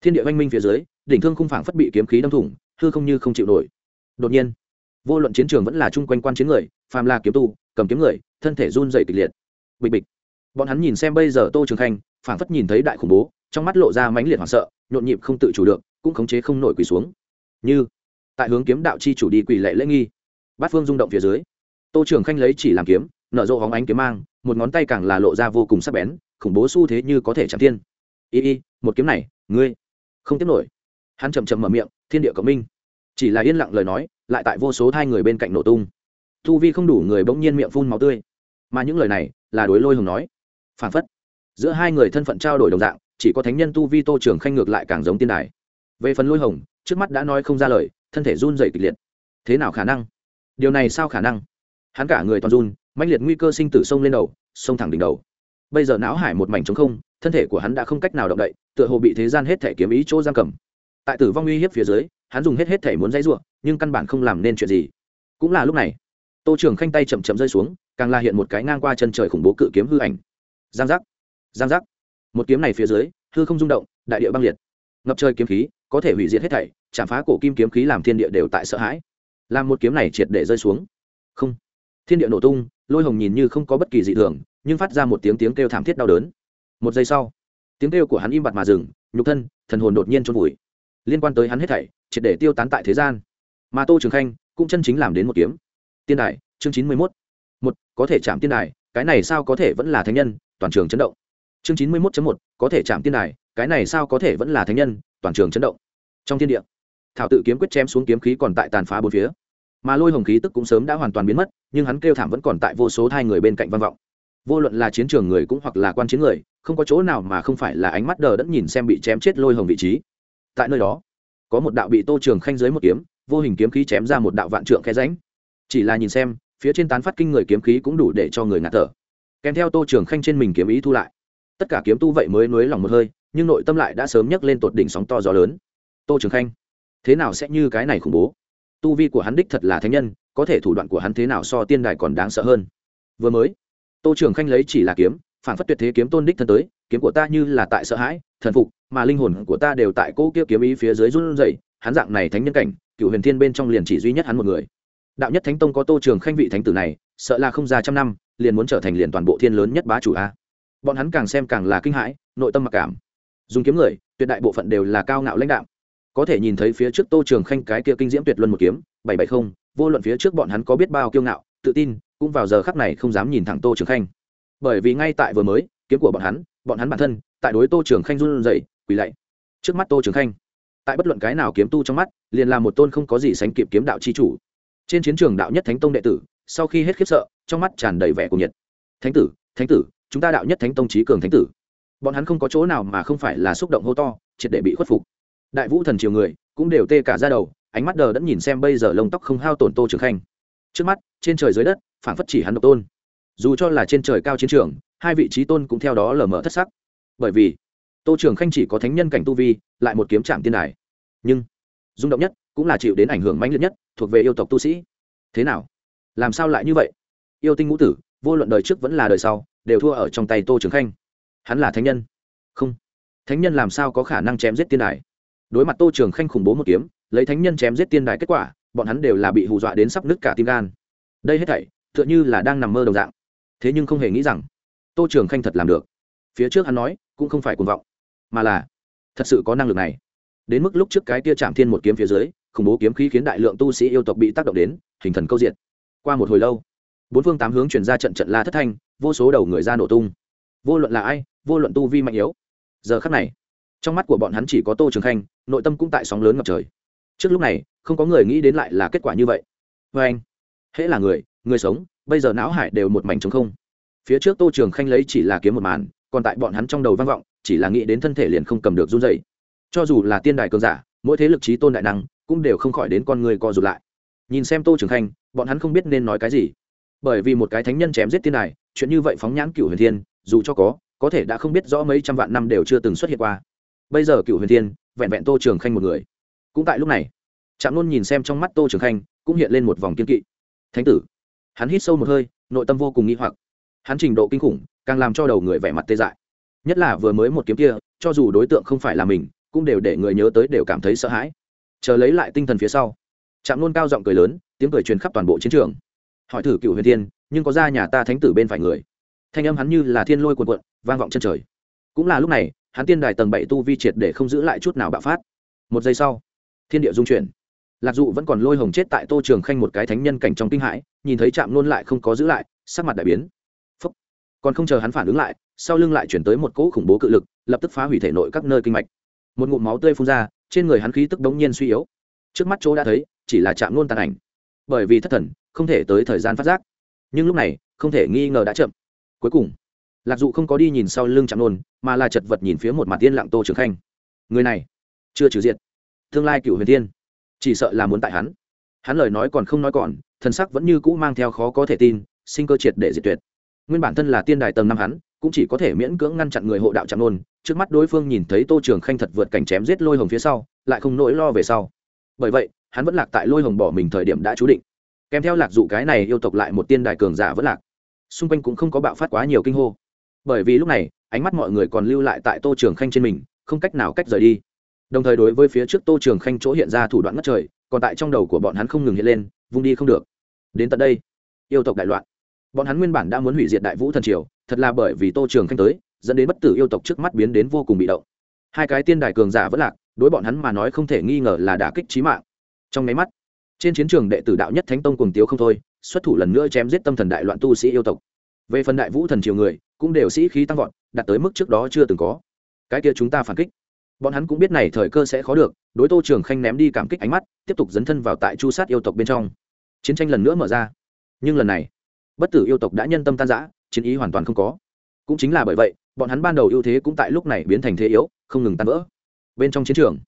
Thiên địa oanh minh phía dưới, đỉnh thương khung phảng phất bị kiếm khí đâm thủng, hư không như không chịu nổi. Đột nhiên, vô luận chiến trường vẫn là chung quanh quan chiến người, phàm là kiếm tu, cầm kiếm người, thân thể run dày kịch liệt. Bịch bịch. Bọn hắn nhìn xem bây giờ tô trường khanh, phảng phất nhìn thấy đại khủng bố, trong mắt lộ ra mãnh liệt hoảng sợ, nhộn nhịp không tự chủ được, cũng khống chế không nổi quỳ xuống. Như, tại hướng kiếm đạo chi chủ đi quỳ lệ lễ nghi. Bát phương rung động phía dưới tô trường khanh lấy chỉ làm kiếm, nở rộ hóng ánh kiếm mang, một ngón tay càng là lộ ra vô cùng sắc bén, khủng bố xu thế như có thể chạm thiên. Y y một kiếm này, ngươi không tiếp nổi. Hắn chậm chậm mở miệng, thiên địa cộng minh. Chỉ là yên lặng lời nói, lại tại vô số hai người bên cạnh nổ tung. Thu vi không đủ người bỗng nhiên miệng phun máu tươi. Mà những lời này là đối lôi hồng nói. Phản phất, giữa hai người thân phận trao đổi đồng dạng, chỉ có thánh nhân tu vi tô trường khanh ngược lại càng giống tiên đài. Về phần lôi hồng trước mắt đã nói không ra lời, thân thể run dày kịch liệt. Thế nào khả năng? Điều này sao khả năng? Hắn cả người toàn run, mãnh liệt nguy cơ sinh tử sông lên đầu, sông thẳng đỉnh đầu. Bây giờ não hải một mảnh trống không, thân thể của hắn đã không cách nào động đậy, tựa hồ bị thế gian hết thể kiếm ý chỗ giam cầm. Tại tử vong uy hiếp phía dưới, hắn dùng hết hết thể muốn dãy ruộng nhưng căn bản không làm nên chuyện gì. Cũng là lúc này, tô trường khanh tay chậm chậm rơi xuống, càng la hiện một cái ngang qua chân trời khủng bố cự kiếm hư ảnh. Giang giác giang giác. Một kiếm này phía dưới, hư không rung động, đại địa băng liệt. Ngập trời kiếm khí, có thể hủy diệt hết thảy, chạm phá cổ kim kiếm khí làm thiên địa đều tại sợ hãi. Làm một kiếm này triệt để rơi xuống. Không thiên địa nổ tung, lôi hồng nhìn như không có bất kỳ dị thường, nhưng phát ra một tiếng tiếng kêu thảm thiết đau đớn. Một giây sau, tiếng kêu của hắn im bặt mà dừng, nhục thân, thần hồn đột nhiên trôn vùi. Liên quan tới hắn hết thảy, triệt để tiêu tán tại thế gian. Mà tô trường khanh cũng chân chính làm đến một kiếm. Tiên đài, chương chín mươi mốt. Một, có thể chạm tiên đài, cái này sao có thể vẫn là thánh nhân, toàn trường chấn động. Chương chín mươi mốt một, có thể chạm tiên đài, cái này sao có thể vẫn là thánh nhân, toàn trường chấn động. Trong thiên địa, thảo tự kiếm quyết chém xuống kiếm khí còn tại tàn phá bốn phía mà lôi hồng khí tức cũng sớm đã hoàn toàn biến mất, nhưng hắn kêu thảm vẫn còn tại vô số hai người bên cạnh văn vọng. Vô luận là chiến trường người cũng hoặc là quan chiến người, không có chỗ nào mà không phải là ánh mắt đờ đẫn nhìn xem bị chém chết lôi hồng vị trí. Tại nơi đó, có một đạo bị tô trường khanh dưới một kiếm, vô hình kiếm khí chém ra một đạo vạn trượng khe ránh chỉ là nhìn xem, phía trên tán phát kinh người kiếm khí cũng đủ để cho người ngạt thở. Kèm theo tô trường khanh trên mình kiếm ý thu lại, tất cả kiếm tu vậy mới nuối lòng một hơi, nhưng nội tâm lại đã sớm nhấc lên tột đỉnh sóng to gió lớn. Tô trường khanh, thế nào sẽ như cái này khủng bố? Tu vi của hắn đích thật là thánh nhân, có thể thủ đoạn của hắn thế nào so tiên đài còn đáng sợ hơn. Vừa mới, tô trường khanh lấy chỉ là kiếm, phản phất tuyệt thế kiếm tôn đích thân tới, kiếm của ta như là tại sợ hãi, thần phục, mà linh hồn của ta đều tại cỗ kia kiếm ý phía dưới run rẩy, hắn dạng này thánh nhân cảnh, cựu huyền thiên bên trong liền chỉ duy nhất hắn một người. Đạo nhất thánh tông có tô trường khanh vị thánh tử này, sợ là không ra trăm năm, liền muốn trở thành liền toàn bộ thiên lớn nhất bá chủ a. Bọn hắn càng xem càng là kinh hãi, nội tâm mặc cảm. Dùng kiếm người, tuyệt đại bộ phận đều là cao ngạo lãnh đạo có thể nhìn thấy phía trước tô trường khanh cái kia kinh diễm tuyệt luân một kiếm, bảy bảy không, vô luận phía trước bọn hắn có biết bao kiêu ngạo, tự tin, cũng vào giờ khắc này không dám nhìn thẳng tô trường khanh. Bởi vì ngay tại vừa mới, kiếm của bọn hắn bọn hắn bản thân, tại đối tô trường khanh run dậy quỳ lạy. Trước mắt tô trường khanh, tại bất luận cái nào kiếm tu trong mắt, liền là một tôn không có gì sánh kịp kiếm đạo c h i chủ. Trên chiến trường đạo nhất thánh tông đệ tử, sau khi hết khiếp sợ, trong mắt tràn đầy vẻ của nhiệt. Thánh tử thánh tử, chúng ta đạo nhất thánh tông trí cường thánh tử. Bọn hắn không có chỗ nào mà không phải là xúc động hô to, triệt để bị khuất phục đại vũ thần triều người cũng đều tê cả ra đầu, ánh mắt đờ đẫn nhìn xem bây giờ lông tóc không hao tổn tô trường khanh. Trước mắt, trên trời dưới đất phản phất chỉ hắn độc tôn. Dù cho là trên trời cao chiến trường, hai vị trí tôn cũng theo đó lờ mờ thất sắc. Bởi vì, tô trường khanh chỉ có thánh nhân cảnh tu vi, lại một kiếm trạm tiên đài. Nhưng, rung động nhất cũng là chịu đến ảnh hưởng mãnh liệt nhất, thuộc về yêu tộc tu sĩ. Thế nào? Làm sao lại như vậy? Yêu tinh ngũ tử, vô luận đời trước vẫn là đời sau, đều thua ở trong tay tô trường khanh. Hắn là thánh nhân? Không. Thánh nhân làm sao có khả năng chém giết tiên đài? Đối mặt tô trường khanh khủng bố một kiếm, lấy thánh nhân chém giết tiên đài kết quả, bọn hắn đều là bị hù dọa đến sắp nứt cả tim gan. Đây hết thảy, tựa như là đang nằm mơ đồng dạng. Thế nhưng không hề nghĩ rằng, tô trường khanh thật làm được. Phía trước hắn nói, cũng không phải cuồng vọng, mà là thật sự có năng lực này. Đến mức lúc trước cái tia chạm thiên một kiếm phía dưới, khủng bố kiếm khí khiến đại lượng tu sĩ yêu tộc bị tác động đến, hình thần câu diện qua một hồi lâu, bốn phương tám hướng chuyển ra trận trận la thất thanh, vô số đầu người ra nổ tung. Vô luận là ai, vô luận tu vi mạnh yếu, giờ khắc này trong mắt của bọn hắn chỉ có tô trường khanh, nội tâm cũng tại sóng lớn ngập trời. Trước lúc này, không có người nghĩ đến lại là kết quả như vậy. Vê anh, hễ là người người sống, bây giờ não hải đều một mảnh trống không. Phía trước tô trường khanh lấy chỉ là kiếm một màn, còn tại bọn hắn trong đầu vang vọng, chỉ là nghĩ đến thân thể liền không cầm được run dày cho dù là tiên đài cường giả, mỗi thế lực trí tôn đại năng, cũng đều không khỏi đến con người co rụt lại. Nhìn xem tô trường khanh, bọn hắn không biết nên nói cái gì. Bởi vì một cái thánh nhân chém giết tiên đài, chuyện như vậy phóng nhãn cựu huyền thiên, dù cho có có thể đã không biết rõ mấy trăm vạn năm đều chưa từng xuất hiện qua bây giờ cựu huyền thiên, vẹn vẹn tô trường khanh một người. Cũng tại lúc này, trạm luôn nhìn xem trong mắt tô trường khanh, cũng hiện lên một vòng kiên kỵ. Thánh tử. Hắn hít sâu một hơi, nội tâm vô cùng nghĩ hoặc. Hắn trình độ kinh khủng, càng làm cho đầu người vẻ mặt tê dại. Nhất là vừa mới một kiếm kia, cho dù đối tượng không phải là mình, cũng đều để người nhớ tới đều cảm thấy sợ hãi. Chờ lấy lại tinh thần phía sau, trạm luôn cao giọng cười lớn, tiếng cười truyền khắp toàn bộ chiến trường. Hỏi thử cựu huyền thiên, nhưng có ra nhà ta thánh tử bên phải người. Thanh âm hắn như là thiên lôi cuồn cuộn, vang vọng chân trời. Cũng là lúc này hắn tiên đài tầng bảy tu vi triệt để không giữ lại chút nào bạo phát. Một giây sau, thiên địa dung chuyển. Lạc dụ vẫn còn lôi hồng chết tại tô trường khanh một cái thánh nhân cảnh trong kinh hãi, nhìn thấy trạm nôn lại không có giữ lại, sắc mặt đại biến. Phúc. còn không chờ hắn phản ứng lại, sau lưng lại chuyển tới một cỗ khủng bố cự lực, lập tức phá hủy thể nội các nơi kinh mạch. Một ngụm máu tươi phun ra, trên người hắn khí tức đống nhiên suy yếu. Trước mắt chỗ đã thấy, chỉ là chạm nôn tàn ảnh. Bởi vì thất thần, không thể tới thời gian phát giác. Nhưng lúc này, không thể nghi ngờ đã chậm. Cuối cùng lạc dụ không có đi nhìn sau lưng chạm nôn, mà là chật vật nhìn phía một mặt tiên lặng tô trường khanh. Người này, chưa trừ diện tương lai cựu huyền tiên chỉ sợ là muốn tại hắn. Hắn lời nói còn không nói còn thần sắc vẫn như cũ mang theo khó có thể tin, sinh cơ triệt để diệt tuyệt. Nguyên bản thân là tiên đài tầng năm hắn, cũng chỉ có thể miễn cưỡng ngăn chặn người hộ đạo chạm nôn, trước mắt đối phương nhìn thấy tô trường khanh thật vượt cảnh chém giết lôi hồng phía sau, lại không nỗi lo về sau. Bởi vậy, hắn vẫn lạc tại lôi hồng bỏ mình thời điểm đã chú định. Kèm theo lạc dụ cái này yêu tộc lại một tiên đài cường giả vẫn lạc. Xung quanh cũng không có bạo phát quá nhiều kinh hô bởi vì lúc này, ánh mắt mọi người còn lưu lại tại tô trường khanh trên mình, không cách nào cách rời đi. Đồng thời đối với phía trước tô trường khanh chỗ hiện ra thủ đoạn ngất trời, còn tại trong đầu của bọn hắn không ngừng hiện lên, vung đi không được. Đến tận đây, yêu tộc đại loạn. Bọn hắn nguyên bản đã muốn hủy diệt đại vũ thần triều, thật là bởi vì tô trường khanh tới, dẫn đến bất tử yêu tộc trước mắt biến đến vô cùng bị động. Hai cái tiên đài cường giả vẫn lạc, đối bọn hắn mà nói không thể nghi ngờ là đả kích trí mạng. Trong máy mắt, trên chiến trường đệ tử đạo nhất thánh tông cùng tiếu không thôi, xuất thủ lần nữa chém giết tâm thần đại loạn tu sĩ yêu tộc về phần đại vũ thần triều người, cũng đều sĩ khí tăng vọt, đạt tới mức trước đó chưa từng có. Cái kia chúng ta phản kích. Bọn hắn cũng biết này thời cơ sẽ khó được, đối tô trường khanh ném đi cảm kích ánh mắt, tiếp tục dấn thân vào tại chu sát yêu tộc bên trong. Chiến tranh lần nữa mở ra. Nhưng lần này, bất tử yêu tộc đã nhân tâm tan giã chiến ý hoàn toàn không có. Cũng chính là bởi vậy, bọn hắn ban đầu ưu thế cũng tại lúc này biến thành thế yếu, không ngừng tan vỡ. Bên trong chiến trường,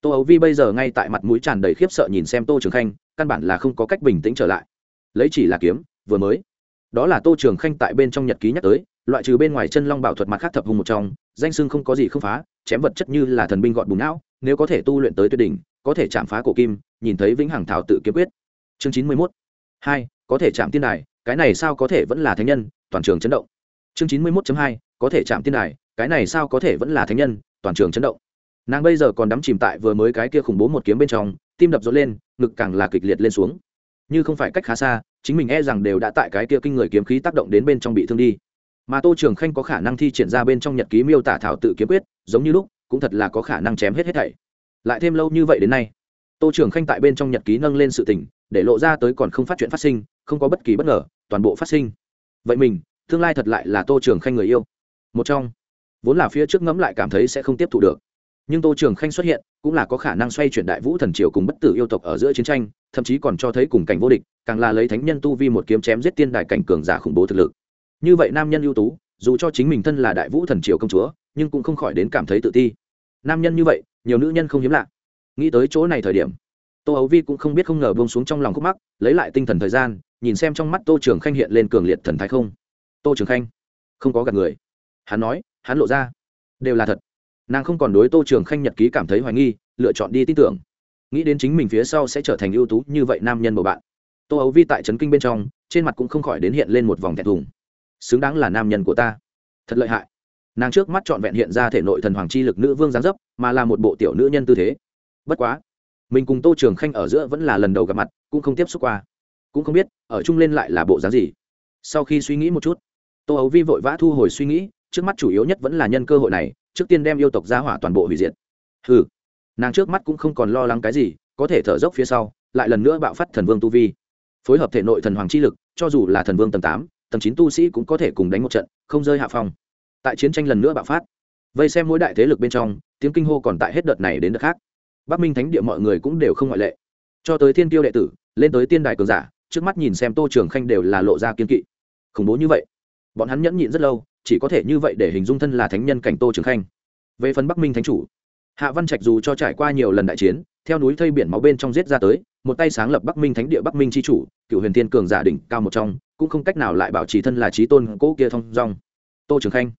tô ấu vi bây giờ ngay tại mặt mũi tràn đầy khiếp sợ nhìn xem tô trường khanh, căn bản là không có cách bình tĩnh trở lại. Lấy chỉ là kiếm, vừa mới đó là tô trường khanh tại bên trong nhật ký nhắc tới, loại trừ bên ngoài chân long bảo thuật mặt khác thập hùng một trong, danh sưng không có gì không phá, chém vật chất như là thần binh gọn bùn não, nếu có thể tu luyện tới tuyết đỉnh, có thể chạm phá cổ kim, nhìn thấy vĩnh hằng thảo tự kiếm quyết. Chương chín mươi mốt. Hai, có thể chạm tiên đài, cái này sao có thể vẫn là thánh nhân, toàn trường chấn động. Chương chín mươi mốt hai, có thể chạm tiên đài, cái này sao có thể vẫn là thánh nhân, toàn trường chấn động. Nàng bây giờ còn đắm chìm tại vừa mới cái kia khủng bố một kiếm bên trong, tim đập rộn lên, ngực càng là kịch liệt lên xuống như không phải cách khá xa, chính mình e rằng đều đã tại cái kia kinh người kiếm khí tác động đến bên trong bị thương đi. Mà tô trường khanh có khả năng thi triển ra bên trong nhật ký miêu tả thảo tự kiếm quyết, giống như lúc, cũng thật là có khả năng chém hết hết thảy. Lại thêm lâu như vậy đến nay, tô trường khanh tại bên trong nhật ký nâng lên sự tình, để lộ ra tới còn không phát chuyện phát sinh, không có bất kỳ bất ngờ, toàn bộ phát sinh. Vậy mình, tương lai thật lại là tô trường khanh người yêu. Một trong, vốn là phía trước ngẫm lại cảm thấy sẽ không tiếp thu được. Nhưng tô trường khanh xuất hiện, cũng là có khả năng xoay chuyển đại vũ thần triều cùng bất tử yêu tộc ở giữa chiến tranh thậm chí còn cho thấy cùng cảnh vô địch, càng là lấy thánh nhân tu vi một kiếm chém giết tiên đại cảnh cường giả khủng bố thực lực. Như vậy nam nhân ưu tú, dù cho chính mình thân là đại vũ thần triều công chúa, nhưng cũng không khỏi đến cảm thấy tự ti. Nam nhân như vậy, nhiều nữ nhân không hiếm lạ. Nghĩ tới chỗ này thời điểm, tô ấu vi cũng không biết không ngờ bông xuống trong lòng khúc mắc, lấy lại tinh thần thời gian, nhìn xem trong mắt tô trường khanh hiện lên cường liệt thần thái không. Tô trường khanh, không có gạt người. Hắn nói, hắn lộ ra, đều là thật. Nàng không còn đối tô trường khanh nhật ký cảm thấy hoài nghi, lựa chọn đi tin tưởng nghĩ đến chính mình phía sau sẽ trở thành ưu tú như vậy nam nhân bầu bạn. Tô ấu vi tại trấn kinh bên trong, trên mặt cũng không khỏi đến hiện lên một vòng thẹn thùng. Xứng đáng là nam nhân của ta. Thật lợi hại. Nàng trước mắt trọn vẹn hiện ra thể nội thần hoàng chi lực nữ vương gián dấp, mà là một bộ tiểu nữ nhân tư thế. Bất quá, mình cùng tô trường khanh ở giữa vẫn là lần đầu gặp mặt, cũng không tiếp xúc qua. Cũng không biết, ở chung lên lại là bộ dáng gì. Sau khi suy nghĩ một chút, tô ấu vi vội vã thu hồi suy nghĩ, trước mắt chủ yếu nhất vẫn là nhân cơ hội này, trước tiên đem yêu tộc ra hỏa toàn bộ hủy diệt. Ừ nàng trước mắt cũng không còn lo lắng cái gì, có thể thở dốc phía sau, lại lần nữa bạo phát thần vương tu vi. Phối hợp thể nội thần hoàng chi lực, cho dù là thần vương tầng tám, tầng chín tu sĩ cũng có thể cùng đánh một trận, không rơi hạ phong. Tại chiến tranh lần nữa bạo phát, vây xem mỗi đại thế lực bên trong, tiếng kinh hô còn tại hết đợt này đến đợt khác. Bắc minh thánh địa mọi người cũng đều không ngoại lệ. Cho tới thiên tiêu đệ tử, lên tới tiên đài cường giả, trước mắt nhìn xem tô trường khanh đều là lộ ra kiên kỵ. Khủng bố như vậy, bọn hắn nhẫn nhịn rất lâu, chỉ có thể như vậy để hình dung thân là thánh nhân cảnh tô trường khanh. Về phần bắc minh thánh chủ hạ văn trạch dù cho trải qua nhiều lần đại chiến, theo núi thây biển máu bên trong giết ra tới, một tay sáng lập bắc minh thánh địa bắc minh c h i chủ, cựu huyền thiên cường giả đỉnh cao một trong, cũng không cách nào lại bảo trì thân là trí tôn cỗ kia thông dong. Tô trường khanh,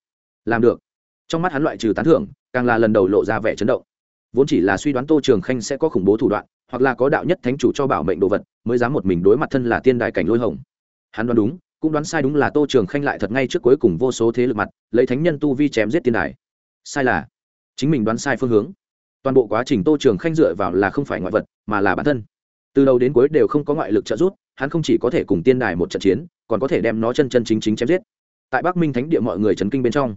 làm được. Trong mắt hắn loại trừ tán thưởng, càng là lần đầu lộ ra vẻ chấn động. Vốn chỉ là suy đoán tô trường khanh sẽ có khủng bố thủ đoạn, hoặc là có đạo nhất thánh chủ cho bảo mệnh đồ vật, mới dám một mình đối mặt thân là tiên đại cảnh lôi hồng. Hắn đoán đúng, cũng đoán sai đúng là tô trường khanh lại thật ngay trước cuối cùng vô số thế lực mặt, lấy thánh nhân tu vi chém giết tiên đài. Sai là chính mình đoán sai phương hướng. Toàn bộ quá trình tô trường khanh dựa vào là không phải ngoại vật, mà là bản thân. Từ đầu đến cuối đều không có ngoại lực trợ giúp, hắn không chỉ có thể cùng tiên đài một trận chiến, còn có thể đem nó chân chân chính chính chém giết. Tại bắc minh thánh địa mọi người chấn kinh bên trong,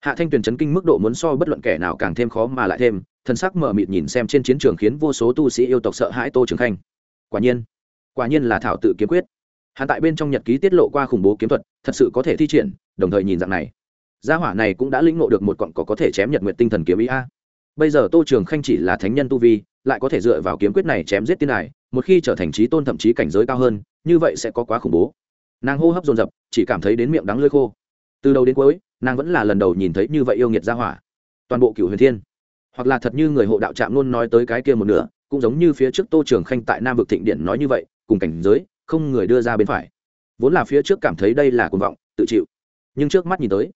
hạ thanh tuyền chấn kinh mức độ muốn so bất luận kẻ nào càng thêm khó mà lại thêm, thân sắc mở mịt nhìn xem trên chiến trường khiến vô số tu sĩ yêu tộc sợ hãi tô trường khanh. Quả nhiên quả nhiên là thảo tự kiếm quyết. Hắn tại bên trong nhật ký tiết lộ qua khủng bố kiếm thuật, thật sự có thể thi triển, đồng thời nhìn dạng này gia hỏa này cũng đã lĩnh ngộ được một cọn có có thể chém nhật nguyện tinh thần kiếm ý a. Bây giờ tô trường khanh chỉ là thánh nhân tu vi, lại có thể dựa vào kiếm quyết này chém giết tiên đài, một khi trở thành trí tôn thậm chí cảnh giới cao hơn, như vậy sẽ có quá khủng bố. Nàng hô hấp dồn dập, chỉ cảm thấy đến miệng đắng lơi khô. Từ đầu đến cuối, nàng vẫn là lần đầu nhìn thấy như vậy yêu nghiệt gia hỏa. Toàn bộ cựu huyền thiên, hoặc là thật như người hộ đạo trạm luôn nói tới cái kia một nửa, cũng giống như phía trước tô trường khanh tại nam vực thịnh điện nói như vậy, cùng cảnh giới, không người đưa ra bên phải. Vốn là phía trước cảm thấy đây là cuồng vọng, tự chịu. Nhưng trước mắt nhìn tới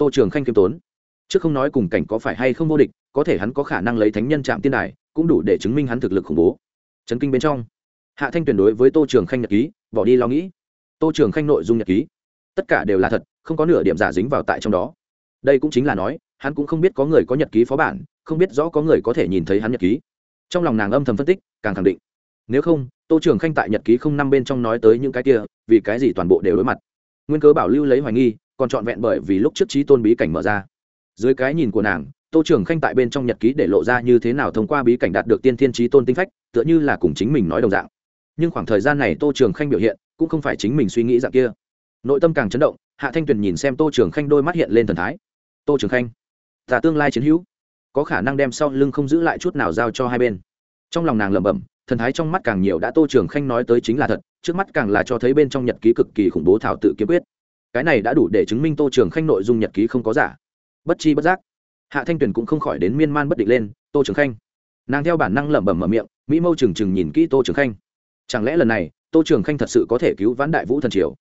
tô trường khanh kiêm tốn. Trước không nói cùng cảnh có phải hay không vô địch, có thể hắn có khả năng lấy thánh nhân chạm tiên đài, cũng đủ để chứng minh hắn thực lực khủng bố. Trấn kinh bên trong, hạ thanh tuyển đối với tô trường khanh nhật ký, bỏ đi lo nghĩ. Tô trường khanh nội dung nhật ký, tất cả đều là thật, không có nửa điểm giả dính vào tại trong đó. Đây cũng chính là nói, hắn cũng không biết có người có nhật ký phó bản, không biết rõ có người có thể nhìn thấy hắn nhật ký. Trong lòng nàng âm thầm phân tích, càng khẳng định. Nếu không, tô trường khanh tại nhật ký không năm bên trong nói tới những cái kia, vì cái gì toàn bộ đều đối mặt. Nguyên cớ bảo lưu lấy hoài nghi còn trọn vẹn bởi vì lúc trước trí tôn bí cảnh mở ra. Dưới cái nhìn của nàng, tô trường khanh tại bên trong nhật ký để lộ ra như thế nào thông qua bí cảnh đạt được tiên thiên trí tôn tinh phách, tựa như là cùng chính mình nói đồng dạng. Nhưng khoảng thời gian này tô trường khanh biểu hiện cũng không phải chính mình suy nghĩ dạng kia. Nội tâm càng chấn động, hạ thanh tuyền nhìn xem tô trường khanh đôi mắt hiện lên thần thái. Tô trường khanh tả tương lai chiến hữu, có khả năng đem sau lưng không giữ lại chút nào giao cho hai bên. Trong lòng nàng lẩm bẩm, thần thái trong mắt càng nhiều đã tô trường khanh nói tới chính là thật, trước mắt càng là cho thấy bên trong nhật ký cực kỳ khủng bố thảo tự kiếm quyết cái này đã đủ để chứng minh tô trường khanh nội dung nhật ký không có giả. Bất chi bất giác, hạ thanh tuyền cũng không khỏi đến miên man bất định lên, tô trường khanh. Nàng theo bản năng lẩm bẩm mở miệng, mỹ mâu trừng trừng nhìn kỹ tô trường khanh. Chẳng lẽ lần này, tô trường khanh thật sự có thể cứu vãn đại vũ thần triều?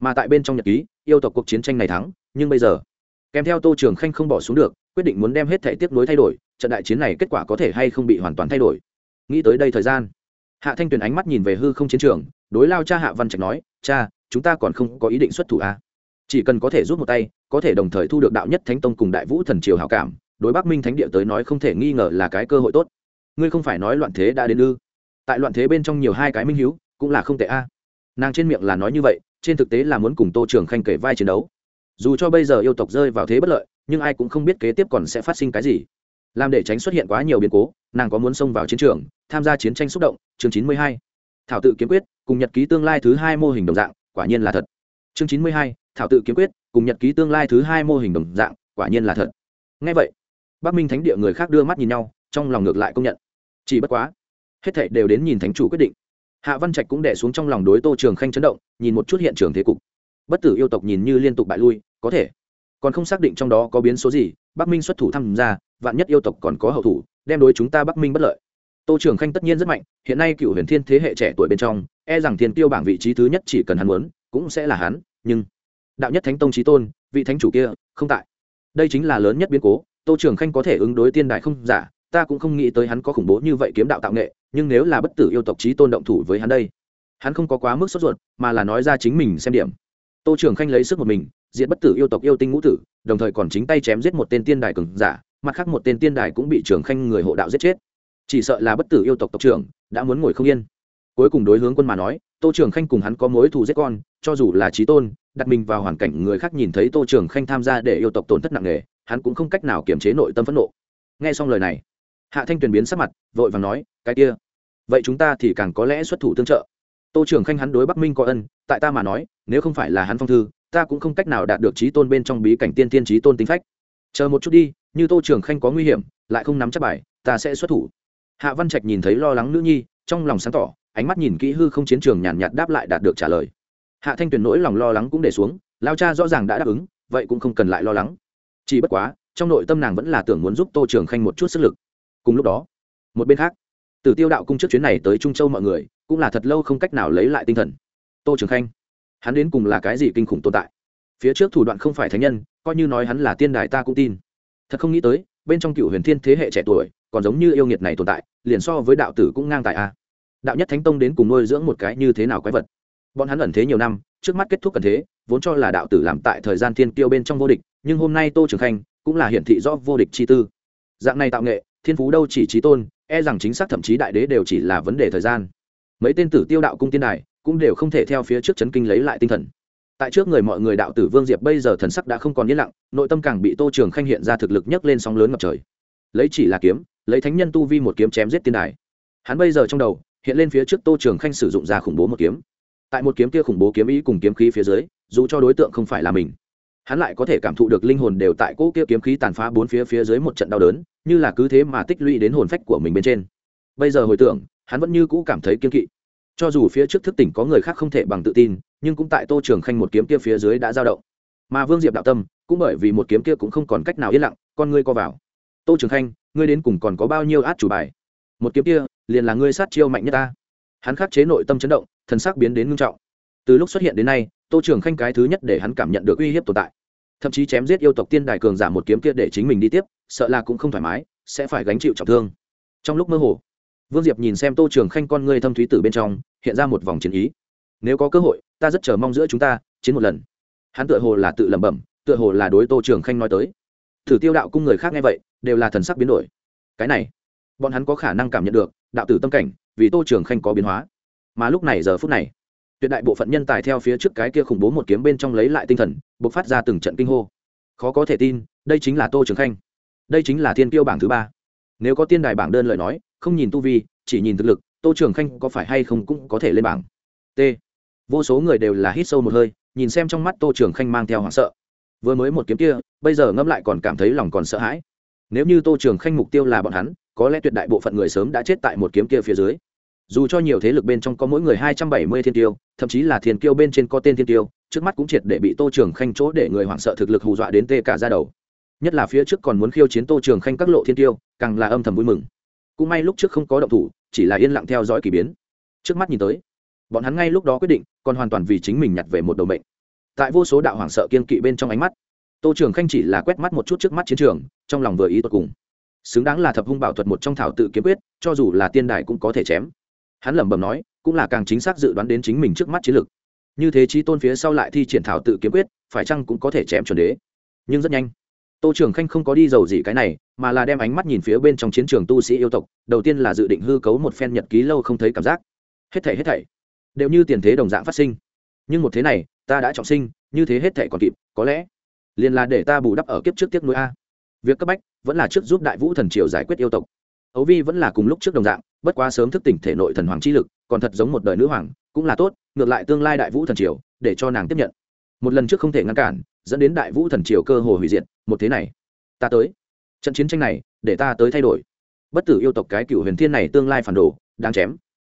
Mà tại bên trong nhật ký, yêu tộc cuộc chiến tranh này thắng, nhưng bây giờ, kèm theo tô trường khanh không bỏ xuống được, quyết định muốn đem hết thể tiếp nối thay đổi, trận đại chiến này kết quả có thể hay không bị hoàn toàn thay đổi? Nghĩ tới đây thời gian, hạ thanh tuyền ánh mắt nhìn về hư không chiến trường, đối lao cha hạ văn trạch nói, cha, chúng ta còn không có ý định xuất thủ à? Chỉ cần có thể rút một tay, có thể đồng thời thu được đạo nhất thánh tông cùng đại vũ thần triều hảo cảm, đối bắc minh thánh địa tới nói không thể nghi ngờ là cái cơ hội tốt. Ngươi không phải nói loạn thế đã đến ư? Tại loạn thế bên trong nhiều hai cái minh hiếu, cũng là không tệ a. Nàng trên miệng là nói như vậy, trên thực tế là muốn cùng tô trường khanh kể vai chiến đấu. Dù cho bây giờ yêu tộc rơi vào thế bất lợi, nhưng ai cũng không biết kế tiếp còn sẽ phát sinh cái gì. Làm để tránh xuất hiện quá nhiều biến cố, nàng có muốn xông vào chiến trường, tham gia chiến tranh xúc động, chương chín mươi hai. Thảo tự kiếm quyết, cùng nhật ký tương lai thứ hai mô hình đồng dạng, quả nhiên là thật. Chương chín mươi hai thảo tự kiếm quyết, cùng nhật ký tương lai thứ hai mô hình đồng dạng, quả nhiên là thật. Ngay vậy, bắc minh thánh địa người khác đưa mắt nhìn nhau, trong lòng ngược lại công nhận. Chỉ bất quá, hết thảy đều đến nhìn thánh chủ quyết định. Hạ văn trạch cũng đẻ xuống trong lòng đối tô trường khanh chấn động, nhìn một chút hiện trường thế cục. Bất tử yêu tộc nhìn như liên tục bại lui, có thể. Còn không xác định trong đó có biến số gì, bắc minh xuất thủ tham gia, vạn nhất yêu tộc còn có hậu thủ, đem đối chúng ta bắc minh bất lợi. Tô trường khanh tất nhiên rất mạnh, hiện nay cựu huyền thiên thế hệ trẻ tuổi bên trong e rằng thiên tiêu bảng vị trí thứ nhất chỉ cần hắn muốn, cũng sẽ là hắn, nhưng đạo nhất thánh tông trí tôn, vị thánh chủ kia, không tại. Đây chính là lớn nhất biến cố, tô trường khanh có thể ứng đối tiên đại không giả, ta cũng không nghĩ tới hắn có khủng bố như vậy kiếm đạo tạo nghệ, nhưng nếu là bất tử yêu tộc trí tôn động thủ với hắn đây, hắn không có quá mức sốt ruột, mà là nói ra chính mình xem điểm. Tô trường khanh lấy sức một mình diện bất tử yêu tộc yêu tinh ngũ tử, đồng thời còn chính tay chém giết một tên tiên đài cường giả, mặt khác một tên tiên đài cũng bị trường khanh người hộ đạo giết chết. Chỉ sợ là bất tử yêu tộc tộc trưởng đã muốn ngồi không yên. Cuối cùng đối hướng quân mà nói, tô trường khanh cùng hắn có mối thù giết con, cho dù là trí tôn đặt mình vào hoàn cảnh người khác nhìn thấy tô trường khanh tham gia để yêu tộc tổn thất nặng nề, hắn cũng không cách nào kiềm chế nội tâm phẫn nộ. Nghe xong lời này, hạ thanh tuyền biến sắc mặt, vội vàng nói, cái kia, vậy chúng ta thì càng có lẽ xuất thủ tương trợ. Tô trường khanh hắn đối bắc minh có ân, tại ta mà nói, nếu không phải là hắn phong thư, ta cũng không cách nào đạt được trí tôn bên trong bí cảnh tiên tiên trí tôn tính phách. Chờ một chút đi, như tô trường khanh có nguy hiểm, lại không nắm chắc bài, ta sẽ xuất thủ. Hạ văn trạch nhìn thấy lo lắng nữ nhi, trong lòng sáng tỏ, ánh mắt nhìn kỹ hư không chiến trường nhàn nhạt đáp lại đạt được trả lời hạ thanh tuyền nỗi lòng lo lắng cũng để xuống, lao cha rõ ràng đã đáp ứng, vậy cũng không cần lại lo lắng. Chỉ bất quá, trong nội tâm nàng vẫn là tưởng muốn giúp tô trường khanh một chút sức lực. Cùng lúc đó, một bên khác từ tiêu đạo cung trước chuyến này tới trung châu mọi người, cũng là thật lâu không cách nào lấy lại tinh thần. Tô trường khanh, hắn đến cùng là cái gì kinh khủng tồn tại? Phía trước thủ đoạn không phải thánh nhân, coi như nói hắn là tiên đài ta cũng tin. Thật không nghĩ tới, bên trong cựu huyền thiên thế hệ trẻ tuổi, còn giống như yêu nghiệt này tồn tại, liền so với đạo tử cũng ngang tại a. Đạo nhất thánh tông đến cùng nuôi dưỡng một cái như thế nào quái vật? Bọn hắn ẩn thế nhiều năm, trước mắt kết thúc cần thế, vốn cho là đạo tử làm tại thời gian thiên tiêu bên trong vô địch, nhưng hôm nay tô trường khanh cũng là hiển thị rõ vô địch chi tư. Dạng này tạo nghệ, thiên phú đâu chỉ trí tôn e rằng chính xác thậm chí đại đế đều chỉ là vấn đề thời gian. Mấy tên tử tiêu đạo cung tiên đài cũng đều không thể theo phía trước chấn kinh lấy lại tinh thần. Tại trước người mọi người đạo tử vương diệp bây giờ thần sắc đã không còn yên lặng, nội tâm càng bị tô trường khanh hiện ra thực lực nhấc lên sóng lớn ngập trời. Lấy chỉ là kiếm, lấy thánh nhân tu vi một kiếm chém giết tiên đài. Hắn bây giờ trong đầu, hiện lên phía trước tô trường khanh sử dụng ra khủng bố một kiếm tại một kiếm kia khủng bố kiếm ý cùng kiếm khí phía dưới, dù cho đối tượng không phải là mình, hắn lại có thể cảm thụ được linh hồn đều tại cỗ kia kiếm khí tàn phá bốn phía phía dưới một trận đau đớn, như là cứ thế mà tích lũy đến hồn phách của mình bên trên. Bây giờ hồi tưởng, hắn vẫn như cũ cảm thấy kiên kỵ. Cho dù phía trước thức tỉnh có người khác không thể bằng tự tin, nhưng cũng tại tô trường khanh một kiếm kia phía dưới đã dao động. Mà vương diệp đạo tâm, cũng bởi vì một kiếm kia cũng không còn cách nào yên lặng, con ngươi co vào. Tô trường khanh, ngươi đến cùng còn có bao nhiêu át chủ bài? Một kiếm kia, liền là ngươi sát chiêu mạnh nhất ta. Hắn khắc chế nội tâm chấn động thần sắc biến đến ngưng trọng. Từ lúc xuất hiện đến nay, tô trường khanh cái thứ nhất để hắn cảm nhận được uy hiếp tồn tại. Thậm chí chém giết yêu tộc tiên đài cường giảm một kiếm kia để chính mình đi tiếp, sợ là cũng không thoải mái, sẽ phải gánh chịu trọng thương. Trong lúc mơ hồ, vương diệp nhìn xem tô trường khanh con ngươi thâm thúy tử bên trong, hiện ra một vòng chiến ý. Nếu có cơ hội, ta rất chờ mong giữa chúng ta chiến một lần. Hắn tựa hồ là tự lẩm bẩm, tựa hồ là đối tô trường khanh nói tới. Thử tiêu đạo cung người khác nghe vậy, đều là thần sắc biến đổi. Cái này, bọn hắn có khả năng cảm nhận được đạo tử tâm cảnh, vì tô trường khanh có biến hóa mà lúc này giờ phút này, tuyệt đại bộ phận nhân tài theo phía trước cái kia khủng bố một kiếm bên trong lấy lại tinh thần b ộ c phát ra từng trận kinh hô. Khó có thể tin, đây chính là tô trường khanh. Đây chính là thiên tiêu bảng thứ ba. Nếu có tiên đài bảng đơn lời nói, không nhìn tu vi, chỉ nhìn thực lực, tô trường khanh có phải hay không cũng có thể lên bảng. T. Vô số người đều là hít sâu một hơi, nhìn xem trong mắt tô trường khanh mang theo hoảng sợ. Vừa mới một kiếm kia, bây giờ ngẫm lại còn cảm thấy lòng còn sợ hãi. Nếu như tô trường khanh mục tiêu là bọn hắn, có lẽ tuyệt đại bộ phận người sớm đã chết tại một kiếm kia phía dưới dù cho nhiều thế lực bên trong có mỗi người hai trăm bảy mươi thiên tiêu thậm chí là thiên kiêu bên trên có tên thiên tiêu trước mắt cũng triệt để bị tô trường khanh chỗ để người hoảng sợ thực lực hù dọa đến tê cả ra đầu. Nhất là phía trước còn muốn khiêu chiến tô trường khanh các lộ thiên tiêu càng là âm thầm vui mừng. Cũng may lúc trước không có động thủ, chỉ là yên lặng theo dõi k ỳ biến. Trước mắt nhìn tới, bọn hắn ngay lúc đó quyết định, còn hoàn toàn vì chính mình nhặt về một đầu mệnh. Tại vô số đạo hoảng sợ kiên kỵ bên trong ánh mắt, tô trường khanh chỉ là quét mắt một chút trước mắt chiến trường, trong lòng vừa ý tột cùng. Xứng đáng là thập hung bảo thuật một trong thảo tự kiếm quyết, cho dù là tiên đài cũng có thể chém hắn lẩm bẩm nói, cũng là càng chính xác dự đoán đến chính mình trước mắt chiến lược. Như thế trí tôn phía sau lại thi triển thảo tự kiếm quyết, phải chăng cũng có thể chém chuẩn đế? Nhưng rất nhanh, tô trường khanh không có đi giàu gì cái này, mà là đem ánh mắt nhìn phía bên trong chiến trường tu sĩ yêu tộc, đầu tiên là dự định hư cấu một phen nhật ký lâu không thấy cảm giác. Hết thảy hết thảy, đều như tiền thế đồng dạng phát sinh. Nhưng một thế này, ta đã trọng sinh, như thế hết thảy còn kịp, có lẽ liền là để ta bù đắp ở kiếp trước tiếc nuôi a. Việc cấp bách vẫn là trước giúp đại vũ thần triều giải quyết yêu tộc ấu vi vẫn là cùng lúc trước đồng dạng, bất quá sớm thức tỉnh thể nội thần hoàng chi lực, còn thật giống một đời nữ hoàng, cũng là tốt, ngược lại tương lai đại vũ thần triều, để cho nàng tiếp nhận. Một lần trước không thể ngăn cản, dẫn đến đại vũ thần triều cơ hồ hủy diệt, một thế này. Ta tới. Trận chiến tranh này, để ta tới thay đổi. Bất tử yêu tộc cái cựu huyền thiên này tương lai phản đồ đang chém.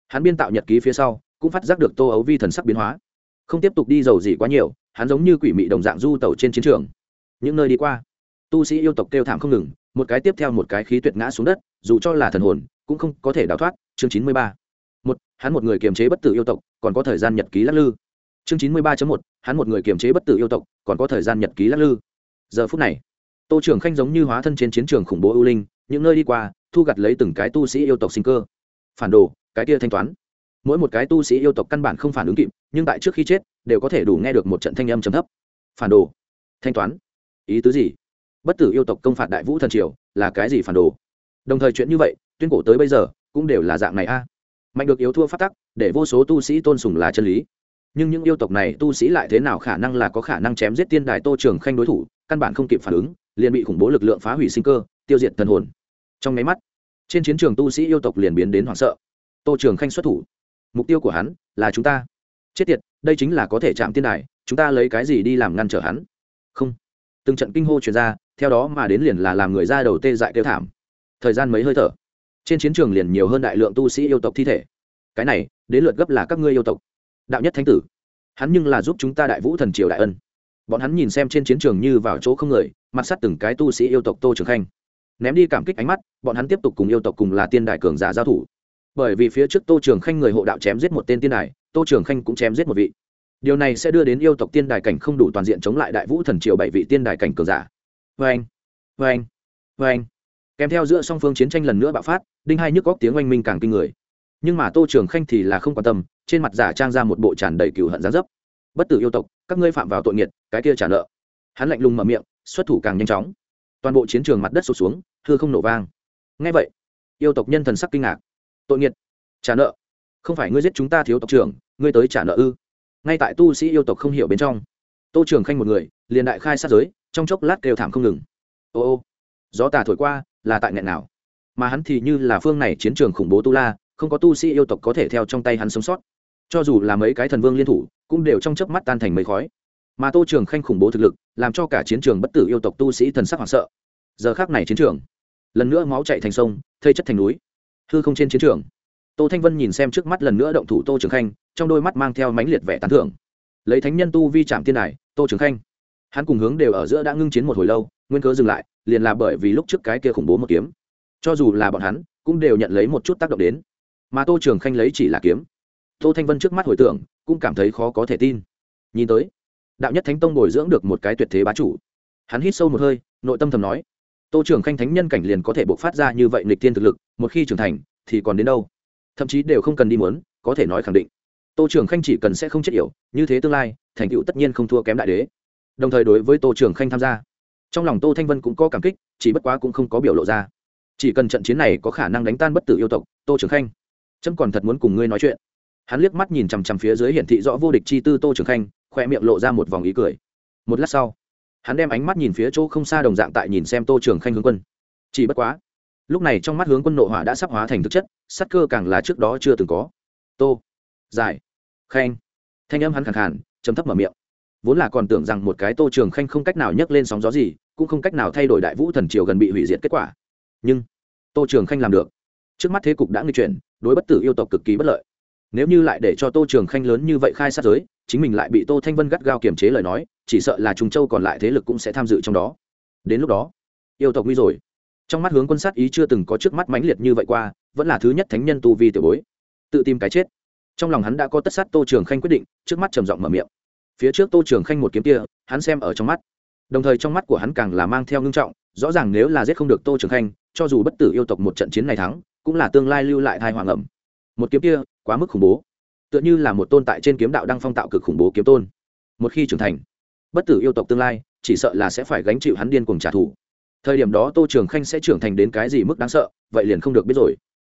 Hắn biên tạo nhật ký phía sau, cũng phát giác được tô ấu vi thần sắc biến hóa. Không tiếp tục đi giàu gì quá nhiều, hắn giống như quỷ mị đồng dạng du tẩu trên chiến trường. Những nơi đi qua, tu sĩ yêu tộc kêu thảm không ngừng một cái tiếp theo một cái khí tuyệt ngã xuống đất, dù cho là thần hồn, cũng không có thể đào thoát. Chương chín mươi ba. Một, hắn một người kiềm chế bất tử yêu tộc, còn có thời gian nhật ký lắc lư. Chương chín mươi ba một, hắn một người kiềm chế bất tử yêu tộc, còn có thời gian nhật ký lắc lư. Giờ phút này, tô trưởng khanh giống như hóa thân trên chiến trường khủng bố ưu linh, những nơi đi qua, thu gặt lấy từng cái tu sĩ yêu tộc sinh cơ. Phản đồ, cái kia thanh toán. Mỗi một cái tu sĩ yêu tộc căn bản không phản ứng kịp, nhưng tại trước khi chết, đều có thể đủ nghe được một trận thanh âm trầm thấp. Phản đồ, thanh toán. Ý tứ gì? Bất tử yêu tộc công phạt đại vũ thần triều là cái gì phản đồ? Đồng thời chuyện như vậy, tuyên cổ tới bây giờ cũng đều là dạng này a. Mạnh được yếu thua phát tắc, để vô số tu sĩ tôn sùng là chân lý. Nhưng những yêu tộc này tu sĩ lại thế nào khả năng là có khả năng chém giết tiên đài tô trường khanh đối thủ, căn bản không kịp phản ứng, liền bị khủng bố lực lượng phá hủy sinh cơ, tiêu diệt thần hồn. Trong máy mắt, trên chiến trường tu sĩ yêu tộc liền biến đến hoảng sợ. Tô trường khanh xuất thủ. Mục tiêu của hắn là chúng ta. Chết tiệt, đây chính là có thể chạm tiên đài, chúng ta lấy cái gì đi làm ngăn trở hắn? Không. Từng trận kinh hô truyền ra theo đó mà đến liền là làm người ra đầu tê dại kêu thảm. Thời gian mấy hơi thở, trên chiến trường liền nhiều hơn đại lượng tu sĩ yêu tộc thi thể. Cái này, đến lượt gấp là các ngươi yêu tộc. Đạo nhất thánh tử, hắn nhưng là giúp chúng ta đại vũ thần triều đại ân. Bọn hắn nhìn xem trên chiến trường như vào chỗ không người, mặt sắt từng cái tu sĩ yêu tộc tô trường khanh. Ném đi cảm kích ánh mắt, bọn hắn tiếp tục cùng yêu tộc cùng là tiên đại cường giả giao thủ. Bởi vì phía trước tô trường khanh người hộ đạo chém giết một tên tiên đài, tô trường khanh cũng chém giết một vị. Điều này sẽ đưa đến yêu tộc tiên đài cảnh không đủ toàn diện chống lại đại vũ thần triều bảy vị tiên đài cảnh cường giả anh vê anh vê anh kèm theo giữa song phương chiến tranh lần nữa bạo phát, đinh hai nhức góc tiếng oanh minh càng kinh người. Nhưng mà tô trường khanh thì là không quan tâm, trên mặt giả trang ra một bộ tràn đầy cừu hận gián dấp. Bất tử yêu tộc, các ngươi phạm vào tội nghiệt, cái kia trả nợ. Hắn lạnh lùng mở miệng, xuất thủ càng nhanh chóng. Toàn bộ chiến trường mặt đất sụt xuống thưa không nổ vang. Ngay vậy, yêu tộc nhân thần sắc kinh ngạc. Tội nghiệt, trả nợ. Không phải ngươi giết chúng ta thiếu tộc trưởng, ngươi tới trả nợ ư? Ngay tại tu sĩ yêu tộc không hiểu bên trong, tô trường khanh một người, liền đại khai sát giới trong chốc lát kêu thảm không ngừng. Ô ô, gió tà thổi qua, là tại nghẹn nào? Mà hắn thì như là phương này chiến trường khủng bố tu la, không có tu sĩ yêu tộc có thể theo trong tay hắn sống sót. Cho dù là mấy cái thần vương liên thủ, cũng đều trong chớp mắt tan thành mấy khói. Mà tô trường khanh khủng bố thực lực, làm cho cả chiến trường bất tử yêu tộc tu sĩ thần sắc hoảng sợ. Giờ khác này chiến trường, lần nữa máu chạy thành sông, thây chất thành núi. Hư không trên chiến trường, tô thanh vân nhìn xem trước mắt lần nữa động thủ tô trường khanh, trong đôi mắt mang theo mãnh liệt vẻ tán thưởng. Lấy thánh nhân tu vi chạm tiên đài, tô trường khanh hắn cùng hướng đều ở giữa đã ngưng chiến một hồi lâu, nguyên cớ dừng lại, liền là bởi vì lúc trước cái kia khủng bố một kiếm. Cho dù là bọn hắn, cũng đều nhận lấy một chút tác động đến. Mà tô trường khanh lấy chỉ là kiếm. Tô thanh vân trước mắt hồi tưởng, cũng cảm thấy khó có thể tin. Nhìn tới, đạo nhất thánh tông bồi dưỡng được một cái tuyệt thế bá chủ. Hắn hít sâu một hơi, nội tâm thầm nói, tô trường khanh thánh nhân cảnh liền có thể buộc phát ra như vậy nịch tiên thực lực, một khi trưởng thành, thì còn đến đâu? Thậm chí đều không cần đi muốn, có thể nói khẳng định. Tô trường khanh chỉ cần sẽ không chết yểu, như thế tương lai, thành tựu tất nhiên không thua kém đại đế đồng thời đối với tô trường khanh tham gia. Trong lòng tô thanh vân cũng có cảm kích, chỉ bất quá cũng không có biểu lộ ra. Chỉ cần trận chiến này có khả năng đánh tan bất tử yêu tộc, tô trường khanh trâm còn thật muốn cùng ngươi nói chuyện. Hắn liếc mắt nhìn chằm chằm phía dưới hiển thị rõ vô địch chi tư tô trường khanh khoe miệng lộ ra một vòng ý cười. Một lát sau, hắn đem ánh mắt nhìn phía chỗ không xa đồng dạng tại nhìn xem tô trường khanh hướng quân. Chỉ bất quá, lúc này trong mắt hướng quân nội hỏa đã sắp hóa thành thực chất sắc cơ càng là trước đó chưa từng có. Tô dài khanh. Thanh âm hắn khẳng khàn chấm thấp mở miệng vốn là còn tưởng rằng một cái tô trường khanh không cách nào nhấc lên sóng gió gì, cũng không cách nào thay đổi đại vũ thần triều gần bị hủy diệt kết quả. Nhưng, tô trường khanh làm được. Trước mắt thế cục đã nghi chuyển, đối bất tử yêu tộc cực kỳ bất lợi. Nếu như lại để cho tô trường khanh lớn như vậy khai sát giới, chính mình lại bị tô thanh vân gắt gao kiềm chế lời nói, chỉ sợ là trung châu còn lại thế lực cũng sẽ tham dự trong đó. Đến lúc đó, yêu tộc nguy rồi. Trong mắt hướng quân sát ý chưa từng có trước mắt mãnh liệt như vậy qua, vẫn là thứ nhất thánh nhân tu vi tiểu bối. Tự tìm cái chết. Trong lòng hắn đã có tất sát tô trường khanh quyết định, trước mắt trầm giọng mở miệng phía trước tô trường khanh một kiếm kia, hắn xem ở trong mắt. Đồng thời trong mắt của hắn càng là mang theo ngưng trọng, rõ ràng nếu là giết không được tô trường khanh, cho dù bất tử yêu tộc một trận chiến này thắng, cũng là tương lai lưu lại thai hoàng ẩm. Một kiếm kia, quá mức khủng bố. Tựa như là một tôn tại trên kiếm đạo đang phong tạo cực khủng bố kiếm tôn. Một khi trưởng thành, bất tử yêu tộc tương lai, chỉ sợ là sẽ phải gánh chịu hắn điên cùng trả thù. Thời điểm đó tô trường khanh sẽ trưởng thành đến cái gì mức đáng sợ, vậy liền không được biết rồi.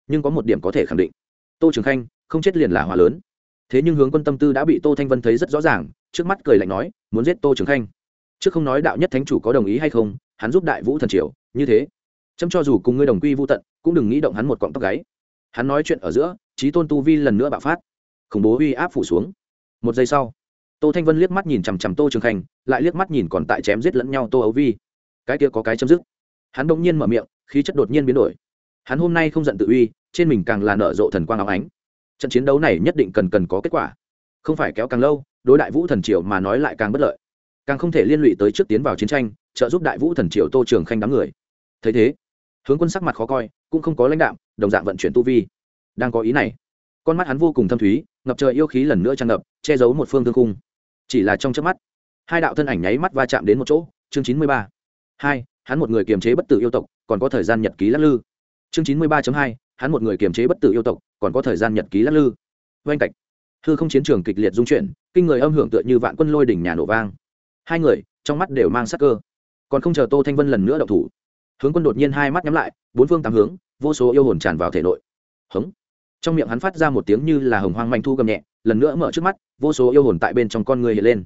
Nhưng có một điểm có thể khẳng định. Tô trường khanh, không chết liền là hòa lớn thế nhưng hướng quân tâm tư đã bị tô thanh vân thấy rất rõ ràng, trước mắt cười lạnh nói, muốn giết tô trường khanh. Trước không nói đạo nhất thánh chủ có đồng ý hay không, hắn giúp đại vũ thần triều, như thế. Chấm cho dù cùng ngươi đồng quy vô tận, cũng đừng nghĩ động hắn một cọng tóc gáy. Hắn nói chuyện ở giữa, trí tôn tu vi lần nữa bạo phát. Khủng bố uy áp phủ xuống. Một giây sau, tô thanh vân liếc mắt nhìn chằm chằm tô trường khanh, lại liếc mắt nhìn còn tại chém giết lẫn nhau tô ấu vi. Cái kia có cái chấm dứt. Hắn đ ỗ n g nhiên mở miệng, khí chất đột nhiên biến đổi. Hắn hôm nay không giận tự uy, trên mình càng là nở rộ thần quang áo ánh trận chiến đấu này nhất định cần cần có kết quả. Không phải kéo càng lâu đối đại vũ thần triều mà nói lại càng bất lợi. Càng không thể liên lụy tới trước tiến vào chiến tranh trợ giúp đại vũ thần triều tô trường khanh đám người. Thấy thế hướng quân sắc mặt khó coi cũng không có lãnh đạo đồng dạng vận chuyển tu vi. Đang có ý này con mắt hắn vô cùng thâm thúy ngập trời yêu khí lần nữa tràn ngập che giấu một phương thương cung, chỉ là trong chớp mắt hai đạo thân ảnh nháy mắt va chạm đến một chỗ chương chín mươi ba. Hai hắn một người kiềm chế bất tử yêu tộc còn có thời gian nhật ký lắc lư. Chương chín mươi ba hai hắn một người kiềm chế bất tử yêu tộc, còn có thời gian nhật ký lắc lư. Oanh cạch. Hư không chiến trường kịch liệt dung chuyển, kinh người âm hưởng tựa như vạn quân lôi đỉnh nhà nổ vang. Hai người, trong mắt đều mang sắc cơ. Còn không chờ tô thanh vân lần nữa đậu thủ, hướng quân đột nhiên hai mắt nhắm lại, bốn phương tám hướng, vô số yêu hồn tràn vào thể nội. Hống. Trong miệng hắn phát ra một tiếng như là hồng hoang manh thu gầm nhẹ, lần nữa mở trước mắt, vô số yêu hồn tại bên trong con người hiện lên.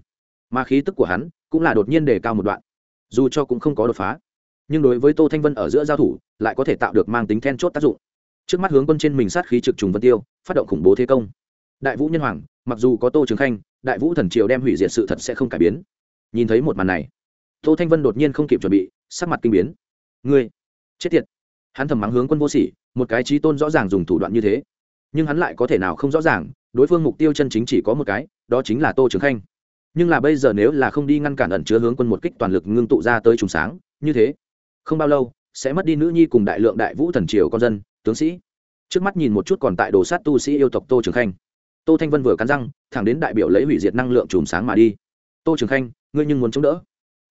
Mà khí tức của hắn cũng là đột nhiên đề cao một đoạn. Dù cho cũng không có đột phá, nhưng đối với tô thanh vân ở giữa giao thủ, lại có thể tạo được mang tính then chốt tác dụng trước mắt hướng quân trên mình sát khí trực trùng vân tiêu, phát động khủng bố thế công. Đại vũ nhân hoàng, mặc dù có tô trường khanh, đại vũ thần triều đem hủy diệt sự thật sẽ không cải biến. Nhìn thấy một màn này, tô thanh vân đột nhiên không kịp chuẩn bị, sắc mặt kinh biến. Ngươi, chết tiệt. Hắn thầm mắng hướng quân vô sỉ, một cái trí tôn rõ ràng dùng thủ đoạn như thế. Nhưng hắn lại có thể nào không rõ ràng, đối phương mục tiêu chân chính chỉ có một cái, đó chính là tô trường khanh. Nhưng là bây giờ nếu là không đi ngăn cản ẩn chứa hướng quân một kích toàn lực ngưng tụ ra tới trùng sáng, như thế, không bao lâu, sẽ mất đi nữ nhi cùng đại lượng đại vũ thần triều con dân tướng sĩ. Trước mắt nhìn một chút còn tại đồ sát tu sĩ yêu tộc tô trường khanh. Tô thanh vân vừa cắn răng, thẳng đến đại biểu lấy hủy diệt năng lượng chùm sáng mà đi. Tô trường khanh, ngươi nhưng muốn chống đỡ.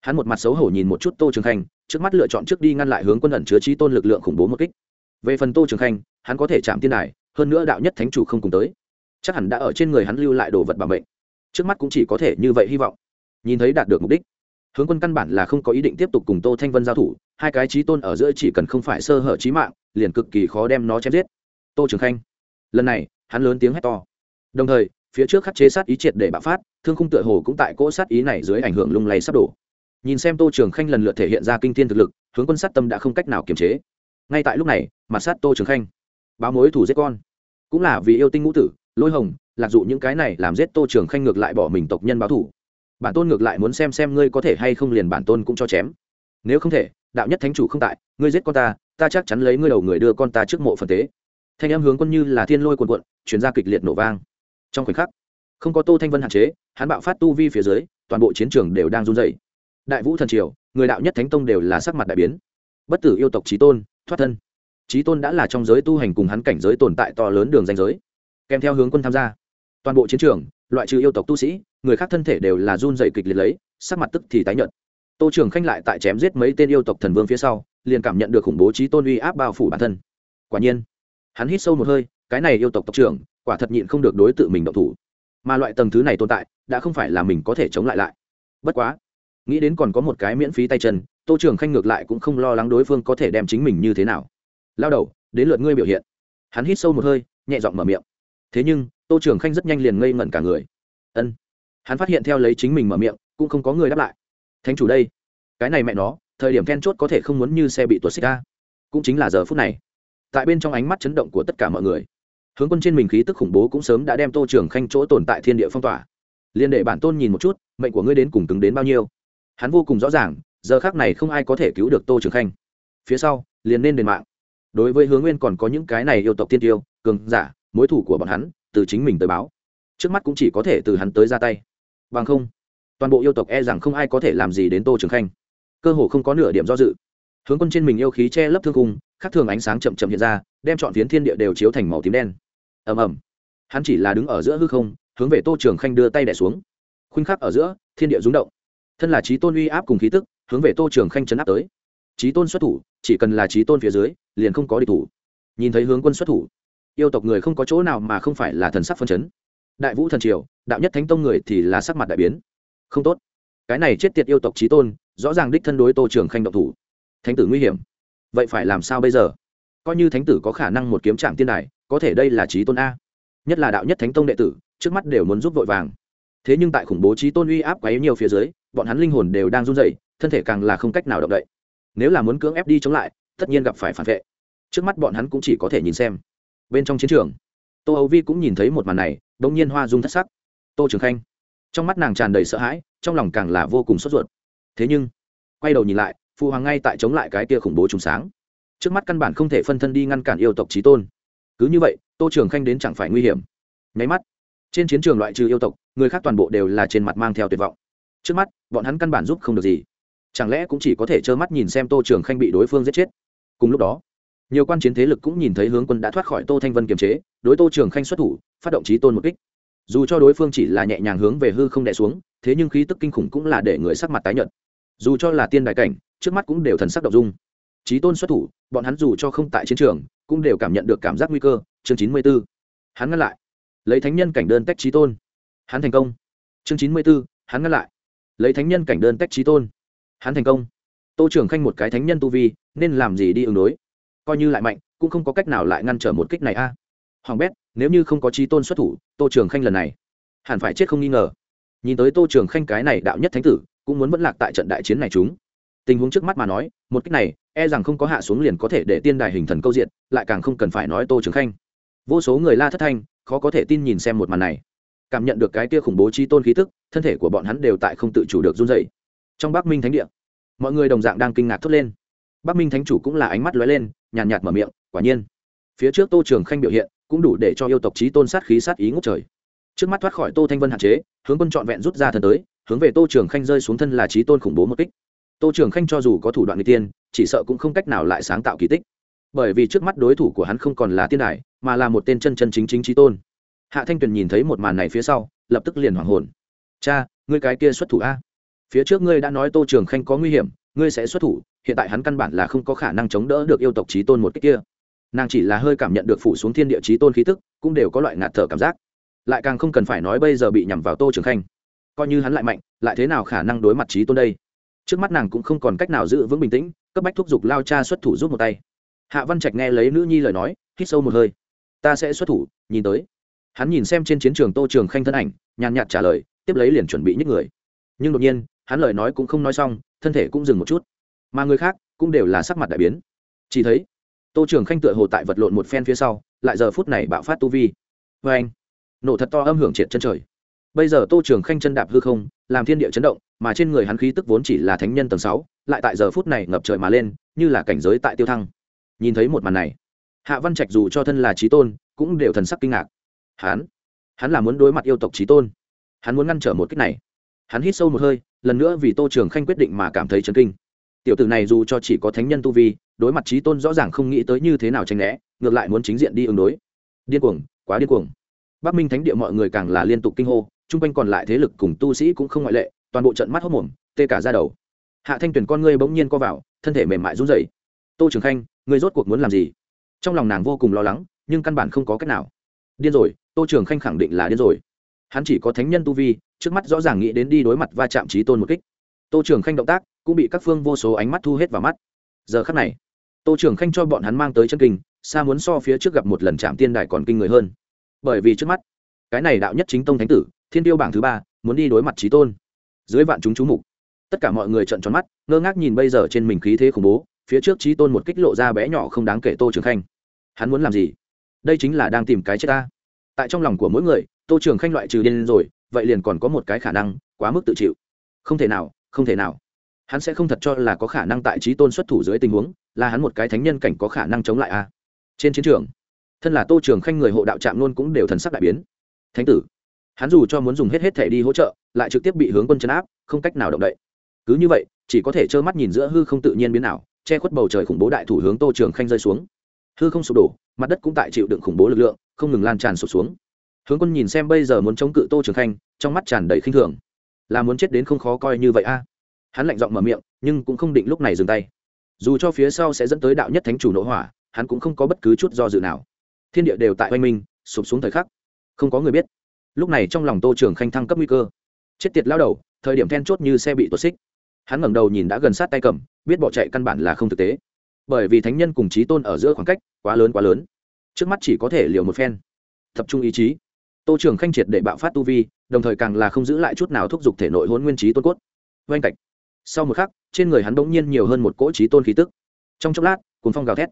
Hắn một mặt xấu hổ nhìn một chút tô trường khanh, trước mắt lựa chọn trước đi ngăn lại hướng quân ẩn chứa trí tôn lực lượng khủng bố một kích. Về phần tô trường khanh, hắn có thể chạm tiên đài, hơn nữa đạo nhất thánh chủ không cùng tới. Chắc hẳn đã ở trên người hắn lưu lại đồ vật bảo mệnh. Trước mắt cũng chỉ có thể như vậy hy vọng. Nhìn thấy đạt được mục đích, hướng quân căn bản là không có ý định tiếp tục cùng tô thanh vân giao thủ, hai cái trí tôn ở giữa chỉ cần không phải sơ hở trí mạng liền cực kỳ khó đem nó chém giết. Tô trường khanh, lần này, hắn lớn tiếng hét to. Đồng thời, phía trước khắc chế sát ý triệt để bạo phát, thương khung tựa hồ cũng tại cỗ sát ý này dưới ảnh hưởng lung lay sắp đổ. Nhìn xem tô trường khanh lần lượt thể hiện ra kinh thiên thực lực, hướng quân sát tâm đã không cách nào kiềm chế. Ngay tại lúc này, mặt sát tô trường khanh. Báo mối thủ giết con. Cũng là vì yêu tinh ngũ tử, lôi hồng, lạc dụ những cái này làm giết tô trường khanh ngược lại bỏ mình tộc nhân báo thủ. Bản tôn ngược lại muốn xem xem ngươi có thể hay không liền bản tôn cũng cho chém. Nếu không thể đạo nhất thánh chủ không tại, ngươi giết con ta ta chắc chắn lấy ngươi đầu người đưa con ta trước mộ phần tế. Thanh em hướng quân như là thiên lôi cuồn cuộn chuyển ra kịch liệt nổ vang. Trong khoảnh khắc, không có tô thanh vân hạn chế, hắn bạo phát tu vi phía dưới, toàn bộ chiến trường đều đang run dày đại vũ thần triều, người đạo nhất thánh tông đều là sắc mặt đại biến. Bất tử yêu tộc trí tôn, thoát thân. Trí tôn đã là trong giới tu hành cùng hắn cảnh giới tồn tại to lớn đường danh giới. Kèm theo hướng quân tham gia. Toàn bộ chiến trường, loại trừ yêu tộc tu sĩ, người khác thân thể đều là run dày kịch liệt lấy, sắc mặt tức thì tái nhợt tô trường khanh lại tại chém giết mấy tên yêu tộc thần vương phía sau, liền cảm nhận được khủng bố trí tôn uy áp bao phủ bản thân. Quả nhiên, hắn hít sâu một hơi, cái này yêu tộc tộc trưởng, quả thật nhịn không được đối tự mình động thủ. Mà loại tầng thứ này tồn tại, đã không phải là mình có thể chống lại lại. Bất quá, nghĩ đến còn có một cái miễn phí tay chân, tô trường khanh ngược lại cũng không lo lắng đối phương có thể đem chính mình như thế nào. Lao đầu, đến lượt ngươi biểu hiện. Hắn hít sâu một hơi, nhẹ giọng mở miệng. Thế nhưng, tô trường khanh rất nhanh liền ngây ngẩn cả người. Ân. Hắn phát hiện theo lấy chính mình mở miệng, cũng không có người đáp lại thánh chủ đây. Cái này mẹ nó, thời điểm then chốt có thể không muốn như xe bị tuột xích ra. Cũng chính là giờ phút này. Tại bên trong ánh mắt chấn động của tất cả mọi người, hướng quân trên mình khí tức khủng bố cũng sớm đã đem tô trường khanh chỗ tồn tại thiên địa phong tỏa. Liên đệ bản tôn nhìn một chút, mệnh của ngươi đến cùng cứng đến bao nhiêu? Hắn vô cùng rõ ràng, giờ khác này không ai có thể cứu được tô trường khanh. Phía sau, liền nên đền mạng. Đối với hướng nguyên còn có những cái này yêu tộc tiên tiêu, cường giả, mối thủ của bọn hắn, từ chính mình tới báo. Trước mắt cũng chỉ có thể từ hắn tới ra tay. Bằng không toàn bộ yêu tộc e rằng không ai có thể làm gì đến tô trường khanh. Cơ hồ không có nửa điểm do dự. Hướng quân trên mình yêu khí che lấp thương cung khắc thường ánh sáng chậm chậm hiện ra, đem chọn phiến thiên địa đều chiếu thành màu tím đen. Ầm ầm. Hắn chỉ là đứng ở giữa hư không, hướng về tô trường khanh đưa tay đẻ xuống. Khuynh khắc ở giữa, thiên địa rúng động. Thân là trí tôn uy áp cùng khí tức, hướng về tô trường khanh chấn áp tới. Trí tôn xuất thủ, chỉ cần là trí tôn phía dưới, liền không có địch thủ. Nhìn thấy hướng quân xuất thủ, yêu tộc người không có chỗ nào mà không phải là thần sắc phân chấn. Đại vũ thần triều, đạo nhất thánh tông người thì là sắc mặt đại biến không tốt. Cái này chết tiệt yêu tộc trí tôn, rõ ràng đích thân đối tô trường khanh động thủ. Thánh tử nguy hiểm. Vậy phải làm sao bây giờ? Coi như thánh tử có khả năng một kiếm trạm tiên đài, có thể đây là trí tôn a. Nhất là đạo nhất thánh tông đệ tử, trước mắt đều muốn giúp vội vàng. Thế nhưng tại khủng bố trí tôn uy áp quá yếu nhiều phía dưới, bọn hắn linh hồn đều đang run dậy thân thể càng là không cách nào động đậy. Nếu là muốn cưỡng ép đi chống lại, tất nhiên gặp phải phản vệ. Trước mắt bọn hắn cũng chỉ có thể nhìn xem. Bên trong chiến trường, tô âu vi cũng nhìn thấy một màn này đ ỗ n g nhiên hoa dung thất sắc. Tô trường khanh trong mắt nàng tràn đầy sợ hãi, trong lòng càng là vô cùng sốt ruột. Thế nhưng, quay đầu nhìn lại, phụ hoàng ngay tại chống lại cái kia khủng bố trùng sáng. Trước mắt căn bản không thể phân thân đi ngăn cản yêu tộc trí tôn. Cứ như vậy, tô trường khanh đến chẳng phải nguy hiểm. Nháy mắt, trên chiến trường loại trừ yêu tộc, người khác toàn bộ đều là trên mặt mang theo tuyệt vọng. Trước mắt, bọn hắn căn bản giúp không được gì. Chẳng lẽ cũng chỉ có thể trơ mắt nhìn xem tô trường khanh bị đối phương giết chết? Cùng lúc đó, nhiều quan chiến thế lực cũng nhìn thấy hướng quân đã thoát khỏi tô thanh vân kiềm chế, đối tô trường khanh xuất thủ, phát động trí tôn một kích dù cho đối phương chỉ là nhẹ nhàng hướng về hư không đẻ xuống, thế nhưng khí tức kinh khủng cũng là để người sắc mặt tái nhợt. Dù cho là tiên đại cảnh, trước mắt cũng đều thần sắc động dung. Trí tôn xuất thủ, bọn hắn dù cho không tại chiến trường, cũng đều cảm nhận được cảm giác nguy cơ. Chương chín mươi b ố hắn ngăn lại. Lấy thánh nhân cảnh đơn tách trí tôn. Hắn thành công. Chương chín mươi b ố hắn ngăn lại. Lấy thánh nhân cảnh đơn tách trí tôn. Hắn thành công. Tô trưởng khanh một cái thánh nhân tu vi, nên làm gì đi ứng đối? Coi như lại mạnh, cũng không có cách nào lại ngăn trở một kích này a. À. hoàng bét nếu như không có trí tôn xuất thủ, tô trường khanh lần này hẳn phải chết không nghi ngờ. Nhìn tới tô trường khanh cái này đạo nhất thánh tử, cũng muốn vẫn lạc tại trận đại chiến này chúng. Tình huống trước mắt mà nói, một cách này e rằng không có hạ xuống liền có thể để tiên đài hình thần câu diện, lại càng không cần phải nói tô trường khanh. Vô số người la thất thanh, khó có thể tin nhìn xem một màn này. Cảm nhận được cái kia khủng bố chi tôn khí tức, thân thể của bọn hắn đều tại không tự chủ được run dày trong bắc minh thánh địa, mọi người đồng dạng đang kinh ngạc thốt lên. Bắc minh thánh chủ cũng là ánh mắt lóe lên, nhàn nhạt mở miệng, quả nhiên. Phía trước tô trường khanh biểu hiện cũng đủ để cho yêu tộc trí tôn sát khí sát ý ngút trời. Trước mắt thoát khỏi tô thanh vân hạn chế, hướng quân trọn vẹn rút ra thần tới, hướng về tô trường khanh rơi xuống thân là trí tôn khủng bố một kích. Tô trường khanh cho dù có thủ đoạn người tiên chỉ sợ cũng không cách nào lại sáng tạo kỳ tích. Bởi vì trước mắt đối thủ của hắn không còn là tiên đài, mà là một tên chân chân chính chính trí tôn. Hạ thanh tuyền nhìn thấy một màn này phía sau, lập tức liền hoảng hồn. Cha, ngươi cái kia xuất thủ a. Phía trước ngươi đã nói tô trường khanh có nguy hiểm, ngươi sẽ xuất thủ, hiện tại hắn căn bản là không có khả năng chống đỡ được yêu tộc trí tôn một cách kia nàng chỉ là hơi cảm nhận được phủ xuống thiên địa trí tôn khí tức, cũng đều có loại ngạt thở cảm giác. Lại càng không cần phải nói bây giờ bị nhằm vào tô trường khanh. Coi như hắn lại mạnh, lại thế nào khả năng đối mặt trí tôn đây? Trước mắt nàng cũng không còn cách nào giữ vững bình tĩnh, cấp bách thúc giục lao cha xuất thủ giúp một tay. Hạ văn trạch nghe lấy nữ nhi lời nói, hít sâu một hơi. Ta sẽ xuất thủ, nhìn tới. Hắn nhìn xem trên chiến trường tô trường khanh thân ảnh, nhàn nhạt trả lời, tiếp lấy liền chuẩn bị nhích người. Nhưng đột nhiên, hắn lời nói cũng không nói xong, thân thể cũng dừng một chút. Mà người khác cũng đều là sắc mặt đại biến. Chỉ thấy tô trường khanh tựa hồ tại vật lộn một phen phía sau, lại giờ phút này bạo phát tu vi. Vê anh, nổ thật to âm hưởng triệt chân trời. Bây giờ tô trường khanh chân đạp hư không, làm thiên địa chấn động, mà trên người hắn khí tức vốn chỉ là thánh nhân tầng sáu, lại tại giờ phút này ngập trời mà lên, như là cảnh giới tại tiêu thăng. Nhìn thấy một màn này, hạ văn trạch dù cho thân là trí tôn, cũng đều thần sắc kinh ngạc. Hắn hắn là muốn đối mặt yêu tộc trí tôn. Hắn muốn ngăn trở một cách này. Hắn hít sâu một hơi, lần nữa vì tô trường khanh quyết định mà cảm thấy chấn kinh. Tiểu tử này dù cho chỉ có thánh nhân tu vi đối mặt trí tôn rõ ràng không nghĩ tới như thế nào tranh né, ngược lại muốn chính diện đi ứng đối. Điên cuồng, quá điên cuồng. Bắc minh thánh địa mọi người càng là liên tục kinh hô, chung quanh còn lại thế lực cùng tu sĩ cũng không ngoại lệ, toàn bộ trận mắt hốc mồm, tê cả ra đầu. Hạ thanh tuyển con ngươi bỗng nhiên co vào, thân thể mềm mại run rẩy. Tô trường khanh, ngươi rốt cuộc muốn làm gì? Trong lòng nàng vô cùng lo lắng, nhưng căn bản không có cách nào. Điên rồi, tô trường khanh khẳng định là điên rồi. Hắn chỉ có thánh nhân tu vi, trước mắt rõ ràng nghĩ đến đi đối mặt va chạm trí tôn một kích. Tô trường khanh động tác cũng bị các phương vô số ánh mắt thu hết vào mắt. Giờ khắc này tô trường khanh cho bọn hắn mang tới chân kinh xa muốn so phía trước gặp một lần chạm tiên đài còn kinh người hơn. Bởi vì trước mắt, cái này đạo nhất chính tông thánh tử, thiên tiêu bảng thứ ba, muốn đi đối mặt trí tôn. Dưới vạn chúng chú mục, tất cả mọi người trận tròn mắt, ngơ ngác nhìn bây giờ trên mình khí thế khủng bố, phía trước trí tôn một kích lộ ra bé nhỏ không đáng kể tô trường khanh. Hắn muốn làm gì? Đây chính là đang tìm cái chết ta. Tại trong lòng của mỗi người, tô trường khanh loại trừ điên rồi, vậy liền còn có một cái khả năng, quá mức tự chịu. Không thể nào, không thể nào hắn sẽ không thật cho là có khả năng tại trí tôn xuất thủ dưới tình huống, là hắn một cái thánh nhân cảnh có khả năng chống lại a. Trên chiến trường, thân là tô trường khanh người hộ đạo trạm luôn cũng đều thần sắc đại biến. Thánh tử, hắn dù cho muốn dùng hết hết thể đi hỗ trợ, lại trực tiếp bị hướng quân chấn áp, không cách nào động đậy. Cứ như vậy, chỉ có thể trơ mắt nhìn giữa hư không tự nhiên biến nào che khuất bầu trời khủng bố đại thủ hướng tô trường khanh rơi xuống. Hư không sụp đổ, mặt đất cũng tại chịu đựng khủng bố lực lượng, không ngừng lan tràn sụp xuống. Hướng quân nhìn xem bây giờ muốn chống cự tô trường khanh, trong mắt tràn đầy khinh thường. Là muốn chết đến không khó coi như vậy a hắn lạnh giọng mở miệng, nhưng cũng không định lúc này dừng tay. Dù cho phía sau sẽ dẫn tới đạo nhất thánh chủ nội hỏa, hắn cũng không có bất cứ chút do dự nào. Thiên địa đều tại oanh minh, sụp xuống thời khắc. Không có người biết. Lúc này trong lòng tô trường khanh thăng cấp nguy cơ. Chết tiệt lao đầu, thời điểm then chốt như xe bị tuột xích. Hắn ngẩng đầu nhìn đã gần sát tay cầm, biết bỏ chạy căn bản là không thực tế. Bởi vì thánh nhân cùng trí tôn ở giữa khoảng cách quá lớn quá lớn. Trước mắt chỉ có thể liều một phen. Tập trung ý chí. Tô trường khanh triệt để bạo phát tu vi, đồng thời càng là không giữ lại chút nào thúc giục thể nội hôn nguyên trí tôn cốt. Oanh cạch sau một khắc, trên người hắn bỗng nhiên nhiều hơn một cỗ trí tôn khí tức. Trong chốc lát cuốn phong gào thét.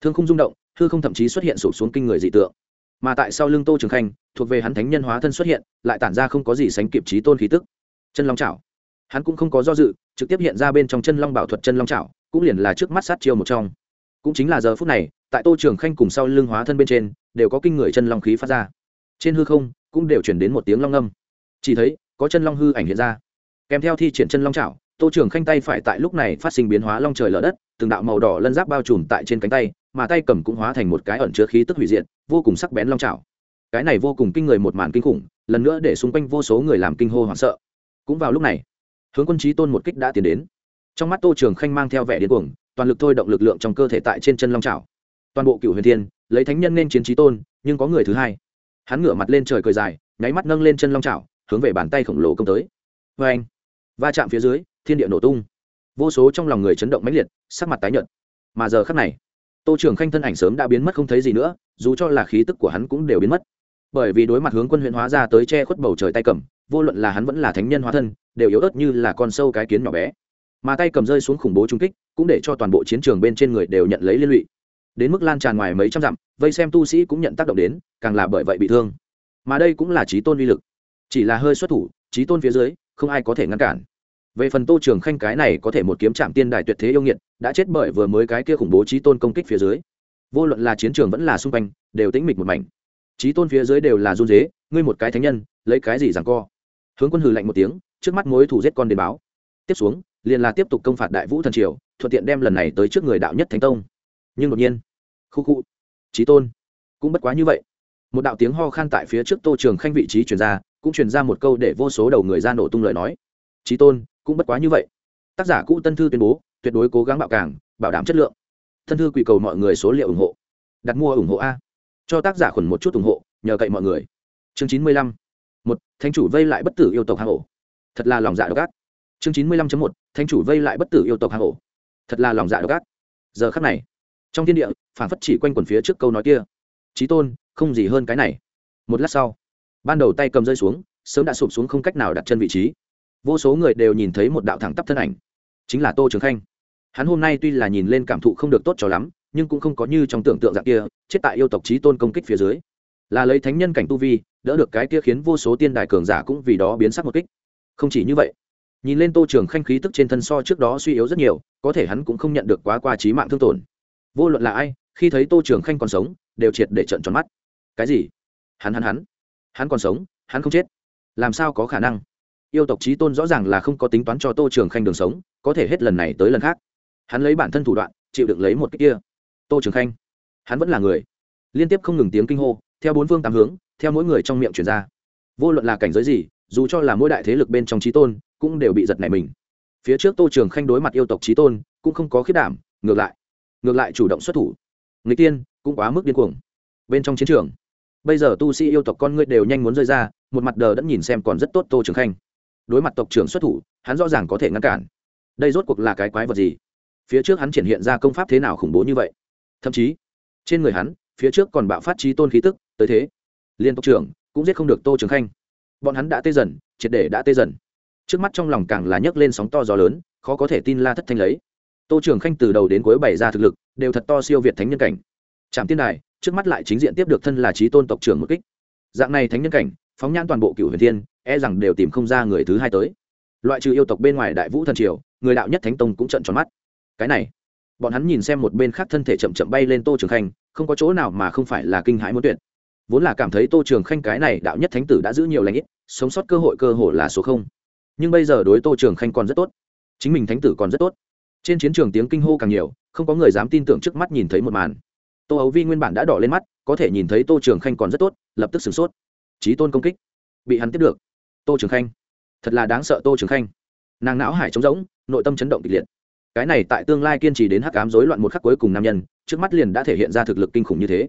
Thương không rung động, hư không thậm chí xuất hiện sụp xuống kinh người dị tượng. Mà tại sau lưng tô trường khanh, thuộc về hắn thánh nhân hóa thân xuất hiện, lại tản ra không có gì sánh kịp trí tôn khí tức. Chân long chảo. Hắn cũng không có do dự, trực tiếp hiện ra bên trong chân long bảo thuật chân long chảo, cũng liền là trước mắt sát chiêu một trong. Cũng chính là giờ phút này, tại tô trường khanh cùng sau lưng hóa thân bên trên, đều có kinh người chân long khí phát ra. Trên hư không, cũng đều chuyển đến một tiếng long âm chỉ thấy, có chân long hư ảnh hiện ra. Kèm theo thi triển chân long chảo tô trường khanh tay phải tại lúc này phát sinh biến hóa long trời lở đất, từng đạo màu đỏ lân giáp bao trùm tại trên cánh tay, mà tay cầm cũng hóa thành một cái ẩn chứa khí tức hủy diệt, vô cùng sắc bén long chảo cái này vô cùng kinh người một màn kinh khủng, lần nữa để xung quanh vô số người làm kinh hô hoảng sợ. Cũng vào lúc này, hướng quân trí tôn một kích đã tiến đến. Trong mắt tô trường khanh mang theo vẻ điên cuồng, toàn lực thôi động lực lượng trong cơ thể tại trên chân long trào toàn bộ cựu huyền thiên, lấy thánh nhân nên chiến trí tôn, nhưng có người thứ hai. Hắn ngửa mặt lên trời cười dài, nháy mắt nâng lên chân long trào hướng về bàn tay khổng lồ công tới. Vê anh va chạm phía dưới thiên địa nổ tung. Vô số trong lòng người chấn động mãnh liệt, sắc mặt tái nhợt. Mà giờ khắc này, tô trường khanh thân ảnh sớm đã biến mất không thấy gì nữa, dù cho là khí tức của hắn cũng đều biến mất. Bởi vì đối mặt hướng quân huyện hóa ra tới che khuất bầu trời tay cầm, vô luận là hắn vẫn là thánh nhân hóa thân, đều yếu ớt như là con sâu cái kiến nhỏ bé. Mà tay cầm rơi xuống khủng bố trung kích, cũng để cho toàn bộ chiến trường bên trên người đều nhận lấy liên lụy. Đến mức lan tràn ngoài mấy trăm dặm, vây xem tu sĩ cũng nhận tác động đến, càng là bởi vậy bị thương. Mà đây cũng là trí tôn uy lực. Chỉ là hơi xuất thủ trí tôn phía dưới, không ai có thể ngăn cản về phần tô trường khanh cái này có thể một kiếm chạm tiên đài tuyệt thế yêu nghiệt, đã chết bởi vừa mới cái kia khủng bố trí tôn công kích phía dưới. Vô luận là chiến trường vẫn là xung quanh, đều tĩnh mịch một mảnh. Trí tôn phía dưới đều là run dế ngươi một cái thánh nhân, lấy cái gì rằng co? Hướng quân hừ lạnh một tiếng, trước mắt mối thủ giết con đến báo. Tiếp xuống, liền là tiếp tục công phạt đại vũ thần triều, thuận tiện đem lần này tới trước người đạo nhất thánh tông. Nhưng đột nhiên, khu khu trí tôn, cũng bất quá như vậy. Một đạo tiếng ho khan tại phía trước tô trường khanh vị trí truyền ra, cũng truyền ra một câu để vô số đầu người ra nổ tung lời nói. Trí tôn cũng bất quá như vậy. Tác giả cũ tân thư tuyên bố, tuyệt đối cố gắng bạo càng, bảo đảm chất lượng. Thân thư quỳ cầu mọi người số liệu ủng hộ. Đặt mua ủng hộ a. Cho tác giả khuẩn một chút ủng hộ, nhờ cậy mọi người. Chương chín mươi lăm. Một, thánh chủ vây lại bất tử yêu tộc hang ổ. Thật là lòng dạ độc ác. Chương chín mươi lăm một, thánh chủ vây lại bất tử yêu tộc hang ổ. Thật là lòng dạ độc ác. Giờ khắc này, trong thiên địa, phản phất chỉ quanh quần phía trước câu nói kia. Trí tôn, không gì hơn cái này. Một lát sau, ban đầu tay cầm rơi xuống, sớm đã sụp xuống không cách nào đặt chân vị trí vô số người đều nhìn thấy một đạo thẳng tắp thân ảnh. Chính là tô trường khanh. Hắn hôm nay tuy là nhìn lên cảm thụ không được tốt cho lắm, nhưng cũng không có như trong tưởng tượng dạng kia, chết tại yêu tộc trí tôn công kích phía dưới. Là lấy thánh nhân cảnh tu vi, đỡ được cái kia khiến vô số tiên đài cường giả cũng vì đó biến sắc một kích. Không chỉ như vậy, nhìn lên tô trường khanh khí tức trên thân so trước đó suy yếu rất nhiều, có thể hắn cũng không nhận được quá qua trí mạng thương tổn. Vô luận là ai, khi thấy tô trường khanh còn sống, đều triệt để trận tròn mắt. Cái gì? Hắn hắn hắn. Hắn còn sống, hắn không chết. Làm sao có khả năng? Yêu tộc trí tôn rõ ràng là không có tính toán cho tô trường khanh đường sống, có thể hết lần này tới lần khác. Hắn lấy bản thân thủ đoạn, chịu được lấy một cái kia. Tô trường khanh, hắn vẫn là người. Liên tiếp không ngừng tiếng kinh hô, theo bốn phương tám hướng, theo mỗi người trong miệng chuyển ra. Vô luận là cảnh giới gì, dù cho là mỗi đại thế lực bên trong trí tôn, cũng đều bị giật nảy mình. Phía trước tô trường khanh đối mặt yêu tộc trí tôn, cũng không có khiết đảm, ngược lại ngược lại chủ động xuất thủ. Người tiên, cũng quá mức điên cuồng. Bên trong chiến trường, bây giờ tu sĩ yêu tộc con ngươi đều nhanh muốn rơi ra, một mặt đờ đẫn nhìn xem còn rất tốt tô trường khanh đối mặt tộc trưởng xuất thủ, hắn rõ ràng có thể ngăn cản. Đây rốt cuộc là cái quái vật gì? Phía trước hắn triển hiện ra công pháp thế nào khủng bố như vậy? Thậm chí, trên người hắn, phía trước còn bạo phát trí tôn khí tức, tới thế. Liên tộc trưởng cũng giết không được tô trường khanh. Bọn hắn đã tê dần, triệt để đã tê dần. Trước mắt trong lòng càng là nhấc lên sóng to gió lớn, khó có thể tin la thất thanh lấy. Tô trường khanh từ đầu đến cuối bày ra thực lực, đều thật to siêu việt thánh nhân cảnh. Trạm tiên đài, trước mắt lại chính diện tiếp được thân là trí tôn tộc trưởng một kích. Dạng này thánh nhân cảnh phóng nhãn toàn bộ cựu huyền thiên e rằng đều tìm không ra người thứ hai tới. Loại trừ yêu tộc bên ngoài đại vũ thần triều, người đạo nhất thánh tông cũng trận tròn mắt. Cái này, bọn hắn nhìn xem một bên khác thân thể chậm chậm bay lên tô trường khanh, không có chỗ nào mà không phải là kinh hãi muốn tuyệt. Vốn là cảm thấy tô trường khanh cái này đạo nhất thánh tử đã giữ nhiều lãnh ít, sống sót cơ hội cơ hội là số không. Nhưng bây giờ đối tô trường khanh còn rất tốt. Chính mình thánh tử còn rất tốt. Trên chiến trường tiếng kinh hô càng nhiều, không có người dám tin tưởng trước mắt nhìn thấy một màn. Tô ấu vi nguyên bản đã đỏ lên mắt, có thể nhìn thấy tô trường khanh còn rất tốt, lập tức sửng sốt trí tôn công kích. Bị hắn tiếp được. Tô trường khanh. Thật là đáng sợ tô trường khanh. Nàng não hải trống rỗng, nội tâm chấn động kịch liệt. Cái này tại tương lai kiên trì đến hắc cám rối loạn một khắc cuối cùng nam nhân, trước mắt liền đã thể hiện ra thực lực kinh khủng như thế.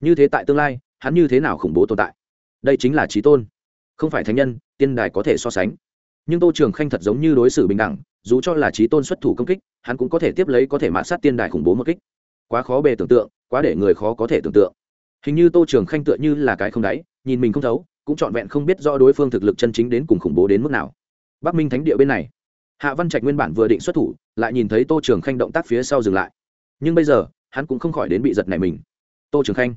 Như thế tại tương lai, hắn như thế nào khủng bố tồn tại? Đây chính là trí tôn. Không phải thánh nhân, tiên đài có thể so sánh. Nhưng tô trường khanh thật giống như đối xử bình đẳng, dù cho là trí tôn xuất thủ công kích, hắn cũng có thể tiếp lấy có thể mạ sát tiên đài khủng bố một kích. Quá khó bề tưởng tượng, quá để người khó có thể tưởng tượng hình như tô trường khanh tựa như là cái không đáy, nhìn mình không thấu, cũng trọn vẹn không biết rõ đối phương thực lực chân chính đến cùng khủng bố đến mức nào. Bắc minh thánh địa bên này, hạ văn trạch nguyên bản vừa định xuất thủ, lại nhìn thấy tô trường khanh động tác phía sau dừng lại. Nhưng bây giờ, hắn cũng không khỏi đến bị giật này mình. Tô trường khanh,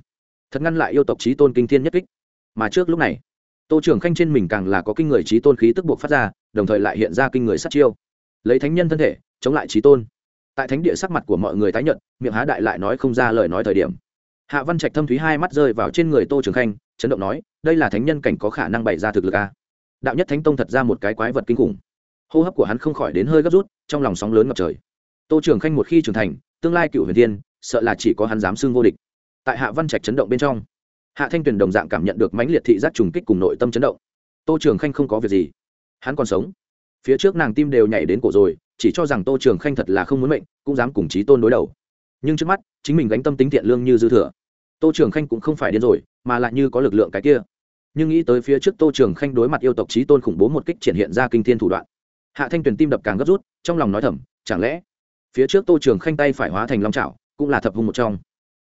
thật ngăn lại yêu tộc trí tôn kinh thiên nhất kích. Mà trước lúc này, tô trường khanh trên mình càng là có kinh người trí tôn khí tức buộc phát ra, đồng thời lại hiện ra kinh người sát chiêu. Lấy thánh nhân thân thể, chống lại trí tôn. Tại thánh địa sắc mặt của mọi người tái nhận miệng há đại lại nói không ra lời nói thời điểm hạ văn trạch thâm thúy hai mắt rơi vào trên người tô trường khanh, chấn động nói, đây là thánh nhân cảnh có khả năng bày ra thực lực a đạo nhất thánh tông thật ra một cái quái vật kinh khủng. Hô hấp của hắn không khỏi đến hơi gấp rút, trong lòng sóng lớn ngập trời. Tô trường khanh một khi trưởng thành, tương lai cựu huyền thiên, sợ là chỉ có hắn dám xưng vô địch. Tại hạ văn trạch chấn động bên trong, hạ thanh tuyền đồng dạng cảm nhận được mãnh liệt thị giác trùng kích cùng nội tâm chấn động. Tô trường khanh không có việc gì. Hắn còn sống. Phía trước nàng tim đều nhảy đến cổ rồi, chỉ cho rằng tô trường khanh thật là không muốn mệnh, cũng dám cùng chí tôn đối đầu nhưng trước mắt, chính mình gánh tâm tính thiện lương như dư thừa. Tô trường khanh cũng không phải điên rồi, mà lại như có lực lượng cái kia. Nhưng nghĩ tới phía trước tô trường khanh đối mặt yêu tộc chí tôn khủng bố một kích triển hiện ra kinh thiên thủ đoạn. Hạ thanh tuyền tim đập càng gấp rút, trong lòng nói thầm, chẳng lẽ phía trước tô trường khanh tay phải hóa thành long trào cũng là thập hung một trong?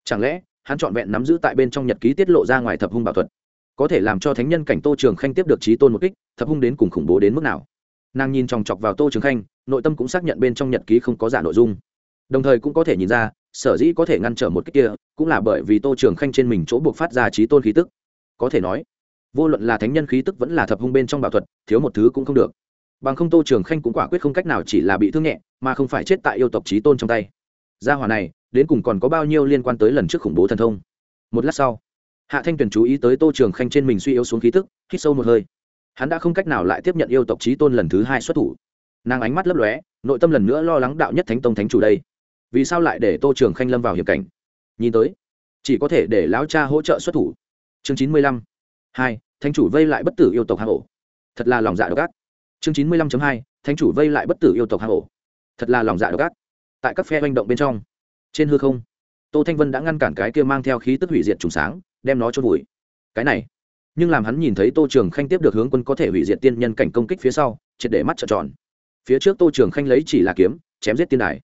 Chẳng lẽ hắn trọn vẹn nắm giữ tại bên trong nhật ký tiết lộ ra ngoài thập hung bảo thuật, có thể làm cho thánh nhân cảnh tô trường khanh tiếp được trí tôn một kích, thập hung đến cùng khủng bố đến mức nào? Nàng nhìn chòng chọc vào tô trường khanh, nội tâm cũng xác nhận bên trong nhật ký không có giả nội dung. Đồng thời cũng có thể nhìn ra sở dĩ có thể ngăn trở một cách kia, cũng là bởi vì tô trường khanh trên mình chỗ buộc phát ra trí tôn khí tức. Có thể nói, vô luận là thánh nhân khí tức vẫn là thập hung bên trong bảo thuật, thiếu một thứ cũng không được. Bằng không tô trường khanh cũng quả quyết không cách nào chỉ là bị thương nhẹ, mà không phải chết tại yêu tộc trí tôn trong tay. Gia hòa này, đến cùng còn có bao nhiêu liên quan tới lần trước khủng bố thần thông? Một lát sau, hạ thanh tuyền chú ý tới tô trường khanh trên mình suy yếu xuống khí tức, hít sâu một hơi. Hắn đã không cách nào lại tiếp nhận yêu tộc trí tôn lần thứ hai xuất thủ. Nàng ánh mắt lấp lóe, nội tâm lần nữa lo lắng đạo nhất thánh tông thánh chủ đây vì sao lại để tô trường khanh lâm vào hiểm cảnh? Nhìn tới, chỉ có thể để lão cha hỗ trợ xuất thủ. Chương chín mươi lăm. Hai, thánh chủ vây lại bất tử yêu tộc hạ hổ. Thật là lòng dạ độc ác. Chương chín mươi lăm hai, thánh chủ vây lại bất tử yêu tộc hạ hổ. Thật là lòng dạ độc ác. Tại các phe manh động bên trong, trên hư không, tô thanh vân đã ngăn cản cái kia mang theo khí tức hủy diệt trùng sáng, đem nó cho vùi. Cái này, nhưng làm hắn nhìn thấy tô trường khanh tiếp được hướng quân có thể hủy diệt tiên nhân cảnh công kích phía sau, triệt để mắt trợn tròn. Phía trước tô trường khanh lấy chỉ là kiếm, chém giết tiên đài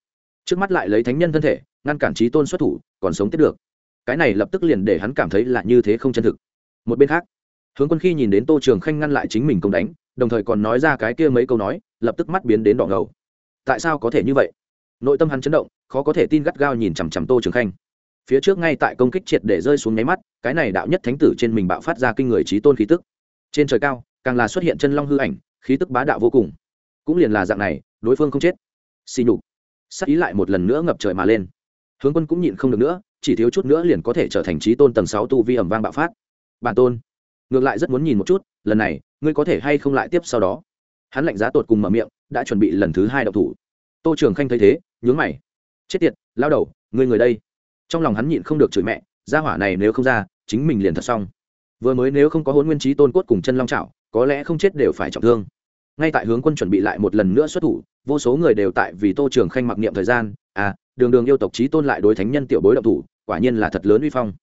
trước mắt lại lấy thánh nhân thân thể, ngăn cản trí tôn xuất thủ, còn sống tiếp được. Cái này lập tức liền để hắn cảm thấy là như thế không chân thực. Một bên khác, hướng quân khi nhìn đến tô trường khanh ngăn lại chính mình công đánh, đồng thời còn nói ra cái kia mấy câu nói, lập tức mắt biến đến đỏ ngầu. Tại sao có thể như vậy? Nội tâm hắn chấn động, khó có thể tin gắt gao nhìn chằm chằm tô trường khanh. Phía trước ngay tại công kích triệt để rơi xuống nháy mắt, cái này đạo nhất thánh tử trên mình bạo phát ra kinh người trí tôn khí tức. Trên trời cao, càng là xuất hiện chân long hư ảnh, khí tức bá đạo vô cùng. Cũng liền là dạng này, đối phương không chết. Xì nhục sắc ý lại một lần nữa ngập trời mà lên. Hướng quân cũng nhịn không được nữa, chỉ thiếu chút nữa liền có thể trở thành trí tôn tầng sáu tu vi ẩm vang bạo phát. Bản tôn, ngược lại rất muốn nhìn một chút, lần này, ngươi có thể hay không lại tiếp sau đó? Hắn lạnh giá tột cùng mở miệng, đã chuẩn bị lần thứ hai đậu thủ. Tô trường khanh thấy thế, nhướng mày. Chết tiệt, lao đầu, ngươi người đây. Trong lòng hắn nhịn không được chửi mẹ, gia hỏa này nếu không ra, chính mình liền thật xong. Vừa mới nếu không có hôn nguyên trí tôn cốt cùng chân long trào có lẽ không chết đều phải trọng thương. Ngay tại hướng quân chuẩn bị lại một lần nữa xuất thủ vô số người đều tại vì tô trường khanh mặc niệm thời gian à đường đường yêu tộc trí tôn lại đối thánh nhân tiểu bối động thủ, quả nhiên là thật lớn uy phong.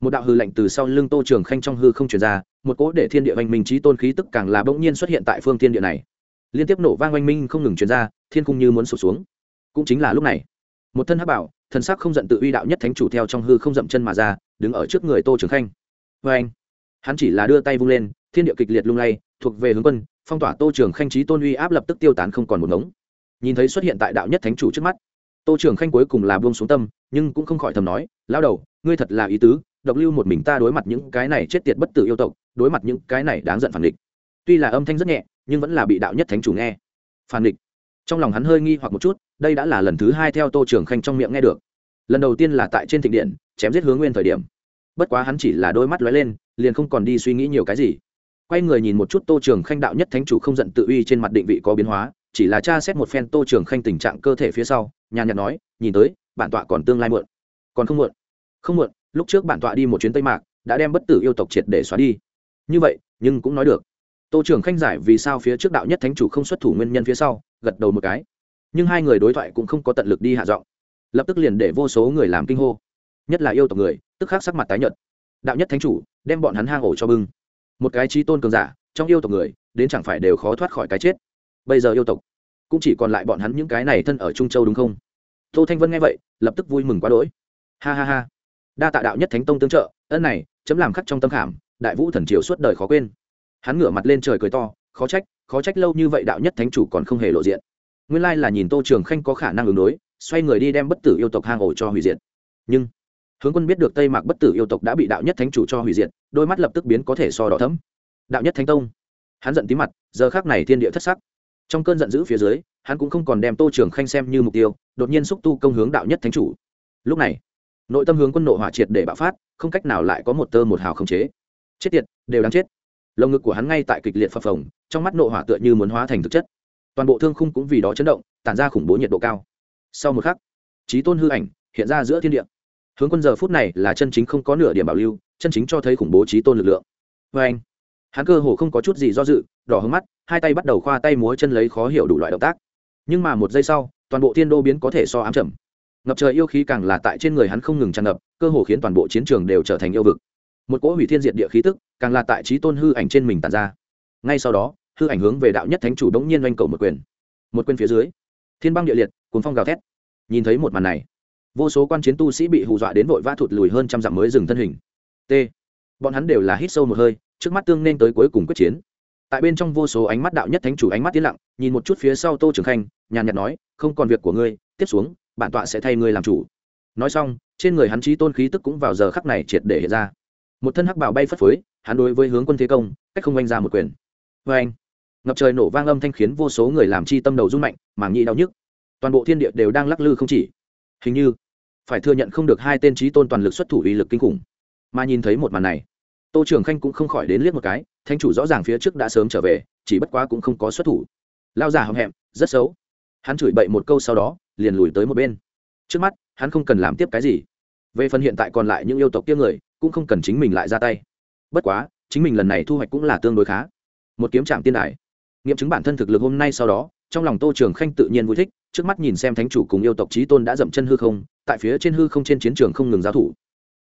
Một đạo hư lệnh từ sau lưng tô trường khanh trong hư không chuyển ra, một cỗ để thiên địa oanh minh trí tôn khí tức càng là bỗng nhiên xuất hiện tại phương thiên địa này. Liên tiếp nổ vang oanh minh không ngừng chuyển ra, thiên cung như muốn sụp xuống. Cũng chính là lúc này, một thân hắc bảo, thần sắc không giận tự uy đạo nhất thánh chủ theo trong hư không dậm chân mà ra, đứng ở trước người tô trường khanh. Vê anh, hắn chỉ là đưa tay vung lên, thiên địa kịch liệt lung lay, thuộc về hướng quân, phong tỏa tô trường khanh trí tôn uy áp lập tức tiêu tán không còn một ngống nhìn thấy xuất hiện tại đạo nhất thánh chủ trước mắt. Tô trường khanh cuối cùng là buông xuống tâm, nhưng cũng không khỏi thầm nói lao đầu, ngươi thật là ý tứ, độc lưu một mình ta đối mặt những cái này chết tiệt bất tử yêu tộc, đối mặt những cái này đáng giận phản địch tuy là âm thanh rất nhẹ, nhưng vẫn là bị đạo nhất thánh chủ nghe. Phản địch trong lòng hắn hơi nghi hoặc một chút, đây đã là lần thứ hai theo tô trường khanh trong miệng nghe được. Lần đầu tiên là tại trên thịnh điện, chém giết hướng nguyên thời điểm. Bất quá hắn chỉ là đôi mắt lóe lên, liền không còn đi suy nghĩ nhiều cái gì. Quay người nhìn một chút tô trường khanh đạo nhất thánh chủ không giận tự uy trên mặt định vị có biến hóa chỉ là tra xét một phen tô trường khanh tình trạng cơ thể phía sau, nhàn nhạt nói, nhìn tới, bản tọa còn tương lai muộn. Còn không muộn. Không muộn, lúc trước bản tọa đi một chuyến tây mạc, đã đem bất tử yêu tộc triệt để xóa đi. Như vậy, nhưng cũng nói được. Tô trường khanh giải vì sao phía trước đạo nhất thánh chủ không xuất thủ nguyên nhân phía sau, gật đầu một cái. Nhưng hai người đối thoại cũng không có tận lực đi hạ giọng. Lập tức liền để vô số người làm kinh hô. Nhất là yêu tộc người, tức khắc sắc mặt tái nhợt. Đạo nhất thánh chủ, đem bọn hắn hang ổ cho bưng. Một cái trí tôn cường giả, trong yêu tộc người, đến chẳng phải đều khó thoát khỏi cái chết bây giờ yêu tộc cũng chỉ còn lại bọn hắn những cái này thân ở trung châu đúng không? Tô thanh vân nghe vậy, lập tức vui mừng quá đỗi. Ha ha ha. Đa tạ đạo nhất thánh tông tương trợ, ân này, chấm làm khắc trong tâm khảm, đại vũ thần triều suốt đời khó quên. Hắn ngửa mặt lên trời cười to, khó trách khó trách lâu như vậy đạo nhất thánh chủ còn không hề lộ diện. Nguyên lai là nhìn tô trường khanh có khả năng ứng đối, xoay người đi đem bất tử yêu tộc hang ổ cho hủy diệt. Nhưng, hướng quân biết được tây mạc bất tử yêu tộc đã bị đạo nhất thánh chủ cho hủy diệt, đôi mắt lập tức biến có thể so đỏ thấm đạo nhất thánh tông. Hắn giận tí mặt, giờ khác này thiên địa thất sắc trong cơn giận dữ phía dưới, hắn cũng không còn đem tô trường khanh xem như mục tiêu, đột nhiên xúc tu công hướng đạo nhất thánh chủ. Lúc này, nội tâm hướng quân nộ hỏa triệt để bạo phát, không cách nào lại có một tơ một hào khống chế. Chết tiệt, đều đáng chết. Lồng ngực của hắn ngay tại kịch liệt phập phồng, trong mắt nộ hỏa tựa như muốn hóa thành thực chất. Toàn bộ thương khung cũng vì đó chấn động, tản ra khủng bố nhiệt độ cao. Sau một khắc trí tôn hư ảnh hiện ra giữa thiên địa. Hướng quân giờ phút này là chân chính không có nửa điểm bảo lưu, chân chính cho thấy khủng bố trí tôn lực lượng. Vê anh, hắn cơ hồ không có chút gì do dự, đỏ hướng mắt hai tay bắt đầu khoa tay múa chân lấy khó hiểu đủ loại động tác. Nhưng mà một giây sau, toàn bộ thiên đô biến có thể so ám trầm. Ngập trời yêu khí càng là tại trên người hắn không ngừng tràn ngập, cơ hồ khiến toàn bộ chiến trường đều trở thành yêu vực. Một cỗ hủy thiên diệt địa khí tức, càng là tại trí tôn hư ảnh trên mình tàn ra. Ngay sau đó, hư ảnh hướng về đạo nhất thánh chủ đống nhiên oanh cầu một quyền. Một quyền phía dưới, thiên băng địa liệt cuốn phong gào thét. Nhìn thấy một màn này, vô số quan chiến tu sĩ bị hù dọa đến vội vã thụt lùi hơn trăm dặm mới dừng thân hình. T. Bọn hắn đều là hít sâu một hơi, trước mắt tương nên tới cuối cùng quyết chiến tại bên trong vô số ánh mắt đạo nhất thánh chủ ánh mắt tiến lặng, nhìn một chút phía sau tô trường khanh, nhàn nhạt nói, không còn việc của ngươi, tiếp xuống, bản tọa sẽ thay ngươi làm chủ. Nói xong, trên người hắn trí tôn khí tức cũng vào giờ khắc này triệt để hiện ra. Một thân hắc bào bay phất phới, hắn đối với hướng quân thế công, cách không oanh ra một quyền. Vê anh, ngập trời nổ vang âm thanh khiến vô số người làm chi tâm đầu rung mạnh, màng nhị đau nhức. Toàn bộ thiên địa đều đang lắc lư không chỉ. Hình như, phải thừa nhận không được hai tên trí tôn toàn lực xuất thủ uy lực kinh khủng. Mà nhìn thấy một màn này tô trường khanh cũng không khỏi đến liếc một cái thanh chủ rõ ràng phía trước đã sớm trở về, chỉ bất quá cũng không có xuất thủ. Lao giả hậm hẹm, rất xấu. Hắn chửi bậy một câu sau đó, liền lùi tới một bên. Trước mắt, hắn không cần làm tiếp cái gì. Về phần hiện tại còn lại những yêu tộc kia người, cũng không cần chính mình lại ra tay. Bất quá, chính mình lần này thu hoạch cũng là tương đối khá. Một kiếm trạm tiên đại nghiệm chứng bản thân thực lực hôm nay sau đó, trong lòng tô trường khanh tự nhiên vui thích, trước mắt nhìn xem thánh chủ cùng yêu tộc trí tôn đã dậm chân hư không, tại phía trên hư không trên chiến trường không ngừng giao thủ.